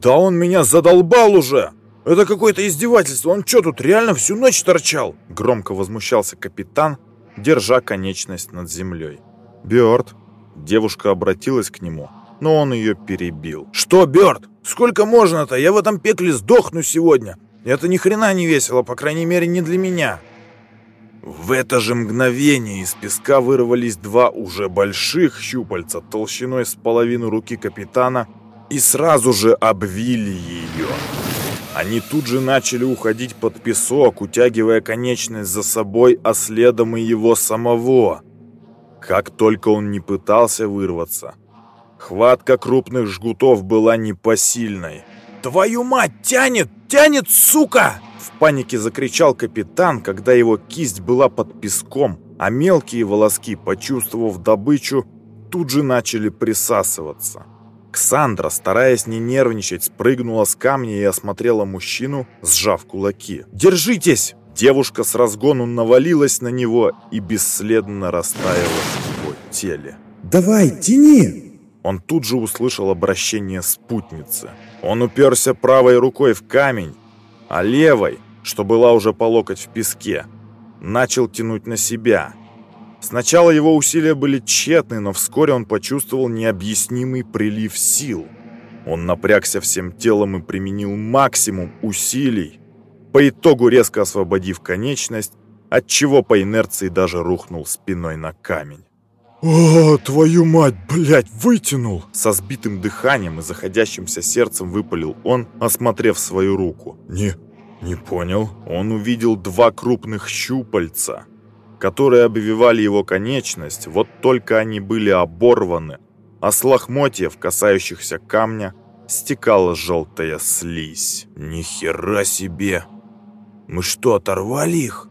«Да он меня задолбал уже! Это какое-то издевательство! Он что, тут реально всю ночь торчал?» Громко возмущался капитан, держа конечность над землей. «Бёрд!» Девушка обратилась к нему, но он ее перебил. «Что, Бёрд? Сколько можно-то? Я в этом пекле сдохну сегодня. Это ни хрена не весело, по крайней мере, не для меня. В это же мгновение из песка вырвались два уже больших щупальца толщиной с половину руки капитана и сразу же обвили ее. Они тут же начали уходить под песок, утягивая конечность за собой, а следом и его самого. Как только он не пытался вырваться – Хватка крупных жгутов была непосильной. «Твою мать, тянет! Тянет, сука!» В панике закричал капитан, когда его кисть была под песком, а мелкие волоски, почувствовав добычу, тут же начали присасываться. Ксандра, стараясь не нервничать, спрыгнула с камня и осмотрела мужчину, сжав кулаки. «Держитесь!» Девушка с разгону навалилась на него и бесследно растаяла в его теле. «Давай, тяни!» Он тут же услышал обращение спутницы. Он уперся правой рукой в камень, а левой, что была уже по локоть в песке, начал тянуть на себя. Сначала его усилия были тщетны, но вскоре он почувствовал необъяснимый прилив сил. Он напрягся всем телом и применил максимум усилий, по итогу резко освободив конечность, отчего по инерции даже рухнул спиной на камень. «О, твою мать, блядь, вытянул!» Со сбитым дыханием и заходящимся сердцем выпалил он, осмотрев свою руку. «Не, не понял». Он увидел два крупных щупальца, которые обвивали его конечность, вот только они были оборваны, а с лохмотьев, касающихся камня, стекала желтая слизь. «Ни хера себе! Мы что, оторвали их?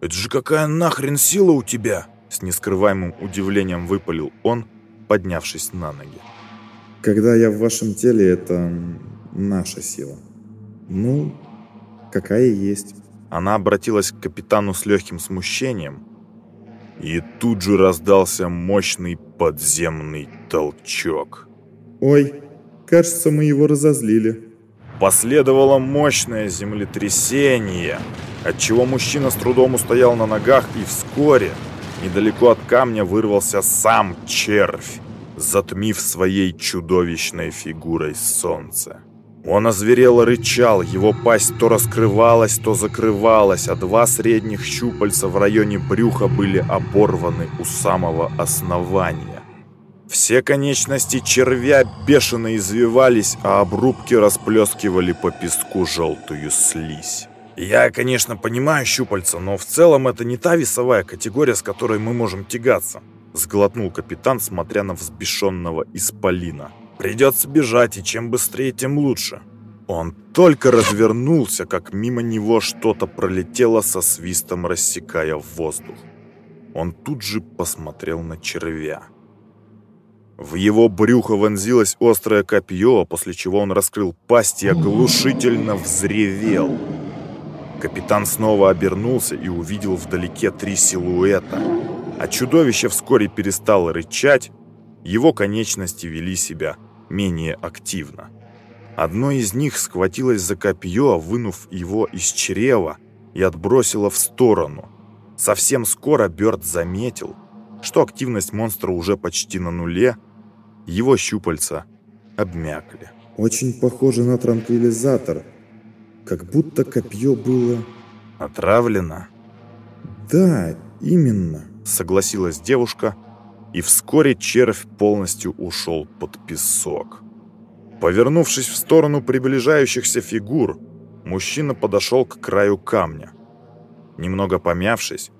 Это же какая нахрен сила у тебя?» С нескрываемым удивлением выпалил он, поднявшись на ноги. «Когда я в вашем теле, это наша сила. Ну, какая есть». Она обратилась к капитану с легким смущением, и тут же раздался мощный подземный толчок. «Ой, кажется, мы его разозлили». Последовало мощное землетрясение, отчего мужчина с трудом устоял на ногах и вскоре Недалеко от камня вырвался сам червь, затмив своей чудовищной фигурой солнце. Он озверело рычал, его пасть то раскрывалась, то закрывалась, а два средних щупальца в районе брюха были оборваны у самого основания. Все конечности червя бешено извивались, а обрубки расплескивали по песку желтую слизь. Я, конечно, понимаю щупальца, но в целом это не та весовая категория, с которой мы можем тягаться. Сглотнул капитан, смотря на взбешенного исполина. Придется бежать, и чем быстрее, тем лучше. Он только развернулся, как мимо него что-то пролетело со свистом, рассекая воздух. Он тут же посмотрел на червя. В его брюхо вонзилось острое копье, после чего он раскрыл пасть и оглушительно взревел. Капитан снова обернулся и увидел вдалеке три силуэта. А чудовище вскоре перестало рычать, его конечности вели себя менее активно. Одно из них схватилось за копье, вынув его из чрева и отбросило в сторону. Совсем скоро Бёрд заметил, что активность монстра уже почти на нуле, его щупальца обмякли. «Очень похоже на транквилизатор», как будто копье было... Отравлено? Да, именно. Согласилась девушка, и вскоре червь полностью ушел под песок. Повернувшись в сторону приближающихся фигур, мужчина подошел к краю камня. Немного помявшись,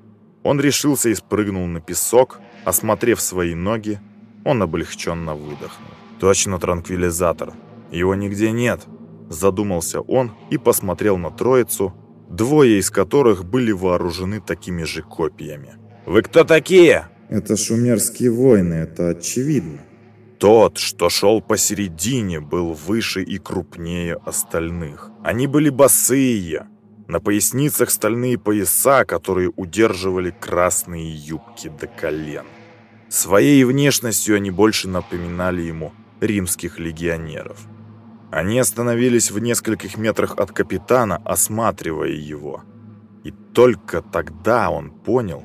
он решился и спрыгнул на песок, осмотрев свои ноги, он облегченно выдохнул. «Точно транквилизатор. Его нигде нет», – задумался он и посмотрел на троицу, двое из которых были вооружены такими же копьями. «Вы кто такие?» «Это шумерские воины, это очевидно». Тот, что шел посередине, был выше и крупнее остальных. Они были босые, на поясницах стальные пояса, которые удерживали красные юбки до колен. Своей внешностью они больше напоминали ему римских легионеров. Они остановились в нескольких метрах от капитана, осматривая его. И только тогда он понял,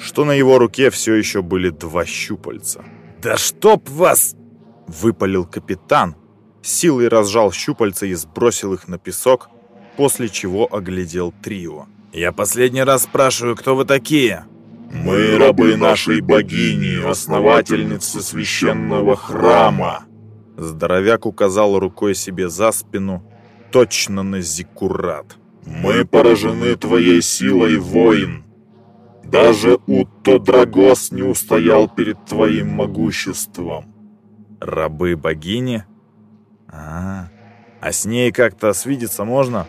что на его руке все еще были два щупальца. «Да чтоб вас!» – выпалил капитан, силой разжал щупальца и сбросил их на песок, после чего оглядел трио. «Я последний раз спрашиваю, кто вы такие?» Мы рабы нашей богини, основательницы священного храма. Здоровяк указал рукой себе за спину, точно на Зиккурат. Мы поражены твоей силой, воин. Даже Утто Драгос не устоял перед твоим могуществом. Рабы богини? А, -а, -а. а с ней как-то свидеться можно?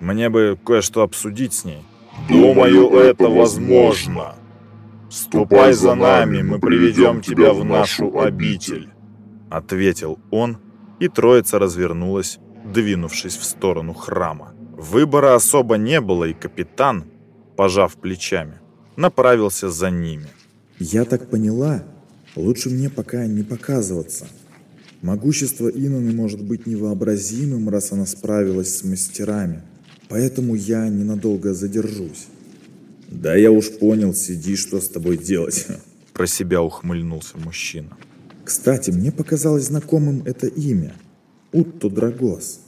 Мне бы кое-что обсудить с ней. Думаю, это возможно. «Ступай за нами, мы приведем тебя в нашу обитель», — ответил он, и троица развернулась, двинувшись в сторону храма. Выбора особо не было, и капитан, пожав плечами, направился за ними. «Я так поняла, лучше мне пока не показываться. Могущество Инаны может быть невообразимым, раз она справилась с мастерами, поэтому я ненадолго задержусь». «Да я уж понял, сиди, что с тобой делать?» Про себя ухмыльнулся мужчина. «Кстати, мне показалось знакомым это имя. Утто Драгос.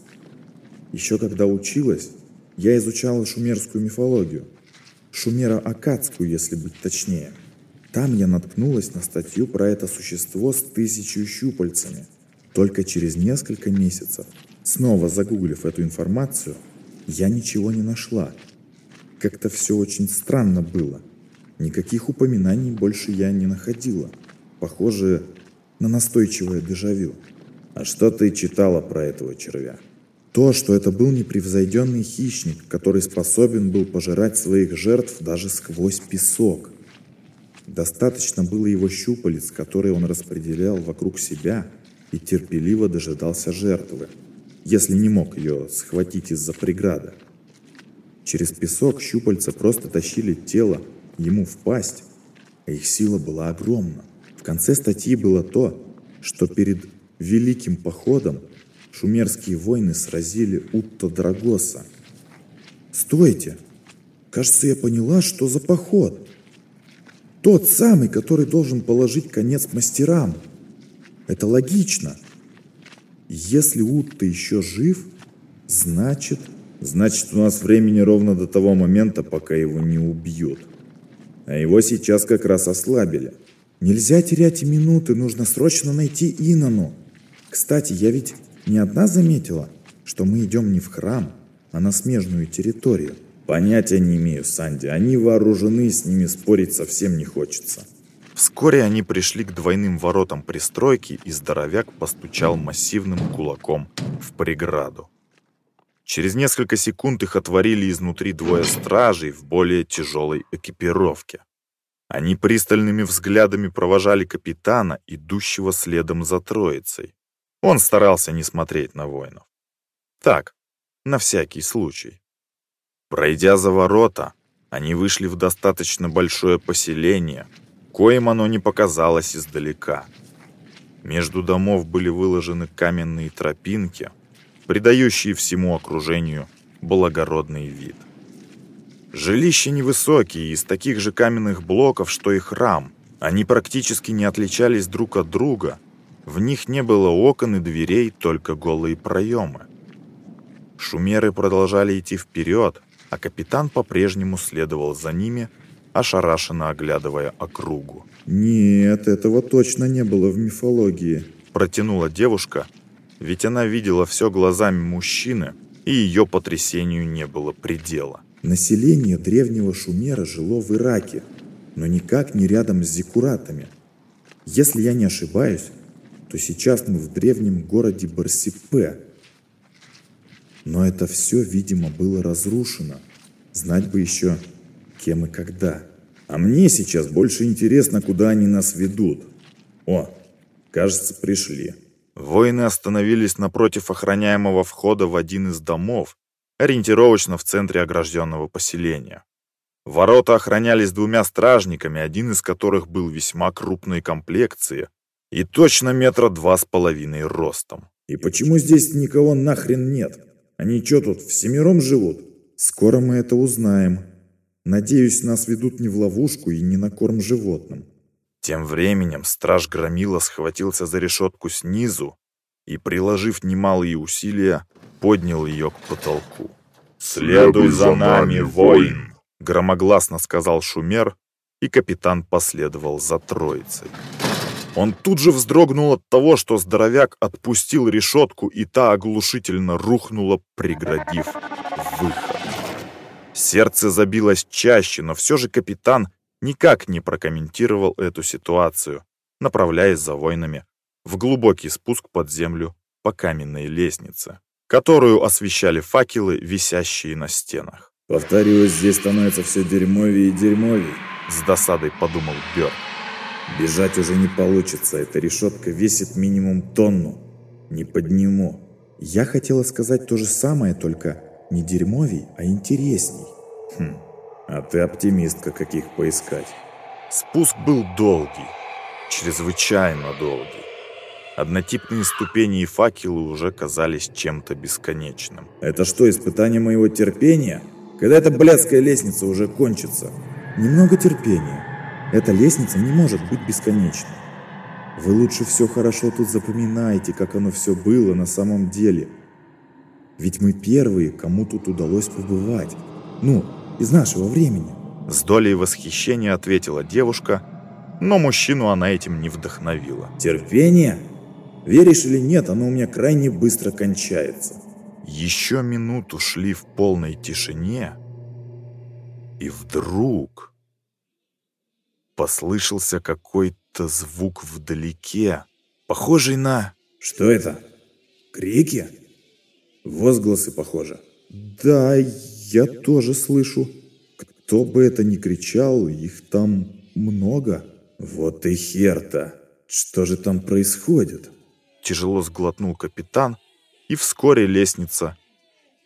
Еще когда училась, я изучала шумерскую мифологию. Шумеро-акадскую, если быть точнее. Там я наткнулась на статью про это существо с тысячей щупальцами. Только через несколько месяцев, снова загуглив эту информацию, я ничего не нашла – как-то все очень странно было. Никаких упоминаний больше я не находила. Похоже на настойчивое дежавю. А что ты читала про этого червя? То, что это был непревзойденный хищник, который способен был пожирать своих жертв даже сквозь песок. Достаточно было его щупалец, которые он распределял вокруг себя и терпеливо дожидался жертвы, если не мог ее схватить из-за преграды. Через песок щупальца просто тащили тело ему в пасть, а их сила была огромна. В конце статьи было то, что перед Великим Походом шумерские воины сразили Утто Драгоса. «Стойте! Кажется, я поняла, что за поход. Тот самый, который должен положить конец мастерам. Это логично. Если Утто еще жив, значит, Значит, у нас времени ровно до того момента, пока его не убьют. А его сейчас как раз ослабили. Нельзя терять и минуты, нужно срочно найти Инану. Кстати, я ведь не одна заметила, что мы идем не в храм, а на смежную территорию. Понятия не имею, Санди. Они вооружены, с ними спорить совсем не хочется. Вскоре они пришли к двойным воротам пристройки, и здоровяк постучал массивным кулаком в преграду. Через несколько секунд их отворили изнутри двое стражей в более тяжелой экипировке. Они пристальными взглядами провожали капитана, идущего следом за троицей. Он старался не смотреть на воинов. Так, на всякий случай. Пройдя за ворота, они вышли в достаточно большое поселение, коим оно не показалось издалека. Между домов были выложены каменные тропинки, придающие всему окружению благородный вид. Жилища невысокие, из таких же каменных блоков, что и храм. Они практически не отличались друг от друга. В них не было окон и дверей, только голые проемы. Шумеры продолжали идти вперед, а капитан по-прежнему следовал за ними, ошарашенно оглядывая округу. «Нет, этого точно не было в мифологии», — протянула девушка, ведь она видела все глазами мужчины, и ее потрясению не было предела. Население древнего Шумера жило в Ираке, но никак не рядом с зиккуратами. Если я не ошибаюсь, то сейчас мы в древнем городе Барсипе. Но это все, видимо, было разрушено. Знать бы еще, кем и когда. А мне сейчас больше интересно, куда они нас ведут. О, кажется, пришли. Воины остановились напротив охраняемого входа в один из домов, ориентировочно в центре огражденного поселения. Ворота охранялись двумя стражниками, один из которых был весьма крупной комплекции и точно метра два с половиной ростом. И почему здесь никого нахрен нет? Они что тут, всемиром живут? Скоро мы это узнаем. Надеюсь, нас ведут не в ловушку и не на корм животным. Тем временем страж Громила схватился за решетку снизу и, приложив немалые усилия, поднял ее к потолку. «Следуй за нами, воин!» — громогласно сказал Шумер, и капитан последовал за троицей. Он тут же вздрогнул от того, что здоровяк отпустил решетку, и та оглушительно рухнула, преградив выход. Сердце забилось чаще, но все же капитан никак не прокомментировал эту ситуацию, направляясь за воинами в глубокий спуск под землю по каменной лестнице, которую освещали факелы, висящие на стенах. «Повторюсь, здесь становится все дерьмовее и дерьмовее», — с досадой подумал Бёрд. «Бежать уже не получится, эта решетка весит минимум тонну. Не подниму». Я хотела сказать то же самое, только не дерьмовей, а интересней. Хм, а ты оптимистка, каких поискать. Спуск был долгий, чрезвычайно долгий. Однотипные ступени и факелы уже казались чем-то бесконечным. Это что, испытание моего терпения? Когда эта блядская лестница уже кончится? Немного терпения. Эта лестница не может быть бесконечной. Вы лучше все хорошо тут запоминайте, как оно все было на самом деле. Ведь мы первые, кому тут удалось побывать. Ну, из нашего времени. С долей восхищения ответила девушка, но мужчину она этим не вдохновила. Терпение? Веришь или нет, оно у меня крайне быстро кончается. Еще минуту шли в полной тишине, и вдруг послышался какой-то звук вдалеке, похожий на... Что это? Крики? Возгласы, похоже. Да, я тоже слышу. Кто бы это ни кричал, их там много. Вот и хер-то. Что же там происходит? Тяжело сглотнул капитан, и вскоре лестница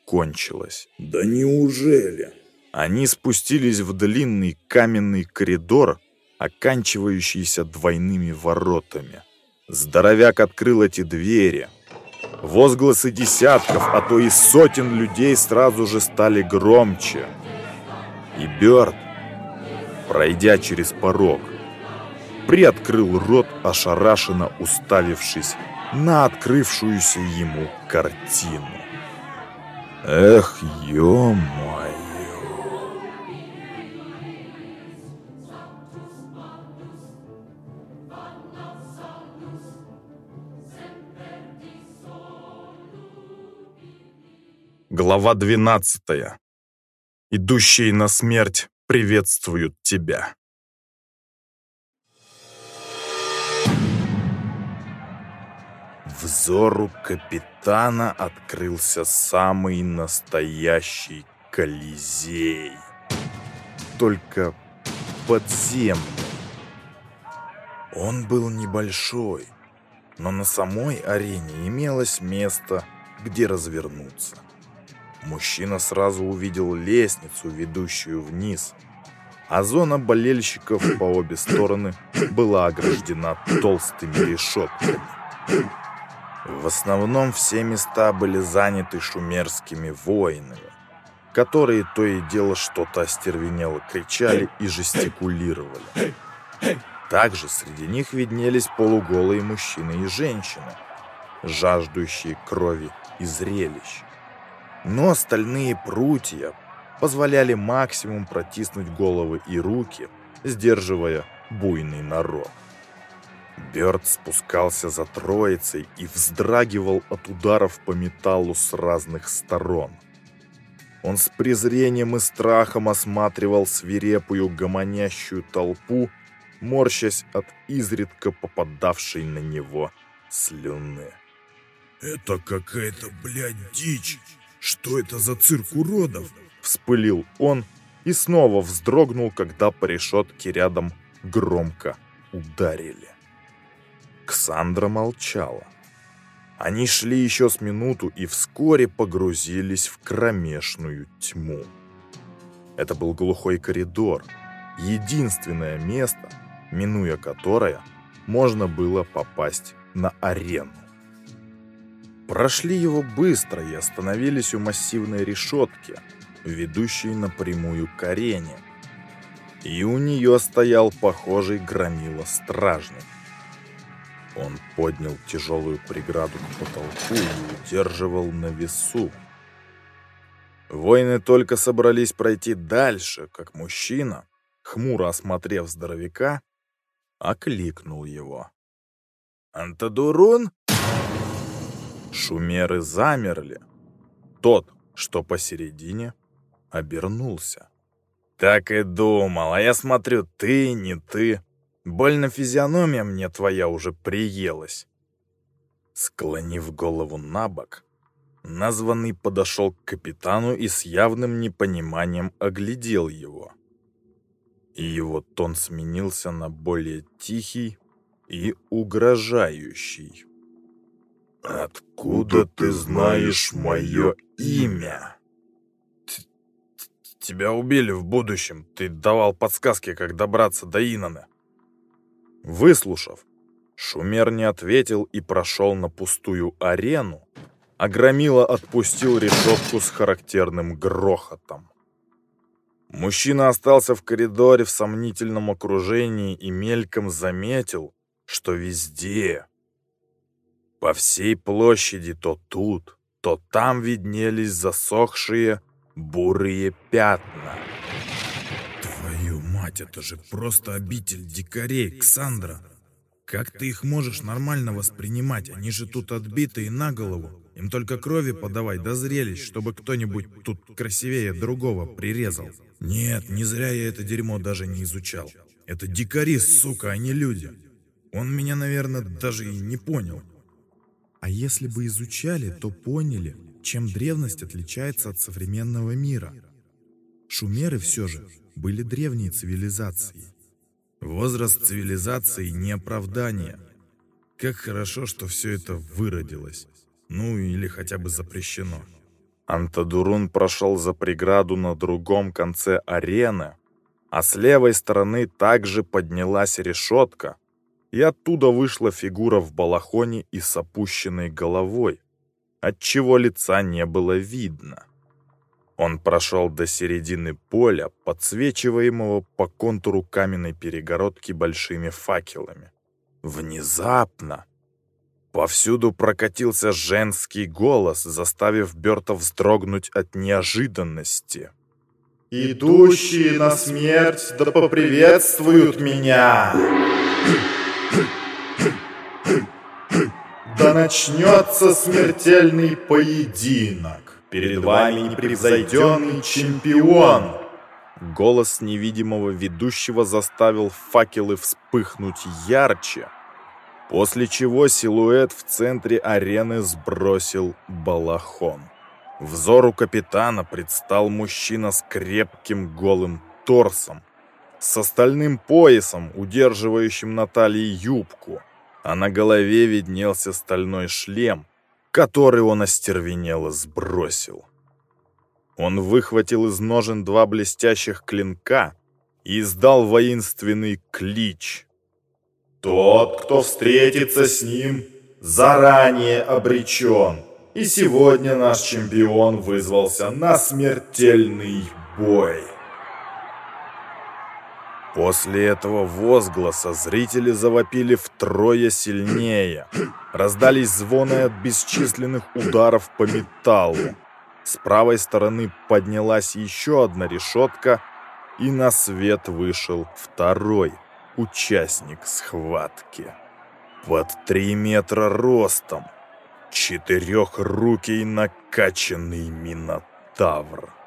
кончилась. Да неужели? Они спустились в длинный каменный коридор, оканчивающийся двойными воротами. Здоровяк открыл эти двери. Возгласы десятков, а то и сотен людей сразу же стали громче. И Бёрд, пройдя через порог, приоткрыл рот, ошарашенно уставившись на открывшуюся ему картину. Эх, ё-моё! Глава 12. Идущие на смерть приветствуют тебя. Взору капитана открылся самый настоящий Колизей. Только подземный. Он был небольшой, но на самой арене имелось место, где развернуться. Мужчина сразу увидел лестницу, ведущую вниз, а зона болельщиков по обе стороны была ограждена толстыми решетками. В основном все места были заняты шумерскими воинами, которые то и дело что-то остервенело кричали и жестикулировали. Также среди них виднелись полуголые мужчины и женщины, жаждущие крови и зрелищ. Но остальные прутья позволяли максимум протиснуть головы и руки, сдерживая буйный народ. Бёрд спускался за троицей и вздрагивал от ударов по металлу с разных сторон. Он с презрением и страхом осматривал свирепую гомонящую толпу, морщась от изредка попадавшей на него слюны. «Это какая-то, блядь, дичь! Что это за цирк уродов?» Вспылил он и снова вздрогнул, когда по решетке рядом громко ударили. Ксандра молчала. Они шли еще с минуту и вскоре погрузились в кромешную тьму. Это был глухой коридор, единственное место, минуя которое можно было попасть на арену. Прошли его быстро и остановились у массивной решетки, ведущей напрямую к арене. И у нее стоял похожий громила стражник. Он поднял тяжелую преграду к потолку и удерживал на весу. Воины только собрались пройти дальше, как мужчина, хмуро осмотрев здоровяка, окликнул его. «Антадурун?» Шумеры замерли. Тот, что посередине, обернулся. «Так и думал, а я смотрю, ты, не ты. Больно физиономия мне твоя уже приелась». Склонив голову на бок, названный подошел к капитану и с явным непониманием оглядел его. И его тон сменился на более тихий и угрожающий. «Откуда ты знаешь мое имя?» «Тебя убили в будущем. Ты давал подсказки, как добраться до Инана». Выслушав, Шумер не ответил и прошел на пустую арену, а Громила отпустил решетку с характерным грохотом. Мужчина остался в коридоре в сомнительном окружении и мельком заметил, что везде, по всей площади то тут, то там виднелись засохшие бурые пятна. Твою мать, это же просто обитель дикарей, Ксандра. Как ты их можешь нормально воспринимать? Они же тут отбитые на голову. Им только крови подавай до зрелищ, чтобы кто-нибудь тут красивее другого прирезал. Нет, не зря я это дерьмо даже не изучал. Это дикари, сука, а не люди. Он меня, наверное, даже и не понял. А если бы изучали, то поняли, чем древность отличается от современного мира. Шумеры все же были древней цивилизацией. Возраст цивилизации не оправдание. Как хорошо, что все это выродилось. Ну или хотя бы запрещено. Антадурун прошел за преграду на другом конце арены, а с левой стороны также поднялась решетка, и оттуда вышла фигура в балахоне и с опущенной головой, отчего лица не было видно. Он прошел до середины поля, подсвечиваемого по контуру каменной перегородки большими факелами. Внезапно повсюду прокатился женский голос, заставив Берта вздрогнуть от неожиданности. «Идущие на смерть да поприветствуют меня!» Да начнется смертельный поединок. Перед вами непревзойденный чемпион. Голос невидимого ведущего заставил факелы вспыхнуть ярче, после чего силуэт в центре арены сбросил балахон. Взору капитана предстал мужчина с крепким голым торсом, с остальным поясом, удерживающим на талии юбку, а на голове виднелся стальной шлем, который он остервенело сбросил. Он выхватил из ножен два блестящих клинка и издал воинственный клич. «Тот, кто встретится с ним, заранее обречен, и сегодня наш чемпион вызвался на смертельный бой». После этого возгласа зрители завопили втрое сильнее. Раздались звоны от бесчисленных ударов по металлу. С правой стороны поднялась еще одна решетка, и на свет вышел второй участник схватки. Под три метра ростом, четырехрукий накачанный минотавр.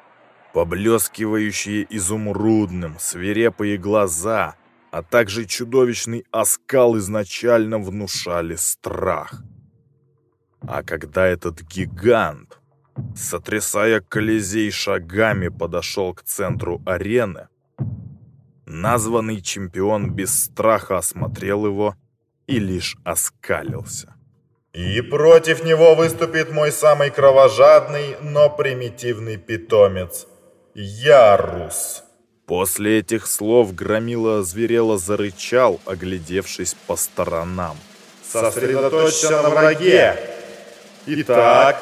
Поблескивающие изумрудным, свирепые глаза, а также чудовищный оскал изначально внушали страх. А когда этот гигант, сотрясая Колизей шагами, подошел к центру арены, названный чемпион без страха осмотрел его и лишь оскалился. И против него выступит мой самый кровожадный, но примитивный питомец – Ярус. После этих слов Громила озверело зарычал, оглядевшись по сторонам. «Сосредоточься на враге! Итак,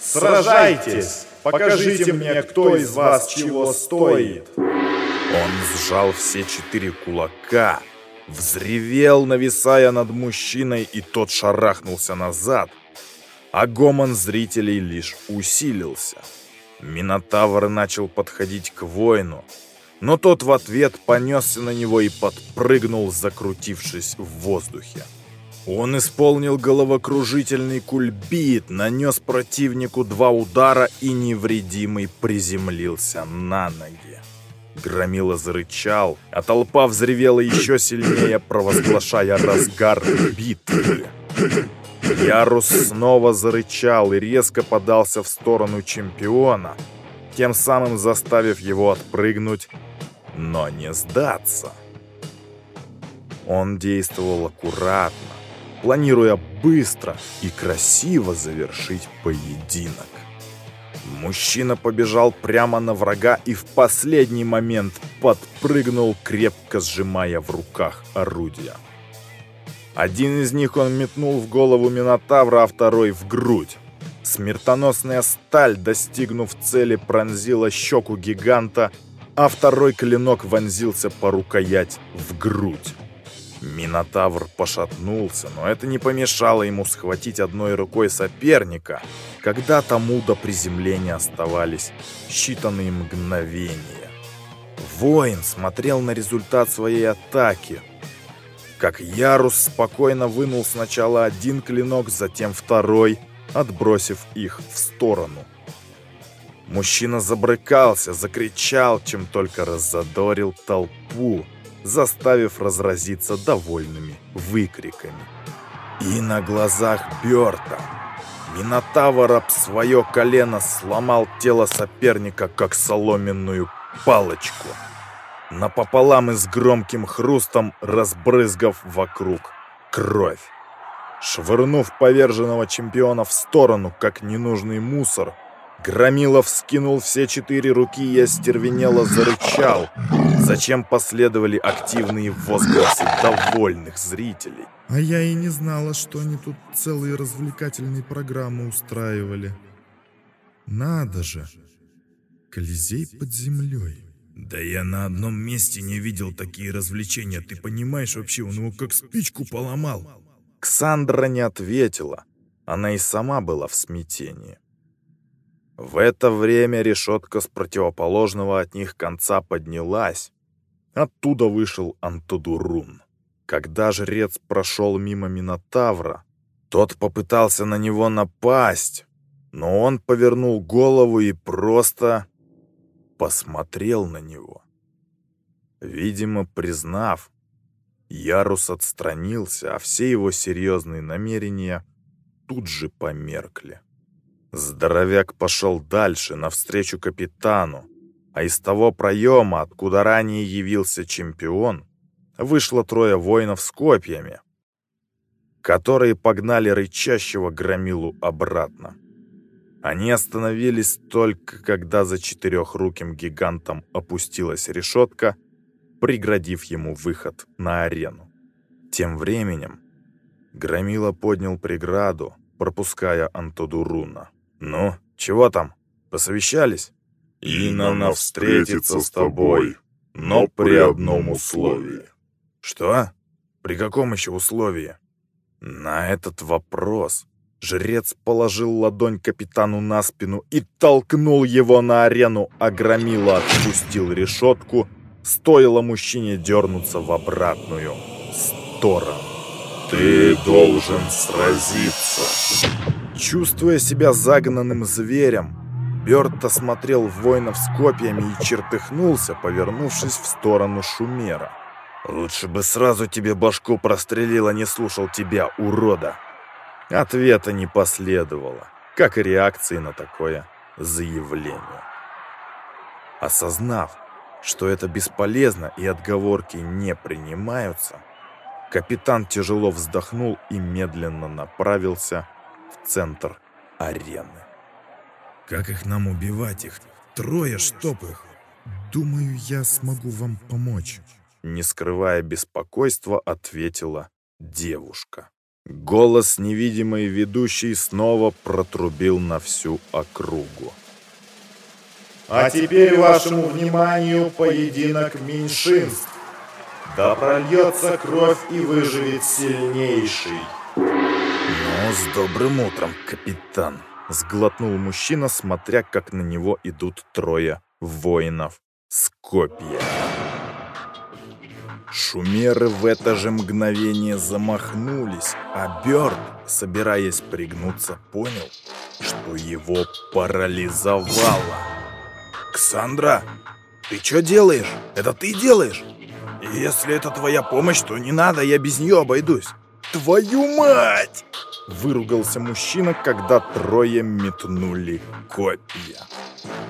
сражайтесь! Покажите мне, кто из вас чего стоит!» Он сжал все четыре кулака, взревел, нависая над мужчиной, и тот шарахнулся назад, а гомон зрителей лишь усилился. Минотавр начал подходить к воину, но тот в ответ понесся на него и подпрыгнул, закрутившись в воздухе. Он исполнил головокружительный кульбит, нанес противнику два удара и невредимый приземлился на ноги. Громила зарычал, а толпа взревела еще сильнее, провозглашая разгар битвы. Ярус снова зарычал и резко подался в сторону чемпиона, тем самым заставив его отпрыгнуть, но не сдаться. Он действовал аккуратно, планируя быстро и красиво завершить поединок. Мужчина побежал прямо на врага и в последний момент подпрыгнул, крепко сжимая в руках орудия. Один из них он метнул в голову Минотавра, а второй в грудь. Смертоносная сталь, достигнув цели, пронзила щеку гиганта, а второй клинок вонзился по рукоять в грудь. Минотавр пошатнулся, но это не помешало ему схватить одной рукой соперника, когда тому до приземления оставались считанные мгновения. Воин смотрел на результат своей атаки, как Ярус спокойно вынул сначала один клинок, затем второй, отбросив их в сторону. Мужчина забрыкался, закричал, чем только раззадорил толпу, заставив разразиться довольными выкриками. И на глазах Бёрта Минотавр об свое колено сломал тело соперника, как соломенную палочку, напополам и с громким хрустом разбрызгав вокруг кровь. Швырнув поверженного чемпиона в сторону, как ненужный мусор, Громилов скинул все четыре руки и остервенело зарычал, зачем последовали активные возгласы довольных зрителей. А я и не знала, что они тут целые развлекательные программы устраивали. Надо же, Колизей под землей. Да я на одном месте не видел такие развлечения, ты понимаешь вообще, он его как спичку поломал. Ксандра не ответила, она и сама была в смятении. В это время решетка с противоположного от них конца поднялась. Оттуда вышел Антодурун. Когда жрец прошел мимо Минотавра, тот попытался на него напасть, но он повернул голову и просто посмотрел на него. Видимо, признав, Ярус отстранился, а все его серьезные намерения тут же померкли. Здоровяк пошел дальше, навстречу капитану, а из того проема, откуда ранее явился чемпион, вышло трое воинов с копьями, которые погнали рычащего громилу обратно. Они остановились только, когда за четырехруким гигантом опустилась решетка, преградив ему выход на арену. Тем временем Громила поднял преграду, пропуская Антодуруна. «Ну, чего там? Посовещались?» «Инна встретиться с тобой, но при одном условии». «Что? При каком еще условии?» На этот вопрос жрец положил ладонь капитану на спину и толкнул его на арену, а громила отпустил решетку, стоило мужчине дернуться в обратную сторону. Ты должен сразиться. Чувствуя себя загнанным зверем, Бёрд осмотрел воинов с копьями и чертыхнулся, повернувшись в сторону Шумера. «Лучше бы сразу тебе башку прострелил, а не слушал тебя, урода!» Ответа не последовало, как и реакции на такое заявление. Осознав, что это бесполезно и отговорки не принимаются, капитан тяжело вздохнул и медленно направился в центр арены. Как их нам убивать их? Трое, чтоб их. Думаю, я смогу вам помочь. Не скрывая беспокойства, ответила девушка. Голос невидимой ведущей снова протрубил на всю округу. А теперь вашему вниманию поединок меньшинств. Да прольется кровь и выживет сильнейший. Ну, с добрым утром, капитан. Сглотнул мужчина, смотря, как на него идут трое воинов с копьями. Шумеры в это же мгновение замахнулись, а Бёрд, собираясь пригнуться, понял, что его парализовало. «Ксандра, ты что делаешь? Это ты делаешь? Если это твоя помощь, то не надо, я без нее обойдусь». «Твою мать!» Выругался мужчина, когда трое метнули копья.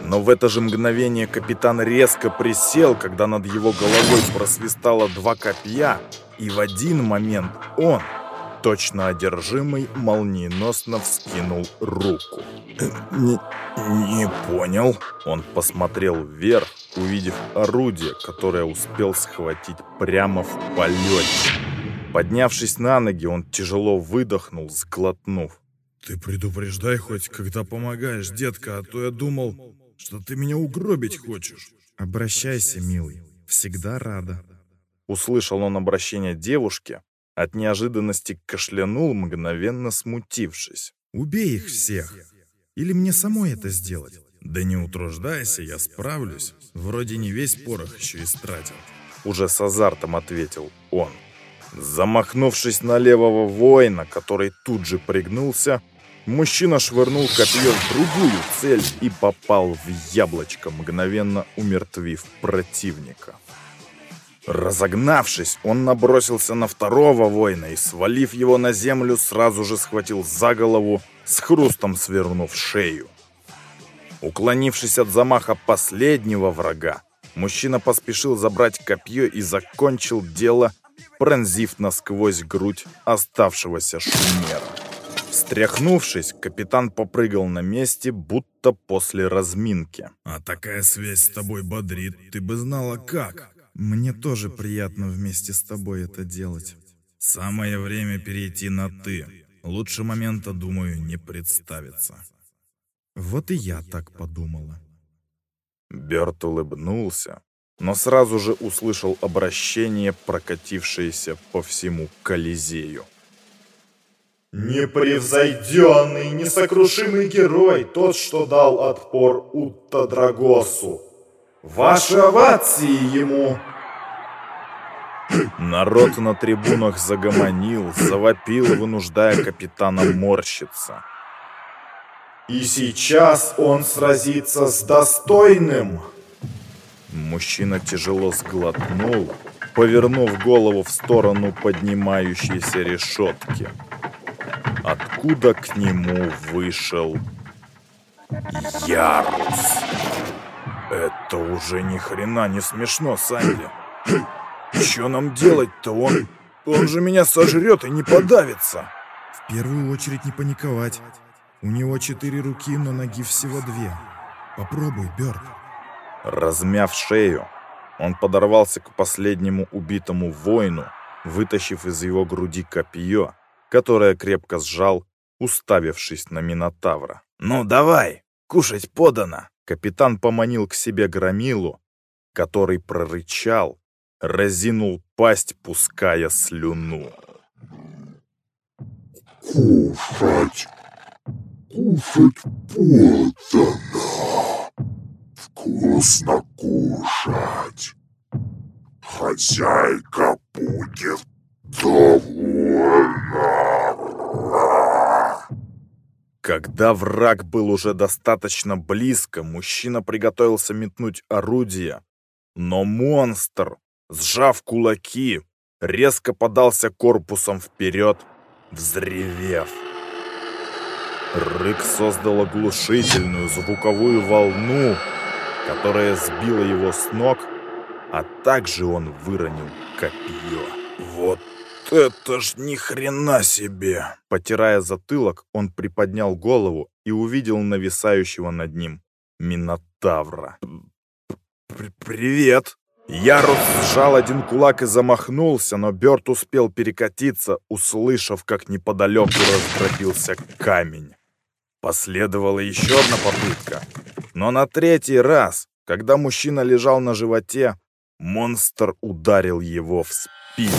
Но в это же мгновение капитан резко присел, когда над его головой просвистало два копья, и в один момент он, точно одержимый, молниеносно вскинул руку. «Не, не понял». Он посмотрел вверх, увидев орудие, которое успел схватить прямо в полете. Поднявшись на ноги, он тяжело выдохнул, сглотнув. «Ты предупреждай хоть, когда помогаешь, детка, а то я думал, что ты меня угробить хочешь». «Обращайся, милый, всегда рада». Услышал он обращение девушки, от неожиданности кашлянул, мгновенно смутившись. «Убей их всех! Или мне самой это сделать?» «Да не утруждайся, я справлюсь. Вроде не весь порох еще истратил». Уже с азартом ответил он. Замахнувшись на левого воина, который тут же пригнулся, мужчина швырнул копье в другую цель и попал в яблочко, мгновенно умертвив противника. Разогнавшись, он набросился на второго воина и, свалив его на землю, сразу же схватил за голову, с хрустом свернув шею. Уклонившись от замаха последнего врага, мужчина поспешил забрать копье и закончил дело, пронзив насквозь грудь оставшегося шумера. Встряхнувшись, капитан попрыгал на месте, будто после разминки. «А такая связь с тобой бодрит, ты бы знала как!» «Мне тоже приятно вместе с тобой это делать». «Самое время перейти на «ты». Лучше момента, думаю, не представится». Вот и я так подумала. Берт улыбнулся, но сразу же услышал обращение, прокатившееся по всему Колизею. Непревзойденный, несокрушимый герой, тот, что дал отпор Утта Драгосу. Ваши овации ему! Народ на трибунах загомонил, завопил, вынуждая капитана морщиться. И сейчас он сразится с достойным. Мужчина тяжело сглотнул, повернув голову в сторону поднимающейся решетки. Откуда к нему вышел Ярус? Это уже ни хрена не смешно, Санди. Что нам делать-то? Он, он же меня сожрет и не подавится. В первую очередь не паниковать. У него четыре руки, но ноги всего две. Попробуй, Бёрд. Размяв шею, он подорвался к последнему убитому воину, вытащив из его груди копье, которое крепко сжал, уставившись на Минотавра. «Ну давай, кушать подано!» Капитан поманил к себе громилу, который прорычал, разинул пасть, пуская слюну. Кушать, кушать подано вкусно кушать. Хозяйка будет довольна. Когда враг был уже достаточно близко, мужчина приготовился метнуть орудие. Но монстр, сжав кулаки, резко подался корпусом вперед, взревев. Рык создал оглушительную звуковую волну, которая сбила его с ног, а также он выронил копье. Вот это ж ни хрена себе! Потирая затылок, он приподнял голову и увидел нависающего над ним Минотавра. «Привет!» Ярус сжал один кулак и замахнулся, но Бёрд успел перекатиться, услышав, как неподалеку раздробился камень. Последовала еще одна попытка, но на третий раз, когда мужчина лежал на животе, монстр ударил его в спину.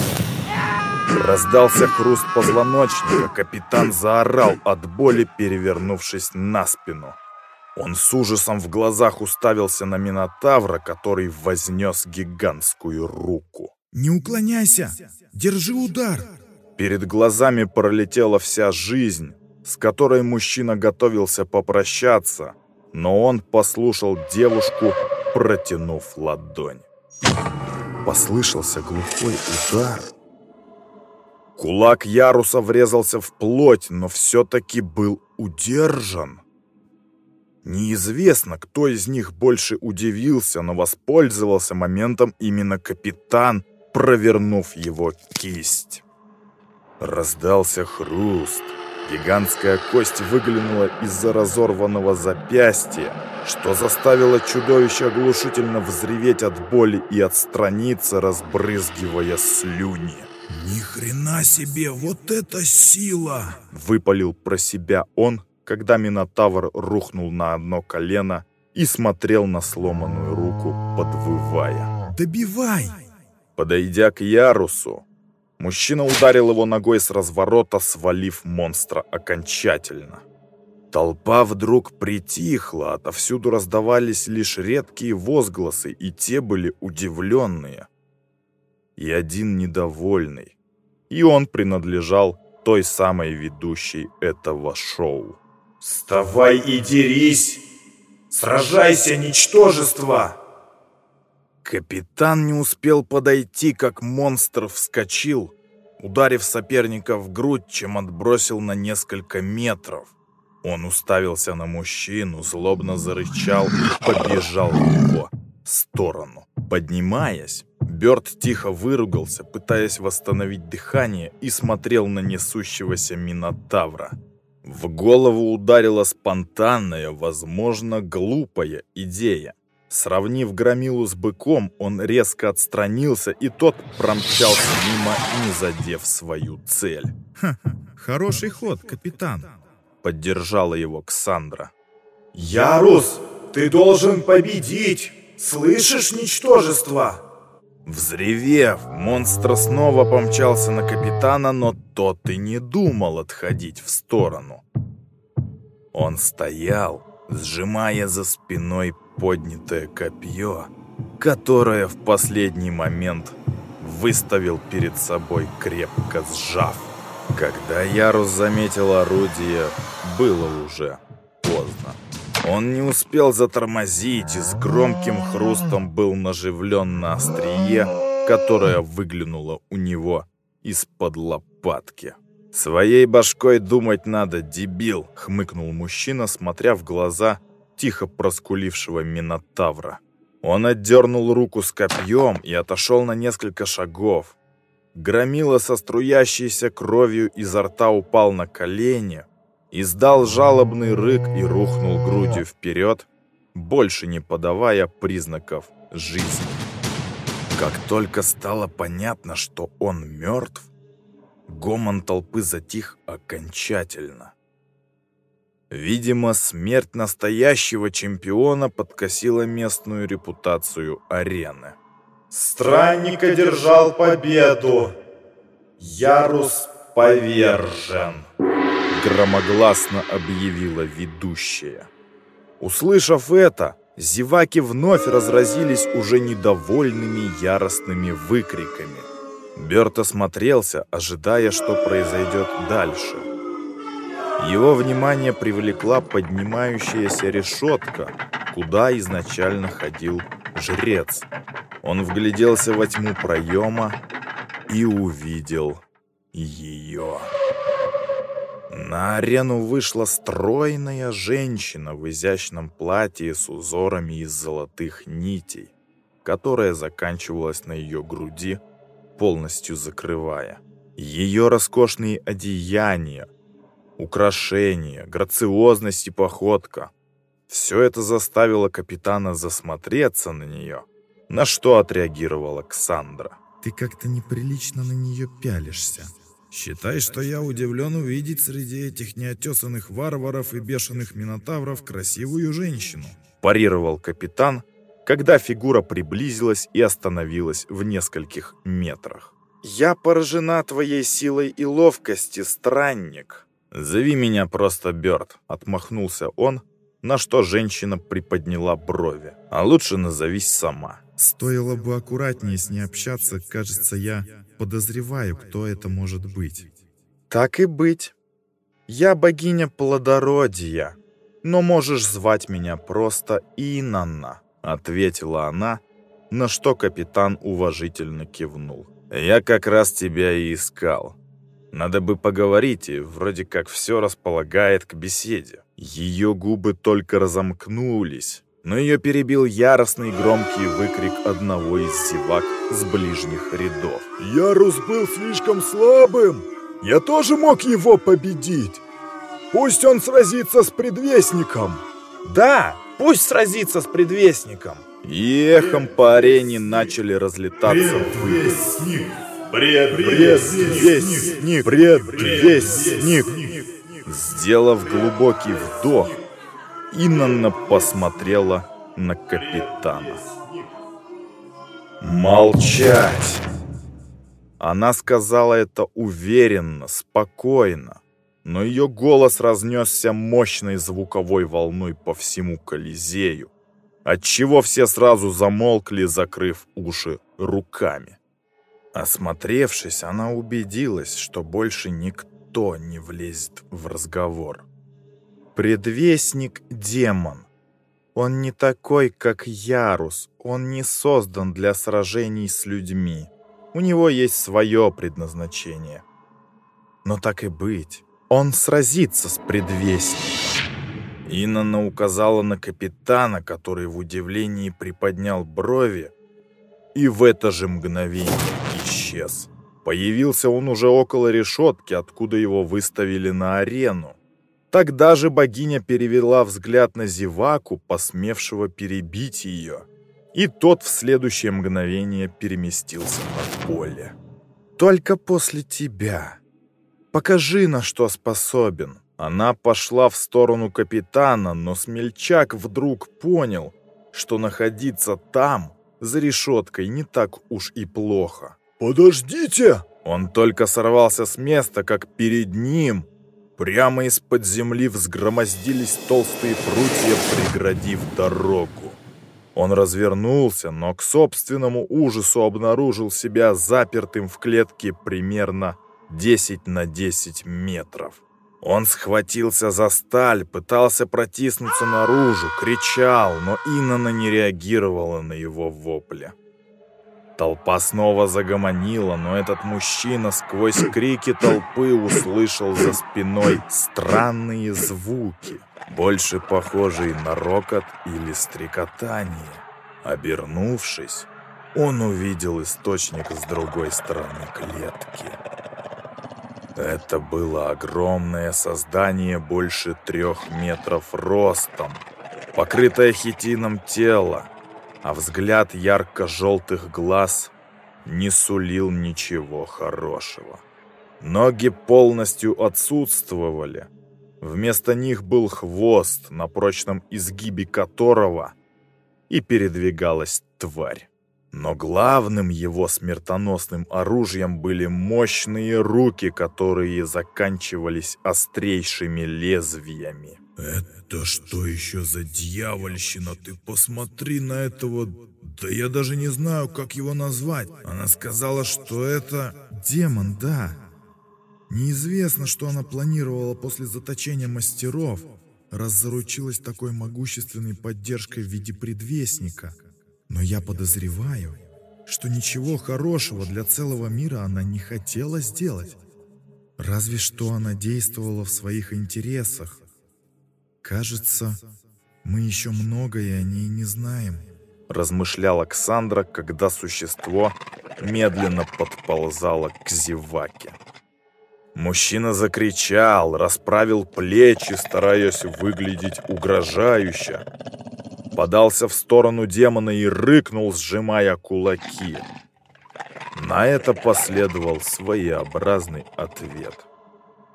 Раздался хруст позвоночника, капитан заорал от боли, перевернувшись на спину. Он с ужасом в глазах уставился на Минотавра, который вознес гигантскую руку. «Не уклоняйся! Держи удар!» Перед глазами пролетела вся жизнь, с которой мужчина готовился попрощаться, но он послушал девушку, протянув ладонь. Послышался глухой удар. Кулак Яруса врезался в плоть, но все-таки был удержан. Неизвестно, кто из них больше удивился, но воспользовался моментом именно капитан, провернув его кисть. Раздался хруст. Гигантская кость выглянула из-за разорванного запястья, что заставило чудовище оглушительно взреветь от боли и отстраниться, разбрызгивая слюни. «Ни хрена себе, вот это сила!» Выпалил про себя он, когда Минотавр рухнул на одно колено и смотрел на сломанную руку, подвывая. «Добивай!» Подойдя к Ярусу, мужчина ударил его ногой с разворота, свалив монстра окончательно. Толпа вдруг притихла, отовсюду раздавались лишь редкие возгласы, и те были удивленные. И один недовольный. И он принадлежал той самой ведущей этого шоу. «Вставай и дерись! Сражайся, ничтожество!» Капитан не успел подойти, как монстр вскочил, ударив соперника в грудь, чем отбросил на несколько метров. Он уставился на мужчину, злобно зарычал и побежал в его сторону. Поднимаясь, Бёрд тихо выругался, пытаясь восстановить дыхание, и смотрел на несущегося Минотавра. В голову ударила спонтанная, возможно, глупая идея. Сравнив громилу с быком, он резко отстранился, и тот промчался мимо, не задев свою цель. «Ха -ха, «Хороший ход, капитан», — поддержала его Ксандра. «Ярус, ты должен победить! Слышишь, ничтожество?» Взревев, монстр снова помчался на капитана, но тот и не думал отходить в сторону. Он стоял, сжимая за спиной поднятое копье, которое в последний момент выставил перед собой, крепко сжав. Когда Ярус заметил орудие, было уже поздно. Он не успел затормозить и с громким хрустом был наживлен на острие, которое выглянуло у него из-под лопатки. «Своей башкой думать надо, дебил!» — хмыкнул мужчина, смотря в глаза тихо проскулившего Минотавра. Он отдернул руку с копьем и отошел на несколько шагов. Громила со струящейся кровью изо рта упал на колени, издал жалобный рык и рухнул грудью вперед, больше не подавая признаков жизни. Как только стало понятно, что он мертв, гомон толпы затих окончательно. Видимо, смерть настоящего чемпиона подкосила местную репутацию арены. «Странник одержал победу! Ярус повержен!» громогласно объявила ведущая. Услышав это, зеваки вновь разразились уже недовольными яростными выкриками. Берт осмотрелся, ожидая, что произойдет дальше. Его внимание привлекла поднимающаяся решетка, куда изначально ходил жрец. Он вгляделся во тьму проема и увидел ее. На арену вышла стройная женщина в изящном платье с узорами из золотых нитей, которая заканчивалась на ее груди, полностью закрывая. Ее роскошные одеяния, украшения, грациозность и походка — все это заставило капитана засмотреться на нее, на что отреагировала Ксандра. «Ты как-то неприлично на нее пялишься», Считай, что я удивлен увидеть среди этих неотесанных варваров и бешеных минотавров красивую женщину. Парировал капитан, когда фигура приблизилась и остановилась в нескольких метрах. «Я поражена твоей силой и ловкости, странник!» «Зови меня просто Бёрд», — отмахнулся он, на что женщина приподняла брови. «А лучше назовись сама». «Стоило бы аккуратнее с ней общаться, кажется, я подозреваю, кто это может быть». «Так и быть. Я богиня плодородия, но можешь звать меня просто Инанна», — ответила она, на что капитан уважительно кивнул. «Я как раз тебя и искал. Надо бы поговорить, и вроде как все располагает к беседе». Ее губы только разомкнулись, но ее перебил яростный громкий выкрик одного из зевак с ближних рядов. «Ярус был слишком слабым! Я тоже мог его победить! Пусть он сразится с предвестником!» «Да, пусть сразится с предвестником!» И эхом по арене начали разлетаться Предвестник! Предвестник! Предвестник! Сделав глубокий вдох, Иннанна посмотрела на капитана. «Молчать!» Она сказала это уверенно, спокойно, но ее голос разнесся мощной звуковой волной по всему Колизею, отчего все сразу замолкли, закрыв уши руками. Осмотревшись, она убедилась, что больше никто не влезет в разговор. Предвестник — демон. Он не такой, как Ярус, он не создан для сражений с людьми. У него есть свое предназначение. Но так и быть, он сразится с предвестником. Инна указала на капитана, который в удивлении приподнял брови, и в это же мгновение исчез. Появился он уже около решетки, откуда его выставили на арену. Тогда же богиня перевела взгляд на зеваку, посмевшего перебить ее, и тот в следующее мгновение переместился на поле. «Только после тебя. Покажи, на что способен». Она пошла в сторону капитана, но смельчак вдруг понял, что находиться там, за решеткой, не так уж и плохо. «Подождите!» Он только сорвался с места, как перед ним Прямо из-под земли взгромоздились толстые прутья, преградив дорогу. Он развернулся, но к собственному ужасу обнаружил себя запертым в клетке примерно 10 на 10 метров. Он схватился за сталь, пытался протиснуться наружу, кричал, но Инна не реагировала на его вопли. Толпа снова загомонила, но этот мужчина сквозь крики толпы услышал за спиной странные звуки, больше похожие на рокот или стрекотание. Обернувшись, он увидел источник с другой стороны клетки. Это было огромное создание больше трех метров ростом, покрытое хитином тело, а взгляд ярко-желтых глаз не сулил ничего хорошего. Ноги полностью отсутствовали. Вместо них был хвост, на прочном изгибе которого и передвигалась тварь. Но главным его смертоносным оружием были мощные руки, которые заканчивались острейшими лезвиями. «Это что еще за дьявольщина? Ты посмотри на этого... Да я даже не знаю, как его назвать. Она сказала, что это... Демон, да. Неизвестно, что она планировала после заточения мастеров, раз заручилась такой могущественной поддержкой в виде предвестника. Но я подозреваю, что ничего хорошего для целого мира она не хотела сделать. Разве что она действовала в своих интересах. Кажется, мы еще многое о ней не знаем. Размышлял Александра, когда существо медленно подползало к зеваке. Мужчина закричал, расправил плечи, стараясь выглядеть угрожающе. Подался в сторону демона и рыкнул, сжимая кулаки. На это последовал своеобразный ответ.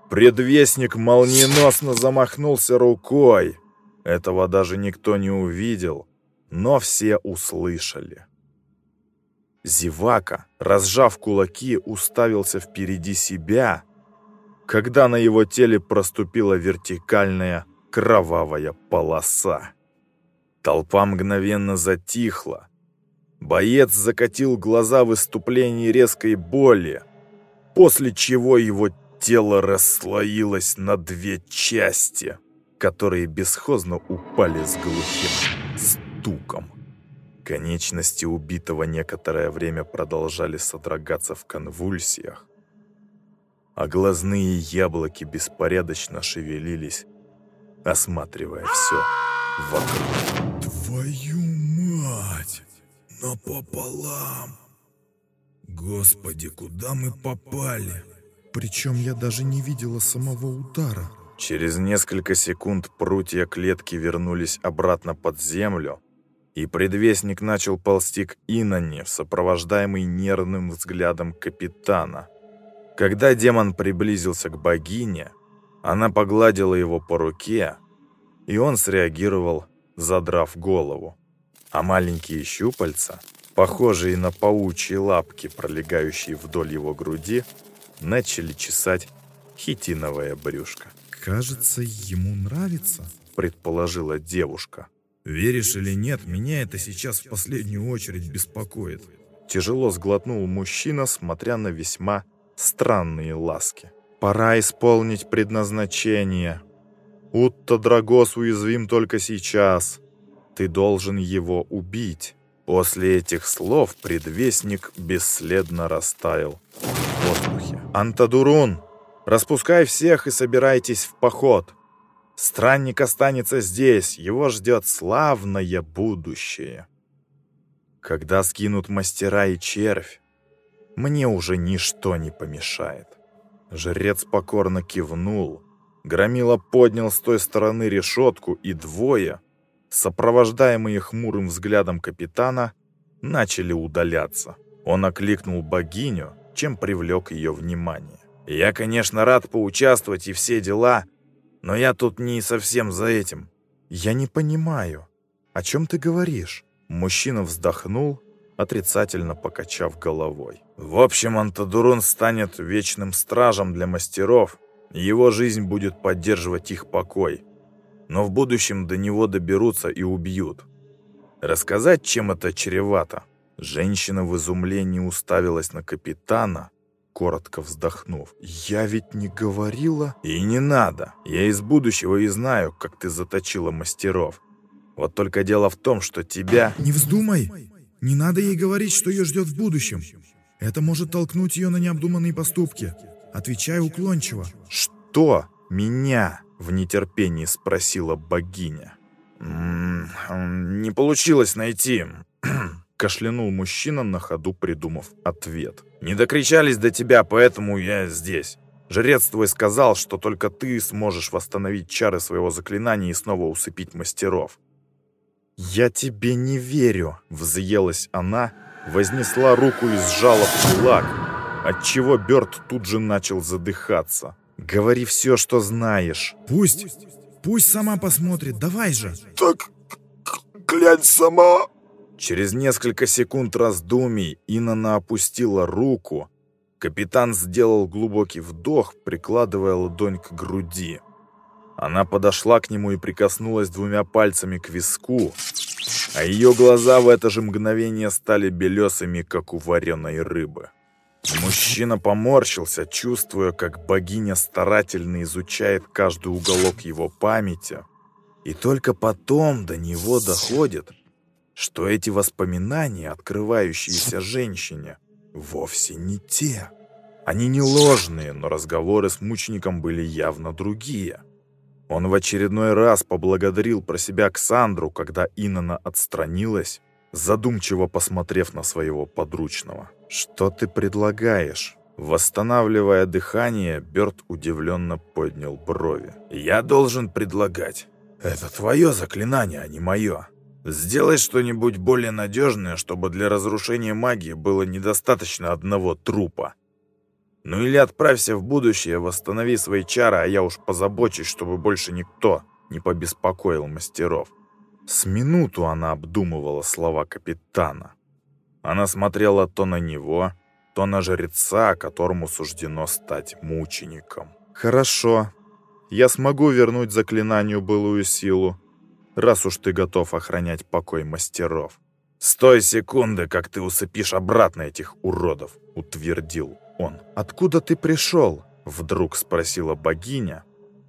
Предвестник молниеносно замахнулся рукой. Этого даже никто не увидел, но все услышали. Зевака, разжав кулаки, уставился впереди себя, когда на его теле проступила вертикальная кровавая полоса. Толпа мгновенно затихла. Боец закатил глаза в выступлении резкой боли, после чего его тело расслоилось на две части, которые бесхозно упали с глухим стуком. Конечности убитого некоторое время продолжали содрогаться в конвульсиях, а глазные яблоки беспорядочно шевелились, осматривая все вокруг. Твою мать! Напополам! Господи, куда мы попали? Причем я даже не видела самого удара. Через несколько секунд прутья клетки вернулись обратно под землю, и предвестник начал ползти к Иноне, сопровождаемый нервным взглядом капитана – когда демон приблизился к богине, она погладила его по руке, и он среагировал, задрав голову. А маленькие щупальца, похожие на паучьи лапки, пролегающие вдоль его груди, начали чесать хитиновое брюшко. «Кажется, ему нравится», — предположила девушка. «Веришь или нет, меня это сейчас в последнюю очередь беспокоит». Тяжело сглотнул мужчина, смотря на весьма странные ласки. Пора исполнить предназначение. Утто Драгос уязвим только сейчас. Ты должен его убить. После этих слов предвестник бесследно растаял в воздухе. Антадурун, распускай всех и собирайтесь в поход. Странник останется здесь, его ждет славное будущее. Когда скинут мастера и червь, мне уже ничто не помешает. Жрец покорно кивнул. Громила поднял с той стороны решетку, и двое, сопровождаемые хмурым взглядом капитана, начали удаляться. Он окликнул богиню, чем привлек ее внимание. «Я, конечно, рад поучаствовать и все дела, но я тут не совсем за этим». «Я не понимаю, о чем ты говоришь?» Мужчина вздохнул отрицательно покачав головой. В общем, Антадурон станет вечным стражем для мастеров, его жизнь будет поддерживать их покой. Но в будущем до него доберутся и убьют. Рассказать, чем это чревато? Женщина в изумлении уставилась на капитана, коротко вздохнув. «Я ведь не говорила...» «И не надо. Я из будущего и знаю, как ты заточила мастеров. Вот только дело в том, что тебя...» «Не вздумай! Не надо ей говорить, что ее ждет в будущем. Это может толкнуть ее на необдуманные поступки. Отвечай уклончиво. «Что меня?» — в нетерпении спросила богиня. «М -м, «Не получилось найти», — кашлянул мужчина на ходу, придумав ответ. «Не докричались до тебя, поэтому я здесь. Жрец твой сказал, что только ты сможешь восстановить чары своего заклинания и снова усыпить мастеров. «Я тебе не верю!» — взъелась она, вознесла руку и сжала кулак, отчего Бёрд тут же начал задыхаться. «Говори все, что знаешь». «Пусть! Пусть сама посмотрит, давай же!» «Так глянь сама!» Через несколько секунд раздумий Инна опустила руку. Капитан сделал глубокий вдох, прикладывая ладонь к груди. Она подошла к нему и прикоснулась двумя пальцами к виску, а ее глаза в это же мгновение стали белесыми, как у вареной рыбы. Мужчина поморщился, чувствуя, как богиня старательно изучает каждый уголок его памяти. И только потом до него доходит, что эти воспоминания, открывающиеся женщине, вовсе не те. Они не ложные, но разговоры с мучеником были явно другие. Он в очередной раз поблагодарил про себя Ксандру, когда Инна отстранилась, задумчиво посмотрев на своего подручного. «Что ты предлагаешь?» Восстанавливая дыхание, Бёрд удивленно поднял брови. «Я должен предлагать. Это твое заклинание, а не мое. Сделай что-нибудь более надежное, чтобы для разрушения магии было недостаточно одного трупа. Ну или отправься в будущее, восстанови свои чары, а я уж позабочусь, чтобы больше никто не побеспокоил мастеров. С минуту она обдумывала слова капитана. Она смотрела то на него, то на жреца, которому суждено стать мучеником. «Хорошо. Я смогу вернуть заклинанию былую силу, раз уж ты готов охранять покой мастеров». «С той секунды, как ты усыпишь обратно этих уродов», — утвердил он. «Откуда ты пришел?» — вдруг спросила богиня,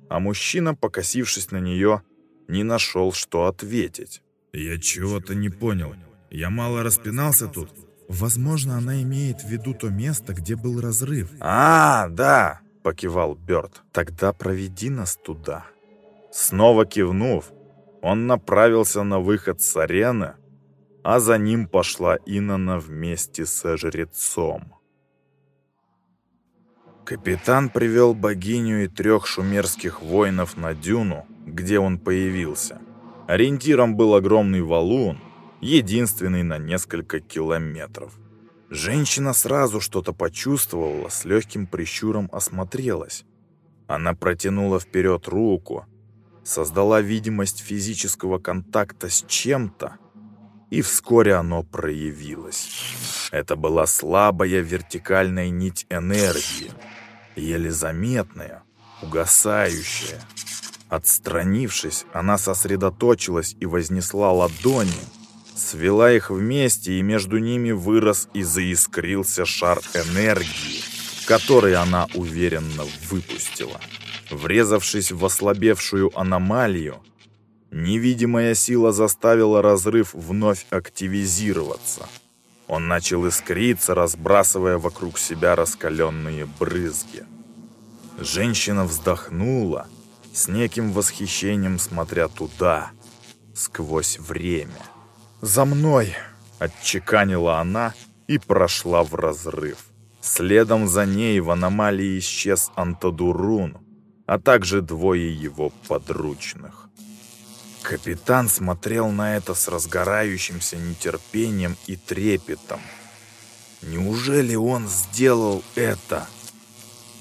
а мужчина, покосившись на нее, не нашел, что ответить. «Я чего-то не понял. Я мало распинался тут?» «Возможно, она имеет в виду то место, где был разрыв». «А, да!» — покивал Бёрд. «Тогда проведи нас туда». Снова кивнув, он направился на выход с арены, а за ним пошла Инана вместе со жрецом. Капитан привел богиню и трех шумерских воинов на дюну, где он появился. Ориентиром был огромный валун, единственный на несколько километров. Женщина сразу что-то почувствовала, с легким прищуром осмотрелась. Она протянула вперед руку, создала видимость физического контакта с чем-то, и вскоре оно проявилось. Это была слабая вертикальная нить энергии, еле заметная, угасающая. Отстранившись, она сосредоточилась и вознесла ладони, свела их вместе, и между ними вырос и заискрился шар энергии, который она уверенно выпустила. Врезавшись в ослабевшую аномалию, невидимая сила заставила разрыв вновь активизироваться – он начал искриться, разбрасывая вокруг себя раскаленные брызги. Женщина вздохнула, с неким восхищением смотря туда, сквозь время. «За мной!» — отчеканила она и прошла в разрыв. Следом за ней в аномалии исчез Антадурун, а также двое его подручных. Капитан смотрел на это с разгорающимся нетерпением и трепетом. Неужели он сделал это?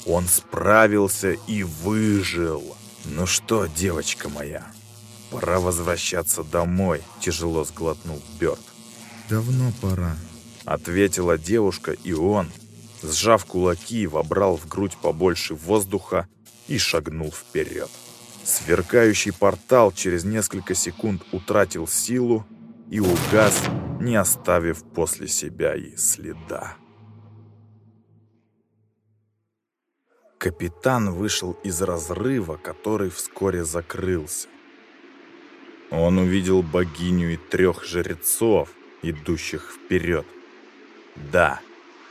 Он справился и выжил. Ну что, девочка моя, пора возвращаться домой, тяжело сглотнул Бёрд. Давно пора, ответила девушка, и он, сжав кулаки, вобрал в грудь побольше воздуха и шагнул вперед. Сверкающий портал через несколько секунд утратил силу и угас, не оставив после себя и следа. Капитан вышел из разрыва, который вскоре закрылся. Он увидел богиню и трех жрецов, идущих вперед. Да,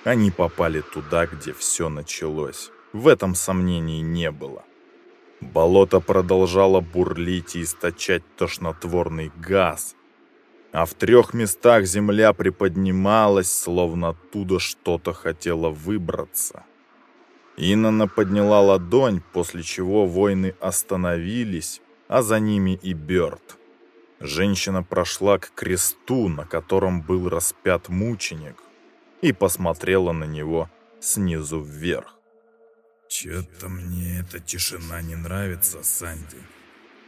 они попали туда, где все началось. В этом сомнений не было. Болото продолжало бурлить и источать тошнотворный газ. А в трех местах земля приподнималась, словно оттуда что-то хотело выбраться. Инна подняла ладонь, после чего воины остановились, а за ними и Бёрд. Женщина прошла к кресту, на котором был распят мученик, и посмотрела на него снизу вверх. Чё-то мне эта тишина не нравится, Санди.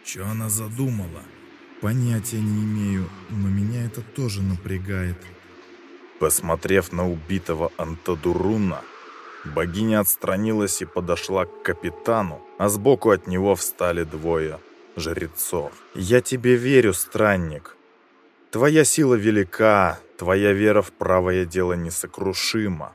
Чё она задумала? Понятия не имею, но меня это тоже напрягает. Посмотрев на убитого Антадуруна, богиня отстранилась и подошла к капитану, а сбоку от него встали двое жрецов. «Я тебе верю, странник. Твоя сила велика, твоя вера в правое дело несокрушима.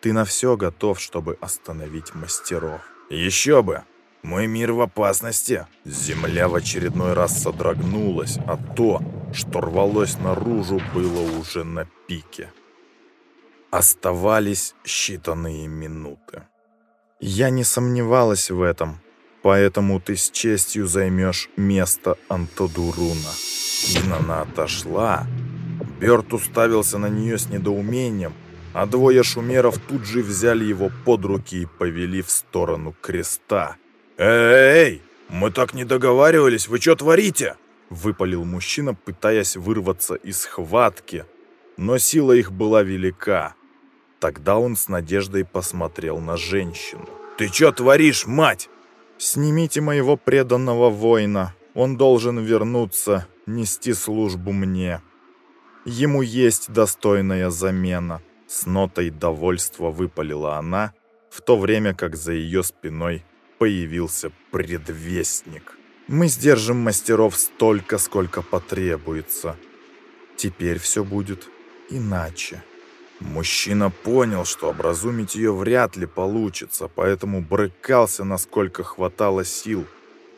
Ты на все готов, чтобы остановить мастеров. Еще бы! Мой мир в опасности. Земля в очередной раз содрогнулась, а то, что рвалось наружу, было уже на пике. Оставались считанные минуты. Я не сомневалась в этом, поэтому ты с честью займешь место Антодуруна. Инана отошла. Берт уставился на нее с недоумением, а двое шумеров тут же взяли его под руки и повели в сторону креста. «Эй, мы так не договаривались, вы что творите?» Выпалил мужчина, пытаясь вырваться из схватки, но сила их была велика. Тогда он с надеждой посмотрел на женщину. «Ты что творишь, мать?» «Снимите моего преданного воина. Он должен вернуться, нести службу мне. Ему есть достойная замена». С нотой довольства выпалила она, в то время как за ее спиной появился предвестник. «Мы сдержим мастеров столько, сколько потребуется. Теперь все будет иначе». Мужчина понял, что образумить ее вряд ли получится, поэтому брыкался, насколько хватало сил,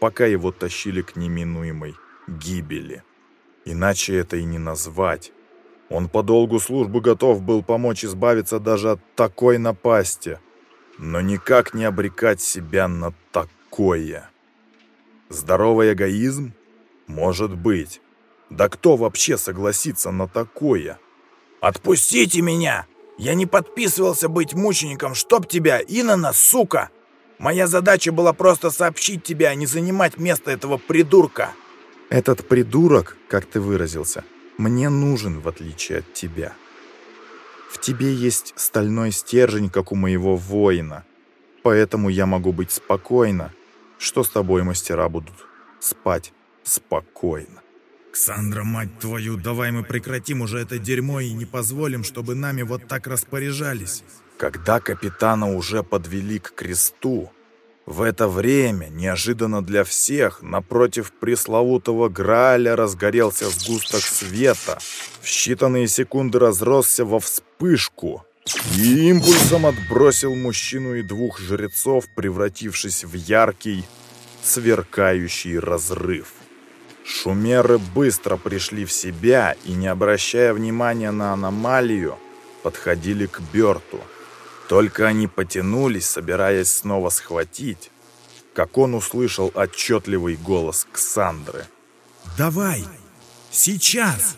пока его тащили к неминуемой гибели. Иначе это и не назвать. Он по долгу службы готов был помочь избавиться даже от такой напасти, но никак не обрекать себя на такое. Здоровый эгоизм? Может быть. Да кто вообще согласится на такое? «Отпустите меня! Я не подписывался быть мучеником, чтоб тебя, Инана, сука! Моя задача была просто сообщить тебе, а не занимать место этого придурка!» «Этот придурок, как ты выразился, мне нужен, в отличие от тебя. В тебе есть стальной стержень, как у моего воина, поэтому я могу быть спокойна, что с тобой мастера будут спать спокойно. «Ксандра, мать твою, давай мы прекратим уже это дерьмо и не позволим, чтобы нами вот так распоряжались». Когда капитана уже подвели к кресту, в это время, неожиданно для всех, напротив пресловутого Грааля разгорелся сгусток света. В считанные секунды разросся во вспышку и импульсом отбросил мужчину и двух жрецов, превратившись в яркий, сверкающий разрыв. Шумеры быстро пришли в себя и, не обращая внимания на аномалию, подходили к Берту. Только они потянулись, собираясь снова схватить, как он услышал отчетливый голос Ксандры. «Давай! Сейчас!»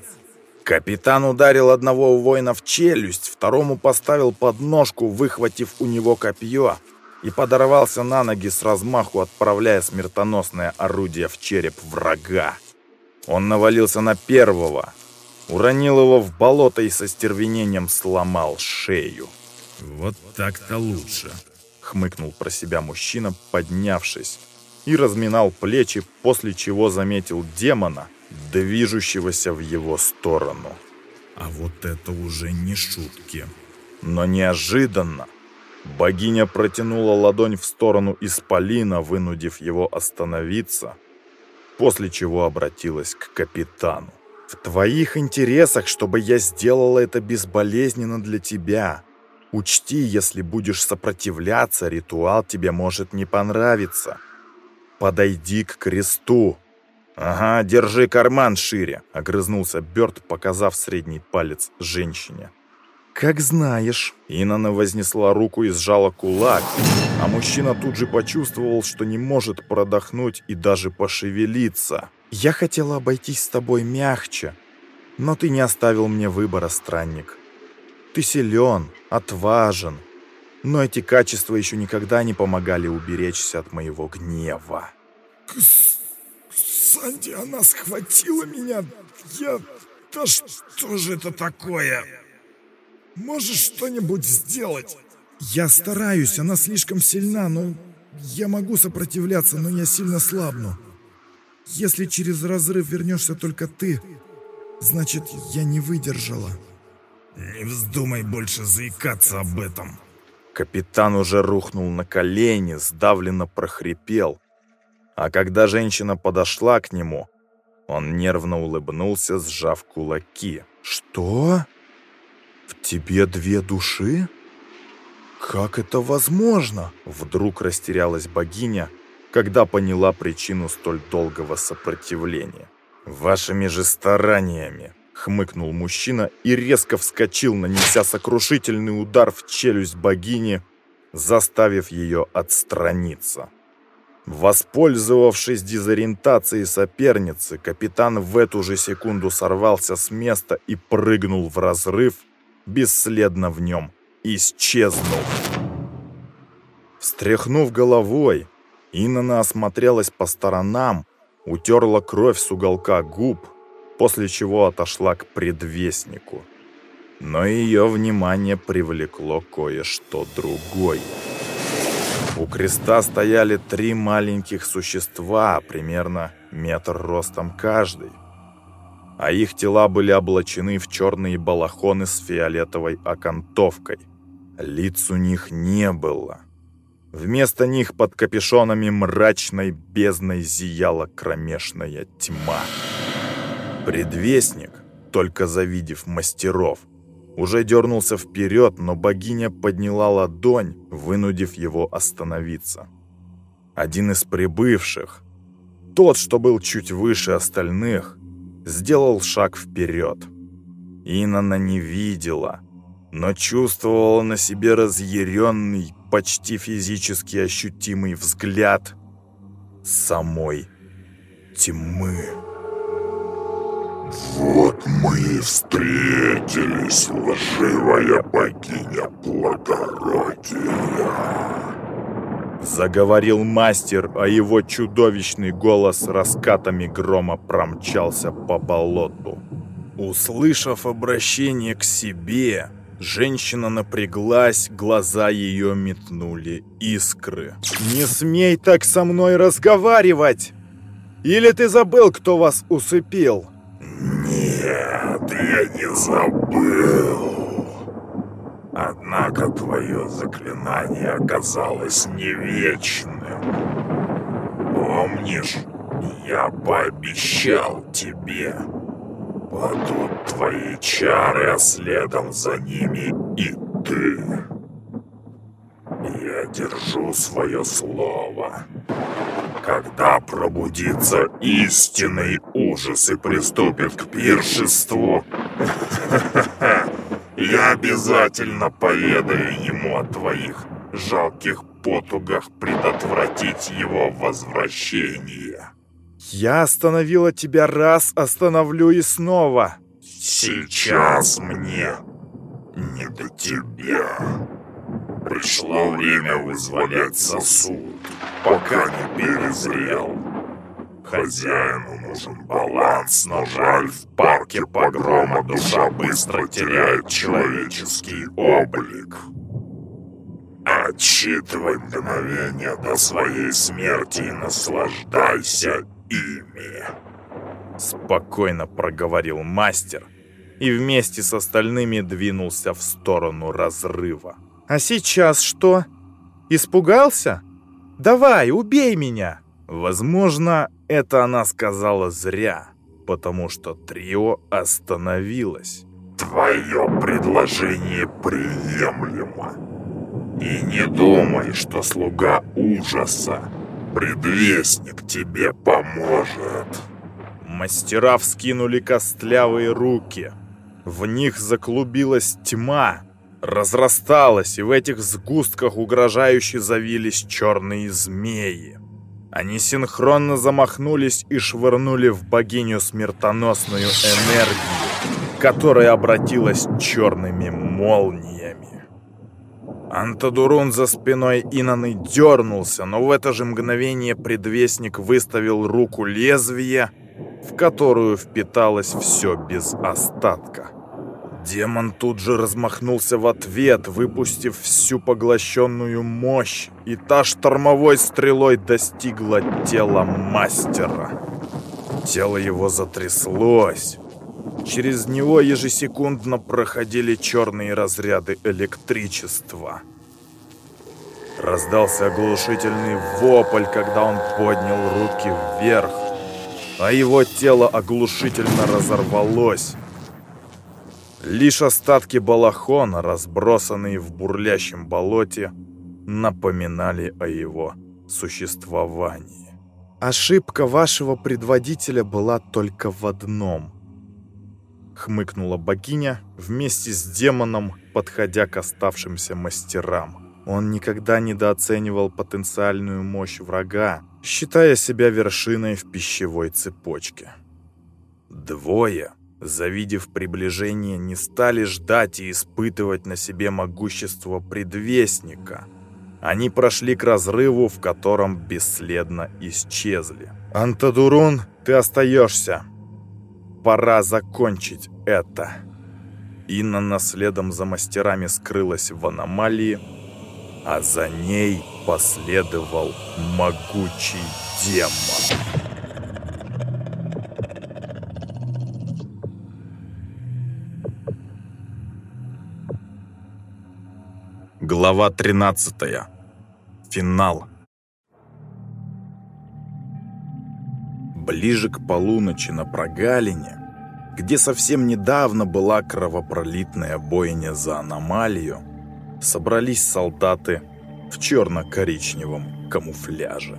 Капитан ударил одного воина в челюсть, второму поставил подножку, выхватив у него копье, и подорвался на ноги с размаху, отправляя смертоносное орудие в череп врага. Он навалился на первого, уронил его в болото и со стервенением сломал шею. «Вот так-то лучше», — хмыкнул про себя мужчина, поднявшись, и разминал плечи, после чего заметил демона, движущегося в его сторону. А вот это уже не шутки. Но неожиданно Богиня протянула ладонь в сторону Исполина, вынудив его остановиться, после чего обратилась к капитану. «В твоих интересах, чтобы я сделала это безболезненно для тебя. Учти, если будешь сопротивляться, ритуал тебе может не понравиться. Подойди к кресту». «Ага, держи карман шире», — огрызнулся Бёрд, показав средний палец женщине. «Как знаешь». Инана вознесла руку и сжала кулак, а мужчина тут же почувствовал, что не может продохнуть и даже пошевелиться. «Я хотела обойтись с тобой мягче, но ты не оставил мне выбора, странник. Ты силен, отважен, но эти качества еще никогда не помогали уберечься от моего гнева». Санди, она схватила меня. Я... Да что же это такое?» Можешь что-нибудь сделать? Я стараюсь, она слишком сильна, но я могу сопротивляться, но я сильно слабну. Если через разрыв вернешься только ты, значит, я не выдержала. Не вздумай больше заикаться об этом. Капитан уже рухнул на колени, сдавленно прохрипел. А когда женщина подошла к нему, он нервно улыбнулся, сжав кулаки. «Что?» «В тебе две души?» Как это возможно? Вдруг растерялась богиня, когда поняла причину столь долгого сопротивления. «Вашими же стараниями!» — хмыкнул мужчина и резко вскочил, нанеся сокрушительный удар в челюсть богини, заставив ее отстраниться. Воспользовавшись дезориентацией соперницы, капитан в эту же секунду сорвался с места и прыгнул в разрыв, бесследно в нем исчезнув. Встряхнув головой, Инна осмотрелась по сторонам, утерла кровь с уголка губ, после чего отошла к предвестнику. Но ее внимание привлекло кое-что другое. У креста стояли три маленьких существа, примерно метр ростом каждый. А их тела были облачены в черные балахоны с фиолетовой окантовкой. Лиц у них не было. Вместо них под капюшонами мрачной бездной зияла кромешная тьма. Предвестник, только завидев мастеров, уже дернулся вперед, но богиня подняла ладонь, вынудив его остановиться. Один из прибывших, тот, что был чуть выше остальных, сделал шаг вперед. Инна не видела, но чувствовала на себе разъяренный, почти физически ощутимый взгляд самой тьмы. Вот мы и встретились, лживая богиня плодородия. Заговорил мастер, а его чудовищный голос раскатами грома промчался по болоту. Услышав обращение к себе, Женщина напряглась, глаза ее метнули искры. «Не смей так со мной разговаривать! Или ты забыл, кто вас усыпил?» «Нет, я не забыл. Однако твое заклинание оказалось не вечным. Помнишь, я пообещал тебе...» Падут твои чары, а следом за ними и ты. Я держу свое слово. Когда пробудится истинный ужас и приступит к пиршеству, я обязательно поведаю ему о твоих жалких потугах предотвратить его возвращение. Я остановила тебя раз, остановлю и снова. Сейчас мне не до тебя. Пришло время вызволять сосуд, пока не перезрел. Хозяину нужен баланс, но жаль, в парке погрома душа быстро теряет человеческий облик. Отсчитывай мгновение до своей смерти и наслаждайся ими. Спокойно проговорил мастер и вместе с остальными двинулся в сторону разрыва. «А сейчас что? Испугался? Давай, убей меня!» Возможно, это она сказала зря, потому что трио остановилось. «Твое предложение приемлемо. И не думай, что слуга ужаса Предвестник тебе поможет. Мастера вскинули костлявые руки. В них заклубилась тьма, разрасталась, и в этих сгустках угрожающе завились черные змеи. Они синхронно замахнулись и швырнули в богиню смертоносную энергию, которая обратилась черными молниями. Антадурун за спиной Инаны дернулся, но в это же мгновение предвестник выставил руку лезвия, в которую впиталось все без остатка. Демон тут же размахнулся в ответ, выпустив всю поглощенную мощь, и та штормовой стрелой достигла тела мастера. Тело его затряслось, Через него ежесекундно проходили черные разряды электричества. Раздался оглушительный вопль, когда он поднял руки вверх, а его тело оглушительно разорвалось. Лишь остатки балахона, разбросанные в бурлящем болоте, напоминали о его существовании. Ошибка вашего предводителя была только в одном. Хмыкнула богиня вместе с демоном, подходя к оставшимся мастерам. Он никогда недооценивал потенциальную мощь врага, считая себя вершиной в пищевой цепочке. Двое, завидев приближение, не стали ждать и испытывать на себе могущество предвестника. Они прошли к разрыву, в котором бесследно исчезли. «Антадурун, ты остаешься. Пора закончить это». Инна наследом за мастерами скрылась в аномалии, а за ней последовал могучий демон. Глава 13. Финал. Ближе к полуночи на прогалине, где совсем недавно была кровопролитная бойня за аномалию, собрались солдаты в черно-коричневом камуфляже.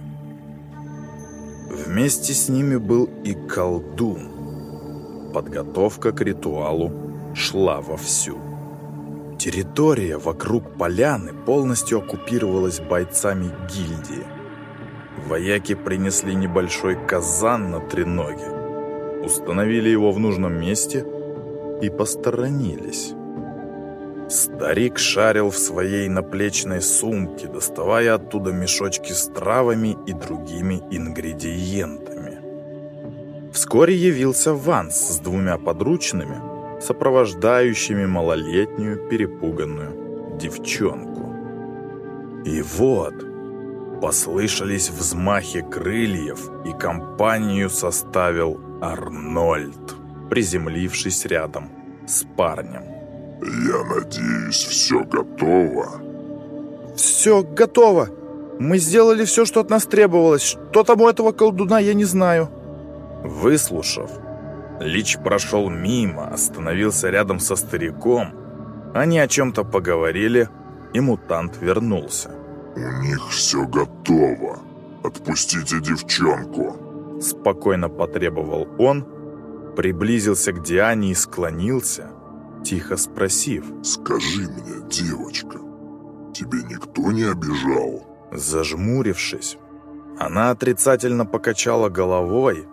Вместе с ними был и колдун. Подготовка к ритуалу шла вовсю. Территория вокруг поляны полностью оккупировалась бойцами гильдии. Вояки принесли небольшой казан на треноге, установили его в нужном месте и посторонились. Старик шарил в своей наплечной сумке, доставая оттуда мешочки с травами и другими ингредиентами. Вскоре явился Ванс с двумя подручными, сопровождающими малолетнюю перепуганную девчонку. И вот послышались взмахи крыльев, и компанию составил Арнольд, приземлившись рядом с парнем. «Я надеюсь, все готово?» «Все готово. Мы сделали все, что от нас требовалось. Что там у этого колдуна, я не знаю». Выслушав, Лич прошел мимо, остановился рядом со стариком. Они о чем-то поговорили, и мутант вернулся. «У них все готово. Отпустите девчонку!» Спокойно потребовал он, приблизился к Диане и склонился, тихо спросив. «Скажи мне, девочка, тебе никто не обижал?» Зажмурившись, она отрицательно покачала головой,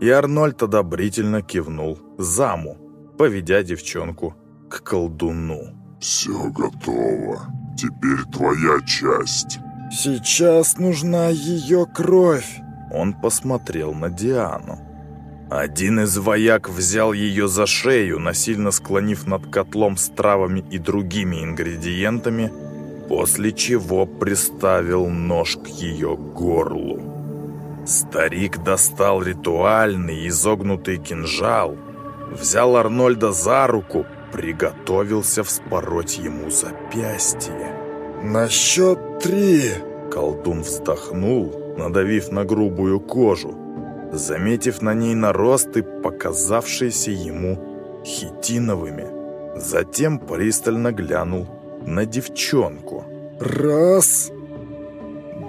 и Арнольд одобрительно кивнул заму, поведя девчонку к колдуну. «Все готово. Теперь твоя часть». «Сейчас нужна ее кровь». Он посмотрел на Диану. Один из вояк взял ее за шею, насильно склонив над котлом с травами и другими ингредиентами, после чего приставил нож к ее горлу. Старик достал ритуальный изогнутый кинжал, взял Арнольда за руку, приготовился вспороть ему запястье. «На счет три!» Колдун вздохнул, надавив на грубую кожу, заметив на ней наросты, показавшиеся ему хитиновыми. Затем пристально глянул на девчонку. «Раз,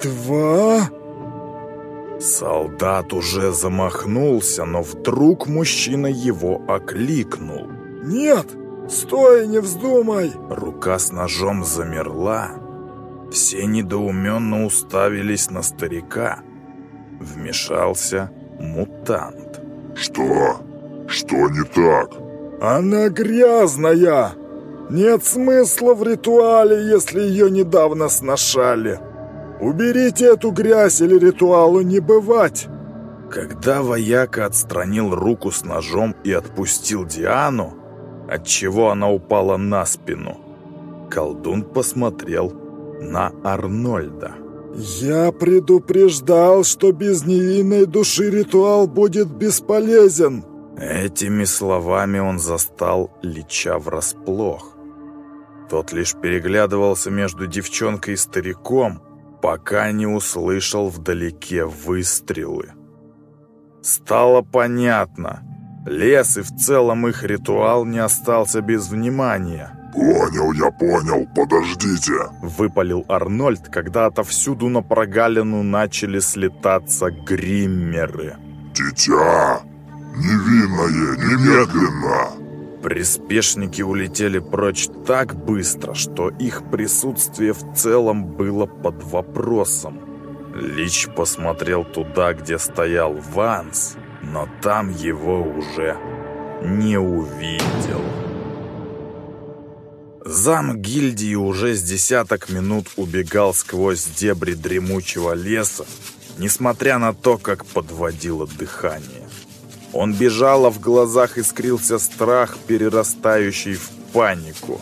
два...» Солдат уже замахнулся, но вдруг мужчина его окликнул. «Нет! Стой, не вздумай!» Рука с ножом замерла. Все недоуменно уставились на старика. Вмешался мутант. «Что? Что не так?» «Она грязная! Нет смысла в ритуале, если ее недавно сношали!» «Уберите эту грязь, или ритуалу не бывать!» Когда вояка отстранил руку с ножом и отпустил Диану, отчего она упала на спину, колдун посмотрел на Арнольда. «Я предупреждал, что без невинной души ритуал будет бесполезен!» Этими словами он застал Лича врасплох. Тот лишь переглядывался между девчонкой и стариком, пока не услышал вдалеке выстрелы. Стало понятно, Лес и в целом их ритуал не остался без внимания. «Понял, я понял, подождите!» Выпалил Арнольд, когда отовсюду на прогалину начали слетаться гриммеры. «Дитя! Невинное, немедленно!» Приспешники улетели прочь так быстро, что их присутствие в целом было под вопросом. Лич посмотрел туда, где стоял Ванс, но там его уже не увидел. Зам гильдии уже с десяток минут убегал сквозь дебри дремучего леса, несмотря на то, как подводило дыхание. Он бежал, а в глазах искрился страх, перерастающий в панику.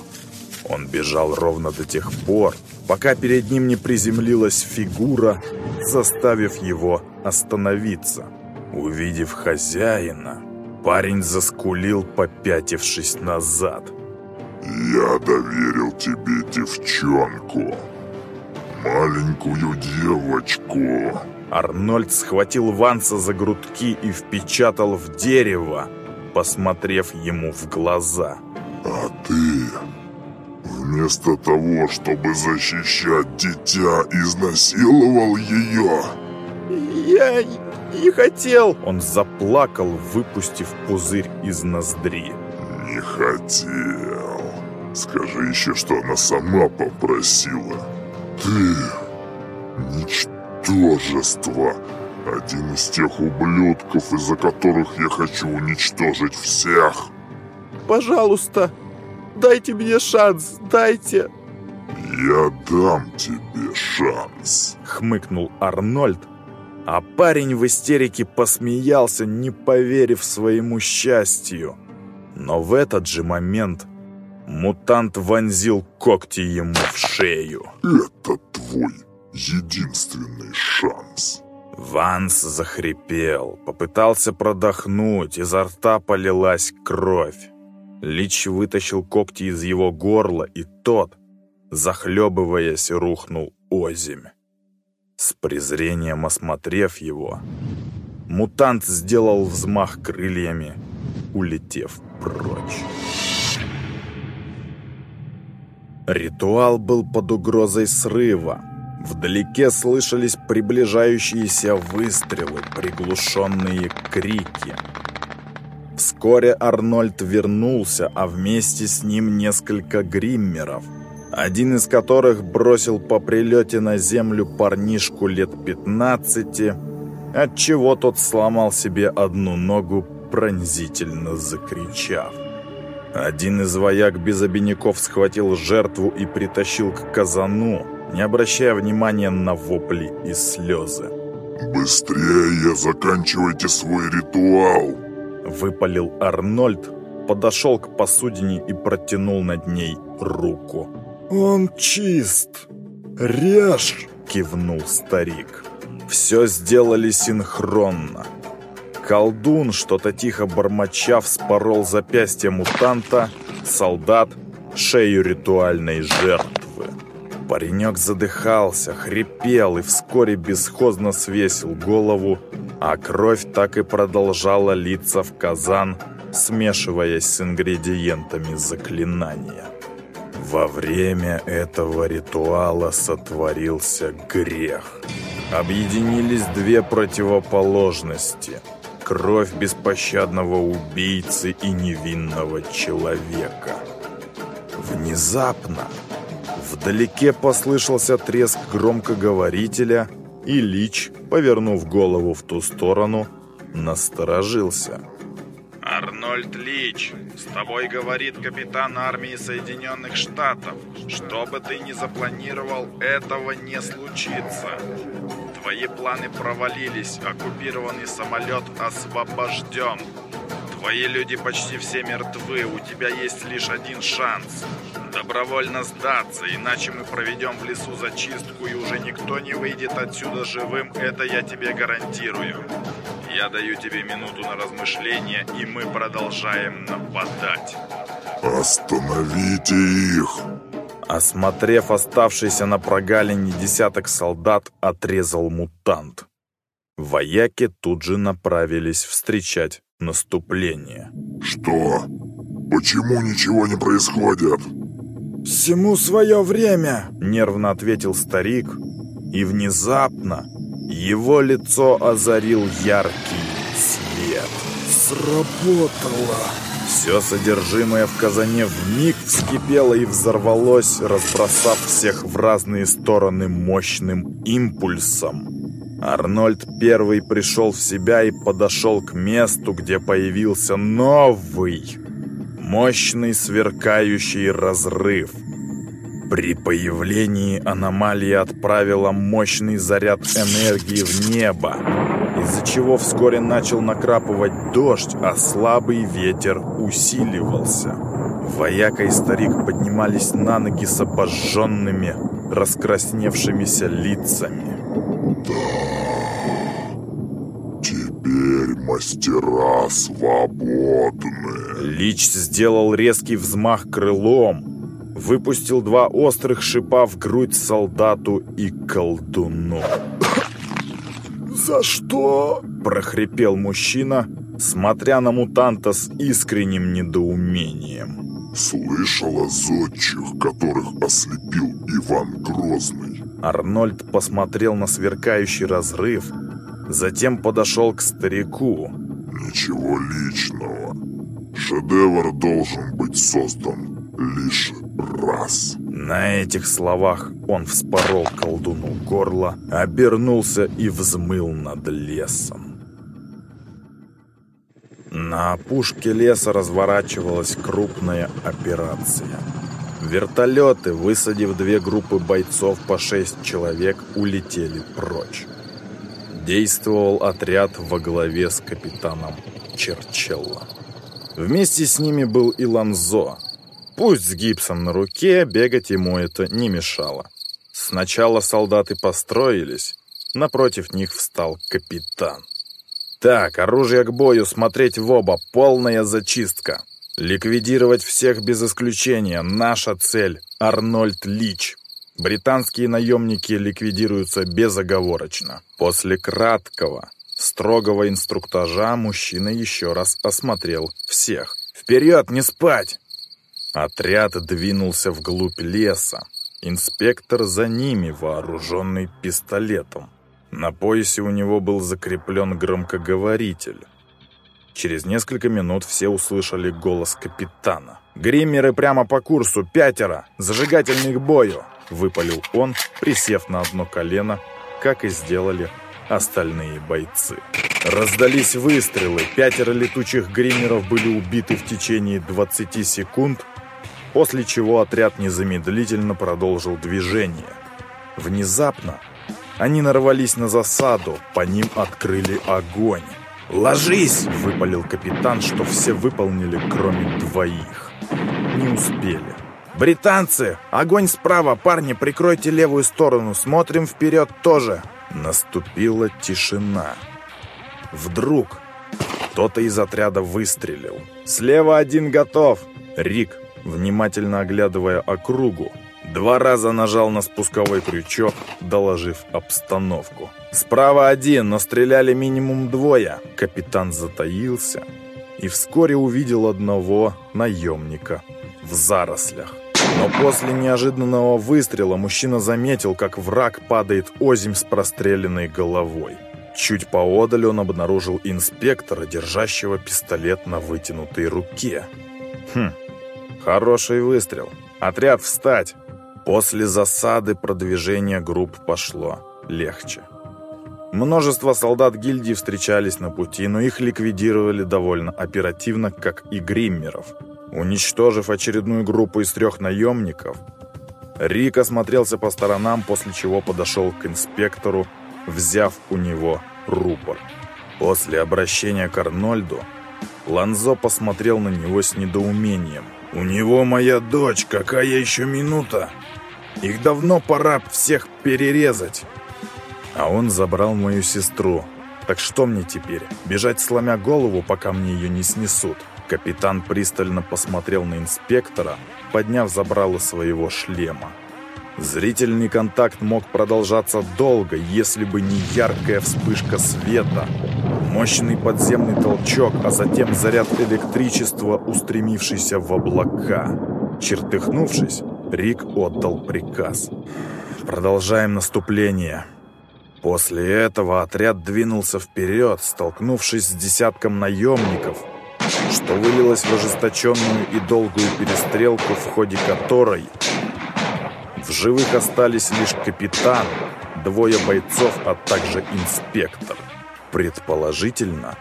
Он бежал ровно до тех пор, пока перед ним не приземлилась фигура, заставив его остановиться. Увидев хозяина, парень заскулил, попятившись назад – я доверил тебе девчонку. Маленькую девочку. Арнольд схватил Ванса за грудки и впечатал в дерево, посмотрев ему в глаза. А ты, вместо того, чтобы защищать дитя, изнасиловал ее? Я не хотел. Он заплакал, выпустив пузырь из ноздри. Не хотел. Скажи еще, что она сама попросила. Ты... Ничтожество. Один из тех ублюдков, из-за которых я хочу уничтожить всех. Пожалуйста, дайте мне шанс, дайте. Я дам тебе шанс. Хмыкнул Арнольд, а парень в истерике посмеялся, не поверив своему счастью. Но в этот же момент Мутант вонзил когти ему в шею. «Это твой единственный шанс». Ванс захрипел, попытался продохнуть, изо рта полилась кровь. Лич вытащил когти из его горла, и тот, захлебываясь, рухнул озимь. С презрением осмотрев его, мутант сделал взмах крыльями, улетев прочь. Ритуал был под угрозой срыва. Вдалеке слышались приближающиеся выстрелы, приглушенные крики. Вскоре Арнольд вернулся, а вместе с ним несколько гриммеров, один из которых бросил по прилете на землю парнишку лет 15, отчего тот сломал себе одну ногу, пронзительно закричав. Один из вояк без обиняков схватил жертву и притащил к казану, не обращая внимания на вопли и слезы. «Быстрее заканчивайте свой ритуал!» Выпалил Арнольд, подошел к посудине и протянул над ней руку. «Он чист! Режь!» Кивнул старик. Все сделали синхронно. Колдун, что-то тихо бормоча, вспорол запястье мутанта, солдат, шею ритуальной жертвы. Паренек задыхался, хрипел и вскоре бесхозно свесил голову, а кровь так и продолжала литься в казан, смешиваясь с ингредиентами заклинания. Во время этого ритуала сотворился грех. Объединились две противоположности – кровь беспощадного убийцы и невинного человека. Внезапно вдалеке послышался треск громкоговорителя, и Лич, повернув голову в ту сторону, насторожился. «Арнольд Лич, с тобой говорит капитан армии Соединенных Штатов. Что бы ты ни запланировал, этого не случится. Твои планы провалились, оккупированный самолет освобожден. Твои люди почти все мертвы, у тебя есть лишь один шанс. Добровольно сдаться, иначе мы проведем в лесу зачистку и уже никто не выйдет отсюда живым, это я тебе гарантирую. Я даю тебе минуту на размышление, и мы продолжаем нападать. Остановите их! Осмотрев оставшийся на прогалине десяток солдат, отрезал мутант. Вояки тут же направились встречать наступления. Что? Почему ничего не происходит? «Всему свое время!» — нервно ответил старик, и внезапно его лицо озарил яркий свет. «Сработало!» Все содержимое в казане вмиг вскипело и взорвалось, разбросав всех в разные стороны мощным импульсом. Арнольд первый пришел в себя и подошел к месту, где появился новый, мощный сверкающий разрыв. При появлении аномалия отправила мощный заряд энергии в небо, из-за чего вскоре начал накрапывать дождь, а слабый ветер усиливался. Вояка и старик поднимались на ноги с обожженными, раскрасневшимися лицами. Да, теперь мастера свободны. Лич сделал резкий взмах крылом, выпустил два острых шипа в грудь солдату и колдуну. «За что?» – прохрипел мужчина, смотря на мутанта с искренним недоумением. Слышал о зодчих, которых ослепил Иван Грозный. Арнольд посмотрел на сверкающий разрыв, затем подошел к старику. Ничего личного. Шедевр должен быть создан лишь раз. На этих словах он вспорол колдуну горло, обернулся и взмыл над лесом. На опушке леса разворачивалась крупная операция. Вертолеты, высадив две группы бойцов по шесть человек, улетели прочь. Действовал отряд во главе с капитаном Черчелло. Вместе с ними был и Ланзо, Пусть с гипсом на руке, бегать ему это не мешало. Сначала солдаты построились, напротив них встал капитан. Так, оружие к бою, смотреть в оба, полная зачистка. Ликвидировать всех без исключения, наша цель – Арнольд Лич. Британские наемники ликвидируются безоговорочно. После краткого, строгого инструктажа мужчина еще раз осмотрел всех. «Вперед, не спать!» Отряд двинулся вглубь леса. Инспектор за ними, вооруженный пистолетом. На поясе у него был закреплен громкоговоритель. Через несколько минут все услышали голос капитана. «Гриммеры прямо по курсу, пятеро! Зажигательный к бою!» Выпалил он, присев на одно колено, как и сделали остальные бойцы. Раздались выстрелы, пятеро летучих гриммеров были убиты в течение 20 секунд, после чего отряд незамедлительно продолжил движение. Внезапно они нарвались на засаду, по ним открыли огонь. «Ложись!» – выпалил капитан, что все выполнили, кроме двоих. Не успели. «Британцы! Огонь справа! Парни, прикройте левую сторону! Смотрим вперед тоже!» Наступила тишина. Вдруг кто-то из отряда выстрелил. «Слева один готов!» Рик внимательно оглядывая округу, два раза нажал на спусковой крючок, доложив обстановку. «Справа один, но стреляли минимум двое!» Капитан затаился и вскоре увидел одного наемника в зарослях. Но после неожиданного выстрела мужчина заметил, как враг падает озимь с простреленной головой. Чуть поодаль он обнаружил инспектора, держащего пистолет на вытянутой руке. Хм, Хороший выстрел. Отряд встать. После засады продвижение групп пошло легче. Множество солдат гильдии встречались на пути, но их ликвидировали довольно оперативно, как и гриммеров. Уничтожив очередную группу из трех наемников, Рик осмотрелся по сторонам, после чего подошел к инспектору, взяв у него рупор. После обращения к Арнольду Ланзо посмотрел на него с недоумением – «У него моя дочь, какая еще минута? Их давно пора всех перерезать!» А он забрал мою сестру. Так что мне теперь? Бежать сломя голову, пока мне ее не снесут? Капитан пристально посмотрел на инспектора, подняв забрало своего шлема. Зрительный контакт мог продолжаться долго, если бы не яркая вспышка света, Мощный подземный толчок, а затем заряд электричества, устремившийся в облака. Чертыхнувшись, Рик отдал приказ. «Продолжаем наступление». После этого отряд двинулся вперед, столкнувшись с десятком наемников, что вылилось в ожесточенную и долгую перестрелку, в ходе которой в живых остались лишь капитан, двое бойцов, а также инспектор. Предположительно,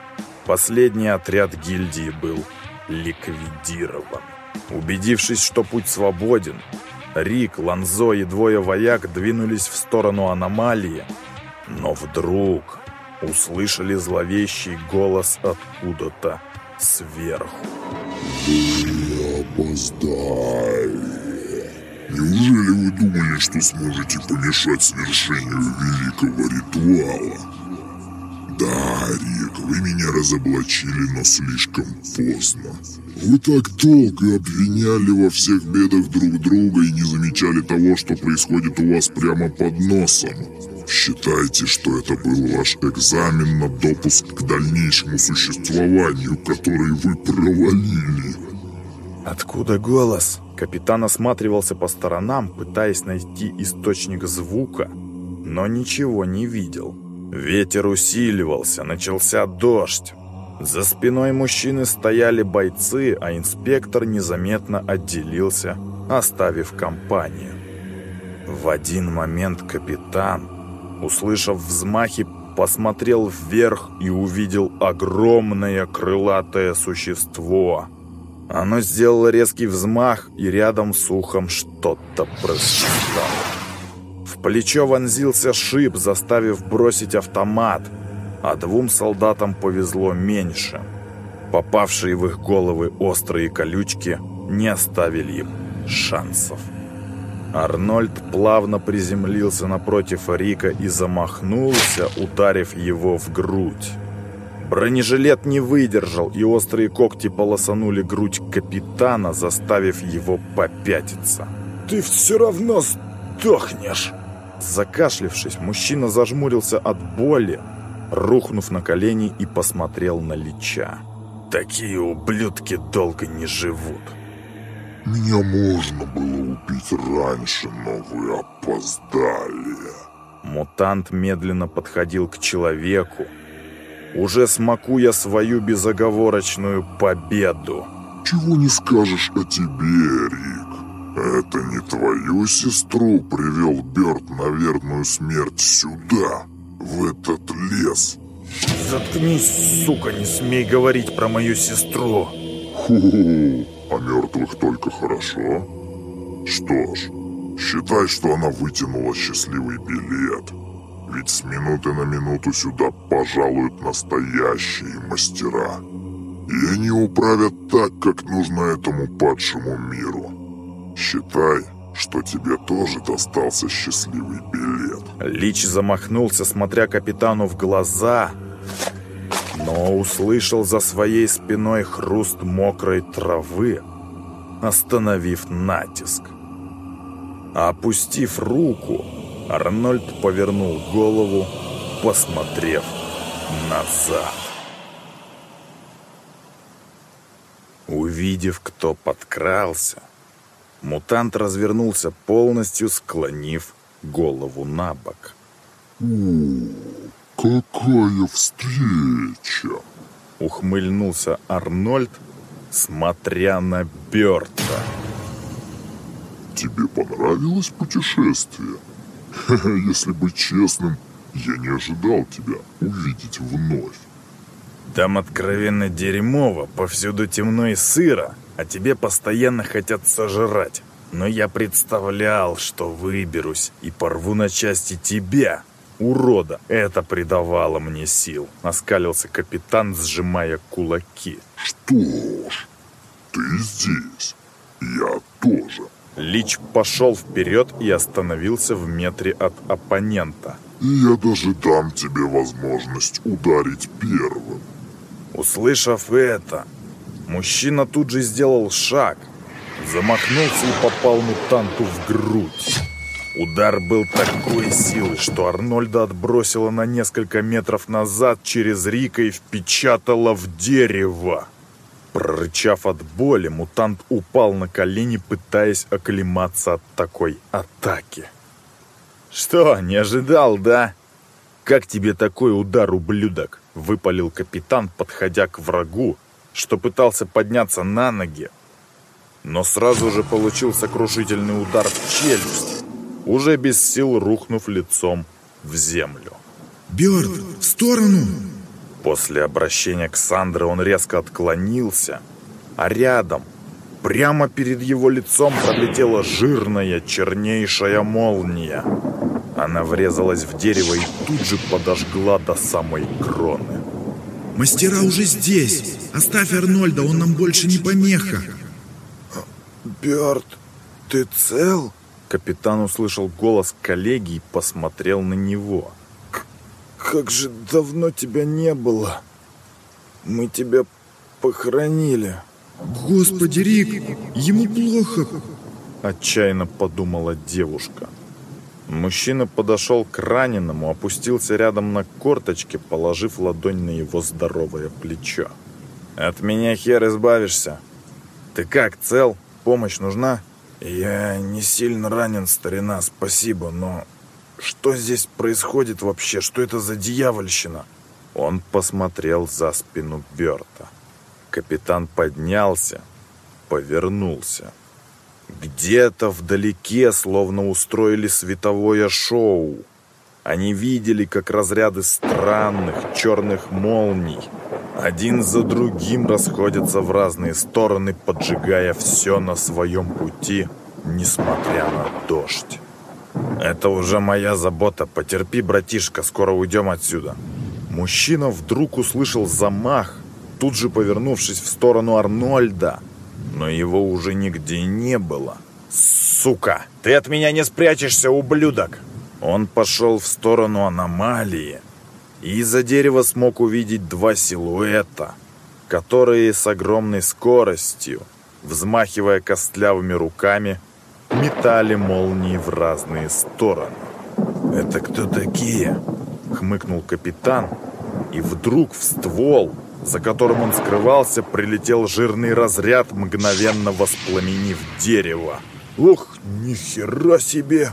последний отряд гильдии был ликвидирован. Убедившись, что путь свободен, Рик, Ланзо и двое вояк двинулись в сторону аномалии, но вдруг услышали зловещий голос откуда-то сверху. Вы опоздали. Неужели вы думали, что сможете помешать свершению великого ритуала? Да, Рик, вы меня разоблачили, но слишком поздно. Вы так долго обвиняли во всех бедах друг друга и не замечали того, что происходит у вас прямо под носом. Считайте, что это был ваш экзамен на допуск к дальнейшему существованию, который вы провалили. Откуда голос? Капитан осматривался по сторонам, пытаясь найти источник звука, но ничего не видел. Ветер усиливался, начался дождь. За спиной мужчины стояли бойцы, а инспектор незаметно отделился, оставив компанию. В один момент капитан, услышав взмахи, посмотрел вверх и увидел огромное крылатое существо. Оно сделало резкий взмах, и рядом с ухом что-то просчитало. В плечо вонзился шип, заставив бросить автомат – а двум солдатам повезло меньше. Попавшие в их головы острые колючки не оставили им шансов. Арнольд плавно приземлился напротив Рика и замахнулся, ударив его в грудь. Бронежилет не выдержал, и острые когти полосанули грудь капитана, заставив его попятиться. «Ты все равно сдохнешь!» Закашлившись, мужчина зажмурился от боли, рухнув на колени и посмотрел на Лича. «Такие ублюдки долго не живут». «Меня можно было убить раньше, но вы опоздали». Мутант медленно подходил к человеку, уже смакуя свою безоговорочную победу. «Чего не скажешь о тебе, Рик? Это не твою сестру привел Бёрд на верную смерть сюда?» в этот лес. Заткнись, сука, не смей говорить про мою сестру. Ху, о мертвых только хорошо. Что ж, считай, что она вытянула счастливый билет. Ведь с минуты на минуту сюда пожалуют настоящие мастера. И они управят так, как нужно этому падшему миру. Считай, что тебе тоже достался счастливый билет. Лич замахнулся, смотря капитану в глаза, но услышал за своей спиной хруст мокрой травы, остановив натиск. Опустив руку, Арнольд повернул голову, посмотрев назад. Увидев, кто подкрался, Мутант развернулся полностью, склонив голову на бок. «О, какая встреча!» Ухмыльнулся Арнольд, смотря на Бёрта. «Тебе понравилось путешествие? Если быть честным, я не ожидал тебя увидеть вновь. Там откровенно дерьмово, повсюду темно и сыро, а тебе постоянно хотят сожрать. Но я представлял, что выберусь и порву на части тебя, урода. Это придавало мне сил. Оскалился капитан, сжимая кулаки. Что ж, ты здесь. Я тоже. Лич пошел вперед и остановился в метре от оппонента. И я даже дам тебе возможность ударить первым. Услышав это, Мужчина тут же сделал шаг, замахнулся и попал мутанту в грудь. Удар был такой силы, что Арнольда отбросило на несколько метров назад через Рика и впечатало в дерево. Прорычав от боли, мутант упал на колени, пытаясь оклематься от такой атаки. «Что, не ожидал, да?» «Как тебе такой удар, ублюдок?» — выпалил капитан, подходя к врагу, что пытался подняться на ноги, но сразу же получил сокрушительный удар в челюсть, уже без сил рухнув лицом в землю. «Бёрд, в сторону!» После обращения к Сандре он резко отклонился, а рядом, прямо перед его лицом, пролетела жирная чернейшая молния. Она врезалась в дерево и тут же подожгла до самой кроны. «Мастера уже здесь! Оставь Арнольда, он нам больше не помеха!» «Бёрд, ты цел?» Капитан услышал голос коллеги и посмотрел на него. «Как же давно тебя не было! Мы тебя похоронили!» «Господи, Рик, ему плохо!» Отчаянно подумала девушка. Мужчина подошел к раненому, опустился рядом на корточки, положив ладонь на его здоровое плечо. «От меня хер избавишься. Ты как, цел? Помощь нужна?» «Я не сильно ранен, старина, спасибо, но что здесь происходит вообще? Что это за дьявольщина?» Он посмотрел за спину Берта. Капитан поднялся, повернулся. Где-то вдалеке словно устроили световое шоу. Они видели, как разряды странных черных молний один за другим расходятся в разные стороны, поджигая все на своем пути, несмотря на дождь. «Это уже моя забота. Потерпи, братишка, скоро уйдем отсюда». Мужчина вдруг услышал замах, тут же повернувшись в сторону Арнольда – но его уже нигде не было. «Сука! Ты от меня не спрячешься, ублюдок!» Он пошел в сторону аномалии и из-за дерева смог увидеть два силуэта, которые с огромной скоростью, взмахивая костлявыми руками, метали молнии в разные стороны. «Это кто такие?» — хмыкнул капитан, и вдруг в ствол за которым он скрывался, прилетел жирный разряд, мгновенно воспламенив дерево. «Ох, нихера себе!»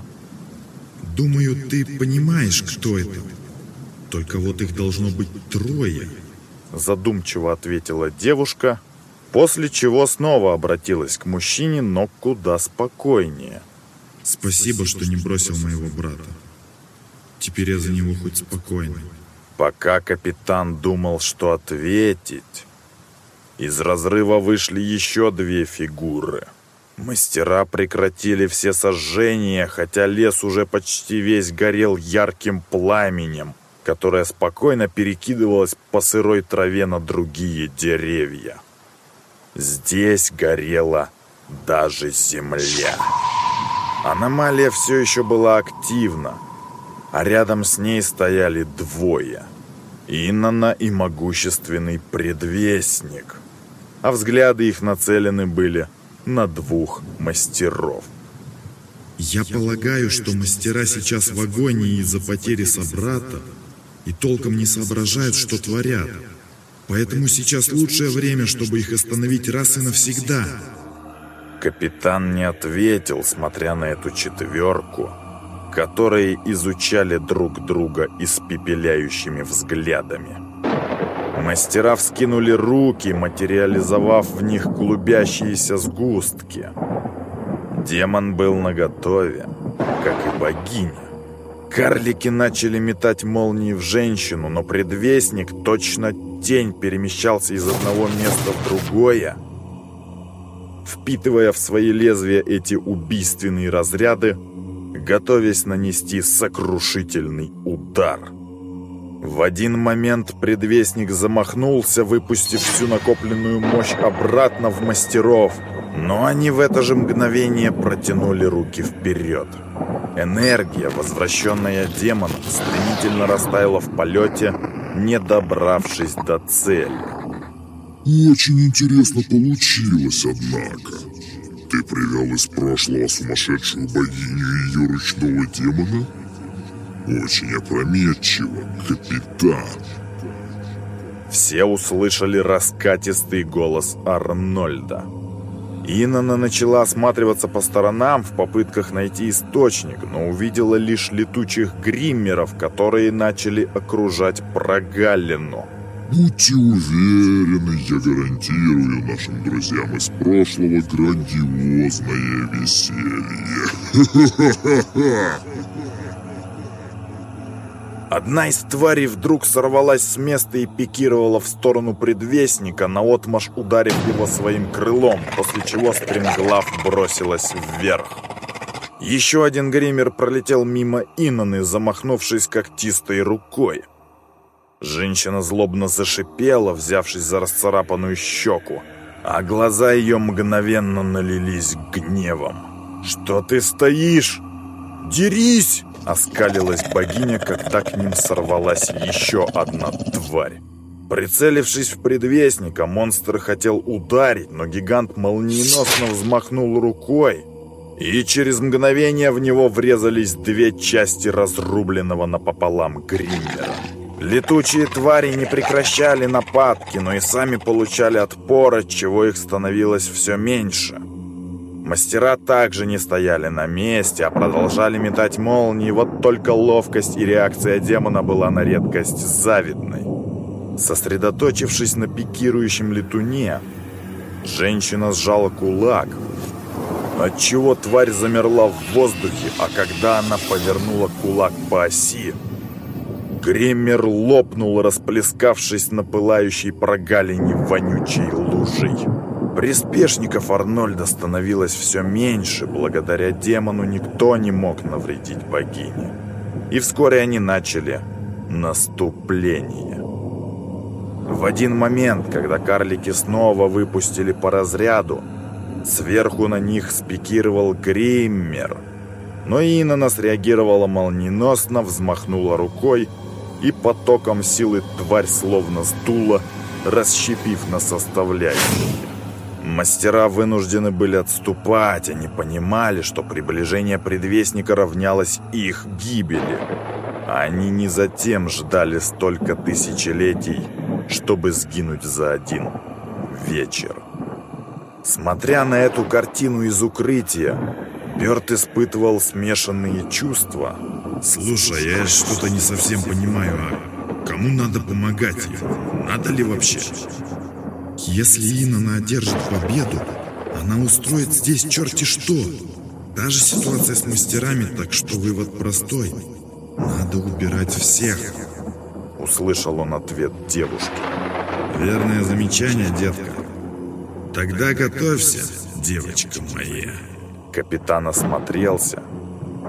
«Думаю, ты понимаешь, кто это. Только вот их должно быть трое», задумчиво ответила девушка, после чего снова обратилась к мужчине, но куда спокойнее. «Спасибо, что не бросил моего брата. Теперь я за него хоть спокойно». Пока капитан думал, что ответить, из разрыва вышли еще две фигуры. Мастера прекратили все сожжения, хотя лес уже почти весь горел ярким пламенем, которое спокойно перекидывалось по сырой траве на другие деревья. Здесь горела даже земля. Аномалия все еще была активна, а рядом с ней стояли двое. Иннана и могущественный предвестник. А взгляды их нацелены были на двух мастеров. «Я полагаю, что мастера сейчас в агонии из-за потери собрата и толком не соображают, что творят. Поэтому сейчас лучшее время, чтобы их остановить раз и навсегда». Капитан не ответил, смотря на эту четверку, которые изучали друг друга испепеляющими взглядами. Мастера вскинули руки, материализовав в них клубящиеся сгустки. Демон был наготове, как и богиня. Карлики начали метать молнии в женщину, но предвестник, точно тень, перемещался из одного места в другое, впитывая в свои лезвия эти убийственные разряды, готовясь нанести сокрушительный удар. В один момент предвестник замахнулся, выпустив всю накопленную мощь обратно в мастеров, но они в это же мгновение протянули руки вперед. Энергия, возвращенная демоном, стремительно растаяла в полете, не добравшись до цели. Очень интересно получилось, однако. Ты привел из прошлого сумасшедшую богиню и ее ручного демона? Очень опрометчиво, капитан. Все услышали раскатистый голос Арнольда. Инна начала осматриваться по сторонам в попытках найти источник, но увидела лишь летучих гриммеров, которые начали окружать прогалину. Будьте уверены, я гарантирую нашим друзьям из прошлого грандиозное веселье. Одна из тварей вдруг сорвалась с места и пикировала в сторону предвестника, наотмашь ударив его своим крылом, после чего стремглав бросилась вверх. Еще один гример пролетел мимо Иннаны, замахнувшись когтистой рукой. Женщина злобно зашипела, взявшись за расцарапанную щеку, а глаза ее мгновенно налились гневом. «Что ты стоишь? Дерись!» Оскалилась богиня, когда к ним сорвалась еще одна тварь. Прицелившись в предвестника, монстр хотел ударить, но гигант молниеносно взмахнул рукой, и через мгновение в него врезались две части разрубленного напополам гриммера. Летучие твари не прекращали нападки, но и сами получали отпор, от чего их становилось все меньше. Мастера также не стояли на месте, а продолжали метать молнии, вот только ловкость и реакция демона была на редкость завидной. Сосредоточившись на пикирующем летуне, женщина сжала кулак, отчего тварь замерла в воздухе, а когда она повернула кулак по оси, Гриммер лопнул, расплескавшись на пылающей прогалине вонючей лужей. Приспешников Арнольда становилось все меньше, благодаря демону никто не мог навредить богине. И вскоре они начали наступление. В один момент, когда карлики снова выпустили по разряду, сверху на них спикировал Гриммер. Но Инна среагировала молниеносно, взмахнула рукой, и потоком силы тварь словно сдула, расщепив на составляющие. Мастера вынуждены были отступать, они понимали, что приближение предвестника равнялось их гибели. Они не затем ждали столько тысячелетий, чтобы сгинуть за один вечер. Смотря на эту картину из укрытия, Бёрд испытывал смешанные чувства. «Слушай, я что-то не совсем понимаю, а кому надо помогать? Надо ли вообще?» Если Инна одержит победу, она устроит здесь черти что. Даже ситуация с мастерами, так что вывод простой. Надо убирать всех. Услышал он ответ девушки. Верное замечание, детка. Тогда готовься, девочка моя. Капитан осмотрелся.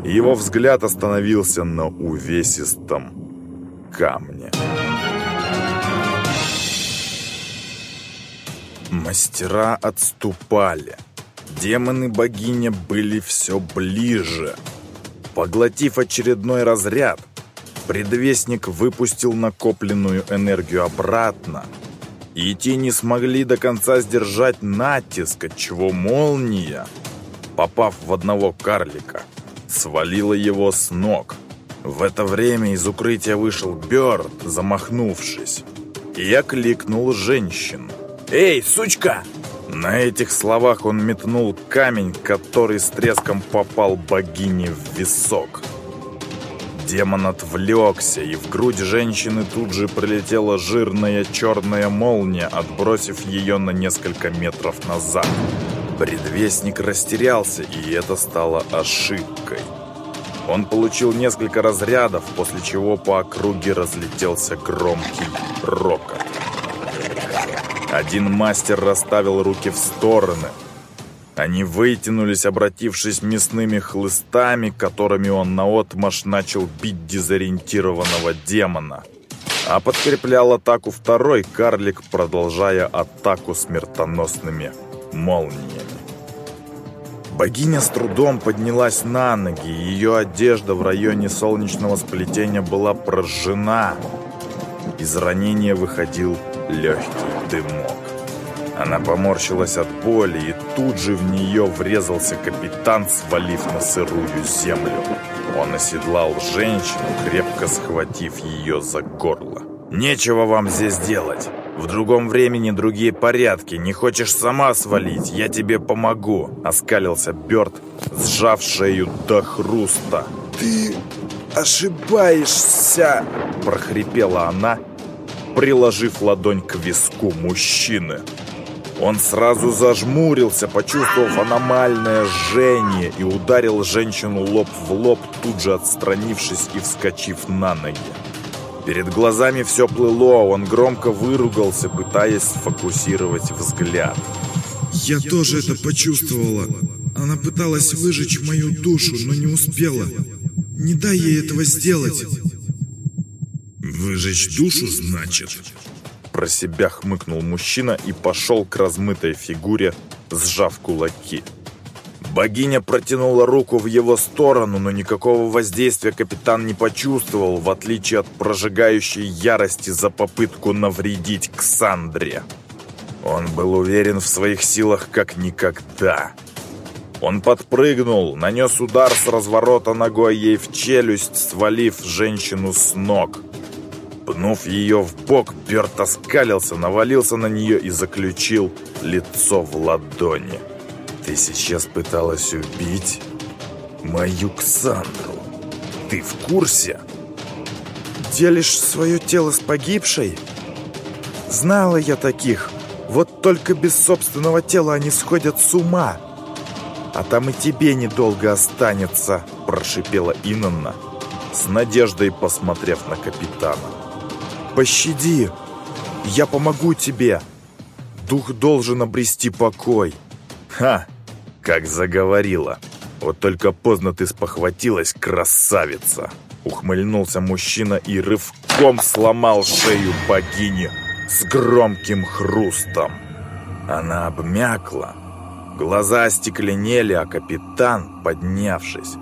Его взгляд остановился на увесистом камне. Мастера отступали. Демоны богиня были все ближе. Поглотив очередной разряд, предвестник выпустил накопленную энергию обратно. И те не смогли до конца сдержать натиск, отчего молния, попав в одного карлика, свалила его с ног. В это время из укрытия вышел Бёрд, замахнувшись, и окликнул женщину. «Эй, сучка!» На этих словах он метнул камень, который с треском попал богине в висок. Демон отвлекся, и в грудь женщины тут же прилетела жирная черная молния, отбросив ее на несколько метров назад. Предвестник растерялся, и это стало ошибкой. Он получил несколько разрядов, после чего по округе разлетелся громкий рокот. Один мастер расставил руки в стороны. Они вытянулись, обратившись мясными хлыстами, которыми он наотмашь начал бить дезориентированного демона. А подкреплял атаку второй карлик, продолжая атаку смертоносными молниями. Богиня с трудом поднялась на ноги, ее одежда в районе солнечного сплетения была прожжена. Из ранения выходил легкий дымок. Она поморщилась от боли, и тут же в нее врезался капитан, свалив на сырую землю. Он оседлал женщину, крепко схватив ее за горло. «Нечего вам здесь делать. В другом времени другие порядки. Не хочешь сама свалить? Я тебе помогу!» Оскалился Бёрд, сжав шею до хруста. «Ты ошибаешься!» прохрипела она, приложив ладонь к виску мужчины. Он сразу зажмурился, почувствовав аномальное жжение, и ударил женщину лоб в лоб, тут же отстранившись и вскочив на ноги. Перед глазами все плыло, он громко выругался, пытаясь сфокусировать взгляд. «Я тоже это почувствовала. Она пыталась выжечь мою душу, но не успела. Не дай ей этого сделать». «Выжечь душу, значит?» Про себя хмыкнул мужчина и пошел к размытой фигуре, сжав кулаки. Богиня протянула руку в его сторону, но никакого воздействия капитан не почувствовал, в отличие от прожигающей ярости за попытку навредить Ксандре. Он был уверен в своих силах как никогда. Он подпрыгнул, нанес удар с разворота ногой ей в челюсть, свалив женщину с ног. Пнув ее в бок, Берт оскалился, навалился на нее и заключил лицо в ладони. «Ты сейчас пыталась убить мою Ксандру. Ты в курсе?» «Делишь свое тело с погибшей?» «Знала я таких. Вот только без собственного тела они сходят с ума. А там и тебе недолго останется», – прошипела Инанна, с надеждой посмотрев на капитана. Пощади! Я помогу тебе! Дух должен обрести покой!» «Ха! Как заговорила! Вот только поздно ты спохватилась, красавица!» Ухмыльнулся мужчина и рывком сломал шею богини с громким хрустом. Она обмякла, глаза остекленели, а капитан, поднявшись,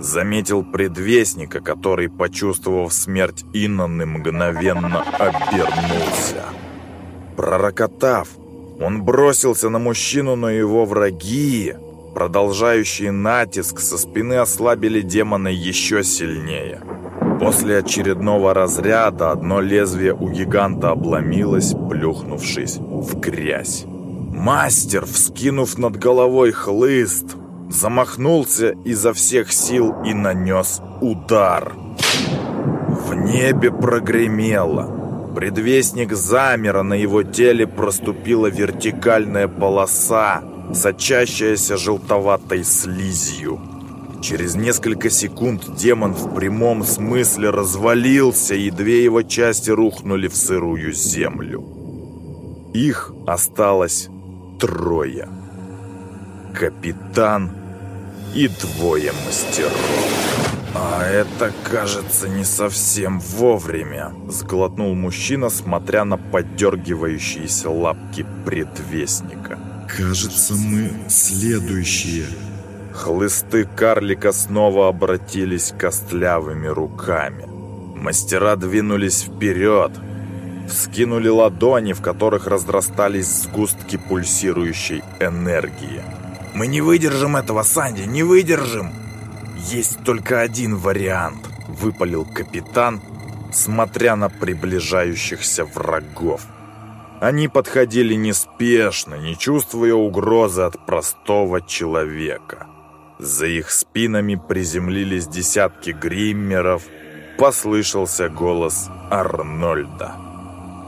заметил предвестника, который, почувствовав смерть Иннаны, мгновенно обернулся. Пророкотав, он бросился на мужчину, но его враги, продолжающие натиск, со спины ослабили демона еще сильнее. После очередного разряда одно лезвие у гиганта обломилось, плюхнувшись в грязь. Мастер, вскинув над головой хлыст, замахнулся изо всех сил и нанес удар. В небе прогремело. Предвестник замер, а на его теле проступила вертикальная полоса, сочащаяся желтоватой слизью. Через несколько секунд демон в прямом смысле развалился, и две его части рухнули в сырую землю. Их осталось трое. Капитан и двое мастеров. «А это, кажется, не совсем вовремя», — сглотнул мужчина, смотря на поддергивающиеся лапки предвестника. «Кажется, мы следующие». Хлысты карлика снова обратились костлявыми руками. Мастера двинулись вперед, вскинули ладони, в которых разрастались сгустки пульсирующей энергии. «Мы не выдержим этого, Санди, не выдержим!» «Есть только один вариант», — выпалил капитан, смотря на приближающихся врагов. Они подходили неспешно, не чувствуя угрозы от простого человека. За их спинами приземлились десятки гриммеров, послышался голос Арнольда.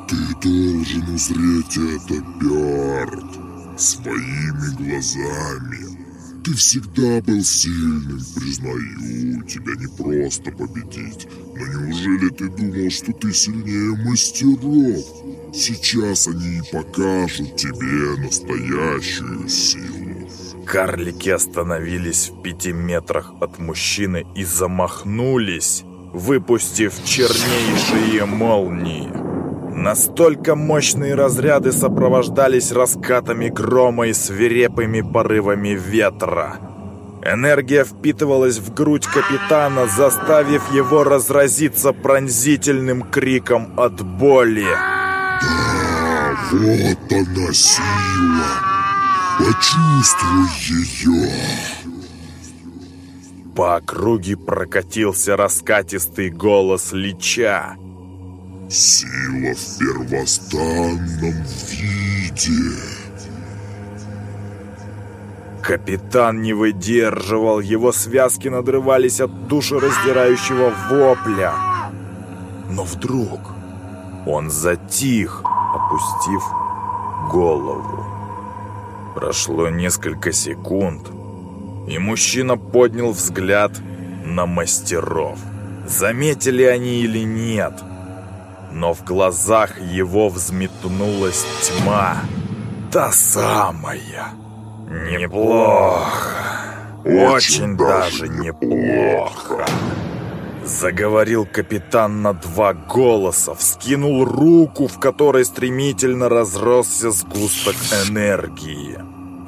«Ты должен узреть это, Бярд!» Своими глазами. Ты всегда был сильным, признаю, тебя не просто победить. Но неужели ты думал, что ты сильнее мастеров? Сейчас они и покажут тебе настоящую силу. Карлики остановились в пяти метрах от мужчины и замахнулись, выпустив чернейшие молнии. Настолько мощные разряды сопровождались раскатами грома и свирепыми порывами ветра. Энергия впитывалась в грудь капитана, заставив его разразиться пронзительным криком от боли. «Да, Вот она сила. Почувствуй ее. По округе прокатился раскатистый голос Лича. Сила в первозданном виде. Капитан не выдерживал, его связки надрывались от душераздирающего вопля. Но вдруг он затих, опустив голову. Прошло несколько секунд, и мужчина поднял взгляд на мастеров. Заметили они или нет, но в глазах его взметнулась тьма. Та самая. Неплохо. Очень даже неплохо. Заговорил капитан на два голоса, вскинул руку, в которой стремительно разросся сгусток энергии.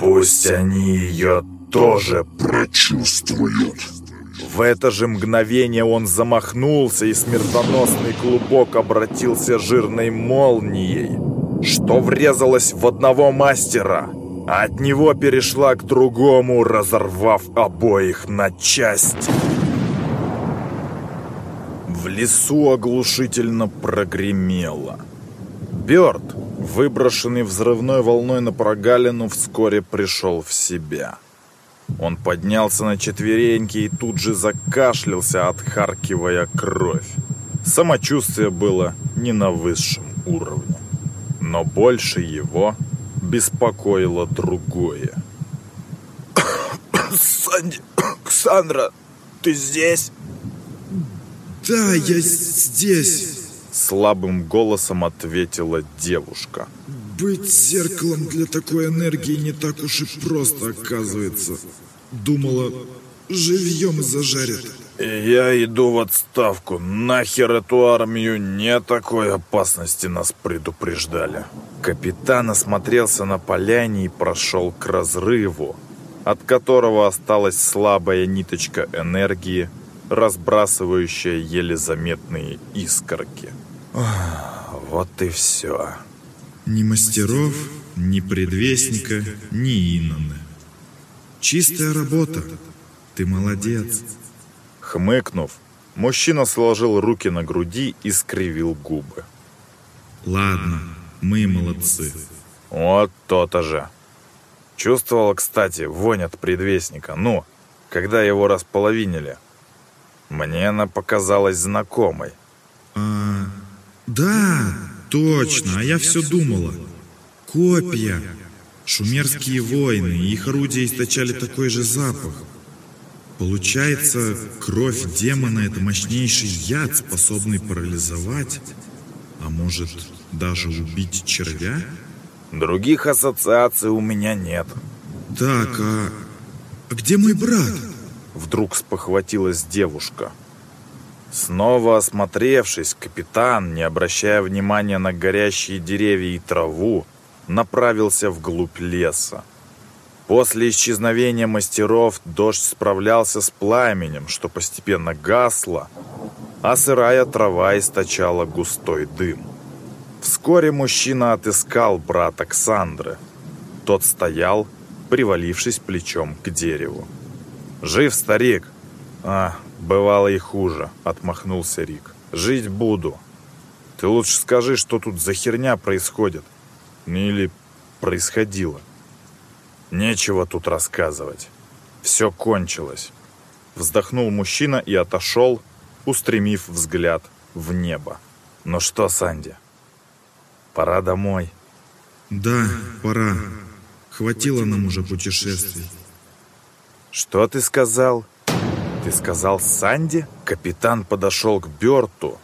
Пусть они ее тоже прочувствуют. В это же мгновение он замахнулся, и смертоносный клубок обратился жирной молнией, что врезалось в одного мастера, а от него перешла к другому, разорвав обоих на части. В лесу оглушительно прогремело. Бёрд, выброшенный взрывной волной на прогалину, вскоре пришел в себя. Он поднялся на четвереньки и тут же закашлялся, отхаркивая кровь. Самочувствие было не на высшем уровне. Но больше его беспокоило другое. Санди, Ксандра, ты здесь? Да, я здесь. Слабым голосом ответила девушка. Быть зеркалом для такой энергии не так уж и просто оказывается. Думала, живьем зажарят. Я иду в отставку. Нахер эту армию не такой опасности нас предупреждали. Капитан осмотрелся на поляне и прошел к разрыву, от которого осталась слабая ниточка энергии, разбрасывающая еле заметные искорки. Вот и все. Ни мастеров, ни предвестника, ни Иннаны. Чистая работа. Ты молодец. Хмыкнув, мужчина сложил руки на груди и скривил губы. Ладно, мы молодцы. Вот то-то же. Чувствовал, кстати, вонь от предвестника. Ну, когда его располовинили. Мне она показалась знакомой. А, да, точно, а я все думала. Копья. Шумерские воины, их орудия источали такой же запах. Получается, кровь демона — это мощнейший яд, способный парализовать, а может, даже убить червя? Других ассоциаций у меня нет. Так, а, а где мой брат? Вдруг спохватилась девушка. Снова осмотревшись, капитан, не обращая внимания на горящие деревья и траву, направился вглубь леса. После исчезновения мастеров дождь справлялся с пламенем, что постепенно гасло, а сырая трава источала густой дым. Вскоре мужчина отыскал брата Ксандры. Тот стоял, привалившись плечом к дереву. «Жив, старик?» «А, бывало и хуже», — отмахнулся Рик. «Жить буду. Ты лучше скажи, что тут за херня происходит. Или происходило». Нечего тут рассказывать. Все кончилось. Вздохнул мужчина и отошел, устремив взгляд в небо. Ну что, Санди, пора домой. Да, пора. Хватило нам уже путешествий. Что ты сказал? Ты сказал Санди? Капитан подошел к Берту.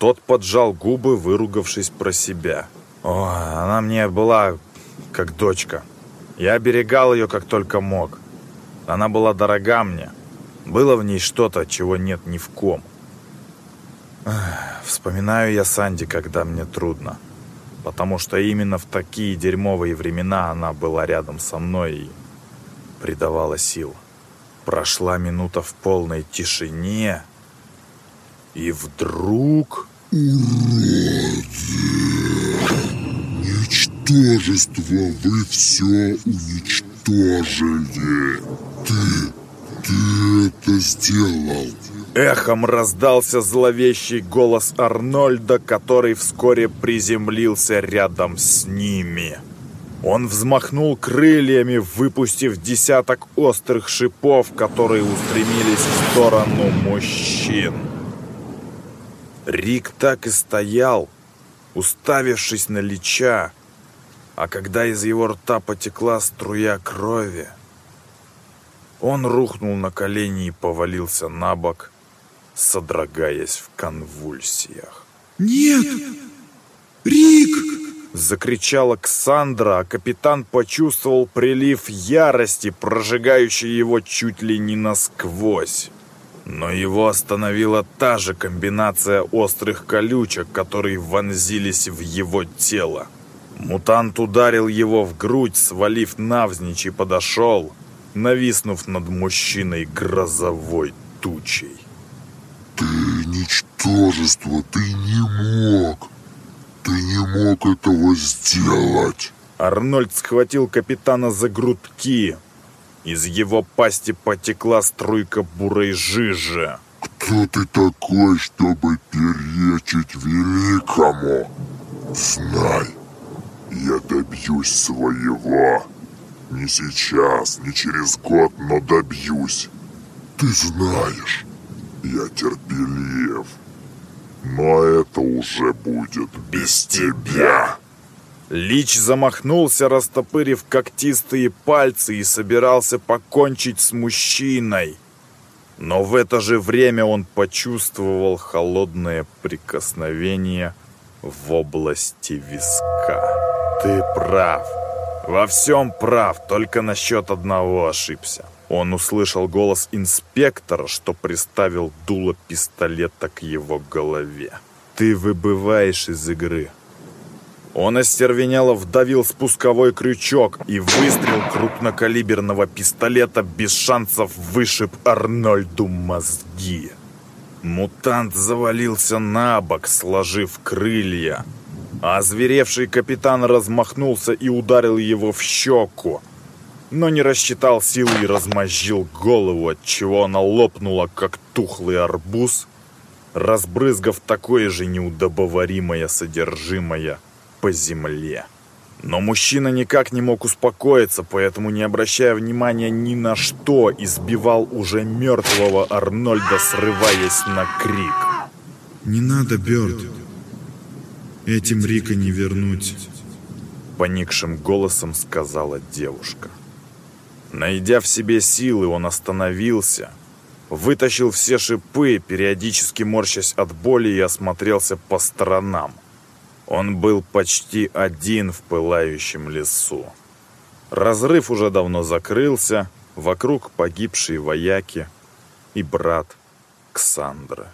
Тот поджал губы, выругавшись про себя. О, она мне была как дочка. Я оберегал ее как только мог. Она была дорога мне. Было в ней что-то, чего нет ни в ком. Вспоминаю я Санди, когда мне трудно. Потому что именно в такие дерьмовые времена она была рядом со мной и придавала сил. Прошла минута в полной тишине, и вдруг... Ничтожество! ничтожество, вы все уничтожили. Ты, ты это сделал. Эхом раздался зловещий голос Арнольда, который вскоре приземлился рядом с ними. Он взмахнул крыльями, выпустив десяток острых шипов, которые устремились в сторону мужчин. Рик так и стоял, уставившись на Лича, а когда из его рта потекла струя крови, он рухнул на колени и повалился на бок, содрогаясь в конвульсиях. «Нет! Рик!» Закричала Ксандра, а капитан почувствовал прилив ярости, прожигающий его чуть ли не насквозь. Но его остановила та же комбинация острых колючек, которые вонзились в его тело. Мутант ударил его в грудь, свалив навзничь и подошел, нависнув над мужчиной грозовой тучей. Ты ничтожество, ты не мог. Ты не мог этого сделать. Арнольд схватил капитана за грудки, из его пасти потекла струйка бурой жижи. «Кто ты такой, чтобы перечить великому? Знай, я добьюсь своего. Не сейчас, не через год, но добьюсь. Ты знаешь, я терпелив. Но это уже будет без тебя». Лич замахнулся, растопырив когтистые пальцы и собирался покончить с мужчиной. Но в это же время он почувствовал холодное прикосновение в области виска. «Ты прав. Во всем прав, только насчет одного ошибся». Он услышал голос инспектора, что приставил дуло пистолета к его голове. «Ты выбываешь из игры. Он остервенело вдавил спусковой крючок, и выстрел крупнокалиберного пистолета без шансов вышиб Арнольду мозги. Мутант завалился на бок, сложив крылья, а озверевший капитан размахнулся и ударил его в щеку, но не рассчитал силы и размозжил голову, отчего она лопнула, как тухлый арбуз, разбрызгав такое же неудобоваримое содержимое по земле. Но мужчина никак не мог успокоиться, поэтому, не обращая внимания ни на что, избивал уже мертвого Арнольда, срываясь на крик. «Не надо, Бёрд. Этим Рика не вернуть», — поникшим голосом сказала девушка. Найдя в себе силы, он остановился, вытащил все шипы, периодически морщась от боли и осмотрелся по сторонам. Он был почти один в пылающем лесу. Разрыв уже давно закрылся, вокруг погибшие вояки и брат Ксандра.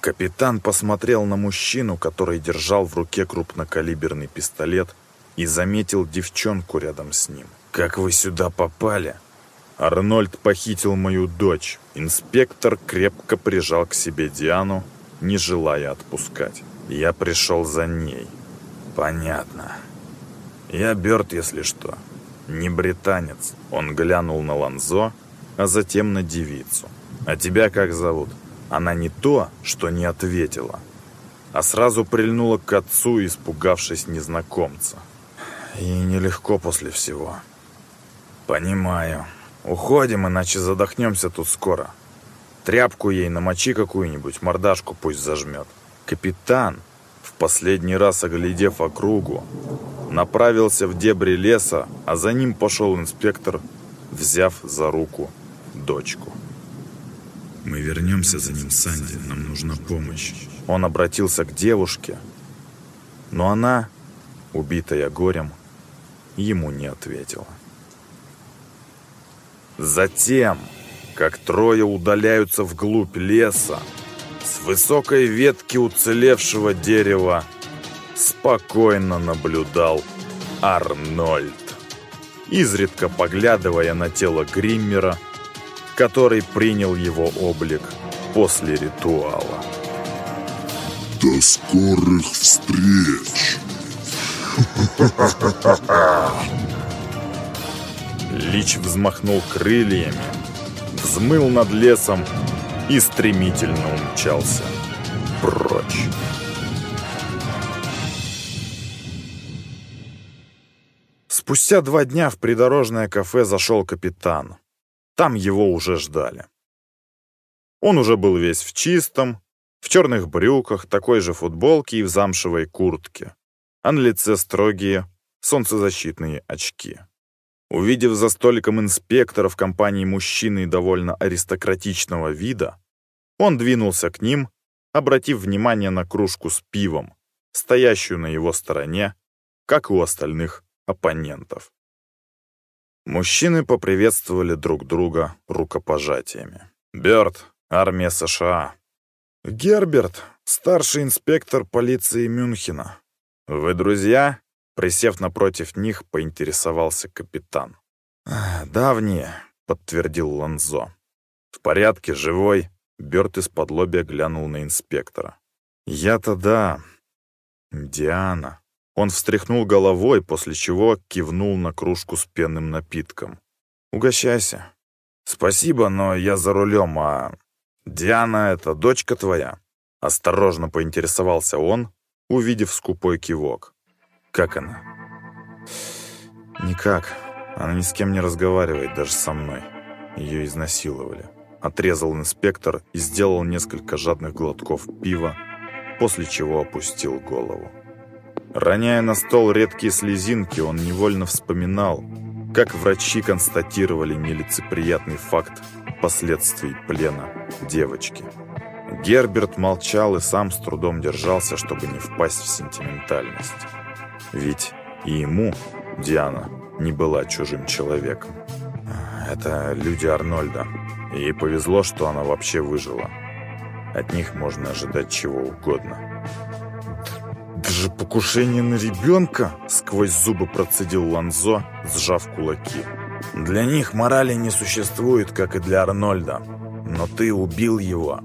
Капитан посмотрел на мужчину, который держал в руке крупнокалиберный пистолет, и заметил девчонку рядом с ним. «Как вы сюда попали?» «Арнольд похитил мою дочь». Инспектор крепко прижал к себе Диану, не желая отпускать. Я пришел за ней. Понятно. Я Бёрд, если что. Не британец. Он глянул на Ланзо, а затем на девицу. А тебя как зовут? Она не то, что не ответила, а сразу прильнула к отцу, испугавшись незнакомца. И нелегко после всего. Понимаю. Уходим, иначе задохнемся тут скоро. Тряпку ей намочи какую-нибудь, мордашку пусть зажмет. Капитан, в последний раз оглядев округу, направился в дебри леса, а за ним пошел инспектор, взяв за руку дочку. «Мы вернемся за ним, Санди, нам нужна помощь». Он обратился к девушке, но она, убитая горем, ему не ответила. Затем, как трое удаляются вглубь леса, с высокой ветки уцелевшего дерева спокойно наблюдал Арнольд, изредка поглядывая на тело Гриммера, который принял его облик после ритуала. До скорых встреч! Лич взмахнул крыльями, взмыл над лесом и стремительно умчался прочь. Спустя два дня в придорожное кафе зашел капитан. Там его уже ждали. Он уже был весь в чистом, в черных брюках, такой же футболке и в замшевой куртке, а на лице строгие солнцезащитные очки. Увидев за столиком инспектора в компании мужчины довольно аристократичного вида, он двинулся к ним, обратив внимание на кружку с пивом, стоящую на его стороне, как и у остальных оппонентов. Мужчины поприветствовали друг друга рукопожатиями. Бёрд, армия США. Герберт, старший инспектор полиции Мюнхена. Вы друзья? Присев напротив них, поинтересовался капитан. «Давние», — подтвердил Ланзо. «В порядке, живой?» Бёрд из-под лобья глянул на инспектора. «Я-то да. Диана». Он встряхнул головой, после чего кивнул на кружку с пенным напитком. «Угощайся». «Спасибо, но я за рулем, а Диана — это дочка твоя?» Осторожно поинтересовался он, увидев скупой кивок. «Как она?» «Никак. Она ни с кем не разговаривает, даже со мной. Ее изнасиловали». Отрезал инспектор и сделал несколько жадных глотков пива, после чего опустил голову. Роняя на стол редкие слезинки, он невольно вспоминал, как врачи констатировали нелицеприятный факт последствий плена девочки. Герберт молчал и сам с трудом держался, чтобы не впасть в сентиментальность. Ведь и ему Диана не была чужим человеком. Это люди Арнольда. Ей повезло, что она вообще выжила. От них можно ожидать чего угодно. «Это же покушение на ребенка!» — сквозь зубы процедил Ланзо, сжав кулаки. «Для них морали не существует, как и для Арнольда. Но ты убил его.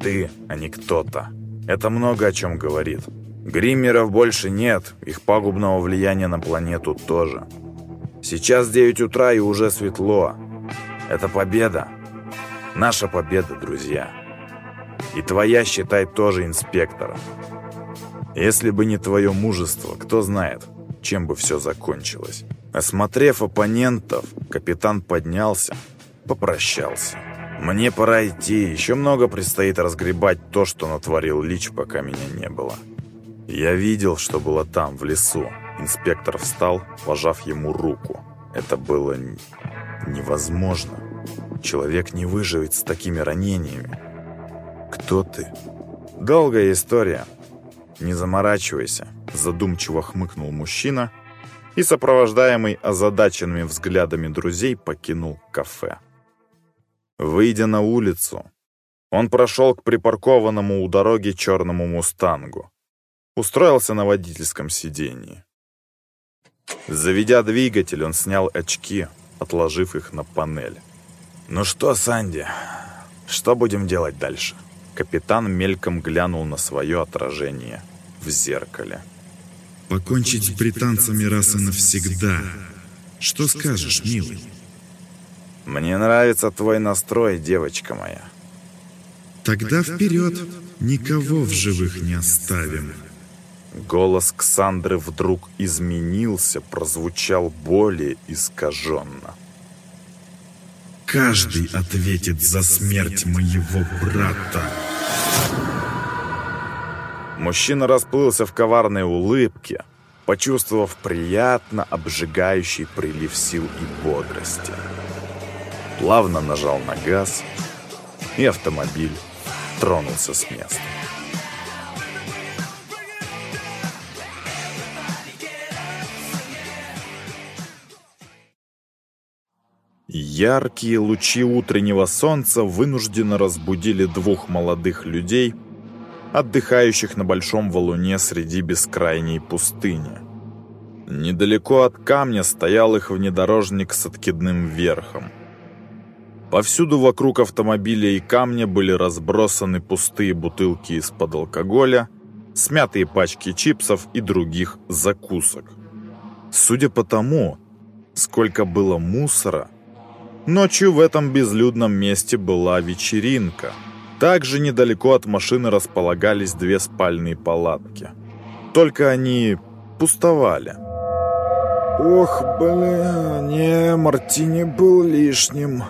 Ты, а не кто-то. Это много о чем говорит. Гриммеров больше нет, их пагубного влияния на планету тоже. Сейчас 9 утра и уже светло. Это победа. Наша победа, друзья. И твоя, считай, тоже инспектора. Если бы не твое мужество, кто знает, чем бы все закончилось. Осмотрев оппонентов, капитан поднялся, попрощался. «Мне пора идти, еще много предстоит разгребать то, что натворил Лич, пока меня не было». Я видел, что было там, в лесу. Инспектор встал, пожав ему руку. Это было невозможно. Человек не выживет с такими ранениями. Кто ты? Долгая история. «Не заморачивайся», — задумчиво хмыкнул мужчина и, сопровождаемый озадаченными взглядами друзей, покинул кафе. Выйдя на улицу, он прошел к припаркованному у дороги черному мустангу. Устроился на водительском сиденье. Заведя двигатель, он снял очки, отложив их на панель. «Ну что, Санди, что будем делать дальше?» Капитан мельком глянул на свое отражение в зеркале. «Покончить с британцами раз и навсегда. Что скажешь, милый?» «Мне нравится твой настрой, девочка моя». «Тогда вперед, никого в живых не оставим». Голос Ксандры вдруг изменился, прозвучал более искаженно. Каждый ответит за смерть моего брата. Мужчина расплылся в коварной улыбке, почувствовав приятно обжигающий прилив сил и бодрости. Плавно нажал на газ, и автомобиль тронулся с места. Яркие лучи утреннего солнца вынужденно разбудили двух молодых людей, отдыхающих на большом валуне среди бескрайней пустыни. Недалеко от камня стоял их внедорожник с откидным верхом. Повсюду вокруг автомобиля и камня были разбросаны пустые бутылки из-под алкоголя, смятые пачки чипсов и других закусок. Судя по тому, сколько было мусора, ночью в этом безлюдном месте была вечеринка. Также недалеко от машины располагались две спальные палатки. Только они пустовали. Ох, бля, не, Мартини был лишним.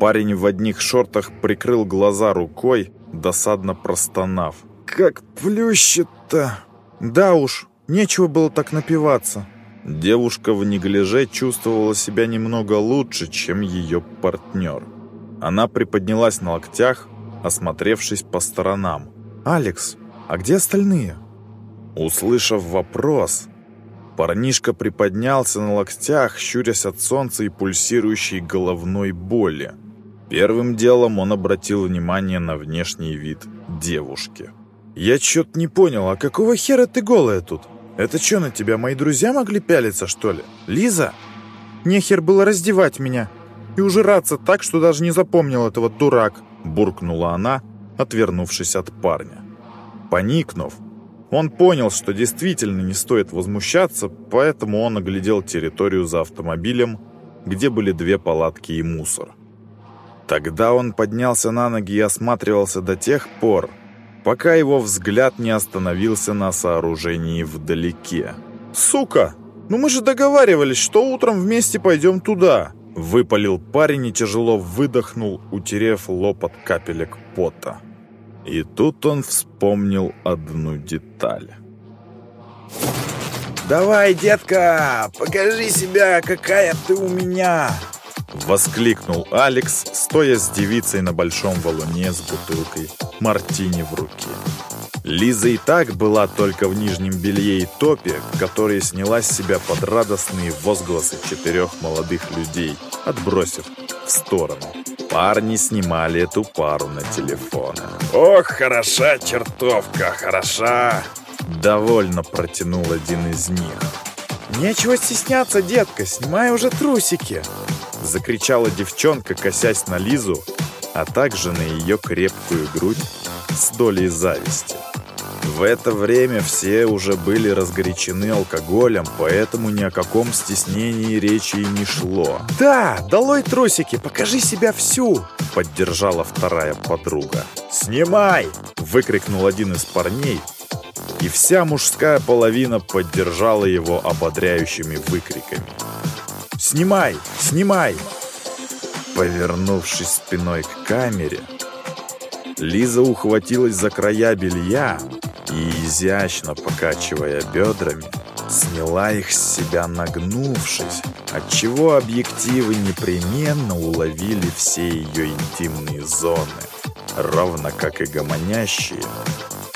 Парень в одних шортах прикрыл глаза рукой, досадно простонав. Как плющит-то. Да уж, нечего было так напиваться. Девушка в неглиже чувствовала себя немного лучше, чем ее партнер. Она приподнялась на локтях, осмотревшись по сторонам. «Алекс, а где остальные?» Услышав вопрос, парнишка приподнялся на локтях, щурясь от солнца и пульсирующей головной боли. Первым делом он обратил внимание на внешний вид девушки. «Я чё-то не понял, а какого хера ты голая тут?» «Это что на тебя, мои друзья могли пялиться, что ли? Лиза?» «Нехер было раздевать меня и ужираться так, что даже не запомнил этого дурак», буркнула она, отвернувшись от парня. Поникнув, он понял, что действительно не стоит возмущаться, поэтому он оглядел территорию за автомобилем, где были две палатки и мусор. Тогда он поднялся на ноги и осматривался до тех пор, пока его взгляд не остановился на сооружении вдалеке. «Сука! Ну мы же договаривались, что утром вместе пойдем туда!» Выпалил парень и тяжело выдохнул, утерев лоб от капелек пота. И тут он вспомнил одну деталь. «Давай, детка, покажи себя, какая ты у меня!» Воскликнул Алекс, стоя с девицей на большом валуне с бутылкой мартини в руке. Лиза и так была только в нижнем белье и топе, которые сняла с себя под радостные возгласы четырех молодых людей, отбросив в сторону. Парни снимали эту пару на телефоны. «Ох, хороша чертовка, хороша!» Довольно протянул один из них. «Нечего стесняться, детка, снимай уже трусики!» Закричала девчонка, косясь на Лизу, а также на ее крепкую грудь с долей зависти. В это время все уже были разгорячены алкоголем, поэтому ни о каком стеснении речи и не шло. «Да, долой трусики, покажи себя всю!» Поддержала вторая подруга. «Снимай!» — выкрикнул один из парней, и вся мужская половина поддержала его ободряющими выкриками. «Снимай! Снимай!» Повернувшись спиной к камере, Лиза ухватилась за края белья и, изящно покачивая бедрами, сняла их с себя нагнувшись, отчего объективы непременно уловили все ее интимные зоны, ровно как и гомонящие,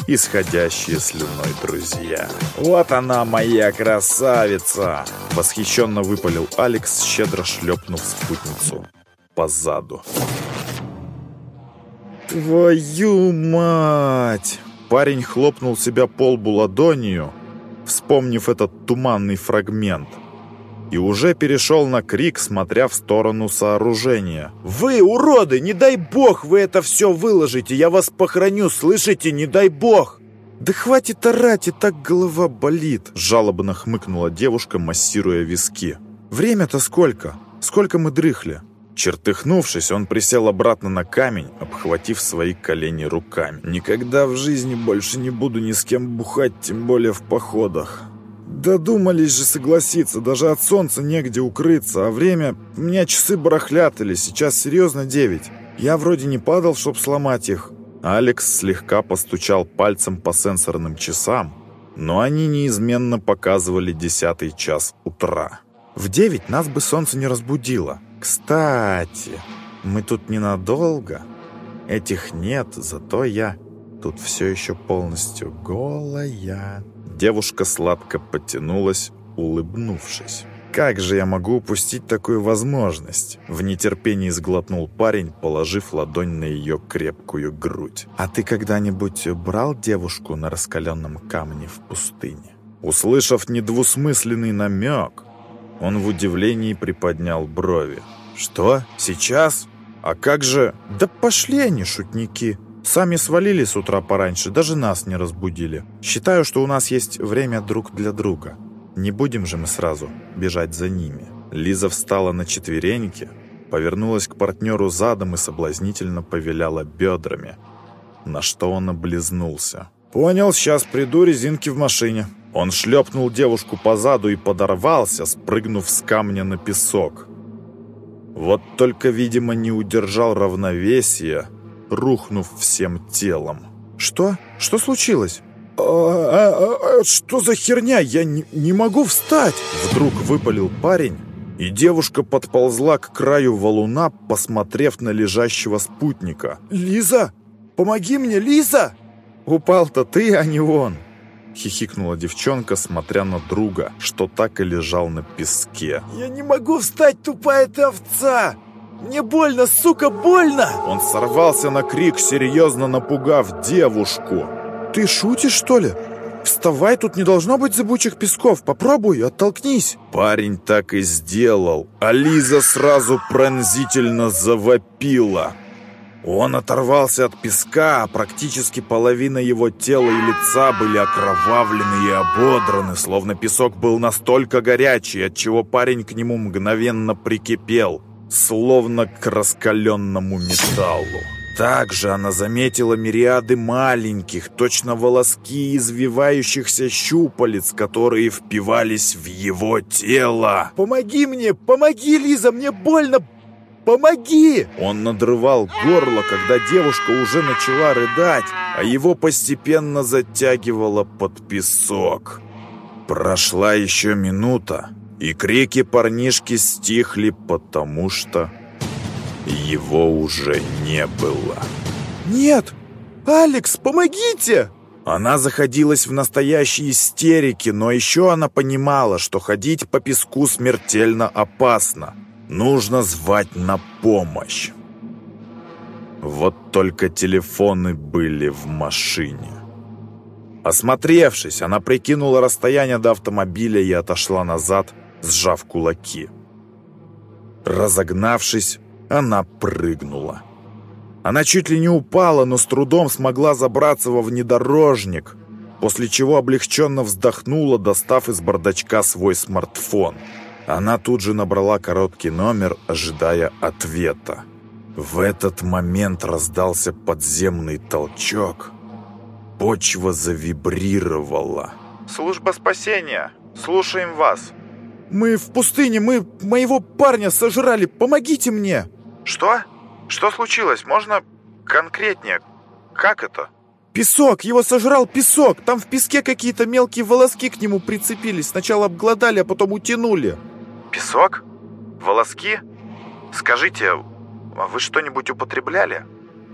исходящие слюной друзья. «Вот она, моя красавица!» Восхищенно выпалил Алекс, щедро шлепнув спутницу по заду. «Твою мать!» Парень хлопнул себя по лбу ладонью, вспомнив этот туманный фрагмент, и уже перешел на крик, смотря в сторону сооружения. «Вы, уроды, не дай бог вы это все выложите! Я вас похороню, слышите? Не дай бог!» «Да хватит орать, и так голова болит!» Жалобно хмыкнула девушка, массируя виски. «Время-то сколько? Сколько мы дрыхли?» Чертыхнувшись, он присел обратно на камень, обхватив свои колени руками. «Никогда в жизни больше не буду ни с кем бухать, тем более в походах». Додумались же согласиться, даже от солнца негде укрыться, а время... У меня часы барахлятали, сейчас серьезно девять. Я вроде не падал, чтоб сломать их. Алекс слегка постучал пальцем по сенсорным часам, но они неизменно показывали десятый час утра. В девять нас бы солнце не разбудило. Кстати, мы тут ненадолго. Этих нет, зато я тут все еще полностью голая. Девушка сладко потянулась, улыбнувшись. «Как же я могу упустить такую возможность?» В нетерпении сглотнул парень, положив ладонь на ее крепкую грудь. «А ты когда-нибудь брал девушку на раскаленном камне в пустыне?» Услышав недвусмысленный намек, он в удивлении приподнял брови. «Что? Сейчас? А как же...» «Да пошли они, шутники!» Сами свалили с утра пораньше, даже нас не разбудили. Считаю, что у нас есть время друг для друга. Не будем же мы сразу бежать за ними. Лиза встала на четвереньки, повернулась к партнеру задом и соблазнительно повиляла бедрами, на что он облизнулся. «Понял, сейчас приду, резинки в машине». Он шлепнул девушку по заду и подорвался, спрыгнув с камня на песок. Вот только, видимо, не удержал равновесия, рухнув всем телом. «Что? Что случилось?» «А, а, а, а, «Что за херня? Я не, не могу встать!» Вдруг выпалил парень, и девушка подползла к краю валуна, посмотрев на лежащего спутника. «Лиза! Помоги мне, Лиза!» «Упал-то ты, а не он!» Хихикнула девчонка, смотря на друга, что так и лежал на песке. «Я не могу встать, тупая ты овца! Мне больно, сука, больно!» Он сорвался на крик, серьезно напугав девушку. «Ты шутишь, что ли? Вставай, тут не должно быть зыбучих песков. Попробуй, оттолкнись!» Парень так и сделал, а Лиза сразу пронзительно завопила. Он оторвался от песка, а практически половина его тела и лица были окровавлены и ободраны, словно песок был настолько горячий, отчего парень к нему мгновенно прикипел, словно к раскаленному металлу. Также она заметила мириады маленьких, точно волоски извивающихся щупалец, которые впивались в его тело. «Помоги мне! Помоги, Лиза! Мне больно! Помоги!» Он надрывал горло, когда девушка уже начала рыдать, а его постепенно затягивало под песок. Прошла еще минута, и крики парнишки стихли, потому что его уже не было. «Нет! Алекс, помогите!» Она заходилась в настоящей истерике, но еще она понимала, что ходить по песку смертельно опасно. Нужно звать на помощь. Вот только телефоны были в машине. Осмотревшись, она прикинула расстояние до автомобиля и отошла назад, сжав кулаки. Разогнавшись, она прыгнула. Она чуть ли не упала, но с трудом смогла забраться во внедорожник, после чего облегченно вздохнула, достав из бардачка свой смартфон – она тут же набрала короткий номер, ожидая ответа. В этот момент раздался подземный толчок. Почва завибрировала. «Служба спасения! Слушаем вас!» «Мы в пустыне! Мы моего парня сожрали! Помогите мне!» «Что? Что случилось? Можно конкретнее? Как это?» «Песок! Его сожрал песок! Там в песке какие-то мелкие волоски к нему прицепились. Сначала обглодали, а потом утянули». Песок? Волоски? Скажите, а вы что-нибудь употребляли?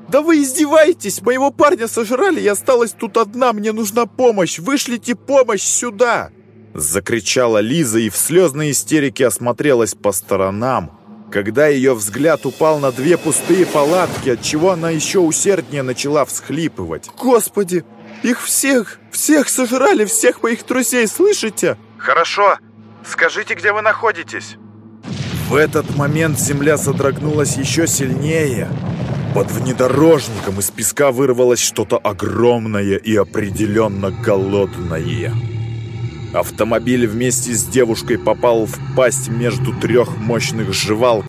Да вы издеваетесь! Моего парня сожрали, я осталась тут одна, мне нужна помощь! Вышлите помощь сюда!» Закричала Лиза и в слезной истерике осмотрелась по сторонам, когда ее взгляд упал на две пустые палатки, от чего она еще усерднее начала всхлипывать. «Господи! Их всех, всех сожрали, всех моих друзей, слышите?» «Хорошо, Скажите, где вы находитесь?» В этот момент земля содрогнулась еще сильнее. Под внедорожником из песка вырвалось что-то огромное и определенно голодное. Автомобиль вместе с девушкой попал в пасть между трех мощных жевал,